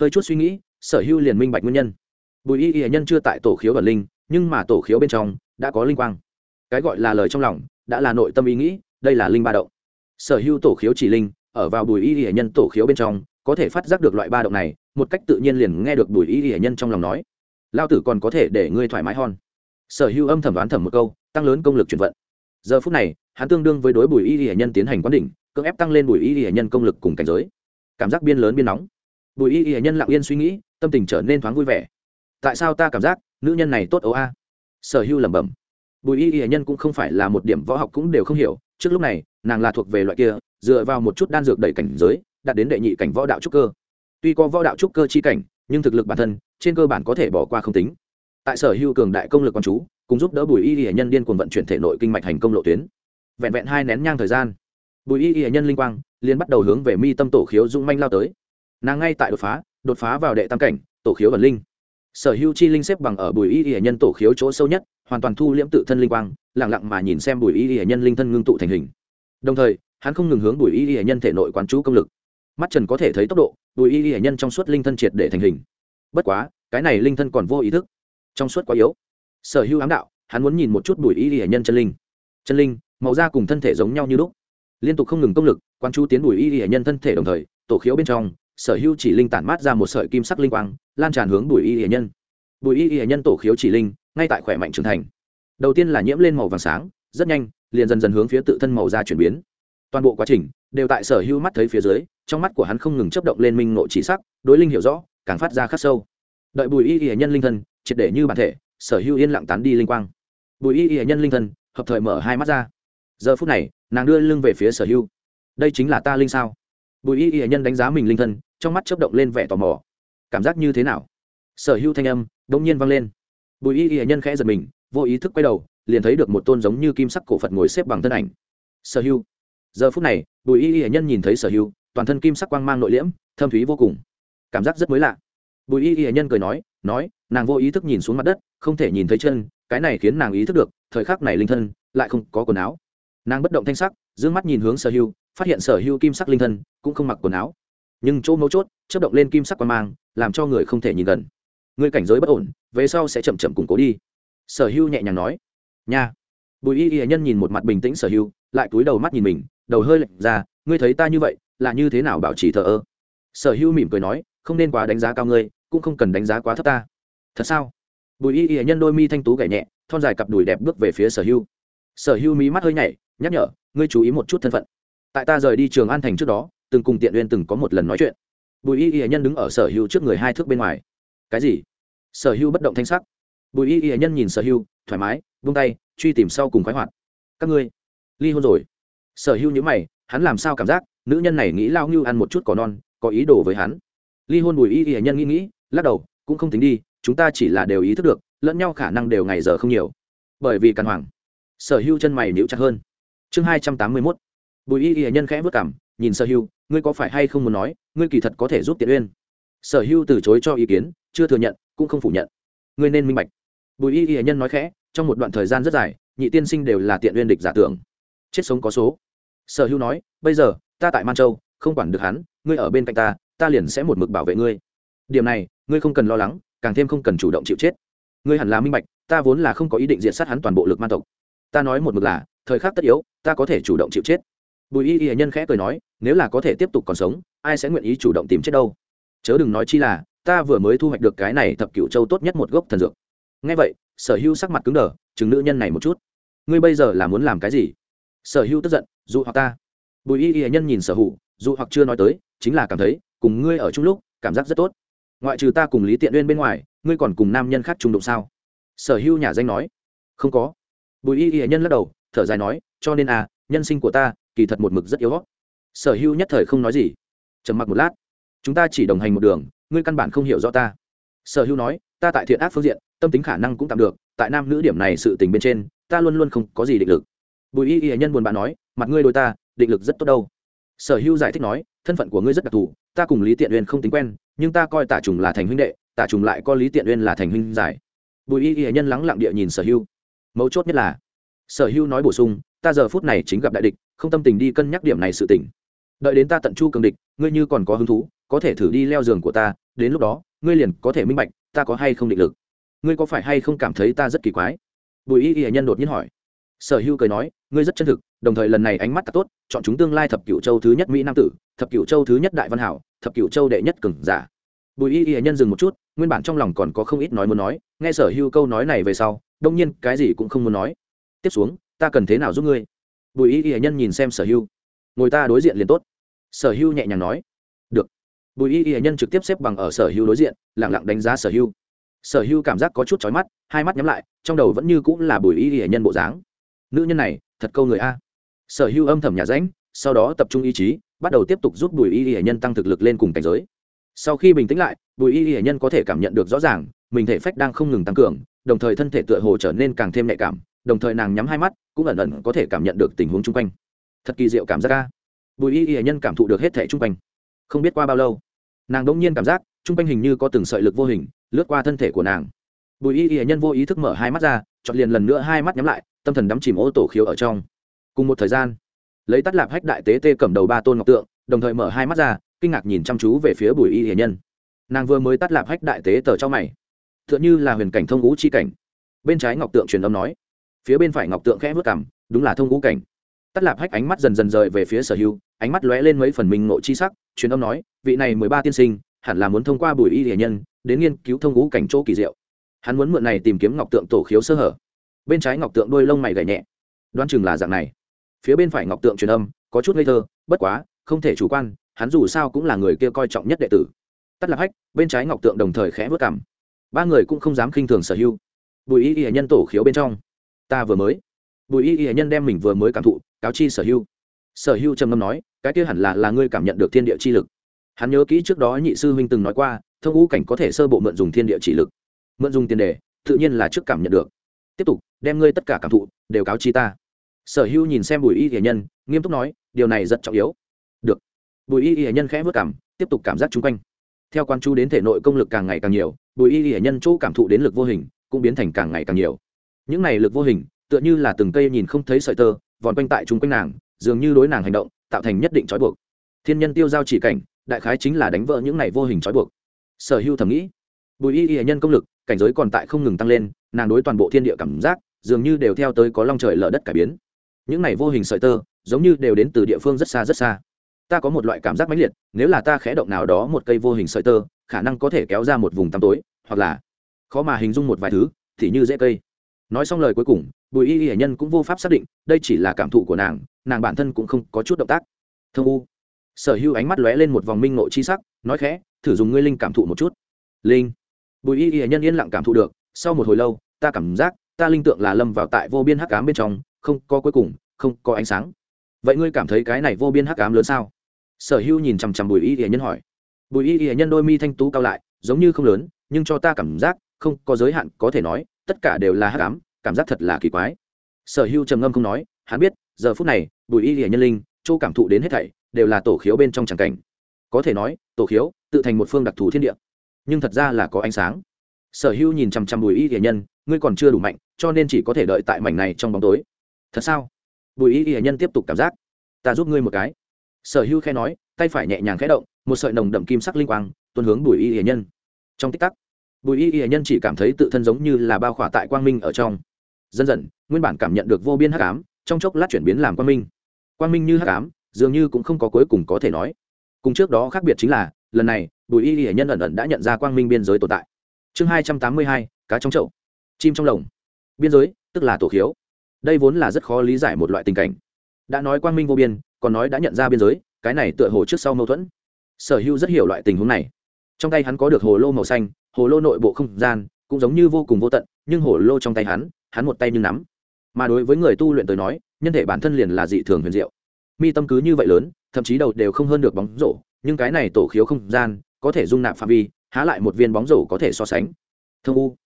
Speaker 1: Hơi chút suy nghĩ, sở hữu liền minh bạch nguyên nhân. Bùi y hệ nhân chưa tại tổ khiếu ẩn linh, nhưng mà tổ khiếu bên trong đã có linh quang. Cái gọi là lời trong lòng, đã là nội tâm ý nghĩ, đây là linh ba động. Sở hữu tổ khiếu chỉ linh, ở vào bùi y hệ nhân tổ khiếu bên trong, có thể phát giác được loại ba động này một cách tự nhiên liền nghe được bùi y hệ nhân trong lòng nói lao tử còn có thể để ngươi thoải mái hon sở hữu âm thẩm đoán thẩm một câu, tăng lớn công lực chuyển vận. Giờ phút này, hắn tương đương với đối bùi y hệ nhân tiến hành quán đỉnh, cưỡng ép tăng lên bùi y hệ nhân công lực cùng cảnh giới. Cảm giác biên lớn biên nóng. Bùi y hệ nhân lặng yên suy nghĩ, tâm tình trở nên thoáng vui vẻ. Tại sao ta cảm giác nữ nhân này tốt ấu a? Sở hữu lẩm bẩm. Bùi y hệ nhân cũng không phải là một điểm võ học cũng đều không hiểu, trước lúc này, nàng là thuộc về loại kia, dựa vào một chút đan dược đẩy cảnh giới, đạt đến đệ nhị cảnh võ đạo trúc cơ tuy có võ đạo trúc cơ chi cảnh, nhưng thực lực bản thân, trên cơ bản có thể bỏ qua không tính. Tại sở hữu cường đại công lực con chú, cùng giúp đỡ bùi y hệ nhân điên cuồng vận chuyển thể nội kinh mạch hành công lộ tuyến. Vẹn vẹn hai nén nhang thời gian, bùi y hệ nhân linh quang, liền bắt đầu hướng về mi tâm tổ khiếu dung manh lao tới. Nàng ngay tại đột phá đột phá vào đệ tam cảnh, tổ khiếu vần linh. Sở hữu chi linh xếp bằng ở bùi y hệ nhân tổ khiếu chỗ sâu nhất, hoàn toàn thu liễm tự thân linh quang lẳng lặng mà nhìn xem bùi y hệ nhân linh thân ngưng tụ thành hình. Đồng thời, hắn không ngừng hướng bùi y hệ nhân thể nội quán chú công lực mắt trần có thể thấy tốc độ bùi y hệ nhân trong suốt linh thân triệt để thành hình. Bất quá, cái này linh thân còn vô ý thức. Trong suốt quá yếu. Sở hữu ám đạo, hắn muốn nhìn một chút bùi y hệ nhân chân linh. Chân linh, màu da cùng thân thể giống nhau như lúc. Liên tục không ngừng công lực, quan chú tiến bùi y hệ nhân thân thể đồng thời, tổ khiếu bên trong, sở hữu chỉ linh tản mát ra một sợi kim sắc linh quang, lan tràn hướng bùi y hệ nhân. Bùi y hệ nhân tổ khiếu chỉ linh, ngay tại khỏe mạnh trưởng thành. Đầu tiên là nhiễm lên màu vàng sáng, rất nhanh, liền dần dần hướng phía tự thân màu da chuyển biến. Toàn bộ quá trình đều tại sở hữu mắt thấy phía dưới, trong mắt của hắn không ngừng chấp động lên minh ngộ chỉ sắc, đối linh hiểu rõ, càng phát ra khắc sâu. Đợi bùi y y nhân linh thân triệt để như bản thể, sở hữu yên lặng tán đi linh quang. Bùi y y nhân linh thân hợp thời mở hai mắt ra. Giờ phút này, nàng đưa lưng về phía sở hữu. Đây chính là ta linh sao? Bùi y y nhân đánh giá mình linh thân trong mắt chấp động lên vẻ tò mò. Cảm giác như thế nào? Sở hữu thanh âm đông nhiên vang lên. Bùi y y nhân khẽ giật mình, vô ý thức quay đầu, liền thấy được một tôn giống như kim sắc cổ phật ngồi xếp bằng thân ảnh. Sở hữu. Giờ phút này bùi y y nhân nhìn thấy sở hữu, toàn thân kim sắc quang mang nội liễm, thâm thúy vô cùng. Cảm giác rất mới lạ. Bùi y y nhân cười nói nói, nàng vô ý thức nhìn xuống mặt đất, không thể nhìn thấy chân, cái này khiến nàng ý thức được, thời khắc này linh thân, lại không có quần áo. Nàng bất động thanh sắc d ư ơ n g mắt nhìn hướng sở hưu phát hiện sở hưu kim sắc linh thân, cũng không mặc quần áo. Nhưng chỗ mấu chốt chất động lên kim sắc quang mang, làm cho người không thể nhìn gần. Người cảnh giới bất ổn, về sau sẽ chậm chậm củng cố đi. Sở hưu nhẹ nhàng nói, nha. Bùi y y nhân nhìn một mặt bình tĩnh sở hưu lại cúi đầu mắt nhìn mình đầu hơi lệch ra, ngươi thấy ta như vậy, là như thế nào bảo trì thờ ơ? Sở hưu mỉm cười nói, không nên quá đánh giá cao ngươi, cũng không cần đánh giá quá thấp ta. Thật sao? Bùi y y nhân đôi mi thanh tú gảy nhẹ, thon dài cặp đùi đẹp bước về phía sở hưu sở hưu mí mắt hơi nhảy, nhắc nhở, ngươi chú ý một chút thân phận. Tại ta rời đi trường an thành trước đó, từng cùng tiện uyên từng có một lần nói chuyện. Bùi y y nhân đứng ở sở hưu trước người hai thước bên ngoài. Cái gì? Sở hưu bất động thanh sắc. Bùi y y nhân nhìn sở hưu thoải mái vung tay, truy tìm sau cùng khoái hoạt. Các ngươi, ly hôn rồi sở hưu nhữ mày, hắn làm sao cảm giác, nữ nhân này nghĩ lao ngưu ăn một chút cỏ non, có ý đồ với hắn. Ly hôn bùi y y nhân nghĩ nghĩ, lắc đầu, cũng không tính đi, chúng ta chỉ là đều ý thức được, lẫn nhau khả năng đều ngày giờ không nhiều. Bởi vì càn hoàng, sở hưu chân mày níu chặt hơn. Chương hai trăm tám mươi mốt. Bùi y y nhân khẽ vất cảm, nhìn sở hưu ngươi có phải hay không muốn nói, ngươi kỳ thật có thể giúp tiện uyên. Sở hưu từ chối cho ý kiến, chưa thừa nhận, cũng không phủ nhận. Ngươi nên minh bạch. Bùi y y nhân nói khẽ, trong một đoạn thời gian rất dài, nhị tiên sinh đều là tiện uyên địch giả tưởng. Chết sống có số sở hưu nói, bây giờ, ta tại man châu, không quản được hắn, ngươi ở bên cạnh ta ta liền sẽ một mực bảo vệ ngươi. Điểm này, ngươi không cần lo lắng, càng thêm không cần chủ động chịu chết. Ngươi hẳn là minh bạch, ta vốn là không có ý định diện sát hắn toàn bộ lực man tộc. Ta nói một mực là, thời khắc tất yếu, ta có thể chủ động chịu chết. Bùi y y nhân khẽ cười nói, nếu là có thể tiếp tục còn sống, ai sẽ nguyện ý chủ động tìm chết đâu? Chớ đừng nói chi là, ta vừa mới thu hoạch được cái này thập cựu châu tốt nhất một gốc thần dược. Ngay vậy, sở hữu sắc mặt cứng đờ, chừng nữ nhân này một chút. Ngươi bây giờ là muốn làm cái gì? Sở hữu tức giận dù hoặc ta. Bùi y y nhân nhìn sở hữu dù hoặc chưa nói tới, chính là cảm thấy, cùng ngươi ở chung lúc, cảm giác rất tốt. Ngoại trừ ta cùng lý tiện uyên bên ngoài, ngươi còn cùng nam nhân khác trung đụng sao? Sở hữu nhà danh nói. Không có. Bùi y y nhân lắc đầu, thở dài nói, cho nên à nhân sinh của ta, kỳ thật một mực rất yếu hót sở hữu nhất thời không nói gì. Trầm mặc một lát. Chúng ta chỉ đồng hành một đường, ngươi căn bản không hiểu rõ ta. Sở hữu nói, ta tại thiện ác phương diện, tâm tính khả năng cũng tạm được, tại nam nữ điểm này sự tình bên trên, ta luôn luôn không có gì định lực bùi y y nhân buồn bã nói, mặt ngươi đôi ta, định lực rất tốt đâu. Sở hữu giải thích nói, thân phận của ngươi rất đặc thù, ta cùng lý tiện uyên không tính quen, nhưng ta coi tả trùng là thành huynh đệ, tả trùng lại coi lý tiện uyên là thành huynh giải. Bùi y y nhân lắng lặng địa nhìn sở hữu. Mấu chốt nhất là, sở hữu nói bổ sung, ta giờ phút này chính gặp đại địch, không tâm tình đi cân nhắc điểm này sự tình. Đợi đến ta tận chu cường địch, ngươi như còn có hứng thú, có thể thử đi leo giường của ta, đến lúc đó, ngươi liền có thể minh bạch, ta có hay không định lực. Ngươi có phải hay không cảm thấy ta rất kỳ quái? Bùi y y nhân đột nhiên hỏi sở hữu cười nói, ngươi rất chân thực, đồng thời lần này ánh mắt ta tốt, chọn chúng tương lai thập cửu châu thứ nhất mỹ nam tử, thập cửu châu thứ nhất đại văn hảo, thập cửu châu đệ nhất cường giả. Bùi y y nhân dừng một chút, nguyên bản trong lòng còn có không ít nói muốn nói, nghe sở hữu câu nói này về sau đông nhiên cái gì cũng không muốn nói. Tiếp xuống, ta cần thế nào giúp ngươi? Bùi y y nhân nhìn xem sở hữu, ngồi ta đối diện liền tốt. Sở hữu nhẹ nhàng nói, được. Bùi y y nhân trực tiếp xếp bằng ở sở hữu đối diện lẳng lặng đánh giá sở hữu. Sở hữu cảm giác có chút chói mắt, hai mắt nhắm lại, trong đầu vẫn như cũng là bùi y y nhân bộ dáng nữ nhân này, thật câu người a. Sở hữu âm thầm nhà ránh sau đó tập trung ý chí, bắt đầu tiếp tục giúp bùi y y nhân tăng thực lực lên cùng cảnh giới. Sau khi bình tĩnh lại, bùi y y nhân có thể cảm nhận được rõ ràng, mình thể phách đang không ngừng tăng cường, đồng thời thân thể tựa hồ trở nên càng thêm nhạy cảm, đồng thời nàng nhắm hai mắt, cũng ẩn ẩn có thể cảm nhận được tình huống chung quanh. Thật kỳ diệu cảm giác ca bùi y y nhân cảm thụ được hết thể chung quanh. Không biết qua bao lâu, nàng đ ỗ n g nhiên cảm giác, chung quanh hình như có từng sợi lực vô hình, lướt qua thân thể của nàng. Bùi y y nhân vô ý thức mở hai mắt ra chọn liền lần nữa hai mắt nhắm lại tâm thần đắm chìm ô tổ khiếu ở trong. Cùng một thời gian, lấy tắt lạp hách đại tế tê cầm đầu ba tôn ngọc tượng, đồng thời mở hai mắt ra, kinh ngạc nhìn chăm chú về phía bùi y hiền nhân. Nàng vừa mới tắt lạp hách đại tế tờ cho mày. T h ư ợ n h ư là huyền cảnh thông ngũ chi cảnh. Bên trái ngọc tượng truyền âm nói, phía bên phải ngọc tượng khẽ vớt cảm đúng là thông ngũ cảnh. Tắt lạp hách ánh mắt dần dần rời về phía sở hữu, ánh mắt lóe lên mấy phần minh ngộ chi sắc, truyền âm nói, vị này mười ba tiên sinh, hẳn là muốn thông qua bùi y hiền nhân, đến nghiên cứu thông ngũ cảnh chỗ kỳ diệu. Hắn muốn mượn này tìm kiếm ngọc tượng tổ khiếu sơ hở bên trái ngọc tượng đôi lông mày gảy nhẹ. Đoán chừng là dạng này. Phía bên phải ngọc tượng truyền âm, có chút ngây thơ, bất quá, không thể chủ quan, hắn dù sao cũng là người kia coi trọng nhất đệ tử. Tắt lạc hách, bên trái ngọc tượng đồng thời khẽ vớt cảm ba người cũng không dám khinh thường sở hữu. Bùi y y nhân tổ khiếu bên trong. Ta vừa mới. Bùi y y nhân đem mình vừa mới cảm thụ, cáo chi sở hưu sở hưu trầm ngâm nói, cái kia hẳn là là ngươi cảm nhận được thiên địa chi lực. Hắn nhớ kỹ trước đó nhị sư huynh từng nói qua, thông ngũ cảnh có thể sơ bộ mượn dùng thiên địa chỉ lực. Mượn dùng tiền đề, tự nhiên là trước cảm nhận được tiếp tục, đem ngươi tất cả cảm thụ, đều cáo chi ta. Sở hưu nhìn xem bùi y y nhân, nghiêm túc nói, điều này rất trọng yếu. Được. Bùi y y nhân khẽ vất cảm, tiếp tục cảm giác chung quanh. Theo quan chú đến thể nội công lực càng ngày càng nhiều, bùi y y nhân chỗ cảm thụ đến lực vô hình, cũng biến thành càng ngày càng nhiều. Những này lực vô hình, tựa như là từng cây nhìn không thấy sợi tơ, vòn quanh tại chung quanh nàng, dường như đối nàng hành động, tạo thành nhất định trói buộc. Thiên nhân tiêu giao chỉ cảnh, đại khái chính là đánh vỡ những này vô hình trói buộc. Sở hưu thầm nghĩ, bùi y y nhân công lực, cảnh giới còn tại không ngừng tăng lên nàng đối toàn bộ thiên địa cảm giác, dường như đều theo tới có long trời lở đất cải biến. Những này vô hình sợi tơ, giống như đều đến từ địa phương rất xa rất xa. Ta có một loại cảm giác mãnh liệt, nếu là ta khẽ động nào đó một cây vô hình sợi tơ, khả năng có thể kéo ra một vùng tăm tối, hoặc là khó mà hình dung một vài thứ, thì như dễ cây. Nói xong lời cuối cùng, bùi y y nhân cũng vô pháp xác định, đây chỉ là cảm thụ của nàng nàng bản thân cũng không có chút động tác. Thơm u. Sở hữu ánh mắt lóe lên một vòng minh ngộ chi sắc, nói khẽ, thử dùng ngươi linh cảm thụ một chút. Linh. Bùi y y nhân yên lặng cảm thụ được, sau một hồi lâu ta cảm giác ta linh tượng là lâm vào tại vô biên hắc ám bên trong, không có cuối cùng, không có ánh sáng. Vậy ngươi cảm thấy cái này vô biên hắc ám lớn sao? Sở hữu nhìn chằm chằm bùi y y nhân hỏi. Bùi y y nhân đôi mi thanh tú cao lại, giống như không lớn, nhưng cho ta cảm giác không có giới hạn, có thể nói, tất cả đều là hắc ám, cảm giác thật là kỳ quái. Sở hưu trầm ngâm không nói, hắn biết, giờ phút này, bùi y hiển nhân linh, chỗ cảm thụ đến hết thảy, đều là tổ khiếu bên trong tràng cảnh. Có thể nói, tổ khiếu, tự thành một phương đặc thù thiên địa. Nhưng thật ra là có ánh sáng. Sở hưu nhìn chằm chằm bùi y hiển nhân ngươi còn chưa đủ mạnh, cho nên chỉ có thể đợi tại mảnh này trong bóng tối. Thật sao? Bùi y Y nhân tiếp tục cảm giác. Ta giúp ngươi một cái. Sở hưu khe nói, tay phải nhẹ nhàng khẽ động, một sợi nồng đậm kim sắc linh quang tuôn hướng bùi y Y nhân. Trong tích tắc, bùi y y nhân chỉ cảm thấy tự thân giống như là bao khỏa tại quang minh ở trong. Dần dần, nguyên bản cảm nhận được vô biên hắc ám, trong chốc lát chuyển biến làm quang minh. Quang minh như hắc ám, dường như cũng không có cuối cùng có thể nói. Cùng trước đó khác biệt chính là, lần này, bùi y y nhân ẩn ẩn đã nhận ra quang minh biên giới tồn tại. Chương hai trăm tám mươi hai, cá trong chậu chim trong lồng. Biên giới, tức là tổ khiếu. Đây vốn là rất khó lý giải một loại tình cảnh. Đã nói quang minh vô biên, còn nói đã nhận ra biên giới, cái này tựa hồ trước sau mâu thuẫn. Sở hữu rất hiểu loại tình huống này. Trong tay hắn có được hồ lô màu xanh, hồ lô nội bộ không gian cũng giống như vô cùng vô tận, nhưng hồ lô trong tay hắn hắn một tay như nắm. Mà đối với người tu luyện tới nói, nhân thể bản thân liền là dị thường huyền diệu. Mi tâm cứ như vậy lớn, thậm chí đầu đều không hơn được bóng rổ, nhưng cái này tổ khiếu không gian có thể dung nạp phạm vi, há lại một viên bóng rổ có thể so sánh. Thông u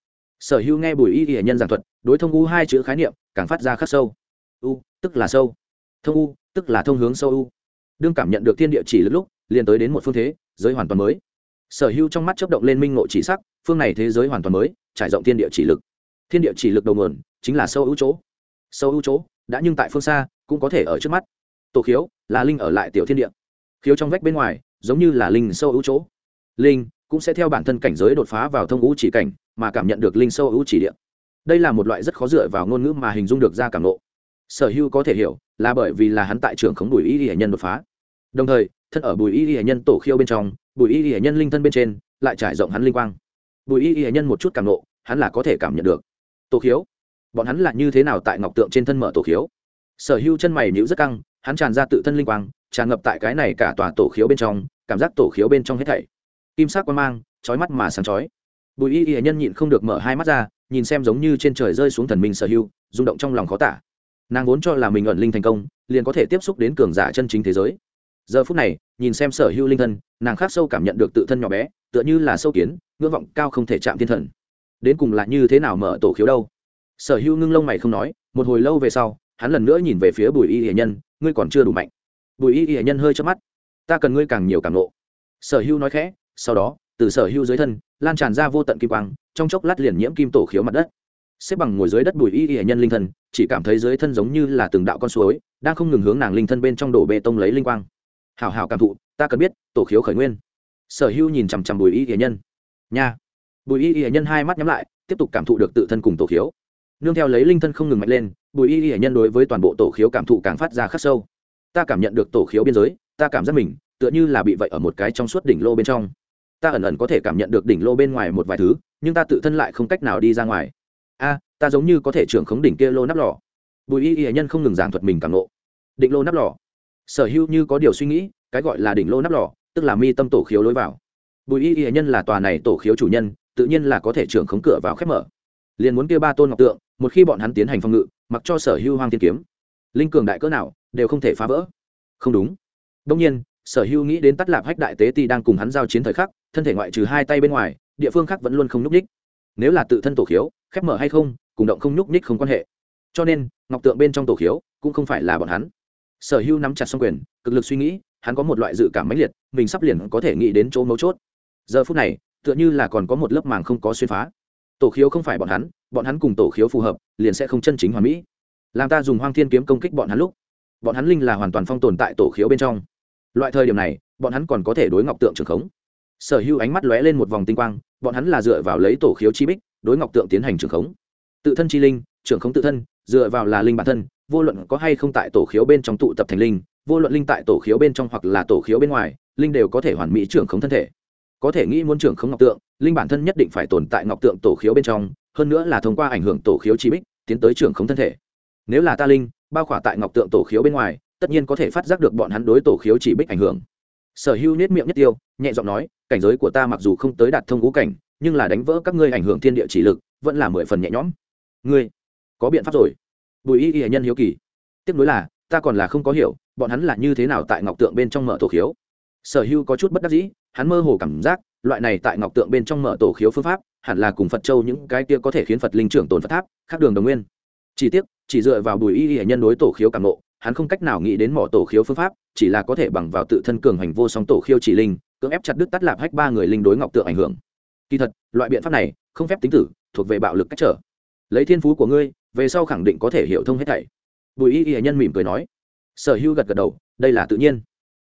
Speaker 1: sở hữu nghe bùi y y nhân giảng thuật, đối thông u hai chữ khái niệm càng phát ra khắc sâu. U, tức là sâu. Thông u, tức là thông hướng sâu u. Đương cảm nhận được thiên địa chỉ lực lúc, liền tới đến một phương thế, giới hoàn toàn mới. Sở hữu trong mắt chấp động lên minh ngộ chỉ sắc, phương này thế giới hoàn toàn mới, trải rộng thiên địa chỉ lực. Thiên địa chỉ lực đầu nguồn chính là sâu ưu chỗ. Sâu ưu chỗ, đã nhưng tại phương xa, cũng có thể ở trước mắt. Tổ khiếu, là linh ở lại tiểu thiên địa. Khiếu trong vách bên ngoài, giống như là linh sâu ưu chỗ. Linh cũng sẽ theo bản thân cảnh giới đột phá vào thông ưu chỉ cảnh mà cảm nhận được linh sâu ưu chỉ địa. Đây là một loại rất khó dựa vào ngôn ngữ mà hình dung được ra cảm nộ sở hữu có thể hiểu, là bởi vì là hắn tại trường khống bùi y y nhân đột phá. Đồng thời, thân ở bùi y y nhân tổ khiêu bên trong, bùi y y nhân linh thân bên trên, lại trải rộng hắn linh quang. Bùi y y nhân một chút cảm nộ hắn là có thể cảm nhận được. Tổ khiếu? Bọn hắn là như thế nào tại ngọc tượng trên thân mở tổ khiếu? Sở hữu chân mày nhữ rất căng, hắn tràn ra tự thân linh quang, tràn ngập tại cái này cả tòa tổ khiếu bên trong, cảm giác tổ khiếu bên trong hết thảy. Kim sắc quan mang, chói mắt mà sáng chói bùi y y nhân nhịn không được mở hai mắt ra, nhìn xem giống như trên trời rơi xuống thần minh sở hữu, rung động trong lòng khó tả. Nàng vốn cho là mình ẩn linh thành công, liền có thể tiếp xúc đến cường giả chân chính thế giới. Giờ phút này, nhìn xem sở hữu linh thân, nàng khác sâu cảm nhận được tự thân nhỏ bé, tựa như là sâu kiến, ngưỡng vọng cao không thể chạm thiên thần. Đến cùng là như thế nào mở tổ khiếu đâu? Sở hữu ngưng lông mày không nói, một hồi lâu về sau, hắn lần nữa nhìn về phía bùi y hiển nhân, ngươi còn chưa đủ mạnh. Bùi y hiển nhân hơi chớp mắt, ta cần ngươi càng nhiều càng nộ sở hữu nói khẽ, sau đó từ sở hữu dưới thân, lan tràn ra vô tận kim quang, trong chốc lát liền nhiễm kim tổ khiếu mặt đất. Xếp bằng ngồi dưới đất bùi y hiển nhân linh thân chỉ cảm thấy dưới thân giống như là từng đạo con suối, đang không ngừng hướng nàng linh thân bên trong đổ bê tông lấy linh quang. Hảo hảo cảm thụ, ta cần biết, tổ khiếu khởi nguyên. Sở hữu nhìn chằm chằm bùi y hiển nhân. Nha. Bùi y hiển nhân hai mắt nhắm lại, tiếp tục cảm thụ được tự thân cùng tổ khiếu. Nương theo lấy linh thân không ngừng mạnh lên, bùi y hiển nhân đối với toàn bộ tổ khiếu cảm thụ càng phát ra khắc sâu. Ta cảm nhận được tổ khiếu biên giới, ta cảm giác mình, tựa như là bị vậy ở một cái trong suốt đỉnh lô bên trong ta ẩn ẩn có thể cảm nhận được đỉnh lô bên ngoài một vài thứ, nhưng ta tự thân lại không cách nào đi ra ngoài. A, ta giống như có thể trưởng khống đỉnh kia lô nắp lò. Bùi y y nhân không ngừng giảng thuật mình càng nộ định lô nắp lò. Sở hữu như có điều suy nghĩ, cái gọi là đỉnh lô nắp lò, tức là mi tâm tổ khiếu lối vào. Bùi y y nhân là tòa này tổ khiếu chủ nhân, tự nhiên là có thể trưởng khống cửa vào khép mở. Liền muốn kia ba tôn ngọc tượng, một khi bọn hắn tiến hành phòng ngự, mặc cho sở hữu hoang thiên kiếm. Linh cường đại cỡ nào, đều không thể phá vỡ. Không đúng. Đông nhiên sở hữu nghĩ đến tắt lạp hách đại tế ti đang cùng hắn giao chiến thời khắc, thân thể ngoại trừ hai tay bên ngoài, địa phương khác vẫn luôn không nhúc ních nếu là tự thân tổ khiếu, khép mở hay không, cùng động không nhúc ních không quan hệ. Cho nên, ngọc tượng bên trong tổ khiếu cũng không phải là bọn hắn. Sở hữu nắm chặt xong quyền, cực lực suy nghĩ, hắn có một loại dự cảm mãnh liệt, mình sắp liền có thể nghĩ đến chỗ mấu chốt. Giờ phút này, tựa như là còn có một lớp màng không có xuyên phá. Tổ khiếu không phải bọn hắn bọn hắn cùng tổ khiếu phù hợp, liền sẽ không chân chính hoàn mỹ. Làm ta dùng hoang thiên kiếm công kích bọn hắn lúc, bọn hắn linh là hoàn toàn phong tồn tại tổ khiếu bên trong loại thời điểm này, bọn hắn còn có thể đối ngọc tượng trường khống. Sở hữu ánh mắt lóe lên một vòng tinh quang, bọn hắn là dựa vào lấy tổ khiếu chi bích, đối ngọc tượng tiến hành trường khống. Tự thân chi linh, trưởng khống tự thân, dựa vào là linh bản thân, vô luận có hay không tại tổ khiếu bên trong tụ tập thành linh, vô luận linh tại tổ khiếu bên trong hoặc là tổ khiếu bên ngoài, linh đều có thể hoàn mỹ trưởng khống thân thể. Có thể nghĩ muốn trưởng khống ngọc tượng, linh bản thân nhất định phải tồn tại ngọc tượng tổ khiếu bên trong, hơn nữa là thông qua ảnh hưởng tổ khiếu chi bích, tiến tới trưởng khống thân thể. Nếu là ta linh, bao khỏa tại ngọc tượng tổ khiếu bên ngoài tất nhiên có thể phát giác được bọn hắn đối tổ khiếu chỉ bích ảnh hưởng. Sở hữu nết miệng nhất tiêu, nhẹ giọng nói, cảnh giới của ta mặc dù không tới đạt thông ngũ cảnh, nhưng là đánh vỡ các ngươi ảnh hưởng thiên địa chỉ lực, vẫn là mười phần nhẹ nhõm. Ngươi, có biện pháp rồi. Bùi y y nhân hiếu kỳ. Tiếp nối là, ta còn là không có hiểu, bọn hắn là như thế nào tại ngọc tượng bên trong mở tổ khiếu? Sở hữu có chút bất đắc dĩ, hắn mơ hồ cảm giác, loại này tại ngọc tượng bên trong mở tổ khiếu phương pháp, hẳn là cùng phật châu những cái kia có thể khiến phật linh trưởng tồn phật tháp khác đường đồng nguyên. Chỉ tiếc, chỉ dựa vào bùi y y nhân đối tổ khiếu cảm nộ hắn không cách nào nghĩ đến mỏ tổ khiếu phương pháp, chỉ là có thể bằng vào tự thân cường hành vô song tổ khiêu chỉ linh, cưỡng ép chặt đứt tắt lạp hách ba người linh đối ngọc tượng ảnh hưởng. Kỳ thật, loại biện pháp này không phép tính tử, thuộc về bạo lực cách trở. Lấy thiên phú của ngươi, về sau khẳng định có thể hiểu thông hết thảy. Bùi y y nhân mỉm cười nói. Sở hữu gật gật đầu, đây là tự nhiên.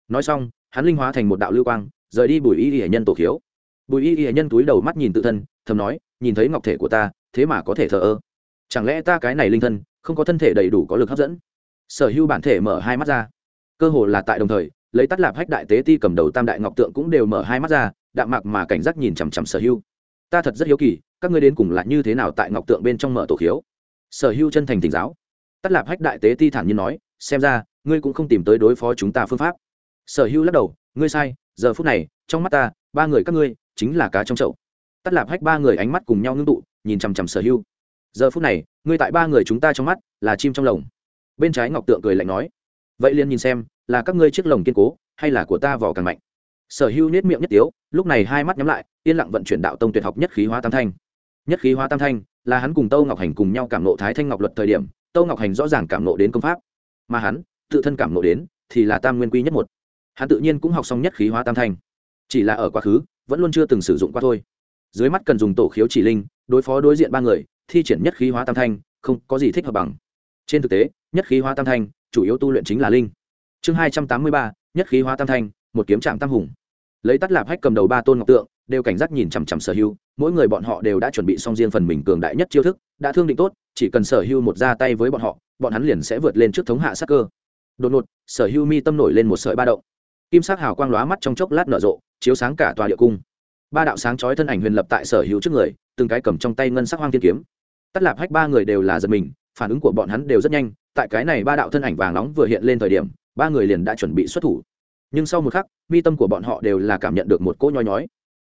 Speaker 1: Nói xong, hắn linh hóa thành một đạo lưu quang, rời đi bùi y y nhân tổ khiếu. Bùi y y nhân túi đầu mắt nhìn tự thân, thầm nói, nhìn thấy ngọc thể của ta, thế mà có thể thờ ơ. Chẳng lẽ ta cái này linh thân, không có thân thể đầy đủ có lực hấp dẫn? Sở hữu bản thể mở hai mắt ra. Cơ hồ là tại đồng thời, lấy tắt lạp hách đại tế ti cầm đầu tam đại ngọc tượng cũng đều mở hai mắt ra, đạm mạc mà cảnh giác nhìn chằm chằm sở hữu. Ta thật rất hiếu kỳ, các ngươi đến cùng là như thế nào tại ngọc tượng bên trong mở tổ khiếu? Sở hữu chân thành tỉnh giáo. Tắt lạp hách đại tế ti thản nhiên nói, xem ra, ngươi cũng không tìm tới đối phó chúng ta phương pháp. Sở hữu lắc đầu, ngươi sai, giờ phút này, trong mắt ta, ba người các ngươi, chính là cá trong chậu. Tắt lạp hách ba người ánh mắt cùng nhau ngưng tụ, nhìn chằm chằm sở hữu. Giờ phút này, ngươi tại ba người chúng ta trong mắt, là chim trong lồng bên trái ngọc tượng cười lạnh nói, vậy liền nhìn xem, là các ngươi chiếc lồng kiên cố, hay là của ta vỏ càng mạnh? Sở hữu nết miệng nhất tiếu, lúc này hai mắt nhắm lại, yên lặng vận chuyển đạo tông tuyệt học nhất khí hóa tam thanh. Nhất khí hóa tam thanh, là hắn cùng tâu ngọc hành cùng nhau cảm nộ thái thanh ngọc luật thời điểm, tâu ngọc hành rõ ràng cảm nộ đến công pháp, mà hắn, tự thân cảm nộ đến, thì là tam nguyên quy nhất một. Hắn tự nhiên cũng học xong nhất khí hóa tam thanh. Chỉ là ở quá khứ, vẫn luôn chưa từng sử dụng qua thôi. Dưới mắt cần dùng tổ khiếu chỉ linh, đối phó đối diện ba người, thi triển nhất khí hóa tam thanh, không có gì thích hợp bằng trên thực tế, nhất khí hóa tam thanh, chủ yếu tu luyện chính là linh. Chương hai trăm tám mươi ba, nhất khí hóa tam thanh, một kiếm trạm tam hùng. Lấy tắt lạp hách cầm đầu ba tôn ngọc tượng, đều cảnh giác nhìn chằm chằm sở hưu mỗi người bọn họ đều đã chuẩn bị xong riêng phần mình cường đại nhất chiêu thức, đã thương định tốt, chỉ cần sở hưu một ra tay với bọn họ, bọn hắn liền sẽ vượt lên trước thống hạ sắc cơ. Đột ngột, sở hưu mi tâm nổi lên một sợi ba động. Kim sắc hào quang lóa mắt trong chốc lát nở rộ, chiếu sáng cả tòa địa cung. Ba đạo sáng chói thân ảnh huyền lập tại sở hữu trước người, từng cái cầm trong tay ngân sắc hoang thiên kiếm. Tất lạp hách ba người đều là giật mình phản ứng của bọn hắn đều rất nhanh, tại cái này ba đạo thân ảnh vàng nóng vừa hiện lên thời điểm, ba người liền đã chuẩn bị xuất thủ. Nhưng sau một khắc, mi tâm của bọn họ đều là cảm nhận được một cỗ nhói nhói.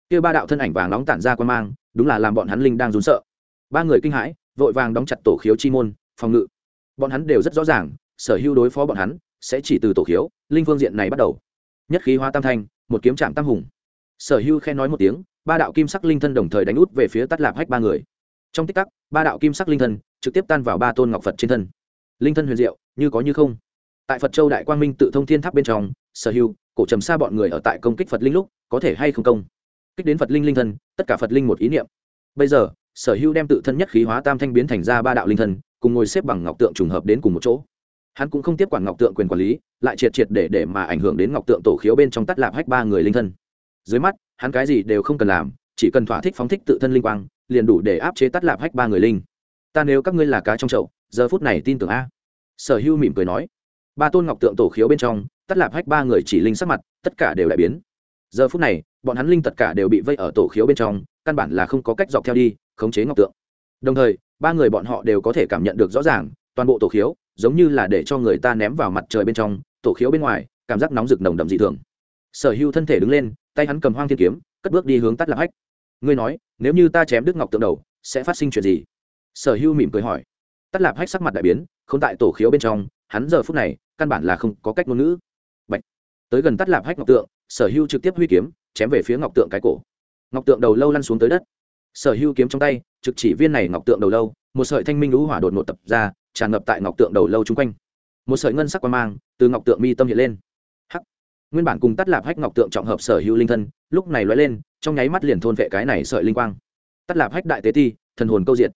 Speaker 1: Kia ba đạo thân ảnh vàng nóng tản ra quan mang, đúng là làm bọn hắn linh đang rún sợ. Ba người kinh hãi, vội vàng đóng chặt tổ khiếu chi môn, phòng ngự. Bọn hắn đều rất rõ ràng, sở hữu đối phó bọn hắn, sẽ chỉ từ tổ khiếu, linh phương diện này bắt đầu. Nhất khí hoa tam thanh, một kiếm trạm tam hùng. Sở hữu khen nói một tiếng, ba đạo kim sắc linh thân đồng thời đánh út về phía tắt lạp hách ba người. Trong tích tắc, ba đạo kim sắc linh thân trực tiếp tan vào ba tôn ngọc phật trên thân. Linh thân huyền diệu, như có như không. Tại phật châu đại quang minh tự thông thiên tháp bên trong, sở hữu, cổ trầm xa bọn người ở tại công kích phật linh lúc, có thể hay không công. Kích đến phật linh linh thân, tất cả phật linh một ý niệm. Bây giờ, sở hữu đem tự thân nhất khí hóa tam thanh biến thành ra ba đạo linh thân, cùng ngồi xếp bằng ngọc tượng trùng hợp đến cùng một chỗ. Hắn cũng không tiếp quản ngọc tượng quyền quản lý, lại triệt triệt để để mà ảnh hưởng đến ngọc tượng tổ khiếu bên trong tắt lạp hách ba người linh thân. Dưới mắt, hắn cái gì đều không cần làm, chỉ cần thỏa thích phóng thích tự thân linh quang, liền đủ để áp chế tắt lạp hách ba người linh ta nếu các ngươi là cá trong chậu, giờ phút này tin tưởng a. Sở hưu mỉm cười nói. Ba tôn ngọc tượng tổ khiếu bên trong tắt lạp hách ba người chỉ linh sắc mặt, tất cả đều đại biến. Giờ phút này, bọn hắn linh tất cả đều bị vây ở tổ khiếu bên trong, căn bản là không có cách dọc theo đi, khống chế ngọc tượng. Đồng thời, ba người bọn họ đều có thể cảm nhận được rõ ràng, toàn bộ tổ khiếu, giống như là để cho người ta ném vào mặt trời bên trong, tổ khiếu bên ngoài, cảm giác nóng rực nồng đậm dị thường. Sở hưu thân thể đứng lên, tay hắn cầm hoang thiên kiếm, cất bước đi hướng tắt lạp hách. Ngươi nói, nếu như ta chém đức ngọc tượng đầu, sẽ phát sinh chuyện gì? Sở hưu mỉm cười hỏi. Tắt lạp hách sắc mặt đại biến không tại tổ khiếu bên trong, hắn giờ phút này, căn bản là không có cách ngôn ngữ. Bạch. tới gần tắt lạp hách ngọc tượng, sở hưu trực tiếp huy kiếm, chém về phía ngọc tượng cái cổ. Ngọc tượng đầu lâu lăn xuống tới đất. Sở hưu kiếm trong tay, trực chỉ viên này ngọc tượng đầu lâu, một sợi thanh minh lũ hỏa đột ngột tập ra, tràn ngập tại ngọc tượng đầu lâu chung quanh. Một sợi ngân sắc quan mang, từ ngọc tượng mi tâm hiện lên. Hắc. Nguyên bản cùng tắt lạp hách ngọc tượng trọng hợp sở hữu linh thân, lúc này lóe lên, trong nháy mắt liền thôn vệ cái này sợi linh quang. Tắt lạp hách đại tế ti, thần hồn câu diệt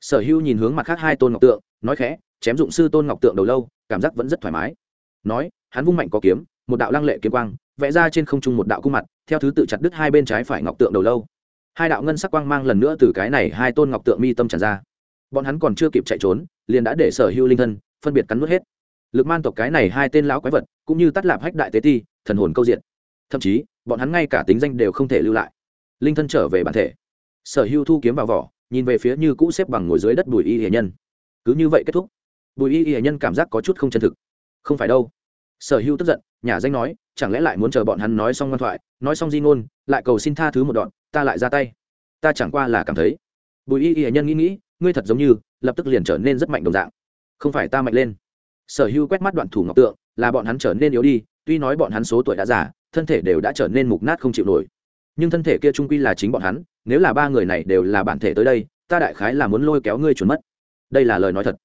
Speaker 1: sở hữu nhìn hướng mặt khác hai tôn ngọc tượng, nói khẽ, chém dụng sư tôn ngọc tượng đầu lâu, cảm giác vẫn rất thoải mái. Nói, hắn vung mạnh có kiếm, một đạo lăng lệ kiếm quang, vẽ ra trên không trung một đạo cung mặt, theo thứ tự chặt đứt hai bên trái phải ngọc tượng đầu lâu. Hai đạo ngân sắc quang mang lần nữa từ cái này hai tôn ngọc tượng mi tâm tràn ra. Bọn hắn còn chưa kịp chạy trốn, liền đã để sở hữu linh thân, phân biệt cắn nuốt hết. Lực man tộc cái này hai tên lão quái vật, cũng như tắt lạp hách đại tế ti, thần hồn câu diện thậm chí, bọn hắn ngay cả tính danh đều không thể lưu lại. Linh thân trở về bản thể. Sở hữu thu kiếm vào vỏ nhìn về phía như cũ xếp bằng ngồi dưới đất bùi y hiền nhân. Cứ như vậy kết thúc. Bùi y hiền nhân cảm giác có chút không chân thực. Không phải đâu. Sở hữu tức giận, nhà danh nói, chẳng lẽ lại muốn chờ bọn hắn nói xong ngoan thoại, nói xong di ngôn, lại cầu xin tha thứ một đoạn, ta lại ra tay. Ta chẳng qua là cảm thấy. Bùi y hiền nhân nghĩ nghĩ, ngươi thật giống như, lập tức liền trở nên rất mạnh đồng dạng. Không phải ta mạnh lên. Sở hữu quét mắt đoạn thủ ngọc tượng, là bọn hắn trở nên yếu đi, tuy nói bọn hắn số tuổi đã già, thân thể đều đã trở nên mục nát không chịu nổi. Nhưng thân thể kia trung quy là chính bọn hắn nếu là ba người này đều là bản thể tới đây, ta đại khái là muốn lôi kéo ngươi chuẩn mất. Đây là lời nói thật.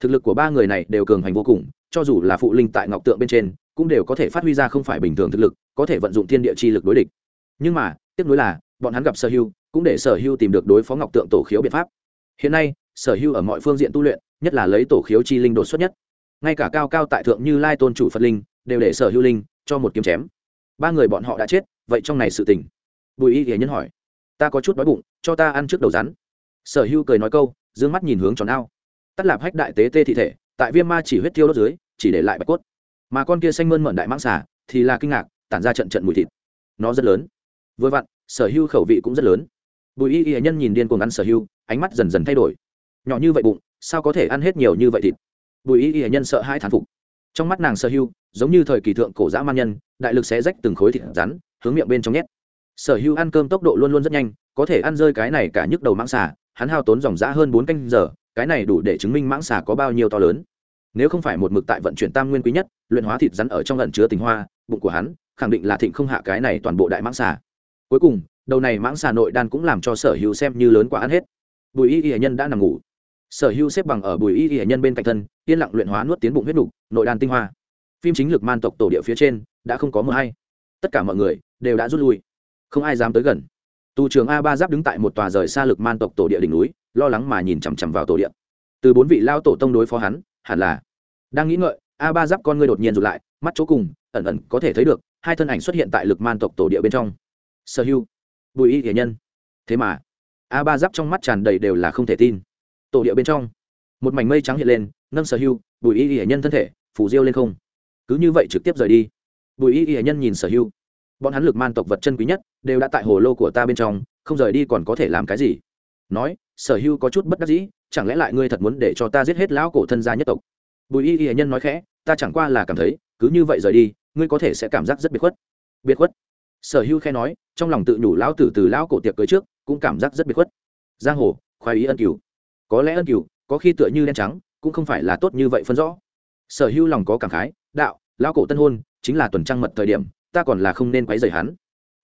Speaker 1: Thực lực của ba người này đều cường hành vô cùng, cho dù là phụ linh tại ngọc tượng bên trên, cũng đều có thể phát huy ra không phải bình thường thực lực, có thể vận dụng thiên địa chi lực đối địch. Nhưng mà tiếp nối là, bọn hắn gặp sở hưu, cũng để sở hưu tìm được đối phó ngọc tượng tổ khiếu biện pháp. Hiện nay, sở hưu ở mọi phương diện tu luyện, nhất là lấy tổ khiếu chi linh đột xuất nhất. Ngay cả cao cao tại thượng như lai tôn chủ phật linh, đều để sở hưu linh cho một kiếm chém. Ba người bọn họ đã chết, vậy trong này sự tình? Bùi y hiền nhân hỏi ta có chút đói bụng, cho ta ăn trước đầu rắn. Sở hưu cười nói câu d ư ơ n g mắt nhìn hướng tròn ao. Tắt lạp hách đại tế tê thị thể, tại viêm ma chỉ huyết tiêu đốt dưới, chỉ để lại bạch cốt. Mà con kia xanh mơn mận đại mãng xả thì là kinh ngạc, tản ra trận trận mùi thịt. Nó rất lớn. Vừa vặn, sở hưu khẩu vị cũng rất lớn. Bùi y y nhân nhìn điên cuồng ăn sở hưu, ánh mắt dần dần thay đổi. Nhỏ như vậy bụng, sao có thể ăn hết nhiều như vậy thịt? Bùi y y nhân sợ hai thán phục. Trong mắt nàng sở hưu, giống như thời kỳ thượng cổ dã man nhân, đại lực xé rách từng khối thịt rắn, hướng miệng bên trong nhét sở hữu ăn cơm tốc độ luôn luôn rất nhanh, có thể ăn rơi cái này cả nhức đầu mãng xà, hắn hao tốn dòng giã hơn bốn canh giờ, cái này đủ để chứng minh mãng xà có bao nhiêu to lớn. Nếu không phải một mực tại vận chuyển tam nguyên quý nhất, luyện hóa thịt rắn ở trong lận chứa tình hoa, bụng của hắn khẳng định là thịnh không hạ cái này toàn bộ đại mãng xà. Cuối cùng, đầu này mãng xà nội đan cũng làm cho sở hữu xem như lớn quá ăn hết. Bùi y y nhân đã nằm ngủ. Sở hữu xếp bằng ở bùi y y nhân bên cạnh thân, yên lặng luyện hóa nuốt tiến bụng huyết đục nội đan tinh hoa. Phim chính lực man tộc tổ địa phía trên, đã không có mưa hay. Tất cả mọi người đều đã rút lui không ai dám tới gần. Tù trường a ba giáp đứng tại một tòa rời xa lực man tộc tổ địa đỉnh núi, lo lắng mà nhìn chằm chằm vào tổ địa. Từ bốn vị lao tổ tông đối phó hắn, hẳn là đang nghĩ ngợi, a ba giáp con ngươi đột nhiên rụt lại, mắt chỗ cùng, ẩn ẩn có thể thấy được, hai thân ảnh xuất hiện tại lực man tộc tổ địa bên trong. Sở hữu bùi y hiền nhân. Thế mà, a ba giáp trong mắt tràn đầy đều là không thể tin. Tổ địa bên trong, một mảnh mây trắng hiện lên, nâng sở hữu bùi y hiền nhân thân thể, phủ diêu lên không. Cứ như vậy trực tiếp rời đi. Bùi y hiền nhân nhìn sở hữu bọn hắn lực man tộc vật chân quý nhất, đều đã tại hồ lô của ta bên trong, không rời đi còn có thể làm cái gì? Nói, sở hưu có chút bất đắc dĩ, chẳng lẽ lại ngươi thật muốn để cho ta giết hết lão cổ thân gia nhất tộc? Bùi y y nhân nói khẽ, ta chẳng qua là cảm thấy, cứ như vậy rời đi, ngươi có thể sẽ cảm giác rất biệt khuất. Biệt khuất? Sở hưu khe nói, trong lòng tự nhủ lão tử từ lão cổ tiệc cưới trước, cũng cảm giác rất biệt khuất. Giang hồ, khoái ý ân cửu. Có lẽ ân cửu, có khi tựa như đen trắng, cũng không phải là tốt như vậy phân rõ. Sở hưu lòng có cảm khái, đạo, lão cổ tân hôn, chính là tuần trăng mật thời điểm ta còn là không nên quấy rầy hắn.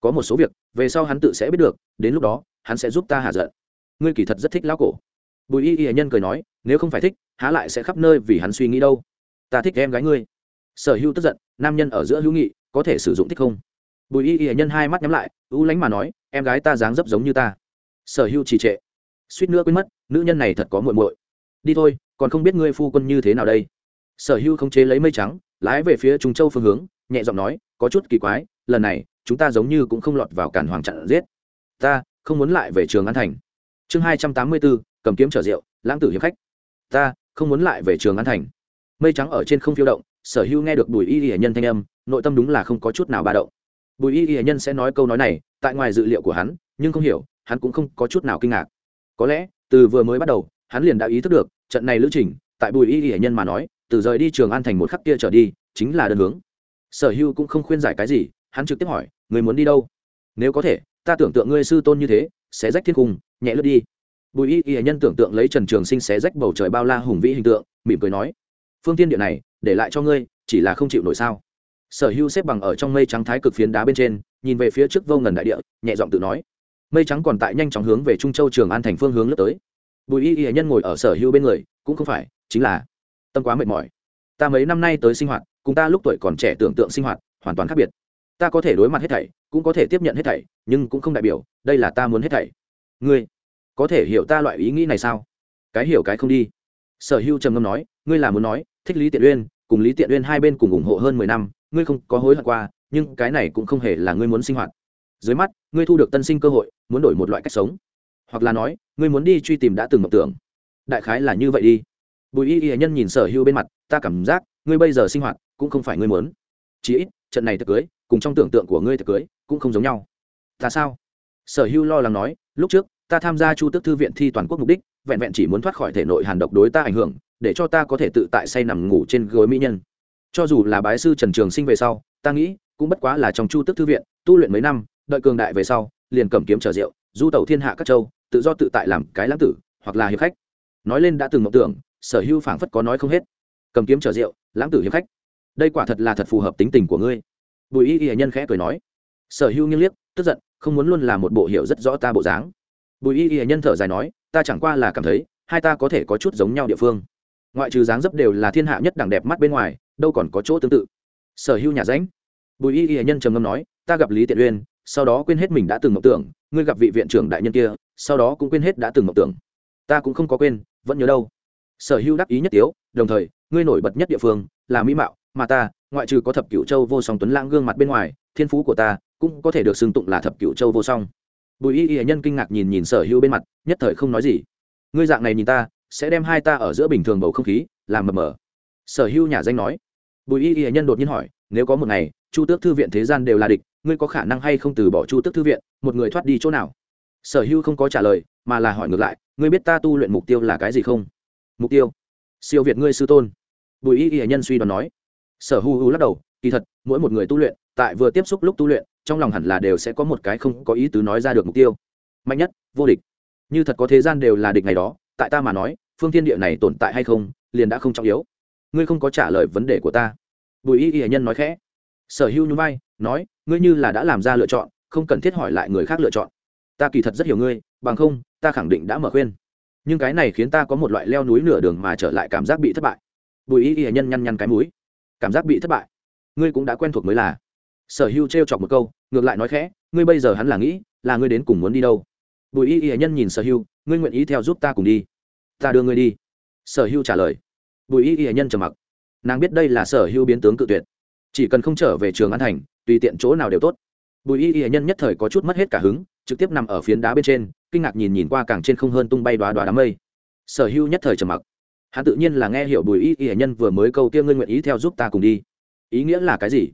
Speaker 1: Có một số việc, về sau hắn tự sẽ biết được, đến lúc đó, hắn sẽ giúp ta hạ giận. Ngươi kỳ thật rất thích lão cổ. Bùi y y nhân cười nói, nếu không phải thích, há lại sẽ khắp nơi vì hắn suy nghĩ đâu. Ta thích em gái ngươi. Sở hữu tức giận, nam nhân ở giữa hữu nghị, có thể sử dụng thích không? Bùi y y nhân hai mắt nhắm lại, ưu lánh mà nói, em gái ta dáng dấp giống như ta. Sở hữu trì trệ. Suýt nữa quên mất, nữ nhân này thật có muội muội. Đi thôi, còn không biết ngươi phu quân như thế nào đây. Sở hữu không chế lấy mây trắng, lái về phía trung châu phương hướng nhẹ giọng nói, có chút kỳ quái, lần này, chúng ta giống như cũng không lọt vào cản hoàng chặn giết. Ta, không muốn lại về trường an thành. Chương hai trăm tám mươi bốn, cầm kiếm trở rượu, lãng tử hiệp khách. Ta, không muốn lại về trường an thành. Mây trắng ở trên không phiêu động, sở hữu nghe được bùi y y nhân thanh âm, nội tâm đúng là không có chút nào ba động. Bùi y y nhân sẽ nói câu nói này, tại ngoài dự liệu của hắn, nhưng không hiểu, hắn cũng không có chút nào kinh ngạc. Có lẽ, từ vừa mới bắt đầu, hắn liền đã ý thức được, trận này lữ trình, tại bùi y y nhân mà nói, từ rời đi trường an thành một khắc kia trở đi, chính là đơn hướng sở Hưu cũng không khuyên giải cái gì, hắn trực tiếp hỏi, người muốn đi đâu? Nếu có thể, ta tưởng tượng ngươi sư tôn như thế, sẽ rách thiên cung, nhẹ lướt đi. Bùi y y nhân tưởng tượng lấy trần trường sinh xé rách bầu trời bao la hùng vĩ hình tượng, mỉm cười nói, phương tiên địa này, để lại cho ngươi, chỉ là không chịu nổi sao? Sở Hưu xếp bằng ở trong mây trắng thái cực phiến đá bên trên, nhìn về phía trước vô ngần đại địa, nhẹ giọng tự nói, mây trắng còn tại nhanh chóng hướng về trung châu trường an thành phương hướng lướt tới. Bùi y y nhân ngồi ở sở Hưu bên người, cũng không phải, chính là, tâm quá mệt mỏi. Ta mấy năm nay tới sinh hoạt cùng ta lúc tuổi còn trẻ tưởng tượng sinh hoạt, hoàn toàn khác biệt. Ta có thể đối mặt hết thảy, cũng có thể tiếp nhận hết thảy, nhưng cũng không đại biểu, đây là ta muốn hết thảy. Ngươi, có thể hiểu ta loại ý nghĩ này sao? Cái hiểu cái không đi. Sở hữu trầm ngâm nói, ngươi là muốn nói, thích lý tiện uyên, cùng lý tiện uyên hai bên cùng ủng hộ hơn mười năm, ngươi không có hối hận qua, nhưng cái này cũng không hề là ngươi muốn sinh hoạt. Dưới mắt, ngươi thu được tân sinh cơ hội, muốn đổi một loại cách sống. Hoặc là nói, ngươi muốn đi truy tìm đã từng mộng tưởng. Đại khái là như vậy đi. Bùi y y nhân nhìn sở hữu bên mặt, ta cảm giác ngươi bây giờ sinh hoạt cũng không phải ngươi muốn. Chí ít, trận này thực cưới, cùng trong tưởng tượng của ngươi thực cưới cũng không giống nhau. Ta sao? Sở hưu lo lắng nói, lúc trước, ta tham gia chu tức thư viện thi toàn quốc mục đích, vẹn vẹn chỉ muốn thoát khỏi thể nội hàn độc đối ta ảnh hưởng, để cho ta có thể tự tại say nằm ngủ trên gối mỹ nhân. Cho dù là bái sư trần trường sinh về sau, ta nghĩ, cũng bất quá là trong chu tức thư viện, tu luyện mấy năm, đợi cường đại về sau, liền cầm kiếm trở rượu, du tẩu thiên hạ các châu, tự do tự tại làm cái lãng tử, hoặc là hiệp khách. Nói lên đã từng mộng tưởng, sở hưu phảng phất có nói không hết cầm kiếm chở rượu, lãng tử hiếm khách. Đây quả thật là thật phù hợp tính tình của ngươi. Bùi y y nhân khẽ cười nói. Sở hữu nghiêng liếc, tức giận, không muốn luôn là một bộ hiệu rất rõ ta bộ dáng. Bùi y y nhân thở dài nói, ta chẳng qua là cảm thấy, hai ta có thể có chút giống nhau địa phương. Ngoại trừ dáng dấp đều là thiên hạ nhất đẳng đẹp mắt bên ngoài, đâu còn có chỗ tương tự. Sở hữu nhà ránh. Bùi y y nhân trầm ngâm nói, ta gặp lý tiện uyên, sau đó quên hết mình đã từng mộng tưởng, ngươi gặp vị viện trưởng đại nhân kia, sau đó cũng quên hết đã từng mộng tưởng. Ta cũng không có quên, vẫn nhớ đâu sở hữu đắc ý nhất tiếu, đồng thời, ngươi nổi bật nhất địa phương là mỹ mạo, mà ta, ngoại trừ có thập cựu châu vô song tuấn lãng gương mặt bên ngoài, thiên phú của ta cũng có thể được xưng tụng là thập cựu châu vô song. Bùi y y nhân kinh ngạc nhìn nhìn sở hữu bên mặt, nhất thời không nói gì. Ngươi dạng này nhìn ta, sẽ đem hai ta ở giữa bình thường bầu không khí làm mờ mờ. Sở hữu nhà danh nói. Bùi y y nhân đột nhiên hỏi, nếu có một ngày, chu tước thư viện thế gian đều là địch, ngươi có khả năng hay không từ bỏ chu tước thư viện, một người thoát đi chỗ nào? Sở hữu không có trả lời, mà là hỏi ngược lại, ngươi biết ta tu luyện mục tiêu là cái gì không? Mục tiêu. Siêu việt ngươi sư tôn. Bùi y y nhân suy đoán nói. Sở hu hu lắc đầu, kỳ thật, mỗi một người tu luyện, tại vừa tiếp xúc lúc tu luyện, trong lòng hẳn là đều sẽ có một cái không có ý tứ nói ra được mục tiêu. Mạnh nhất, vô địch. Như thật có thế gian đều là địch ngày đó, tại ta mà nói, phương tiên địa này tồn tại hay không, liền đã không trọng yếu. Ngươi không có trả lời vấn đề của ta. Bùi y y nhân nói khẽ. Sở hữu nhún vai, nói, ngươi như là đã làm ra lựa chọn, không cần thiết hỏi lại người khác lựa chọn. Ta kỳ thật rất hiểu ngươi, bằng không, ta khẳng định đã mở khuyên nhưng cái này khiến ta có một loại leo núi nửa đường mà trở lại cảm giác bị thất bại. Bùi y y nhân nhăn nhăn cái mũi. Cảm giác bị thất bại? Ngươi cũng đã quen thuộc mới là. Sở hưu t chọc một câu, ngược lại nói khẽ, ngươi bây giờ hắn là nghĩ, là ngươi đến cùng muốn đi đâu? Bùi y y nhân nhìn sở hưu, ngươi nguyện ý theo giúp ta cùng đi? Ta đưa ngươi đi. Sở hưu trả lời. Bùi y y nhân trầm mặc. Nàng biết đây là sở hưu biến tướng cự tuyệt. Chỉ cần không trở về trường an thành, tùy tiện chỗ nào đều tốt. Bùi y y nhân nhất thời có chút mất hết cả hứng trực tiếp nằm ở phiến đá bên trên, kinh ngạc nhìn nhìn qua càng trên không hơn tung bay đoá đoá đám mây. Sở hưu nhất thời trầm mặc. Hắn tự nhiên là nghe hiểu bùi y y nhân vừa mới câu kia ngươi nguyện ý theo giúp ta cùng đi. Ý nghĩa là cái gì?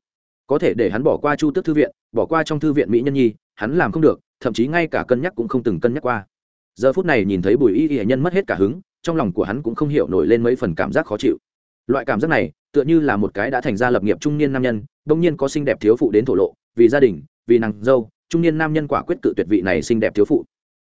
Speaker 1: Có thể để hắn bỏ qua chu tước thư viện, bỏ qua trong thư viện mỹ nhân nhi, hắn làm không được, thậm chí ngay cả cân nhắc cũng không từng cân nhắc qua. Giờ phút này nhìn thấy bùi y y nhân mất hết cả hứng, trong lòng của hắn cũng không hiểu nổi lên mấy phần cảm giác khó chịu. Loại cảm giác này, tựa như là một cái đã thành ra lập nghiệp trung niên nam nhân đông nhiên có xinh đẹp thiếu phụ đến thổ lộ, vì gia đình, vì nàng dâu trung niên nam nhân quả quyết cự tuyệt vị này xinh đẹp thiếu phụ.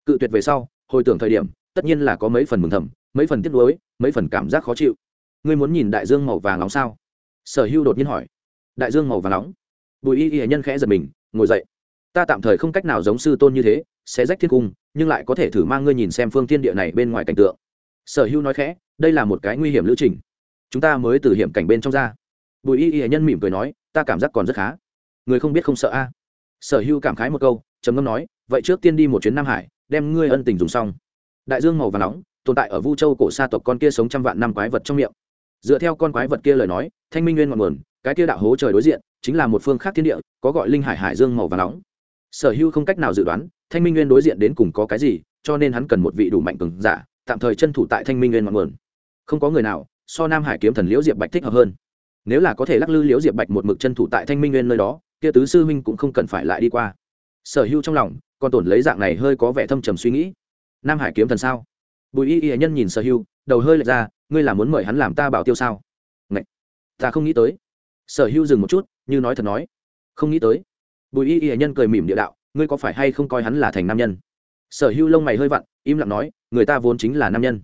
Speaker 1: Cự tuyệt về sau, hồi tưởng thời điểm, tất nhiên là có mấy phần mừng thầm, mấy phần tiếc nuối, mấy phần cảm giác khó chịu. Ngươi muốn nhìn đại dương màu vàng nóng sao? Sở hưu đột nhiên hỏi. Đại dương màu vàng nóng? Bùi y y nhân khẽ giật mình, ngồi dậy. Ta tạm thời không cách nào giống sư tôn như thế, sẽ rách thiên cung, nhưng lại có thể thử mang ngươi nhìn xem phương thiên địa này bên ngoài cảnh tượng. Sở hưu nói khẽ, đây là một cái nguy hiểm lữ trình. Chúng ta mới từ hiểm cảnh bên trong ra. Bùi y y nhân mỉm cười nói, ta cảm giác còn rất khá. Người không biết không sợ a sở hưu cảm khái một câu, trầm ngâm nói, vậy trước tiên đi một chuyến nam hải, đem ngươi ân tình dùng xong. Đại dương màu và nóng, tồn tại ở vu châu cổ sa tộc con kia sống trăm vạn năm quái vật trong miệng. Dựa theo con quái vật kia lời nói, thanh minh nguyên ngọn nguồn, cái kia đạo hố trời đối diện, chính là một phương khác thiên địa, có gọi linh hải hải dương màu và nóng. Sở hưu không cách nào dự đoán, thanh minh nguyên đối diện đến cùng có cái gì, cho nên hắn cần một vị đủ mạnh cường giả, tạm thời chân thủ tại thanh minh nguyên ngọn nguồn. Không có người nào, so nam hải kiếm thần liễu diệp bạch thích hợp hơn. Nếu là có thể lắc lư liễu diệp bạch một mực chân thủ tại thanh minh nguyên nơi đó kia tứ sư huynh cũng không cần phải lại đi qua. Sở hưu trong lòng, còn tổn lấy dạng này hơi có vẻ thâm trầm suy nghĩ. Nam hải kiếm thần sao? Bùi y y nhân nhìn sở hưu, đầu hơi lệch ra, ngươi là muốn mời hắn làm ta bảo tiêu sao? Ngậy! ta không nghĩ tới. Sở hưu dừng một chút, như nói thật nói. Không nghĩ tới. Bùi y y nhân cười mỉm địa đạo, ngươi có phải hay không coi hắn là thành nam nhân? Sở hưu lông mày hơi vặn, im lặng nói, người ta vốn chính là nam nhân.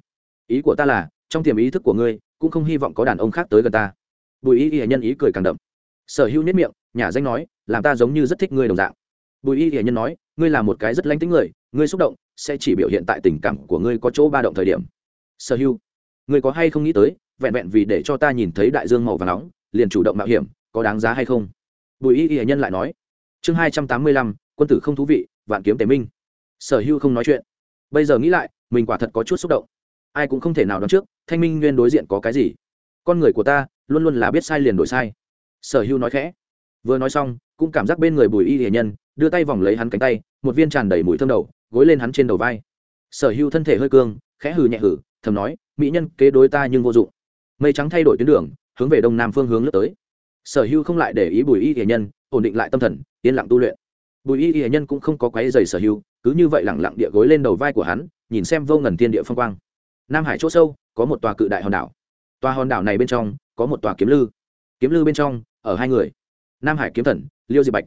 Speaker 1: Ý của ta là, trong tiềm ý thức của ngươi, cũng không hy vọng có đàn ông khác tới gần ta. Bùi y y nhân ý cười càng đậm. Sở hữu nhất miệng nhà danh nói, làm ta giống như rất thích ngươi đồng dạng. Bùi y y nhân nói, ngươi là một cái rất lánh tính người, ngươi xúc động, sẽ chỉ biểu hiện tại tình cảm của ngươi có chỗ ba động thời điểm. Sở hữu ngươi có hay không nghĩ tới, vẹn vẹn vì để cho ta nhìn thấy đại dương màu và nóng, liền chủ động mạo hiểm, có đáng giá hay không? Bùi y y nhân lại nói, chương hai trăm tám mươi lăm, quân tử không thú vị, vạn kiếm tề minh. Sở hữu không nói chuyện. Bây giờ nghĩ lại, mình quả thật có chút xúc động. Ai cũng không thể nào đoán trước, thanh minh nguyên đối diện có cái gì. Con người của ta, luôn luôn là biết sai liền đổi sai. Sở hưu nói khẽ vừa nói xong, cũng cảm giác bên người bùi y hiền nhân, đưa tay vòng lấy hắn cánh tay, một viên tràn đầy mùi thơm đầu, gối lên hắn trên đầu vai. Sở hưu thân thể hơi cương, khẽ hừ nhẹ hử thầm nói, mỹ nhân, kế đối ta nhưng vô dụng. Mây trắng thay đổi tuyến đường, hướng về đông nam phương hướng lướt tới. Sở hưu không lại để ý bùi y hiền nhân, ổn định lại tâm thần, yên lặng tu luyện. Bùi y hiền nhân cũng không có quáy dày sở hưu cứ như vậy lẳng lặng địa gối lên đầu vai của hắn, nhìn xem vô ngần thiên địa phong quang. Nam hải chỗ sâu, có một tòa cự đại hòn đảo. Tòa hòn đảo này bên trong, có một tòa kiếm lư. Kiếm lư bên trong, ở hai người nam hải kiếm thần, liêu diệp bạch.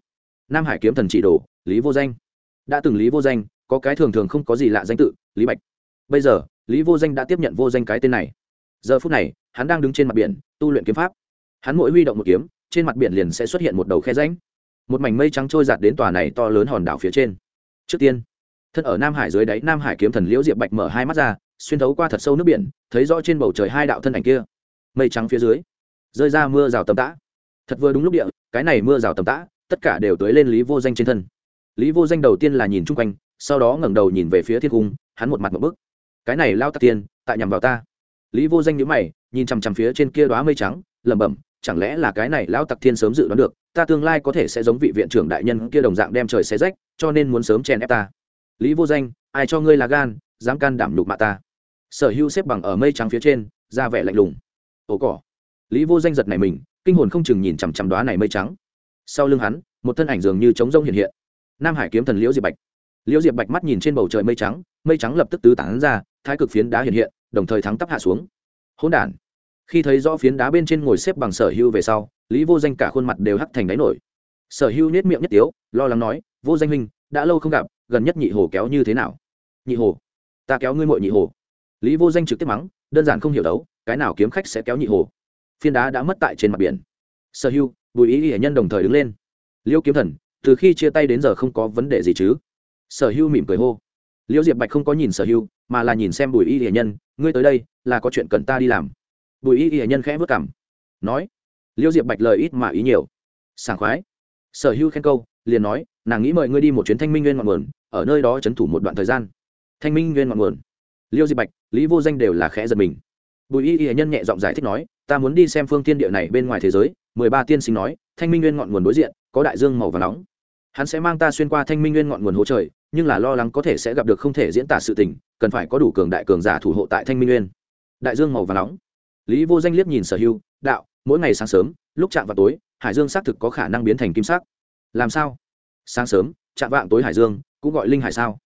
Speaker 1: Nam hải kiếm thần chỉ đồ, lý vô danh. Đã từng lý vô danh, có cái thường thường không có gì lạ danh tự, lý bạch. Bây giờ, lý vô danh đã tiếp nhận vô danh cái tên này. Giờ phút này, hắn đang đứng trên mặt biển, tu luyện kiếm pháp. Hắn mỗi huy động một kiếm, trên mặt biển liền sẽ xuất hiện một đầu khe ránh một mảnh mây trắng trôi giạt đến tòa này to lớn hòn đảo phía trên. Trước tiên, thân ở nam hải dưới đáy nam hải kiếm thần liễu diệp bạch mở hai mắt ra, xuyên thấu qua thật sâu nước biển, thấy rõ trên bầu trời hai đạo thân ảnh kia. Mây trắng phía dưới, rơi ra mưa rào tầm tã thật vừa đúng lúc địa, cái này mưa rào tầm tã, tất cả đều tới lên lý vô danh trên thân. Lý vô danh đầu tiên là nhìn chung quanh, sau đó ngẩng đầu nhìn về phía thiên cung, hắn một mặt một bức. Cái này lao tạc tiên, tại nhằm vào ta. Lý vô danh nhữ mày, nhìn chằm chằm phía trên kia đoá mây trắng, lẩm bẩm, chẳng lẽ là cái này lão tặc thiên sớm dự đoán được, ta tương lai có thể sẽ giống vị viện trưởng đại nhân kia đồng dạng đem trời xé rách, cho nên muốn sớm chèn ép ta. Lý vô danh, ai cho ngươi là gan, dám can đảm nhục mạ ta. Sở hữu xếp bằng ở mây trắng phía trên, ra vẻ lạnh lùng. Ổ cỏ lý vô danh giật này mình, kinh hồn không chừng nhìn chằm chằm đoá này mây trắng. Sau lưng hắn, một thân ảnh dường như trống rông hiện hiện. Nam hải kiếm thần liễu diệp bạch. Liễu diệp bạch mắt nhìn trên bầu trời mây trắng mây trắng lập tức tứ tán ra, thái cực phiến đá hiện hiện, đồng thời thắng tắp hạ xuống. Hỗn đản. Khi thấy rõ phiến đá bên trên ngồi xếp bằng sở hưu về sau, lý vô danh cả khuôn mặt đều hắt thành đáy nổi. Sở hưu nết miệng nhất tiếu, lo lắng nói, vô danh huynh, đã lâu không gặp, gần nhất nhị hồ kéo như thế nào? Nhị hồ? Ta kéo ngươi mội nhị hồ. Lý vô danh trực tiếp mắng, đơn giản không hiểu đấu, cái nào kiếm khách sẽ kéo nhị hồ? Phiên đá đã mất tại trên mặt biển. Sở hưu, bùi ý hiển nhân đồng thời đứng lên. Liêu kiếm thần, từ khi chia tay đến giờ không có vấn đề gì chứ? Sở hưu mỉm cười hô. Liêu diệp bạch không có nhìn sở hưu, mà là nhìn xem bùi y hiền nhân, ngươi tới đây, là có chuyện cần ta đi làm. Bùi y hiền nhân khẽ vất cảm nói. Liêu diệp bạch lời ít mà ý nhiều. Sảng khoái. Sở hưu khen câu, liền nói, nàng nghĩ mời ngươi đi một chuyến thanh minh nguyên ngọn nguồn, ở nơi đó trấn thủ một đoạn thời gian. Thanh minh nguyên ngọn nguồn. Liêu diệp bạch, lý vô danh đều là khẽ giật mình. Bùi y y nhân nhẹ giọng giải thích nói ta muốn đi xem phương tiên địa này bên ngoài thế giới, mười ba tiên sinh nói, thanh minh nguyên ngọn nguồn đối diện, có đại dương màu và nóng. Hắn sẽ mang ta xuyên qua thanh minh nguyên ngọn nguồn hỗ trời, nhưng là lo lắng có thể sẽ gặp được không thể diễn tả sự tình, cần phải có đủ cường đại cường giả thủ hộ tại thanh minh nguyên. Đại dương màu và nóng. Lý vô danh liếc nhìn sở hưu đạo, mỗi ngày sáng sớm, lúc chạm vào tối, hải dương xác thực có khả năng biến thành kim sắc. Làm sao? Sáng sớm, chạm vạng tối hải dương, cũng gọi linh hải sao?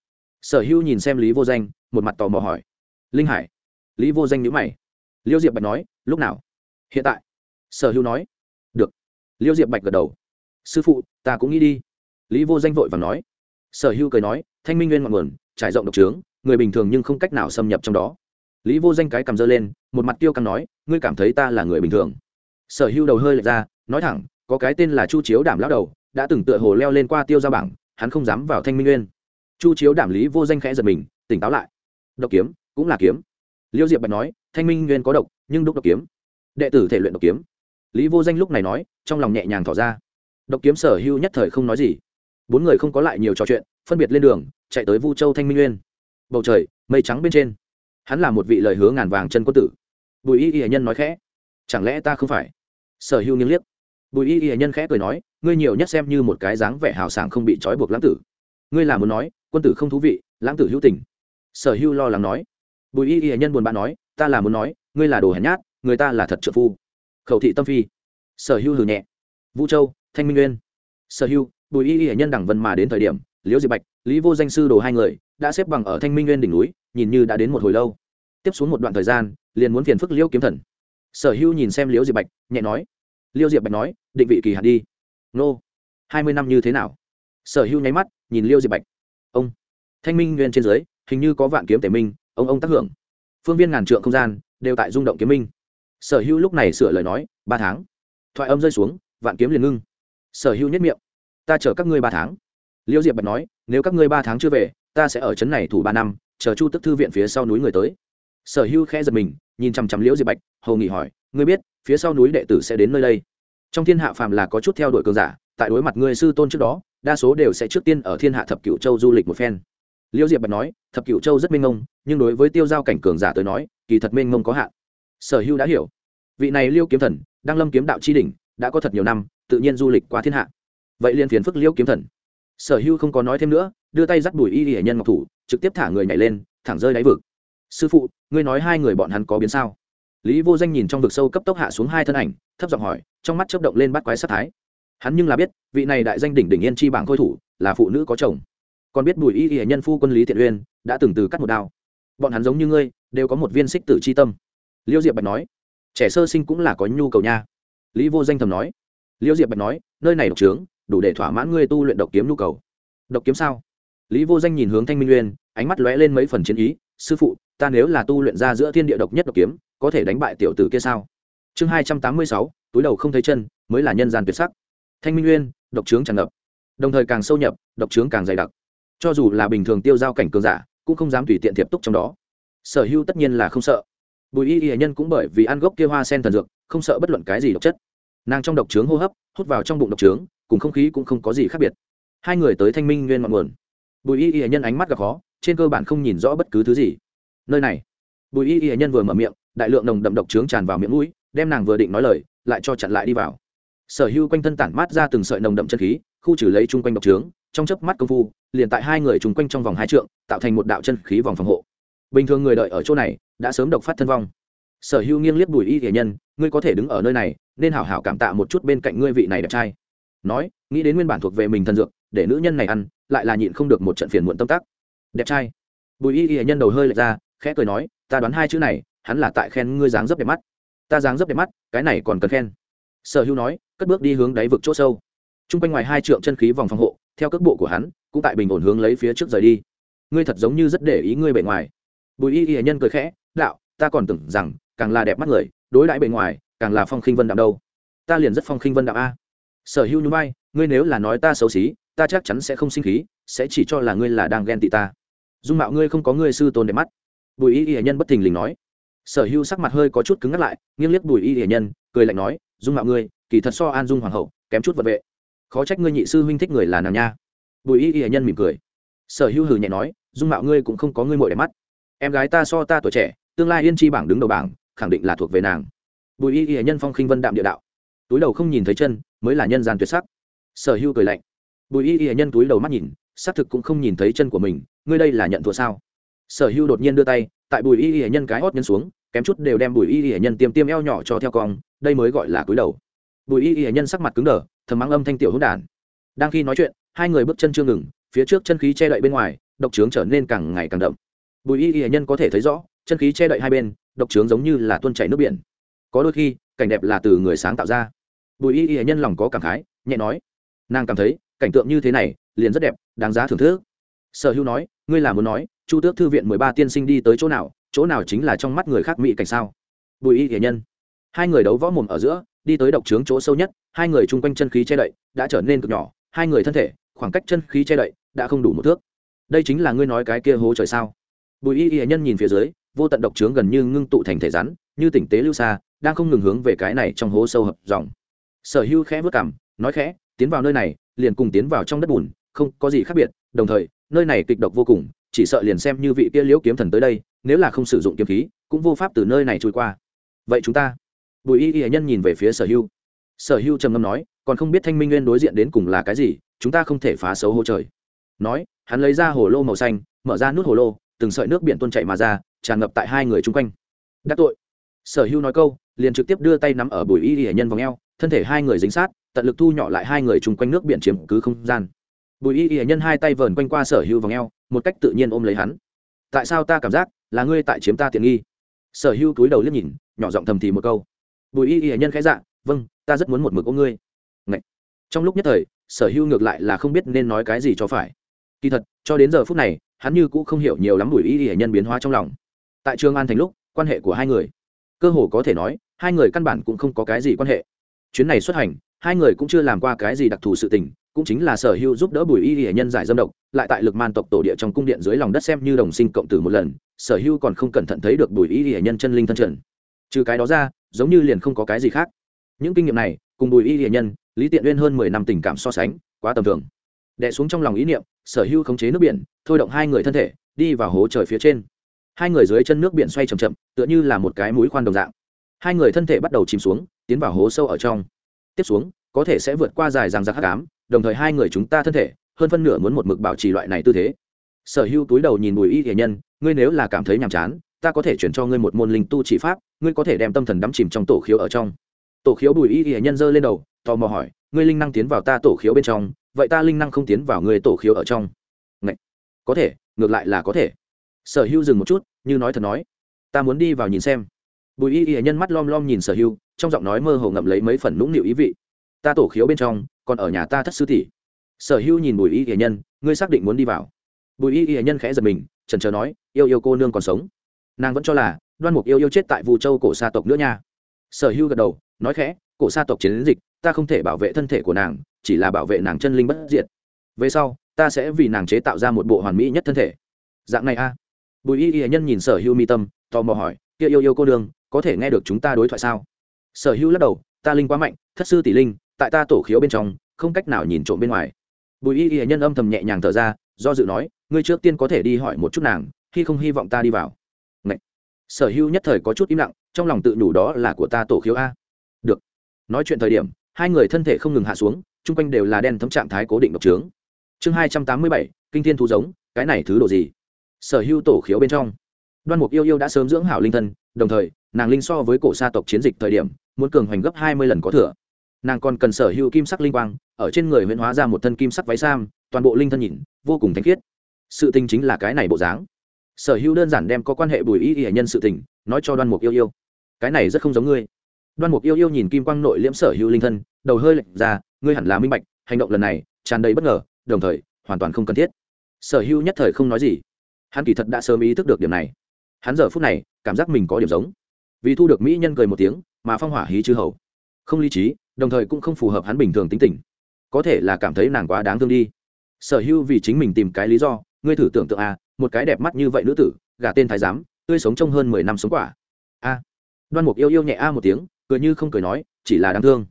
Speaker 1: Sở hưu nhìn xem lý vô danh, một mặt tò mò hỏi. Linh hải? Lý vô danh nhữ mày. Liêu diệp bạch nói, lúc nào? Hiện tại, sở hưu nói. Được. Liêu diệp bạch gật đầu. Sư phụ, ta cũng nghĩ đi. Lý vô danh vội và nói. Sở hưu cười nói, thanh minh nguyên ngọn nguồn, trải rộng độc trướng, người bình thường nhưng không cách nào xâm nhập trong đó. Lý vô danh cái cầm dơ lên, một mặt tiêu căng nói, ngươi cảm thấy ta là người bình thường. Sở hưu đầu hơi lệch ra, nói thẳng, có cái tên là chu chiếu đảm lão đầu, đã từng tựa hồ leo lên qua tiêu ra bảng, hắn không dám vào thanh minh nguyên. Chu chiếu đảm lý vô danh khẽ giật mình, tỉnh táo lại. Độc kiếm, cũng là kiếm. Liêu diệp bạch nói, thanh minh nguyên có độc, nhưng đúc độc kiếm đệ tử thể luyện độc kiếm. Lý vô danh lúc này nói, trong lòng nhẹ nhàng tỏ ra. Độc kiếm sở hưu nhất thời không nói gì. Bốn người không có lại nhiều trò chuyện, phân biệt lên đường, chạy tới vu châu thanh minh nguyên. Bầu trời, mây trắng bên trên. Hắn là một vị lời hứa ngàn vàng chân quân tử. Bùi y y nhân nói khẽ, chẳng lẽ ta không phải? Sở hưu nghiêng liếc. Bùi y y nhân khẽ cười nói, ngươi nhiều nhất xem như một cái dáng vẻ hào sảng không bị trói buộc lãng tử. Ngươi là muốn nói, quân tử không thú vị, lãng tử hữu tình. Sở hưu lo lắng nói. Bùi y y nhân buồn bã nói, ta là muốn nói, ngươi là đồ hèn nhát người ta là thật trợ phu. Khẩu thị tâm phi. Sở hưu hừ nhẹ. Vũ châu, thanh minh nguyên. Sở hưu, bùi y y nhân đẳng vân mà đến thời điểm, liễu diệp bạch, lý vô danh sư đồ hai người đã xếp bằng ở thanh minh nguyên đỉnh núi, nhìn như đã đến một hồi lâu. Tiếp xuống một đoạn thời gian, liền muốn phiền phức liễu kiếm thần. Sở hưu nhìn xem liễu diệp bạch, nhẹ nói. Liễu diệp bạch nói, định vị kỳ hạt đi. Nô, hai mươi năm như thế nào? Sở hưu nháy mắt, nhìn liễu diệp bạch. Ông, thanh minh nguyên trên dưới, hình như có vạn kiếm tể minh, ông ông tác hưởng. Phương viên ngàn trượng không gian, đều tại rung động kiếm minh sở hữu lúc này sửa lời nói, ba tháng. Thoại âm rơi xuống, vạn kiếm liền ngưng. Sở hữu nhất miệng, ta chờ các ngươi ba tháng. Liêu diệp bạch nói, nếu các ngươi ba tháng chưa về, ta sẽ ở trấn này thủ ba năm, chờ chu tức thư viện phía sau núi người tới. Sở hữu khẽ giật mình, nhìn chằm chằm liễu diệp bạch, hầu nghị hỏi, ngươi biết, phía sau núi đệ tử sẽ đến nơi đây? Trong thiên hạ phàm là có chút theo đuổi cường giả, tại đối mặt ngươi sư tôn trước đó, đa số đều sẽ trước tiên ở thiên hạ thập cửu châu du lịch một phen. Liễu diệp bạch nói, thập cửu châu rất mênh mông, nhưng đối với tiêu giao cảnh cường giả tới nói, kỳ thật mênh mông có hạn sở hưu đã hiểu. Vị này liêu kiếm thần đang lâm kiếm đạo chi đỉnh, đã có thật nhiều năm, tự nhiên du lịch qua thiên hạ. Vậy liền phiền phức liêu kiếm thần. Sở hưu không có nói thêm nữa, đưa tay dắt đùi y hệ nhân ngọc thủ, trực tiếp thả người nhảy lên, thẳng rơi đáy vực. Sư phụ, ngươi nói hai người bọn hắn có biến sao? Lý vô danh nhìn trong vực sâu cấp tốc hạ xuống hai thân ảnh, thấp giọng hỏi, trong mắt chấp động lên bắt quái sát thái. Hắn nhưng là biết, vị này đại danh đỉnh đỉnh yên chi bảng khôi thủ, là phụ nữ có chồng. Còn biết bùi y y nhân phu quân lý thiện uyên, đã từng từ cắt một đao. Bọn hắn giống như ngươi, đều có một viên xích tử c h i tâm liêu diệp bạch nói, trẻ sơ sinh cũng là có nhu cầu nha. Lý vô danh thầm nói, liêu diệp bạch nói, nơi này độc trướng, đủ để thỏa mãn ngươi tu luyện độc kiếm nhu cầu. Độc kiếm sao? Lý vô danh nhìn hướng thanh minh uyên ánh mắt lóe lên mấy phần chiến ý, sư phụ, ta nếu là tu luyện ra giữa thiên địa độc nhất độc kiếm, có thể đánh bại tiểu tử kia sao? Chương hai trăm tám mươi sáu, túi đầu không thấy chân, mới là nhân gian tuyệt sắc. Thanh minh uyên độc trướng tràn ngập. Đồng thời càng sâu nhập, độc trướng càng dày đặc. Cho dù là bình thường tiêu giao cảnh cường giả, cũng không dám tùy tiện thiệp túc trong đó. Sở hữu tất nhiên là không sợ bùi y y nhân cũng bởi vì ăn gốc kia hoa sen thần dược, không sợ bất luận cái gì độc chất. Nàng trong độc trướng hô hấp, hút vào trong bụng độc trướng, cùng không khí cũng không có gì khác biệt. Hai người tới thanh minh nguyên ngọn nguồn. Bùi y y nhân ánh mắt gặp khó, trên cơ bản không nhìn rõ bất cứ thứ gì. Nơi này. Bùi y y nhân vừa mở miệng, đại lượng nồng đậm độc trướng tràn vào miệng mũi, đem nàng vừa định nói lời, lại cho chặn lại đi vào. Sở hữu quanh thân tản mát ra từng sợi nồng đậm chân khí, khu trừ lấy chung quanh độc trướng, trong chớp mắt công phu, liền tại hai người chung quanh trong vòng hai trượng, tạo thành một đạo chân khí vòng phòng hộ bình thường người đợi ở chỗ này đã sớm độc phát thân vong. Sở hữu nghiêng liếc bùi y thể nhân, ngươi có thể đứng ở nơi này, nên hảo hảo cảm tạ một chút bên cạnh ngươi vị này đẹp trai. Nói, nghĩ đến nguyên bản thuộc về mình thân dược, để nữ nhân này ăn, lại là nhịn không được một trận phiền muộn tâm tác đẹp trai. Bùi y thể nhân đầu hơi lệch ra, khẽ cười nói, ta đoán hai chữ này, hắn là tại khen ngươi dáng dấp đẹp mắt. Ta dáng dấp đẹp mắt, cái này còn cần khen. Sở hữu nói, cất bước đi hướng đáy vực chỗ sâu. T r u n g quanh ngoài hai trượng chân khí vòng phòng hộ, theo cước bộ của hắn, cũng tại bình ổn hướng lấy phía trước rời đi. Ngươi thật giống như rất để ý ngươi bề ngoài bùi y y nhân cười khẽ, đạo, ta còn tưởng rằng càng là đẹp mắt người, đối đãi bề ngoài, càng là phong khinh vân đạo đâu. Ta liền rất phong khinh vân đạo a. Sở hữu nhún vai ngươi nếu là nói ta xấu xí, ta chắc chắn sẽ không sinh khí, sẽ chỉ cho là ngươi là đang ghen tị ta. Dung mạo ngươi không có ngươi sư tôn đẹp mắt. Bùi y y hệ nhân bất thình lình nói. Sở hưu sắc mặt hơi có chút cứng ngắt lại, nghiêng liếc bùi y hệ nhân, cười lạnh nói, dung mạo ngươi, kỳ thật so an dung hoàng hậu, kém chút vật vệ. Khó trách ngươi nhị sư huynh thích người là nàng nha. Bùi y y hệ nhân mỉm cười. Sở hưu hừ nhẹ nói, dung mạo ngươi cũng không có ngươi mội đẹp mắt em gái ta so ta tuổi trẻ, tương lai yên chi bảng đứng đầu bảng, khẳng định là thuộc về nàng. Bùi y y nhân phong khinh vân đạm địa đạo. Túi đầu không nhìn thấy chân, mới là nhân gian tuyệt sắc. Sở hưu cười lạnh. Bùi y y nhân túi đầu mắt nhìn, xác thực cũng không nhìn thấy chân của mình, ngươi đây là nhận thua sao? Sở hưu đột nhiên đưa tay, tại bùi y y nhân cái hót nhân xuống, kém chút đều đem bùi y y nhân tiêm tiêm eo nhỏ cho theo cong, đây mới gọi là cúi đầu. Bùi y y nhân sắc mặt cứng đờ, thầm mắng âm thanh tiểu hữu đản. Đang khi nói chuyện, hai người bước chân chưa ngừng, phía trước chân khí che đậy bên ngoài, độc trướng trở nên càng ngày càng đậm bùi y y nhân có thể thấy rõ, chân khí che đậy hai bên, độc trướng giống như là tuôn chảy nước biển. Có đôi khi, cảnh đẹp là từ người sáng tạo ra. Bùi y y nhân lòng có cảm khái, nhẹ nói. Nàng cảm thấy, cảnh tượng như thế này, liền rất đẹp, đáng giá thưởng thức. Sở hữu nói, ngươi là muốn nói, chu tước thư viện mười ba tiên sinh đi tới chỗ nào chỗ nào chính là trong mắt người khác mỹ cảnh sao? Bùi y hiển nhân. Hai người đấu võ mồm ở giữa, đi tới độc trướng chỗ sâu nhất, hai người chung quanh chân khí che đậy, đã trở nên cực nhỏ, hai người thân thể, khoảng cách chân khí che đậy, đã không đủ một thước. Đây chính là ngươi nói cái kia hố trời sao? Bùi y Y nhân nhìn phía dưới, vô tận độc trướng gần như ngưng tụ thành thể rắn, như tỉnh tế lưu xa, đang không ngừng hướng về cái này trong hố sâu hợp dòng. Sở hưu khẽ vớt cảm nói khẽ, tiến vào nơi này, liền cùng tiến vào trong đất bùn, không có gì khác biệt, đồng thời, nơi này kịch độc vô cùng, chỉ sợ liền xem như vị kia liễu kiếm thần tới đây, nếu là không sử dụng kiếm khí, cũng vô pháp từ nơi này trôi qua. Vậy chúng ta? Bùi y y nhân nhìn về phía sở hưu. Sở hưu trầm ngâm nói, còn không biết thanh minh nguyên đối diện đến cùng là cái gì, chúng ta không thể phá xấu hô trời. Nói, hắn lấy ra hồ lô màu xanh, mở ra nút hồ lô từng sợi nước biển tuôn chạy mà ra, tràn ngập tại hai người chung quanh. Đắc tội. Sở hưu nói câu, liền trực tiếp đưa tay nắm ở bùi y y nhân vòng eo, thân thể hai người dính sát, tận lực thu nhỏ lại hai người chung quanh nước biển chiếm cứ không gian. Bùi y y nhân hai tay vờn quanh qua sở hưu vòng eo, một cách tự nhiên ôm lấy hắn. Tại sao ta cảm giác là ngươi tại chiếm ta tiện nghi? Sở hưu túi đầu liếc nhìn, nhỏ giọng thầm thì một câu. Bùi y y nhân khẽ dạ vâng ta rất muốn một mực ôm ngươi. Ngậy. trong lúc nhất thời, sở hưu ngược lại là không biết nên nói cái gì cho phải. Kỳ thật, cho đến giờ phút này hắn như cũng không hiểu nhiều lắm bùi y y nhân biến hóa trong lòng. Tại trường an thành lúc, quan hệ của hai người, cơ hồ có thể nói, hai người căn bản cũng không có cái gì quan hệ. Chuyến này xuất hành, hai người cũng chưa làm qua cái gì đặc thù sự tình, cũng chính là sở hữu giúp đỡ bùi y hệ nhân giải dâm độc, lại tại lực man tộc tổ địa trong cung điện dưới lòng đất xem như đồng sinh cộng tử một lần, sở hữu còn không cẩn thận thấy được bùi y hệ nhân chân linh thân trần. Trừ cái đó ra, giống như liền không có cái gì khác. Những kinh nghiệm này, cùng bùi y hệ nhân, lý tiện uyên hơn mười năm tình cảm so sánh, quá tầm thường đẻ xuống trong lòng ý niệm, sở hữu khống chế nước biển, thôi động hai người thân thể, đi vào hố trời phía trên. Hai người dưới chân nước biển xoay c h ậ m chậm, tựa như là một cái mũi khoan đồng dạng. Hai người thân thể bắt đầu chìm xuống, tiến vào hố sâu ở trong. Tiếp xuống, có thể sẽ vượt qua dài ràng giặc hắc ám, đồng thời hai người chúng ta thân thể, hơn phân nửa muốn một mực bảo trì loại này tư thế. Sở hữu túi đầu nhìn bùi y thể nhân, ngươi nếu là cảm thấy nhàm chán, ta có thể chuyển cho ngươi một môn linh tu chỉ pháp, ngươi có thể đem tâm thần đắm chìm trong tổ khiếu ở trong. Tổ khiếu bùi y thể nhân giơ lên đầu, tò mò hỏi, ngươi linh năng tiến vào ta tổ khiếu bên trong vậy ta linh năng không tiến vào người tổ khiếu ở trong. Ngậy! có thể, ngược lại là có thể. Sở hữu dừng một chút, như nói thật nói. Ta muốn đi vào nhìn xem. Bùi y y nhân mắt lom lom nhìn sở hữu trong giọng nói mơ hồ ngậm lấy mấy phần nũng nịu ý vị. Ta tổ khiếu bên trong, còn ở nhà ta thất sư tỷ. Sở hữu nhìn bùi y y nhân, ngươi xác định muốn đi vào. Bùi y y nhân khẽ giật mình trần trờ nói, yêu yêu cô nương còn sống. Nàng vẫn cho là, đoan mục yêu yêu chết tại vu châu cổ sa tộc nữa nha. Sở hữu gật đầu, nói khẽ, cổ sa tộc chiến dịch, ta không thể bảo vệ thân thể của nàng chỉ là bảo vệ nàng chân linh bất diệt. Về sau ta sẽ vì nàng chế tạo ra một bộ hoàn mỹ nhất thân thể. Dạng này a. Bùi y y nhân nhìn sở hữu mi tâm tò mò hỏi kia yêu yêu cô Đường, có thể nghe được chúng ta đối thoại sao? Sở hữu lắc đầu ta linh quá mạnh thất sư tỷ linh tại ta tổ khiếu bên trong không cách nào nhìn trộm bên ngoài. Bùi y y nhân âm thầm nhẹ nhàng thở ra do dự nói ngươi trước tiên có thể đi hỏi một chút nàng khi không hy vọng ta đi vào. Ngậy. sở hữu nhất thời có chút im lặng trong lòng tự đủ đó là của ta tổ khiếu a. Được. Nói chuyện thời điểm hai người thân thể không ngừng hạ xuống chung quanh đều là đen thấm trạng thái cố định độc trướng. Chương hai trăm tám mươi bảy, kinh thiên thú giống, cái này thứ đồ gì? Sở hữu tổ khiếu bên trong. Đoan mục yêu yêu đã sớm dưỡng hảo linh thân, đồng thời, nàng linh so với cổ sa tộc chiến dịch thời điểm, muốn cường hoành gấp hai mươi lần có thừa. Nàng còn cần sở hữu kim sắc linh quang, ở trên người huyễn hóa ra một thân kim sắc váy sam, toàn bộ linh thân nhìn, vô cùng thanh khiết. Sự tình chính là cái này bộ dáng. Sở hữu đơn giản đem có quan hệ bùi ý y nhân sự tình, nói cho đoan mục yêu yêu. Cái này rất không giống ngươi. Đoan mục yêu yêu nhìn kim quang nội liễm sở hữu linh thân đầu hơi lệch ra, ngươi hẳn là minh bạch, hành động lần này tràn đầy bất ngờ, đồng thời hoàn toàn không cần thiết. Sở hữu nhất thời không nói gì. Hắn kỳ thật đã sớm ý thức được điểm này. Hắn giờ phút này, cảm giác mình có điểm giống. Vì thu được mỹ nhân cười một tiếng, mà phong hỏa hí chư hầu. Không lý trí, đồng thời cũng không phù hợp hắn bình thường tính tình. Có thể là cảm thấy nàng quá đáng thương đi. Sở hữu vì chính mình tìm cái lý do, ngươi thử tưởng tượng à một cái đẹp mắt như vậy nữ tử, gả tên thái giám, tươi sống trong hơn mười năm sống quả. A. Đoan mục yêu yêu nhẹ a một tiếng, cười như không cười nói, chỉ là đáng thương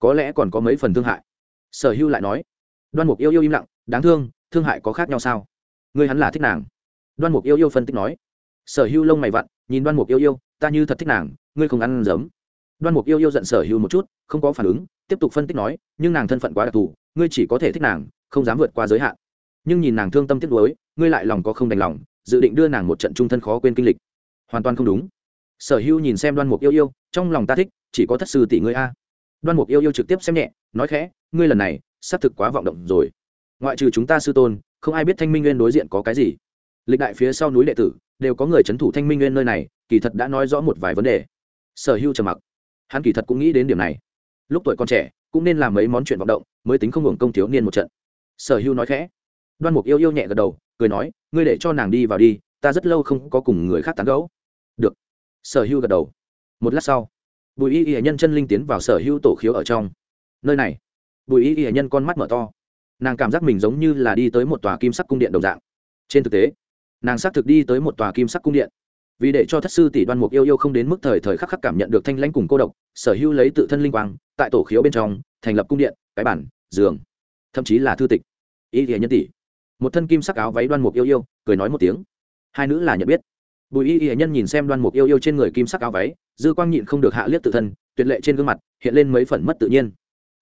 Speaker 1: có lẽ còn có mấy phần thương hại. Sở hưu lại nói, đoan mục yêu yêu im lặng, đáng thương thương hại có khác nhau sao? Ngươi hắn là thích nàng. Đoan mục yêu yêu phân tích nói, sở hưu lông mày vặn, nhìn đoan mục yêu yêu, ta như thật thích nàng, ngươi không ăn giấm. Đoan mục yêu yêu giận sở hưu một chút, không có phản ứng, tiếp tục phân tích nói, nhưng nàng thân phận quá đặc thù, ngươi chỉ có thể thích nàng, không dám vượt qua giới hạn. Nhưng nhìn nàng thương tâm tiếc nuối, ngươi lại lòng có không đành lòng, dự định đưa nàng một trận trung thân khó quên kinh lịch. Hoàn toàn không đúng. Sở hưu nhìn xem đoan mục yêu yêu, trong lòng ta thích, chỉ có thất sư tỷ ngươi a đoan mục yêu yêu trực tiếp xem nhẹ, nói khẽ, ngươi lần này, xác thực quá vọng động rồi. Ngoại trừ chúng ta sư tôn, không ai biết thanh minh nguyên đối diện có cái gì. Lịch đại phía sau núi đệ tử, đều có người c h ấ n thủ thanh minh nguyên nơi này, kỳ thật đã nói rõ một vài vấn đề. Sở hưu trầm mặc. Hắn kỳ thật cũng nghĩ đến điểm này. Lúc tuổi còn trẻ, cũng nên làm mấy món chuyện vọng động, mới tính không hưởng công thiếu niên một trận. Sở hưu nói khẽ. Đoan mục yêu yêu nhẹ gật đầu, cười nói, ngươi để cho nàng đi vào đi, ta rất lâu không có cùng người khác tán gẫu. Được. Sở hưu gật đầu. Một lát sau bùi y y nhân chân linh tiến vào sở hưu tổ khiếu ở trong. Nơi này, bùi y y nhân con mắt mở to. Nàng cảm giác mình giống như là đi tới một tòa kim sắc cung điện đồng dạng. Trên thực tế, nàng xác thực đi tới một tòa kim sắc cung điện. Vì để cho thất sư tỷ đoan mục yêu yêu không đến mức thời thời khắc khắc cảm nhận được thanh lãnh cùng cô độc, sở hữu lấy tự thân linh quang, tại tổ khiếu bên trong, thành lập cung điện, cái bản, giường, thậm chí là thư tịch. Y Y nhân tỷ, một thân kim sắc áo váy đoan mục yêu yêu, cười nói một tiếng. Hai nữ là nhận biết bùi y y nhân nhìn xem đoan mục yêu yêu trên người kim sắc áo váy, dư quang nhịn không được hạ liếc tự thân, tuyệt lệ trên gương mặt, hiện lên mấy phần mất tự nhiên.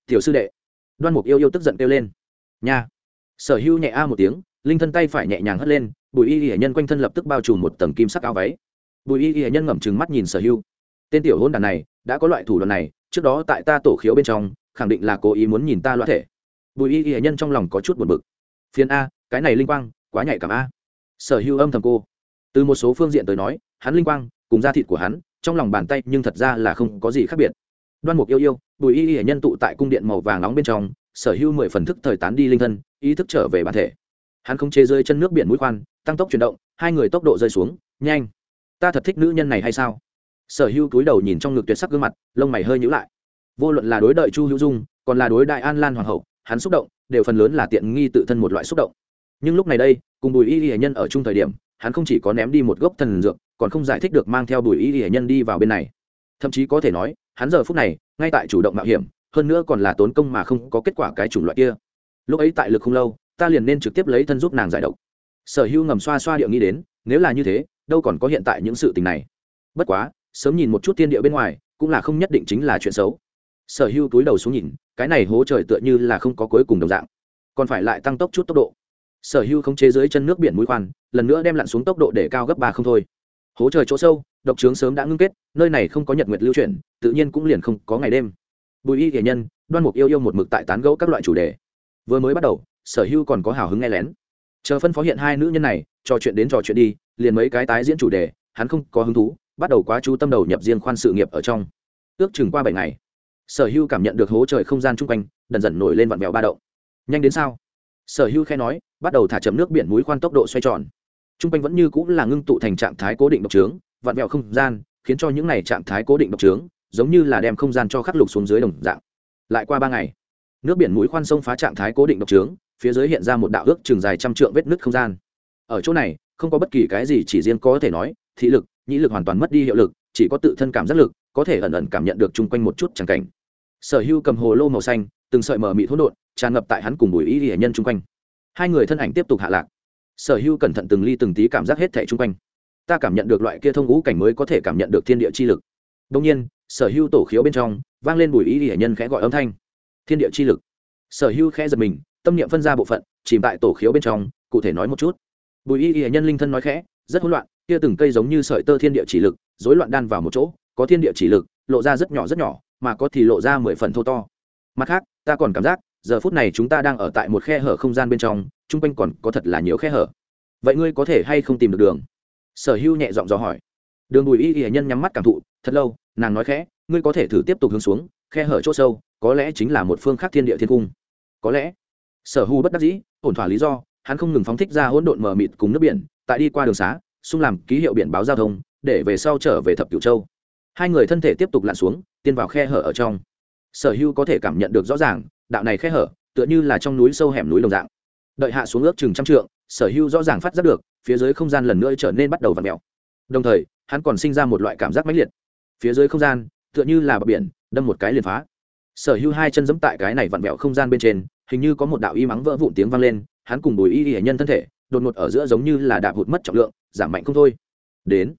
Speaker 1: Tiểu sư đệ. Đoan mục yêu yêu tức giận kêu lên. Nha. Sở hữu nhẹ a một tiếng, linh thân tay phải nhẹ nhàng hất lên, bùi y y nhân quanh thân lập tức bao trùm một tầng kim sắc áo váy. Bùi y y nhân ngẩm trừng mắt nhìn sở hữu tên tiểu hôn đàn này, đã có loại thủ đoạn này, trước đó tại ta tổ khiếu bên trong, khẳng định là cố ý muốn nhìn ta loa thể. Bùi y y nhân trong lòng có chút buồn bực. Phiền a, cái này linh quang, quá nhạy cảm a. Sở hữu âm thầm cô từ một số phương diện tới nói, hắn linh quang cùng da thịt của hắn, trong lòng bàn tay nhưng thật ra là không có gì khác biệt. Đoan mục yêu yêu, bùi y y nhân tụ tại cung điện màu vàng nóng bên trong, sở hữu mười phần thức thời tán đi linh thân, ý thức trở về bản thể. Hắn không chế rơi chân nước biển mũi khoan, tăng tốc chuyển động, hai người tốc độ rơi xuống, nhanh. Ta thật thích nữ nhân này hay sao? Sở hữu cúi đầu nhìn trong ngực tuyệt sắc gương mặt, lông mày hơi nhữ lại. Vô luận là đối đợi chu hữu dung, còn là đối đại an lan hoàng hậu, hắn xúc động, đều phần lớn là tiện nghi tự thân một loại xúc động. Nhưng lúc này đây, cùng bùi y y nhân ở chung thời điểm hắn không chỉ có ném đi một gốc thần dược, còn không giải thích được mang theo bùi y hiển nhân đi vào bên này. Thậm chí có thể nói, hắn giờ phút này, ngay tại chủ động mạo hiểm, hơn nữa còn là tốn công mà không có kết quả cái chủng loại kia. Lúc ấy tại lực không lâu, ta liền nên trực tiếp lấy thân giúp nàng giải độc. Sở hữu ngầm xoa xoa điệu nghĩ đến, nếu là như thế, đâu còn có hiện tại những sự tình này. Bất quá, sớm nhìn một chút tiên địa bên ngoài, cũng là không nhất định chính là chuyện xấu. Sở hữu túi đầu xuống nhìn, cái này hố trời tựa như là không có cuối cùng đồng dạng, còn phải lại tăng tốc chút tốc độ. Sở hữu không chế dưới chân nước biển mũi khoan lần nữa đem lặn xuống tốc độ để cao gấp ba không thôi. Hố trời chỗ sâu, độc trướng sớm đã ngưng kết, nơi này không có nhật nguyệt lưu chuyển, tự nhiên cũng liền không có ngày đêm. Bùi y thể nhân, đoan mục yêu yêu một mực tại tán gẫu các loại chủ đề. Vừa mới bắt đầu, sở hưu còn có hào hứng nghe lén. Chờ phân phó hiện hai nữ nhân này, trò chuyện đến trò chuyện đi, liền mấy cái tái diễn chủ đề, hắn không có hứng thú, bắt đầu quá chú tâm đầu nhập riêng khoan sự nghiệp ở trong. Ước chừng qua bảy ngày, sở hưu cảm nhận được hố trời không gian chung quanh, dần dần nổi lên vặn vẹo ba đậu nhanh đến sao? Sở hưu khe nói, bắt đầu thả chậm nước biển mũi khoan tốc độ xoay tròn. Trung quanh vẫn như cũng là ngưng tụ thành trạng thái cố định độc trướng, vặn vẹo không gian, khiến cho những này trạng thái cố định độc trướng, giống như là đem không gian cho khắc lục xuống dưới đồng dạng. Lại qua ba ngày, nước biển mũi khoan sông phá trạng thái cố định độc trướng, phía dưới hiện ra một đạo ước trường dài trăm trượng vết nứt không gian. Ở chỗ này, không có bất kỳ cái gì chỉ riêng có thể nói, thị lực, nhĩ lực hoàn toàn mất đi hiệu lực, chỉ có tự thân cảm giác lực, có thể ẩn ẩn cảm nhận được chung quanh một chút chẳng cảnh. Sở hưu cầm hồ lô màu xanh, từng sợi mờ mị hỗn đột tràn ngập tại hắn cùng bùi Y hệ nhân chung quanh. Hai người thân ảnh tiếp tục hạ lạc sở hưu cẩn thận từng ly từng tí cảm giác hết thẻ chung quanh. Ta cảm nhận được loại kia thông ngũ cảnh mới có thể cảm nhận được thiên địa chi lực. Đông nhiên, sở hưu tổ khiếu bên trong, vang lên bùi ý hệ nhân khẽ gọi âm thanh. Thiên địa chi lực. Sở hưu khẽ giật mình, tâm niệm phân ra bộ phận, chìm tại tổ khiếu bên trong, cụ thể nói một chút. Bùi y y nhân linh thân nói khẽ, rất hỗn loạn, kia từng cây giống như sợi tơ thiên địa chỉ lực, rối loạn đan vào một chỗ, có thiên địa chỉ lực, lộ ra rất nhỏ rất nhỏ, mà có thì lộ ra mười phần thô to. Mặt khác, ta còn cảm giác giờ phút này chúng ta đang ở tại một khe hở không gian bên trong, chung quanh còn có thật là nhiều khe hở. Vậy ngươi có thể hay không tìm được đường? Sở hưu nhẹ giọng dò hỏi. Đường bùi y y nhân nhắm mắt cảm thụ, thật lâu, nàng nói khẽ, ngươi có thể thử tiếp tục hướng xuống, khe hở chỗ sâu, có lẽ chính là một phương khác thiên địa thiên cung. Có lẽ. Sở hưu bất đắc dĩ, ổn thỏa lý do, hắn không ngừng phóng thích ra hỗn độn mờ mịt cùng nước biển, tại đi qua đường xá, xung làm ký hiệu biển báo giao thông, để về sau trở về thập cửu châu. Hai người thân thể tiếp tục lặn xuống tiên vào khe hở ở trong. Sở hưu có thể cảm nhận được rõ ràng đạo này khe hở, tựa như là trong núi sâu hẻm núi đồng dạng. Đợi hạ xuống ước chừng trăm trượng, sở hưu rõ ràng phát giác được, phía dưới không gian lần nữa trở nên bắt đầu v ặ mèo. Đồng thời, hắn còn sinh ra một loại cảm giác mãnh liệt. Phía dưới không gian, tựa như là bờ biển, đâm một cái liền phá. Sở hữu hai chân giẫm tại cái này vặn vẹo không gian bên trên, hình như có một đạo y mắng vỡ vụn tiếng vang lên, hắn cùng bùi y y hệ nhân thân thể, đột ngột ở giữa giống như là đạp hụt mất trọng lượng, giảm mạnh không thôi. Đến,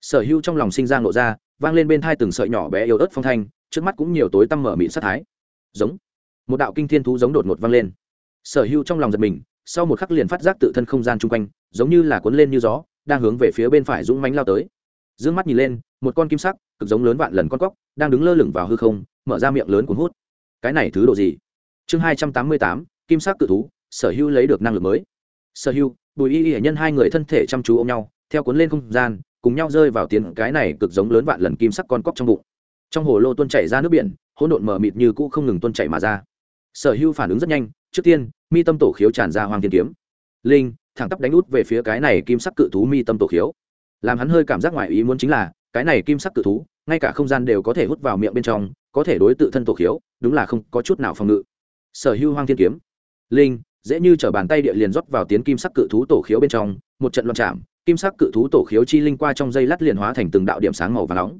Speaker 1: sở hữu trong lòng sinh ra nộ ra, vang lên bên thai từng sợi nhỏ bé yếu ớt phong thanh, trước mắt cũng nhiều tối tăm mở mịn sát thái. Giống một đạo kinh thiên thú giống đột ngột vang lên. Sở hữu trong lòng giật mình, sau một khắc liền phát giác tự thân không gian chung quanh, giống như là cuốn lên như gió, đang hướng về phía bên phải dũng mánh lao tới. D ư ơ n g mắt nhìn lên, một con kim sắc, cực giống lớn vạn lần con cóc, đang đứng lơ lửng vào hư không, mở ra miệng lớn cuốn hút. Cái này thứ độ gì? Chương hai trăm tám mươi tám, kim sắc cự thú, sở hữu lấy được năng lực mới. Sở hữu bùi y y nhân hai người thân thể chăm chú ôm nhau, theo cuốn lên không gian, cùng nhau rơi vào tiếng cái này cực giống lớn vạn lần kim sắc con cóc trong bụng. Trong hồ lô tuôn chảy ra nước biển, hỗn độn mở mịt như cũ không ngừng tuôn chảy mà ra sở hữu phản ứng rất nhanh, trước tiên, mi tâm tổ khiếu tràn ra hoàng thiên kiếm. Linh, thẳng tắp đánh út về phía cái này kim sắc cự thú mi tâm tổ khiếu. Làm hắn hơi cảm giác ngoài ý muốn chính là, cái này kim sắc cự thú, ngay cả không gian đều có thể hút vào miệng bên trong, có thể đối tự thân tổ khiếu, đúng là không có chút nào phòng ngự. Sở hữu hoang thiên kiếm. Linh, dễ như t bàn tay địa liền rót vào tiến kim sắc cự thú tổ khiếu bên trong, một trận loạn chạm, kim sắc cự thú tổ khiếu chi linh qua trong dây lát liền hóa thành từng đạo điểm sáng màu và nóng.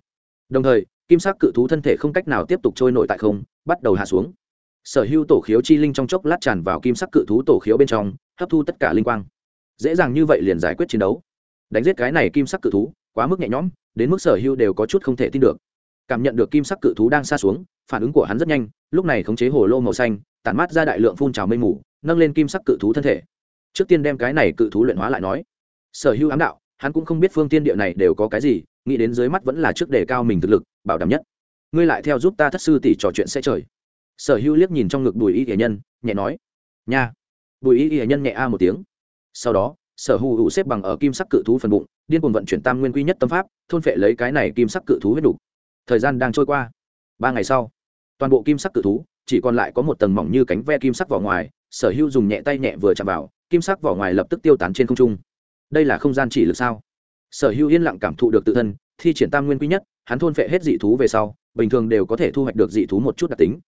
Speaker 1: Đồng thời, kim sắc cự thú thân thể không cách nào tiếp tục trôi nổi tại không, bắt đầu hạ xuống sở hữu tổ khiếu chi linh trong chốc lát tràn vào kim sắc cự thú tổ khiếu bên trong, hấp thu tất cả linh quang. Dễ dàng như vậy liền giải quyết chiến đấu. Đánh giết cái này kim sắc cự thú, quá mức nhẹ nhõm, đến mức sở hữu đều có chút không thể tin được. Cảm nhận được kim sắc cự thú đang xa xuống, phản ứng của hắn rất nhanh, lúc này khống chế hồ lô màu xanh, tản mát ra đại lượng phun trào mây mù, nâng lên kim sắc cự thú thân thể. Trước tiên đem cái này cự thú luyện hóa lại nói. Sở hữu ám đạo, hắn cũng không biết phương tiên địa này đều có cái gì, nghĩ đến dưới mắt vẫn là trước đề cao mình thực lực, bảo đảm nhất. Ngươi lại theo giúp ta thất sư tỷ trò chuyện sẽ trời sở hữu liếc nhìn trong ngực bùi y hiền nhân, nhẹ nói, nha. Bùi y hiền nhân nhẹ a một tiếng. Sau đó, sở hữu hữu xếp bằng ở kim sắc cự thú phần bụng, điên cuồng vận chuyển tam nguyên quy nhất tâm pháp, thôn phệ lấy cái này kim sắc cự thú huyết đủ. thời gian đang trôi qua. Ba ngày sau, toàn bộ kim sắc cự thú, chỉ còn lại có một tầng mỏng như cánh ve kim sắc vỏ ngoài, sở hữu dùng nhẹ tay nhẹ vừa chạm vào, kim sắc vỏ ngoài lập tức tiêu tán trên không trung. Đây là không gian chỉ lực sao? Sở hữu yên lặng cảm thụ được tự thân, thi triển tam nguyên quy nhất, hắn thôn phệ hết dị thú về sau, bình thường đều có thể thu hoạch được dị thú một chút đặc tính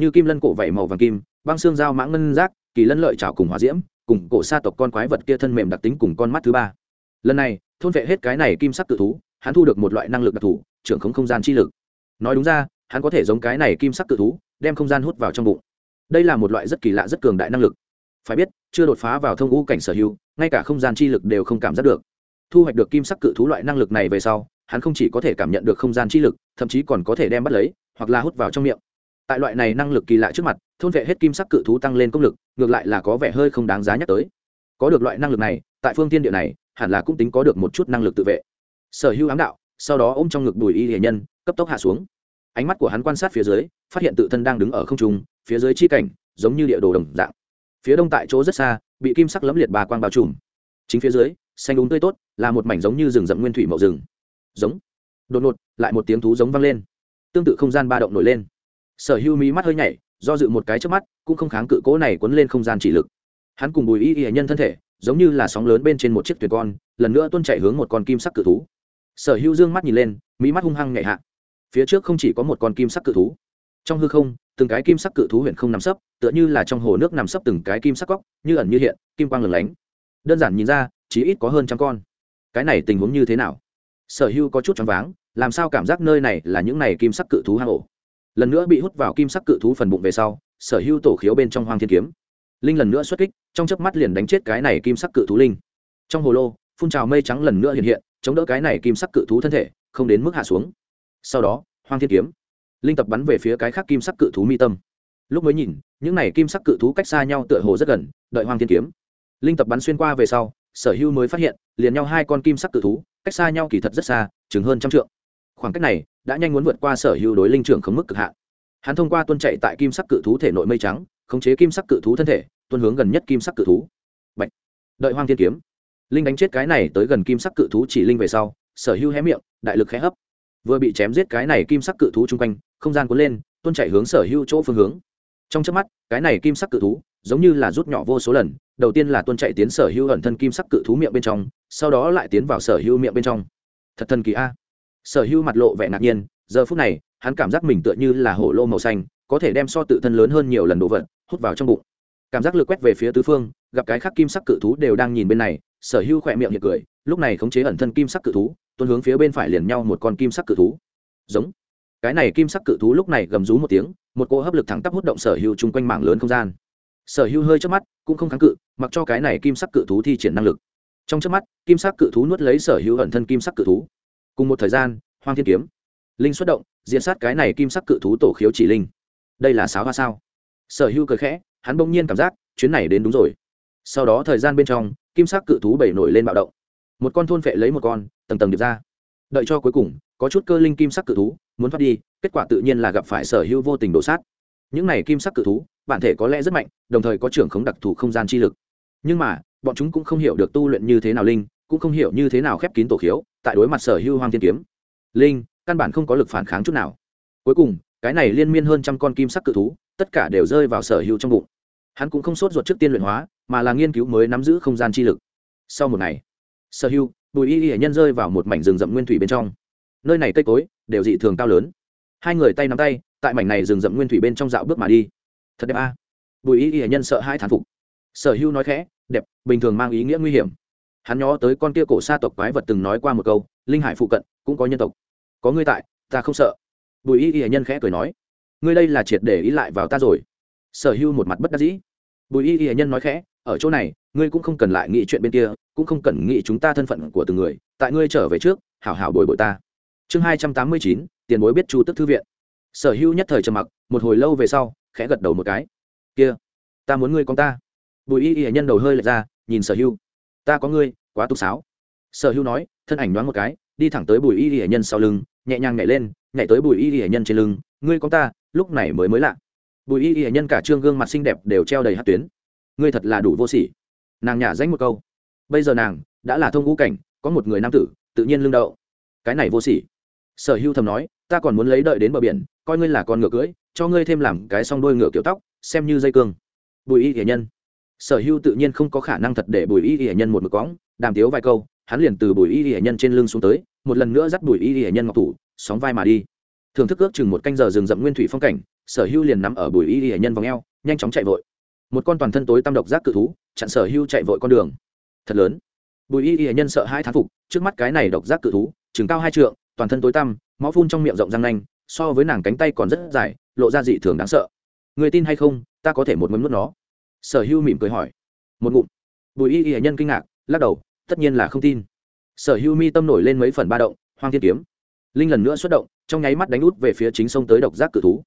Speaker 1: như kim lân cổ vảy màu vàng kim, băng xương dao mãng ngân giác, kỳ lân lợi trào cùng hòa diễm, cùng cổ sa tộc con quái vật kia thân mềm đặc tính cùng con mắt thứ ba. Lần này, thôn vệ hết cái này kim sắc tự thú, hắn thu được một loại năng lực đặc thù, trưởng không không gian chi lực. Nói đúng ra, hắn có thể giống cái này kim sắc tự thú, đem không gian hút vào trong bụng. Đây là một loại rất kỳ lạ rất cường đại năng lực. Phải biết, chưa đột phá vào thông ngũ cảnh sở hữu, ngay cả không gian chi lực đều không cảm giác được. Thu hoạch được kim sắc cự thú loại năng lực này về sau, hắn không chỉ có thể cảm nhận được không gian chi lực, thậm chí còn có thể đem bắt lấy, hoặc là hút vào trong miệng tại loại này năng lực kỳ lạ trước mặt, thôn vệ hết kim sắc cự thú tăng lên công lực, ngược lại là có vẻ hơi không đáng giá nhắc tới. Có được loại năng lực này, tại phương tiên địa này, hẳn là cũng tính có được một chút năng lực tự vệ. Sở hữu ám đạo, sau đó ôm trong ngực đùi y hệ nhân, cấp tốc hạ xuống. Ánh mắt của hắn quan sát phía dưới, phát hiện tự thân đang đứng ở không trung, phía dưới chi cảnh, giống như địa đồ đồng dạng. Phía đông tại chỗ rất xa, bị kim sắc lẫm liệt bà quang bao trùm. Chính phía dưới, xanh đúng tươi tốt, là một mảnh giống như rừng rậm nguyên thủy mậu rừng. Giống. Đột ngột, lại một tiếng thú giống vang lên. Tương tự không gian ba động nổi lên sở hữu mí mắt hơi nhảy, do dự một cái trước mắt, cũng không kháng cự cố này quấn lên không gian chỉ lực. Hắn cùng bùi y y nhân thân thể, giống như là sóng lớn bên trên một chiếc thuyền con, lần nữa tuôn chạy hướng một con kim sắc cự thú. Sở hữu dương mắt nhìn lên, mí mắt hung hăng nhảy hạ. Phía trước không chỉ có một con kim sắc cự thú, trong hư không, từng cái kim sắc cự thú huyện không nằm sấp, tựa như là trong hồ nước nằm sấp từng cái kim sắc góc, như ẩn như hiện, kim quang lửng lánh. Đơn giản nhìn ra, chỉ ít có hơn trăm con. Cái này tình huống như thế nào? Sở hữu có chút choáng váng, làm sao cảm giác nơi này là những này kim sắc cự thú hang ổ? Lần nữa bị hút vào kim sắc cự thú phần bụng về sau, sở hữu tổ khiếu bên trong hoang thiên kiếm. Linh lần nữa xuất kích, trong chớp mắt liền đánh chết cái này kim sắc cự thú linh. Trong hồ lô, phun trào mây trắng lần nữa hiện hiện, chống đỡ cái này kim sắc cự thú thân thể, không đến mức hạ xuống. Sau đó, hoang thiên kiếm. Linh tập bắn về phía cái khác kim sắc cự thú mi tâm. Lúc mới nhìn, những này kim sắc cự thú cách xa nhau tựa hồ rất gần, đợi hoang thiên kiếm. Linh tập bắn xuyên qua về sau, sở hữu mới phát hiện, liền nhau hai con kim sắc cự thú, cách xa nhau kỳ thật rất xa, chừng hơn trăm trượng khoảng cách này đã nhanh muốn vượt qua sở hữu đối linh trưởng không mức cực hạn. Hắn thông qua tuân chạy tại kim sắc cự thú thể nội mây trắng, khống chế kim sắc cự thú thân thể, tuân hướng gần nhất kim sắc cự thú. Bạch. đợi hoang thiên kiếm. Linh đánh chết cái này tới gần kim sắc cự thú chỉ linh về sau, sở hữu hé miệng, đại lực khé hấp. Vừa bị chém giết cái này kim sắc cự thú chung quanh, không gian cuốn lên, tuân chạy hướng sở hữu chỗ phương hướng. Trong trước mắt, cái này kim sắc cự thú giống như là rút nhỏ vô số lần, đầu tiên là tuân chạy tiến sở hữu ẩn thân kim sắc cự thú miệng bên trong, sau đó lại tiến vào sở hữu miệng bên trong. Thật thần kỳ a sở hữu mặt lộ vẻ ngạc nhiên, giờ phút này, hắn cảm giác mình tựa như là hổ lô màu xanh, có thể đem so tự thân lớn hơn nhiều lần đồ vật, hút vào trong bụng. Cảm giác lược quét về phía tứ phương, gặp cái khác kim sắc cự thú đều đang nhìn bên này, sở hữu khỏe miệng hiện cười, lúc này khống chế ẩn thân kim sắc cự thú, tuôn hướng phía bên phải liền nhau một con kim sắc cự thú. Giống. Cái này kim sắc cự thú lúc này gầm rú một tiếng, một cô hấp lực thẳng tắp hút động sở hữu chung quanh mảng lớn không gian. Sở hữu hơi trước mắt, cũng không kháng cự, mặc cho cái này kim sắc cự thú thi triển năng lực. Trong trước mắt, kim sắc cự thú nuốt lấy sở hữu ẩn thân kim sắc cự thú cùng một thời gian, hoang thiên kiếm, linh xuất động, diễn sát cái này kim sắc cự thú tổ khiếu chỉ linh. Đây là sáo hoa sao? Sở hữu cười khẽ, hắn bỗng nhiên cảm giác, chuyến này đến đúng rồi. Sau đó thời gian bên trong, kim sắc cự thú bảy nổi lên bạo động. Một con thôn phệ lấy một con, tầng tầng điệp ra. Đợi cho cuối cùng, có chút cơ linh kim sắc cự thú, muốn thoát đi, kết quả tự nhiên là gặp phải sở hữu vô tình đổ sát. Những này kim sắc cự thú, bản thể có lẽ rất mạnh, đồng thời có trưởng khống đặc thù không gian chi lực. Nhưng mà, bọn chúng cũng không hiểu được tu luyện như thế nào linh cũng không hiểu như thế nào khép kín tổ khiếu, tại đối mặt sở hưu hoang thiên kiếm. Linh, căn bản không có lực phản kháng chút nào. Cuối cùng, cái này liên miên hơn trăm con kim sắc cự thú, tất cả đều rơi vào sở hưu trong bụng. Hắn cũng không sốt ruột trước tiên luyện hóa, mà là nghiên cứu mới nắm giữ không gian chi lực. Sau một ngày, sở hưu bùi y y hệ nhân rơi vào một mảnh rừng rậm nguyên thủy bên trong. Nơi này cây cối, đều dị thường cao lớn. Hai người tay nắm tay, tại mảnh này rừng rậm nguyên thủy bên trong dạo bước mà đi. Thật đẹp a. Bùi y y hệ nhân sợ hai thán phục. Sở hưu nói khẽ, đẹp, bình thường mang ý nghĩa nguy hiểm hắn nhó tới con kia cổ sa tộc quái vật từng nói qua một câu, linh hải phụ cận, cũng có nhân tộc. Có ngươi tại, ta không sợ. Bùi y y nhân khẽ cười nói, ngươi đây là triệt để ý lại vào ta rồi. Sở hưu một mặt bất đắc dĩ. Bùi y y nhân nói khẽ, ở chỗ này, ngươi cũng không cần lại nghĩ chuyện bên kia, cũng không cần nghĩ chúng ta thân phận của từng người, tại ngươi trở về trước, hảo hảo bồi bội ta. Chương hai trăm tám mươi chín, tiền bối biết chu tức thư viện. Sở hữu nhất thời trầm mặc, một hồi lâu về sau, khẽ gật đầu một cái. Kia, ta muốn ngươi con ta. Bùi y y nhân đầu hơi lệch ra, nhìn sở hữu ta có ngươi, quá tục sáo. Sở hữu nói, thân ảnh đoán một cái, đi thẳng tới bùi y y nhân sau lưng, nhẹ nhàng nhảy lên, nhảy tới bùi y y nhân trên lưng, ngươi có ta, lúc này mới mới lạ. Bùi y y nhân cả trương gương mặt xinh đẹp đều treo đầy hát tuyến. Ngươi thật là đủ vô sỉ. Nàng nhả danh một câu. Bây giờ nàng đã là thông ngũ cảnh, có một người nam tử, tự nhiên lương đậu. Cái này vô sỉ. Sở hưu thầm nói, ta còn muốn lấy đợi đến bờ biển, coi ngươi là con ngựa cưỡi, cho ngươi thêm làm cái song đôi ngựa kiểu tóc, xem như dây cương. Bùi y hiển nhân sở hưu tự nhiên không có khả năng thật để bùi y hiển nhân một mực cõng đàm tiếu vài câu, hắn liền từ bùi y hiển nhân trên lưng xuống tới, một lần nữa dắt bùi y hiển nhân ngọc thủ, sóng vai mà đi. Thưởng thức ước chừng một canh giờ rừng rậm nguyên thủy phong cảnh, sở hưu liền nằm ở bùi y hiển nhân vòng eo, nhanh chóng chạy vội. Một con toàn thân tối tăm độc giác cự thú, chặn sở hưu chạy vội con đường. Thật lớn. Bùi y y nhân sợ hai thán phục, trước mắt cái này độc giác cự thú, chừng cao hai trượng, toàn thân tối tăm, máu phun trong miệng rộng răng nanh, so với nàng cánh tay còn rất dài, lộ ra dị thường đáng sợ. Người tin hay không, ta có thể một mấm nuốt nó sở hưu mỉm cười hỏi. Một ngụm. Bùi y y nhân kinh ngạc, lắc đầu, tất nhiên là không tin. Sở hưu mi tâm nổi lên mấy phần ba động, hoang thiên kiếm. Linh lần nữa xuất động, trong nháy mắt đánh út về phía chính sông tới độc giác cự thú.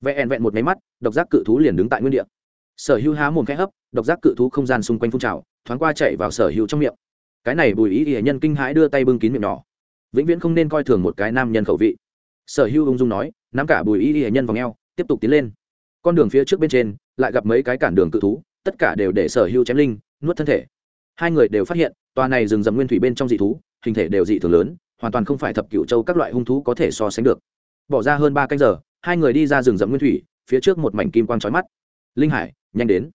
Speaker 1: Vẹn vẹn một nháy mắt, độc giác cự thú liền đứng tại nguyên địa. Sở Hưu há mồm khẽ hấp, độc giác cự thú không gian xung quanh phun trào, thoáng qua chạy vào sở Hưu trong miệng. Cái này bùi ý ỉa nhân kinh hãi đưa tay bưng kín miệng nhỏ. Vĩnh viễn không nên coi thường một cái nam nhân khẩu vị. Sở Hưu ung dung nói, nắm cả bùi ý ỉa nhân vào ngheo tiếp tục tiến lên. Con đường phía trước bên trên lại gặp mấy cái cản đường cự thú, tất cả đều để sở hữu chém linh, nuốt thân thể. Hai người đều phát hiện, tòa này rừng rậm nguyên thủy bên trong dị thú, hình thể đều dị thường lớn, hoàn toàn không phải thập cựu châu các loại hung thú có thể so sánh được. Bỏ ra hơn ba canh giờ, hai người đi ra rừng rậm nguyên thủy, phía trước một mảnh kim quang trói mắt. Linh hải, nhanh đến.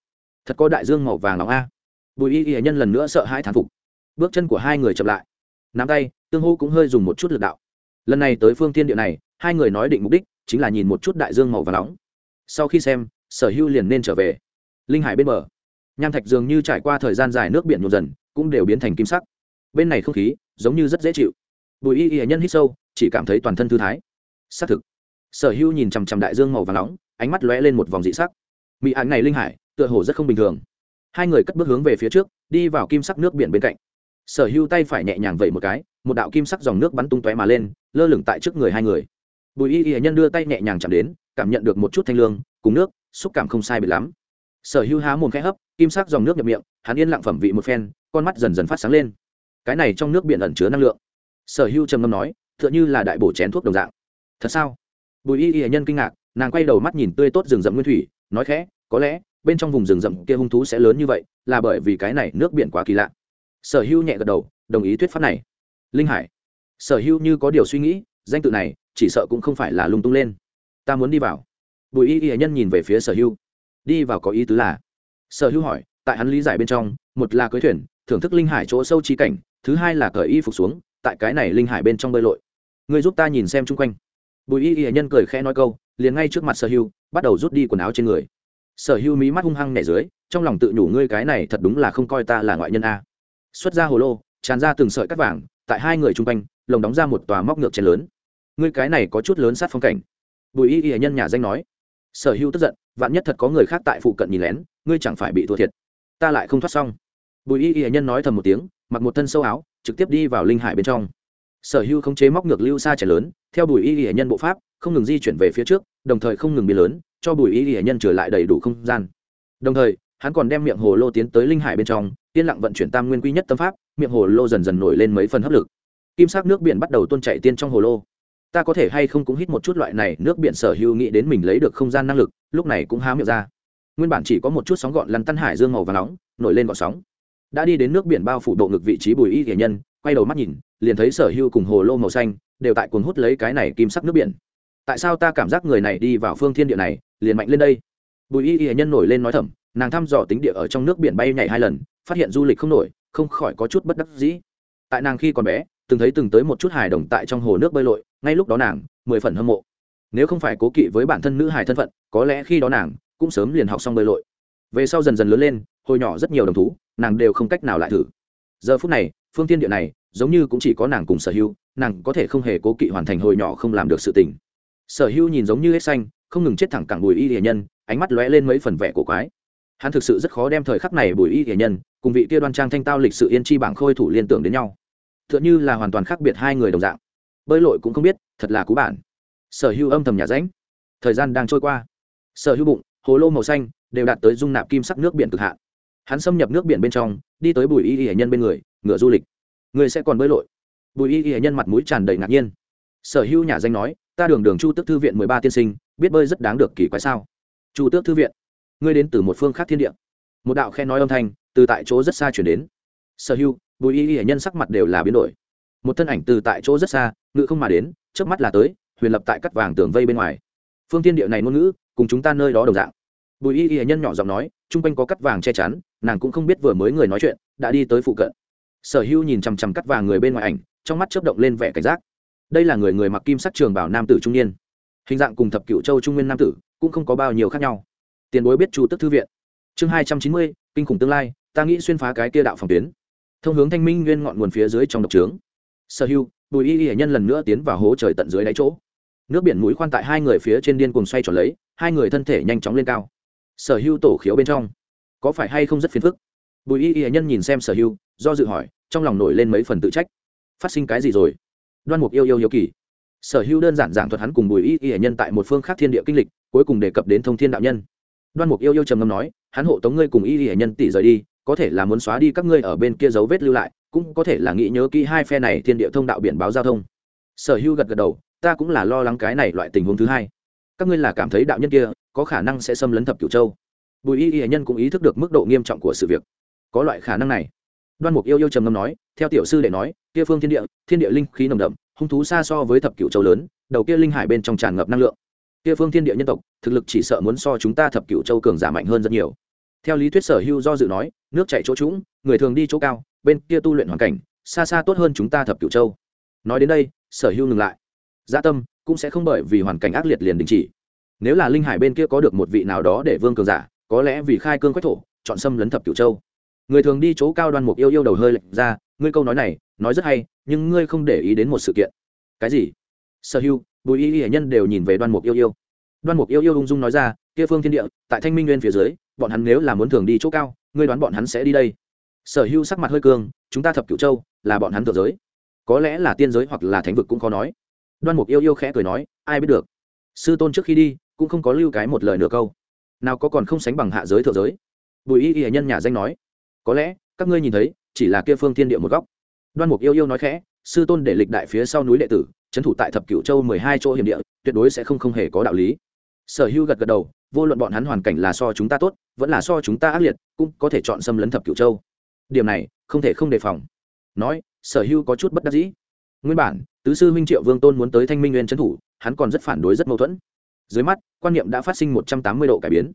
Speaker 1: Thật có đại dương màu vàng nóng a. Bùi y y nhân lần nữa sợ hãi thán phục. Bước chân của hai người chậm lại. Nắm tay, tương hô cũng hơi dùng một chút lực đạo. Lần này tới phương tiên địa này, hai người nói định mục đích chính là nhìn một chút đại dương màu vàng nóng. Sau khi xem sở hưu liền nên trở về. Linh hải bên bờ, nham thạch dường như trải qua thời gian dài nước biển nhộn dần, cũng đều biến thành kim sắc. Bên này không khí giống như rất dễ chịu. Bùi y y nhân hít sâu, chỉ cảm thấy toàn thân thư thái. Xác thực, sở hưu nhìn chằm chằm đại dương màu vàng nóng, ánh mắt lóe lên một vòng dị sắc. Mỹ ảnh này linh hải, tựa hồ rất không bình thường. Hai người cất bước hướng về phía trước, đi vào kim sắc nước biển bên cạnh. Sở hưu tay phải nhẹ nhàng vẩy một cái, một đạo kim sắc dòng nước bắn tung tóe mà lên, lơ lửng tại trước người hai người. Bùi y y nhân đưa tay nhẹ nhàng chạm đến, cảm nhận được một chút thanh lương, cùng nước xúc cảm không sai biệt lắm. Sở hưu há mồm khẽ hấp, kim sắc dòng nước nhập miệng, hắn yên lặng phẩm vị một phen, con mắt dần dần phát sáng lên. Cái này trong nước biển ẩn chứa năng lượng. Sở hưu trầm ngâm nói, tựa như là đại bổ chén thuốc đồng dạng. Thật sao? Bùi y y nhân kinh ngạc, nàng quay đầu mắt nhìn tươi tốt rừng rậm nguyên thủy, nói khẽ, có lẽ, bên trong vùng rừng rậm kia hung thú sẽ lớn như vậy, là bởi vì cái này nước biển quá kỳ lạ. Sở hữu nhẹ gật đầu, đồng ý thuyết pháp này. Linh hải. Sở hữu như có điều suy nghĩ, danh tự này, chỉ sợ cũng không phải là lung tung lên. Ta muốn đi vào bùi y y nhân nhìn về phía sở hưu, đi vào có ý tứ là sở hưu hỏi tại hắn lý giải bên trong một là cưới thuyền thưởng thức linh hải chỗ sâu trí cảnh thứ hai là cởi y phục xuống tại cái này linh hải bên trong bơi lội. Người giúp ta nhìn xem chung quanh. Bùi y y nhân cười khẽ nói câu liền ngay trước mặt sở hưu bắt đầu rút đi quần áo trên người. Sở hưu mí mắt hung hăng nhảy dưới trong lòng tự nhủ ngươi cái này thật đúng là không coi ta là ngoại nhân a. Xuất ra hồ lô tràn ra từng sợi cắt vàng tại hai người chung quanh lồng đóng ra một tòa móc ngược chén lớn. Ngươi cái này có chút lớn sát phong cảnh. Bùi y y nhân nhà danh nói sở hữu tức giận, vạn nhất thật có người khác tại phụ cận nhìn lén, ngươi chẳng phải bị thua thiệt. Ta lại không thoát xong. Bùi y y nhân nói thầm một tiếng, mặc một thân sâu áo, trực tiếp đi vào linh hải bên trong. Sở hữu khống chế móc ngược lưu xa trẻ lớn, theo bùi y y nhân bộ pháp, không ngừng di chuyển về phía trước, đồng thời không ngừng biến lớn, cho bùi y y nhân trở lại đầy đủ không gian. Đồng thời, hắn còn đem miệng hồ lô tiến tới linh hải bên trong, yên lặng vận chuyển tam nguyên quy nhất tâm pháp, miệng hồ lô dần dần nổi lên mấy phần hấp lực. Kim sắc nước biển bắt đầu tuôn chảy tiên trong hồ lô ta có thể hay không cũng hít một chút loại này nước biển sở hữu nghĩ đến mình lấy được không gian năng lực, lúc này cũng há miệng ra. Nguyên bản chỉ có một chút sóng gọn lăn tăn hải dương màu và nóng, nổi lên gọn sóng. Đã đi đến nước biển bao phủ độ ngực vị trí bùi y thể nhân, quay đầu mắt nhìn, liền thấy sở hữu cùng hồ lô màu xanh, đều tại cuồng hút lấy cái này kim sắc nước biển. Tại sao ta cảm giác người này đi vào phương thiên địa này, liền mạnh lên đây? Bùi y y nhân nổi lên nói thầm, nàng thăm dò tính địa ở trong nước biển bay nhảy hai lần, phát hiện du lịch không nổi, không khỏi có chút bất đắc dĩ. Tại nàng khi còn bé từng thấy từng tới một chút hài đồng tại trong hồ nước bơi lội, ngay lúc đó nàng, mười phần hâm mộ. Nếu không phải cố kỵ với bản thân nữ hài thân phận, có lẽ khi đó nàng, cũng sớm liền học xong bơi lội. Về sau dần dần lớn lên, hồi nhỏ rất nhiều đồng thú, nàng đều không cách nào lại thử. Giờ phút này, phương tiên địa này, giống như cũng chỉ có nàng cùng sở hữu, nàng có thể không hề cố kỵ hoàn thành hồi nhỏ không làm được sự tình. Sở hữu nhìn giống như hết xanh, không ngừng chết thẳng cẳng bùi y hiền nhân, ánh mắt lóe lên mấy phần vẻ của quái. Hắn thực sự rất khó đem thời khắc này bùi y hiền nhân, cùng vị kia đoan trang thanh tao lịch sự yên chi bảng khôi thủ liên tưởng đến nhau t h ư ợ n là hoàn toàn khác biệt hai người đồng dạng. Bơi lội cũng không biết, thật là cú bản. Sở hữu âm thầm nhà ránh thời gian đang trôi qua. Sở hữu bụng, hồ lô màu xanh, đều đạt tới dung nạp kim sắc nước biển cực hạn. Hắn xâm nhập nước biển bên trong, đi tới bùi y y nhân bên người, ngựa du lịch. Người sẽ còn bơi lội. Bùi y y nhân mặt mũi tràn đầy ngạc nhiên. Sở hữu nhà danh nói, ta đường đường chu tước thư viện mười ba tiên sinh, biết bơi rất đáng được kỳ quái sao? Chu tước thư viện? Ngươi đến từ một phương khác thiên địa. Một đạo khen nói âm thanh từ tại chỗ rất xa chuyển đến. Sở hưu bùi y y nhân sắc mặt đều là biến đổi. Một thân ảnh từ tại chỗ rất xa, ngự không mà đến trước mắt là tới, huyền lập tại cắt vàng tường vây bên ngoài. Phương thiên địa này ngôn ngữ, cùng chúng ta nơi đó đồng dạng. Bùi y y nhân nhỏ giọng nói, chung quanh có cắt vàng che chắn, nàng cũng không biết vừa mới người nói chuyện, đã đi tới phụ cận. Sở hữu nhìn chằm chằm cắt vàng người bên ngoài ảnh, trong mắt chớp động lên vẻ cảnh giác. Đây là người người mặc kim sắc trường bảo nam tử trung niên. Hình dạng cùng thập cựu châu trung nguyên nam tử, cũng không có bao nhiêu khác nhau. Tiền bối biết chu tức thư viện. Chương hai trăm chín mươi, kinh khủng tương lai, ta nghĩ xuyên phá cái kia đạo phòng tuyến thông hướng thanh minh nguyên ngọn nguồn phía dưới trong độc trướng. Sở hưu, bùi y y nhân lần nữa tiến vào hố trời tận dưới đáy chỗ. Nước biển mũi khoan tại hai người phía trên điên cùng xoay tròn lấy, hai người thân thể nhanh chóng lên cao. Sở hưu tổ khiếu bên trong, có phải hay không rất phiền phức? Bùi y y nhân nhìn xem sở hưu, do dự hỏi, trong lòng nổi lên mấy phần tự trách. Phát sinh cái gì rồi? Đoan mục yêu yêu hiếu kỳ. Sở hưu đơn giản giảng thuật hắn cùng bùi y y nhân tại một phương khác thiên địa kinh lịch, cuối cùng đề cập đến thông thiên đạo nhân. Đoan mục yêu yêu trầm ngâm nói, hắn hộ tống ngươi cùng y y nhân tỷ rời đi có thể là muốn xóa đi các ngươi ở bên kia dấu vết lưu lại, cũng có thể là nghĩ nhớ kỹ hai phe này thiên địa thông đạo biển báo giao thông. Sở hữu gật gật đầu, ta cũng là lo lắng cái này loại tình huống thứ hai. Các ngươi là cảm thấy đạo nhân kia có khả năng sẽ xâm lấn thập cửu châu. Bùi y y nhân cũng ý thức được mức độ nghiêm trọng của sự việc. Có loại khả năng này. Đoan mục yêu yêu trầm ngâm nói, theo tiểu sư đệ nói, kia phương thiên địa thiên địa linh khí nồng đậm, hung thú xa so với thập cửu châu lớn, đầu kia linh hải bên trong tràn ngập năng lượng. Kia phương thiên địa nhân tộc, thực lực chỉ sợ muốn so chúng ta thập cửu châu cường giả mạnh hơn rất nhiều theo lý thuyết sở hưu do dự nói, nước chạy chỗ trũng, người thường đi chỗ cao, bên kia tu luyện hoàn cảnh, xa xa tốt hơn chúng ta thập cửu châu. Nói đến đây, sở hưu ngừng lại. Gia tâm cũng sẽ không bởi vì hoàn cảnh ác liệt liền đình chỉ. Nếu là linh hải bên kia có được một vị nào đó để vương cường giả, có lẽ vì khai cương quách thổ, chọn xâm lấn thập cửu châu. Người thường đi chỗ cao đoan mục yêu yêu đầu hơi lệch ra, ngươi câu nói này, nói rất hay, nhưng ngươi không để ý đến một sự kiện. Cái gì? Sở hưu bùi y y nhân đều nhìn về đoan mục yêu yêu. Đoan mục yêu yêu ung dung nói ra, kia phương thiên địa, tại thanh minh nguyên phía dưới bọn hắn nếu là muốn thường đi chỗ cao, ngươi đoán bọn hắn sẽ đi đây. Sở hưu sắc mặt hơi cương, chúng ta thập cửu châu, là bọn hắn thượng giới. Có lẽ là tiên giới hoặc là thánh vực cũng khó nói. Đoan mục yêu yêu khẽ cười nói, ai biết được. Sư tôn trước khi đi, cũng không có lưu cái một lời nửa câu. Nào có còn không sánh bằng hạ giới thượng giới. Bùi y y nhân nhà danh nói, có lẽ, các ngươi nhìn thấy, chỉ là kia phương thiên địa một góc. Đoan mục yêu yêu nói khẽ, sư tôn để lịch đại phía sau núi đệ tử trấn thủ tại thập cửu châu mười hai chỗ hiểm địa, tuyệt đối sẽ không không hề có đạo lý. Sở hữu gật gật đầu vô luận bọn hắn hoàn cảnh là so chúng ta tốt, vẫn là so chúng ta ác liệt, cũng có thể chọn xâm lấn thập cửu châu. Điểm này, không thể không đề phòng. Nói, sở hữu có chút bất đắc dĩ. Nguyên bản, tứ sư huynh triệu vương tôn muốn tới thanh minh nguyên trấn thủ, hắn còn rất phản đối rất mâu thuẫn. Dưới mắt, quan niệm đã phát sinh một trăm tám mươi độ cải biến.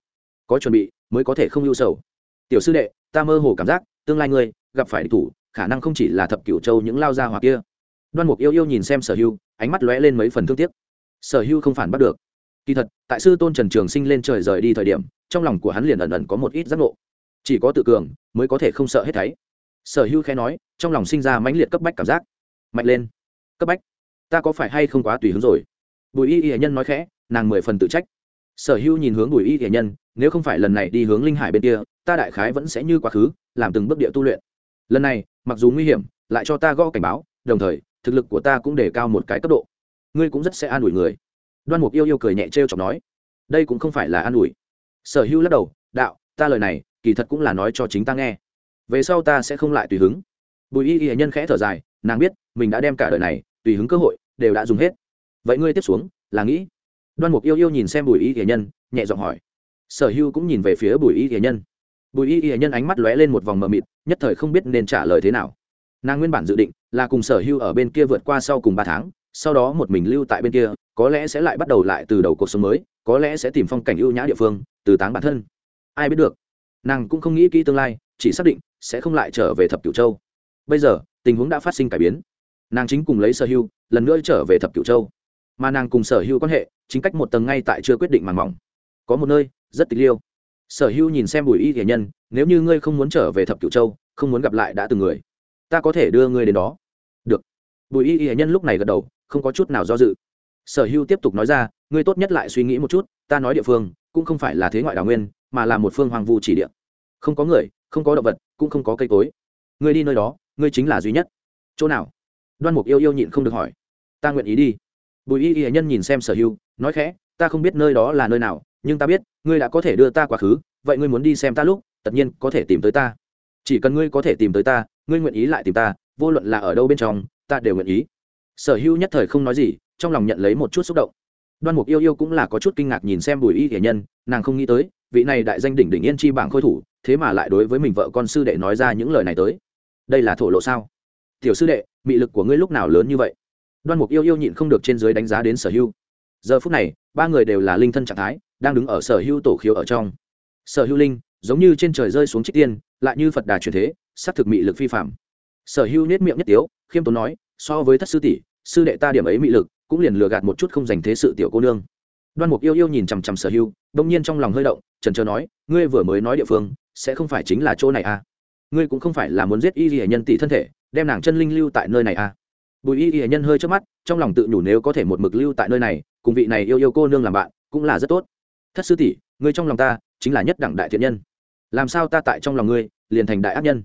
Speaker 1: Có chuẩn bị, mới có thể không ưu sầu. Tiểu sư đệ, ta mơ hồ cảm giác, tương lai ngươi, gặp phải địch thủ, khả năng không chỉ là thập cửu châu những lao gia hoặc kia. Đoan mục yêu yêu nhìn xem sở hưu ánh mắt lóe lên mấy phần thương tiếc. Sở hưu không phản bắt được kỳ thật, tại sư tôn trần trường sinh lên trời rời đi thời điểm, trong lòng của hắn liền ẩn ẩn có một ít giác ngộ. Chỉ có tự cường mới có thể không sợ hết thấy sở hữu khẽ nói, trong lòng sinh ra mãnh liệt cấp bách cảm giác. Mạnh lên. Cấp bách? Ta có phải hay không quá tùy hứng rồi? Bùi y y nhân nói khẽ, nàng mười phần tự trách. Sở hữu nhìn hướng bùi y y nhân, nếu không phải lần này đi hướng linh hải bên kia, ta đại khái vẫn sẽ như quá khứ, làm từng bước địa tu luyện. Lần này, mặc dù nguy hiểm, lại cho ta gõ cảnh báo, đồng thời, thực lực của ta cũng để cao một cái cấp độ. Ngươi cũng rất sẽ an ủi người đoan mục yêu yêu cười nhẹ t r chọc nói, đây cũng không phải là an ủi. Sở hữu lắc đầu, đạo, ta lời này, kỳ thật cũng là nói cho chính ta nghe. Về sau ta sẽ không lại tùy hứng. Bùi y y nhân khẽ thở dài, nàng biết, mình đã đem cả đời này, tùy hứng cơ hội, đều đã dùng hết. Vậy ngươi tiếp xuống, là nghĩ? Đoan mục yêu yêu nhìn xem bùi y y nhân, nhẹ giọng hỏi. Sở hữu cũng nhìn về phía bùi y y nhân. Bùi y y nhân ánh mắt lóe lên một vòng mờ mịt, nhất thời không biết nên trả lời thế nào. Nàng nguyên bản dự định là cùng sở hữu ở bên kia vượt qua sau cùng ba tháng, sau đó một mình lưu tại bên kia có lẽ sẽ lại bắt đầu lại từ đầu cuộc sống mới, có lẽ sẽ tìm phong cảnh ưu nhã địa phương, từ táng bản thân. Ai biết được? Nàng cũng không nghĩ kỹ tương lai, chỉ xác định sẽ không lại trở về thập cửu châu. Bây giờ, tình huống đã phát sinh cải biến. Nàng chính cùng lấy sở hưu, lần nữa trở về thập cửu châu. Mà nàng cùng sở hưu quan hệ, chính cách một tầng ngay tại chưa quyết định màn mỏng. Có một nơi, rất tịch liêu. Sở hưu nhìn xem bùi y thể nhân, nếu như ngươi không muốn trở về thập cửu châu, không muốn gặp lại đã từng người, ta có thể đưa ngươi đến đó. Được. Bùi y thể nhân lúc này gật đầu, không có chút nào do dự sở hưu tiếp tục nói ra, ngươi tốt nhất lại suy nghĩ một chút, ta nói địa phương, cũng không phải là thế ngoại đào nguyên, mà là một phương hoàng vu chỉ địa. Không có người, không có động vật, cũng không có cây cối. Ngươi đi nơi đó, ngươi chính là duy nhất. Chỗ nào? Đoan mục yêu yêu nhịn không được hỏi. Ta nguyện ý đi. Bùi y y nhân nhìn xem sở hưu nói khẽ, ta không biết nơi đó là nơi nào, nhưng ta biết, ngươi đã có thể đưa ta quá khứ, vậy ngươi muốn đi xem ta lúc, tất nhiên có thể tìm tới ta. Chỉ cần ngươi có thể tìm tới ta, ngươi nguyện ý lại tìm ta, vô luận là ở đâu bên trong, ta đều nguyện ý. Sở hữu nhất thời không nói gì trong lòng nhận lấy một chút xúc động. Đoan mục yêu yêu cũng là có chút kinh ngạc nhìn xem bùi y hiển nhân nàng không nghĩ tới vị này đại danh đỉnh đỉnh yên chi bảng khôi thủ thế mà lại đối với mình vợ con sư đệ nói ra những lời này tới. Đây là thổ lộ sao? Tiểu sư đệ mị lực của ngươi lúc nào lớn như vậy? Đoan mục yêu yêu nhịn không được trên dưới đánh giá đến sở hưu, giờ phút này ba người đều là linh thân trạng thái đang đứng ở sở hưu tổ khiếu ở trong. Sở hưu linh giống như trên trời rơi xuống trích tiên lại như phật đà truyền thế s thực mị lực phi phạm sở Hưu nết miệng nhất tiếu khiêm tốn nói so với thất sư tỷ sư đệ ta điểm ấy mị lực cũng liền lừa gạt một chút không dành thế sự tiểu cô nương. Đoan mục yêu yêu nhìn chằm chằm sở hưu, đông nhiên trong lòng hơi động, trần trờ nói, ngươi vừa mới nói địa phương, sẽ không phải chính là chỗ này à? Ngươi cũng không phải là muốn giết y y nhân tỷ thân thể, đem nàng chân linh lưu tại nơi này à? Bùi y y nhân hơi trước mắt, trong lòng tự nhủ nếu có thể một mực lưu tại nơi này, cùng vị này yêu yêu cô nương làm bạn, cũng là rất tốt. Thất sư tỷ, ngươi trong lòng ta chính là nhất đẳng đại thiện nhân. Làm sao ta tại trong lòng ngươi liền thành đại ác nhân?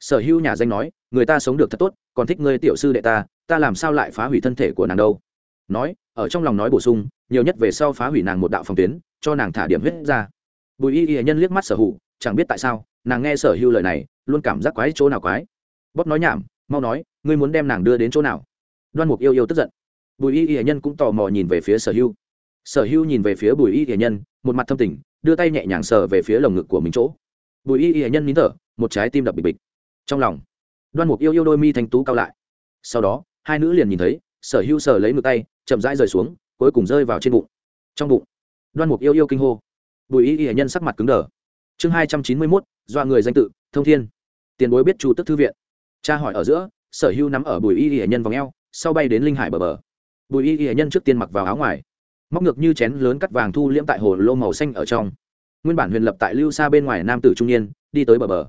Speaker 1: Sở hữu nhà danh nói, người ta sống được thật tốt, còn thích ngươi tiểu sư đệ ta ta làm sao lại phá hủy thân thể của nàng đâu? Nói, ở trong lòng nói bổ sung, nhiều nhất về sau phá hủy nàng một đạo phòng tuyến, cho nàng thả điểm huyết ra. Bùi y y nhân liếc mắt sở hữu, chẳng biết tại sao, nàng nghe sở hữu lời này, luôn cảm giác quái chỗ nào quái. Bóp nói nhảm, mau nói, ngươi muốn đem nàng đưa đến chỗ nào? Đoan mục yêu yêu tức giận. Bùi y y nhân cũng tò mò nhìn về phía sở hữu. Sở hữu nhìn về phía bùi y y nhân, một mặt thâm tình, đưa tay nhẹ nhàng sờ về phía lồng ngực của mình chỗ. Bùi y y nhân nín thở, một trái tim đập bịch bịch. Trong lòng, đoan mục yêu yêu đôi mi thanh tú cao lại. Sau đó, hai nữ liền nhìn thấy, sở hữu sở lấy ngực tay chậm rãi rời xuống, cuối cùng rơi vào trên bụng. Trong bụng, đoan mục yêu yêu kinh hô. Bùi y y nhân sắc mặt cứng đờ. Chương hai trăm chín mươi mốt do người danh tự, thông thiên. Tiền bối biết chu tức thư viện. Cha hỏi ở giữa, sở hữu nắm ở bùi y y nhân vòng eo, sau bay đến linh hải bờ bờ. Bùi y y nhân trước tiên mặc vào áo ngoài. Móc ngược như chén lớn cắt vàng thu liễm tại hồ lô màu xanh ở trong. Nguyên bản huyền lập tại lưu xa bên ngoài nam tử trung niên, đi tới bờ bờ.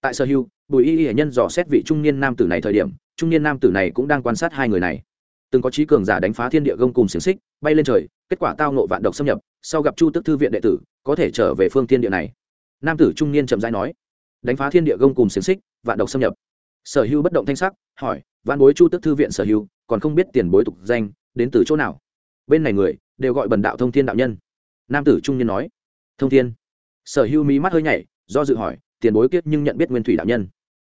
Speaker 1: Tại sở hữu, bùi y y nhân dò xét vị trung niên nam tử này thời điểm, trung niên nam tử này cũng đang quan sát hai người này từng có trí cường giả đánh phá thiên địa gông cùng xiềng xích, bay lên trời, kết quả tao nộ vạn độc xâm nhập, sau gặp chu tức thư viện đệ tử, có thể trở về phương thiên địa này. Nam tử trung niên chậm rãi nói, đánh phá thiên địa gông cùng xiềng xích, vạn độc xâm nhập. Sở hữu bất động thanh sắc, hỏi văn bối chu tức thư viện sở hữu, còn không biết tiền bối tục danh, đến từ chỗ nào? Bên này người, đều gọi bần đạo thông thiên đạo nhân. Nam tử trung niên nói, thông thiên. Sở hữu mí mắt hơi nhảy, do dự hỏi, tiền bối kiết nhưng nhận biết nguyên thủy đạo nhân.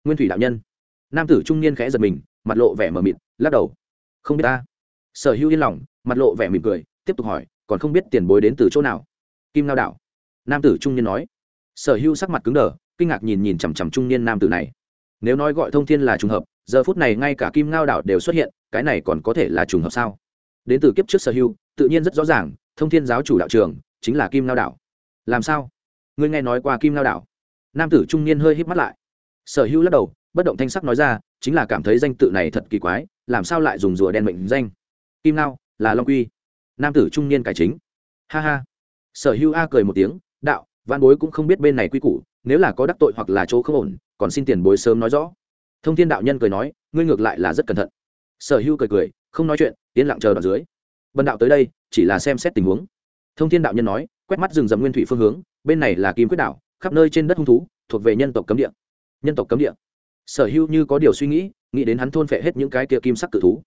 Speaker 1: Nguyên thủy đạo nhân. Nam tử trung niên khẽ giật mình, mặt lộ vẻ mờ mịt, lắc đầu không biết ta. Sở hữu yên lòng, mặt lộ vẻ mỉm cười, tiếp tục hỏi, còn không biết tiền bối đến từ chỗ nào? Kim lao đảo. Nam tử trung niên nói. Sở hữu sắc mặt cứng đờ, kinh ngạc nhìn nhìn chằm chằm trung niên nam tử này. Nếu nói gọi thông thiên là trùng hợp, giờ phút này ngay cả kim ngao đảo đều xuất hiện, cái này còn có thể là trùng hợp sao? Đến từ kiếp trước sở hữu, tự nhiên rất rõ ràng, thông thiên giáo chủ đạo trường, chính là kim ngao đảo. Làm sao? Ngươi nghe nói qua kim ngao đảo? Nam tử trung niên hơi hít mắt lại. Sở hữu lắc đầu bất động thanh sắc nói ra chính là cảm thấy danh tự này thật kỳ quái làm sao lại dùng rùa đen mệnh danh? Kim Lao, là long quy. Nam tử trung niên cải chính. Ha ha. Sở hữu a cười một tiếng đạo văn bối cũng không biết bên này quy củ nếu là có đắc tội hoặc là chỗ không ổn còn xin tiền bối sớm nói rõ. Thông thiên đạo nhân cười nói ngươi ngược lại là rất cẩn thận. Sở hưu cười cười không nói chuyện yên lặng chờ đoạn dưới. Bần đạo tới đây chỉ là xem xét tình huống. Thông thiên đạo nhân nói quét mắt rừng rậm nguyên thủy phương hướng bên này là kim quyết đảo khắp nơi trên đất hung thú thuộc về nhân tộc cấm địa. Nhân tộc cấm địa sở hưu như có điều suy nghĩ nghĩ đến hắn thôn phệ hết những cái kia kim sắc cự thú.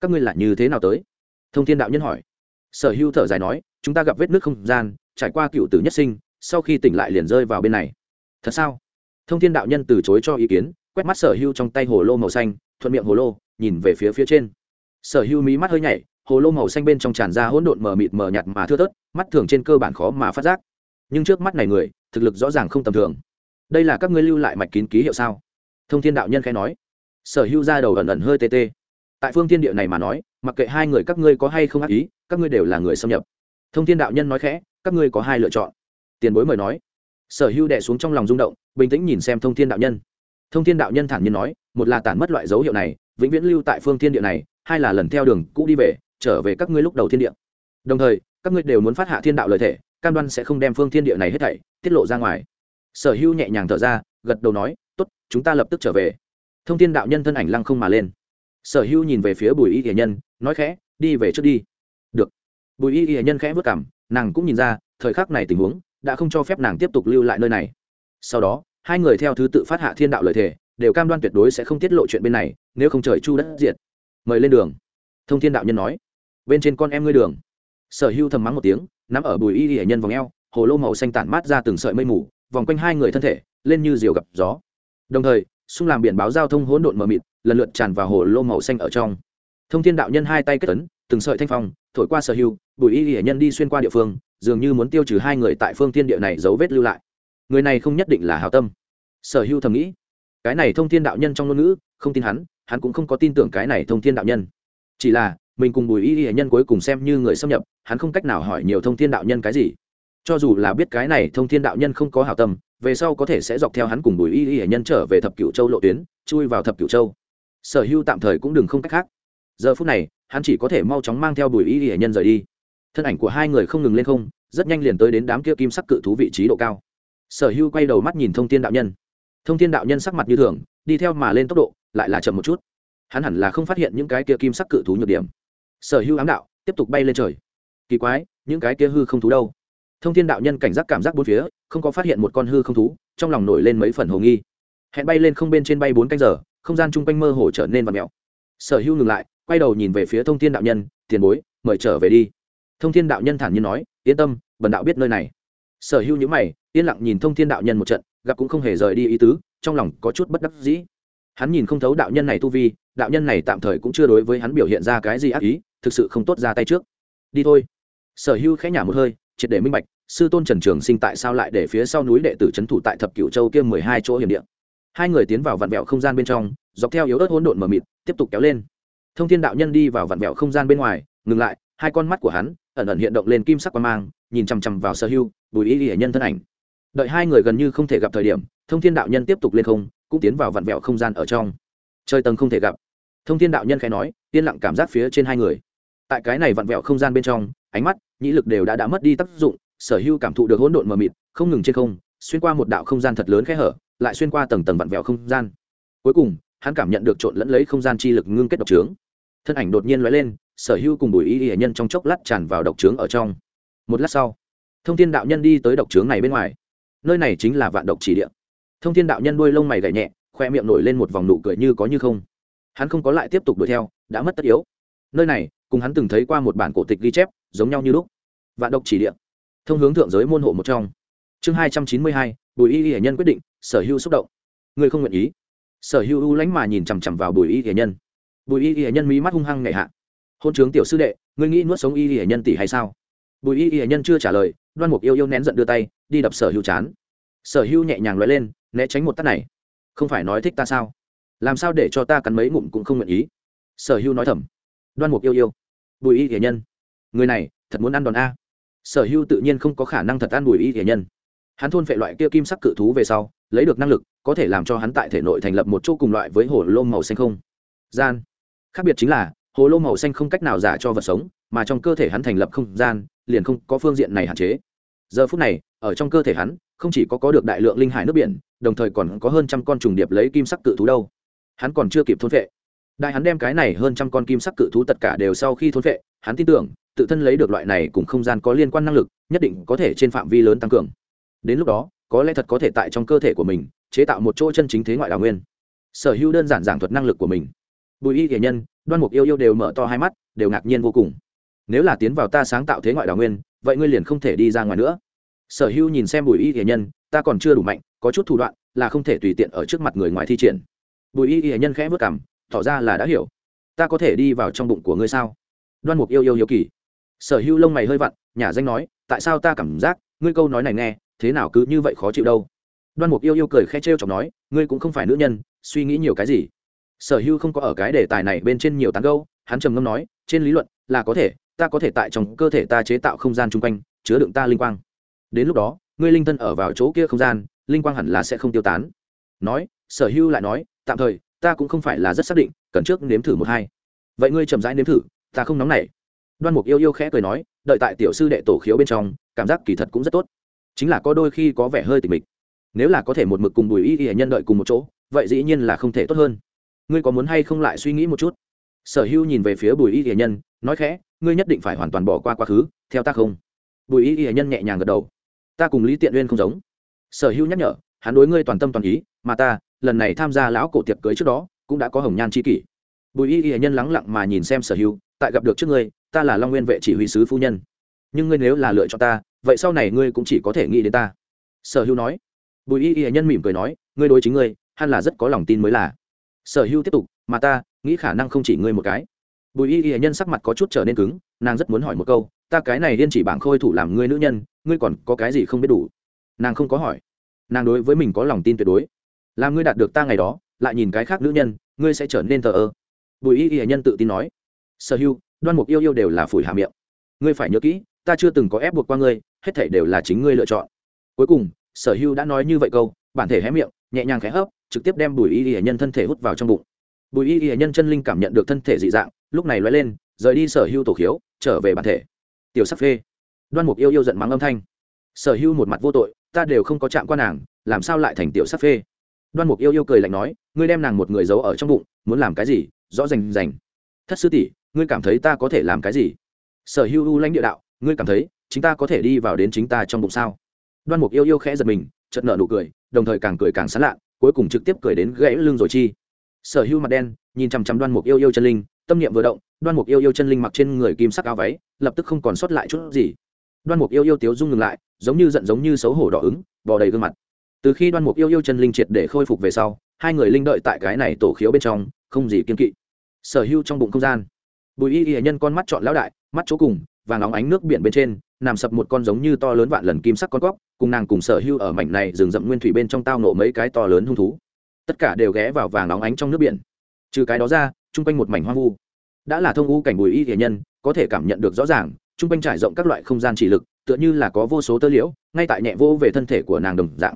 Speaker 1: Các ngươi là như thế nào tới? Thông thiên đạo nhân hỏi. Sở hưu thở dài nói chúng ta gặp vết nước không gian trải qua cựu tử nhất sinh sau khi tỉnh lại liền rơi vào bên này. Thật sao? Thông thiên đạo nhân từ chối cho ý kiến quét mắt sở hưu trong tay hồ lô màu xanh thuận miệng hồ lô nhìn về phía phía trên. Sở hưu mí mắt hơi nhảy hồ lô màu xanh bên trong tràn ra hỗn độn mờ mịt mờ nhạt mà thưa tớt, mắt thường trên cơ bản khó mà phát giác. Nhưng trước mắt này người thực lực rõ ràng không tầm thường. Đây là các ngươi lưu lại mạch kín ký hiệu sao? Thông thiên đạo nhân khai nói. Sở hưu ra đầu ẩn ẩn hơi tê tê. Tại phương thiên địa này mà nói, mặc kệ hai người các ngươi có hay không ác ý, các ngươi đều là người xâm nhập. Thông thiên đạo nhân nói khẽ, các ngươi có hai lựa chọn. Tiền bối mời nói. Sở hưu đệ xuống trong lòng rung động, bình tĩnh nhìn xem thông thiên đạo nhân. Thông thiên đạo nhân thản nhiên nói, một là tản mất loại dấu hiệu này, vĩnh viễn lưu tại phương thiên địa này, hai là lần theo đường cũ đi về, trở về các ngươi lúc đầu thiên địa. Đồng thời, các ngươi đều muốn phát hạ thiên đạo lời thể cam đoan sẽ không đem phương thiên địa này hết thảy tiết lộ ra ngoài. Sở hưu nhẹ nhàng thở ra, gật đầu nói tốt, chúng ta lập tức trở về. Thông thiên đạo nhân thân ảnh lăng không mà lên. Sở hưu nhìn về phía bùi y hiền nhân, nói khẽ, đi về trước đi. Được. Bùi y hiền nhân khẽ vất cảm nàng cũng nhìn ra, thời khắc này tình huống đã không cho phép nàng tiếp tục lưu lại nơi này. Sau đó, hai người theo thứ tự phát hạ thiên đạo lời thề đều cam đoan tuyệt đối sẽ không tiết lộ chuyện bên này, nếu không trời chu đất diệt. Mời lên đường. Thông thiên đạo nhân nói. Bên trên con em ngươi đường. Sở hưu thầm mắng một tiếng, nắm ở bùi y hiển nhân vòng eo, hồ lô màu xanh tản mát ra từng sợi mây mù, vòng quanh hai người thân thể, lên như diều gặp gió đồng thời, xung làm biển báo giao thông hỗn độn mờ mịt, lần lượt tràn vào hồ lô màu xanh ở trong. Thông thiên đạo nhân hai tay kết tấn từng sợi thanh phong, thổi qua sở hưu bùi y hiển nhân đi xuyên qua địa phương, dường như muốn tiêu trừ hai người tại phương thiên địa này dấu vết lưu lại. Người này không nhất định là hào tâm. Sở hưu thầm nghĩ, cái này thông thiên đạo nhân trong ngôn ngữ, không tin hắn hắn cũng không có tin tưởng cái này thông thiên đạo nhân. Chỉ là, mình cùng bùi y y nhân cuối cùng xem như người xâm nhập, hắn không cách nào hỏi nhiều thông thiên đạo nhân cái gì cho dù là biết cái này thông thiên đạo nhân không có hảo tâm, về sau có thể sẽ dọc theo hắn cùng bùi y y nhân trở về thập cửu châu lộ tuyến, chui vào thập cửu châu. Sở hưu tạm thời cũng đừng không cách khác. Giờ phút này, hắn chỉ có thể mau chóng mang theo bùi y y nhân rời đi. Thân ảnh của hai người không ngừng lên không, rất nhanh liền tới đến đám kia kim sắc cự thú vị trí độ cao. Sở hưu quay đầu mắt nhìn thông thiên đạo nhân. Thông thiên đạo nhân sắc mặt như thường, đi theo mà lên tốc độ, lại là chậm một chút. Hắn hẳn là không phát hiện những cái kia kim sắc cự thú nhược điểm. Sở hữu ám đạo, tiếp tục bay lên trời. Kỳ quái, những cái kia hư không thú đâu? Thông thiên đạo nhân cảnh giác cảm giác bốn phía, không có phát hiện một con hư không thú, trong lòng nổi lên mấy phần hồ nghi. Hẹn bay lên không bên trên bay bốn canh giờ, không gian chung quanh mơ hồ trở nên vật mèo. Sở hữu ngừng lại, quay đầu nhìn về phía thông thiên đạo nhân, tiền bối, mời trở về đi. Thông thiên đạo nhân thản nhiên nói, yên tâm, bần đạo biết nơi này. Sở hữu nhữ mày, yên lặng nhìn thông thiên đạo nhân một trận, gặp cũng không hề rời đi ý tứ, trong lòng có chút bất đắc dĩ. Hắn nhìn không thấu đạo nhân này tu vi, đạo nhân này tạm thời cũng chưa đối với hắn biểu hiện ra cái gì ác ý, thực sự không tốt ra tay trước. Đi thôi. Sở hưu khẽ nhả một hơi triệt để minh bạch, sư tôn trần trường sinh tại sao lại để phía sau núi đệ tử trấn thủ tại thập cửu châu kia mười hai chỗ hiểm địa. Hai người tiến vào vạn vẹo không gian bên trong, dọc theo yếu ớt hỗn độn mờ mịt, tiếp tục kéo lên. Thông thiên đạo nhân đi vào vạn vẹo không gian bên ngoài, ngừng lại, hai con mắt của hắn ẩn ẩn hiện động lên kim sắc quan mang, nhìn chằm chằm vào sở hưu bùi ý hệ nhân thân ảnh. Đợi hai người gần như không thể gặp thời điểm, thông thiên đạo nhân tiếp tục lên không, cũng tiến vào vạn vẹo không gian ở trong. Chơi tầng không thể gặp. Thông thiên đạo nhân khai nói, yên lặng cảm giác phía trên hai người. Tại cái này vặn vẹo không gian bên trong, ánh mắt nhĩ lực đều đã đã mất đi tác dụng, sở hưu cảm thụ được hỗn độn mờ mịt, không ngừng trên không, xuyên qua một đạo không gian thật lớn khe hở, lại xuyên qua tầng tầng vặn vẹo không gian. Cuối cùng, hắn cảm nhận được trộn lẫn lấy không gian chi lực ngưng kết độc trướng. Thân ảnh đột nhiên lóe lên, sở hưu cùng bùi y y nhân trong chốc lát tràn vào độc trướng ở trong. Một lát sau, thông thiên đạo nhân đi tới độc trướng này bên ngoài. Nơi này chính là vạn độc chỉ địa. Thông thiên đạo nhân đuôi lông mày gậy nhẹ, khoe miệng nổi lên một vòng nụ cười như có như không. Hắn không có lại tiếp tục đuổi theo, đã mất tất yếu. Nơi này cùng hắn từng thấy qua một bản cổ tịch ghi chép, giống nhau như lúc. Vạn độc chỉ địa. Thông hướng thượng giới môn hộ một trong. Chương hai trăm chín mươi hai, bùi y y nhân quyết định, sở hữu xúc động. Người không nguyện ý. Sở hữu u lánh mà nhìn chằm chằm vào bùi y y nhân. Bùi y y nhân mí mắt hung hăng ngày hạ. Hôn trướng tiểu sư đệ, ngươi nghĩ nuốt sống y y nhân tỷ hay sao? Bùi y y nhân chưa trả lời, đoan mục yêu yêu nén giận đưa tay, đi đập sở hữu chán. Sở hữu nhẹ nhàng l lên, né tránh một tắt này. Không phải nói thích ta sao? Làm sao để cho ta cắn mấy ngụm cũng không nguyện ý? Sở hữu nói thầm đoan mục yêu yêu. Bùi y thể nhân. Người này, thật muốn ăn đòn a. Sở hữu tự nhiên không có khả năng thật ăn bùi y thể nhân. Hắn thôn phệ loại kia kim sắc cự thú về sau, lấy được năng lực, có thể làm cho hắn tại thể nội thành lập một chỗ cùng loại với hồ lô màu xanh không. Gian. Khác biệt chính là, hồ lô màu xanh không cách nào giả cho vật sống, mà trong cơ thể hắn thành lập không gian, liền không có phương diện này hạn chế. Giờ phút này, ở trong cơ thể hắn, không chỉ có có được đại lượng linh hải nước biển, đồng thời còn có hơn trăm con trùng điệp lấy kim sắc cự thú đâu. Hắn còn chưa kịp thôn vệ đại hắn đem cái này hơn trăm con kim sắc cự thú tất cả đều sau khi thôn vệ hắn tin tưởng, tự thân lấy được loại này cùng không gian có liên quan năng lực, nhất định có thể trên phạm vi lớn tăng cường. Đến lúc đó, có lẽ thật có thể tại trong cơ thể của mình, chế tạo một chỗ chân chính thế ngoại đào nguyên. Sở hữu đơn giản giảng thuật năng lực của mình. Bùi y thể nhân, đoan mục yêu yêu đều mở to hai mắt, đều ngạc nhiên vô cùng. Nếu là tiến vào ta sáng tạo thế ngoại đào nguyên, vậy ngươi liền không thể đi ra ngoài nữa. Sở hữu nhìn xem bùi y thể nhân, ta còn chưa đủ mạnh, có chút thủ đoạn, là không thể tùy tiện ở trước mặt người ngoài thi triển. Bùi y thể nhân khẽ vất cảm tỏ ra là đã hiểu. Ta có thể đi vào trong bụng của ngươi sao? Đoan mục yêu yêu hiếu kỳ. Sở hữu lông mày hơi vặn, nhà danh nói, tại sao ta cảm giác, ngươi câu nói này nghe, thế nào cứ như vậy khó chịu đâu? Đoan mục yêu yêu cười khẽ trêu chọc nói, ngươi cũng không phải nữ nhân, suy nghĩ nhiều cái gì? Sở hữu không có ở cái đề tài này bên trên nhiều tán gâu hắn trầm ngâm nói, trên lý luận, là có thể, ta có thể tại trong cơ thể ta chế tạo không gian chung quanh, chứa đựng ta linh quang. Đến lúc đó, ngươi linh thân ở vào chỗ kia không gian, linh quang hẳn là sẽ không tiêu tán. Nói, sở hữu lại nói, tạm thời ta cũng không phải là rất xác định, cần trước nếm thử một hai. Vậy ngươi chậm rãi nếm thử, ta không nóng nảy. Đoan mục yêu yêu khẽ cười nói, đợi tại tiểu sư đệ tổ khiếu bên trong, cảm giác kỳ thật cũng rất tốt. Chính là có đôi khi có vẻ hơi tịch mịch. Nếu là có thể một mực cùng bùi y y nhân đợi cùng một chỗ, vậy dĩ nhiên là không thể tốt hơn. Ngươi có muốn hay không lại suy nghĩ một chút? Sở hữu nhìn về phía bùi y y nhân, nói khẽ, ngươi nhất định phải hoàn toàn bỏ qua quá khứ, theo ta không? Bùi y y nhân nhẹ nhàng gật đầu. Ta cùng lý tiện uyên không giống. Sở hữu nhắc nhở, hắn đối ngươi toàn tâm toàn ý, mà ta lần này tham gia lão cổ tiệc cưới trước đó, cũng đã có hồng nhan c kỷ. Bùi y y nhân lắng lặng mà nhìn xem sở hữu, tại gặp được trước ngươi, ta là long nguyên vệ chỉ huy sứ phu nhân. Nhưng ngươi nếu là lựa chọn ta, vậy sau này ngươi cũng chỉ có thể nghĩ đến ta. Sở hữu nói. Bùi y y nhân mỉm cười nói, ngươi đối chính ngươi, hẳn là rất có lòng tin mới là. Sở hữu tiếp tục, mà ta, nghĩ khả năng không chỉ ngươi một cái. Bùi y y nhân sắc mặt có chút trở nên cứng, nàng rất muốn hỏi một câu, ta cái này liên chỉ bảng khôi thủ làm ngươi nữ nhân, ngươi còn có cái gì không biết đủ? Nàng không có hỏi. Nàng đối với mình có lòng tin tuyệt đối làm ngươi đạt được ta ngày đó, lại nhìn cái khác nữ nhân, ngươi sẽ trở nên thờ ơ. Bùi y y nhân tự tin nói. Sở hữu đoan mục yêu yêu đều là phủi hà miệng. Ngươi phải nhớ kỹ, ta chưa từng có ép buộc qua ngươi, hết thảy đều là chính ngươi lựa chọn. Cuối cùng, sở hữu đã nói như vậy câu, bản thể hé miệng, nhẹ nhàng khẽ hấp, trực tiếp đem bùi y y nhân thân thể hút vào trong bụng. Bùi y y nhân chân linh cảm nhận được thân thể dị dạng, lúc này loay lên, rời đi sở hữu tổ khiếu, trở về bản thể. Tiểu sắc phê. Đoan mục yêu yêu giận mắng âm thanh. Sở hữu một mặt vô tội, ta đều không có chạm qua nàng, làm sao lại thành tiểu sắc phê? Đoan mục yêu yêu cười lạnh nói, ngươi đem nàng một người giấu ở trong bụng, muốn làm cái gì? Rõ rành rành. Thất sư tỷ, ngươi cảm thấy ta có thể làm cái gì? Sở hữu u lãnh địa đạo, ngươi cảm thấy chúng ta có thể đi vào đến chính ta trong bụng sao? Đoan mục yêu yêu khẽ giật mình chật nợ nụ cười, đồng thời càng cười càng sán lạ, cuối cùng trực tiếp cười đến gãy lưng rồi chi. Sở hữu mặt đen, nhìn chằm chằm đoan mục yêu yêu chân linh, tâm niệm vừa động, đoan mục yêu yêu chân linh mặc trên người kim sắc áo váy, lập tức không còn sót lại chút gì. Đoan mục yêu yêu tiếu dung ngừng lại, giống như giận giống như xấu hổ đỏ ứng, bò đầy gương mặt từ khi đoan mục yêu yêu chân linh triệt để khôi phục về sau, hai người linh đợi tại cái này tổ khiếu bên trong, không gì kiên kỵ. Sở hữu trong bụng không gian. Bùi y y nhân con mắt chọn lão đại, mắt chỗ cùng và nóng ánh nước biển bên trên, nằm sập một con giống như to lớn vạn lần kim sắc con cóc, cùng nàng cùng sở hữu ở mảnh này rừng rậm nguyên thủy bên trong tao nổ mấy cái to lớn hung thú. Tất cả đều ghé vào vàng nóng ánh trong nước biển. Trừ cái đó ra, chung quanh một mảnh hoang vu. Đã là thông u cảnh bùi y thể nhân, có thể cảm nhận được rõ ràng, chung quanh trải rộng các loại không gian chỉ lực, tựa như là có vô số tơ liễu, ngay tại nhẹ vô về thân thể của nàng đồng dạng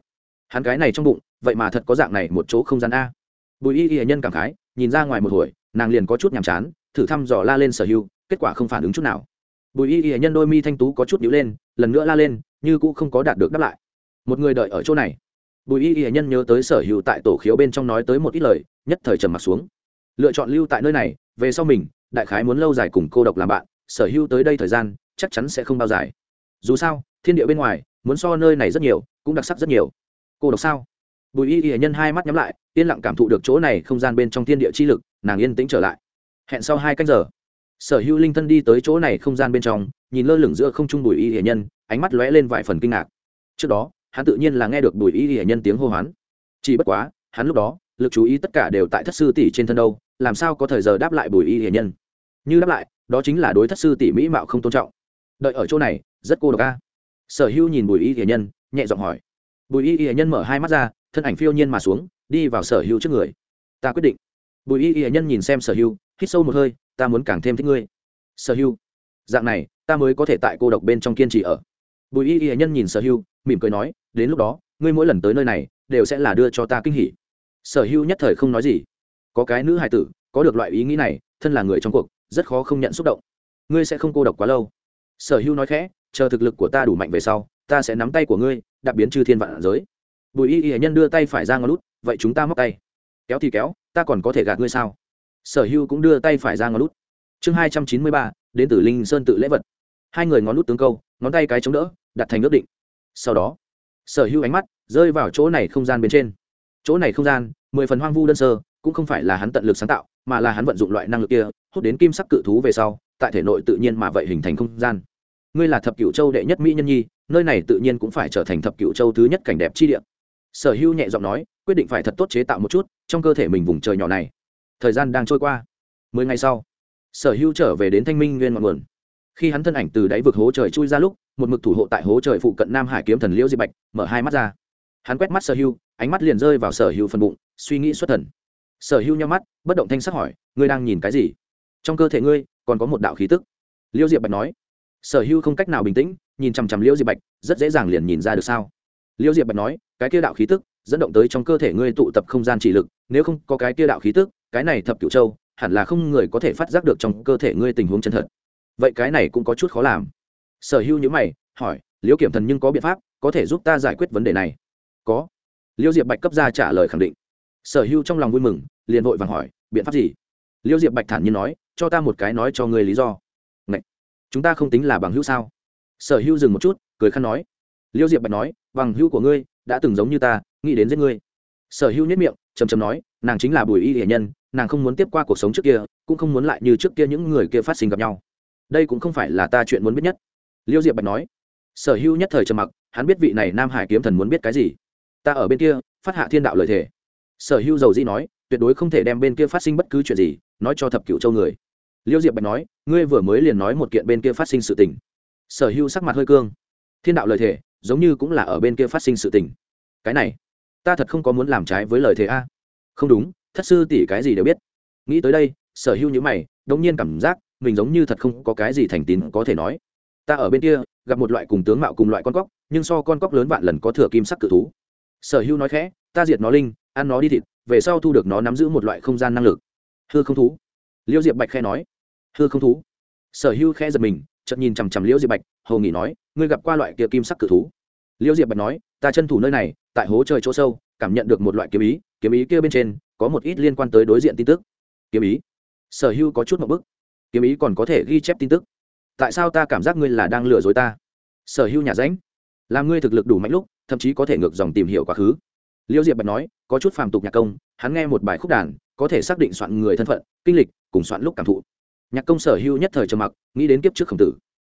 Speaker 1: hắn cái này trong bụng, vậy mà thật có dạng này một chỗ không gian a. Bùi y y nhân cảm khái, nhìn ra ngoài một hồi, nàng liền có chút nhàm chán, thử thăm dò la lên sở hưu kết quả không phản ứng chút nào. Bùi y y nhân đôi mi thanh tú có chút nhíu lên, lần nữa la lên, như cũng không có đạt được đáp lại. Một người đợi ở chỗ này. Bùi y y nhân nhớ tới sở hữu tại tổ khiếu bên trong nói tới một ít lời, nhất thời trầm m ặ t xuống. Lựa chọn lưu tại nơi này, về sau mình, đại khái muốn lâu dài cùng cô độc làm bạn, sở hữu tới đây thời gian, chắc chắn sẽ không bao dài. Dù sao, thiên địa bên ngoài, muốn so nơi này rất nhiều, cũng đặc sắc rất nhiều cô độc sao? Bùi y y nhân hai mắt nhắm lại, yên lặng cảm thụ được chỗ này không gian bên trong thiên địa chi lực, nàng yên tĩnh trở lại. Hẹn sau hai canh giờ. Sở hữu linh thân đi tới chỗ này không gian bên trong, nhìn lơ lửng giữa không trung bùi y hiển nhân, ánh mắt lóe lên vài phần kinh ngạc. Trước đó, hắn tự nhiên là nghe được bùi y hiển nhân tiếng hô hoán. Chỉ bất quá, hắn lúc đó, lực chú ý tất cả đều tại thất sư tỷ trên thân đâu, làm sao có thời giờ đáp lại bùi y hiển nhân? Như đáp lại, đó chính là đối thất sư tỷ mỹ mạo không tôn trọng. Đợi ở chỗ này, rất cô độc ca sở hữu nhìn bùi y hiển nhân, nhẹ giọng hỏi bùi y y nhân mở hai mắt ra, thân ảnh phiêu nhiên mà xuống, đi vào sở hữu trước người. Ta quyết định. Bùi y y nhân nhìn xem sở hữu, hít sâu một hơi, ta muốn càng thêm thích ngươi. Sở hưu dạng này, ta mới có thể tại cô độc bên trong kiên trì ở. Bùi y y nhân nhìn sở hưu mỉm cười nói, đến lúc đó, ngươi mỗi lần tới nơi này, đều sẽ là đưa cho ta kinh hỉ. Sở hưu nhất thời không nói gì. Có cái nữ hài tử, có được loại ý nghĩ này, thân là người trong cuộc, rất khó không nhận xúc động. Ngươi sẽ không cô độc quá lâu. Sở hưu nói khẽ, chờ thực lực của ta đủ mạnh về sau, ta sẽ nắm tay của ngươi đặc biến chư thiên vạn giới. Bùi y y nhân đưa tay phải ra ngón lút vậy chúng ta móc tay. Kéo thì kéo, ta còn có thể gạt ngươi sao? Sở hưu cũng đưa tay phải ra ngón lút chương hai trăm chín mươi ba, đến từ linh sơn tự lễ vật. Hai người ngón lút tướng câu, ngón tay cái chống đỡ, đặt thành ước định. Sau đó, sở hưu ánh mắt rơi vào chỗ này không gian bên trên. Chỗ này không gian, mười phần hoang vu đơn sơ, cũng không phải là hắn tận lực sáng tạo, mà là hắn vận dụng loại năng lực kia, hút đến kim sắc cự thú về sau, tại thể nội tự nhiên mà vậy hình thành không gian. Ngươi là thập cựu châu đệ nhất mỹ nhân nhi nơi này tự nhiên cũng phải trở thành thập cựu châu thứ nhất cảnh đẹp chi địa. Sở hữu nhẹ giọng nói, quyết định phải thật tốt chế tạo một chút, trong cơ thể mình vùng trời nhỏ này. Thời gian đang trôi qua. Mười ngày sau, sở hữu trở về đến thanh minh nguyên ngọn nguồn. Khi hắn thân ảnh từ đáy vực hố trời chui ra lúc, một mực thủ hộ tại hố trời phụ cận nam hải kiếm thần liễu diệp bạch, mở hai mắt ra. Hắn quét mắt sở hữu, ánh mắt liền rơi vào sở hữu phần bụng, suy nghĩ xuất thần. Sở hữu nhau mắt, bất động thanh sắc hỏi, ngươi đang nhìn cái gì? Trong cơ thể ngươi còn có một đạo khí tức. Liễu diệp bạch nói sở hữu không cách nào bình tĩnh, nhìn chằm chằm liễu diệp bạch, rất dễ dàng liền nhìn ra được sao? Liễu diệp bạch nói, cái kia đạo khí tức, dẫn động tới trong cơ thể ngươi tụ tập không gian chỉ lực, nếu không có cái kia đạo khí tức, cái này thập cửu châu, hẳn là không người có thể phát giác được trong cơ thể ngươi tình huống chân thật. Vậy cái này cũng có chút khó làm. Sở hữu nhữ mày, hỏi, liễu kiểm thần nhưng có biện pháp, có thể giúp ta giải quyết vấn đề này? Có. Liễu diệp bạch cấp ra trả lời khẳng định. Sở hữu trong lòng vui mừng, liền vội vàng hỏi, biện pháp gì? Liễu diệp bạch thản nhiên nói, cho ta một cái nói cho ngươi lý do chúng ta không tính là bằng hữu sao? Sở hữu dừng một chút, cười khăn nói. Liêu diệp bạch nói, bằng hữu của ngươi đã từng giống như ta, nghĩ đến giết ngươi. Sở hữu nhất miệng chầm chầm nói, nàng chính là bùi y hiển nhân, nàng không muốn tiếp qua cuộc sống trước kia, cũng không muốn lại như trước kia những người kia phát sinh gặp nhau. Đây cũng không phải là ta chuyện muốn biết nhất. Liêu diệp bạch nói. Sở hữu nhất thời trầm mặc, hắn biết vị này nam hải kiếm thần muốn biết cái gì. Ta ở bên kia, phát hạ thiên đạo lời thề. Sở hữu dầu dĩ nói, tuyệt đối không thể đem bên kia phát sinh bất cứ chuyện gì, nói cho thập cựu châu người liêu diệp bạch nói, ngươi vừa mới liền nói một kiện bên kia phát sinh sự tình. Sở hữu sắc mặt hơi cương. Thiên đạo lời thề, giống như cũng là ở bên kia phát sinh sự tình. Cái này, ta thật không có muốn làm trái với lời thề a. Không đúng, thất sư tỷ cái gì đều biết. Nghĩ tới đây, sở hữu nhữ mày đông nhiên cảm giác mình giống như thật không có cái gì thành tín có thể nói. Ta ở bên kia, gặp một loại cùng tướng mạo cùng loại con cóc, nhưng so con cóc lớn vạn lần có thừa kim sắc cự thú. Sở hữu nói khẽ, ta diệt nó linh, ăn nó đi thịt, về sau thu được nó nắm giữ một loại không gian năng lực. Hư không thú. Liêu diệp bạch khe nói hư không thú. Sở hưu khẽ giật mình, chợt nhìn chằm chằm liêu diệp bạch hầu nghỉ nói, ngươi gặp qua loại kia kim sắc cự thú? Liêu diệp bạch nói, ta chân thủ nơi này, tại hố trời chỗ sâu, cảm nhận được một loại kiếm ý kiếm ý kia bên trên có một ít liên quan tới đối diện tin tức. Kiếm ý? Sở hưu có chút một bức. Kiếm ý còn có thể ghi chép tin tức. Tại sao ta cảm giác ngươi là đang lừa dối ta? Sở hưu nhà ránh. Làm ngươi thực lực đủ mạnh lúc, thậm chí có thể ngược dòng tìm hiểu quá khứ. Liêu diệp bạch nói, có chút phàm tục nhạc công, hắn nghe một bài khúc đàn, có thể xác định soạn người thân phận, kinh lịch, cùng soạn lúc cảm thụ nhạc công sở hữu nhất thời trầm mặc, nghĩ đến kiếp trước khổng tử.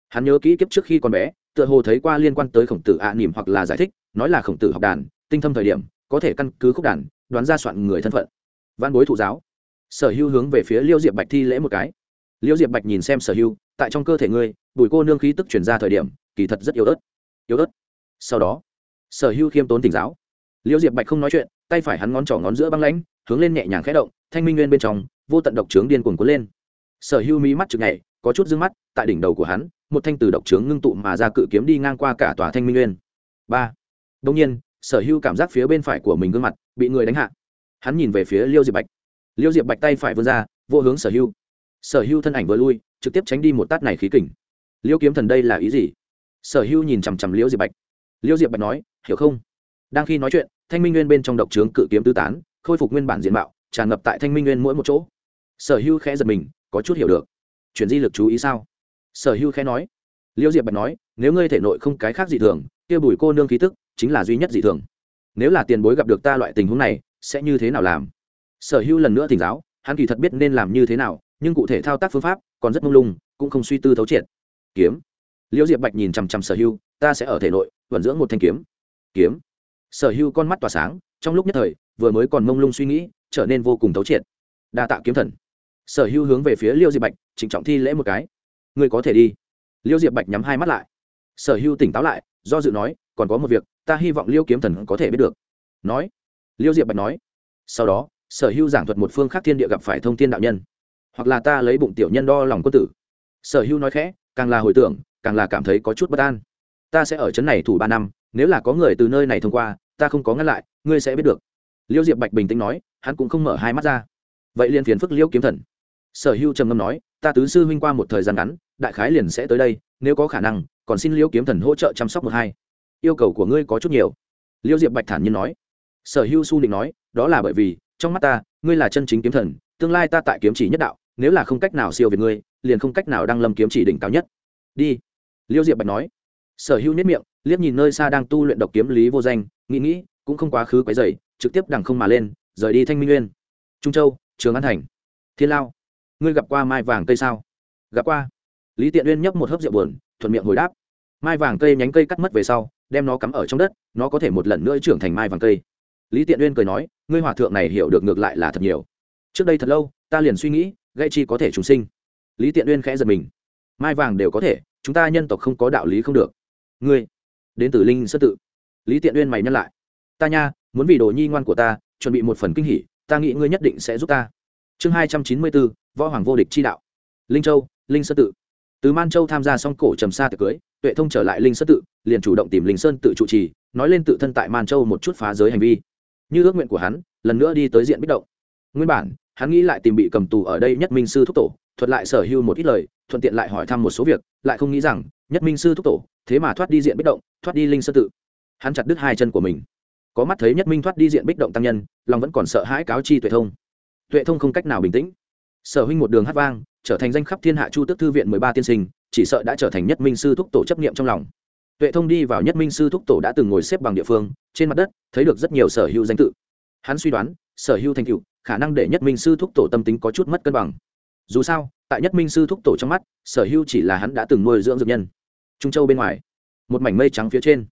Speaker 1: Hắn nhớ kỹ kiếp trước khi còn bé, tựa hồ thấy qua liên quan tới khổng tử ạ à nỉm hoặc là giải thích, nói là khổng tử học đàn, tinh thâm thời điểm, có thể căn cứ khúc đàn, đoán ra soạn người thân phận. Văn bối thụ giáo. Sở hữu hướng về phía liêu diệp bạch thi lễ một cái. Liêu diệp bạch nhìn xem sở hữu, tại trong cơ thể ngươi, bùi cô nương khí tức chuyển ra thời điểm, kỳ thật rất yếu ớt. Yếu ớt. Sau đó, sở hữu khiêm tốn tỉnh giáo. Liêu diệp bạch không nói chuyện, tay phải hắn ngón trỏ ngón giữa băng lãnh, hướng lên nhẹ nhàng khẽ động, thanh minh nguyên bên trong, vô tận độc trướng điên cuồng cuốn lên sở hữu mỹ mắt chực nhảy, có chút d ư ơ n g mắt, tại đỉnh đầu của hắn, một thanh từ độc trướng ngưng tụ mà ra cự kiếm đi ngang qua cả tòa thanh minh nguyên. Ba. Đông nhiên, sở hữu cảm giác phía bên phải của mình gương mặt bị người đánh hạ. Hắn nhìn về phía liêu diệp bạch. Liêu diệp bạch tay phải vươn ra, vô hướng sở hữu. Sở hữu thân ảnh vừa lui, trực tiếp tránh đi một tát này khí kình. Liêu kiếm thần đây là ý gì? Sở hữu nhìn chằm chằm liêu diệp bạch. Liêu diệp bạch nói, hiểu không? Đang khi nói chuyện, thanh minh nguyên bên trong độc trướng cự kiếm tư tán, khôi phục nguyên bản diện mạo, tràn ngập tại thanh minh nguyên mỗi một chỗ. Sở hữu khẽ giật mình có chút hiểu được. Chuyển di lực chú ý sao? Sở hữu khẽ nói. Liêu diệp bạch nói, nếu ngươi thể nội không cái khác dị thường, kia bùi cô nương khí tức chính là duy nhất dị thường. Nếu là tiền bối gặp được ta loại tình huống này, sẽ như thế nào làm? Sở hữu lần nữa thỉnh giáo, hắn kỳ thật biết nên làm như thế nào, nhưng cụ thể thao tác phương pháp còn rất mông lung, cũng không suy tư thấu triệt. Kiếm. Liêu diệp bạch nhìn chằm chằm sở hữu ta sẽ ở thể nội, vận dưỡng một thanh kiếm. Kiếm. Sở hữu con mắt tỏa sáng, trong lúc nhất thời, vừa mới còn mông lung suy nghĩ, trở nên vô cùng thấu triệt. Đa tạ kiếm thần sở hữu hướng về phía liêu diệp bạch trịnh trọng thi lễ một cái. Ngươi có thể đi. Liêu diệp bạch nhắm hai mắt lại. Sở hữu tỉnh táo lại, do dự nói, còn có một việc, ta hy vọng liêu kiếm thần có thể biết được. Nói. Liêu diệp bạch nói. Sau đó, sở hữu giảng thuật một phương khác thiên địa gặp phải thông thiên đạo nhân. Hoặc là ta lấy bụng tiểu nhân đo lòng quân tử. Sở hữu nói khẽ, càng là hồi tưởng, càng là cảm thấy có chút bất an. Ta sẽ ở trấn này thủ ba năm, nếu là có người từ nơi này thông qua, ta không có ngăn lại, ngươi sẽ biết được. Liêu diệp bạch bình tĩnh nói, hắn cũng không mở hai mắt ra. Vậy liền phiền phức liêu kiếm thần sở hữu trầm ngâm nói, ta tứ sư huynh qua một thời gian ngắn, đại khái liền sẽ tới đây, nếu có khả năng, còn xin Liễu kiếm thần hỗ trợ chăm sóc một hai. Yêu cầu của ngươi có chút nhiều. Liễu diệp bạch thản nhiên nói. Sở hữu su định nói, đó là bởi vì, trong mắt ta, ngươi là chân chính kiếm thần, tương lai ta tại kiếm chỉ nhất đạo, nếu là không cách nào siêu việt ngươi, liền không cách nào đăng lâm kiếm chỉ đỉnh cao nhất. Đi. Liễu diệp bạch nói. Sở hữu nhất miệng, liếc nhìn nơi xa đang tu luyện độc kiếm lý vô danh, nghĩ nghĩ, cũng không quá khứ quấy dày trực tiếp đằng không mà lên, rời đi thanh minh nguyên. Trung châu, trường an thành. Thiên lao ngươi gặp qua mai vàng cây sao? Gặp qua. Lý tiện uyên nhấp một hớp rượu buồn, thuận miệng hồi đáp. Mai vàng cây nhánh cây cắt mất về sau, đem nó cắm ở trong đất, nó có thể một lần nữa trưởng thành mai vàng cây. Lý tiện uyên cười nói, ngươi hòa thượng này hiểu được ngược lại là thật nhiều. Trước đây thật lâu, ta liền suy nghĩ gây chi có thể trùng sinh. Lý tiện uyên khẽ giật mình. Mai vàng đều có thể, chúng ta nhân tộc không có đạo lý không được. Ngươi, đến từ linh sơ tự. Lý tiện uyên mày nhắc lại. Ta nha, muốn vì đồ nhi ngoan của ta, chuẩn bị một phần kinh hỉ ta nghĩ ngươi nhất định sẽ giúp ta. Chương hai trăm chín mươi bốn võ hoàng vô địch chi đạo. Linh châu, linh sơ tự. Từ man châu tham gia xong cổ trầm xa tiệc cưới, tuệ thông trở lại linh sơ tự, liền chủ động tìm linh sơn tự trụ trì, nói lên tự thân tại man châu một chút phá giới hành vi. Như ước nguyện của hắn, lần nữa đi tới diện bích động. Nguyên bản, hắn nghĩ lại tìm bị cầm tù ở đây nhất minh sư thúc tổ, thuật lại sở hưu một ít lời, thuận tiện lại hỏi thăm một số việc, lại không nghĩ rằng, nhất minh sư thúc tổ, thế mà thoát đi diện bích động, thoát đi linh sơ tự. Hắn chặt đứt hai chân của mình. Có mắt thấy nhất minh thoát đi diện bích động tăng nhân, lòng vẫn còn sợ hãi cáo chi tuệ thông. Tuệ thông không cách nào bình tĩnh sở huynh một đường hát vang, trở thành danh khắp thiên hạ chu Tước thư viện mười ba tiên sinh, chỉ sợ đã trở thành nhất minh sư thúc tổ chấp niệm trong lòng. Tuệ thông đi vào nhất minh sư thúc tổ đã từng ngồi xếp bằng địa phương, trên mặt đất, thấy được rất nhiều sở hữu danh tự. Hắn suy đoán, sở hữu thành cựu khả năng để nhất minh sư thúc tổ tâm tính có chút mất cân bằng. Dù sao, tại nhất minh sư thúc tổ trong mắt, sở hữu chỉ là hắn đã từng nuôi dưỡng dược nhân. Trung châu bên ngoài, một mảnh mây trắng phía trên.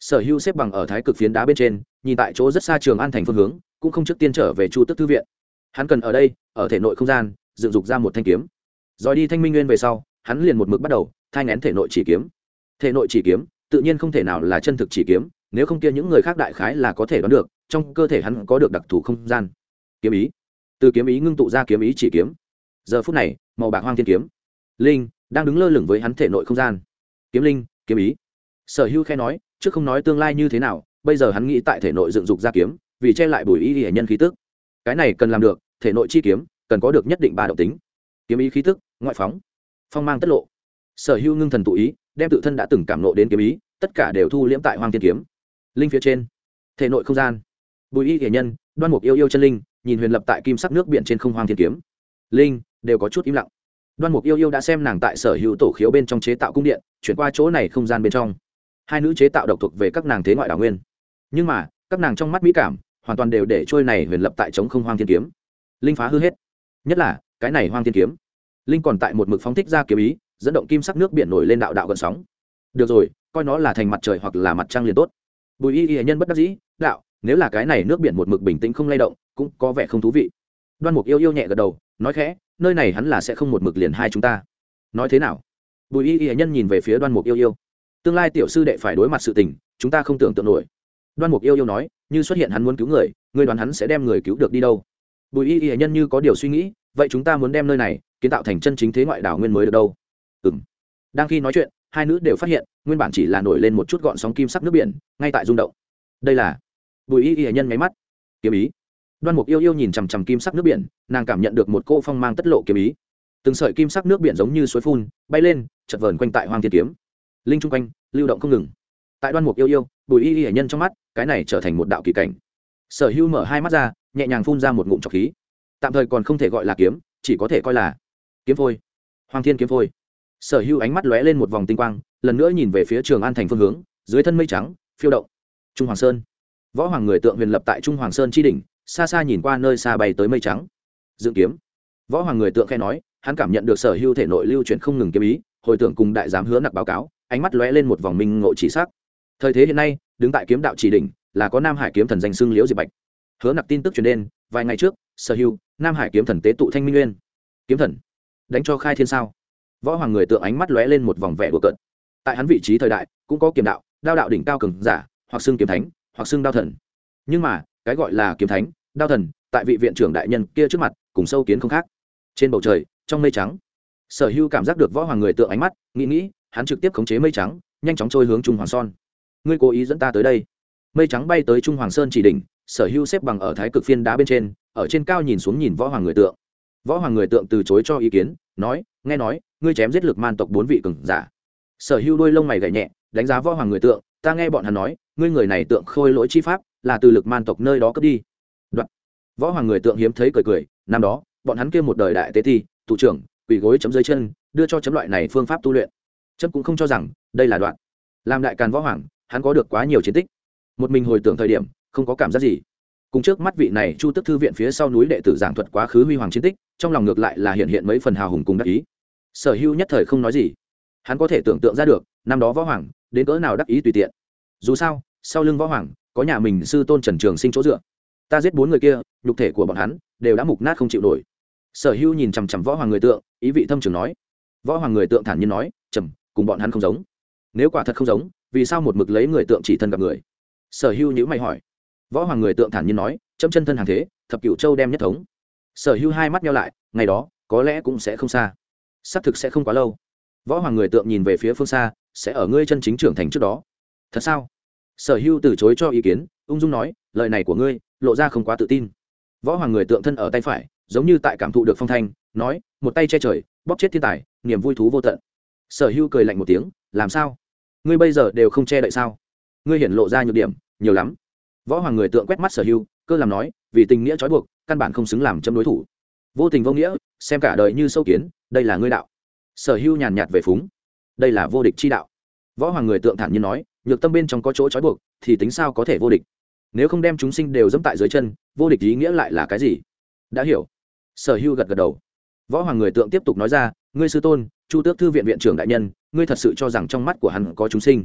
Speaker 1: Sở hữu xếp bằng ở thái cực phiến đá bên trên, nhìn tại chỗ rất xa trường an thành phương hướng, cũng không trước tiên trở về chu tức thư viện hắn cần ở đây, ở thể nội không gian, dựng dục ra một thanh kiếm. Rồi đi thanh minh nguyên về sau, hắn liền một mực bắt đầu, thai ngén thể nội chỉ kiếm. Thể nội chỉ kiếm, tự nhiên không thể nào là chân thực chỉ kiếm, nếu không kia những người khác đại khái là có thể đoán được, trong cơ thể hắn có được đặc thù không gian. Kiếm ý. Từ kiếm ý ngưng tụ ra kiếm ý chỉ kiếm. Giờ phút này, màu bạc hoang thiên kiếm. Linh, đang đứng lơ lửng với hắn thể nội không gian. Kiếm linh, kiếm ý. Sở hữu khe nói, trước không nói tương lai như thế nào, bây giờ hắn nghĩ tại thể nội dựng dục ra kiếm, vì che lại bùi y hệ nhân khí tức cái này cần làm được, thể nội chi kiếm, cần có được nhất định ba động tính. Kiếm ý khí tức, ngoại phóng, phong mang tất lộ. Sở hữu ngưng thần tụ ý, đem tự thân đã từng cảm nộ đến kiếm ý, tất cả đều thu liễm tại hoang thiên kiếm. Linh phía trên, thể nội không gian. Bùi y thể nhân, đoan mục yêu yêu chân linh, nhìn huyền lập tại kim sắc nước biển trên không hoang thiên kiếm. Linh, đều có chút im lặng. Đoan mục yêu yêu đã xem nàng tại sở hữu tổ khiếu bên trong chế tạo cung điện, chuyển qua chỗ này không gian bên trong. Hai nữ chế tạo độc thuộc về các nàng thế ngoại đảo nguyên. Nhưng mà, các nàng trong mắt mỹ cảm hoàn toàn đều để trôi này huyền lập tại chống không hoang thiên kiếm. Linh phá hư hết. Nhất là, cái này hoang thiên kiếm. Linh còn tại một mực phóng thích ra kiếm ý, dẫn động kim sắc nước biển nổi lên đạo đạo gần sóng. Được rồi, coi nó là thành mặt trời hoặc là mặt trăng liền tốt. Bùi y y nhân bất đắc dĩ, đạo, nếu là cái này nước biển một mực bình tĩnh không lay động, cũng có vẻ không thú vị. Đoan mục yêu yêu nhẹ gật đầu, nói khẽ, nơi này hắn là sẽ không một mực liền hai chúng ta. Nói thế nào? Bùi y y nhân nhìn về phía đoan mục yêu yêu. Tương lai tiểu sư đệ phải đối mặt sự tình, chúng ta không tưởng tượng nổi. Đoan mục yêu yêu nói như xuất hiện hắn muốn cứu người người đoán hắn sẽ đem người cứu được đi đâu. Bùi y y nhân như có điều suy nghĩ, vậy chúng ta muốn đem nơi này kiến tạo thành chân chính thế ngoại đảo nguyên mới được đâu? Ừ m đang khi nói chuyện, hai nữ đều phát hiện, nguyên bản chỉ là nổi lên một chút gọn sóng kim sắc nước biển, ngay tại rung động. Đây là bùi y y nhân máy mắt. Kiếm ý. Đoan mục yêu yêu nhìn chằm chằm kim sắc nước biển, nàng cảm nhận được một cô phong mang tất lộ kiếm ý. Từng sợi kim sắc nước biển giống như suối phun, bay lên chật vờn quanh tại hoàng thiên kiếm. Linh chung quanh, lưu động không ngừng tại đoan mục yêu yêu, bùi y y nhân trong mắt, cái này trở thành một đạo kỳ cảnh. Sở hưu mở hai mắt ra, nhẹ nhàng phun ra một ngụm trọc khí. Tạm thời còn không thể gọi là kiếm, chỉ có thể coi là kiếm phôi. Hoàng thiên kiếm phôi. Sở hưu ánh mắt lóe lên một vòng tinh quang, lần nữa nhìn về phía trường an thành phương hướng, dưới thân mây trắng, phiêu động. Trung hoàng sơn. Võ hoàng người tượng huyền lập tại trung hoàng sơn tri đỉnh, xa xa nhìn qua nơi xa bay tới mây trắng. Dựng kiếm. Võ hoàng người tượng khe nói, hắn cảm nhận được sở hưu thể nội lưu chuyển không ngừng kiếm ý, hồi tưởng cùng đại giám hứa nặc báo cáo, ánh mắt lóe lên một vòng minh ngộ chỉ sắc thời thế hiện nay, đứng tại kiếm đạo chỉ đỉnh là có nam hải kiếm thần danh xưng liễu diệp bạch. Hứa nặc tin tức truyền đến, vài ngày trước, sở hưu nam hải kiếm thần tế tụ thanh minh nguyên. Kiếm thần, đánh cho khai thiên sao? Võ hoàng người tượng ánh mắt lóe lên một vòng vẻ của cận tại hắn vị trí thời đại, cũng có kiếm đạo, đao đạo đỉnh cao cường giả, hoặc xưng kiếm thánh, hoặc xưng đao thần. Nhưng mà, cái gọi là kiếm thánh, đao thần, tại vị viện trưởng đại nhân kia trước mặt, cùng sâu kiến không khác. Trên bầu trời, trong mây trắng, sở hưu cảm giác được võ hoàng người tượng ánh mắt, nghĩ nghĩ, hắn trực tiếp khống chế mây trắng, nhanh chóng trôi hướng trung hoàng son ngươi cố ý dẫn ta tới đây. Mây trắng bay tới trung hoàng sơn chỉ đỉnh sở hưu xếp bằng ở thái cực phiên đá bên trên ở trên cao nhìn xuống nhìn võ hoàng người tượng. Võ hoàng người tượng từ chối cho ý kiến nói nghe nói ngươi chém giết lực man tộc bốn vị cường giả. Sở hưu đôi lông mày gậy nhẹ đánh giá võ hoàng người tượng ta nghe bọn hắn nói ngươi người này tượng khôi lỗi chi pháp là từ lực man tộc nơi đó cướp đi. Đoạn. Võ hoàng người tượng hiếm thấy cười cười năm đó bọn hắn kêu một đời đại tế thi, thủ trưởng quỳ gối chấm dưới chân đưa cho chấm loại này phương pháp tu luyện. Chấm cũng không cho rằng đây là đoạn. Làm đại càn võ hoàng hắn có được quá nhiều chiến tích. Một mình hồi tưởng thời điểm, không có cảm giác gì. Cùng trước mắt vị này chu tức thư viện phía sau núi đệ tử giảng thuật quá khứ huy hoàng chiến tích, trong lòng ngược lại là hiện hiện mấy phần hào hùng cùng đắc ý. Sở hữu nhất thời không nói gì. Hắn có thể tưởng tượng ra được, năm đó võ hoàng, đến cỡ nào đắc ý tùy tiện. Dù sao, sau lưng võ hoàng, có nhà mình sư tôn trần trường sinh chỗ dựa. Ta giết bốn người kia, nhục thể của bọn hắn, đều đã mục nát không chịu nổi. Sở hữu nhìn chằm chằm võ hoàng người tượng, ý vị thâm trường nói. Võ hoàng người tượng thản nhiên nói trầm cùng bọn hắn không giống. Nếu quả thật không giống vì sao một mực lấy người tượng chỉ thân gặp người? Sở hưu nhữ mày hỏi. Võ hoàng người tượng thản nhiên nói châm chân thân hàng thế, thập cựu châu đem nhất thống. Sở hưu hai mắt nhau lại, ngày đó, có lẽ cũng sẽ không xa. Xác thực sẽ không quá lâu. Võ hoàng người tượng nhìn về phía phương xa, sẽ ở ngươi chân chính trưởng thành trước đó. Thật sao? Sở hưu từ chối cho ý kiến, ung dung nói, lời này của ngươi, lộ ra không quá tự tin. Võ hoàng người tượng thân ở tay phải, giống như tại cảm thụ được phong thanh, nói, một tay che trời, bóp chết thiên tài, niềm vui thú vô tận. Sở hưu cười lạnh một tiếng, làm sao? Ngươi bây giờ đều không che đậy sao? Ngươi hiển lộ ra nhược điểm nhiều lắm. Võ hoàng người tượng quét mắt sở Hưu, cơ làm nói vì tình nghĩa trói buộc căn bản không xứng làm châm đối thủ. Vô tình vô nghĩa xem cả đời như sâu kiến đây là ngươi đạo. Sở Hưu nhàn nhạt về phúng đây là vô địch chi đạo. Võ hoàng người tượng thản nhiên nói nhược tâm bên trong có chỗ trói buộc thì tính sao có thể vô địch? Nếu không đem chúng sinh đều dẫm tại dưới chân vô địch ý nghĩa lại là cái gì? Đã hiểu. Sở Hưu gật gật đầu. Võ hoàng người tượng tiếp tục nói ra ngươi sư tôn chu tước thư viện viện trưởng đại nhân ngươi thật sự cho rằng trong mắt của hắn có chúng sinh?